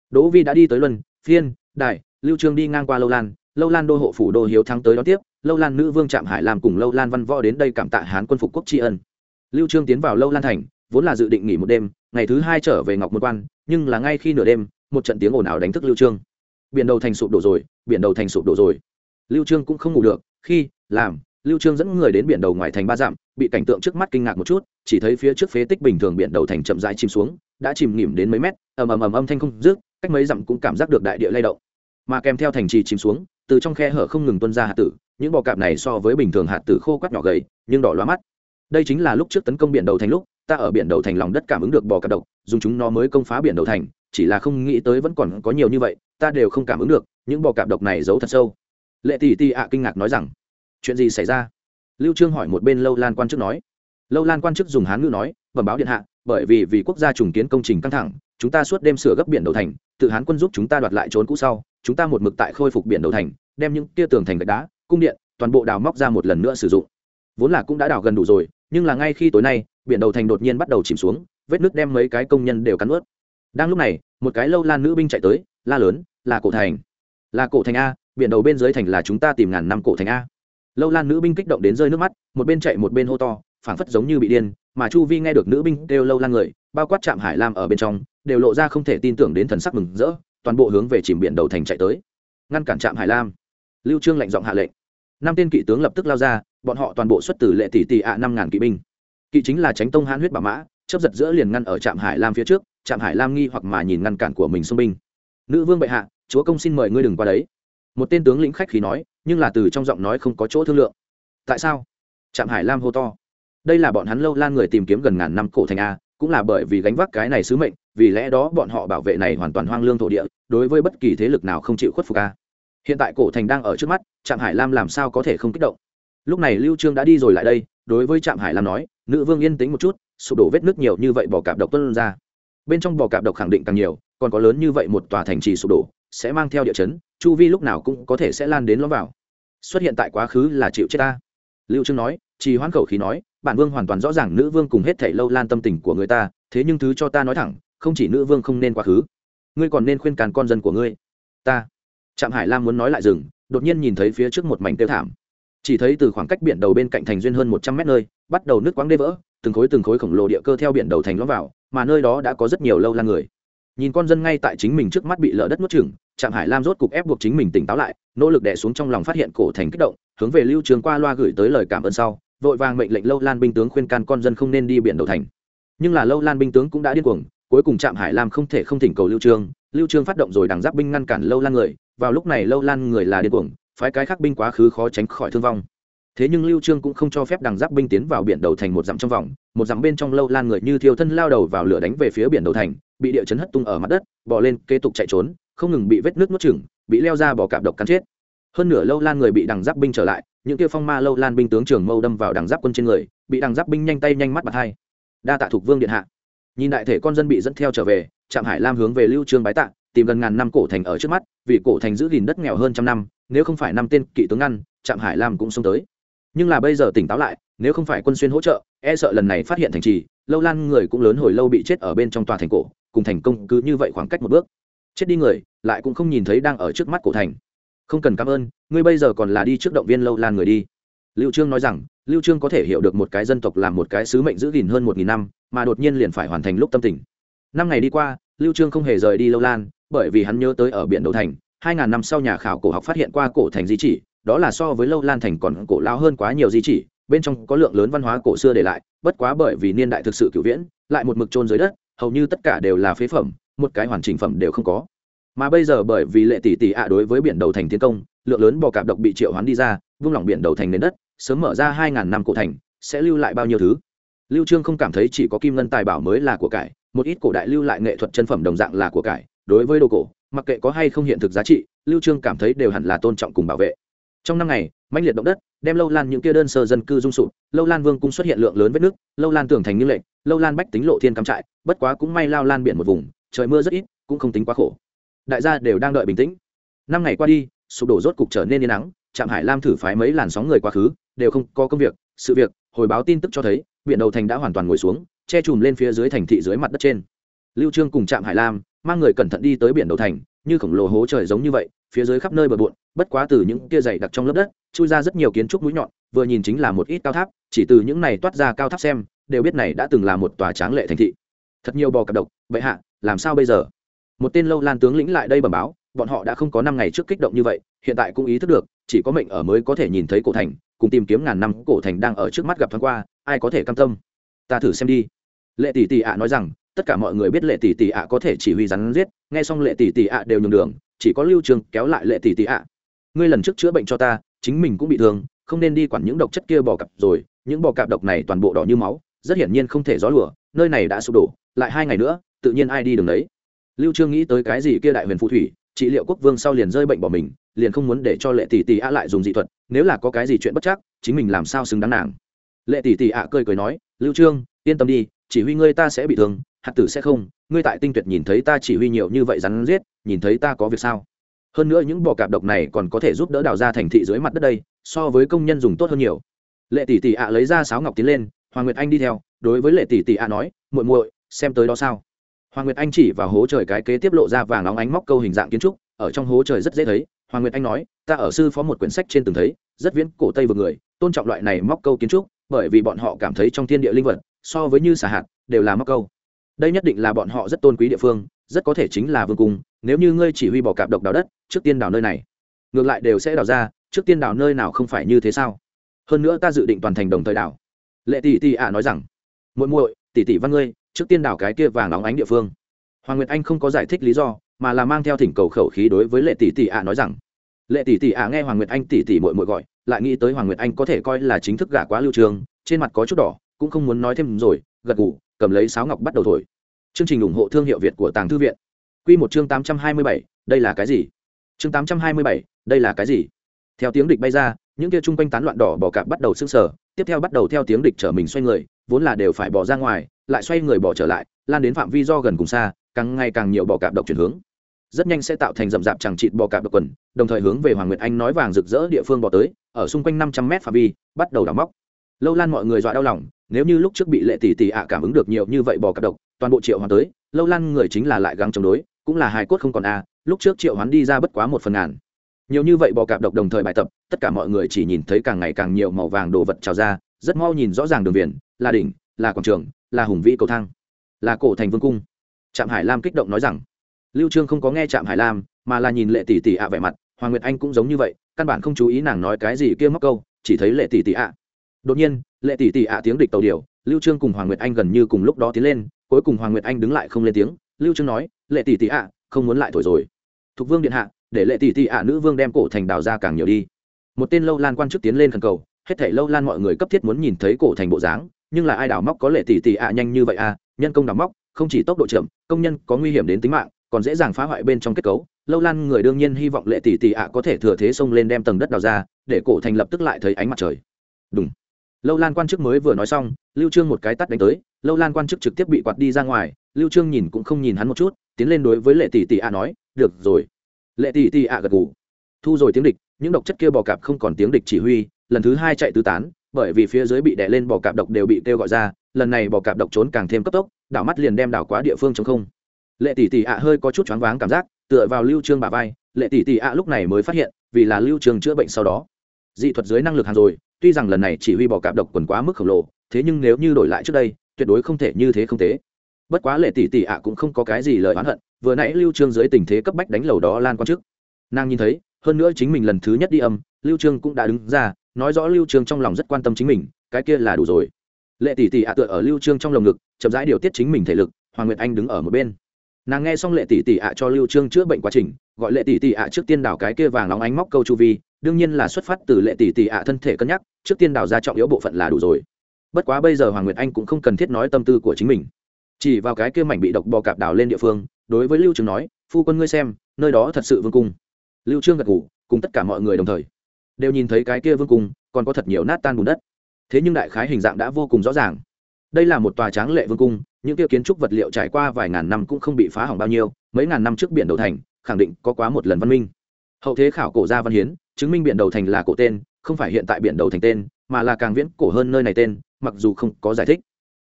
Đỗ vi đã đi tới luân, phiên, đài, lưu trương đi ngang qua lâu lan lâu lan đô hộ phủ đô hiếu thắng tới đón tiếp, lâu lan nữ vương trạm hải làm cùng lâu lan văn võ đến đây cảm tạ hán quân phục quốc tri ân. Lưu trương tiến vào lâu lan thành, vốn là dự định nghỉ một đêm ngày thứ hai trở về ngọc một quan, nhưng là ngay khi nửa đêm, một trận tiếng ồn ào đánh thức lưu trương. Biển đầu thành sụp đổ rồi, biển đầu thành sụp đổ rồi. Lưu trương cũng không ngủ được, khi, làm, lưu trương dẫn người đến biển đầu ngoài thành ba dặm, bị cảnh tượng trước mắt kinh ngạc một chút, chỉ thấy phía trước phế tích bình thường biển đầu thành chậm rãi chìm xuống, đã chìm nghỉm đến mấy mét, ầm ầm ầm âm thanh không dứt, cách mấy dặm cũng cảm giác được đại địa lay động. Mà kèm theo thành trì chìm xuống, từ trong khe hở không ngừng tuôn ra hạt tử, những bò cạp này so với bình thường hạt tử khô quắt nhỏ gầy, nhưng đỏ loa mắt. Đây chính là lúc trước tấn công biển đầu thành lúc ta ở biển đầu thành lòng đất cảm ứng được bò cạp độc, dùng chúng nó mới công phá biển đầu thành, chỉ là không nghĩ tới vẫn còn có nhiều như vậy, ta đều không cảm ứng được, những bò cạp độc này giấu thật sâu. Lệ tỷ tỷ ạ kinh ngạc nói rằng, chuyện gì xảy ra? Lưu trương hỏi một bên lâu lan quan chức nói. Lâu lan quan chức dùng hán ngữ nói, bẩm báo điện hạ, bởi vì vì quốc gia trùng kiến công trình căng thẳng, chúng ta suốt đêm sửa gấp biển đầu thành, tự hán quân giúp chúng ta đoạt lại trốn cũ sau, chúng ta một mực tại khôi phục biển đầu thành, đem những tia tường thành gạch đá, cung điện, toàn bộ đào móc ra một lần nữa sử dụng. Vốn là cũng đã đào gần đủ rồi nhưng là ngay khi tối nay, biển đầu thành đột nhiên bắt đầu chìm xuống, vết nước đem mấy cái công nhân đều cắn ướt. Đang lúc này, một cái lâu lan nữ binh chạy tới, la lớn, là cổ thành. Là cổ thành a, biển đầu bên dưới thành là chúng ta tìm ngàn năm cổ thành a. Lâu lan nữ binh kích động đến rơi nước mắt, một bên chạy một bên hô to, phảng phất giống như bị điên, mà chu vi nghe được nữ binh kêu lâu lan người, bao quát trạm hải lam ở bên trong, đều lộ ra không thể tin tưởng đến thần sắc mừng rỡ, toàn bộ hướng về chìm biển đầu thành chạy tới. Ngăn cản trạm hải lam. Lưu trương lệnh giọng hạ lệnh. Năm tên kỵ tướng lập tức lao ra bọn họ toàn bộ xuất từ lệ tỷ tỷ ạ năm ngàn kỵ binh. Kỵ chính là tránh tông hãn huyết bà mã chấp giật giữa liền ngăn ở trạm hải lam phía trước, trạm hải lam nghi hoặc mà nhìn ngăn cản của mình xung binh. Nữ vương bệ hạ, chúa công xin mời ngươi đừng qua đấy. Một tên tướng lĩnh khách khí nói, nhưng là từ trong giọng nói không có chỗ thương lượng. Tại sao? Trạm hải lam hô to. Đây là bọn hắn lâu lan người tìm kiếm gần ngàn năm cổ thành a, cũng là bởi vì gánh vác cái này sứ mệnh, vì lẽ đó bọn họ bảo vệ này hoàn toàn hoang lương thổ địa, đối với bất kỳ thế lực nào không chịu khuất phục a. Hiện tại cổ thành đang ở trước mắt, trạm hải lam làm sao có thể không kích động? Lúc này lưu trương đã đi rồi lại đây, đối với trạm hải lam nói, nữ vương yên tĩnh một chút, sụp đổ vết nước nhiều như vậy bỏ cạp độc tuân ra. Bên trong bò cạp độc khẳng định càng nhiều, còn có lớn như vậy một tòa thành trì sụp đổ, sẽ mang theo địa chấn, chu vi lúc nào cũng có thể sẽ lan đến lõm vào. Xuất hiện tại quá khứ là chịu chết ta. Lưu trương nói, trì hoãn khẩu khí nói, bản vương hoàn toàn rõ ràng nữ vương cùng hết thảy lâu lan tâm tình của người ta, thế nhưng thứ cho ta nói thẳng, không chỉ nữ vương không nên quá khứ, ngươi còn nên khuyên càn con dân của ngươi. Ta. Trạm hải lam muốn nói lại dừng, đột nhiên nhìn thấy phía trước một mảnh tiêu thảm chỉ thấy từ khoảng cách biển đầu bên cạnh thành duyên hơn một trăm mét nơi, bắt đầu nước quáng đê vỡ, từng khối từng khối khổng lồ địa cơ theo biển đầu thành lõm vào, mà nơi đó đã có rất nhiều lâu lan người. Nhìn con dân ngay tại chính mình trước mắt bị lở đất nuốt chừng trạm hải lam rốt cục ép buộc chính mình tỉnh táo lại, nỗ lực đè xuống trong lòng phát hiện cổ thành kích động, hướng về lưu trường qua loa gửi tới lời cảm ơn sau, vội vàng mệnh lệnh lâu lan binh tướng khuyên can con dân không nên đi biển đầu thành. Nhưng là lâu lan binh tướng cũng đã điên cuồng, cuối cùng trạm hải lam không thể không thỉnh cầu lưu trương lưu trương phát động rồi đằng giáp binh ngăn cản lâu lan người, vào lúc này lâu lan người là điên cuồng phái cái khác binh quá khứ khó tránh khỏi thương vong. Thế nhưng lưu trương cũng không cho phép đằng giáp binh tiến vào biển đầu thành một dặm trong vòng, một dặm bên trong lâu lan người như thiêu thân lao đầu vào lửa đánh về phía biển đầu thành, bị địa chấn hất tung ở mặt đất, bò lên kế tục chạy trốn, không ngừng bị vết nước nuốt chửng, bị leo ra bỏ cạp độc cắn chết. Hơn nửa lâu lan người bị đằng giáp binh trở lại, những kia phong ma lâu lan binh tướng trưởng mâu đâm vào đằng giáp quân trên người, bị đằng giáp binh nhanh tay nhanh mắt bật hai. Đa tạ thuộc vương điện hạ. Nhìn đại thể con dân bị dẫn theo trở về, trạm hải lam hướng về lưu trương bái tạ tìm gần ngàn năm cổ thành ở trước mắt, vì cổ thành giữ gìn đất nghèo hơn trăm năm, nếu không phải năm tên kỵ tướng ngăn, trạm hải lam cũng xông tới. Nhưng là bây giờ tỉnh táo lại, nếu không phải quân xuyên hỗ trợ e sợ lần này phát hiện thành trì, lâu lan người cũng lớn hồi lâu bị chết ở bên trong tòa thành cổ, cùng thành công cứ như vậy khoảng cách một bước. Chết đi người, lại cũng không nhìn thấy đang ở trước mắt cổ thành. Không cần cảm ơn, ngươi bây giờ còn là đi trước động viên lâu lan người đi. Lưu trương nói rằng, lưu trương có thể hiểu được một cái dân tộc làm một cái sứ mệnh giữ gìn hơn một nghìn năm, mà đột nhiên liền phải hoàn thành lúc tâm tình. Năm ngày đi qua, lưu trương không hề rời đi lâu lan bởi vì hắn nhớ tới ở biển đầu thành, hai ngàn năm sau nhà khảo cổ học phát hiện qua cổ thành di chỉ, đó là so với lâu lan thành còn cổ lao hơn quá nhiều di chỉ, bên trong có lượng lớn văn hóa cổ xưa để lại, bất quá bởi vì niên đại thực sự cựu viễn, lại một mực trôn dưới đất, hầu như tất cả đều là phế phẩm, một cái hoàn chỉnh phẩm đều không có. Mà bây giờ bởi vì lệ tỷ tỷ ạ đối với biển đầu thành tiến công, lượng lớn bò cạp độc bị triệu hoán đi ra, vung lỏng biển đầu thành đến đất, sớm mở ra hai ngàn năm cổ thành, sẽ lưu lại bao nhiêu thứ? Lưu trương không cảm thấy chỉ có kim ngân tài bảo mới là của cải, một ít cổ đại lưu lại nghệ thuật chân phẩm đồng dạng là của cải đối với đồ cổ, mặc kệ có hay không hiện thực giá trị, lưu trương cảm thấy đều hẳn là tôn trọng cùng bảo vệ. Trong năm ngày, mãnh liệt động đất, đem lâu lan những kia đơn sơ dân cư rung sụp, lâu lan vương cung xuất hiện lượng lớn vết nước, lâu lan tưởng thành như lệnh lâu lan bách tính lộ thiên cắm trại, bất quá cũng may lao lan biển một vùng, trời mưa rất ít, cũng không tính quá khổ. Đại gia đều đang đợi bình tĩnh. Năm ngày qua đi, sụp đổ rốt cục trở nên yên nắng, trạm hải lam thử phái mấy làn sóng người quá khứ, đều không có công việc, sự việc, hồi báo tin tức cho thấy, biển đầu thành đã hoàn toàn ngồi xuống, che chùm lên phía dưới thành thị dưới mặt đất trên. Lưu trương cùng trạm hải lam mang người cẩn thận đi tới biển đầu thành, như khổng lồ hố trời giống như vậy, phía dưới khắp nơi bờ bộn, bất quá từ những kia dày đặc trong lớp đất, chui ra rất nhiều kiến trúc mũi nhọn, vừa nhìn chính là một ít cao tháp, chỉ từ những này toát ra cao tháp xem, đều biết này đã từng là một tòa tráng lệ thành thị. Thật nhiều bò cặp độc, vậy hạ, làm sao bây giờ? Một tên lâu lan tướng lĩnh lại đây bẩm báo, bọn họ đã không có năm ngày trước kích động như vậy, hiện tại cũng ý thức được, chỉ có mệnh ở mới có thể nhìn thấy cổ thành, cùng tìm kiếm ngàn năm cổ thành đang ở trước mắt gặp thoáng qua, ai có thể cam tâm? Ta thử xem đi. Lệ tỷ tỷ ạ nói rằng tất cả mọi người biết lệ tỷ tỷ ạ có thể chỉ huy rắn giết, nghe xong lệ tỷ tỷ ạ đều nhường đường, chỉ có lưu trường kéo lại lệ tỷ tỷ ạ. Ngươi lần trước chữa bệnh cho ta, chính mình cũng bị thương, không nên đi quản những độc chất kia bò cặp rồi, những bò cặp độc này toàn bộ đỏ như máu, rất hiển nhiên không thể gió lửa nơi này đã sụp đổ, lại hai ngày nữa, tự nhiên ai đi đường đấy lưu trương nghĩ tới cái gì kia đại huyền phù thủy, trị liệu quốc vương sau liền rơi bệnh bỏ mình, liền không muốn để cho lệ tỷ tỷ ạ lại dùng dị thuật, nếu là có cái gì chuyện bất chắc, chính mình làm sao xứng đáng nàng. Lệ tỷ tỷ ạ cười cười nói, lưu trương, yên tâm đi, chỉ huy ngươi ta sẽ bị thương hạt tử sẽ không, ngươi tại tinh tuyệt nhìn thấy ta chỉ huy nhiều như vậy rắn giết, nhìn thấy ta có việc sao? Hơn nữa những bò cạp độc này còn có thể giúp đỡ đào ra thành thị dưới mặt đất đây, so với công nhân dùng tốt hơn nhiều. Lệ tỷ tỷ ạ lấy ra sáo ngọc tiến lên, hoàng nguyệt anh đi theo, đối với lệ tỷ tỷ ạ nói, muội muội, xem tới đó sao? Hoàng nguyệt anh chỉ vào hố trời cái kế tiếp lộ ra vàng óng ánh móc câu hình dạng kiến trúc, ở trong hố trời rất dễ thấy. Hoàng nguyệt anh nói, ta ở sư phó một quyển sách trên từng thấy, rất viễn cổ tây vừa người, tôn trọng loại này móc câu kiến trúc, bởi vì bọn họ cảm thấy trong thiên địa linh vật, so với như xà hạt, đều là móc câu đây nhất định là bọn họ rất tôn quý địa phương, rất có thể chính là vương cung, nếu như ngươi chỉ huy bỏ cạp độc đào đất trước tiên đào nơi này, ngược lại đều sẽ đào ra, trước tiên đào nơi nào không phải như thế sao? Hơn nữa ta dự định toàn thành đồng thời đào. Lệ tỷ tỷ ạ nói rằng, muội muội, tỷ tỷ văn ngươi, trước tiên đào cái kia vàng óng ánh địa phương. Hoàng nguyệt anh không có giải thích lý do, mà là mang theo thỉnh cầu khẩu khí đối với lệ tỷ tỷ ạ nói rằng, lệ tỷ tỷ ạ nghe hoàng nguyệt anh tỷ tỷ muội muội gọi, lại nghĩ tới hoàng nguyệt anh có thể coi là chính thức gả quá lưu trường, trên mặt có chút đỏ, cũng không muốn nói thêm rồi, gật gù cầm lấy sáo ngọc bắt đầu thổi. Chương trình ủng hộ thương hiệu việt của tàng thư viện. Q một chương tám trăm hai mươi bảy, đây là cái gì? Chương tám trăm hai mươi bảy, đây là cái gì? Theo tiếng địch bay ra, những kia chung quanh tán loạn đỏ bò cạp bắt đầu s ư n g sở tiếp theo bắt đầu theo tiếng địch trở mình xoay người, vốn là đều phải bỏ ra ngoài, lại xoay người bỏ trở lại, lan đến phạm vi do gần cùng xa, càng ngày càng nhiều bò cạp độc chuyển hướng. Rất nhanh sẽ tạo thành rậm rạp chẳng trịt bò cạp độc quần, đồng thời hướng về hoàng nguyệt anh nói vàng rực rỡ địa phương bỏ tới, ở xung quanh năm trăm mét phạm vi, bắt đầu đào móc lâu lan mọi người dọa đau lòng, nếu như lúc trước bị lệ tỷ tỷ ạ cảm ứng được nhiều như vậy bò cạp độc, toàn bộ triệu hoán tới, lâu lan người chính là lại gắng chống đối, cũng là hài cốt không còn a, lúc trước triệu hoán đi ra bất quá một phần ngàn. Nhiều như vậy bò cạp độc đồng thời bài tập, tất cả mọi người chỉ nhìn thấy càng ngày càng nhiều màu vàng đồ vật trào ra, rất mau nhìn rõ ràng đường viền, là đỉnh, là quảng trường, là hùng vĩ cầu thang, là cổ thành vương cung. Trạm hải lam kích động nói rằng, lưu trương không có nghe trạm hải lam, mà là nhìn lệ tỷ tỷ ạ vẻ mặt, hoàng nguyệt anh cũng giống như vậy, căn bản không chú ý nàng nói cái gì kia móc câu, chỉ thấy lệ tỷ tỷ ạ đột nhiên, lệ tỷ tỷ ạ à tiếng địch tàu điều lưu trương cùng hoàng nguyệt anh gần như cùng lúc đó tiến lên, cuối cùng hoàng nguyệt anh đứng lại không lên tiếng. Lưu trương nói, lệ tỷ tỷ ạ, không muốn lại thổi rồi. Thục vương điện hạ, để lệ tỷ tỷ ạ nữ vương đem cổ thành đào ra càng nhiều đi. Một tên lâu lan quan chức tiến lên khẩn cầu, hết thảy lâu lan mọi người cấp thiết muốn nhìn thấy cổ thành bộ dáng, nhưng là ai đào móc có lệ tỷ tỷ ạ nhanh như vậy à? Nhân công đào móc, không chỉ tốc độ chậm, công nhân có nguy hiểm đến tính mạng, còn dễ dàng phá hoại bên trong kết cấu. Lâu lan người đương nhiên hy vọng lệ tỷ tỷ ạ có thể thừa thế xông lên đem tầng đất đào ra, để cổ thành lập tức lại thấy ánh mặt trời. Đúng lâu lan quan chức mới vừa nói xong, lưu trương một cái tắt đánh tới, lâu lan quan chức trực tiếp bị quạt đi ra ngoài, lưu trương nhìn cũng không nhìn hắn một chút, tiến lên đối với lệ tỷ tỷ ạ nói, được rồi. Lệ tỷ tỷ ạ gật gù. Thu rồi tiếng địch, những độc chất kia bò cạp không còn tiếng địch chỉ huy, lần thứ hai chạy tứ tán, bởi vì phía dưới bị đè lên bò cạp độc đều bị kêu gọi ra, lần này bò cạp độc trốn càng thêm cấp tốc, đảo mắt liền đem đảo quá địa phương chống không. Lệ tỷ tỷ ạ hơi có chút choáng váng cảm giác, tựa vào lưu trương bà vai, lệ tỷ tỷ ạ lúc này mới phát hiện, vì là lưu trương chữa bệnh sau đó. Dị thuật dưới năng lực hàng rồi tuy rằng lần này chỉ huy bò cạp độc quần quá mức khổng lồ, thế nhưng nếu như đổi lại trước đây, tuyệt đối không thể như thế không thế. Bất quá lệ tỷ tỷ ạ cũng không có cái gì lời oán hận, vừa nãy lưu trương dưới tình thế cấp bách đánh lầu đó lan quan trước. Nàng nhìn thấy, hơn nữa chính mình lần thứ nhất đi âm, lưu trương cũng đã đứng ra, nói rõ lưu trương trong lòng rất quan tâm chính mình, cái kia là đủ rồi. Lệ tỷ tỷ ạ tựa ở lưu trương trong lồng ngực, chậm rãi điều tiết chính mình thể lực, hoàng nguyệt anh đứng ở một bên. Nàng nghe xong lệ tỷ tỷ ạ cho lưu trương chữa bệnh quá trình, gọi lệ tỷ tỷ ạ trước tiên đào cái kia vàng nóng ánh móc câu chu vi đương nhiên là xuất phát từ lệ tỷ tỷ ạ thân thể cân nhắc, trước tiên đào ra trọng yếu bộ phận là đủ rồi. Bất quá bây giờ hoàng nguyệt anh cũng không cần thiết nói tâm tư của chính mình. Chỉ vào cái kia mảnh bị độc bò cạp đào lên địa phương, đối với lưu trường nói, phu quân ngươi xem, nơi đó thật sự vương cung. Lưu trương gật gù, cùng tất cả mọi người đồng thời. Đều nhìn thấy cái kia vương cung, còn có thật nhiều nát tan bùn đất. Thế nhưng đại khái hình dạng đã vô cùng rõ ràng. Đây là một tòa tráng lệ vương cung, những kia kiến trúc vật liệu trải qua vài ngàn năm cũng không bị phá hỏng bao nhiêu, mấy ngàn năm trước biển đầu thành, khẳng định có quá một lần văn minh hậu thế khảo cổ gia văn hiến, chứng minh biển đầu thành là cổ tên, không phải hiện tại biển đầu thành tên, mà là càng viễn cổ hơn nơi này tên, mặc dù không có giải thích.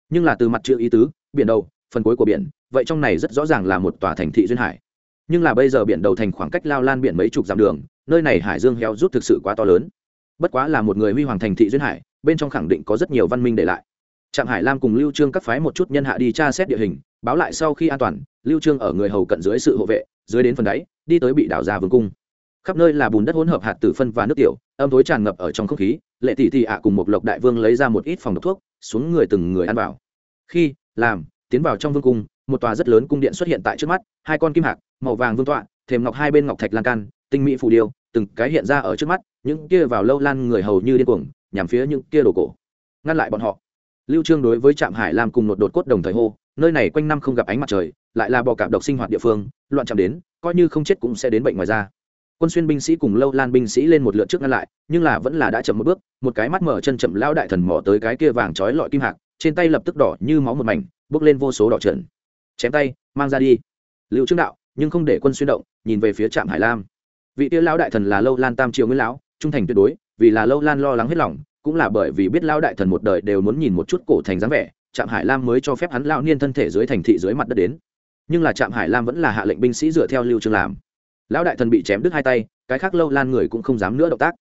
Nhưng là từ mặt chữ ý tứ, biển đầu, phần cuối của biển, vậy trong này rất rõ ràng là một tòa thành thị duyên hải. Nhưng là bây giờ biển đầu thành khoảng cách lao lan biển mấy chục dặm đường, nơi này hải dương heo rút thực sự quá to lớn. Bất quá là một người huy hoàng thành thị duyên hải, bên trong khẳng định có rất nhiều văn minh để lại. Trạm hải lam cùng lưu trương các phái một chút nhân hạ đi tra xét địa hình, báo lại sau khi an toàn, lưu trương ở người hầu cận dưới sự hộ vệ, dưới đến phần đáy, đi tới bị đảo ra vương cung khắp nơi là bùn đất hỗn hợp hạt tử phân và nước tiểu, âm thối tràn ngập ở trong không khí, lệ tỷ tỷ ạ cùng một lộc đại vương lấy ra một ít phòng độc thuốc, xuống người từng người ăn vào. Khi, làm, tiến vào trong vương cung, một tòa rất lớn cung điện xuất hiện tại trước mắt, hai con kim hạc, màu vàng vương tọa, thềm ngọc hai bên ngọc thạch lan can, tinh mỹ phù điêu, từng cái hiện ra ở trước mắt, những kia vào lâu lan người hầu như điên cuồng, nhằm phía những kia đồ cổ. Ngăn lại bọn họ. Lưu trương đối với trạm hải lam cùng một đột cốt đồng thời hô, nơi này quanh năm không gặp ánh mặt trời, lại là bò cạp độc sinh hoạt địa phương, loạn chạm đến, coi như không chết cũng sẽ đến bệnh ngoài da quân xuyên binh sĩ cùng lâu lan binh sĩ lên một lượt trước ngăn lại, nhưng là vẫn là đã chậm một bước, một cái mắt mở chân chậm lao đại thần mỏ tới cái kia vàng trói lọi kim hạc, trên tay lập tức đỏ như máu một mảnh, bước lên vô số đỏ trần chém tay, mang ra đi. Lưu trương đạo, nhưng không để quân xuyên động, nhìn về phía trạm hải lam. Vị tiêu lão đại thần là lâu lan tam triều nguyên lão, trung thành tuyệt đối, vì là lâu lan lo lắng hết lòng, cũng là bởi vì biết lão đại thần một đời đều muốn nhìn một chút cổ thành dáng vẻ, trạm hải lam mới cho phép hắn lão niên thân thể dưới thành thị dưới mặt đất đến. Nhưng là trạm hải lam vẫn là hạ lệnh binh sĩ dựa theo lưu trương làm lão đại thần bị chém đứt hai tay, cái khác lâu lan người cũng không dám nữa động tác.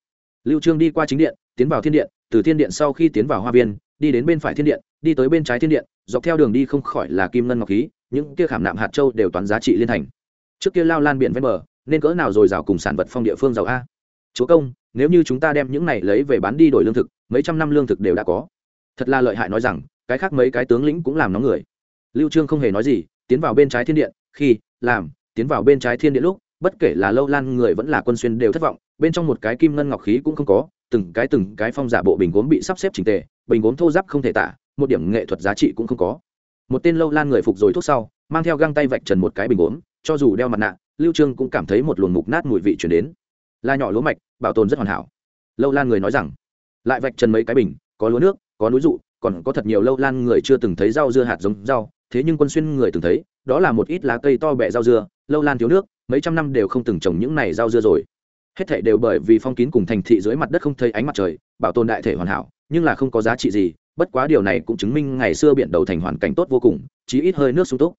Lưu trương đi qua chính điện, tiến vào thiên điện, từ thiên điện sau khi tiến vào hoa viên, đi đến bên phải thiên điện, đi tới bên trái thiên điện, dọc theo đường đi không khỏi là kim ngân ngọc khí, những kia khảm nạm hạt châu đều toán giá trị liên thành. Trước kia lao lan biển ven bờ, nên cỡ nào rồi rào cùng sản vật phong địa phương giàu a? Chúa công, nếu như chúng ta đem những này lấy về bán đi đổi lương thực, mấy trăm năm lương thực đều đã có. Thật là lợi hại nói rằng, cái khác mấy cái tướng lĩnh cũng làm nóng người. Lưu trương không hề nói gì, tiến vào bên trái thiên điện, khi, làm, tiến vào bên trái thiên điện lúc bất kể là lâu lan người vẫn là quân xuyên đều thất vọng, bên trong một cái kim ngân ngọc khí cũng không có, từng cái từng cái phong giả bộ bình gốm bị sắp xếp chỉnh tề, bình gốm thô giáp không thể tả, một điểm nghệ thuật giá trị cũng không có. Một tên lâu lan người phục rồi thuốc sau, mang theo găng tay vạch trần một cái bình gốm, cho dù đeo mặt nạ, lưu trương cũng cảm thấy một luồng mục nát mùi vị chuyển đến. La nhỏ lúa mạch, bảo tồn rất hoàn hảo. Lâu lan người nói rằng, lại vạch trần mấy cái bình, có lúa nước, có núi rụ còn có thật nhiều lâu lan người chưa từng thấy rau dưa hạt giống rau, thế nhưng quân xuyên người từng thấy, đó là một ít lá cây to bẹ rau dưa, lâu lan thiếu nước mấy trăm năm đều không từng trồng những này rau dưa rồi. Hết thảy đều bởi vì phong kín cùng thành thị dưới mặt đất không thấy ánh mặt trời, bảo tồn đại thể hoàn hảo, nhưng là không có giá trị gì, bất quá điều này cũng chứng minh ngày xưa biển đầu thành hoàn cảnh tốt vô cùng, chí ít hơi nước sung túc.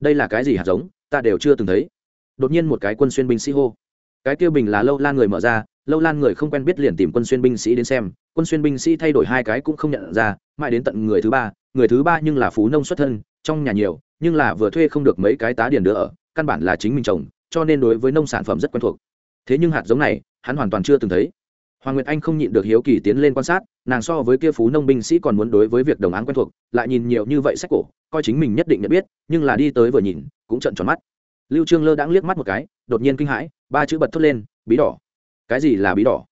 Đây là cái gì hạt giống? Ta đều chưa từng thấy. Đột nhiên một cái quân xuyên binh sĩ hô. Cái kia bình là lâu lan người mở ra, lâu lan người không quen biết liền tìm quân xuyên binh sĩ đến xem, quân xuyên binh sĩ thay đổi hai cái cũng không nhận ra, mãi đến tận người thứ ba, người thứ ba nhưng là phú nông xuất thân, trong nhà nhiều, nhưng là vừa thuê không được mấy cái tá điền nữa ở, căn bản là chính mình trồng cho nên đối với nông sản phẩm rất quen thuộc. Thế nhưng hạt giống này, hắn hoàn toàn chưa từng thấy. Hoàng nguyệt anh không nhịn được hiếu kỳ tiến lên quan sát, nàng so với kia phú nông binh sĩ còn muốn đối với việc đồng áng quen thuộc, lại nhìn nhiều như vậy sách cổ, coi chính mình nhất định nhận biết, nhưng là đi tới vừa nhìn, cũng trận tròn mắt. Lưu trương lơ đãng liếc mắt một cái, đột nhiên kinh hãi, ba chữ bật thốt lên, bí đỏ. Cái gì là bí đỏ?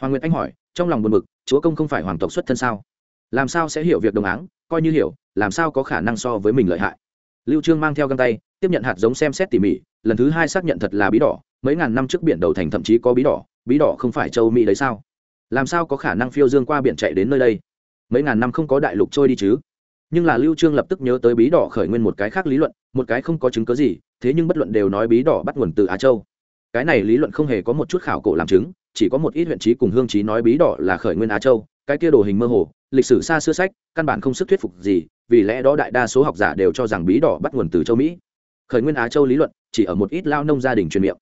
Hoàng nguyệt anh hỏi, trong lòng buồn bực, chúa công không phải hoàng tộc xuất thân sao? Làm sao sẽ hiểu việc đồng áng, coi như hiểu, làm sao có khả năng so với mình lợi hại? Lưu trương mang theo găng tay, tiếp nhận hạt giống xem xét tỉ mỉ lần thứ hai xác nhận thật là bí đỏ, mấy ngàn năm trước biển đầu thành thậm chí có bí đỏ bí đỏ không phải châu mỹ đấy sao? Làm sao có khả năng phiêu dương qua biển chạy đến nơi đây? Mấy ngàn năm không có đại lục trôi đi chứ? Nhưng là lưu trương lập tức nhớ tới bí đỏ khởi nguyên một cái khác lý luận, một cái không có chứng cứ gì, thế nhưng bất luận đều nói bí đỏ bắt nguồn từ á châu. Cái này lý luận không hề có một chút khảo cổ làm chứng, chỉ có một ít huyện trí cùng hương trí nói bí đỏ là khởi nguyên á châu, cái kia đồ hình mơ hồ, lịch sử xa xưa sách, căn bản không sức thuyết phục gì, vì lẽ đó đại đa số học giả đều cho rằng bí đỏ bắt nguồn từ châu mỹ khởi nguyên á châu lý luận, chỉ ở một ít lao nông gia đình truyền miệng.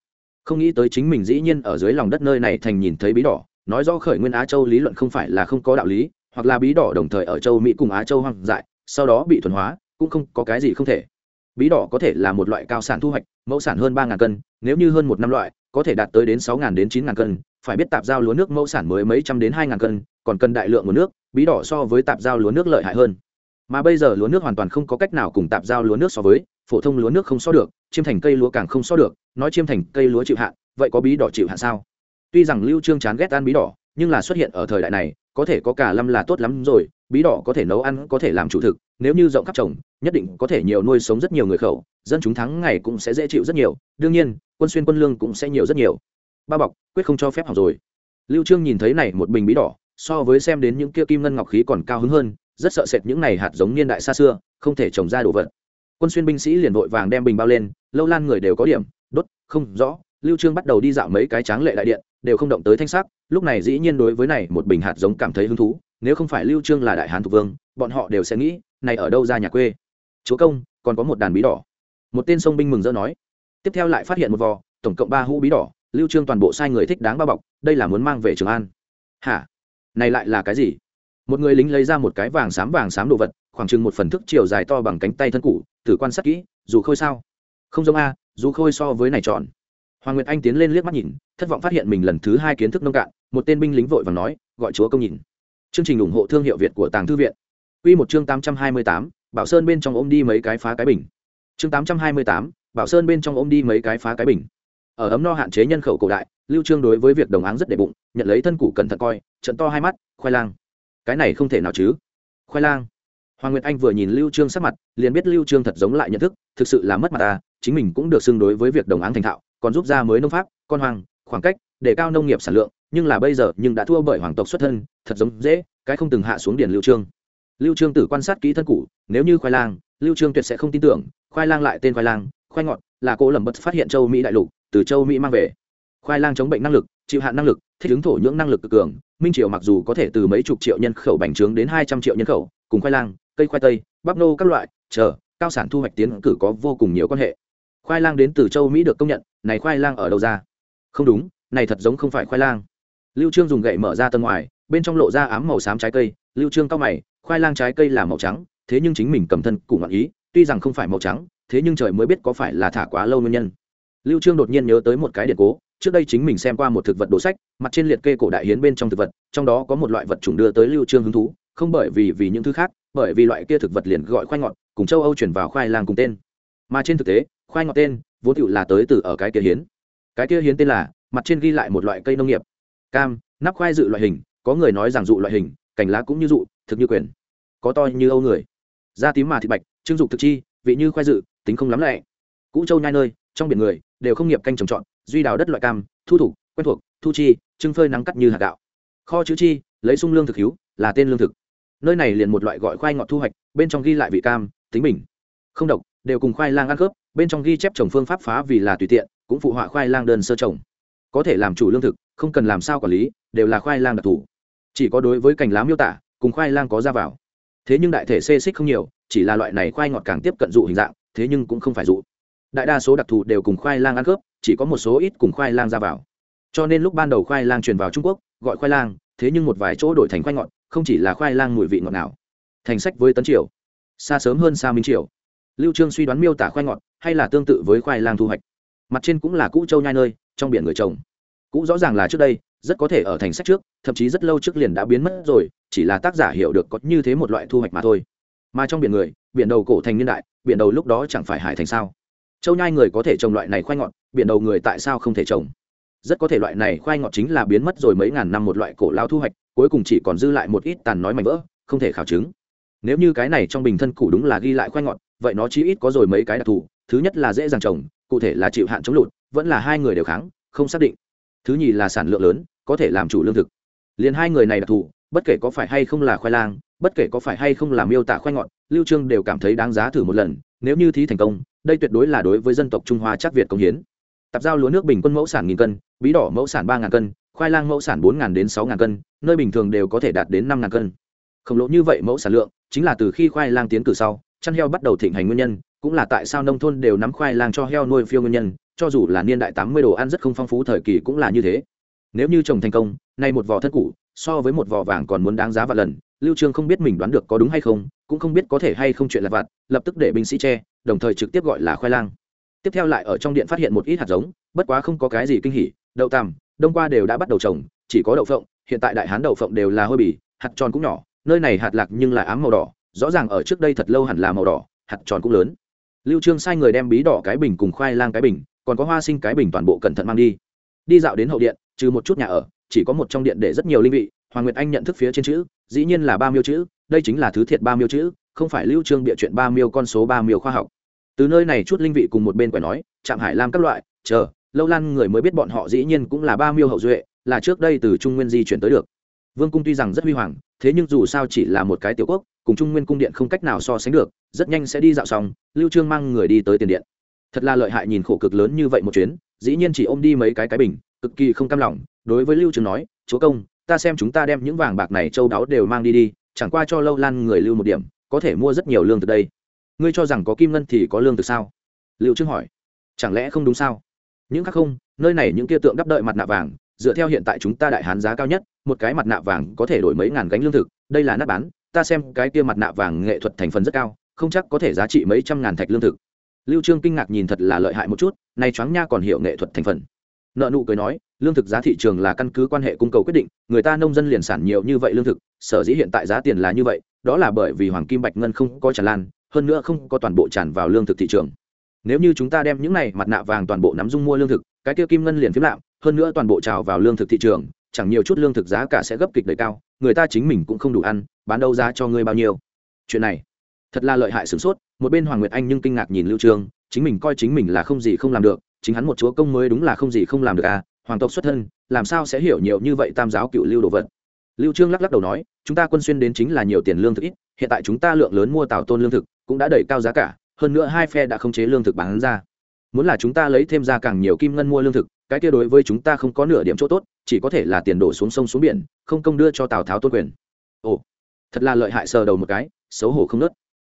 Không nghĩ tới chính mình dĩ nhiên ở dưới lòng đất nơi này thành nhìn thấy bí đỏ, nói rõ khởi nguyên á châu lý luận không phải là không có đạo lý, hoặc là bí đỏ đồng thời ở châu mỹ cùng á châu hoang dại, sau đó bị thuần hóa, cũng không có cái gì không thể. Bí đỏ có thể là một loại cao sản thu hoạch, mẫu sản hơn ba cân, nếu như hơn một năm loại, có thể đạt tới đến sáu đến chín cân, phải biết tạp giao lúa nước mẫu sản mới mấy trăm đến hai cân, còn cần đại lượng nguồn nước, bí đỏ so với tạp giao lúa nước lợi hại hơn mà bây giờ lúa nước hoàn toàn không có cách nào cùng tạp giao lúa nước so với, phổ thông lúa nước không so được, chiêm thành cây lúa càng không so được, nói chiêm thành cây lúa chịu hạn, vậy có bí đỏ chịu hạn sao? Tuy rằng lưu trương chán ghét ăn bí đỏ, nhưng là xuất hiện ở thời đại này, có thể có cả lâm là tốt lắm rồi, bí đỏ có thể nấu ăn, có thể làm chủ thực, nếu như rộng khắp trồng, nhất định có thể nhiều nuôi sống rất nhiều người khẩu, dân chúng thắng ngày cũng sẽ dễ chịu rất nhiều, đương nhiên, quân xuyên quân lương cũng sẽ nhiều rất nhiều. Ba bọc, quyết không cho phép học rồi. Lưu trương nhìn thấy này một bình bí đỏ, so với xem đến những kia kim ngân ngọc khí còn cao hứng hơn rất sợ sệt những này hạt giống niên đại xa xưa, không thể trồng ra đồ vật. Quân xuyên binh sĩ liền vội vàng đem bình bao lên, lâu lan người đều có điểm, đốt, không rõ, lưu trương bắt đầu đi dạo mấy cái tráng lệ đại điện, đều không động tới thanh sắc, lúc này dĩ nhiên đối với này một bình hạt giống cảm thấy hứng thú, nếu không phải lưu trương là đại hán thuộc vương, bọn họ đều sẽ nghĩ, này ở đâu ra nhà quê? Chúa công, còn có một đàn bí đỏ. Một tên sông binh mừng rỡ nói. Tiếp theo lại phát hiện một vò, tổng cộng ba hũ bí đỏ, lưu trương toàn bộ sai người thích đáng bao bọc, đây là muốn mang về trường an. Hả? Này lại là cái gì? Một người lính lấy ra một cái vàng xám vàng xám đồ vật, khoảng chừng một phần thức chiều dài to bằng cánh tay thân cụ thử quan sát kỹ, dù khôi sao? Không giống a, dù khôi so với này tròn. Hoàng nguyệt anh tiến lên liếc mắt nhìn, thất vọng phát hiện mình lần thứ hai kiến thức nông cạn, một tên binh lính vội vàng nói, gọi chúa công nhìn. Chương trình ủng hộ thương hiệu việt của tàng thư viện. Quy một chương tám trăm hai mươi tám, bảo sơn bên trong ôm đi mấy cái phá cái bình. Chương tám trăm hai mươi tám, bảo sơn bên trong ôm đi mấy cái phá cái bình. Ở ấm no hạn chế nhân khẩu cổ đại, lưu trương đối với việc đồng áng rất đệ bụng, nhận lấy thân cụ cẩn thận coi trận to hai mắt, khoai lang cái này không thể nào chứ. Khoai lang. Hoàng nguyệt anh vừa nhìn lưu trương sắc mặt, liền biết lưu trương thật giống lại nhận thức, thực sự là mất mặt ta chính mình cũng được xưng đối với việc đồng áng thành thạo, còn giúp ra mới nông pháp, con hoàng, khoảng cách, để cao nông nghiệp sản lượng, nhưng là bây giờ nhưng đã thua bởi hoàng tộc xuất thân, thật giống dễ, cái không từng hạ xuống điển lưu trương. Lưu trương tử quan sát kỹ thân cũ, nếu như khoai lang, lưu trương tuyệt sẽ không tin tưởng, khoai lang lại tên khoai lang, khoai ngọt, là cô lầm bất phát hiện châu mỹ đại lục, từ châu mỹ mang về. Khoai lang chống bệnh năng lực, chịu hạn năng lực thích ứng thổ nhưỡng năng lực cực cường, minh triều mặc dù có thể từ mấy chục triệu nhân khẩu bành trướng đến hai trăm triệu nhân khẩu, cùng khoai lang, cây khoai tây, bắp nô các loại, chờ, cao sản thu hoạch tiến cử có vô cùng nhiều quan hệ. Khoai lang đến từ châu mỹ được công nhận, này khoai lang ở đâu ra? Không đúng, này thật giống không phải khoai lang. Lưu trương dùng gậy mở ra tầng ngoài, bên trong lộ ra ám màu xám trái cây, lưu trương cao mày, khoai lang trái cây là màu trắng, thế nhưng chính mình cầm thân củ ngọn ý, tuy rằng không phải màu trắng, thế nhưng trời mới biết có phải là thả quá lâu nguyên nhân. Lưu trương đột nhiên nhớ tới một cái điện cố trước đây chính mình xem qua một thực vật đồ sách, mặt trên liệt kê cổ đại hiến bên trong thực vật, trong đó có một loại vật chủng đưa tới lưu trương hứng thú, không bởi vì vì những thứ khác, bởi vì loại kia thực vật liền gọi khoai ngọt, cùng châu âu chuyển vào khoai lang cùng tên. Mà trên thực tế, khoai ngọt tên, vốn tựu là tới từ ở cái kia hiến. Cái kia hiến tên là, mặt trên ghi lại một loại cây nông nghiệp. Cam, nắp khoai dự loại hình, có người nói rằng dụ loại hình, cành lá cũng như dụ, thực như quyền. Có to như âu người. Da tím mà thịt bạch, trưng dục thực chi, vị như khoai dự, tính không lắm lẹ. Cũ châu nhai nơi, trong biển người, đều không nghiệp canh trồng trọt duy đào đất loại cam, thu thủ quen thuộc, thu chi, trưng phơi nắng cắt như hạt gạo. Kho chữ chi, lấy sung lương thực hữu, là tên lương thực. Nơi này liền một loại gọi khoai ngọt thu hoạch, bên trong ghi lại vị cam, tính bình. Không độc, đều cùng khoai lang ăn khớp, bên trong ghi chép trồng phương pháp phá vì là tùy tiện, cũng phụ họa khoai lang đơn sơ trồng. Có thể làm chủ lương thực, không cần làm sao quản lý, đều là khoai lang đặc thù. Chỉ có đối với cành lá miêu tả, cùng khoai lang có ra vào. Thế nhưng đại thể xê xích không nhiều, chỉ là loại này khoai ngọt càng tiếp cận dụ hình dạng, thế nhưng cũng không phải dụ. Đại đa số đặc thù đều cùng khoai lang ăn khớp chỉ có một số ít cùng khoai lang ra vào. Cho nên lúc ban đầu khoai lang truyền vào trung quốc, gọi khoai lang, thế nhưng một vài chỗ đổi thành khoai ngọt, không chỉ là khoai lang mùi vị ngọt nào. Thành sách với tấn triều. Xa sớm hơn xa minh triều. Lưu trương suy đoán miêu tả khoai ngọt, hay là tương tự với khoai lang thu hoạch. Mặt trên cũng là cũ châu nhai nơi, trong biển người trồng. Cũ rõ ràng là trước đây, rất có thể ở thành sách trước, thậm chí rất lâu trước liền đã biến mất rồi, chỉ là tác giả hiểu được có như thế một loại thu hoạch mà thôi. Mà trong biển người, biển đầu cổ thành niên đại, biển đầu lúc đó chẳng phải hải thành sao? Châu nhai người có thể trồng loại này khoai ngọt, biển đầu người tại sao không thể trồng? Rất có thể loại này khoai ngọt chính là biến mất rồi mấy ngàn năm một loại cổ lao thu hoạch, cuối cùng chỉ còn dư lại một ít tàn nói mảnh vỡ, không thể khảo chứng. Nếu như cái này trong bình thân củ đúng là ghi lại khoai ngọt, vậy nó chỉ ít có rồi mấy cái đặc thù, thứ nhất là dễ dàng trồng, cụ thể là chịu hạn chống lụt, vẫn là hai người đều kháng, không xác định. Thứ nhì là sản lượng lớn, có thể làm chủ lương thực. Liền hai người này đặc thù, bất kể có phải hay không là khoai lang, bất kể có phải hay không là miêu tả khoai ngọt, lưu trương đều cảm thấy đáng giá thử một lần, nếu như thí thành công đây tuyệt đối là đối với dân tộc trung hoa chắc việt công hiến. Tạp giao lúa nước bình quân mẫu sản nghìn cân, bí đỏ mẫu sản ba ngàn cân, khoai lang mẫu sản bốn ngàn đến sáu ngàn cân, nơi bình thường đều có thể đạt đến năm ngàn cân. Khổng lồ như vậy mẫu sản lượng, chính là từ khi khoai lang tiến cử sau, chăn heo bắt đầu thịnh hành nguyên nhân, cũng là tại sao nông thôn đều nắm khoai lang cho heo nuôi phiêu nguyên nhân, cho dù là niên đại tám mươi đồ ăn rất không phong phú thời kỳ cũng là như thế. Nếu như trồng thành công, nay một vò thất củ so với một vò vàng còn muốn đáng giá vạn lần, lưu trương không biết mình đoán được có đúng hay không, cũng không biết có thể hay không chuyện là vặt, lập tức để binh sĩ che, đồng thời trực tiếp gọi là khoai lang. Tiếp theo lại ở trong điện phát hiện một ít hạt giống, bất quá không có cái gì kinh hỉ, đậu tằm, đông qua đều đã bắt đầu trồng, chỉ có đậu phộng, hiện tại đại hán đậu phộng đều là hôi bì, hạt tròn cũng nhỏ, nơi này hạt lạc nhưng là ám màu đỏ, rõ ràng ở trước đây thật lâu hẳn là màu đỏ, hạt tròn cũng lớn. Lưu trương sai người đem bí đỏ cái bình cùng khoai lang cái bình, còn có hoa sinh cái bình toàn bộ cẩn thận mang đi. Đi dạo đến hậu điện trừ một chút nhà ở, chỉ có một trong điện để rất nhiều linh vị, hoàng nguyệt anh nhận thức phía trên chữ, dĩ nhiên là ba miêu chữ, đây chính là thứ thiệt ba miêu chữ, không phải lưu trương bịa chuyện ba miêu con số ba miêu khoa học. Từ nơi này chút linh vị cùng một bên quẻ nói, trạm hải lam các loại, chờ, lâu lan người mới biết bọn họ dĩ nhiên cũng là ba miêu hậu duệ, là trước đây từ trung nguyên di chuyển tới được. Vương cung tuy rằng rất huy hoàng, thế nhưng dù sao chỉ là một cái tiểu quốc, cùng trung nguyên cung điện không cách nào so sánh được, rất nhanh sẽ đi dạo xong, lưu trương mang người đi tới tiền điện. Thật là lợi hại nhìn khổ cực lớn như vậy một chuyến, dĩ nhiên chỉ ôm đi mấy cái cái bình cực kỳ không cam lòng, đối với lưu trường nói, chúa công, ta xem chúng ta đem những vàng bạc này châu đáo đều mang đi đi, chẳng qua cho lâu lan người lưu một điểm, có thể mua rất nhiều lương từ đây. Ngươi cho rằng có kim ngân thì có lương từ sao? Liệu trương hỏi. Chẳng lẽ không đúng sao? Những khác không, nơi này những kia tượng đắp đợi mặt nạ vàng, dựa theo hiện tại chúng ta đại hán giá cao nhất, một cái mặt nạ vàng có thể đổi mấy ngàn gánh lương thực, đây là nát bán, ta xem cái kia mặt nạ vàng nghệ thuật thành phần rất cao, không chắc có thể giá trị mấy trăm ngàn thạch lương thực. Lưu trương kinh ngạc nhìn thật là lợi hại một chút, này choáng nha còn hiểu nghệ thuật thành phần nợ nụ cười nói, lương thực giá thị trường là căn cứ quan hệ cung cầu quyết định, người ta nông dân liền sản nhiều như vậy lương thực, sở dĩ hiện tại giá tiền là như vậy, đó là bởi vì hoàng kim bạch ngân không có tràn lan, hơn nữa không có toàn bộ tràn vào lương thực thị trường. Nếu như chúng ta đem những này mặt nạ vàng toàn bộ nắm dung mua lương thực, cái kia kim ngân liền phiếm lạm, hơn nữa toàn bộ trào vào lương thực thị trường, chẳng nhiều chút lương thực giá cả sẽ gấp kịch đầy cao, người ta chính mình cũng không đủ ăn, bán đâu giá cho ngươi bao nhiêu. Chuyện này, thật là lợi hại sửng sốt, một bên hoàng nguyệt anh nhưng kinh ngạc nhìn lưu trương chính mình coi chính mình là không gì không làm được chính hắn một chúa công mới đúng là không gì không làm được à hoàng tộc xuất thân, làm sao sẽ hiểu nhiều như vậy tam giáo cựu lưu đồ vật? Lưu trương lắc lắc đầu nói, chúng ta quân xuyên đến chính là nhiều tiền lương thực ít, hiện tại chúng ta lượng lớn mua tàu tôn lương thực, cũng đã đẩy cao giá cả, hơn nữa hai phe đã không chế lương thực bán ra. Muốn là chúng ta lấy thêm ra càng nhiều kim ngân mua lương thực, cái kia đối với chúng ta không có nửa điểm chỗ tốt, chỉ có thể là tiền đổ xuống sông xuống biển, không công đưa cho tào tháo tôn quyền. Ồ, thật là lợi hại sờ đầu một cái, xấu hổ không nớt.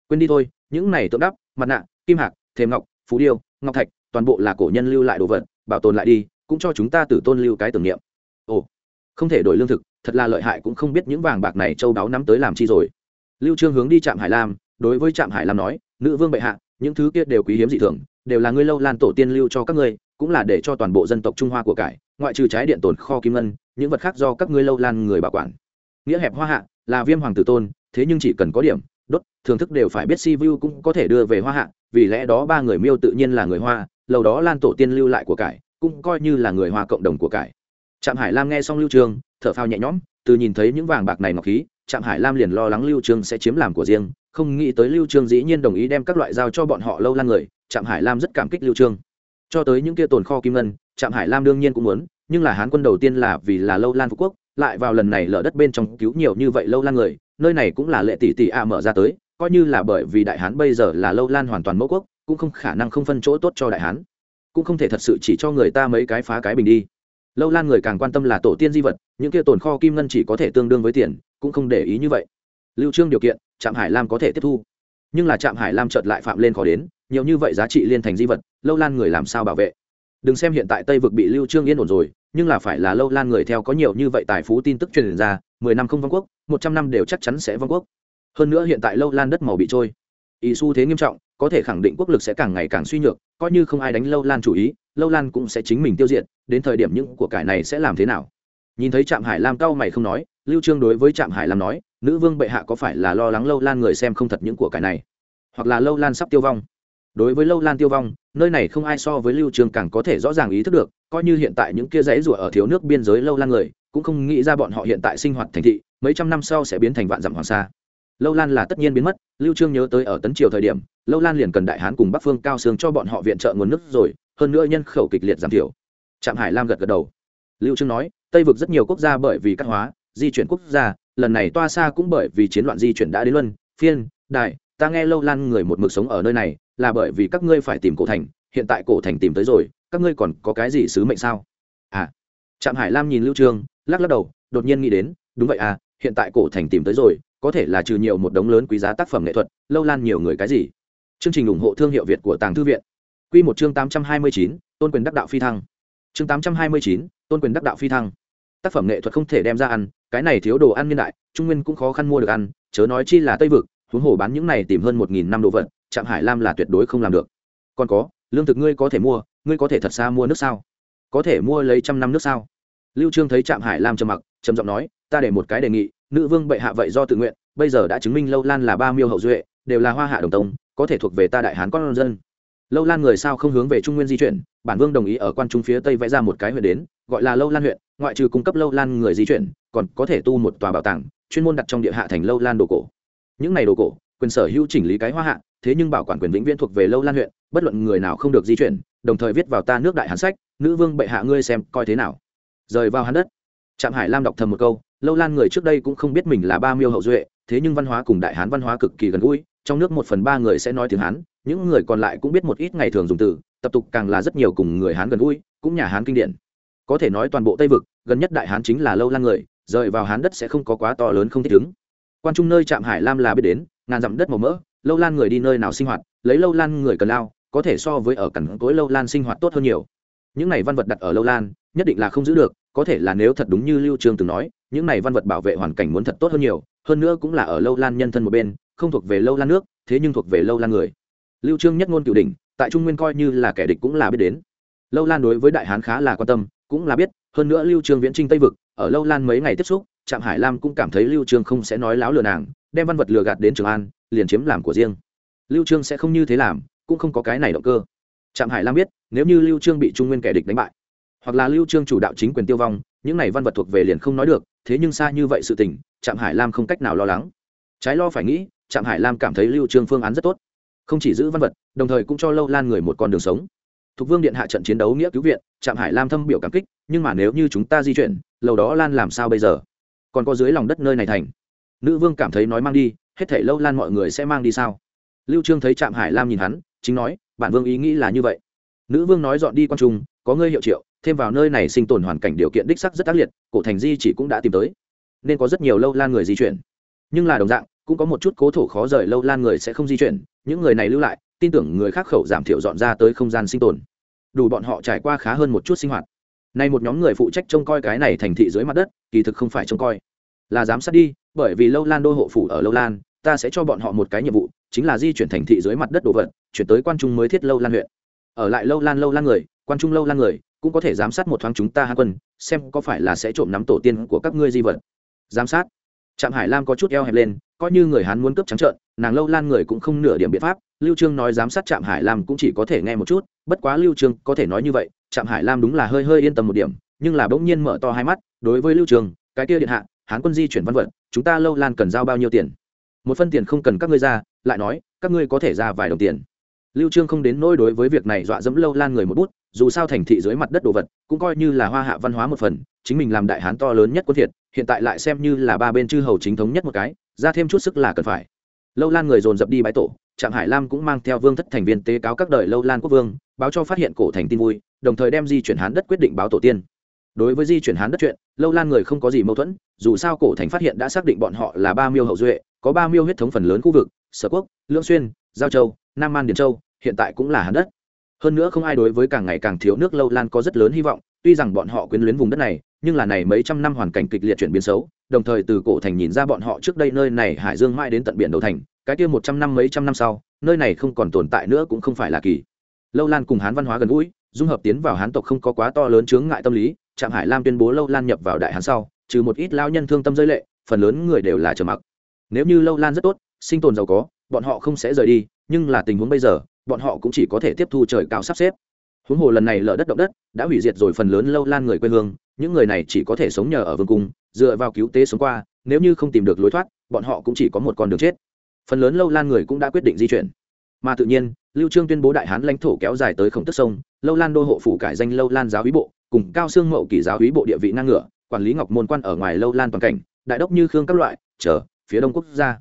Quên đi thôi, những này tượng đắp, mặt nạ, kim hạc, thềm ngọc phú điêu, ngọc thạch toàn bộ là cổ nhân lưu lại đồ vật, bảo tồn lại đi, cũng cho chúng ta tử tôn lưu cái tưởng niệm. Ồ, không thể đổi lương thực, thật là lợi hại cũng không biết những vàng bạc này châu đáo nắm tới làm chi rồi. Lưu trương hướng đi trạm hải lam, đối với trạm hải lam nói, nữ vương bệ hạ, những thứ kia đều quý hiếm dị thường, đều là ngươi lâu lan tổ tiên lưu cho các ngươi, cũng là để cho toàn bộ dân tộc trung hoa của cải, ngoại trừ trái điện tồn kho kim ngân, những vật khác do các ngươi lâu lan người bảo quản. Nghĩa hẹp hoa hạ, là viêm hoàng tử tôn, thế nhưng chỉ cần có điểm đốt, thưởng thức đều phải biết si vu cũng có thể đưa về hoa hạ, vì lẽ đó ba người miêu tự nhiên là người hoa, lâu đó lan tổ tiên lưu lại của cải, cũng coi như là người hoa cộng đồng của cải. Trạm hải lam nghe xong lưu trương thở phào nhẹ nhõm, từ nhìn thấy những vàng bạc này ngọc khí, trạm hải lam liền lo lắng lưu trương sẽ chiếm làm của riêng, không nghĩ tới lưu trương dĩ nhiên đồng ý đem các loại giao cho bọn họ lâu lan người, trạm hải lam rất cảm kích lưu trương cho tới những kia tồn kho kim ngân, trạm hải lam đương nhiên cũng muốn, nhưng là hán quân đầu tiên là vì là lâu lan phú quốc, lại vào lần này lở đất bên trong cứu nhiều như vậy lâu lan người nơi này cũng là lệ tỷ tỷ a mở ra tới, coi như là bởi vì đại hán bây giờ là lâu lan hoàn toàn mẫu quốc, cũng không khả năng không phân chỗ tốt cho đại hán. Cũng không thể thật sự chỉ cho người ta mấy cái phá cái bình đi. Lâu lan người càng quan tâm là tổ tiên di vật, những kia tồn kho kim ngân chỉ có thể tương đương với tiền, cũng không để ý như vậy. Lưu trương điều kiện, trạm hải lam có thể tiếp thu. Nhưng là trạm hải lam chợt lại phạm lên khó đến, nhiều như vậy giá trị liên thành di vật, lâu lan người làm sao bảo vệ? Đừng xem hiện tại tây vực bị lưu trương yên ổn rồi, nhưng là phải là lâu lan người theo có nhiều như vậy tài phú tin tức truyền ra mười năm không vong quốc, một trăm năm đều chắc chắn sẽ vong quốc. Hơn nữa hiện tại lâu lan đất màu bị trôi. Ý xu thế nghiêm trọng, có thể khẳng định quốc lực sẽ càng ngày càng suy nhược, coi như không ai đánh lâu lan chủ ý, lâu lan cũng sẽ chính mình tiêu diệt, đến thời điểm những của cải này sẽ làm thế nào? Nhìn thấy trạm hải lam cao mày không nói, lưu trương đối với trạm hải lam nói, nữ vương bệ hạ có phải là lo lắng lâu lan người xem không thật những của cải này? Hoặc là lâu lan sắp tiêu vong? Đối với lâu lan tiêu vong, nơi này không ai so với lưu trương càng có thể rõ ràng ý thức được, coi như hiện tại những kia dãy rủa ở thiếu nước biên giới lâu lan người cũng không nghĩ ra bọn họ hiện tại sinh hoạt thành thị, mấy trăm năm sau sẽ biến thành vạn dặm hoàng sa. Lâu lan là tất nhiên biến mất, lưu trương nhớ tới ở tấn triều thời điểm, lâu lan liền cần đại hán cùng bắc phương cao sương cho bọn họ viện trợ nguồn nước rồi, hơn nữa nhân khẩu kịch liệt giảm thiểu. Trạm hải lam gật gật đầu. Lưu trương nói, tây vực rất nhiều quốc gia bởi vì cắt hóa, di chuyển quốc gia, lần này toa xa cũng bởi vì chiến loạn di chuyển đã đến luân, phiên đại ta nghe lâu lan người một mực sống ở nơi này, là bởi vì các ngươi phải tìm cổ thành, hiện tại cổ thành tìm tới rồi, các ngươi còn có cái gì sứ mệnh sao? À trạm hải lam nhìn lưu trương lắc lắc đầu đột nhiên nghĩ đến đúng vậy à hiện tại cổ thành tìm tới rồi có thể là trừ nhiều một đống lớn quý giá tác phẩm nghệ thuật lâu lan nhiều người cái gì. Chương trình ủng hộ thương hiệu việt của tàng thư viện. Quy một chương 829, tôn quyền đắc đạo phi thăng. Chương 829, tôn quyền đắc đạo phi thăng. Tác phẩm nghệ thuật không thể đem ra ăn cái này thiếu đồ ăn niên đại trung nguyên cũng khó khăn mua được ăn chớ nói chi là tây vực huống hồ bán những này tìm hơn một nghìn năm đồ vật trạm hải lam là tuyệt đối không làm được. Còn có lương thực ngươi có thể mua ngươi có thể thật xa mua nước sao? Có thể mua lấy trăm năm nước sao? Lưu trương thấy trạm hải lam trầm mặc, trầm giọng nói, ta để một cái đề nghị, nữ vương bệ hạ vậy do tự nguyện, bây giờ đã chứng minh lâu lan là ba miêu hậu duệ, đều là hoa hạ đồng tông, có thể thuộc về ta đại hán con dân. Lâu lan người sao không hướng về trung nguyên di chuyển, bản vương đồng ý ở quan trung phía tây vẽ ra một cái huyện đến, gọi là lâu lan huyện, ngoại trừ cung cấp lâu lan người di chuyển, còn có thể tu một tòa bảo tàng, chuyên môn đặt trong địa hạ thành lâu lan đồ cổ. Những này đồ cổ, quyền sở hữu chỉnh lý cái hoa hạ, thế nhưng bảo quản quyền vĩnh viễn thuộc về lâu lan huyện, bất luận người nào không được di chuyển, đồng thời viết vào ta nước đại hán sách, nữ vương bệ hạ ngươi xem coi thế nào rời vào hán đất. Trạm hải lam đọc thầm một câu, lâu lan người trước đây cũng không biết mình là ba miêu hậu duệ, thế nhưng văn hóa cùng đại hán văn hóa cực kỳ gần gũi, trong nước một phần ba người sẽ nói tiếng hán, những người còn lại cũng biết một ít ngày thường dùng từ, tập tục càng là rất nhiều cùng người hán gần gũi, cũng nhà hán kinh điển. Có thể nói toàn bộ tây vực, gần nhất đại hán chính là lâu lan người, rời vào hán đất sẽ không có quá to lớn không thích ứng. Quan trung nơi trạm hải lam là biết đến, ngàn dặm đất màu mỡ, lâu lan người đi nơi nào sinh hoạt, lấy lâu lan người cần lao, có thể so với ở cẳng tối lâu lan sinh hoạt tốt hơn nhiều những này văn vật đặt ở lâu lan, nhất định là không giữ được, có thể là nếu thật đúng như lưu trương từng nói, những này văn vật bảo vệ hoàn cảnh muốn thật tốt hơn nhiều, hơn nữa cũng là ở lâu lan nhân thân một bên, không thuộc về lâu lan nước, thế nhưng thuộc về lâu lan người. Lưu trương nhất ngôn cửu đỉnh, tại trung nguyên coi như là kẻ địch cũng là biết đến. Lâu lan đối với đại hán khá là quan tâm, cũng là biết, hơn nữa lưu trương viễn trinh tây vực, ở lâu lan mấy ngày tiếp xúc, trạm hải lam cũng cảm thấy lưu trương không sẽ nói láo lừa nàng, đem văn vật lừa gạt đến trường an, liền chiếm làm của riêng. Lưu trương sẽ không như thế làm, cũng không có cái này động cơ trạm hải lam biết nếu như lưu trương bị trung nguyên kẻ địch đánh bại hoặc là lưu trương chủ đạo chính quyền tiêu vong những này văn vật thuộc về liền không nói được thế nhưng xa như vậy sự tình trạm hải lam không cách nào lo lắng trái lo phải nghĩ trạm hải lam cảm thấy lưu trương phương án rất tốt không chỉ giữ văn vật đồng thời cũng cho lâu lan người một con đường sống Thục Vương điện hạ trận chiến đấu nghĩa cứu viện, Trạm Hải Lam thâm biểu cảm kích, nhưng mà nếu như chúng ta di chuyển, lâu đó Lan làm sao bây giờ? Còn có dưới lòng đất nơi này thành. Nữ Vương cảm thấy nói mang đi, hết thảy lâu Lan mọi người sẽ mang đi sao? Lưu Trương thấy Trạm Hải Lam nhìn hắn, chính nói, bản vương ý nghĩ là như vậy. Nữ Vương nói dọn đi quan trung, có ngươi hiệu triệu, thêm vào nơi này sinh tồn hoàn cảnh điều kiện đích sắc rất ác liệt, cổ thành di chỉ cũng đã tìm tới, nên có rất nhiều lâu Lan người di chuyển. Nhưng là đồng dạng, cũng có một chút cố thủ khó rời lâu Lan người sẽ không di chuyển, những người này lưu lại, tin tưởng người khác khẩu giảm thiểu dọn ra tới không gian sinh tồn đủ bọn họ trải qua khá hơn một chút sinh hoạt nay một nhóm người phụ trách trông coi cái này thành thị dưới mặt đất kỳ thực không phải trông coi là giám sát đi bởi vì lâu lan đô hộ phủ ở lâu lan ta sẽ cho bọn họ một cái nhiệm vụ chính là di chuyển thành thị dưới mặt đất đồ vật chuyển tới quan trung mới thiết lâu lan huyện. Ở lại lâu lan lâu lan người, quan trung lâu lan người, cũng có thể giám sát một thoáng chúng ta hàn quân, xem có phải là sẽ trộm nắm tổ tiên của các ngươi di vật. Giám sát. Trạm hải lam có chút eo hẹp lên, coi như người hán muốn cướp trắng trợn, nàng lâu lan người cũng không nửa điểm biện pháp, lưu trương nói giám sát trạm hải lam cũng chỉ có thể nghe một chút, bất quá lưu trương có thể nói như vậy, trạm hải lam đúng là hơi hơi yên tâm một điểm, nhưng là bỗng nhiên mở to hai mắt, đối với lưu trương, cái kia điện hạ, hán quân di chuyển văn vật, chúng ta lâu lan cần giao bao nhiêu tiền? Một phân tiền không cần các ngươi ra, lại nói, các ngươi có thể ra vài đồng tiền lưu trương không đến nỗi đối với việc này dọa dẫm lâu lan người một bút, dù sao thành thị dưới mặt đất đồ vật, cũng coi như là hoa hạ văn hóa một phần, chính mình làm đại hán to lớn nhất quân thiệt, hiện tại lại xem như là ba bên chư hầu chính thống nhất một cái, ra thêm chút sức là cần phải. Lâu lan người dồn dập đi bái tổ, trạm hải lam cũng mang theo vương thất thành viên tế cáo các đời lâu lan quốc vương, báo cho phát hiện cổ thành tin vui, đồng thời đem di chuyển hán đất quyết định báo tổ tiên. Đối với di chuyển hán đất chuyện, lâu lan người không có gì mâu thuẫn, dù sao cổ thành phát hiện đã xác định bọn họ là ba miêu hậu duệ, có ba miêu huyết thống phần lớn khu vực, sở quốc lưỡng xuyên, giao châu, nam man điền châu hiện tại cũng là hán đất. Hơn nữa không ai đối với càng ngày càng thiếu nước lâu lan có rất lớn hy vọng, tuy rằng bọn họ quyến luyến vùng đất này, nhưng là này mấy trăm năm hoàn cảnh kịch liệt chuyển biến xấu, đồng thời từ cổ thành nhìn ra bọn họ trước đây nơi này hải dương mãi đến tận biển đầu thành, cái kia một trăm năm mấy trăm năm sau, nơi này không còn tồn tại nữa cũng không phải là kỳ. Lâu lan cùng hán văn hóa gần gũi, dung hợp tiến vào hán tộc không có quá to lớn chướng ngại tâm lý, trạm hải lam tuyên bố lâu lan nhập vào đại hán sau, trừ một ít lao nhân thương tâm rơi lệ, phần lớn người đều là trầm mặc. Nếu như lâu lan rất tốt, sinh tồn giàu có, bọn họ không sẽ rời đi, nhưng là tình huống bây giờ bọn họ cũng chỉ có thể tiếp thu trời cao sắp xếp. Huống hồ lần này lở đất động đất, đã hủy diệt rồi phần lớn lâu lan người quê hương, những người này chỉ có thể sống nhờ ở vương cung, dựa vào cứu tế sống qua, nếu như không tìm được lối thoát, bọn họ cũng chỉ có một con đường chết. Phần lớn lâu lan người cũng đã quyết định di chuyển. Mà tự nhiên, lưu trương tuyên bố đại hán lãnh thổ kéo dài tới khổng tức sông, lâu lan đô hộ phủ cải danh lâu lan giáo úy bộ, cùng cao xương mậu kỷ giáo úy bộ địa vị ngang ngửa, quản lý ngọc môn quan ở ngoài lâu lan toàn cảnh, đại đốc như khương các loại, chờ, phía đông quốc gia.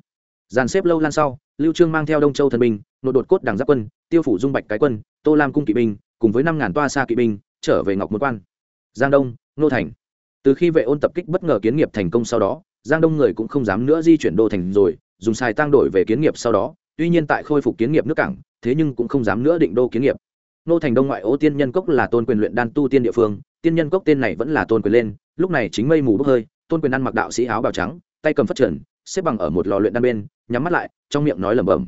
Dàn xếp lâu lan sau, lưu trương mang theo đông châu thần binh nội đột cốt đảng giáp quân, tiêu phủ dung bạch cái quân, tô lam cung kỵ binh, cùng với năm ngàn toa xa kỵ binh, trở về ngọc môn quan. Giang đông, nô thành. Từ khi vệ ôn tập kích bất ngờ kiến nghiệp thành công sau đó, giang đông người cũng không dám nữa di chuyển đô thành rồi, dùng xài tăng đổi về kiến nghiệp sau đó, tuy nhiên tại khôi phục kiến nghiệp nước cảng, thế nhưng cũng không dám nữa định đô kiến nghiệp. Nô thành đông ngoại ô tiên nhân cốc là tôn quyền luyện đan tu tiên địa phương, tiên nhân cốc tên này vẫn là tôn quyền lên, lúc này chính mây mù bốc hơi, tôn quyền ăn mặc đạo sĩ áo bào trắng, tay cầm phát triển xếp bằng ở một lò luyện đan bên, nhắm mắt lại, trong miệng nói lẩm bẩm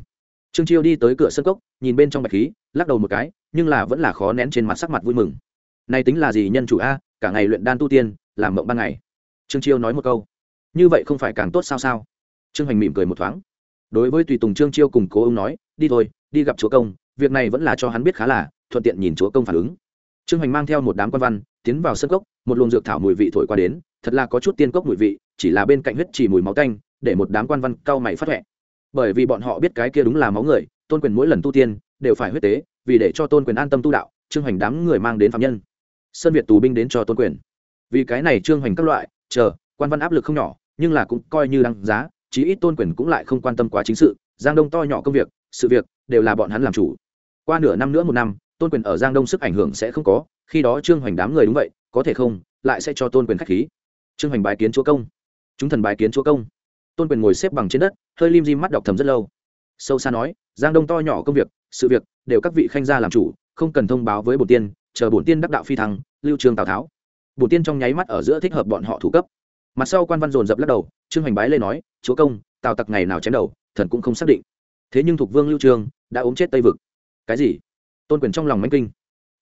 trương chiêu đi tới cửa sân cốc, nhìn bên trong bạch khí, lắc đầu một cái, nhưng là vẫn là khó nén trên mặt sắc mặt vui mừng. Này tính là gì nhân chủ a, cả ngày luyện đan tu tiên, làm mộng ban ngày. Trương chiêu nói một câu. Như vậy không phải càng tốt sao sao? Trương hoành mỉm cười một thoáng. Đối với tùy tùng trương chiêu cùng cố ông nói, đi thôi, đi gặp chúa công, việc này vẫn là cho hắn biết khá là thuận tiện nhìn chúa công phản ứng. Trương hoành mang theo một đám quan văn, tiến vào sân cốc, một luồng dược thảo mùi vị thổi qua đến, thật là có chút tiên cốc mùi vị, chỉ là bên cạnh huyết chỉ mùi máu tanh, để một đám quan văn cau mày phát huệ bởi vì bọn họ biết cái kia đúng là máu người, tôn quyền mỗi lần tu tiên đều phải huyết tế, vì để cho tôn quyền an tâm tu đạo, trương hoành đám người mang đến phạm nhân. Sơn việt tù binh đến cho tôn quyền. Vì cái này trương hoành các loại, chờ, quan văn áp lực không nhỏ, nhưng là cũng coi như đăng giá, chí ít tôn quyền cũng lại không quan tâm quá chính sự, giang đông to nhỏ công việc, sự việc đều là bọn hắn làm chủ. Qua nửa năm nữa một năm, tôn quyền ở giang đông sức ảnh hưởng sẽ không có, khi đó trương hoành đám người đúng vậy, có thể không, lại sẽ cho tôn quyền k h á c h khí. Trương hoành bài kiến chúa công. Chúng thần bài kiến chúa công tôn quyền ngồi xếp bằng trên đất, hơi lim di mắt đọc thầm rất lâu. Sâu xa nói, giang đông to nhỏ công việc, sự việc, đều các vị khanh gia làm chủ, không cần thông báo với bổn tiên, chờ bổn tiên đắc đạo phi thăng, lưu trường tào tháo. Bổn tiên trong nháy mắt ở giữa thích hợp bọn họ thủ cấp. Mặt sau quan văn dồn dập lắc đầu, trương hoành bái lên nói, chúa công, tào tặc ngày nào chém đầu, thần cũng không xác định. Thế nhưng thuộc vương lưu trường đã ốm chết tây vực. Cái gì? Tôn quyền trong lòng manh kinh.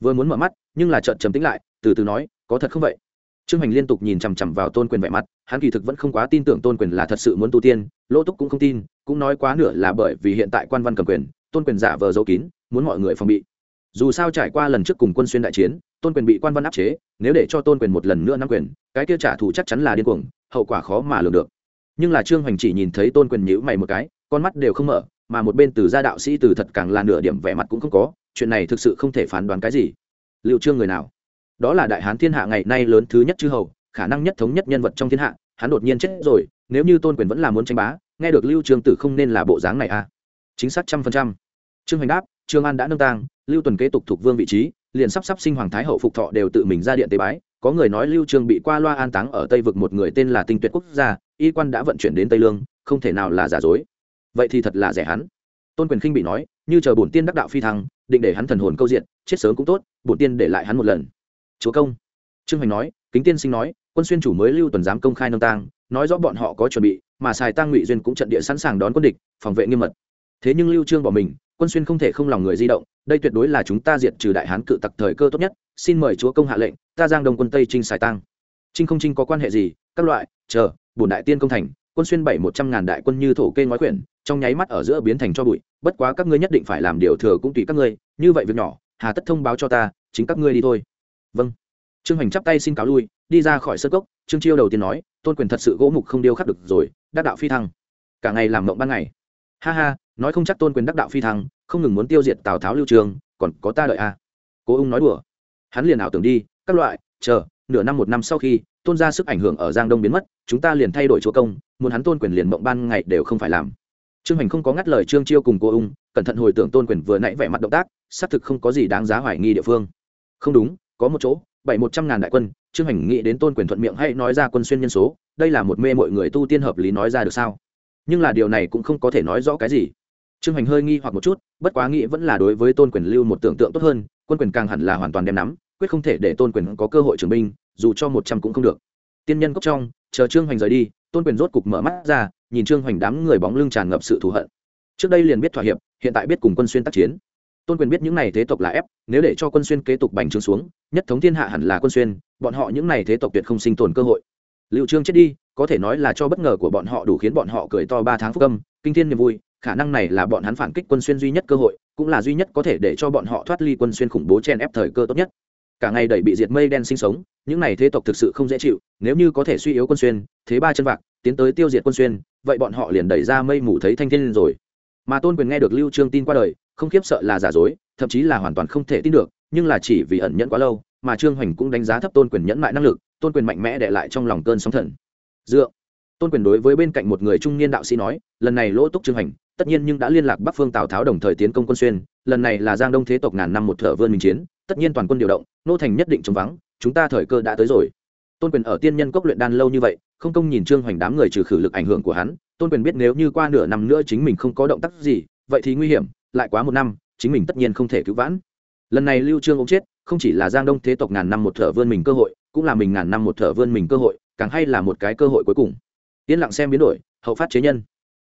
Vừa muốn mở mắt, nhưng là trợn trầm tĩnh lại, từ từ nói, có thật không vậy? Trương hoành liên tục nhìn chằm chằm vào tôn quyền vẻ mặt, hắn kỳ thực vẫn không quá tin tưởng tôn quyền là thật sự muốn tu tiên, lỗ túc cũng không tin, cũng nói quá nửa là bởi vì hiện tại quan văn cầm quyền, tôn quyền giả vờ giấu kín, muốn mọi người phòng bị. Dù sao trải qua lần trước cùng quân xuyên đại chiến, tôn quyền bị quan văn áp chế, nếu để cho tôn quyền một lần nữa nắm quyền, cái kia trả thù chắc chắn là điên cuồng, hậu quả khó mà lường được. Nhưng là trương hoành chỉ nhìn thấy tôn quyền nhữ mày một cái, con mắt đều không mở, mà một bên từ gia đạo sĩ từ thật càng là nửa điểm vẻ mặt cũng không có, chuyện này thực sự không thể phán đoán cái gì. Liệu trương người nào? Đó là đại hán thiên hạ ngày nay lớn thứ nhất chư hầu, khả năng nhất thống nhất nhân vật trong thiên hạ, hắn đột nhiên chết rồi, nếu như tôn quyền vẫn là muốn tranh bá, nghe được lưu trương tử không nên là bộ dáng này à? Chính xác trăm phần trăm. Trương hoành đáp, trương an đã nâng tang, lưu tuần kế tục thuộc vương vị trí, liền sắp sắp sinh hoàng thái hậu phục thọ đều tự mình ra điện tế bái, có người nói lưu trương bị qua loa an táng ở tây vực một người tên là tinh tuyệt quốc gia, y quan đã vận chuyển đến tây lương, không thể nào là giả dối. Vậy thì thật là rẻ hắn. Tôn quyền khinh bị nói, như chờ bổn tiên đắc đạo phi thăng, định để hắn thần hồn câu diện, chết sớm cũng tốt, bổn tiên để lại hắn một lần chúa công. Trương hoành nói, kính tiên sinh nói, quân xuyên chủ mới lưu tuần giám công khai nâng tang, nói rõ bọn họ có chuẩn bị, mà xài tang ngụy duyên cũng trận địa sẵn sàng đón quân địch, phòng vệ nghiêm mật. Thế nhưng lưu trương bỏ mình, quân xuyên không thể không lòng người di động, đây tuyệt đối là chúng ta diệt trừ đại hán cự tặc thời cơ tốt nhất, xin mời chúa công hạ lệnh, ta giang đông quân tây trinh xài tang. Trinh không trinh có quan hệ gì, các loại, chờ, bổn đại tiên công thành, quân xuyên bảy một trăm ngàn đại quân như thổ kê ngói quyển, trong nháy mắt ở giữa biến thành cho bụi, bất quá các ngươi nhất định phải làm điều thừa cũng tùy các ngươi, như vậy việc nhỏ, hà tất thông báo cho ta, chính các ngươi đi thôi vâng. Trương hoành chắp tay xin cáo lui, đi ra khỏi sơ cốc, trương chiêu đầu tiên nói, tôn quyền thật sự gỗ mục không điêu khắc được rồi, đắc đạo phi thăng. Cả ngày làm mộng ban ngày. Ha ha, nói không chắc tôn quyền đắc đạo phi thăng, không ngừng muốn tiêu diệt tào tháo lưu trường, còn có ta đợi à. cố ung nói đùa. Hắn liền ảo tưởng đi, các loại, chờ, nửa năm một năm sau khi, tôn ra sức ảnh hưởng ở giang đông biến mất, chúng ta liền thay đổi chúa công, muốn hắn tôn quyền liền mộng ban ngày đều không phải làm. Trương hành không có ngắt lời trương chiêu cùng cô ung, cẩn thận hồi tưởng tôn quyền vừa nãy vẻ mặt động tác, xác thực không có gì đáng giá hoài nghi địa phương. Không đúng có một chỗ, bảy một trăm ngàn đại quân, trương hành nghĩ đến tôn quyền thuận miệng hay nói ra quân xuyên nhân số, đây là một mê mọi người tu tiên hợp lý nói ra được sao? Nhưng là điều này cũng không có thể nói rõ cái gì. Trương hành hơi nghi hoặc một chút, bất quá nghĩ vẫn là đối với tôn quyền lưu một tưởng tượng tốt hơn, quân quyền càng hẳn là hoàn toàn đem nắm, quyết không thể để tôn quyền có cơ hội trưởng binh, dù cho một trăm cũng không được. Tiên nhân cốc trong, chờ trương hoành rời đi, tôn quyền rốt cục mở mắt ra, nhìn trương hoành đám người bóng lưng tràn ngập sự thù hận. Trước đây liền biết thỏa hiệp, hiện tại biết cùng quân xuyên tác chiến tôn quyền biết những này thế tộc là ép, nếu để cho quân xuyên kế tục bành trướng xuống, nhất thống thiên hạ hẳn là quân xuyên, bọn họ những này thế tộc tuyệt không sinh tồn cơ hội. Liệu trương chết đi, có thể nói là cho bất ngờ của bọn họ đủ khiến bọn họ cười to ba tháng phúc âm, kinh thiên niềm vui, khả năng này là bọn hắn phản kích quân xuyên duy nhất cơ hội, cũng là duy nhất có thể để cho bọn họ thoát ly quân xuyên khủng bố chen ép thời cơ tốt nhất. Cả ngày đẩy bị diệt mây đen sinh sống, những này thế tộc thực sự không dễ chịu, nếu như có thể suy yếu quân xuyên, thế ba chân vạc, tiến tới tiêu diệt quân xuyên, vậy bọn họ liền đẩy ra mây mù thấy thanh thiên lên rồi mà tôn quyền nghe được lưu trương tin qua đời, không khiếp sợ là giả dối, thậm chí là hoàn toàn không thể tin được, nhưng là chỉ vì ẩn nhẫn quá lâu, mà trương hoành cũng đánh giá thấp tôn quyền nhẫn mại năng lực, tôn quyền mạnh mẽ để lại trong lòng cơn sóng thần. Dựa, tôn quyền đối với bên cạnh một người trung niên đạo sĩ nói, lần này lỗ túc trương hoành, tất nhiên nhưng đã liên lạc bắc phương tào tháo đồng thời tiến công quân xuyên, lần này là giang đông thế tộc ngàn năm một thở vươn mình chiến, tất nhiên toàn quân điều động, nô thành nhất định chống vắng, chúng ta thời cơ đã tới rồi. Tôn quyền ở tiên nhân cốc luyện đan lâu như vậy, không công nhìn trương hoành đám người trừ khử lực ảnh hưởng của hắn tôn quyền biết nếu như qua nửa năm nữa chính mình không có động tác gì, vậy thì nguy hiểm, lại quá một năm, chính mình tất nhiên không thể cứu vãn. Lần này lưu trương ông chết, không chỉ là giang đông thế tộc ngàn năm một thở vươn mình cơ hội, cũng là mình ngàn năm một thở vươn mình cơ hội, càng hay là một cái cơ hội cuối cùng. Yên lặng xem biến đổi, hậu phát chế nhân.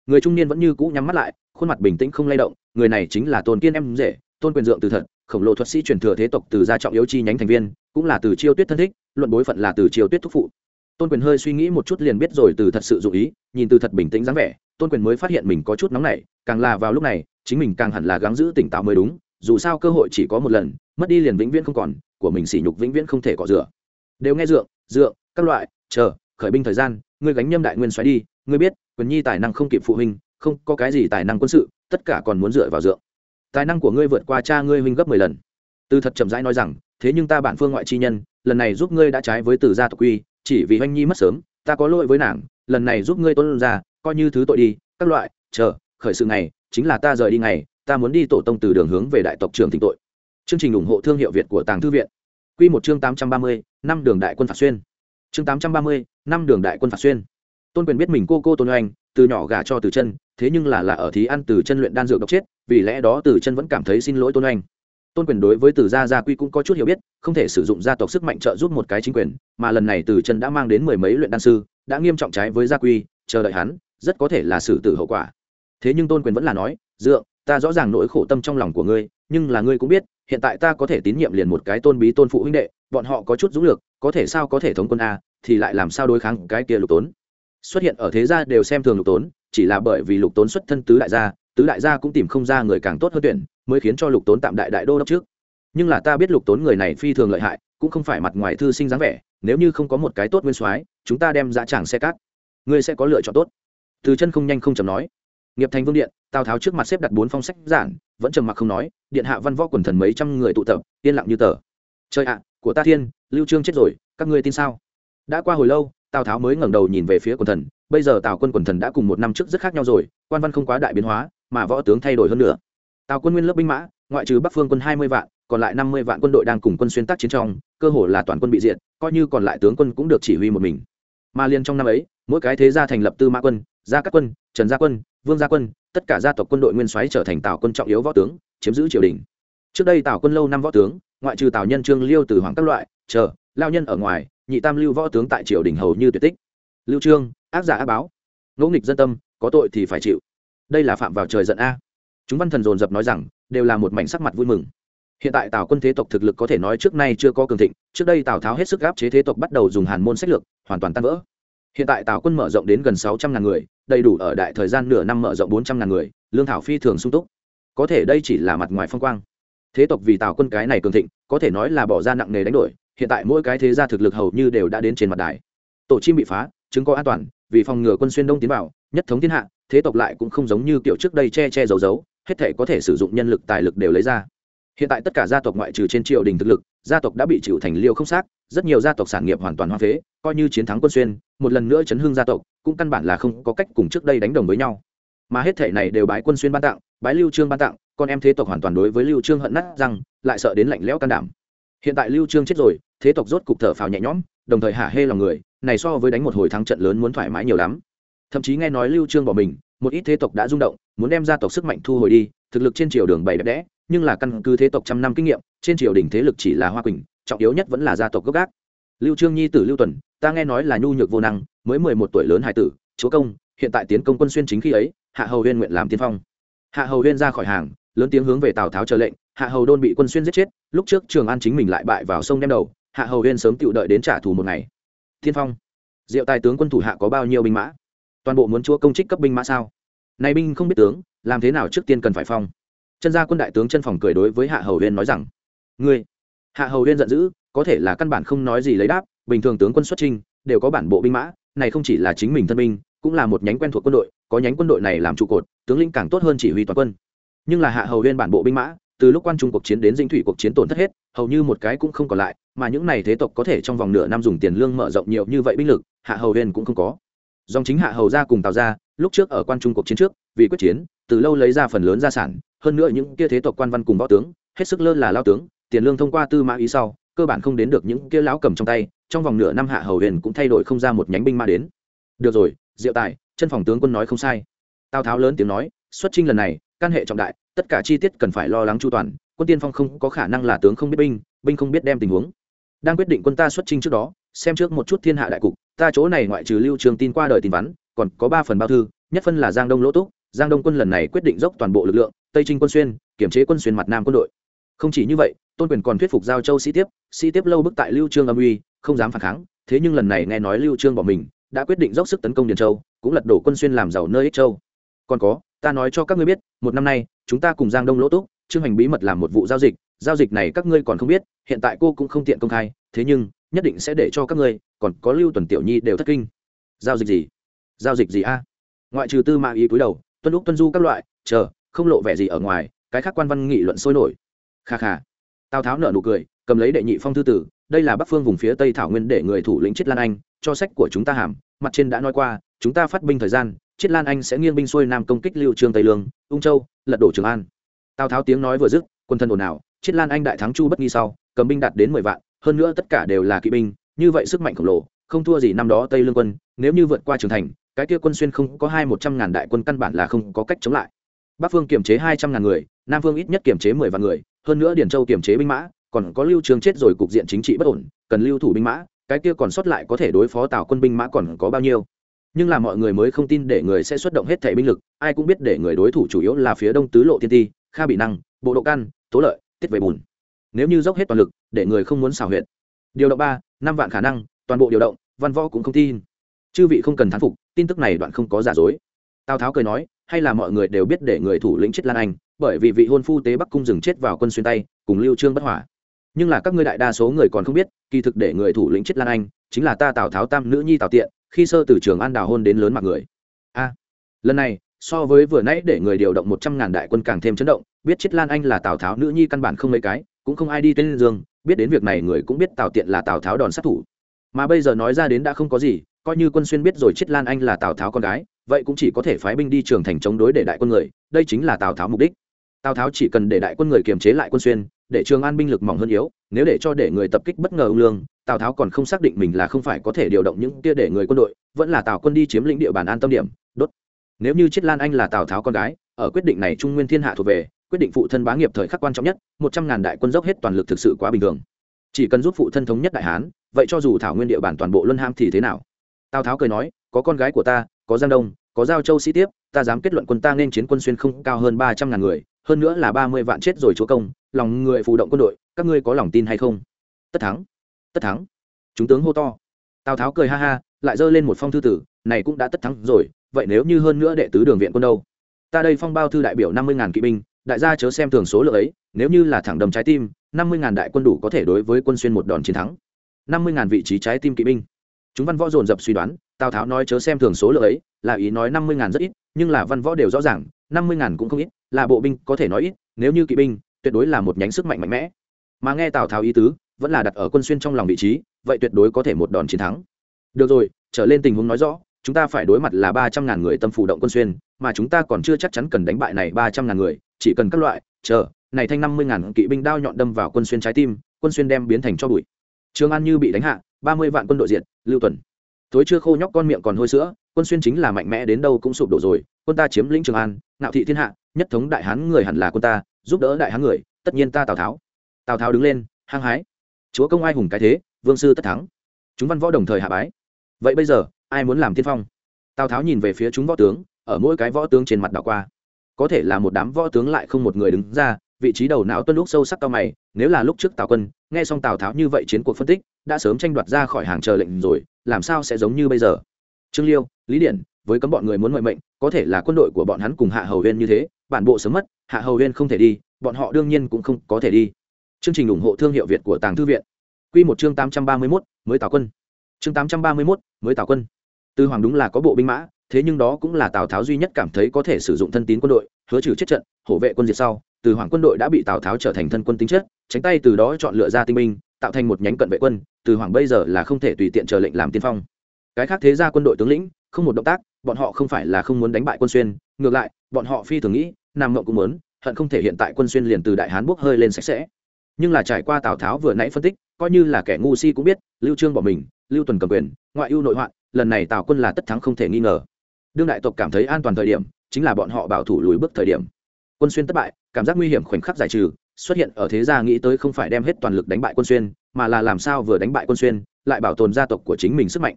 Người trung niên vẫn như cũ nhắm mắt lại, khuôn mặt bình tĩnh không lay động, người này chính là tôn kiên em rể, tôn quyền dượng từ thật, khổng lồ thuật sĩ truyền thừa thế tộc từ gia trọng yếu chi nhánh thành viên, cũng là từ chiêu tuyết thân thích, luận bối phận là từ chiêu tuyết thúc phụ tôn quyền hơi suy nghĩ một chút liền biết rồi từ thật sự dụ ý, nhìn từ thật bình tĩnh dáng vẻ, tôn quyền mới phát hiện mình có chút nóng nảy, càng là vào lúc này, chính mình càng hẳn là gắng giữ tỉnh táo mới đúng, dù sao cơ hội chỉ có một lần, mất đi liền vĩnh viễn không còn, của mình sỉ nhục vĩnh viễn không thể cọ rửa. Đều nghe dượng dượng, các loại, chờ, khởi binh thời gian, ngươi gánh nhâm đại nguyên xoáy đi, ngươi biết, quyền nhi tài năng không kịp phụ huynh, không có cái gì tài năng quân sự, tất cả còn muốn dựa vào dượng. Tài năng của ngươi vượt qua cha ngươi huynh gấp mười lần. Từ thật chậm rãi nói rằng, thế nhưng ta bản phương ngoại chi nhân, lần này giúp ngươi đã trái với từ gia tộc quy chỉ vì huynh nhi mất sớm, ta có lỗi với nàng, lần này giúp ngươi tôn ra, coi như thứ tội đi, các loại, chờ, khởi sự này chính là ta rời đi ngày, ta muốn đi tổ tông từ đường hướng về đại tộc trưởng thịnh tội. Chương trình ủng hộ thương hiệu việt của tàng thư viện. Q một chương tám trăm ba mươi, năm đường đại quân phạt xuyên. Chương tám trăm ba mươi, năm đường đại quân phạt xuyên. Tôn quyền biết mình cô cô tôn oanh, từ nhỏ gả cho từ chân, thế nhưng là là ở thí ăn từ chân luyện đan dược độc chết, vì lẽ đó từ chân vẫn cảm thấy xin lỗi tôn oanh tôn quyền đối với từ gia gia quy cũng có chút hiểu biết, không thể sử dụng gia tộc sức mạnh trợ giúp một cái chính quyền, mà lần này từ chân đã mang đến mười mấy luyện đan sư, đã nghiêm trọng trái với gia quy, chờ đợi hắn, rất có thể là xử tử hậu quả. Thế nhưng tôn quyền vẫn là nói dựa ta rõ ràng nỗi khổ tâm trong lòng của ngươi, nhưng là ngươi cũng biết, hiện tại ta có thể tín nhiệm liền một cái tôn bí tôn phụ huynh đệ, bọn họ có chút dũng lược có thể sao có thể thống quân a, thì lại làm sao đối kháng cái kia lục tốn? Xuất hiện ở thế gia đều xem thường lục tốn chỉ là bởi vì lục tốn xuất thân tứ đại gia, tứ đại gia cũng tìm không ra người càng tốt hơn tuyển, mới khiến cho lục tốn tạm đại đại đô đốc trước. Nhưng là ta biết lục tốn người này phi thường lợi hại, cũng không phải mặt ngoài thư sinh dáng vẻ, nếu như không có một cái tốt nguyên soái, chúng ta đem dã tràng xe cát. Ngươi sẽ có lựa chọn tốt. Từ chân không nhanh không chầm nói. Nghiệp thành vương điện, tào tháo trước mặt xếp đặt bốn phong sách giản, vẫn trầm mặc không nói, điện hạ văn võ quần thần mấy trăm người tụ tập, yên lặng như tờ. Trời ạ, của ta thiên, lưu trương chết rồi, các ngươi tin sao? Đã qua hồi lâu, tào tháo mới ngẩng đầu nhìn về phía quần thần bây giờ tào quân quần thần đã cùng một năm trước rất khác nhau rồi, quan văn không quá đại biến hóa, mà võ tướng thay đổi hơn nữa. Tào quân nguyên lớp binh mã, ngoại trừ bắc phương quân hai mươi vạn, còn lại năm mươi vạn quân đội đang cùng quân xuyên tác chiến trong, cơ hồ là toàn quân bị diệt, coi như còn lại tướng quân cũng được chỉ huy một mình. Mà liên trong năm ấy, mỗi cái thế gia thành lập tư mã quân, gia các quân, trần gia quân, vương gia quân, tất cả gia tộc quân đội nguyên soái trở thành tào quân trọng yếu võ tướng, chiếm giữ triều đình. Trước đây tào quân lâu năm võ tướng, ngoại trừ tào nhân trương liêu từ hoàng các loại, chờ, lao nhân ở ngoài, nhị tam lưu võ tướng tại triều đình hầu như tuyệt tích lưu trương, ác giả ác báo. Ngỗ nghịch dân tâm, có tội thì phải chịu. Đây là phạm vào trời giận a. Chúng văn thần dồn dập nói rằng, đều là một mảnh sắc mặt vui mừng. Hiện tại tào quân thế tộc thực lực có thể nói trước nay chưa có cường thịnh, trước đây tào tháo hết sức gáp chế thế tộc bắt đầu dùng hàn môn sách lược, hoàn toàn tan vỡ. Hiện tại tào quân mở rộng đến gần sáu trăm ngàn người, đầy đủ ở đại thời gian nửa năm mở rộng bốn trăm ngàn người, lương thảo phi thường sung túc. Có thể đây chỉ là mặt ngoài phong quang. Thế tộc vì tào quân cái này cường thịnh, có thể nói là bỏ ra nặng nề đánh đổi, hiện tại mỗi cái thế gia thực lực hầu như đều đã đến trên mặt đài. Tổ chim bị phá chứng có an toàn, vì phòng ngừa quân xuyên đông tiến vào, nhất thống thiên hạ, thế tộc lại cũng không giống như kiểu trước đây che che giấu giấu, hết thể có thể sử dụng nhân lực tài lực đều lấy ra. Hiện tại tất cả gia tộc ngoại trừ trên triều đình thực lực, gia tộc đã bị chịu thành liêu không xác, rất nhiều gia tộc sản nghiệp hoàn toàn hoa phế, coi như chiến thắng quân xuyên, một lần nữa chấn hương gia tộc, cũng căn bản là không có cách cùng trước đây đánh đồng với nhau. Mà hết thể này đều bái quân xuyên ban tặng, bái lưu trương ban tặng, con em thế tộc hoàn toàn đối với lưu trương hận nát rằng lại sợ đến lạnh lẽo can đảm. Hiện tại lưu trương chết rồi, thế tộc rốt cục thở phào nhẹ nhõm, đồng thời hả hê lòng người này so với đánh một hồi thắng trận lớn muốn thoải mái nhiều lắm. Thậm chí nghe nói lưu trương bỏ mình, một ít thế tộc đã rung động, muốn đem gia tộc sức mạnh thu hồi đi, thực lực trên triều đường bày đẹp đẽ, nhưng là căn cứ thế tộc trăm năm kinh nghiệm, trên triều đình thế lực chỉ là hoa quỳnh, trọng yếu nhất vẫn là gia tộc gốc gác. Lưu trương nhi tử lưu tuần, ta nghe nói là nhu nhược vô năng, mới mười một tuổi lớn hải tử, chúa công, hiện tại tiến công quân xuyên chính khi ấy, hạ hầu huyên nguyện làm tiên phong. Hạ hầu huyên ra khỏi hàng, lớn tiếng hướng về tào tháo chờ lệnh, hạ hầu đôn bị quân xuyên giết chết, lúc trước trường an chính mình lại bại vào sông đem đầu, hạ hầu huyên sớm tự đợi đến trả thù một ngày tiên phong, diệu tài tướng quân thủ hạ có bao nhiêu binh mã? Toàn bộ muốn chúa công trích cấp binh mã sao? Này binh không biết tướng, làm thế nào trước tiên cần phải phong? Chân gia quân đại tướng chân phòng cười đối với hạ hầu huyên nói rằng, ngươi. Hạ hầu huyên giận dữ, có thể là căn bản không nói gì lấy đáp, bình thường tướng quân xuất trinh đều có bản bộ binh mã, này không chỉ là chính mình thân binh, cũng là một nhánh quen thuộc quân đội, có nhánh quân đội này làm trụ cột, tướng lĩnh càng tốt hơn chỉ huy toàn quân. Nhưng là hạ hầu huyên bản bộ binh mã từ lúc quan trung cuộc chiến đến dinh thủy cuộc chiến tổn thất hết, hầu như một cái cũng không còn lại, mà những này thế tộc có thể trong vòng nửa năm dùng tiền lương mở rộng nhiều như vậy binh lực, hạ hầu huyền cũng không có. Dòng chính hạ hầu ra cùng tào ra, lúc trước ở quan trung cuộc chiến trước, vì quyết chiến, từ lâu lấy ra phần lớn gia sản, hơn nữa những kia thế tộc quan văn cùng võ tướng, hết sức lơ là lao tướng, tiền lương thông qua tư mã ý sau, cơ bản không đến được những kia lão cầm trong tay, trong vòng nửa năm hạ hầu huyền cũng thay đổi không ra một nhánh binh ma đến. Được rồi, diệu tài, chân phòng tướng quân nói không sai. Tào tháo lớn tiếng nói, xuất trinh lần này căn hệ trọng đại, tất cả chi tiết cần phải lo lắng chu toàn, quân tiên phong không có khả năng là tướng không biết binh binh không biết đem tình huống. Đang quyết định quân ta xuất chinh trước đó, xem trước một chút thiên hạ đại cục, ta chỗ này ngoại trừ lưu trường tin qua đời tin vắn, còn có ba phần bao thư, nhất phân là giang đông lỗ túc, giang đông quân lần này quyết định dốc toàn bộ lực lượng, tây trinh quân xuyên, kiểm chế quân xuyên mặt nam quân đội. Không chỉ như vậy, tôn quyền còn thuyết phục giao châu sĩ tiếp sĩ tiếp lâu bức tại lưu trương âm uy, không dám phản kháng, thế nhưng lần này nghe nói lưu trương bỏ mình, đã quyết định dốc sức tấn công điền châu, cũng lật đổ quân xuyên làm giàu nơi ích châu. Còn có ta nói cho các ngươi biết, một năm nay, chúng ta cùng giang đông lỗ túc, trương hành bí mật làm một vụ giao dịch giao dịch này các ngươi còn không biết, hiện tại cô cũng không tiện công khai, thế nhưng, nhất định sẽ để cho các ngươi, còn có lưu tuần tiểu nhi đều thất kinh. Giao dịch gì? Giao dịch gì a? Ngoại trừ tư mã ý cúi đầu, tuân lúc tuân du các loại, chờ, không lộ vẻ gì ở ngoài, cái khác quan văn nghị luận sôi nổi. Kha kha. Tào tháo nở nụ cười, cầm lấy đệ nhị phong thư tử, đây là bắc phương vùng phía tây thảo nguyên để người thủ lĩnh chết lan anh, cho sách của chúng ta hàm, mặt trên đã nói qua chúng ta phát binh thời gian, chiết lan anh sẽ nghiêng binh xuôi nam công kích lưu trương tây lương, ung châu, lật đổ trường an. Tào tháo tiếng nói vừa dứt, quân thân ồn ào, chiết lan anh đại thắng chu bất nghi sau, cầm binh đạt đến mười vạn, hơn nữa tất cả đều là kỵ binh, như vậy sức mạnh khổng lồ, không thua gì năm đó tây lương quân, nếu như vượt qua trường thành, cái kia quân xuyên không có hai một trăm ngàn đại quân căn bản là không có cách chống lại. Bắc phương kiềm chế hai trăm ngàn người, nam phương ít nhất kiềm chế mười vạn người, hơn nữa điển châu kiềm chế binh mã, còn có lưu trường chết rồi cục diện chính trị bất ổn, cần lưu thủ binh mã, cái kia còn sót lại có thể đối phó tào quân binh mã còn có bao nhiêu? Nhưng là mọi người mới không tin để người sẽ xuất động hết thể binh lực, ai cũng biết để người đối thủ chủ yếu là phía đông tứ lộ thiên ti, kha bị năng, bộ độ căn tố lợi, tiết về bùn. Nếu như dốc hết toàn lực, để người không muốn xảo huyệt. Điều động ba, năm vạn khả năng, toàn bộ điều động, văn võ cũng không tin. Chư vị không cần thán phục, tin tức này đoạn không có giả dối. Tào tháo cười nói, hay là mọi người đều biết để người thủ lĩnh chết lan anh, bởi vì vị hôn phu tế bắc cung dừng chết vào quân xuyên tay, cùng lưu trương bất hỏa nhưng là các ngươi đại đa số người còn không biết, kỳ thực để người thủ lĩnh chết lan anh, chính là ta tào tháo tam nữ nhi tào tiện khi sơ từ trường an đào hôn đến lớn mặt người. A, lần này, so với vừa nãy để người điều động một trăm ngàn đại quân càng thêm chấn động, biết chết lan anh là tào tháo nữ nhi căn bản không mấy cái, cũng không ai đi tên dương, biết đến việc này người cũng biết tào tiện là tào tháo đòn sát thủ. Mà bây giờ nói ra đến đã không có gì, coi như quân xuyên biết rồi chết lan anh là tào tháo con gái, vậy cũng chỉ có thể phái binh đi trường thành chống đối để đại quân người, đây chính là tào tháo mục đích. Tào tháo chỉ cần để đại quân người kiềm chế lại quân xuyên, để trường an binh lực mỏng hơn yếu, nếu để cho để người tập kích bất ngờ ung lương tào tháo còn không xác định mình là không phải có thể điều động những tia để người quân đội, vẫn là tào quân đi chiếm lĩnh địa bàn an tâm điểm, đốt. Nếu như chiết lan anh là tào tháo con gái, ở quyết định này trung nguyên thiên hạ thuộc về, quyết định phụ thân bá nghiệp thời khắc quan trọng nhất, một trăm ngàn đại quân dốc hết toàn lực thực sự quá bình thường. Chỉ cần giúp phụ thân thống nhất đại hán, vậy cho dù thảo nguyên địa bàn toàn bộ luân ham thì thế nào? Tào tháo cười nói, có con gái của ta, có giang đông, có giao châu sĩ tiếp, ta dám kết luận quân ta nên chiến quân xuyên không cao hơn ba trăm ngàn người, hơn nữa là ba mươi vạn chết rồi chúa công, lòng người phụ động quân đội, các ngươi có lòng tin hay không? Tất thắng tất thắng. Chúng tướng hô to. Tào tháo cười ha ha, lại giơ lên một phong thư tử, này cũng đã tất thắng rồi, vậy nếu như hơn nữa đệ tứ đường viện quân đâu? Ta đây phong bao thư đại biểu năm mươi ngàn kỵ binh, đại gia chớ xem thường số lượng ấy, nếu như là thẳng đầm trái tim, năm mươi ngàn đại quân đủ có thể đối với quân xuyên một đòn chiến thắng. năm mươi ngàn vị trí trái tim kỵ binh. Chúng văn võ dồn dập suy đoán, tào tháo nói chớ xem thường số lượng ấy, là ý nói năm mươi ngàn rất ít, nhưng là văn võ đều rõ ràng, năm mươi ngàn cũng không ít, là bộ binh có thể nói ít, nếu như kỵ binh, tuyệt đối là một nhánh sức mạnh mạnh mẽ. Mà nghe tào tháo ý tứ vẫn là đặt ở quân xuyên trong lòng vị trí, vậy tuyệt đối có thể một đòn chiến thắng. Được rồi, trở lên tình huống nói rõ, chúng ta phải đối mặt là ba trăm ngàn người tâm phủ động quân xuyên, mà chúng ta còn chưa chắc chắn cần đánh bại này ba trăm ngàn người, chỉ cần các loại, chờ, này thanh năm mươi ngàn kỵ binh đao nhọn đâm vào quân xuyên trái tim, quân xuyên đem biến thành cho bụi. Trường an như bị đánh hạ, ba mươi vạn quân đội diện lưu tuần. Tối chưa khô nhóc con miệng còn hôi sữa, quân xuyên chính là mạnh mẽ đến đâu cũng sụp đổ rồi, quân ta chiếm lĩnh trường an nạo thị thiên hạ, nhất thống đại hán người hẳn là quân ta, giúp đỡ đại hán người, tất nhiên ta tào tháo. Tào tháo đứng lên, hăng hái chúa công ai hùng cái thế, vương sư tất thắng. Chúng văn võ đồng thời hạ bái. Vậy bây giờ, ai muốn làm tiên phong? Tào tháo nhìn về phía chúng võ tướng, ở mỗi cái võ tướng trên mặt đảo qua. Có thể là một đám võ tướng lại không một người đứng ra, vị trí đầu não tuân lúc sâu sắc cao mày, nếu là lúc trước tào quân, nghe xong tào tháo như vậy chiến cuộc phân tích, đã sớm tranh đoạt ra khỏi hàng chờ lệnh rồi, làm sao sẽ giống như bây giờ? Trương liêu, lý điển, với cấm bọn người muốn mệnh mệnh, có thể là quân đội của bọn hắn cùng hạ hầu huyên như thế, bản bộ sớm mất, hạ hầu huyên không thể đi, bọn họ đương nhiên cũng không có thể đi chương trình ủng hộ thương hiệu việt của tàng thư viện. Quy một chương tám trăm ba mươi mốt, mới tào quân. Chương tám trăm ba mươi mốt, mới tào quân. Tư hoàng đúng là có bộ binh mã, thế nhưng đó cũng là tào tháo duy nhất cảm thấy có thể sử dụng thân tín quân đội, hứa trừ chết trận, hổ vệ quân diệt sau, từ hoàng quân đội đã bị tào tháo trở thành thân quân tính chất, tránh tay từ đó chọn lựa ra tinh binh, tạo thành một nhánh cận vệ quân, từ hoàng bây giờ là không thể tùy tiện chờ lệnh làm tiên phong. Cái khác thế ra quân đội tướng lĩnh, không một động tác, bọn họ không phải là không muốn đánh bại quân xuyên, ngược lại, bọn họ phi thường nghĩ, nam mộng cũng muốn, hận không thể hiện tại quân xuyên liền từ đại hán bốc hơi lên sạch sẽ nhưng là trải qua tào tháo vừa nãy phân tích, coi như là kẻ ngu si cũng biết, lưu trương bỏ mình, lưu tuần cầm quyền, ngoại ưu nội hoạn, lần này tào quân là tất thắng không thể nghi ngờ. Đương đại tộc cảm thấy an toàn thời điểm, chính là bọn họ bảo thủ lùi bước thời điểm. Quân xuyên thất bại, cảm giác nguy hiểm khoảnh khắc giải trừ, xuất hiện ở thế gia nghĩ tới không phải đem hết toàn lực đánh bại quân xuyên, mà là làm sao vừa đánh bại quân xuyên, lại bảo tồn gia tộc của chính mình sức mạnh.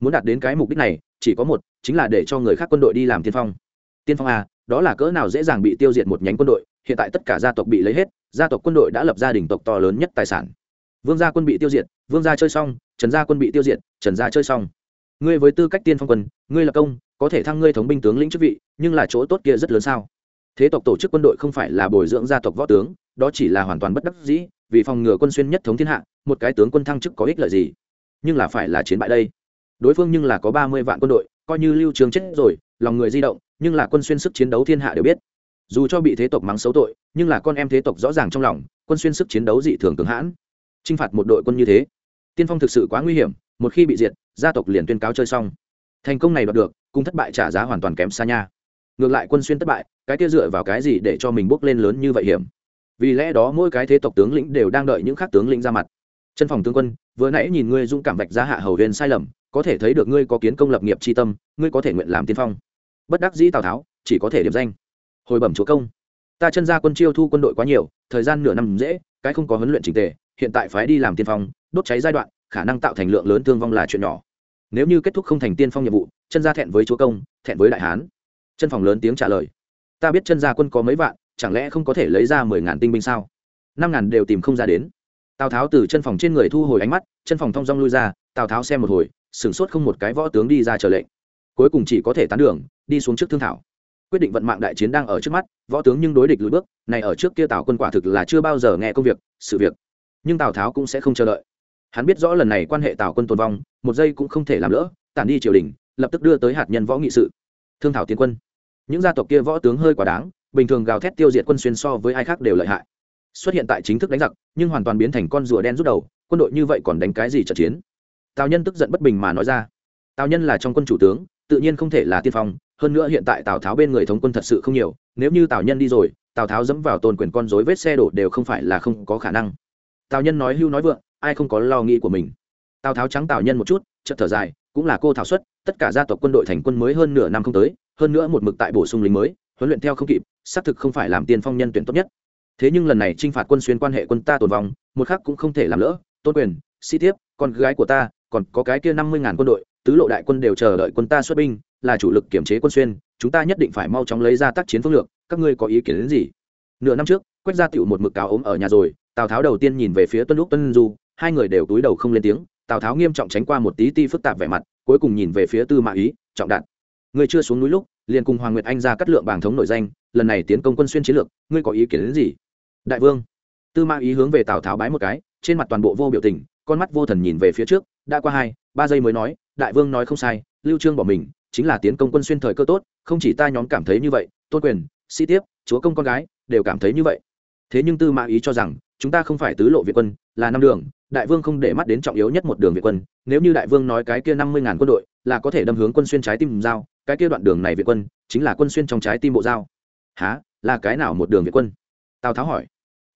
Muốn đạt đến cái mục đích này, chỉ có một, chính là để cho người khác quân đội đi làm tiên phong. Tiên phong à đó là cỡ nào dễ dàng bị tiêu diệt một nhánh quân đội, hiện tại tất cả gia tộc bị lấy hết, gia tộc quân đội đã lập gia đình tộc to lớn nhất tài sản. Vương gia quân bị tiêu diệt, vương gia chơi xong, trần gia quân bị tiêu diệt, trần gia chơi xong. Ngươi với tư cách tiên phong quân, ngươi là công, có thể thăng ngươi thống binh tướng lĩnh chức vị, nhưng là chỗ tốt kia rất lớn sao? Thế tộc tổ chức quân đội không phải là bồi dưỡng gia tộc võ tướng, đó chỉ là hoàn toàn bất đắc dĩ, vì phòng ngừa quân xuyên nhất thống thiên hạ, một cái tướng quân thăng chức có ích lợi gì? Nhưng là phải là chiến bại đây. Đối phương nhưng là có ba mươi vạn quân đội, coi như lưu trường chết rồi, lòng người di động nhưng là quân xuyên sức chiến đấu thiên hạ đều biết. Dù cho bị thế tộc mắng xấu tội, nhưng là con em thế tộc rõ ràng trong lòng, quân xuyên sức chiến đấu dị thường cường hãn. T r i n h phạt một đội quân như thế, tiên phong thực sự quá nguy hiểm, một khi bị diệt, gia tộc liền tuyên cáo chơi xong. Thành công này đoạt được, cùng thất bại trả giá hoàn toàn kém xa nha. Ngược lại quân xuyên thất bại, cái kia dựa vào cái gì để cho mình bước lên lớn như vậy hiểm? Vì lẽ đó mỗi cái thế tộc tướng lĩnh đều đang đợi những khác tướng lĩnh ra mặt. Chân phòng tướng quân, vừa nãy nhìn ngươi dũng cảm vạch ra hạ hầu huyền sai lầm, có thể thấy được ngươi có kiến công lập nghiệp tri tâm, ngươi có thể nguyện làm tiên phong bất đắc dĩ tào tháo, chỉ có thể điểm danh. Hồi bẩm chúa công, ta chân ra quân chiêu thu quân đội quá nhiều, thời gian nửa năm dễ, cái không có huấn luyện trình tề, hiện tại phái đi làm tiên phong, đốt cháy giai đoạn, khả năng tạo thành lượng lớn thương vong là chuyện nhỏ. Nếu như kết thúc không thành tiên phong nhiệm vụ, chân gia thẹn với chúa công, thẹn với đại hán. Chân phòng lớn tiếng trả lời. Ta biết chân gia quân có mấy vạn, chẳng lẽ không có thể lấy ra mười ngàn tinh binh sao? Năm ngàn đều tìm không ra đến. Tào tháo từ chân phòng trên người thu hồi ánh mắt, chân phòng thong dong lui ra, tào tháo xem một hồi, sửng sốt không một cái võ tướng đi ra trở lệnh. Cuối cùng chỉ có thể tán đường đi xuống trước thương thảo. Quyết định vận mạng đại chiến đang ở trước mắt, võ tướng nhưng đối địch lùi bước, này ở trước kia tào quân quả thực là chưa bao giờ nghe công việc, sự việc. Nhưng tào tháo cũng sẽ không chờ đợi. Hắn biết rõ lần này quan hệ tào quân tồn vong, một giây cũng không thể làm lỡ, tản đi triều đình, lập tức đưa tới hạt nhân võ nghị sự. Thương thảo tiến quân. Những gia tộc kia võ tướng hơi quá đáng, bình thường gào thét tiêu diệt quân xuyên so với ai khác đều lợi hại. Xuất hiện tại chính thức đánh giặc, nhưng hoàn toàn biến thành con rùa đen rút đầu, quân đội như vậy còn đánh cái gì trận chiến? Tào nhân tức giận bất bình mà nói ra. Tào nhân là trong quân chủ tướng, tự nhiên không thể là tiên phong hơn nữa hiện tại tào tháo bên người thống quân thật sự không nhiều nếu như tào nhân đi rồi tào tháo dẫm vào tôn quyền con dối vết xe đổ đều không phải là không có khả năng tào nhân nói hưu nói vượng ai không có lo nghĩ của mình tào tháo trắng tào nhân một chút chợt thở dài cũng là cô thảo xuất tất cả gia tộc quân đội thành quân mới hơn nửa năm không tới hơn nữa một mực tại bổ sung lính mới huấn luyện theo không kịp xác thực không phải làm tiên phong nhân tuyển tốt nhất thế nhưng lần này t r i n h phạt quân xuyên quan hệ quân ta tồn vong một khắc cũng không thể làm lỡ tôn quyền sĩ thiếp con gái của ta còn có cái kia năm mươi ngàn quân đội tứ lộ đại quân đều chờ đợi quân ta xuất binh là chủ lực kiểm chế quân xuyên, chúng ta nhất định phải mau chóng lấy ra tác chiến phương lược, các ngươi có ý kiến đến gì? Nửa năm trước, quách gia tựu một mực cáo ốm ở nhà rồi, tào tháo đầu tiên nhìn về phía tuân lúc tuân du, hai người đều túi đầu không lên tiếng, tào tháo nghiêm trọng tránh qua một tí ti phức tạp vẻ mặt, cuối cùng nhìn về phía tư mã ý, trọng đạn. Người chưa xuống núi lúc, liền cùng hoàng nguyệt anh ra cắt lượng bảng thống nổi danh, lần này tiến công quân xuyên chiến lược, ngươi có ý kiến đến gì? Đại vương. Tư mã ý hướng về tào tháo bái một cái, trên mặt toàn bộ vô biểu tình, con mắt vô thần nhìn về phía trước, đã qua hai, ba giây mới nói, đại vương nói không sai, lưu trương bỏ mình chính là tiến công quân xuyên thời cơ tốt, không chỉ ta nhóm cảm thấy như vậy, tôn quyền sĩ tiếp, chúa công con gái, đều cảm thấy như vậy. Thế nhưng tư mã ý cho rằng, chúng ta không phải tứ lộ việt quân, là năm đường, đại vương không để mắt đến trọng yếu nhất một đường việt quân. Nếu như đại vương nói cái kia năm mươi ngàn quân đội, là có thể đâm hướng quân xuyên trái tim giao, cái kia đoạn đường này việt quân, chính là quân xuyên trong trái tim bộ giao. Há là cái nào một đường việt quân? Tào tháo hỏi.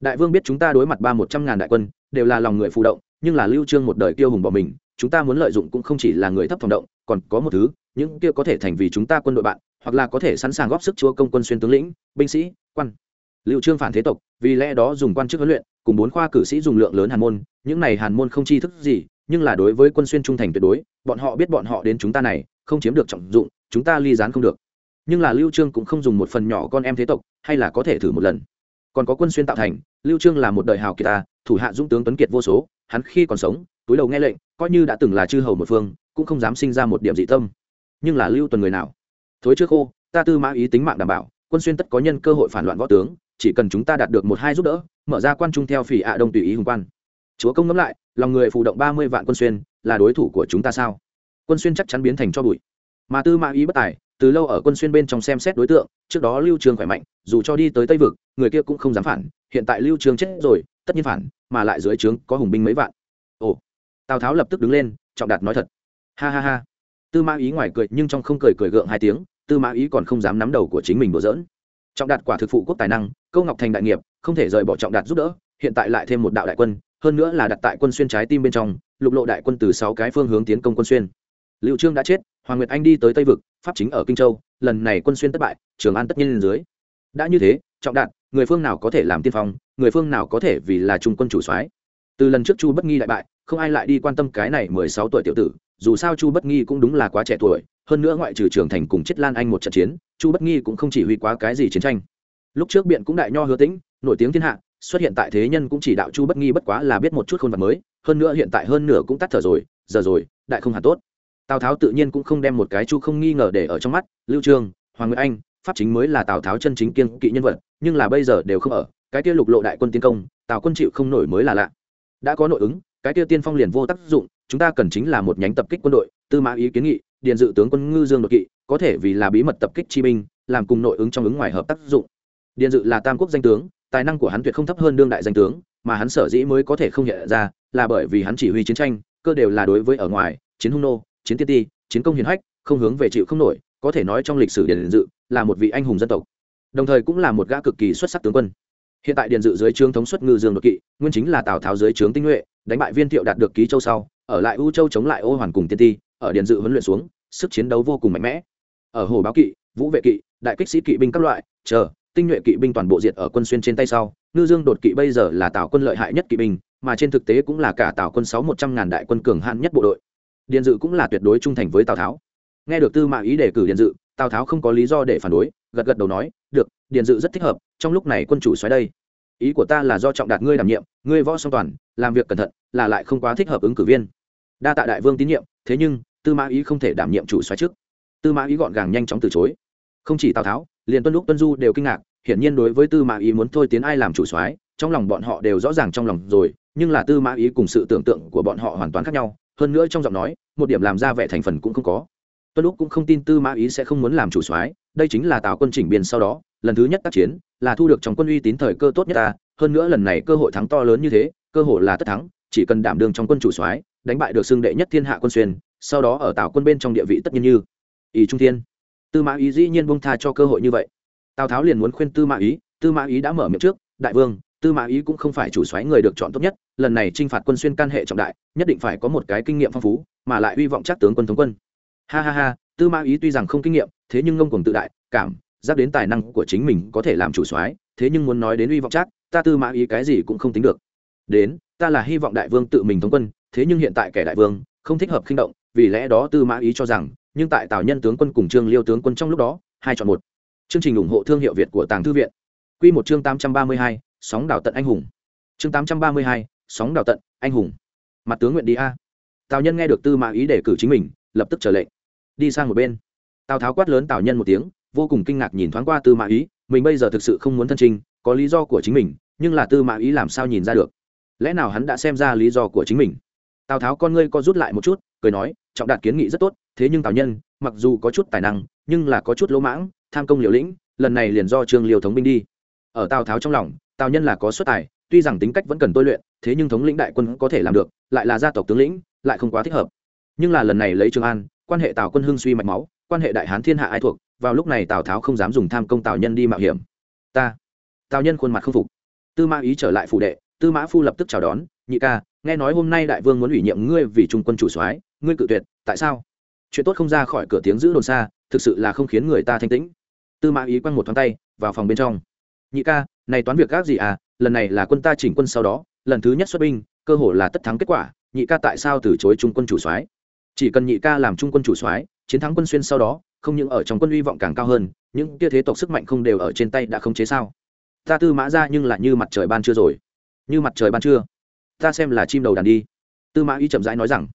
Đại vương biết chúng ta đối mặt ba một trăm ngàn đại quân, đều là lòng người phụ động, nhưng là lưu trương một đời tiêu hùng bỏ mình, chúng ta muốn lợi dụng cũng không chỉ là người thấp phòng động, còn có một thứ những kia có thể thành vì chúng ta quân đội bạn, hoặc là có thể sẵn sàng góp sức chúa công quân xuyên tướng lĩnh, binh sĩ, quan. Lưu trương phản thế tộc, vì lẽ đó dùng quan chức huấn luyện, cùng bốn khoa cử sĩ dùng lượng lớn hàn môn, những này hàn môn không chi thức gì, nhưng là đối với quân xuyên trung thành tuyệt đối, bọn họ biết bọn họ đến chúng ta này, không chiếm được trọng dụng, chúng ta ly gián không được. Nhưng là lưu trương cũng không dùng một phần nhỏ con em thế tộc, hay là có thể thử một lần. Còn có quân xuyên tạo thành, lưu trương là một đời hào kiệt ta, thủ hạ dũng tướng tuấn kiệt vô số, hắn khi còn sống, túi đầu nghe lệnh, coi như đã từng là chư hầu một phương, cũng không dám sinh ra một điểm dị tâm nhưng là lưu tuần người nào? Thối trước khô, ta tư mã ý tính mạng đảm bảo, quân xuyên tất có nhân cơ hội phản loạn võ tướng, chỉ cần chúng ta đạt được một hai giúp đỡ, mở ra quan trung theo phỉ ạ đông tùy ý hùng quan. Chúa công ngẫm lại, lòng người phụ động ba mươi vạn quân xuyên, là đối thủ của chúng ta sao? Quân xuyên chắc chắn biến thành cho bụi. Mà tư mã ý bất tài, từ lâu ở quân xuyên bên trong xem xét đối tượng, trước đó lưu trường khỏe mạnh, dù cho đi tới tây vực, người kia cũng không dám phản, hiện tại lưu trường chết rồi, tất nhiên phản, mà lại dưới trướng có hùng binh mấy vạn. Ồ, tào tháo lập tức đứng lên, trọng đạt nói thật. Ha ha ha tư mã ý ngoài cười nhưng trong không cười cười gượng hai tiếng, tư mã ý còn không dám nắm đầu của chính mình đùa giỡn. Trọng đạt quả thực phụ quốc tài năng, câu ngọc thành đại nghiệp, không thể rời bỏ trọng đạt giúp đỡ, hiện tại lại thêm một đạo đại quân, hơn nữa là đặt tại quân xuyên trái tim bên trong, lục lộ đại quân từ sáu cái phương hướng tiến công quân xuyên. Liệu trương đã chết, hoàng nguyệt anh đi tới tây vực, pháp chính ở kinh châu, lần này quân xuyên thất bại, trường an tất nhiên lên dưới. Đã như thế, trọng đạt, người phương nào có thể làm tiên phong, người phương nào có thể vì là trung quân chủ soái? Từ lần trước chu bất nghi đại bại không ai lại đi quan tâm cái này mười sáu tuổi tiểu tử, dù sao chu bất nghi cũng đúng là quá trẻ tuổi, hơn nữa ngoại trừ trường thành cùng chết lan anh một trận chiến, chu bất nghi cũng không chỉ huy quá cái gì chiến tranh. Lúc trước biện cũng đại nho hứa tĩnh, nổi tiếng thiên hạ, xuất hiện tại thế nhân cũng chỉ đạo chu bất nghi bất quá là biết một chút khôn vật mới, hơn nữa hiện tại hơn nửa cũng tắt thở rồi, giờ rồi, đại không hẳn tốt. Tào tháo tự nhiên cũng không đem một cái chu không nghi ngờ để ở trong mắt, lưu trương, hoàng nguyễn anh, pháp chính mới là tào tháo chân chính kiên kỵ nhân vật, nhưng là bây giờ đều không ở, cái kia lục lộ đại quân tiến công, tào quân chịu không nổi mới là lạ. Đã có nội ứng cái kia tiên phong liền vô tác dụng, chúng ta cần chính là một nhánh tập kích quân đội, tư mã ý kiến nghị, điền dự tướng quân ngư dương đột kỵ, có thể vì là bí mật tập kích chi binh, làm cùng nội ứng trong ứng ngoài hợp tác dụng. Điền dự là tam quốc danh tướng, tài năng của hắn tuyệt không thấp hơn đương đại danh tướng, mà hắn sở dĩ mới có thể không hiện ra, là bởi vì hắn chỉ huy chiến tranh, cơ đều là đối với ở ngoài, chiến hung nô, chiến tiên ti, chiến công hiền hách, không hướng về chịu không nổi, có thể nói trong lịch sử điền dự là một vị anh hùng dân tộc. Đồng thời cũng là một gã cực kỳ xuất sắc tướng quân. Hiện tại điền dự dưới trướng thống suất ngư dương đột kỵ, nguyên chính là tào tháo dưới trướng tinh nhuệ đánh bại viên thiệu đạt được ký châu sau, ở lại u châu chống lại ô hoàn cùng tiên ti, ở điện dự huấn luyện xuống, sức chiến đấu vô cùng mạnh mẽ. Ở hồ báo kỵ, vũ vệ kỵ, đại kích sĩ kỵ binh các loại, chờ, tinh nhuệ kỵ binh toàn bộ diệt ở quân xuyên trên tay sau, ngư dương đột kỵ bây giờ là tào quân lợi hại nhất kỵ binh, mà trên thực tế cũng là cả tào quân sáu một trăm ngàn đại quân cường hạn nhất bộ đội. Điện dự cũng là tuyệt đối trung thành với tào tháo. Nghe được tư mã ý đề cử điện dự, tào tháo không có lý do để phản đối, gật gật đầu nói, được điện dự rất thích hợp, trong lúc này quân chủ xoáy đây ý của ta là do trọng đạt ngươi đảm nhiệm, ngươi võ song toàn, làm việc cẩn thận, là lại không quá thích hợp ứng cử viên. Đa tạ đại vương tín nhiệm, thế nhưng, tư mã ý không thể đảm nhiệm chủ xoáy trước tư mã ý gọn gàng nhanh chóng từ chối. Không chỉ tào tháo, liền tuân lúc tuân du đều kinh ngạc, hiển nhiên đối với tư mã ý muốn thôi tiến ai làm chủ soái, trong lòng bọn họ đều rõ ràng trong lòng rồi, nhưng là tư mã ý cùng sự tưởng tượng của bọn họ hoàn toàn khác nhau, hơn nữa trong giọng nói, một điểm làm ra vẻ thành phần cũng không có. Tuân lúc cũng không tin tư mã ý sẽ không muốn làm chủ soái, đây chính là tào quân chỉnh biên sau đó, lần thứ nhất tác chiến là thu được trong quân uy tín thời cơ tốt nhất ta, hơn nữa lần này cơ hội thắng to lớn như thế, cơ hội là tất thắng, chỉ cần đảm đương trong quân chủ soái, đánh bại được xưng đệ nhất thiên hạ quân xuyên, sau đó ở tào quân bên trong địa vị tất nhiên như ý trung thiên. Tư mã ý dĩ nhiên bông tha cho cơ hội như vậy. Tào tháo liền muốn khuyên tư mã ý, tư mã ý đã mở miệng trước, đại vương, tư mã ý cũng không phải chủ xoáy người được chọn tốt nhất, lần này t r i n h phạt quân xuyên can hệ trọng đại, nhất định phải có một cái kinh nghiệm phong phú, mà lại hy vọng chắc tướng quân thống quân. Ha ha ha, tư mã ý tuy rằng không kinh nghiệm, thế nhưng ngông cùng tự đại, cảm giác đến tài năng của chính mình có thể làm chủ soái, thế nhưng muốn nói đến uy vọng chắc, ta tư mã ý cái gì cũng không tính được. Đến, ta là hy vọng đại vương tự mình thống quân, thế nhưng hiện tại kẻ đại vương không thích hợp khinh động, vì lẽ đó tư mã ý cho rằng, nhưng tại tào nhân tướng quân cùng trương liêu tướng quân trong lúc đó, hai chọn một. Chương trình ủng hộ thương hiệu việt của tàng thư viện. Q một chương tám trăm ba mươi hai, sóng đảo tận anh hùng. Chương tám trăm ba mươi hai, sóng đảo tận anh hùng. Mặt tướng nguyện đi a. Tào nhân nghe được tư mã ý để cử chính mình, lập tức trở lệnh. Đi sang một bên. Tào tháo quát lớn tào nhân một tiếng vô cùng kinh ngạc nhìn thoáng qua tư mã ý, mình bây giờ thực sự không muốn thân trinh có lý do của chính mình, nhưng là tư mã ý làm sao nhìn ra được? Lẽ nào hắn đã xem ra lý do của chính mình? Tào tháo con ngươi co rút lại một chút, cười nói, trọng đạt kiến nghị rất tốt, thế nhưng tào nhân, mặc dù có chút tài năng, nhưng là có chút lỗ mãng, tham công liều lĩnh, lần này liền do trương liều thống binh đi. Ở tào tháo trong lòng, tào nhân là có xuất tài, tuy rằng tính cách vẫn cần tôi luyện, thế nhưng thống lĩnh đại quân có thể làm được, lại là gia tộc tướng lĩnh, lại không quá thích hợp. Nhưng là lần này lấy trường an, quan hệ tào quân hưng suy mạch máu, quan hệ đại hán thiên hạ ai thuộc vào lúc này tào tháo không dám dùng tham công tào nhân đi mạo hiểm ta tào nhân khuôn mặt không phục tư mã ý trở lại phủ đệ tư mã phu lập tức chào đón nhị ca nghe nói hôm nay đại vương muốn ủy nhiệm ngươi vì trung quân chủ soái ngươi cự tuyệt tại sao chuyện tốt không ra khỏi cửa tiếng giữ đồn xa thực sự là không khiến người ta thanh tĩnh tư mã ý quăng một thoáng tay vào phòng bên trong nhị ca này toán việc các gì à lần này là quân ta chỉnh quân sau đó lần thứ nhất xuất binh cơ hội là tất thắng kết quả nhị ca tại sao từ chối trung quân chủ soái chỉ cần nhị ca làm trung quân chủ soái chiến thắng quân xuyên sau đó không những ở trong quân hy vọng càng cao hơn, những kia thế tộc sức mạnh không đều ở trên tay đã không chế sao? Ta tư mã ra nhưng lại như mặt trời ban trưa rồi. Như mặt trời ban trưa. Ta xem là chim đầu đàn đi. Tư mã ý chậm rãi nói rằng,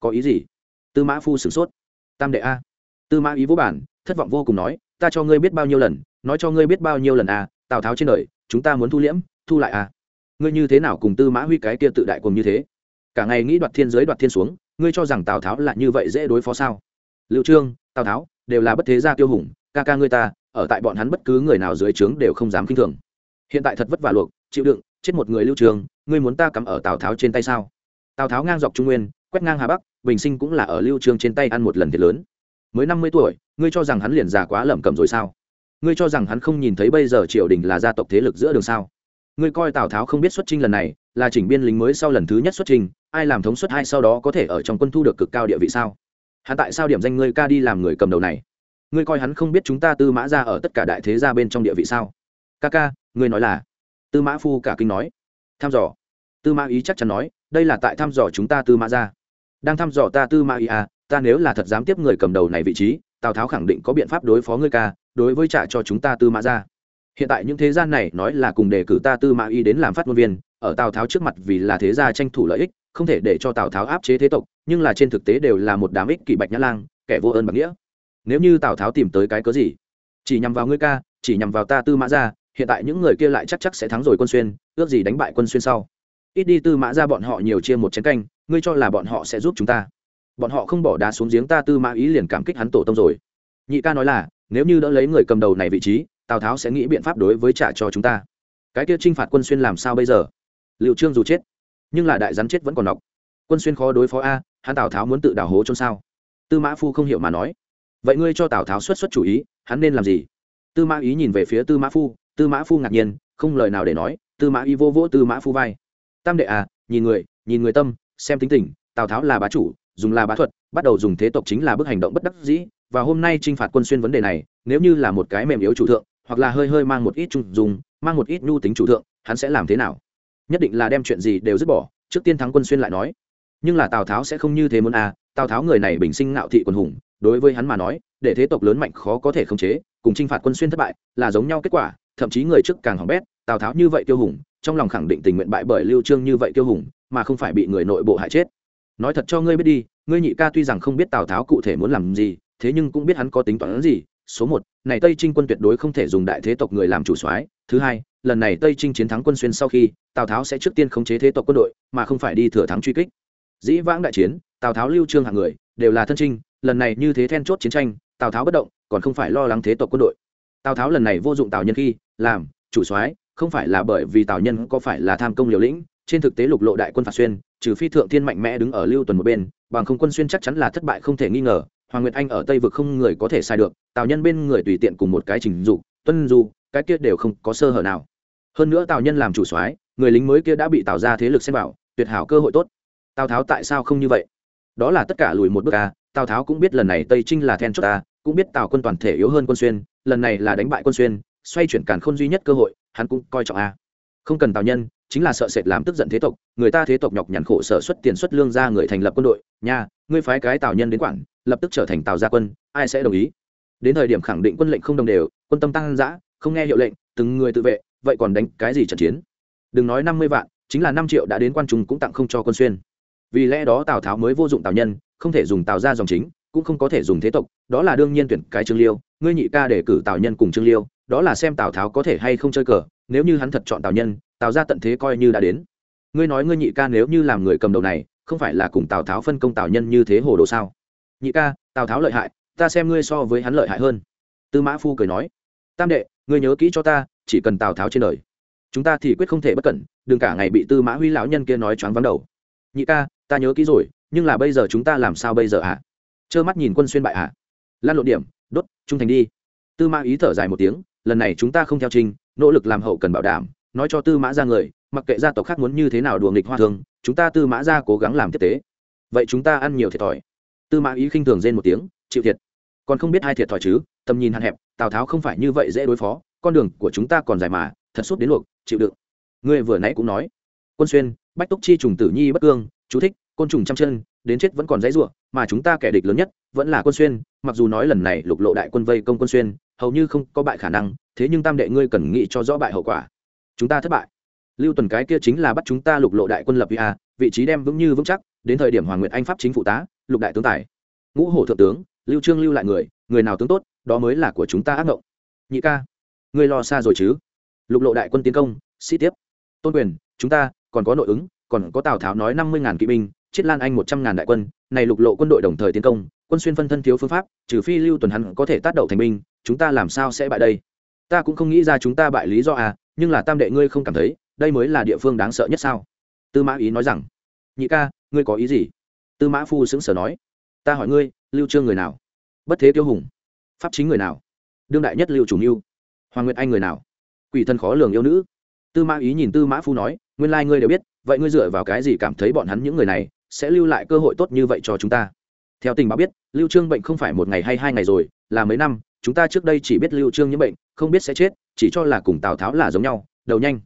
có ý gì? Tư mã phu sửng sốt. Tam đệ a. Tư mã ý vô bản, thất vọng vô cùng nói, ta cho ngươi biết bao nhiêu lần, nói cho ngươi biết bao nhiêu lần a, tào tháo trên đời, chúng ta muốn thu liễm, thu lại a. Ngươi như thế nào cùng tư mã huy cái kia tự đại cùng như thế? Cả ngày nghĩ đoạt thiên giới đoạt thiên xuống, ngươi cho rằng tào tháo là như vậy dễ đối phó sao? Liệu trương, tào tháo đều là bất thế gia tiêu hùng, ca ca ngươi ta, ở tại bọn hắn bất cứ người nào dưới trướng đều không dám kinh thường. Hiện tại thật vất vả luộc, chịu đựng, chết một người lưu trường, ngươi muốn ta cắm ở tào tháo trên tay sao? Tào tháo ngang dọc trung nguyên, quét ngang hà bắc, bình sinh cũng là ở lưu trường trên tay ăn một lần thiệt lớn. Mới năm mươi tuổi, ngươi cho rằng hắn liền già quá lẩm cẩm rồi sao? Ngươi cho rằng hắn không nhìn thấy bây giờ triều đình là gia tộc thế lực giữa đường sao? Ngươi coi tào tháo không biết xuất trinh lần này, là chỉnh biên lính mới sau lần thứ nhất xuất trình ai làm thống suất hai sau đó có thể ở trong quân thu được cực cao địa vị sao? Hắn tại sao điểm danh ngươi ca đi làm người cầm đầu này? Ngươi coi hắn không biết chúng ta tư mã ra ở tất cả đại thế gia bên trong địa vị sao? Ca ca, ngươi nói là? Tư mã phu cả kinh nói. Thăm dò. Tư mã ý chắc chắn nói, đây là tại thăm dò chúng ta tư mã ra. Đang thăm dò ta tư mã ý à ta nếu là thật dám tiếp người cầm đầu này vị trí, tào tháo khẳng định có biện pháp đối phó ngươi ca, đối với trả cho chúng ta tư mã ra. Hiện tại những thế gian này nói là cùng đề cử ta tư mã y đến làm phát ngôn viên, ở tào tháo trước mặt vì là thế gia tranh thủ lợi ích, không thể để cho tào tháo áp chế thế tộc nhưng là trên thực tế đều là một đám ích kỷ bạch nhã lang, kẻ vô ơn bạc nghĩa. Nếu như tào tháo tìm tới cái cớ gì? Chỉ nhằm vào ngươi ca, chỉ nhằm vào ta tư mã ra hiện tại những người kia lại chắc chắc sẽ thắng rồi quân xuyên, ước gì đánh bại quân xuyên sau. Ít đi tư mã ra bọn họ nhiều chia một chén canh, ngươi cho là bọn họ sẽ giúp chúng ta. Bọn họ không bỏ đá xuống giếng ta tư mã ý liền cảm kích hắn tổ tông rồi. Nhị ca nói là, nếu như đỡ lấy người cầm đầu này vị trí, tào tháo sẽ nghĩ biện pháp đối với trả cho chúng ta. Cái kia t r i n h phạt quân xuyên làm sao bây giờ? Liệu trương dù chết, nhưng là đại rắn chết vẫn còn nọc. Quân xuyên khó đối phó a hắn tào tháo muốn tự đào hố trôn sao? Tư mã phu không hiểu mà nói. Vậy ngươi cho tào tháo xuất xuất chủ ý, hắn nên làm gì? Tư mã ý nhìn về phía tư mã phu, tư mã phu ngạc nhiên, không lời nào để nói, tư mã ý vô vỗ tư mã phu vai. Tam đệ à nhìn người nhìn người tâm, xem tính tình, tào tháo là bá chủ, dùng là bá thuật, bắt đầu dùng thế tộc chính là bước hành động bất đắc dĩ, và hôm nay t r i n h phạt quân xuyên vấn đề này, nếu như là một cái mềm yếu chủ thượng, hoặc là hơi hơi mang một ít trung dùng mang một ít nhu tính chủ thượng, hắn sẽ làm thế nào? Nhất định là đem chuyện gì đều dứt bỏ, trước tiên thắng quân xuyên lại nói nhưng là tào tháo sẽ không như thế muốn à tào tháo người này bình sinh ngạo thị quần hùng, đối với hắn mà nói, để thế tộc lớn mạnh khó có thể khống chế, cùng t r i n h phạt quân xuyên thất bại là giống nhau kết quả, thậm chí người trước càng hỏng bét, tào tháo như vậy tiêu hùng, trong lòng khẳng định tình nguyện bại bởi lưu trương như vậy tiêu hùng, mà không phải bị người nội bộ hại chết. Nói thật cho ngươi biết đi, ngươi nhị ca tuy rằng không biết tào tháo cụ thể muốn làm gì, thế nhưng cũng biết hắn có tính toán gì. Số một, này tây trinh quân tuyệt đối không thể dùng đại thế tộc người làm chủ soái. Thứ hai, lần này tây trinh chiến thắng quân xuyên sau khi, tào tháo sẽ trước tiên khống chế thế tộc quân đội, mà không phải đi thừa thắng truy kích dĩ vãng đại chiến, tào tháo lưu trương hạng người, đều là thân trinh, lần này như thế then chốt chiến tranh, tào tháo bất động, còn không phải lo lắng thế tộc quân đội. Tào tháo lần này vô dụng tào nhân khi, làm, chủ soái, không phải là bởi vì tào nhân có phải là tham công liều lĩnh, trên thực tế lục lộ đại quân phạt xuyên, trừ phi thượng thiên mạnh mẽ đứng ở lưu tuần một bên, bằng không quân xuyên chắc chắn là thất bại không thể nghi ngờ, hoàng nguyệt anh ở tây vực không người có thể sai được, tào nhân bên người tùy tiện cùng một cái trình dụ, tuân du, cái kia đều không có sơ hở nào. Hơn nữa tào nhân làm chủ soái, người lính mới kia đã bị tào ra thế lực xem bảo tuyệt hảo cơ hội tốt tào tháo tại sao không như vậy? Đó là tất cả lùi một bước a, tào tháo cũng biết lần này tây trinh là then chốt ta cũng biết tào quân toàn thể yếu hơn quân xuyên, lần này là đánh bại quân xuyên, xoay chuyển càn khôn duy nhất cơ hội, hắn cũng coi trọng a. Không cần tào nhân, chính là sợ sệt làm tức giận thế tộc, người ta thế tộc nhọc nhằn khổ sở xuất tiền xuất lương ra người thành lập quân đội, nha, ngươi phái cái tào nhân đến quản, lập tức trở thành tào gia quân, ai sẽ đồng ý? Đến thời điểm khẳng định quân lệnh không đồng đều, quân tâm tăng giã không nghe hiệu lệnh, từng người tự vệ, vậy còn đánh cái gì trận chiến? Đừng nói năm mươi vạn, chính là năm triệu đã đến quan trung cũng tặng không cho quân xuyên vì lẽ đó tào tháo mới vô dụng tào nhân, không thể dùng tào ra dòng chính, cũng không có thể dùng thế tộc, đó là đương nhiên tuyển cái trương liêu, ngươi nhị ca để cử tào nhân cùng trương liêu, đó là xem tào tháo có thể hay không chơi cờ, nếu như hắn thật chọn tào nhân, tào ra tận thế coi như đã đến. Ngươi nói ngươi nhị ca nếu như làm người cầm đầu này, không phải là cùng tào tháo phân công tào nhân như thế hồ đồ sao? Nhị ca, tào tháo lợi hại, ta xem ngươi so với hắn lợi hại hơn. Tư mã phu cười nói, tam đệ, ngươi nhớ kỹ cho ta, chỉ cần tào tháo trên đời, chúng ta thì quyết không thể bất cẩn, đừng cả ngày bị tư mã huy lão nhân kia nói choáng vắng đầu. Nhị ca ta nhớ kỹ rồi, nhưng là bây giờ chúng ta làm sao bây giờ ạ? À? trơ mắt nhìn quân xuyên bại ạ. À? lan lộ điểm, đốt, trung thành đi. Tư mã ý thở dài một tiếng, lần này chúng ta không theo trình, nỗ lực làm hậu cần bảo đảm, nói cho tư mã ra người, mặc kệ gia tộc khác muốn như thế nào đùa nghịch hoa thường, chúng ta tư mã ra cố gắng làm tiếp tế. Vậy chúng ta ăn nhiều thiệt thòi. Tư mã ý khinh thường rên một tiếng, chịu thiệt. Còn không biết hai thiệt thòi chứ, tầm nhìn hạn hẹp, tào tháo không phải như vậy dễ đối phó, con đường của chúng ta còn dài mà, thật suốt đến luộc, chịu đựng. Ngươi vừa nãy cũng nói, quân xuyên, bách túc chi trùng tử nhi bất cương chú thích, côn trùng trăm chân, đến chết vẫn còn dãy ruộng, mà chúng ta kẻ địch lớn nhất vẫn là quân xuyên, mặc dù nói lần này lục lộ đại quân vây công quân xuyên, hầu như không có bại khả năng, thế nhưng tam đệ ngươi cần nghĩ cho rõ bại hậu quả. Chúng ta thất bại. Lưu tuần cái kia chính là bắt chúng ta lục lộ đại quân lập a vị trí đem vững như vững chắc, đến thời điểm hoàng nguyệt anh pháp chính phụ tá, lục đại tướng tài. Ngũ hổ thượng tướng, lưu trương lưu lại người người nào tướng tốt, đó mới là của chúng ta ác ngộng. Nhị ca, ngươi lo xa rồi chứ? Lục lộ đại quân tiến công, sĩ tiếp. Tôn quyền, chúng ta còn có nội ứng còn có tào tháo nói năm mươi ngàn kỵ binh chiết lan anh một trăm ngàn đại quân, này lục lộ quân đội đồng thời tiến công, quân xuyên phân thân thiếu phương pháp, trừ phi lưu tuần hắn có thể tác động thành binh, chúng ta làm sao sẽ bại đây? Ta cũng không nghĩ ra chúng ta bại lý do à nhưng là tam đệ ngươi không cảm thấy, đây mới là địa phương đáng sợ nhất sao? Tư mã ý nói rằng, nhị ca, ngươi có ý gì? Tư mã phu xứng sở nói, ta hỏi ngươi, lưu trương người nào? Bất thế tiêu hùng, pháp chính người nào? Đương đại nhất lưu chủ mưu, hoàng nguyệt anh người nào? Quỷ thân khó lường yêu nữ. Tư mã ý nhìn tư mã phu nói nguyên lai ngươi đều biết, vậy ngươi dựa vào cái gì cảm thấy bọn hắn những người này sẽ lưu lại cơ hội tốt như vậy cho chúng ta? Theo tình báo biết, lưu trương bệnh không phải một ngày hay hai ngày rồi, là mấy năm, chúng ta trước đây chỉ biết lưu trương những bệnh, không biết sẽ chết, chỉ cho là cùng tào tháo là giống nhau, đầu nhanh.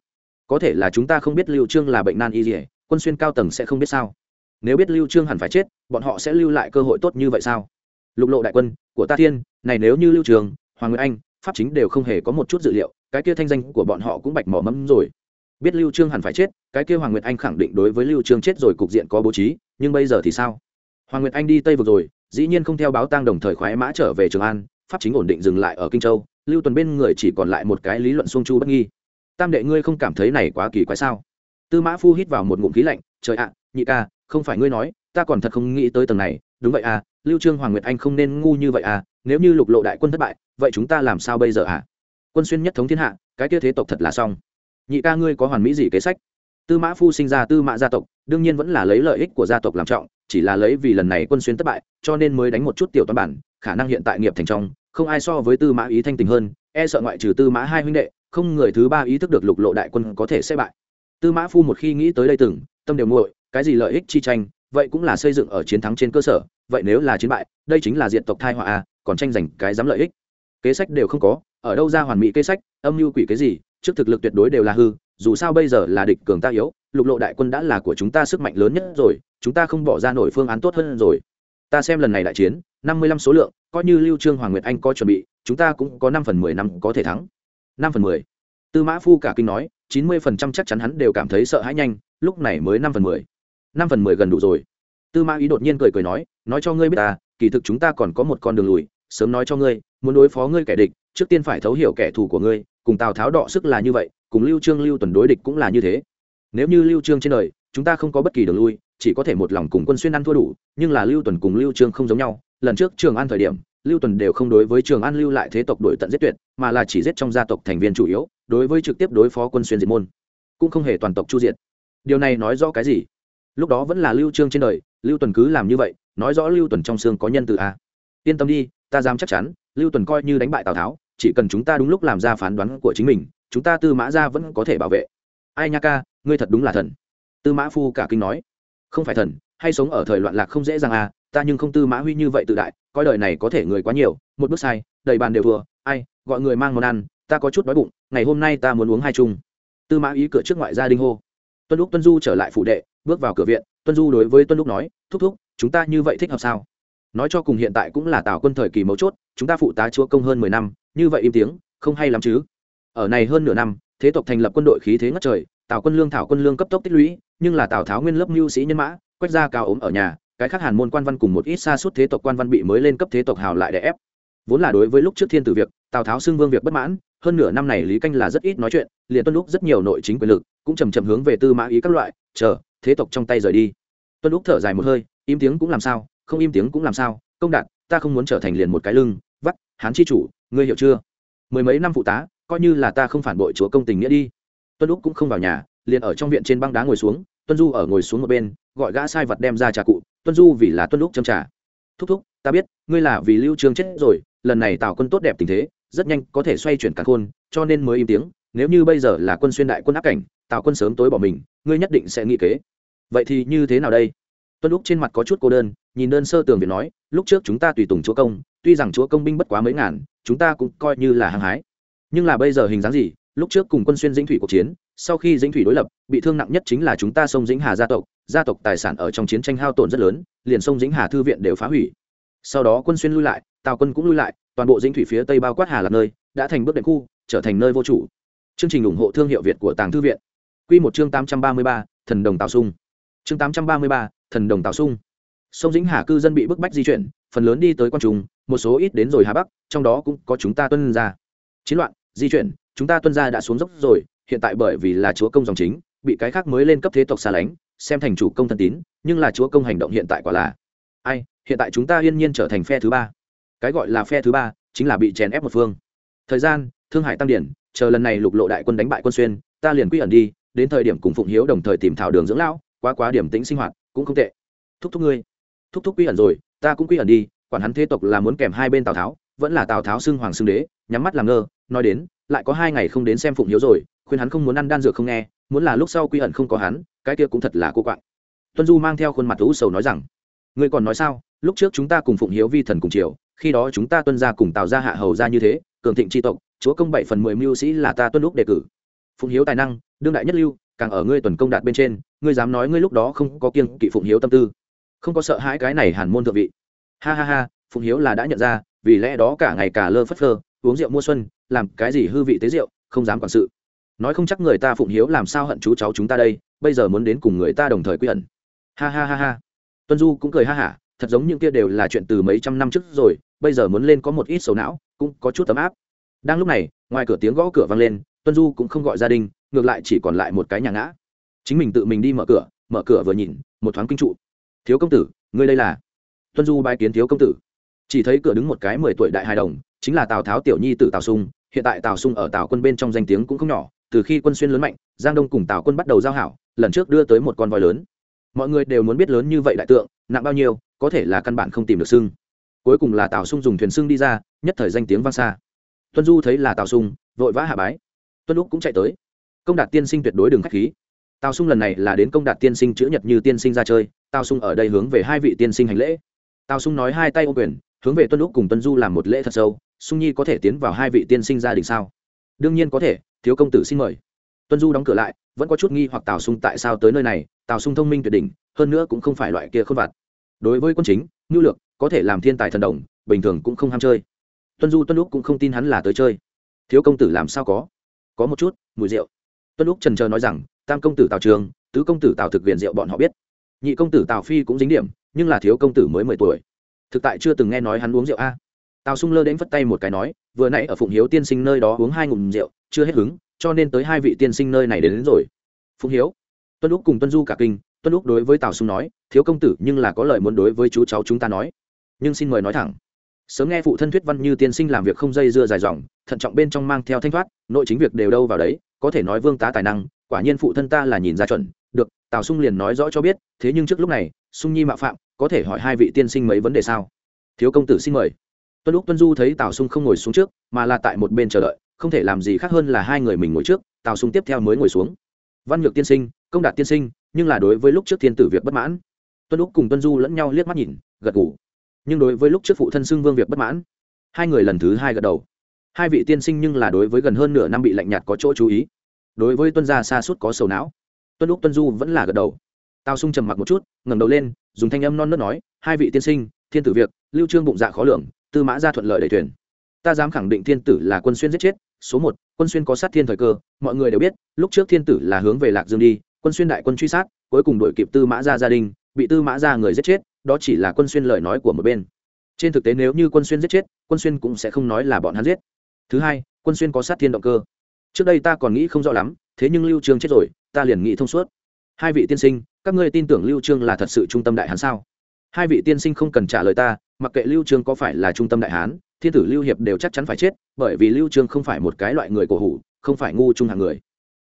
Có thể là chúng ta không biết lưu trương là bệnh nan y gì, quân xuyên cao tầng sẽ không biết sao. Nếu biết lưu trương hẳn phải chết, bọn họ sẽ lưu lại cơ hội tốt như vậy sao? Lục lộ đại quân, của ta thiên, này nếu như lưu trường, hoàng nguyễn anh, pháp chính đều không hề có một chút dự liệu, cái kia thanh danh của bọn họ cũng bạch mỏ mẫm rồi biết lưu trương hẳn phải chết, cái kia hoàng nguyệt anh khẳng định đối với lưu trương chết rồi cục diện có bố trí, nhưng bây giờ thì sao? Hoàng nguyệt anh đi tây vực rồi, dĩ nhiên không theo báo tang đồng thời khoái mã trở về trường an, pháp chính ổn định dừng lại ở kinh châu, lưu tuần bên người chỉ còn lại một cái lý luận xuông chu bất nghi. Tam đệ ngươi không cảm thấy này quá kỳ quái sao? Tư mã phu hít vào một ngụm khí lạnh, trời ạ, nhị ca, không phải ngươi nói, ta còn thật không nghĩ tới tầng này, đúng vậy à lưu trương hoàng nguyệt anh không nên ngu như vậy à nếu như lục lộ đại quân thất bại, vậy chúng ta làm sao bây giờ à? Quân xuyên nhất thống thiên hạ, cái kia thế tộc thật là xong nhị ca ngươi có hoàn mỹ gì kế sách? Tư mã phu sinh ra tư mã gia tộc, đương nhiên vẫn là lấy lợi ích của gia tộc làm trọng, chỉ là lấy vì lần này quân xuyên thất bại, cho nên mới đánh một chút tiểu toán bản, khả năng hiện tại nghiệp thành trong, không ai so với tư mã ý thanh tình hơn e sợ ngoại trừ tư mã hai huynh đệ, không người thứ ba ý thức được lục lộ đại quân có thể sẽ bại. Tư mã phu một khi nghĩ tới đây từng, tâm đều nguội, cái gì lợi ích chi tranh, vậy cũng là xây dựng ở chiến thắng trên cơ sở, vậy nếu là chiến bại, đây chính là diện tộc thai họa à còn tranh giành cái dám lợi ích. Kế sách đều không có, ở đâu ra hoàn mỹ kế sách, âm mưu quỷ cái gì trước thực lực tuyệt đối đều là hư, dù sao bây giờ là địch cường ta yếu, lục lộ đại quân đã là của chúng ta sức mạnh lớn nhất rồi, chúng ta không bỏ ra nổi phương án tốt hơn rồi. Ta xem lần này đại chiến, năm mươi lăm số lượng, coi như lưu trương, hoàng nguyệt anh có chuẩn bị, chúng ta cũng có năm phần mười năm có thể thắng. Năm phần mười. Tư mã phu cả kinh nói, chín mươi phần trăm chắc chắn hắn đều cảm thấy sợ hãi nhanh, lúc này mới năm phần mười. Năm phần mười gần đủ rồi. Tư mã ý đột nhiên cười cười nói nói cho ngươi biết ta, kỳ thực chúng ta còn có một con đường lùi, sớm nói cho ngươi, muốn đối phó ngươi kẻ địch, trước tiên phải thấu hiểu kẻ thù của ngươi cùng tào tháo đọ sức là như vậy, cùng lưu trương, lưu tuần đối địch cũng là như thế. Nếu như lưu trương trên đời, chúng ta không có bất kỳ đường lui, chỉ có thể một lòng cùng quân xuyên ăn thua đủ, nhưng là lưu tuần cùng lưu trương không giống nhau. Lần trước trường an thời điểm, lưu tuần đều không đối với trường an lưu lại thế tộc đổi tận giết tuyệt, mà là chỉ giết trong gia tộc thành viên chủ yếu, đối với trực tiếp đối phó quân xuyên diệt môn, cũng không hề toàn tộc chu diệt. Điều này nói rõ cái gì? Lúc đó vẫn là lưu trương trên đời, lưu tuần cứ làm như vậy, nói rõ lưu tuần trong xương có nhân từ a. Yên tâm đi, ta dám chắc chắn, lưu tuần coi như đánh bại tào tháo chỉ cần chúng ta đúng lúc làm ra phán đoán của chính mình, chúng ta tư mã ra vẫn có thể bảo vệ. Ai nha ca, ngươi thật đúng là thần. Tư mã phu cả kinh nói. Không phải thần, hay sống ở thời loạn lạc không dễ dàng à ta nhưng không tư mã huy như vậy tự đại, coi đời này có thể người quá nhiều, một bước sai, đầy bàn đều vừa ai, gọi người mang món ăn, ta có chút đói bụng, ngày hôm nay ta muốn uống hai chung. Tư mã ý cửa trước ngoại gia đình hô. Tuân lúc tuân du trở lại phủ đệ, bước vào cửa viện, tuân du đối với tuân lúc nói, thúc thúc, chúng ta như vậy thích hợp sao? Nói cho cùng hiện tại cũng là tào quân thời kỳ mấu chốt, chúng ta phụ tá chúa công hơn mười năm như vậy im tiếng, không hay lắm chứ. Ở này hơn nửa năm, thế tộc thành lập quân đội khí thế ngất trời, tào quân lương thảo quân lương cấp tốc tích lũy, nhưng là tào tháo nguyên lớp mưu sĩ nhân mã, quét ra cao ốm ở nhà, cái khác hàn môn quan văn cùng một ít xa suốt thế tộc quan văn bị mới lên cấp thế tộc hào lại để ép. Vốn là đối với lúc trước thiên tử việc, tào tháo xưng vương việc bất mãn, hơn nửa năm này lý canh là rất ít nói chuyện, liền tuân lúc rất nhiều nội chính quyền lực, cũng chầm chậm hướng về tư mã ý các loại, chờ, thế tộc trong tay rời đi. Tuân lúc thở dài một hơi, im tiếng cũng làm sao, không im tiếng cũng làm sao, công đạt, ta không muốn trở thành liền một cái lưng, vắt, hán chi chủ ngươi hiểu chưa? Mười mấy năm phụ tá, coi như là ta không phản bội chúa công tình nghĩa đi. Tuân lúc cũng không vào nhà, liền ở trong viện trên băng đá ngồi xuống, tuân du ở ngồi xuống một bên, gọi gã sai vật đem ra trà cụ, tuân du vì là tuân lúc châm trà. Thúc thúc, ta biết, ngươi là vì lưu trương chết rồi, lần này tào quân tốt đẹp tình thế, rất nhanh có thể xoay chuyển cả khôn, cho nên mới im tiếng, nếu như bây giờ là quân xuyên đại quân áp cảnh, tào quân sớm tối bỏ mình, ngươi nhất định sẽ nghĩ kế. Vậy thì như thế nào đây? Tuân lúc trên mặt có chút cô đơn, nhìn đơn sơ tường việt nói, lúc trước chúng ta tùy tùng chúa công tuy rằng chúa công binh bất quá mấy ngàn, chúng ta cũng coi như là hăng hái. Nhưng là bây giờ hình dáng gì? Lúc trước cùng quân xuyên dĩnh thủy cuộc chiến, sau khi dĩnh thủy đối lập, bị thương nặng nhất chính là chúng ta sông dĩnh hà gia tộc. Gia tộc tài sản ở trong chiến tranh hao tổn rất lớn, liền sông dĩnh hà thư viện đều phá hủy. Sau đó quân xuyên lui lại, tào quân cũng lui lại, toàn bộ dĩnh thủy phía tây bao quát hà là nơi, đã thành bước đệm khu, trở thành nơi vô chủ. Chương trình ủng hộ thương hiệu việt của tàng thư viện. Q một chương tám trăm ba mươi ba, thần đồng tào sung. Chương tám trăm ba mươi ba, thần đồng tào sung. Sông dĩnh hà cư dân bị bức bách di chuyển phần lớn đi tới quan trung, một số ít đến rồi hà bắc, trong đó cũng có chúng ta tuân ra chiến loạn, di chuyển, chúng ta tuân ra đã xuống dốc rồi, hiện tại bởi vì là chúa công dòng chính, bị cái khác mới lên cấp thế tộc xa lánh, xem thành chủ công thân tín, nhưng là chúa công hành động hiện tại quả là ai, hiện tại chúng ta yên nhiên trở thành phe thứ ba. Cái gọi là phe thứ ba chính là bị chèn ép một phương. Thời gian, thương hải tăng điển, chờ lần này lục lộ đại quân đánh bại quân xuyên, ta liền quy ẩn đi, đến thời điểm cùng phụng hiếu đồng thời tìm thảo đường dưỡng lão, quá quá điểm tính sinh hoạt, cũng không tệ. Thúc thúc ngươi, thúc thúc quy ẩn rồi ta cũng quy ẩn đi, quản hắn thế tộc là muốn kèm hai bên tào tháo, vẫn là tào tháo xưng hoàng xưng đế, nhắm mắt làm ngơ, nói đến, lại có hai ngày không đến xem phụng hiếu rồi, khuyên hắn không muốn ăn đan dược không nghe, muốn là lúc sau quy ẩn không có hắn, cái kia cũng thật là cô quạng. Tuân du mang theo khuôn mặt lũ sầu nói rằng, ngươi còn nói sao? Lúc trước chúng ta cùng phụng hiếu vi thần cùng triều, khi đó chúng ta tuân ra cùng tào ra hạ hầu ra như thế, cường thịnh tri tộc, chúa công bảy phần mười mưu sĩ là ta tuân lúc đề cử. Phụng hiếu tài năng, đương đại nhất lưu, càng ở ngươi tuần công đạt bên trên, ngươi dám nói ngươi lúc đó không có kiêng kỵ phụng hiếu tâm tư không có sợ hãi cái này hàn môn thượng vị. Ha ha ha, phụng hiếu là đã nhận ra, vì lẽ đó cả ngày cả lơ phất phơ, uống rượu mua xuân, làm cái gì hư vị tế rượu, không dám quản sự. Nói không chắc người ta phụng hiếu làm sao hận chú cháu chúng ta đây, bây giờ muốn đến cùng người ta đồng thời quy ẩn. Ha ha ha ha. Tuân du cũng cười ha hả, thật giống những kia đều là chuyện từ mấy trăm năm trước rồi, bây giờ muốn lên có một ít sầu não, cũng có chút tấm áp. Đang lúc này, ngoài cửa tiếng gõ cửa vang lên, tuân du cũng không gọi gia đình, ngược lại chỉ còn lại một cái nhà ngã. Chính mình tự mình đi mở cửa mở cửa vừa nhìn, một thoáng kinh trụ thiếu công tử, ngươi đây là? Tuân du bái kiến thiếu công tử. Chỉ thấy cửa đứng một cái mười tuổi đại hài đồng, chính là tào tháo tiểu nhi tử tào sung. Hiện tại tào sung ở tào quân bên trong danh tiếng cũng không nhỏ, từ khi quân xuyên lớn mạnh, giang đông cùng tào quân bắt đầu giao hảo, lần trước đưa tới một con voi lớn. Mọi người đều muốn biết lớn như vậy đại tượng, nặng bao nhiêu, có thể là căn bản không tìm được xưng. Cuối cùng là tào sung dùng thuyền xưng đi ra, nhất thời danh tiếng vang xa. Tuân du thấy là tào sung, vội vã hạ bái. Tuân lúc cũng chạy tới. Công đạt tiên sinh tuyệt đối đừng k h á c h khí tào sung lần này là đến công đạt tiên sinh chữ nhật như tiên sinh ra chơi, tào sung ở đây hướng về hai vị tiên sinh hành lễ. Tào sung nói hai tay ô quyền, hướng về tuân lúc cùng tuân du làm một lễ thật sâu, sung nhi có thể tiến vào hai vị tiên sinh gia đình sao? Đương nhiên có thể, thiếu công tử xin mời. Tuân du đóng cửa lại, vẫn có chút nghi hoặc tào sung tại sao tới nơi này, tào sung thông minh tuyệt đỉnh, hơn nữa cũng không phải loại kia không vặt. Đối với quân chính ngư lược, có thể làm thiên tài thần đồng, bình thường cũng không ham chơi. Tuân du, tuân lúc cũng không tin hắn là tới chơi. Thiếu công tử làm sao có? Có một chút, mùi rượu. Tuân lúc trần trờ nói rằng tam công tử tào trường tứ công tử tào thực viện rượu bọn họ biết. Nhị công tử tào phi cũng dính điểm nhưng là thiếu công tử mới mười tuổi. Thực tại chưa từng nghe nói hắn uống rượu a. Tào sung lơ đến phất tay một cái nói vừa nãy ở phụng hiếu tiên sinh nơi đó uống hai ngụm rượu chưa hết hứng cho nên tới hai vị tiên sinh nơi này đến, đến rồi. Phụng hiếu tuân lúc cùng tuân du cả kinh tuân lúc đối với tào sung nói thiếu công tử nhưng là có lời muốn đối với chú cháu chúng ta nói. Nhưng xin mời nói thẳng. Sớm nghe phụ thân thuyết văn như tiên sinh làm việc không dây dưa dài dòng thận trọng bên trong mang theo thanh thoát nội chính việc đều đâu vào đấy có thể nói vương tá tài năng, quả nhiên phụ thân ta là nhìn ra chuẩn. Được, tào sung liền nói rõ cho biết, thế nhưng trước lúc này, sung nhi mạo phạm, có thể hỏi hai vị tiên sinh mấy vấn đề sao? Thiếu công tử xin mời. Tuân lúc tuân du thấy tào sung không ngồi xuống trước, mà là tại một bên chờ đợi, không thể làm gì khác hơn là hai người mình ngồi trước, tào sung tiếp theo mới ngồi xuống. Văn nhược tiên sinh, công đạt tiên sinh, nhưng là đối với lúc trước thiên tử việc bất mãn. Tuân lúc cùng tuân du lẫn nhau liếc mắt nhìn, gật ngủ nhưng đối với lúc trước phụ thân xưng vương việc bất mãn, hai người lần thứ hai gật đầu hai vị tiên sinh nhưng là đối với gần hơn nửa năm bị lạnh nhạt có chỗ chú ý. Đối với tuân gia xa suốt có sầu não. Tuân lúc tuân du vẫn là gật đầu. Tao sung trầm mặc một chút, ngẩng đầu lên, dùng thanh âm non nớt nói, hai vị tiên sinh, thiên tử việc, lưu trương bụng dạ khó lường, tư mã ra thuận lợi đẩy thuyền. Ta dám khẳng định thiên tử là quân xuyên giết chết, số một, quân xuyên có sát thiên thời cơ, mọi người đều biết, lúc trước thiên tử là hướng về lạc dương đi, quân xuyên đại quân truy sát, cuối cùng đội kịp tư mã ra gia đình, bị tư mã ra người giết chết, đó chỉ là quân xuyên lời nói của một bên. Trên thực tế nếu như quân xuyên giết chết, quân xuyên cũng sẽ không nói là bọn hắn giết thứ hai, quân xuyên có sát thiên động cơ. Trước đây ta còn nghĩ không rõ lắm, thế nhưng lưu trương chết rồi, ta liền nghĩ thông suốt. Hai vị tiên sinh, các ngươi tin tưởng lưu trương là thật sự trung tâm đại hán sao? Hai vị tiên sinh không cần trả lời ta, mặc kệ lưu trương có phải là trung tâm đại hán, thiên tử lưu hiệp đều chắc chắn phải chết, bởi vì lưu trương không phải một cái loại người cổ hủ, không phải ngu trung hàng người.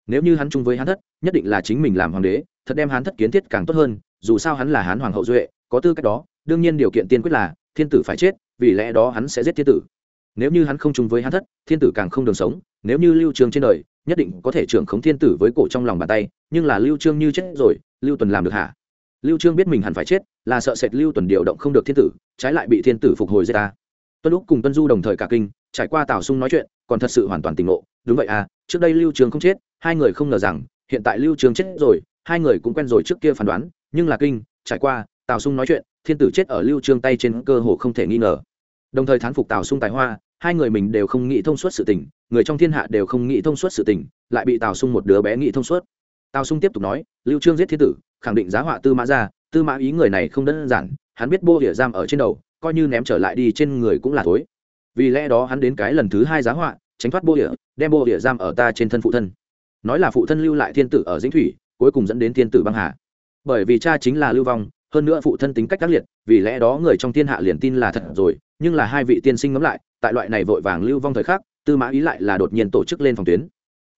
Nếu như hắn chung với hán thất, nhất định là chính mình làm hoàng đế, thật đem hán thất kiến thiết càng tốt hơn, dù sao hắn là hán hoàng hậu duệ, có tư cách đó, đương nhiên điều kiện tiên quyết là, thiên tử phải chết, vì lẽ đó hắn sẽ giết thiên tử nếu như hắn không chung với hắn thất, thiên tử càng không đường sống, nếu như lưu trương trên đời, nhất định có thể trưởng khống thiên tử với cổ trong lòng bàn tay, nhưng là lưu trương như chết rồi, lưu tuần làm được hả? Lưu trương biết mình hẳn phải chết, là sợ sệt lưu tuần điều động không được thiên tử, trái lại bị thiên tử phục hồi dây ta. Tuân lúc cùng tuân du đồng thời cả kinh, trải qua tào sung nói chuyện, còn thật sự hoàn toàn tỉnh ngộ. Đúng vậy à trước đây lưu trường không chết, hai người không ngờ rằng, hiện tại lưu trường chết rồi, hai người cũng quen rồi trước kia phán đoán, nhưng là kinh, trải qua tào sung nói chuyện, thiên tử chết ở lưu trương tay trên cơ hồ không thể nghi ngờ. Đồng thời thán phục tào sung tài hoa hai người mình đều không nghĩ thông suốt sự tình, người trong thiên hạ đều không nghĩ thông suốt sự tình, lại bị tào sung một đứa bé nghĩ thông suốt. Tào sung tiếp tục nói, lưu trương giết thiên tử, khẳng định giá họa tư mã ra, tư mã ý người này không đơn giản, hắn biết bô địa giam ở trên đầu, coi như ném trở lại đi trên người cũng là thối. Vì lẽ đó hắn đến cái lần thứ hai giá họa, tránh thoát bô địa đem bô địa giam ở ta trên thân phụ thân. Nói là phụ thân lưu lại thiên tử ở dĩnh thủy, cuối cùng dẫn đến thiên tử băng hà. Bởi vì cha chính là lưu vong, hơn nữa phụ thân tính cách tác liệt, vì lẽ đó người trong thiên hạ liền tin là thật rồi nhưng là hai vị tiên sinh ngẫm lại, tại loại này vội vàng lưu vong thời khắc, tư mã ý lại là đột nhiên tổ chức lên phòng tuyến.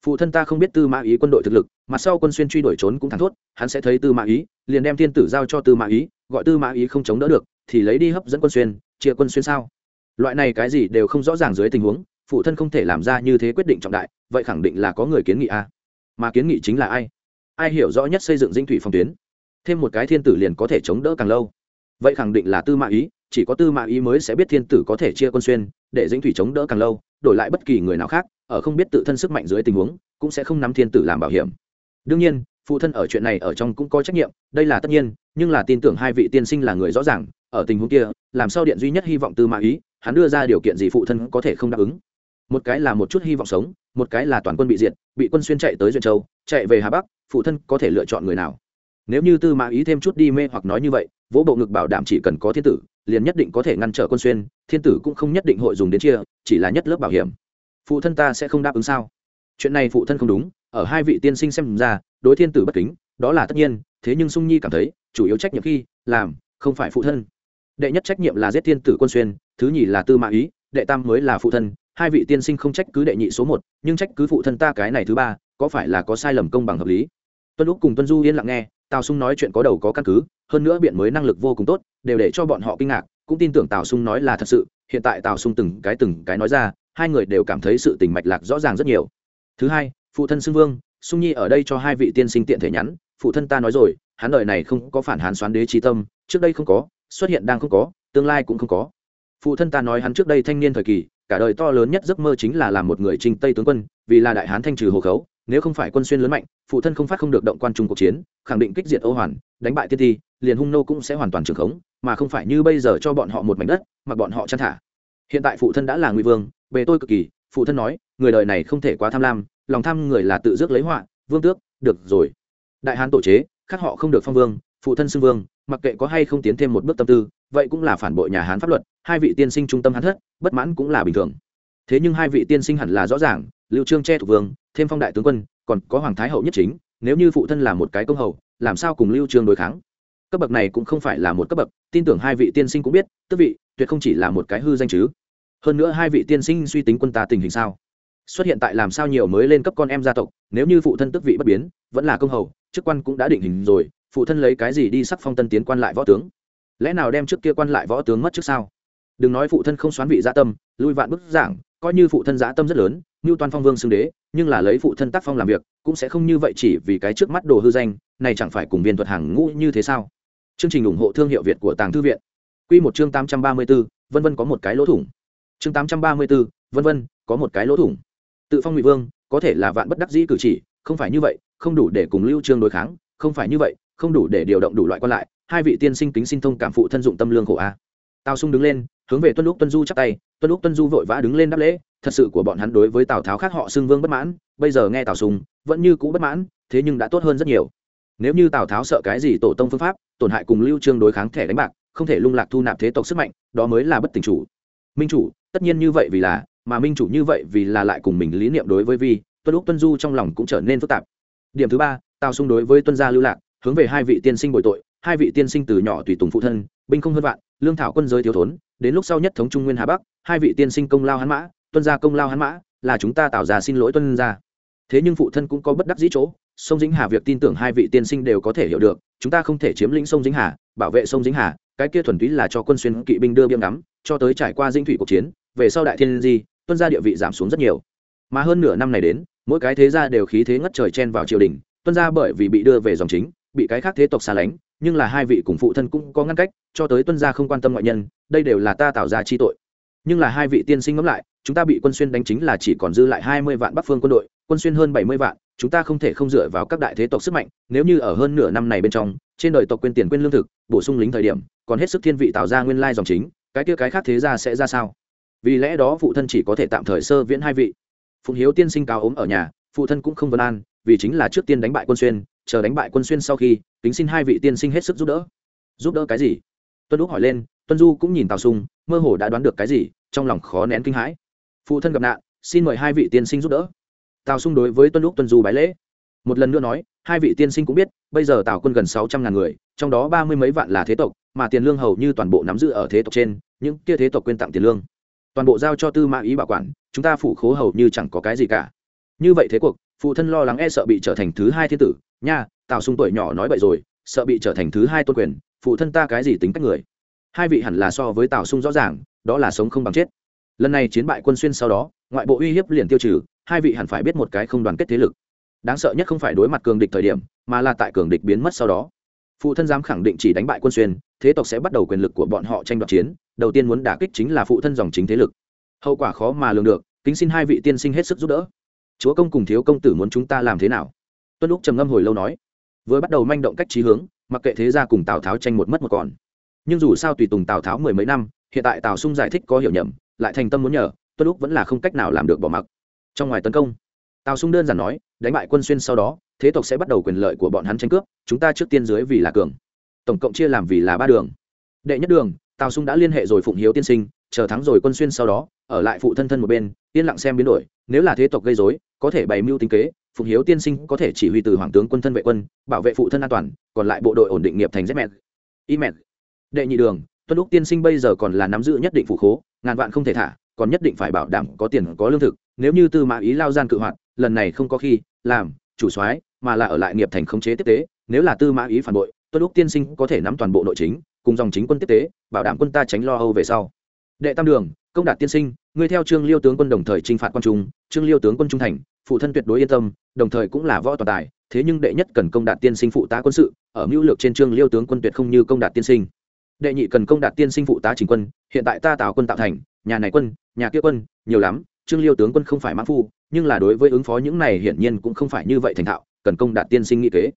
Phụ thân ta không biết tư mã ý quân đội thực lực mặt sau quân xuyên truy đuổi trốn cũng thẳng thốt, hắn sẽ thấy tư mã ý, liền đem thiên tử giao cho tư mã ý, gọi tư mã ý không chống đỡ được, thì lấy đi hấp dẫn quân xuyên, chia quân xuyên sao. Loại này cái gì đều không rõ ràng dưới tình huống, phụ thân không thể làm ra như thế quyết định trọng đại, vậy khẳng định là có người kiến nghị a. Mà kiến nghị chính là ai? Ai hiểu rõ nhất xây dựng dinh thủy phòng tuyến? Thêm một cái thiên tử liền có thể chống đỡ càng lâu. Vậy khẳng định là tư mã ý chỉ có tư mã ý mới sẽ biết thiên tử có thể chia quân xuyên, để Dĩnh thủy chống đỡ càng lâu, đổi lại bất kỳ người nào khác, ở không biết tự thân sức mạnh dưới tình huống, cũng sẽ không nắm thiên tử làm bảo hiểm. Đương nhiên, phụ thân ở chuyện này ở trong cũng có trách nhiệm, đây là tất nhiên, nhưng là tin tưởng hai vị tiên sinh là người rõ ràng, ở tình huống kia, làm sao điện duy nhất hy vọng tư mã ý, hắn đưa ra điều kiện gì phụ thân có thể không đáp ứng. Một cái là một chút hy vọng sống, một cái là toàn quân bị diệt, bị quân xuyên chạy tới duyên châu, chạy về hà bắc, phụ thân có thể lựa chọn người nào. Nếu như tư mã ý thêm chút đi mê hoặc nói như vậy vỗ bộ ngực bảo đảm chỉ cần có thiên tử, liền nhất định có thể ngăn trở quân xuyên, thiên tử cũng không nhất định hội dùng đến chia, chỉ là nhất lớp bảo hiểm. Phụ thân ta sẽ không đáp ứng sao? Chuyện này phụ thân không đúng, ở hai vị tiên sinh xem ra, đối thiên tử bất kính, đó là tất nhiên, thế nhưng sung nhi cảm thấy, chủ yếu trách nhiệm khi, làm, không phải phụ thân. Đệ nhất trách nhiệm là giết thiên tử quân xuyên, thứ nhì là tư mã ý, đệ tam mới là phụ thân, hai vị tiên sinh không trách cứ đệ nhị số một, nhưng trách cứ phụ thân ta cái này thứ ba, có phải là có sai lầm công bằng hợp lý? Tuân lúc cùng tuân du yên lặng nghe tào sung nói chuyện có đầu có căn cứ, hơn nữa biện mới năng lực vô cùng tốt, đều để cho bọn họ kinh ngạc, cũng tin tưởng tào sung nói là thật sự, hiện tại tào sung từng cái từng cái nói ra, hai người đều cảm thấy sự tình mạch lạc rõ ràng rất nhiều. Thứ hai, phụ thân xưng vương, sung nhi ở đây cho hai vị tiên sinh tiện thể nhắn, phụ thân ta nói rồi, hắn đời này không có phản hán xoán đế trí tâm, trước đây không có, xuất hiện đang không có, tương lai cũng không có. Phụ thân ta nói hắn trước đây thanh niên thời kỳ, cả đời to lớn nhất giấc mơ chính là làm một người trinh tây tướng quân, vì là đại hán thanh trừ hồ khấu nếu không phải quân xuyên lớn mạnh, phụ thân không phát không được động quan trung cuộc chiến, khẳng định kích diệt ô hoàn, đánh bại tiên ti, liền hung nô cũng sẽ hoàn toàn trường khống, mà không phải như bây giờ cho bọn họ một mảnh đất, mà bọn họ chăn thả. Hiện tại phụ thân đã là nguy vương, bề tôi cực kỳ, phụ thân nói, người đời này không thể quá tham lam, lòng tham người là tự dước lấy họa, vương tước, được rồi. Đại hán tổ chế, khác họ không được phong vương, phụ thân xưng vương, mặc kệ có hay không tiến thêm một bước tâm tư, vậy cũng là phản bội nhà hán pháp luật, hai vị tiên sinh trung tâm hán thất, bất mãn cũng là bình thường. Thế nhưng hai vị tiên sinh hẳn là rõ ràng, lưu trương che thủ vương thêm phong đại tướng quân, còn có hoàng thái hậu nhất chính, nếu như phụ thân là một cái công hầu, làm sao cùng lưu trương đối kháng? Cấp bậc này cũng không phải là một cấp bậc, tin tưởng hai vị tiên sinh cũng biết tức vị, tuyệt không chỉ là một cái hư danh chứ. Hơn nữa hai vị tiên sinh suy tính quân ta tình hình sao? Xuất hiện tại làm sao nhiều mới lên cấp con em gia tộc, nếu như phụ thân tức vị bất biến, vẫn là công hầu, chức quan cũng đã định hình rồi, phụ thân lấy cái gì đi sắc phong tân tiến quan lại võ tướng? Lẽ nào đem trước kia quan lại võ tướng mất trước sao? Đừng nói phụ thân không xoán vị gia tâm, lui vạn bức giảng, coi như phụ thân giã tâm rất lớn như toàn phong vương xưng đế, nhưng là lấy phụ thân tác phong làm việc, cũng sẽ không như vậy chỉ vì cái trước mắt đồ hư danh, này chẳng phải cùng viên thuật hàng ngũ như thế sao? Chương trình ủng hộ thương hiệu việt của tàng thư viện. Q một chương tám trăm ba mươi b ố vân vân có một cái lỗ thủng. Chương tám trăm ba mươi b ố vân vân, có một cái lỗ thủng. Tự phong ngụy vương, có thể là vạn bất đắc dĩ cử chỉ, không phải như vậy, không đủ để cùng lưu trương đối kháng, không phải như vậy, không đủ để điều động đủ loại quan lại, hai vị tiên sinh kính xin thông cảm phụ thân dụng tâm lương khổ a. Tào sung đứng lên, hướng về tuân lúc tuân du chắp tay, tuân lúc tuân du vội vã đứng lên đáp lễ thật sự của bọn hắn đối với tào tháo khác họ xưng vương bất mãn, bây giờ nghe tào sùng, vẫn như cũ bất mãn, thế nhưng đã tốt hơn rất nhiều. Nếu như tào tháo sợ cái gì tổ tông phương pháp, tổn hại cùng lưu trương đối kháng thẻ đánh bạc, không thể lung lạc thu nạp thế tộc sức mạnh, đó mới là bất tỉnh chủ. Minh chủ, tất nhiên như vậy vì là, mà minh chủ như vậy vì là lại cùng mình lý niệm đối với vi, tuân lúc tuân du trong lòng cũng trở nên phức tạp. Điểm thứ ba, tào xung đối với tuân gia lưu lạc, hướng về hai vị tiên sinh bồi tội, hai vị tiên sinh từ nhỏ tùy tùng phụ thân, binh không hơn vạn, lương thảo quân giới thiếu thốn, đến lúc sau nhất thống trung nguyên hà bắc, hai vị tiên sinh công lao hắn mã tuân gia công lao hắn mã, là chúng ta tạo ra xin lỗi tuân gia. Thế nhưng phụ thân cũng có bất đắc dĩ chỗ, sông Dĩnh hà việc tin tưởng hai vị tiên sinh đều có thể hiểu được, chúng ta không thể chiếm lĩnh sông Dĩnh hà, bảo vệ sông Dĩnh hà, cái kia thuần túy là cho quân xuyên kỵ binh đưa biếm ngắm, cho tới trải qua dinh thủy cuộc chiến, về sau đại thiên di, tuân gia địa vị giảm xuống rất nhiều. Mà hơn nửa năm này đến, mỗi cái thế gia đều khí thế ngất trời chen vào triều đình, tuân gia bởi vì bị đưa về dòng chính, bị cái khác thế tộc xa lánh, nhưng là hai vị cùng phụ thân cũng có ngăn cách, cho tới tuân gia không quan tâm ngoại nhân, đây đều là ta tạo ra chi tội. Nhưng là hai vị tiên sinh ngẫm lại chúng ta bị quân xuyên đánh chính là chỉ còn dư lại hai mươi vạn bắc phương quân đội, quân xuyên hơn bảy mươi vạn, chúng ta không thể không dựa vào các đại thế tộc sức mạnh, nếu như ở hơn nửa năm này bên trong, trên đời tộc quên tiền quên lương thực, bổ sung lính thời điểm, còn hết sức thiên vị tạo ra nguyên lai dòng chính, cái kia cái khác thế ra sẽ ra sao? Vì lẽ đó phụ thân chỉ có thể tạm thời sơ viễn hai vị. Phụng hiếu tiên sinh cao ốm ở nhà, phụ thân cũng không vân an, vì chính là trước tiên đánh bại quân xuyên, chờ đánh bại quân xuyên sau khi tính xin hai vị tiên sinh hết sức giúp đỡ. Giúp đỡ cái gì? Tuân úc hỏi lên, tuân du cũng nhìn tào sung mơ hồ đã đoán được cái gì, trong lòng khó nén kinh hãi phụ thân gặp nạn, xin mời hai vị tiên sinh giúp đỡ. Tào Xung đối với tuân lúc tuân du bái lễ. Một lần nữa nói, hai vị tiên sinh cũng biết, bây giờ tào quân gần sáu trăm ngàn người, trong đó ba mươi mấy vạn là thế tộc, mà tiền lương hầu như toàn bộ nắm giữ ở thế tộc trên, những kia thế tộc quên tặng tiền lương. Toàn bộ giao cho tư mã ý bảo quản, chúng ta phủ khố hầu như chẳng có cái gì cả. Như vậy thế cuộc, phụ thân lo lắng e sợ bị trở thành thứ hai thiên tử. Nha, tào sung tuổi nhỏ nói vậy rồi, sợ bị trở thành thứ hai tôn quyền, phụ thân ta cái gì tính cách người? Hai vị hẳn là so với tào sung rõ ràng, đó là sống không bằng chết lần này chiến bại quân xuyên sau đó, ngoại bộ uy hiếp liền tiêu trừ, hai vị hẳn phải biết một cái không đoàn kết thế lực. Đáng sợ nhất không phải đối mặt cường địch thời điểm, mà là tại cường địch biến mất sau đó. Phụ thân dám khẳng định chỉ đánh bại quân xuyên, thế tộc sẽ bắt đầu quyền lực của bọn họ tranh đoạt chiến, đầu tiên muốn đả kích chính là phụ thân dòng chính thế lực. Hậu quả khó mà lường được, kính xin hai vị tiên sinh hết sức giúp đỡ. Chúa công cùng thiếu công tử muốn chúng ta làm thế nào? Tuân lúc trầm ngâm hồi lâu nói. Vừa bắt đầu manh động cách trí hướng, mặc kệ thế ra cùng tào tháo tranh một mất một còn. Nhưng dù sao tùy tùng tào tháo mười mấy năm, hiện tại tào sung giải thích có hiểu nhầm lại thành tâm muốn nhờ, tuân lúc vẫn là không cách nào làm được bỏ mặc. Trong ngoài tấn công, tào sung đơn giản nói, đánh bại quân xuyên sau đó, thế tộc sẽ bắt đầu quyền lợi của bọn hắn tranh cướp, chúng ta trước tiên dưới vì là cường. Tổng cộng chia làm vì là ba đường. Đệ nhất đường, tào sung đã liên hệ rồi phụng hiếu tiên sinh, chờ thắng rồi quân xuyên sau đó, ở lại phụ thân thân một bên, yên lặng xem biến đổi, nếu là thế tộc gây dối có thể bày mưu tính kế, phụng hiếu tiên sinh có thể chỉ huy từ hoàng tướng quân thân vệ quân, bảo vệ phụ thân an toàn, còn lại bộ đội ổn định nghiệp thành z mẹ y mẹ đệ nhị đường, tuân lúc tiên sinh bây giờ còn là nắm giữ nhất định phụ khố ngàn vạn không thể thả, còn nhất định phải bảo đảm có tiền, có lương thực. Nếu như tư mã ý lao gian cự hoạt, lần này không có khi, làm, chủ soái, mà là ở lại nghiệp thành khống chế tiếp tế, nếu là tư mã ý phản bội, tuân lúc tiên sinh có thể nắm toàn bộ nội chính, cùng dòng chính quân tiếp tế, bảo đảm quân ta tránh lo âu về sau. Đệ tam đường, công đạt tiên sinh ngươi theo trương liêu tướng quân đồng thời trinh phạt quan trung, trương liêu tướng quân trung thành, phụ thân tuyệt đối yên tâm, đồng thời cũng là võ toàn tài, thế nhưng đệ nhất cần công đạt tiên sinh phụ tá quân sự, ở mưu lược trên trương liêu tướng quân tuyệt không như công đạt tiên sinh đệ nhị cần công đạt tiên sinh phụ tá chính quân, hiện tại ta tạo quân tạo thành, nhà này quân, nhà kia quân, nhiều lắm, trương liêu tướng quân không phải mãn phu, nhưng là đối với ứng phó những này hiển nhiên cũng không phải như vậy thành thạo, cần công đạt tiên sinh nghị kế.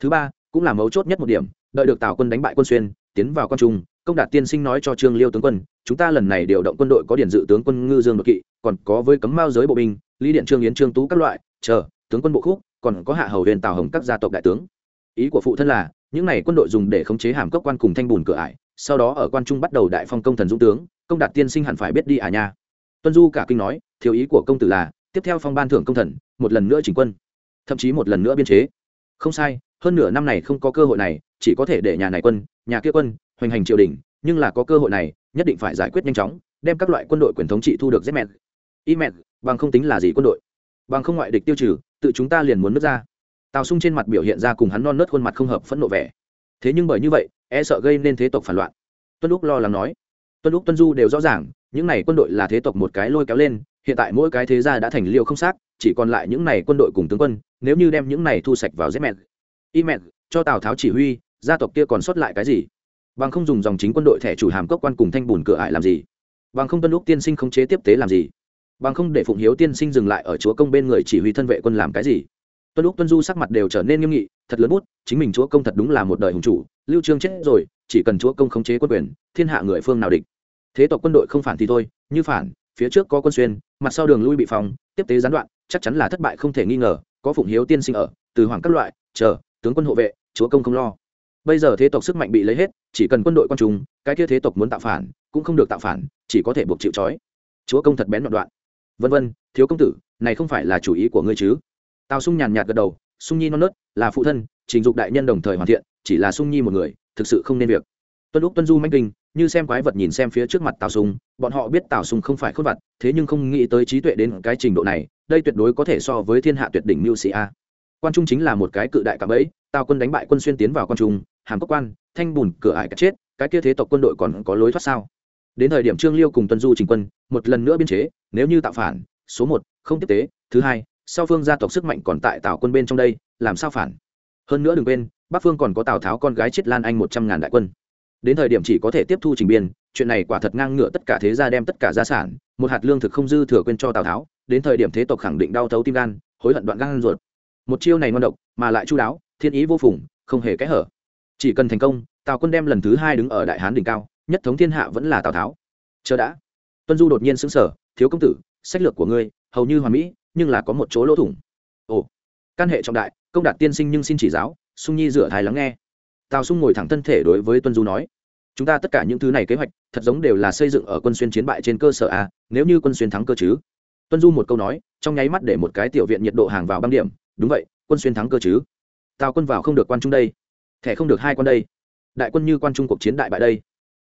Thứ ba, cũng là mấu chốt nhất một điểm, đợi được tào quân đánh bại quân xuyên, tiến vào quan trung, công đạt tiên sinh nói cho trương liêu tướng quân, chúng ta lần này điều động quân đội có điển dự tướng quân ngư dương đột kỵ, còn có với cấm mao giới bộ binh, lý điện trương yến trương tú các loại, chờ, tướng quân bộ khúc, còn có hạ hầu huyền tào hồng các gia tộc đại tướng. Ý của phụ thân là, những này quân đội dùng để khống chế hàm cốc quan cùng thanh bùn cửa ải sau đó ở quan trung bắt đầu đại phong công thần dũng tướng, công đạt tiên sinh hẳn phải biết đi à nha. Tuân du cả kinh nói, thiếu ý của công tử là, tiếp theo phong ban thưởng công thần, một lần nữa chỉnh quân, thậm chí một lần nữa biên chế. Không sai, hơn nửa năm này không có cơ hội này, chỉ có thể để nhà này quân, nhà kia quân, hoành hành triều đình, nhưng là có cơ hội này, nhất định phải giải quyết nhanh chóng, đem các loại quân đội quyền thống trị thu được z mẹn y mẹn bằng không tính là gì quân đội? Bằng không ngoại địch tiêu trừ, tự chúng ta liền muốn nước ra. Tào sung trên mặt biểu hiện ra cùng hắn non nớt khuôn mặt không hợp phẫn nộ vẻ. Thế nhưng bởi như vậy e sợ gây nên thế tộc phản loạn. Tuân lúc lo lắng nói. Tuân lúc tuân du đều rõ ràng, những này quân đội là thế tộc một cái lôi kéo lên, hiện tại mỗi cái thế gia đã thành liêu không xác, chỉ còn lại những này quân đội cùng tướng quân, nếu như đem những này thu sạch vào dép mẹn y mẹn cho tào tháo chỉ huy, gia tộc kia còn sót lại cái gì? Bằng không dùng dòng chính quân đội thẻ chủ hàm cốc quan cùng thanh bùn cửa ải làm gì? Bằng không tuân lúc tiên sinh không chế tiếp tế làm gì? Bằng không để phụng hiếu tiên sinh dừng lại ở chúa công bên người chỉ huy thân vệ quân làm cái gì? Tuân lúc tuân du sắc mặt đều trở nên nghiêm nghị, thật lớn bút, chính mình chúa công thật đúng là một đời hùng chủ, lưu trương chết rồi, chỉ cần chúa công khống chế quân quyền, thiên hạ người phương nào địch. Thế tộc quân đội không phản thì thôi, như phản, phía trước có quân xuyên, mặt sau đường lui bị phòng tiếp tế gián đoạn, chắc chắn là thất bại không thể nghi ngờ, có phụng hiếu tiên sinh ở, từ hoàng các loại, chờ, tướng quân hộ vệ, chúa công không lo. Bây giờ thế tộc sức mạnh bị lấy hết, chỉ cần quân đội quan trung, cái kia thế tộc muốn tạo phản, cũng không được tạo phản, chỉ có thể buộc chịu trói. Chúa công thật bén đoạn đoạn. Vân vân, thiếu công tử, này không phải là chủ ý của ngươi chứ? Tào sung nhàn nhạt gật đầu, sung nhi non nớt, là phụ thân, trình dục đại nhân đồng thời hoàn thiện, chỉ là sung nhi một người, thực sự không nên việc. Tuân lúc tuân du manh kinh, như xem quái vật nhìn xem phía trước mặt tào sung, bọn họ biết tào sung không phải khôn vật thế nhưng không nghĩ tới trí tuệ đến cái trình độ này, đây tuyệt đối có thể so với thiên hạ tuyệt đỉnh mưu sĩ a. Quan trung chính là một cái cự đại cạm ấy tào quân đánh bại quân xuyên tiến vào quan trung, hàm cốc quan, thanh bùn, cửa ải chết, cái kia thế tộc quân đội còn có lối thoát sao? Đến thời điểm trương liêu cùng tuân du trình quân, một lần nữa biên chế, nếu như tạo phản, số một, không tiếp tế, thứ hai sau phương gia tộc sức mạnh còn tại tào quân bên trong đây, làm sao phản? Hơn nữa đừng quên, bắc phương còn có tào tháo con gái chết lan anh một trăm ngàn đại quân. Đến thời điểm chỉ có thể tiếp thu trình biên, chuyện này quả thật ngang ngựa tất cả thế gia đem tất cả gia sản, một hạt lương thực không dư thừa quên cho tào tháo, đến thời điểm thế tộc khẳng định đau thấu tim gan, hối hận đoạn gan ruột. Một chiêu này ngon độc, mà lại chu đáo, thiên ý vô phùng, không hề kẽ hở. Chỉ cần thành công, tào quân đem lần thứ hai đứng ở đại hán đỉnh cao, nhất thống thiên hạ vẫn là tào tháo. Chờ đã. Tuân du đột nhiên xứng sở thiếu công tử, sách lược của ngươi, hầu như hoàn mỹ nhưng là có một chỗ lỗ thủng. Ồ, căn hệ trọng đại, công đạt tiên sinh nhưng xin chỉ giáo, sung nhi rửa thái lắng nghe. Tào sung ngồi thẳng thân thể đối với tuân du nói, chúng ta tất cả những thứ này kế hoạch, thật giống đều là xây dựng ở quân xuyên chiến bại trên cơ sở a nếu như quân xuyên thắng cơ chứ? Tuân du một câu nói, trong nháy mắt để một cái tiểu viện nhiệt độ hàng vào băng điểm, đúng vậy, quân xuyên thắng cơ chứ? Tào quân vào không được quan trung đây, thẻ không được hai quan đây. Đại quân như quan trung cuộc chiến đại bại đây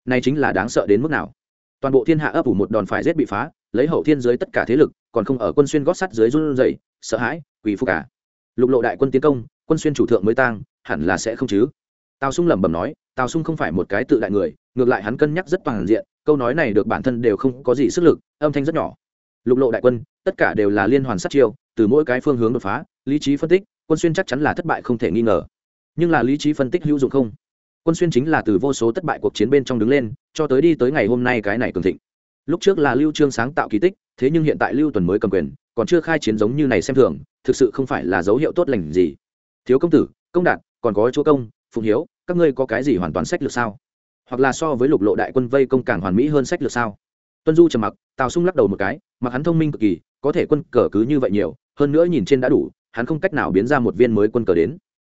này chính là đáng sợ đến mức nào? Toàn bộ thiên hạ ấp ủ một đòn phải rét bị phá, lấy hậu thiên giới tất cả thế lực còn không ở quân xuyên gót sắt dưới run rẩy, sợ hãi, quỳ phục cả. Lục lộ đại quân tiến công, quân xuyên chủ thượng mới tang, hẳn là sẽ không chứ? Tào sung lẩm bẩm nói, tào sung không phải một cái tự đại người, ngược lại hắn cân nhắc rất toàn diện, câu nói này được bản thân đều không có gì sức lực, âm thanh rất nhỏ. Lục lộ đại quân, tất cả đều là liên hoàn sát chiêu, từ mỗi cái phương hướng đột phá, lý trí phân tích, quân xuyên chắc chắn là thất bại không thể nghi ngờ. Nhưng là lý trí phân tích hữu dụng không? Quân xuyên chính là từ vô số thất bại cuộc chiến bên trong đứng lên, cho tới đi tới ngày hôm nay cái này cường thịnh. Lúc trước là lưu trương sáng tạo kỳ tích thế nhưng hiện tại lưu tuần mới cầm quyền, còn chưa khai chiến giống như này xem thường, thực sự không phải là dấu hiệu tốt lành gì. Thiếu công tử, công đạt, còn có chúa công, phụng hiếu, các ngươi có cái gì hoàn toàn sách lược sao? Hoặc là so với lục lộ đại quân vây công càng hoàn mỹ hơn sách lược sao? Tuân du trầm mặc, tào sung lắc đầu một cái, mặc hắn thông minh cực kỳ, có thể quân cờ cứ như vậy nhiều, hơn nữa nhìn trên đã đủ, hắn không cách nào biến ra một viên mới quân cờ đến.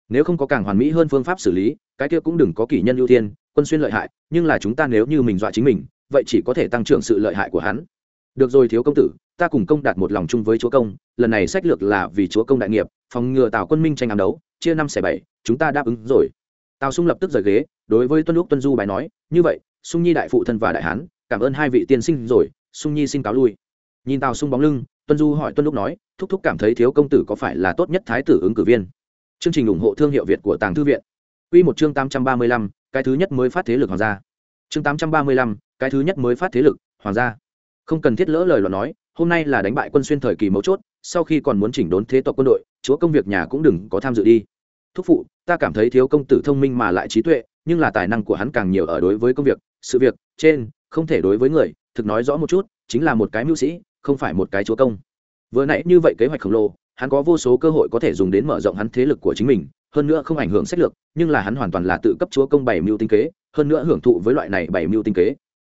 Nếu không có càng hoàn mỹ hơn phương pháp xử lý, cái kia cũng đừng có kỷ nhân ưu tiên, quân xuyên lợi hại, nhưng là chúng ta nếu như mình dọa chính mình, vậy chỉ có thể tăng trưởng sự lợi hại của hắn được rồi thiếu công tử ta cùng công đạt một lòng chung với chúa công lần này sách lược là vì chúa công đại nghiệp phòng ngừa tào quân minh tranh ám đấu chia năm xẻ bảy chúng ta đáp ứng rồi. Tào sung lập tức rời ghế đối với tuân lúc tuân du bài nói như vậy sung nhi đại phụ thân và đại hán cảm ơn hai vị tiên sinh rồi sung nhi xin cáo lui. Nhìn tào sung bóng lưng tuân du hỏi tuân lúc nói thúc thúc cảm thấy thiếu công tử có phải là tốt nhất thái tử ứng cử viên? Chương trình ủng hộ thương hiệu việt của tàng thư viện. Quy một chương tám trăm ba mươi lăm, cái thứ nhất mới phát thế lực hoàng gia. Chương tám trăm ba mươi lăm, cái thứ nhất mới phát thế lực hoàng gia không cần thiết lỡ lời luận nói, hôm nay là đánh bại quân xuyên thời kỳ mấu chốt, sau khi còn muốn chỉnh đốn thế tộc quân đội, chúa công việc nhà cũng đừng có tham dự đi. Thúc phụ, ta cảm thấy thiếu công tử thông minh mà lại trí tuệ, nhưng là tài năng của hắn càng nhiều ở đối với công việc, sự việc, trên, không thể đối với người, thực nói rõ một chút, chính là một cái mưu sĩ, không phải một cái chúa công. Vừa nãy như vậy kế hoạch khổng lồ, hắn có vô số cơ hội có thể dùng đến mở rộng hắn thế lực của chính mình, hơn nữa không ảnh hưởng sách lược, nhưng là hắn hoàn toàn là tự cấp chúa công bảy mưu tinh kế, hơn nữa hưởng thụ với loại này bảy mưu tinh kế.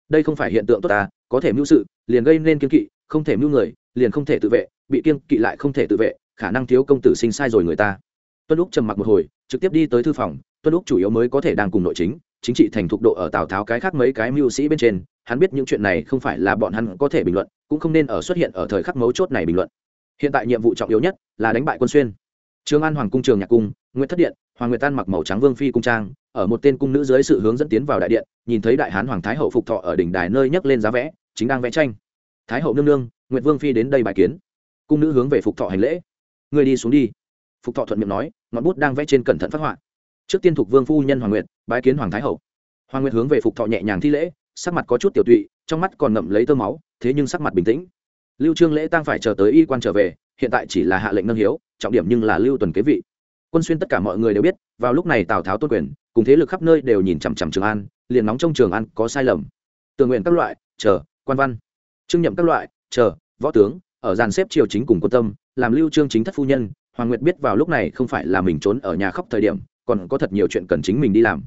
Đây không phải hiện tượng tốt ta có thể mưu sự, liền gây nên kiên kỵ, không thể mưu người, liền không thể tự vệ, bị kiên kỵ lại không thể tự vệ, khả năng thiếu công tử sinh sai rồi người ta. Tuân úc trầm mặc một hồi, trực tiếp đi tới thư phòng, tuân úc chủ yếu mới có thể đang cùng nội chính chính trị thành thục độ ở tào tháo cái khác mấy cái mưu sĩ bên trên, hắn biết những chuyện này không phải là bọn hắn có thể bình luận, cũng không nên ở xuất hiện ở thời khắc mấu chốt này bình luận. Hiện tại nhiệm vụ trọng yếu nhất là đánh bại quân xuyên. Trường an hoàng cung trường nhạc cung nguyễn thất điện, hoàng nguyệt tan mặc màu trắng vương phi cung trang ở một tên cung nữ dưới sự hướng dẫn tiến vào đại điện, nhìn thấy đại hán hoàng thái hậu phục thọ ở đỉnh đài nơi nhấc lên giá vẽ, chính đang vẽ tranh. Thái hậu nương nương, nguyệt vương phi đến đây bài kiến. Cung nữ hướng về phục thọ hành lễ. Người đi xuống đi. Phục thọ thuận miệng nói, ngọn bút đang vẽ trên cẩn thận phát họa. Trước tiên thuộc vương phu nhân hoàng nguyệt, bái kiến hoàng thái hậu. Hoàng nguyệt hướng về phục thọ nhẹ nhàng thi lễ, sắc mặt có chút tiểu tụy, trong mắt còn ngậm lấy tơ máu, thế nhưng sắc mặt bình tĩnh. Lưu trương lễ tăng phải chờ tới y quan trở về, hiện tại chỉ là hạ lệnh nâng hiếu, trọng điểm nhưng là lưu tuần kế vị. Quân xuyên tất cả mọi người đều biết, vào lúc này tào tháo tôn quyền cùng thế lực khắp nơi đều nhìn chằm chằm trường an, liền nóng trong trường an có sai lầm. Tường nguyện các loại, chờ, quan văn. Trưng nhậm các loại, chờ, võ tướng, ở dàn xếp triều chính cùng quân tâm, làm lưu trương chính thất phu nhân, hoàng nguyệt biết vào lúc này không phải là mình trốn ở nhà khóc thời điểm, còn có thật nhiều chuyện cần chính mình đi làm.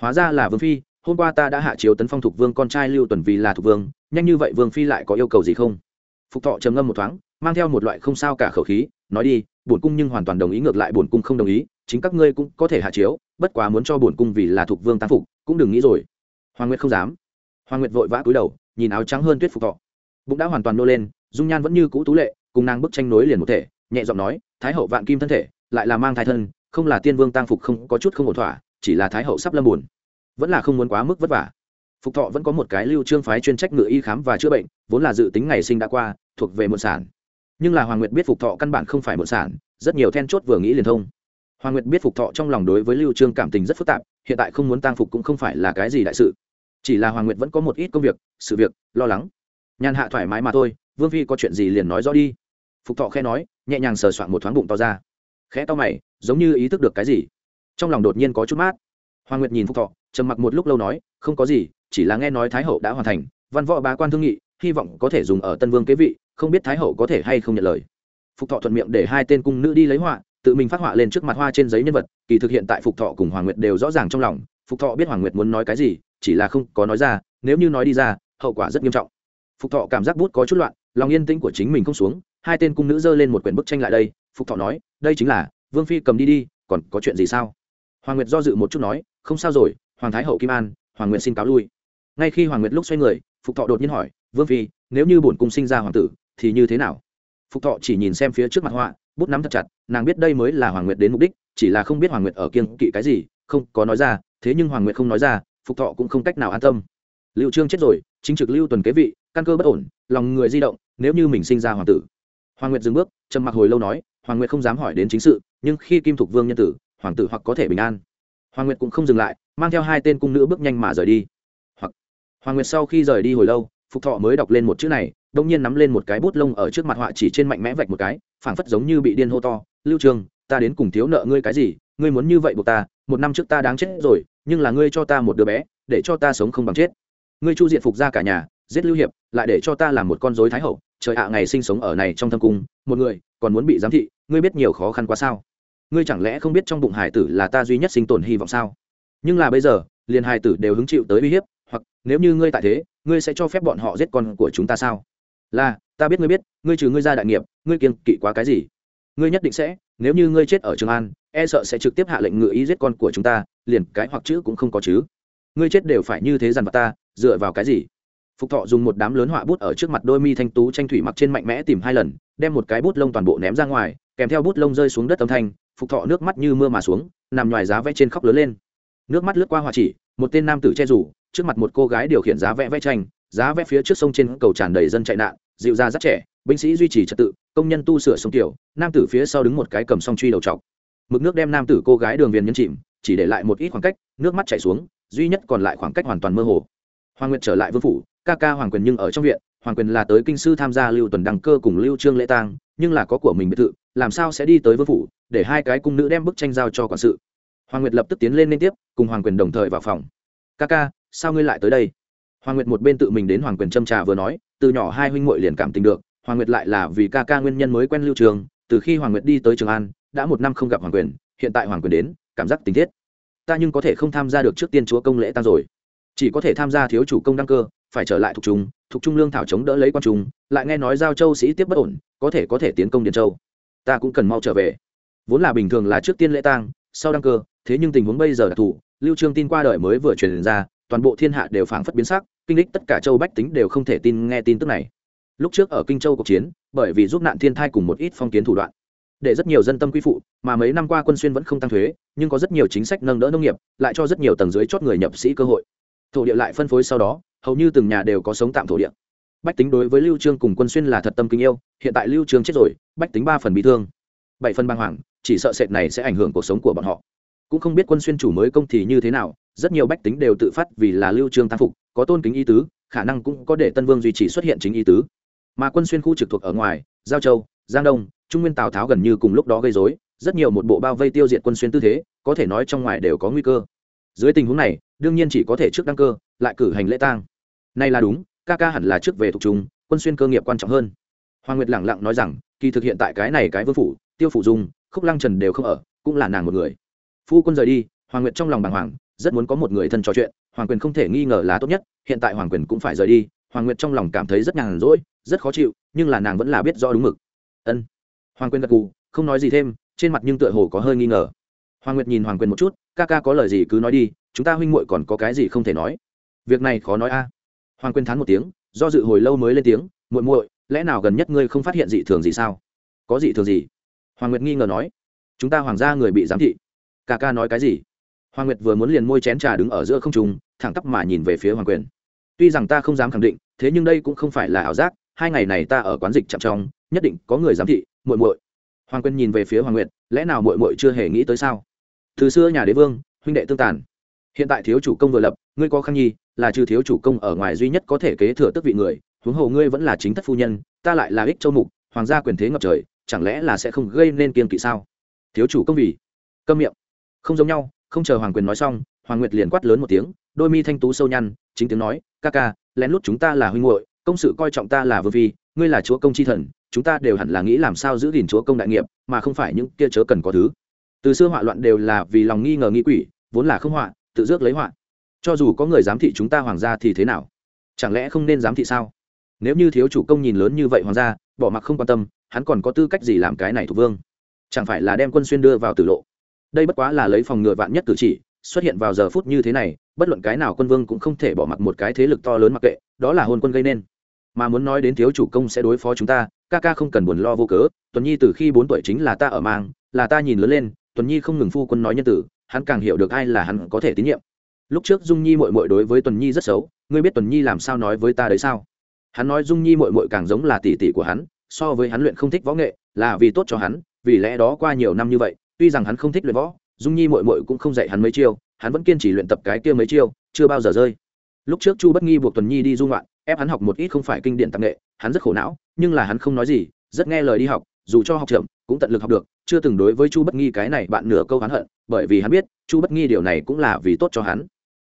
Hóa ra là vương phi, hôm qua ta đã hạ chiếu tấn phong thục vương con trai lưu tuần vì là thục vương, nhanh như vậy vương phi lại có yêu cầu gì không? Phục thọ trầm ngâm một thoáng, mang theo một loại không sao cả khẩu khí, nói đi, bổn cung nhưng hoàn toàn đồng ý, ngược lại bổn cung không đồng ý chính các ngươi cũng có thể hạ chiếu, bất quá muốn cho bổn cung vì là thuộc vương tăng phục, cũng đừng nghĩ rồi. Hoàng nguyệt không dám. Hoàng nguyệt vội vã cúi đầu, nhìn áo trắng hơn tuyết phục thọ. Bụng đã hoàn toàn nô lên, dung nhan vẫn như cũ tú lệ, cùng nàng bức tranh nối liền một thể, nhẹ giọng nói, thái hậu vạn kim thân thể, lại là mang thai thân, không là tiên vương tăng phục không có chút không ổn thỏa, chỉ là thái hậu sắp lâm buồn. Vẫn là không muốn quá mức vất vả. Phục thọ vẫn có một cái lưu trương phái chuyên trách ngựa y khám và chữa bệnh, vốn là dự tính ngày sinh đã qua, thuộc về muộn sản. Nhưng là hoàng nguyệt biết phục thọ căn bản không phải muộn sản, rất nhiều then chốt vừa nghĩ liền thông hoàng nguyệt biết phục thọ trong lòng đối với lưu trương cảm tình rất phức tạp, hiện tại không muốn tang phục cũng không phải là cái gì đại sự. Chỉ là hoàng nguyệt vẫn có một ít công việc, sự việc, lo lắng. Nhàn hạ thoải mái mà thôi, vương phi có chuyện gì liền nói rõ đi. Phục thọ khe nói, nhẹ nhàng sờ soạn một thoáng bụng to ra. Khẽ to mày, giống như ý thức được cái gì. Trong lòng đột nhiên có chút mát. Hoàng nguyệt nhìn phục thọ, trầm mặc một lúc lâu nói, không có gì, chỉ là nghe nói thái hậu đã hoàn thành, văn võ bá quan thương nghị, hy vọng có thể dùng ở tân vương kế vị, không biết thái hậu có thể hay không nhận lời. Phục thọ thuận miệng để hai tên cung nữ đi lấy họa tự mình phát họa lên trước mặt hoa trên giấy nhân vật, kỳ thực hiện tại phục thọ cùng hoàng nguyệt đều rõ ràng trong lòng, phục thọ biết hoàng nguyệt muốn nói cái gì, chỉ là không có nói ra, nếu như nói đi ra, hậu quả rất nghiêm trọng. Phục thọ cảm giác bút có chút loạn, lòng yên tĩnh của chính mình không xuống, hai tên cung nữ giơ lên một quyển bức tranh lại đây, phục thọ nói, đây chính là, vương phi cầm đi đi, còn có chuyện gì sao? Hoàng nguyệt do dự một chút nói, không sao rồi, hoàng thái hậu kim an, hoàng nguyệt xin cáo lui. Ngay khi hoàng nguyệt lúc xoay người, phục thọ đột nhiên hỏi, vương phi, nếu như bổn cung sinh ra hoàng tử, thì như thế nào? Phục thọ chỉ nhìn xem phía trước mặt họa bút nắm thật chặt, nàng biết đây mới là hoàng nguyệt đến mục đích, chỉ là không biết hoàng nguyệt ở kiên kỵ cái gì, không, có nói ra, thế nhưng hoàng nguyệt không nói ra, phục thọ cũng không cách nào an tâm. Liệu trương chết rồi, chính trực lưu tuần kế vị, căn cơ bất ổn, lòng người di động, nếu như mình sinh ra hoàng tử. Hoàng nguyệt dừng bước, trầm mặc hồi lâu nói, hoàng nguyệt không dám hỏi đến chính sự, nhưng khi kim thục vương nhân tử, hoàng tử hoặc có thể bình an. Hoàng nguyệt cũng không dừng lại, mang theo hai tên cung nữ bước nhanh mà rời đi. Hoặc, hoàng nguyệt sau khi rời đi hồi lâu, phục thọ mới đọc lên một chữ này đông nhiên nắm lên một cái bút lông ở trước mặt họa chỉ trên mạnh mẽ vạch một cái, phảng phất giống như bị điên hô to, lưu trường, ta đến cùng thiếu nợ ngươi cái gì? Ngươi muốn như vậy buộc ta, một năm trước ta đáng chết rồi, nhưng là ngươi cho ta một đứa bé, để cho ta sống không bằng chết. Ngươi chu diện phục ra cả nhà, giết lưu hiệp, lại để cho ta làm một con dối thái hậu. Trời ạ, ngày sinh sống ở này trong thâm cung, một người còn muốn bị giám thị, ngươi biết nhiều khó khăn quá sao? Ngươi chẳng lẽ không biết trong bụng hải tử là ta duy nhất sinh tồn hy vọng sao? Nhưng là bây giờ, liền hải tử đều hứng chịu tới uy hiếp, hoặc nếu như ngươi tại thế, ngươi sẽ cho phép bọn họ giết con của chúng ta sao? Là, ta biết ngươi biết, ngươi trừ ngươi ra đại nghiệp, ngươi kiên kỵ quá cái gì? Ngươi nhất định sẽ, nếu như ngươi chết ở trường an e sợ sẽ trực tiếp hạ lệnh ngự ý giết con của chúng ta, liền cái hoặc chữ cũng không có chứ. Ngươi chết đều phải như thế dằn vặt ta, dựa vào cái gì? Phục thọ dùng một đám lớn họa bút ở trước mặt đôi mi thanh tú tranh thủy mặc trên mạnh mẽ tìm hai lần, đem một cái bút lông toàn bộ ném ra ngoài, kèm theo bút lông rơi xuống đất âm thanh, phục thọ nước mắt như mưa mà xuống, nằm ngoài giá vẽ trên khóc lớn lên. Nước mắt lướt qua họa chỉ, một tên nam tử che rủ, trước mặt một cô gái điều khiển giá vẽ vẽ tranh giá vẽ phía trước sông trên cầu tràn đầy dân chạy nạn, dịu ra rất trẻ, binh sĩ duy trì trật tự, công nhân tu sửa sông tiểu, nam tử phía sau đứng một cái cầm song truy đầu trọc. Mực nước đem nam tử cô gái đường viền nhân chìm, chỉ để lại một ít khoảng cách, nước mắt chảy xuống, duy nhất còn lại khoảng cách hoàn toàn mơ hồ. Hoàng nguyệt trở lại vương phủ, ca ca hoàng quyền nhưng ở trong viện, hoàng quyền là tới kinh sư tham gia lưu tuần đăng cơ cùng lưu trương lễ tang, nhưng là có của mình biệt thự, làm sao sẽ đi tới vương phủ, để hai cái cung nữ đem bức tranh giao cho quản sự. Hoàng nguyệt lập tức tiến lên liên tiếp, cùng hoàng quyền đồng thời vào phòng. Ca ca, sao ngươi lại tới đây? Hoàng nguyệt một bên tự mình đến hoàng quyền châm trà vừa nói, từ nhỏ hai huynh muội liền cảm tình được, hoàng nguyệt lại là vì ca ca nguyên nhân mới quen lưu trường, từ khi hoàng nguyệt đi tới trường an, đã một năm không gặp hoàng quyền, hiện tại hoàng quyền đến, cảm giác tình thiết. Ta nhưng có thể không tham gia được trước tiên chúa công lễ tăng rồi. Chỉ có thể tham gia thiếu chủ công đăng cơ, phải trở lại thuộc trung thuộc trung lương thảo chống đỡ lấy quan trung, lại nghe nói giao châu sĩ tiếp bất ổn, có thể có thể tiến công điền châu. Ta cũng cần mau trở về. Vốn là bình thường là trước tiên lễ tang, sau đăng cơ, thế nhưng tình huống bây giờ đặc thù lưu trương tin qua đời mới vừa truyền ra, toàn bộ thiên hạ đều phảng phất biến sắc kinh lịch tất cả châu bách tính đều không thể tin nghe tin tức này. Lúc trước ở kinh châu cuộc chiến, bởi vì giúp nạn thiên thai cùng một ít phong kiến thủ đoạn, để rất nhiều dân tâm quy phụ, mà mấy năm qua quân xuyên vẫn không tăng thuế, nhưng có rất nhiều chính sách nâng đỡ nông nghiệp, lại cho rất nhiều tầng dưới chót người nhập sĩ cơ hội. Thổ địa lại phân phối sau đó, hầu như từng nhà đều có sống tạm thổ địa. Bách tính đối với lưu trương cùng quân xuyên là thật tâm kính yêu, hiện tại lưu trương chết rồi, bách tính ba phần bị thương, bảy phần băng hoàng, chỉ sợ sệt này sẽ ảnh hưởng cuộc sống của bọn họ. Cũng không biết quân xuyên chủ mới công thì như thế nào rất nhiều bách tính đều tự phát vì là lưu trương tam phục, có tôn kính ý tứ, khả năng cũng có để tân vương duy trì xuất hiện chính ý tứ. Mà quân xuyên khu trực thuộc ở ngoài, giao châu, giang đông, trung nguyên tào tháo gần như cùng lúc đó gây rối, rất nhiều một bộ bao vây tiêu diệt quân xuyên tư thế, có thể nói trong ngoài đều có nguy cơ. Dưới tình huống này, đương nhiên chỉ có thể trước đăng cơ, lại cử hành lễ tang. Nay là đúng, ca ca hẳn là trước về thuộc chúng quân xuyên cơ nghiệp quan trọng hơn. Hoàng nguyệt lẳng lặng nói rằng, kỳ thực hiện tại cái này cái vương phủ, tiêu phủ dung, khúc lăng trần đều không ở, cũng là nàng một người. Phu quân rời đi, hoàng nguyệt trong lòng bàng hoàng rất muốn có một người thân trò chuyện, hoàng quyền không thể nghi ngờ là tốt nhất, hiện tại hoàng quyền cũng phải rời đi, hoàng nguyệt trong lòng cảm thấy rất nhàn rỗi, rất khó chịu, nhưng là nàng vẫn là biết rõ đúng mực. Ân. Hoàng quyền gật gù, không nói gì thêm, trên mặt nhưng tựa hồ có hơi nghi ngờ. Hoàng nguyệt nhìn hoàng quyền một chút, ca ca có lời gì cứ nói đi, chúng ta huynh muội còn có cái gì không thể nói? Việc này khó nói a. Hoàng quyền thán một tiếng, do dự hồi lâu mới lên tiếng, muội muội, lẽ nào gần nhất ngươi không phát hiện dị thường gì sao? Có dị thường gì? Hoàng nguyệt nghi ngờ nói, chúng ta hoàng gia người bị giám thị. Ca ca nói cái gì? Hoàng nguyệt vừa muốn liền môi chén trà đứng ở giữa không trung, thẳng tắp mà nhìn về phía hoàng quyền. Tuy rằng ta không dám khẳng định, thế nhưng đây cũng không phải là ảo giác, hai ngày này ta ở quán dịch chạm trong, nhất định có người giám thị, muội muội. Hoàng quyền nhìn về phía hoàng nguyệt, lẽ nào muội muội chưa hề nghĩ tới sao? Từ xưa nhà đế vương, huynh đệ tương tàn. Hiện tại thiếu chủ công vừa lập, ngươi có khang nhi, là trừ thiếu chủ công ở ngoài duy nhất có thể kế thừa tước vị người, huống hồ ngươi vẫn là chính thất phu nhân, ta lại là ích châu mục, hoàng gia quyền thế ngập trời, chẳng lẽ là sẽ không gây nên kiên kỵ sao? Thiếu chủ công vì. Câm miệng. Không giống nhau không chờ hoàng quyền nói xong, hoàng nguyệt liền quát lớn một tiếng, đôi mi thanh tú sâu nhăn, chính tiếng nói, ca ca, lén lút chúng ta là huynh hội công sự coi trọng ta là vương phi, ngươi là chúa công chi thần, chúng ta đều hẳn là nghĩ làm sao giữ gìn chúa công đại nghiệp, mà không phải những kia chớ cần có thứ. Từ xưa họa loạn đều là vì lòng nghi ngờ nghi quỷ, vốn là không họa, tự dước lấy họa. Cho dù có người giám thị chúng ta hoàng gia thì thế nào? Chẳng lẽ không nên giám thị sao? Nếu như thiếu chủ công nhìn lớn như vậy hoàng gia, bỏ mặc không quan tâm, hắn còn có tư cách gì làm cái này thuộc vương? Chẳng phải là đem quân xuyên đưa vào tử lộ? Đây bất quá là lấy phòng ngừa vạn nhất cử chỉ, xuất hiện vào giờ phút như thế này, bất luận cái nào quân vương cũng không thể bỏ mặc một cái thế lực to lớn mặc kệ, đó là hôn quân gây nên. Mà muốn nói đến thiếu chủ công sẽ đối phó chúng ta, ca ca không cần buồn lo vô cớ, tuần nhi từ khi bốn tuổi chính là ta ở mang, là ta nhìn lớn lên, tuần nhi không ngừng phu quân nói nhân tử, hắn càng hiểu được ai là hắn có thể tín nhiệm. Lúc trước dung nhi mội mội đối với tuần nhi rất xấu, ngươi biết tuần nhi làm sao nói với ta đấy sao? Hắn nói dung nhi mội mội càng giống là tỷ tỷ của hắn, so với hắn luyện không thích võ nghệ, là vì tốt cho hắn, vì lẽ đó qua nhiều năm như vậy tuy rằng hắn không thích luyện võ, dung nhi mội mội cũng không dạy hắn mấy chiêu, hắn vẫn kiên trì luyện tập cái kia mấy chiêu, chưa bao giờ rơi. Lúc trước chu bất nghi buộc tuần nhi đi dung loạn ép hắn học một ít không phải kinh điển tạp nghệ, hắn rất khổ não, nhưng là hắn không nói gì, rất nghe lời đi học, dù cho học chậm, cũng tận lực học được, chưa từng đối với chu bất nghi cái này bạn nửa câu hắn hận, bởi vì hắn biết, chu bất nghi điều này cũng là vì tốt cho hắn.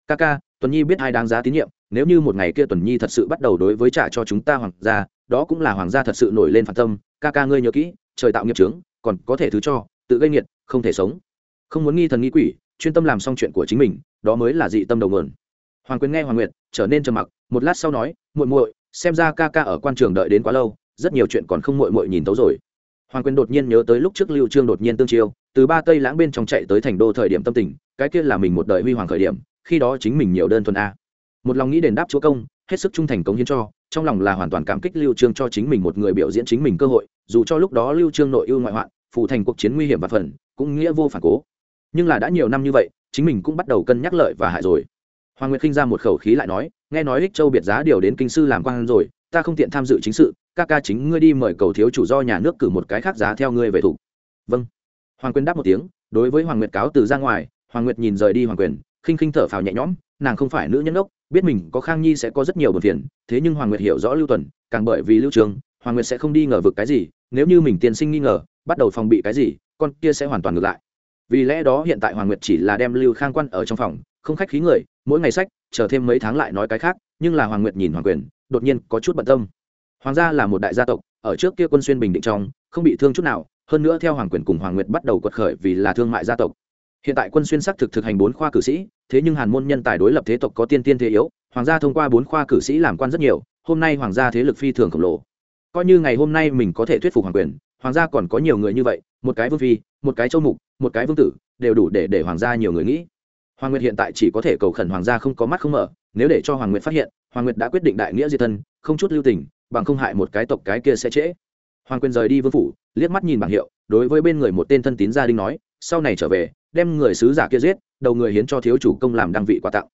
Ca ca, tuần nhi biết ai đáng giá tín nhiệm, nếu như một ngày kia tuần nhi thật sự bắt đầu đối với trả cho chúng ta hoàng gia, đó cũng là hoàng gia thật sự nổi lên phản tâm, ca ca ngươi nhớ kỹ, trời tạo nghiệp trướng còn có thể thứ cho tự gây nghiệt, không thể sống. Không muốn nghi thần nghi quỷ, chuyên tâm làm xong chuyện của chính mình, đó mới là dị tâm đầu nguồn. Hoàng quyền nghe hoàng nguyệt, trở nên trầm mặc, một lát sau nói, muội muội, xem ra ca ca ở quan trường đợi đến quá lâu, rất nhiều chuyện còn không muội muội nhìn tấu rồi. Hoàng quyền đột nhiên nhớ tới lúc trước lưu trương đột nhiên tương chiêu, từ ba tây lãng bên trong chạy tới thành đô thời điểm tâm tình, cái kia là mình một đời huy hoàng khởi điểm, khi đó chính mình nhiều đơn thuần a. Một lòng nghĩ đền đáp chúa công, hết sức trung thành cống hiến cho, trong lòng là hoàn toàn cảm kích lưu trương cho chính mình một người biểu diễn chính mình cơ hội, dù cho lúc đó lưu trương nội ưu ngoại hoạn phụ thành cuộc chiến nguy hiểm và phần, cũng nghĩa vô phản cố. Nhưng là đã nhiều năm như vậy, chính mình cũng bắt đầu cân nhắc lợi và hại rồi. Hoàng nguyệt khinh ra một khẩu khí lại nói, nghe nói ích châu biệt giá điều đến kinh sư làm quan rồi, ta không tiện tham dự chính sự, ca ca chính ngươi đi mời cầu thiếu chủ do nhà nước cử một cái khác giá theo ngươi về thủ. Vâng. Hoàng quyền đáp một tiếng, đối với hoàng nguyệt cáo từ ra ngoài, hoàng nguyệt nhìn rời đi hoàng quyền, khinh khinh thở phào nhẹ nhõm, nàng không phải nữ nhân ốc biết mình có khang nhi sẽ có rất nhiều buồn phiền, thế nhưng hoàng nguyệt hiểu rõ lưu tuần, càng bởi vì lưu trường, hoàng nguyệt sẽ không đi ngờ vực cái gì, nếu như mình tiên sinh nghi ngờ bắt đầu phòng bị cái gì, con kia sẽ hoàn toàn ngược lại. Vì lẽ đó hiện tại hoàng nguyệt chỉ là đem lưu khang quan ở trong phòng, không khách khí người, mỗi ngày sách, chờ thêm mấy tháng lại nói cái khác, nhưng là hoàng nguyệt nhìn hoàng quyền, đột nhiên có chút bận tâm. Hoàng gia là một đại gia tộc, ở trước kia quân xuyên bình định trong, không bị thương chút nào, hơn nữa theo hoàng quyền cùng hoàng nguyệt bắt đầu quật khởi vì là thương mại gia tộc. Hiện tại quân xuyên sắc thực thực hành bốn khoa cử sĩ, thế nhưng hàn môn nhân tài đối lập thế tộc có tiên tiên thế yếu, hoàng gia thông qua bốn khoa cử sĩ làm quan rất nhiều, hôm nay hoàng gia thế lực phi thường khổng lồ. Coi như ngày hôm nay mình có thể thuyết phục hoàng quyền hoàng gia còn có nhiều người như vậy, một cái vương phi, một cái châu mục, một cái vương tử, đều đủ để để hoàng gia nhiều người nghĩ. Hoàng nguyệt hiện tại chỉ có thể cầu khẩn hoàng gia không có mắt không mở, nếu để cho hoàng nguyệt phát hiện, hoàng nguyệt đã quyết định đại nghĩa diệt thân, không chút lưu tình, bằng không hại một cái tộc cái kia sẽ trễ. Hoàng quyền rời đi vương phủ, liếc mắt nhìn bảng hiệu, đối với bên người một tên thân tín gia đình nói, sau này trở về, đem người sứ giả kia giết, đầu người hiến cho thiếu chủ công làm đăng vị quà tặng.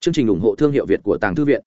Chương trình ủng hộ thương hiệu việt của tàng thư viện.